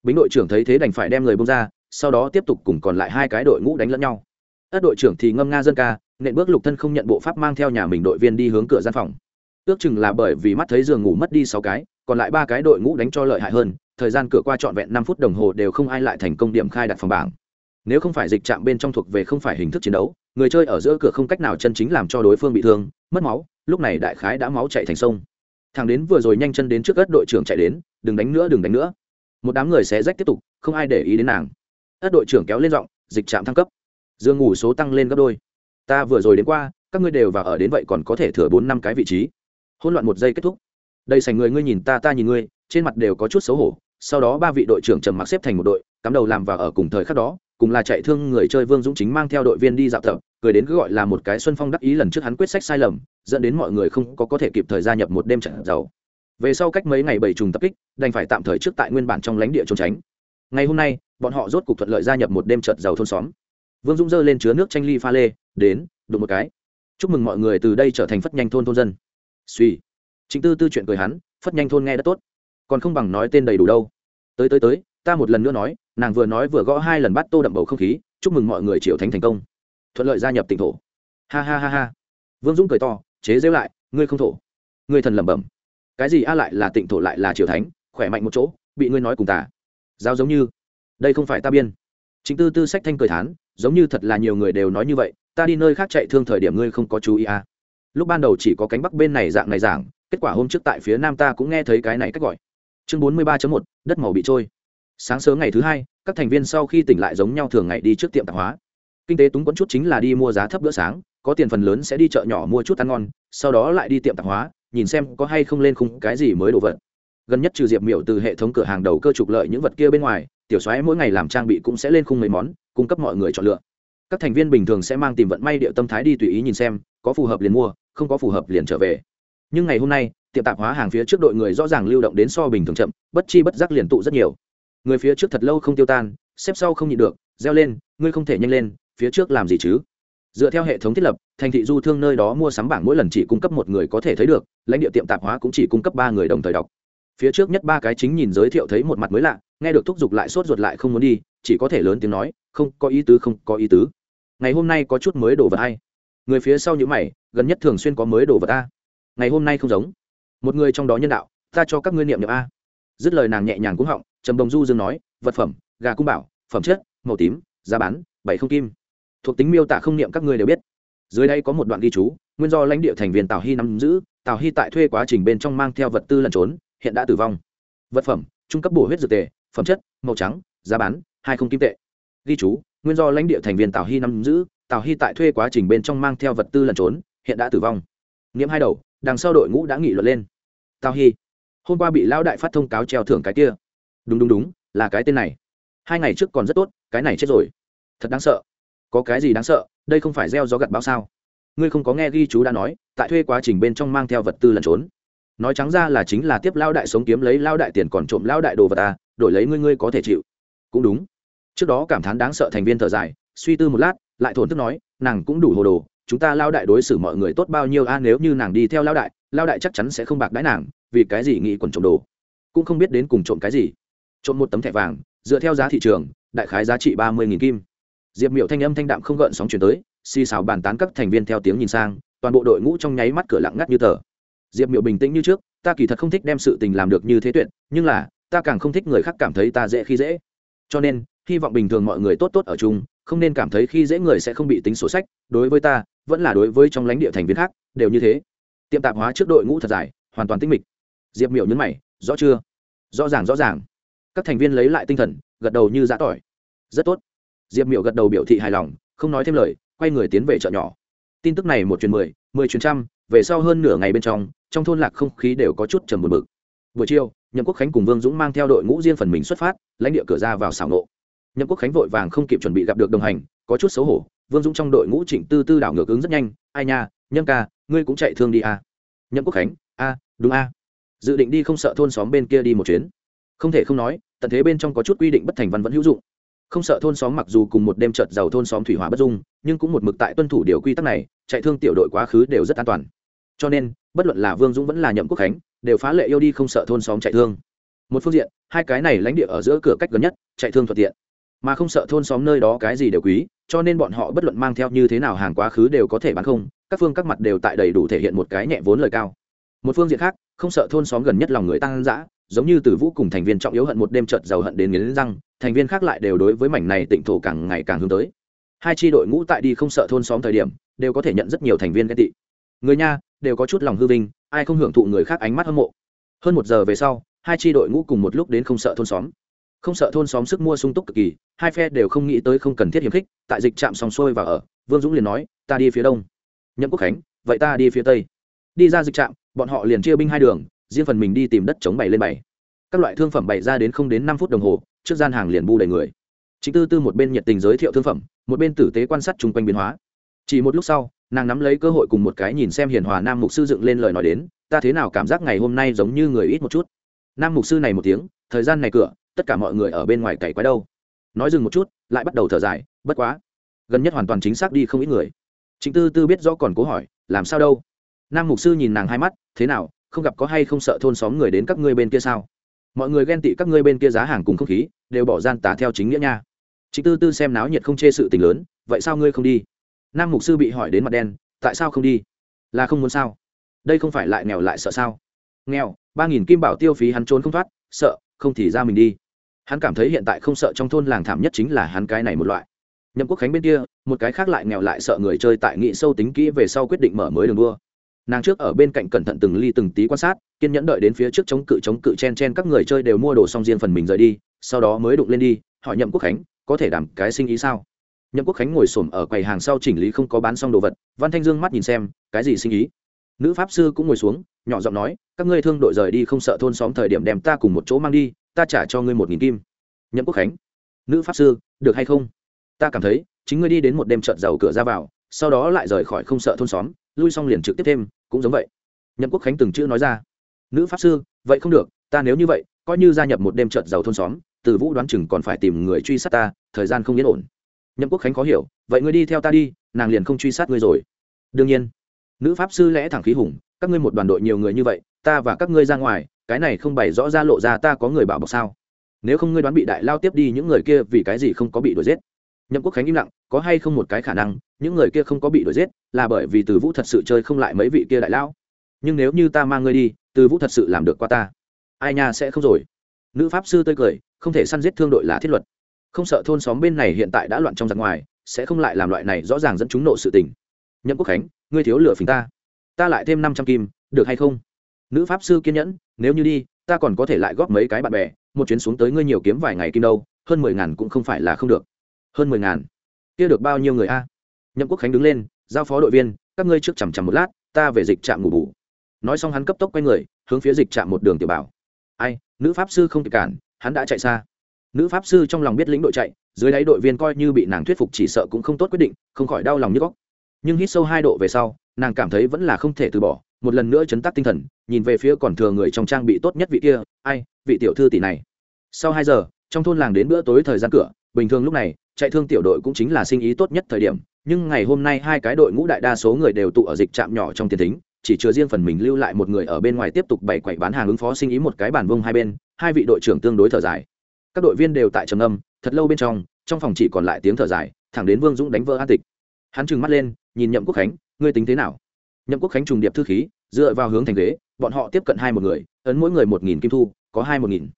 Bính đội trưởng thấy thế đành phải đem người bông ra, sau đó tiếp tục cùng còn lại hai cái đội ngũ đánh lẫn nhau. Các đội trưởng thì ngâm nga dân ca, nện bước lục thân không nhận bộ pháp mang theo nhà mình đội viên đi hướng cửa gian phòng ước chừng là bởi vì mắt thấy giường ngủ mất đi sáu cái, còn lại ba cái đội ngũ đánh cho lợi hại hơn, thời gian cửa qua trọn vẹn năm phút đồng hồ đều không ai lại thành công điểm khai đặt phòng bảng. Nếu không phải dịch chạm bên trong thuộc về không phải hình thức chiến đấu, người chơi ở giữa cửa không cách nào chân chính làm cho đối phương bị thương, mất máu, lúc này đại khái đã máu chạy thành sông. Thằng đến vừa rồi nhanh chân đến trước ớt đội trưởng chạy đến, đừng đánh nữa, đừng đánh nữa. Một đám người xé rách tiếp tục, không ai để ý đến nàng. Ớt đội trưởng kéo lên giọng, dịch trạm thăng cấp. Dương ngủ số tăng lên gấp đôi. Ta vừa rồi đến qua, các ngươi đều vào ở đến vậy còn có thể thừa bốn năm cái vị trí hỗn loạn một giây kết thúc. Đây sành người ngươi nhìn ta ta nhìn ngươi, trên mặt đều có chút xấu hổ. Sau đó ba vị đội trưởng trầm mặc xếp thành một đội, cắm đầu làm và ở cùng thời khắc đó, cùng là chạy thương người chơi vương dũng chính mang theo đội viên đi dạo thợ cười đến cứ gọi là một cái xuân phong đắc ý lần trước hắn quyết sách sai lầm, dẫn đến mọi người không có có thể kịp thời gia nhập một đêm trận giàu. Về sau cách mấy ngày bảy trùng tập kích, đành phải tạm thời trước tại nguyên bản trong lãnh địa trốn tránh. Ngày hôm nay, bọn họ rốt cục thuận lợi gia nhập một đêm trận giàu thôn xóm. Vương dũng dơ lên chứa nước tranh ly pha lê, đến, đụng một cái. Chúc mừng mọi người từ đây trở thành phất nhanh thôn thôn dân suy. Chính tư tư chuyện cười hắn, phất nhanh thôn nghe đã tốt. Còn không bằng nói tên đầy đủ đâu. Tới tới tới, ta một lần nữa nói, nàng vừa nói vừa gõ hai lần bắt tô đậm bầu không khí, chúc mừng mọi người triệu thánh thành công. Thuận lợi gia nhập tỉnh thổ. Ha ha ha ha. Vương dũng cười to, chế dễu lại, ngươi không thổ. Ngươi thần lẩm bẩm. Cái gì a lại là tịnh thổ lại là triều thánh, khỏe mạnh một chỗ, bị ngươi nói cùng tả giao giống như, đây không phải ta biên. Chính tư tư sách thanh cười thán, giống như thật là nhiều người đều nói như vậy, ta đi nơi khác chạy thương thời điểm ngươi không có chú ý à lúc ban đầu chỉ có cánh bắc bên này dạng này giảng, kết quả hôm trước tại phía nam ta cũng nghe thấy cái này cách gọi. Chương bốn mươi ba một, đất màu bị trôi. Sáng sớm ngày thứ hai, các thành viên sau khi tỉnh lại giống nhau thường ngày đi trước tiệm tạp hóa. Kinh tế túng quẫn chút chính là đi mua giá thấp bữa sáng, có tiền phần lớn sẽ đi chợ nhỏ mua chút ăn ngon, sau đó lại đi tiệm tạp hóa, nhìn xem có hay không lên khung cái gì mới đồ vật. Gần nhất trừ diệp miểu từ hệ thống cửa hàng đầu cơ trục lợi những vật kia bên ngoài, tiểu xoáy mỗi ngày làm trang bị cũng sẽ lên khung mấy món, cung cấp mọi người chọn lựa. Các thành viên bình thường sẽ mang tìm vận may điệu tâm thái đi tùy ý nhìn xem, có phù hợp liền mua không có phù hợp liền trở về. Nhưng ngày hôm nay, tiệm tạp hóa hàng phía trước đội người rõ ràng lưu động đến so bình thường chậm, bất chi bất giác liền tụ rất nhiều. Người phía trước thật lâu không tiêu tan, xếp sau không nhịn được, reo lên, ngươi không thể nhanh lên, phía trước làm gì chứ? Dựa theo hệ thống thiết lập, thành thị du thương nơi đó mua sắm bảng mỗi lần chỉ cung cấp một người có thể thấy được, lãnh địa tiệm tạp hóa cũng chỉ cung cấp ba người đồng thời đọc. Phía trước nhất ba cái chính nhìn giới thiệu thấy một mặt mới lạ, nghe được thúc giục lại sốt ruột lại không muốn đi, chỉ có thể lớn tiếng nói, không, có ý tứ, không có ý tứ. Ngày hôm nay có chút mới đổ vật hay. Người phía sau những mày gần nhất thường xuyên có mới đồ vật ta. ngày hôm nay không giống. Một người trong đó nhân đạo, ta cho các ngươi niệm niệm a. Dứt lời nàng nhẹ nhàng cũng họng, trầm đồng du dương nói, vật phẩm, gà cung bảo, phẩm chất, màu tím, giá bán, bảy không kim. Thuộc tính miêu tả không niệm các ngươi đều biết. Dưới đây có một đoạn ghi chú, nguyên do lãnh địa thành viên tào hy nắm giữ, tào hy tại thuê quá trình bên trong mang theo vật tư lẩn trốn, hiện đã tử vong. Vật phẩm, trung cấp bổ huyết dược tề, phẩm chất, màu trắng, giá bán, hai không kim tệ. Ghi chú, nguyên do lãnh địa thành viên tào hy nắm giữ, tào hy tại thuê quá trình bên trong mang theo vật tư lẩn trốn hiện đã tử vong. Nghiễm hai đầu, đằng sau đội ngũ đã nghị luận lên. Tào hy hôm qua bị lão đại phát thông cáo treo thưởng cái kia. Đúng đúng đúng, là cái tên này. Hai ngày trước còn rất tốt, cái này chết rồi. Thật đáng sợ. Có cái gì đáng sợ, đây không phải gieo gió gặt báo sao? Ngươi không có nghe ghi chú đã nói, tại thuê quá trình bên trong mang theo vật tư lẩn trốn. Nói trắng ra là chính là tiếp lao đại sống kiếm lấy lao đại tiền còn trộm lao đại đồ vật ta đổi lấy ngươi ngươi có thể chịu. Cũng đúng. Trước đó cảm thán đáng sợ thành viên thở dài, suy tư một lát, lại thổn thức nói, nàng cũng đủ hồ đồ chúng ta lao đại đối xử mọi người tốt bao nhiêu a, nếu như nàng đi theo lao đại lao đại chắc chắn sẽ không bạc đái nàng, vì cái gì nghĩ quần trộm đồ? Cũng không biết đến cùng trộm cái gì. Trộm một tấm thẻ vàng, dựa theo giá thị trường, đại khái giá trị ba mươi nghìn kim. Diệp miệu thanh âm thanh đạm không gợn sóng chuyển tới, xì xào bàn tán các thành viên theo tiếng nhìn sang, toàn bộ đội ngũ trong nháy mắt cửa lặng ngắt như tờ. Diệp miệu bình tĩnh như trước, ta kỳ thật không thích đem sự tình làm được như thế tuyệt, nhưng là, ta càng không thích người khác cảm thấy ta dễ khi dễ. Cho nên, hy vọng bình thường mọi người tốt tốt ở chung, không nên cảm thấy khi dễ người sẽ không bị tính sổ sách, đối với ta vẫn là đối với trong lãnh địa thành viên khác, đều như thế. Tiệm tạp hóa trước đội ngũ thật dài, hoàn toàn tinh mịch. Diệp miểu nhấn mày, rõ chưa? Rõ ràng rõ ràng. Các thành viên lấy lại tinh thần, gật đầu như giã tỏi. Rất tốt. Diệp miểu gật đầu biểu thị hài lòng, không nói thêm lời, quay người tiến về chợ nhỏ. Tin tức này một chuyến mười mười chuyến trăm, về sau hơn nửa ngày bên trong trong thôn lạc không khí đều có chút trầm buồn bực. Buổi chiều, nhậm quốc khánh cùng vương dũng mang theo đội ngũ riêng phần mình xuất phát, lãnh địa cửa ra vào xảo nộ. Nhậm quốc khánh vội vàng không kịp chuẩn bị gặp được đồng hành, có chút xấu hổ vương dũng trong đội ngũ trịnh tư tư đảo ngược ứng rất nhanh. Ai nha, nhâm ca, ngươi cũng chạy thương đi à. nhậm quốc khánh, a, đúng a. Dự định đi không sợ thôn xóm bên kia đi một chuyến. Không thể không nói, tận thế bên trong có chút quy định bất thành văn vẫn hữu dụng. Không sợ thôn xóm mặc dù cùng một đêm trợt giàu thôn xóm thủy hỏa bất dung, nhưng cũng một mực tại tuân thủ điều quy tắc này, chạy thương tiểu đội quá khứ đều rất an toàn. Cho nên, bất luận là vương dũng vẫn là nhậm quốc khánh, đều phá lệ yêu đi không sợ thôn xóm chạy thương. Một phương diện, hai cái này lãnh địa ở giữa cửa cách gần nhất, chạy thương thuận tiện mà không sợ thôn xóm nơi đó cái gì đều quý, cho nên bọn họ bất luận mang theo như thế nào hàng quá khứ đều có thể bán không, các phương các mặt đều tại đầy đủ thể hiện một cái nhẹ vốn lời cao. Một phương diện khác, không sợ thôn xóm gần nhất lòng người tăng dã, giống như từ vũ cùng thành viên trọng yếu hận một đêm trợt giàu hận đến nghiến răng, thành viên khác lại đều đối với mảnh này tịnh thổ càng ngày càng hướng tới. Hai tri đội ngũ tại đi không sợ thôn xóm thời điểm, đều có thể nhận rất nhiều thành viên ghen tị. Người nha, đều có chút lòng hư vinh, ai không hưởng thụ người khác ánh mắt hâm mộ. Hơn một giờ về sau, hai tri đội ngũ cùng một lúc đến không sợ thôn xóm không sợ thôn xóm sức mua sung túc cực kỳ, hai phe đều không nghĩ tới không cần thiết hiếm khích, tại dịch trạm sòng sôi và ở, vương dũng liền nói, ta đi phía đông. Nhậm quốc khánh, vậy ta đi phía tây. Đi ra dịch trạm, bọn họ liền chia binh hai đường, riêng phần mình đi tìm đất chống bày lên bày. Các loại thương phẩm bày ra đến không đến năm phút đồng hồ, trước gian hàng liền bu đầy người. Chính tư tư một bên nhiệt tình giới thiệu thương phẩm, một bên tử tế quan sát chung quanh biến hóa. Chỉ một lúc sau, nàng nắm lấy cơ hội cùng một cái nhìn xem hiền hòa nam mục sư dựng lên lời nói đến, ta thế nào cảm giác ngày hôm nay giống như người ít một chút? Nam mục sư này một tiếng, thời gian này cửa tất cả mọi người ở bên ngoài cày quái đâu. Nói dừng một chút, lại bắt đầu thở dài, bất quá. Gần nhất hoàn toàn chính xác đi không ít người. Chính tư tư biết rõ còn cố hỏi, làm sao đâu? Nam mục sư nhìn nàng hai mắt, thế nào, không gặp có hay không sợ thôn xóm người đến các ngươi bên kia sao? Mọi người ghen tị các ngươi bên kia giá hàng cùng không khí, đều bỏ gian tả theo chính nghĩa nha. Chính tư tư xem náo nhiệt không chê sự tình lớn, vậy sao ngươi không đi? Nam mục sư bị hỏi đến mặt đen, tại sao không đi? Là không muốn sao? Đây không phải lại nghèo lại sợ sao? Nghèo, ba nghìn kim bảo tiêu phí hắn trốn không thoát, sợ, không thì ra mình đi hắn cảm thấy hiện tại không sợ trong thôn làng thảm nhất chính là hắn cái này một loại. Nhậm quốc khánh bên kia, một cái khác lại nghèo lại sợ người chơi tại nghị sâu tính kỹ về sau quyết định mở mới đường đua. Nàng trước ở bên cạnh cẩn thận từng ly từng tí quan sát, kiên nhẫn đợi đến phía trước chống cự chống cự chen chen các người chơi đều mua đồ xong riêng phần mình rời đi, sau đó mới đụng lên đi, hỏi nhậm quốc khánh, có thể đảm cái sinh ý sao? Nhậm quốc khánh ngồi xổm ở quầy hàng sau chỉnh lý không có bán xong đồ vật, văn thanh dương mắt nhìn xem, cái gì sinh ý? Nữ pháp sư cũng ngồi xuống, nhỏ giọng nói, các ngươi thương đội rời đi không sợ thôn xóm thời điểm đem ta cùng một chỗ mang đi ta trả cho ngươi một nghìn kim. Nhậm quốc khánh, nữ pháp sư, được hay không? Ta cảm thấy, chính ngươi đi đến một đêm trợn giàu cửa ra vào, sau đó lại rời khỏi không sợ thôn xóm, lui xong liền trực tiếp thêm, cũng giống vậy. Nhậm quốc khánh từng chữ nói ra. Nữ pháp sư, vậy không được, ta nếu như vậy, coi như gia nhập một đêm trợt giàu thôn xóm, từ vũ đoán chừng còn phải tìm người truy sát ta, thời gian không yên ổn. Nhậm quốc khánh khó hiểu, vậy ngươi đi theo ta đi, nàng liền không truy sát ngươi rồi. Đương nhiên, nữ pháp sư lẽ thẳng khí hùng, các ngươi một đoàn đội nhiều người như vậy, ta và các ngươi ra ngoài cái này không bày rõ ra lộ ra ta có người bảo bọc sao? Nếu không ngươi đoán bị đại lao tiếp đi những người kia vì cái gì không có bị đuổi giết? Nhậm quốc khánh im lặng, có hay không một cái khả năng, những người kia không có bị đuổi giết, là bởi vì từ vũ thật sự chơi không lại mấy vị kia đại lao? Nhưng nếu như ta mang ngươi đi, từ vũ thật sự làm được qua ta, ai nha sẽ không rồi. Nữ pháp sư tươi cười, không thể săn giết thương đội là thiết luật. Không sợ thôn xóm bên này hiện tại đã loạn trong giặc ngoài, sẽ không lại làm loại này rõ ràng dẫn chúng nộ sự tình. Nhậm quốc khánh, ngươi thiếu lửa phình ta. Ta lại thêm năm trăm kim, được hay không? Nữ pháp sư kiên nhẫn, nếu như đi, ta còn có thể lại góp mấy cái bạn bè, một chuyến xuống tới ngươi nhiều kiếm vài ngày kim đâu, hơn mười ngàn cũng không phải là không được. Hơn mười ngàn? Kia được bao nhiêu người a? Nhậm quốc khánh đứng lên, giao phó đội viên, các ngươi trước chằm chằm một lát, ta về dịch trạm ngủ bù. Nói xong hắn cấp tốc quay người, hướng phía dịch trạm một đường tiểu bảo. Ai, nữ pháp sư không kịp cản, hắn đã chạy xa. Nữ pháp sư trong lòng biết lĩnh đội chạy, dưới đáy đội viên coi như bị nàng thuyết phục chỉ sợ cũng không tốt quyết định, không khỏi đau lòng như góc. Nhưng hít sâu hai độ về sau, nàng cảm thấy vẫn là không thể từ bỏ một lần nữa chấn tác tinh thần, nhìn về phía còn thừa người trong trang bị tốt nhất vị kia, ai, vị tiểu thư tỷ này? Sau hai giờ, trong thôn làng đến bữa tối thời gian cửa, bình thường lúc này, chạy thương tiểu đội cũng chính là sinh ý tốt nhất thời điểm, nhưng ngày hôm nay hai cái đội ngũ đại đa số người đều tụ ở dịch trạm nhỏ trong tiền thính, chỉ chứa riêng phần mình lưu lại một người ở bên ngoài tiếp tục bày quậy bán hàng ứng phó sinh ý một cái bản vông hai bên, hai vị đội trưởng tương đối thở dài. Các đội viên đều tại trầm âm thật lâu bên trong trong phòng chỉ còn lại tiếng thở dài, thẳng đến vương dũng đánh vỡ an tịch. Hắn trừng mắt lên, nhìn nhậm quốc khánh, ngươi tính thế nào? Nhậm quốc khánh trùng điệp thư khí dựa vào hướng thành ghế, bọn họ tiếp cận hai một người, ấn mỗi người một nghìn kim thu, có hai một nghìn.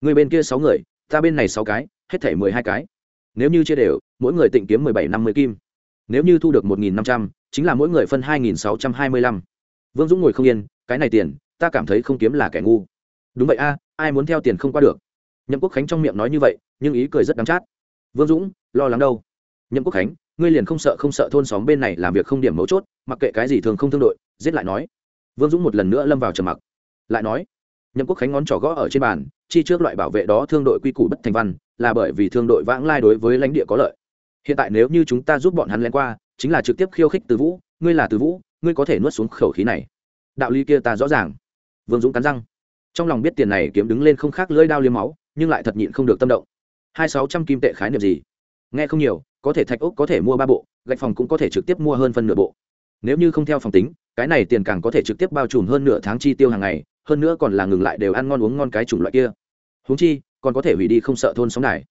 Người bên kia sáu người, ta bên này sáu cái, hết thể mười hai cái. Nếu như chia đều, mỗi người tịnh kiếm mười bảy năm mươi kim. Nếu như thu được một nghìn năm trăm, chính là mỗi người phân hai nghìn sáu trăm hai mươi lăm. Vương dũng ngồi không yên, cái này tiền, ta cảm thấy không kiếm là kẻ ngu. Đúng vậy a, ai muốn theo tiền không qua được? Nhậm quốc khánh trong miệng nói như vậy, nhưng ý cười rất đắm chát. Vương dũng, lo lắng đâu? Nhậm quốc khánh, ngươi liền không sợ không sợ thôn xóm bên này làm việc không điểm mấu chốt, mặc kệ cái gì thường không thương đội, giết lại nói vương dũng một lần nữa lâm vào trầm mặc. Lại nói, nhậm quốc khánh ngón trỏ gõ ở trên bàn, chi trước loại bảo vệ đó thương đội quy củ bất thành văn, là bởi vì thương đội vãng lai đối với lãnh địa có lợi. Hiện tại nếu như chúng ta giúp bọn hắn len qua, chính là trực tiếp khiêu khích từ vũ, ngươi là từ vũ, ngươi có thể nuốt xuống khẩu khí này. Đạo lý kia ta rõ ràng. Vương dũng cắn răng. Trong lòng biết tiền này kiếm đứng lên không khác lưỡi đao liếm máu, nhưng lại thật nhịn không được tâm động. Hai sáu trăm kim tệ khái niệm gì? Nghe không nhiều, có thể thạch ốc có thể mua ba bộ, gạch phòng cũng có thể trực tiếp mua hơn phân nửa bộ nếu như không theo phòng tính, cái này tiền càng có thể trực tiếp bao trùm hơn nửa tháng chi tiêu hàng ngày, hơn nữa còn là ngừng lại đều ăn ngon uống ngon cái chủng loại kia. Huống chi, còn có thể hủy đi không sợ thôn sống này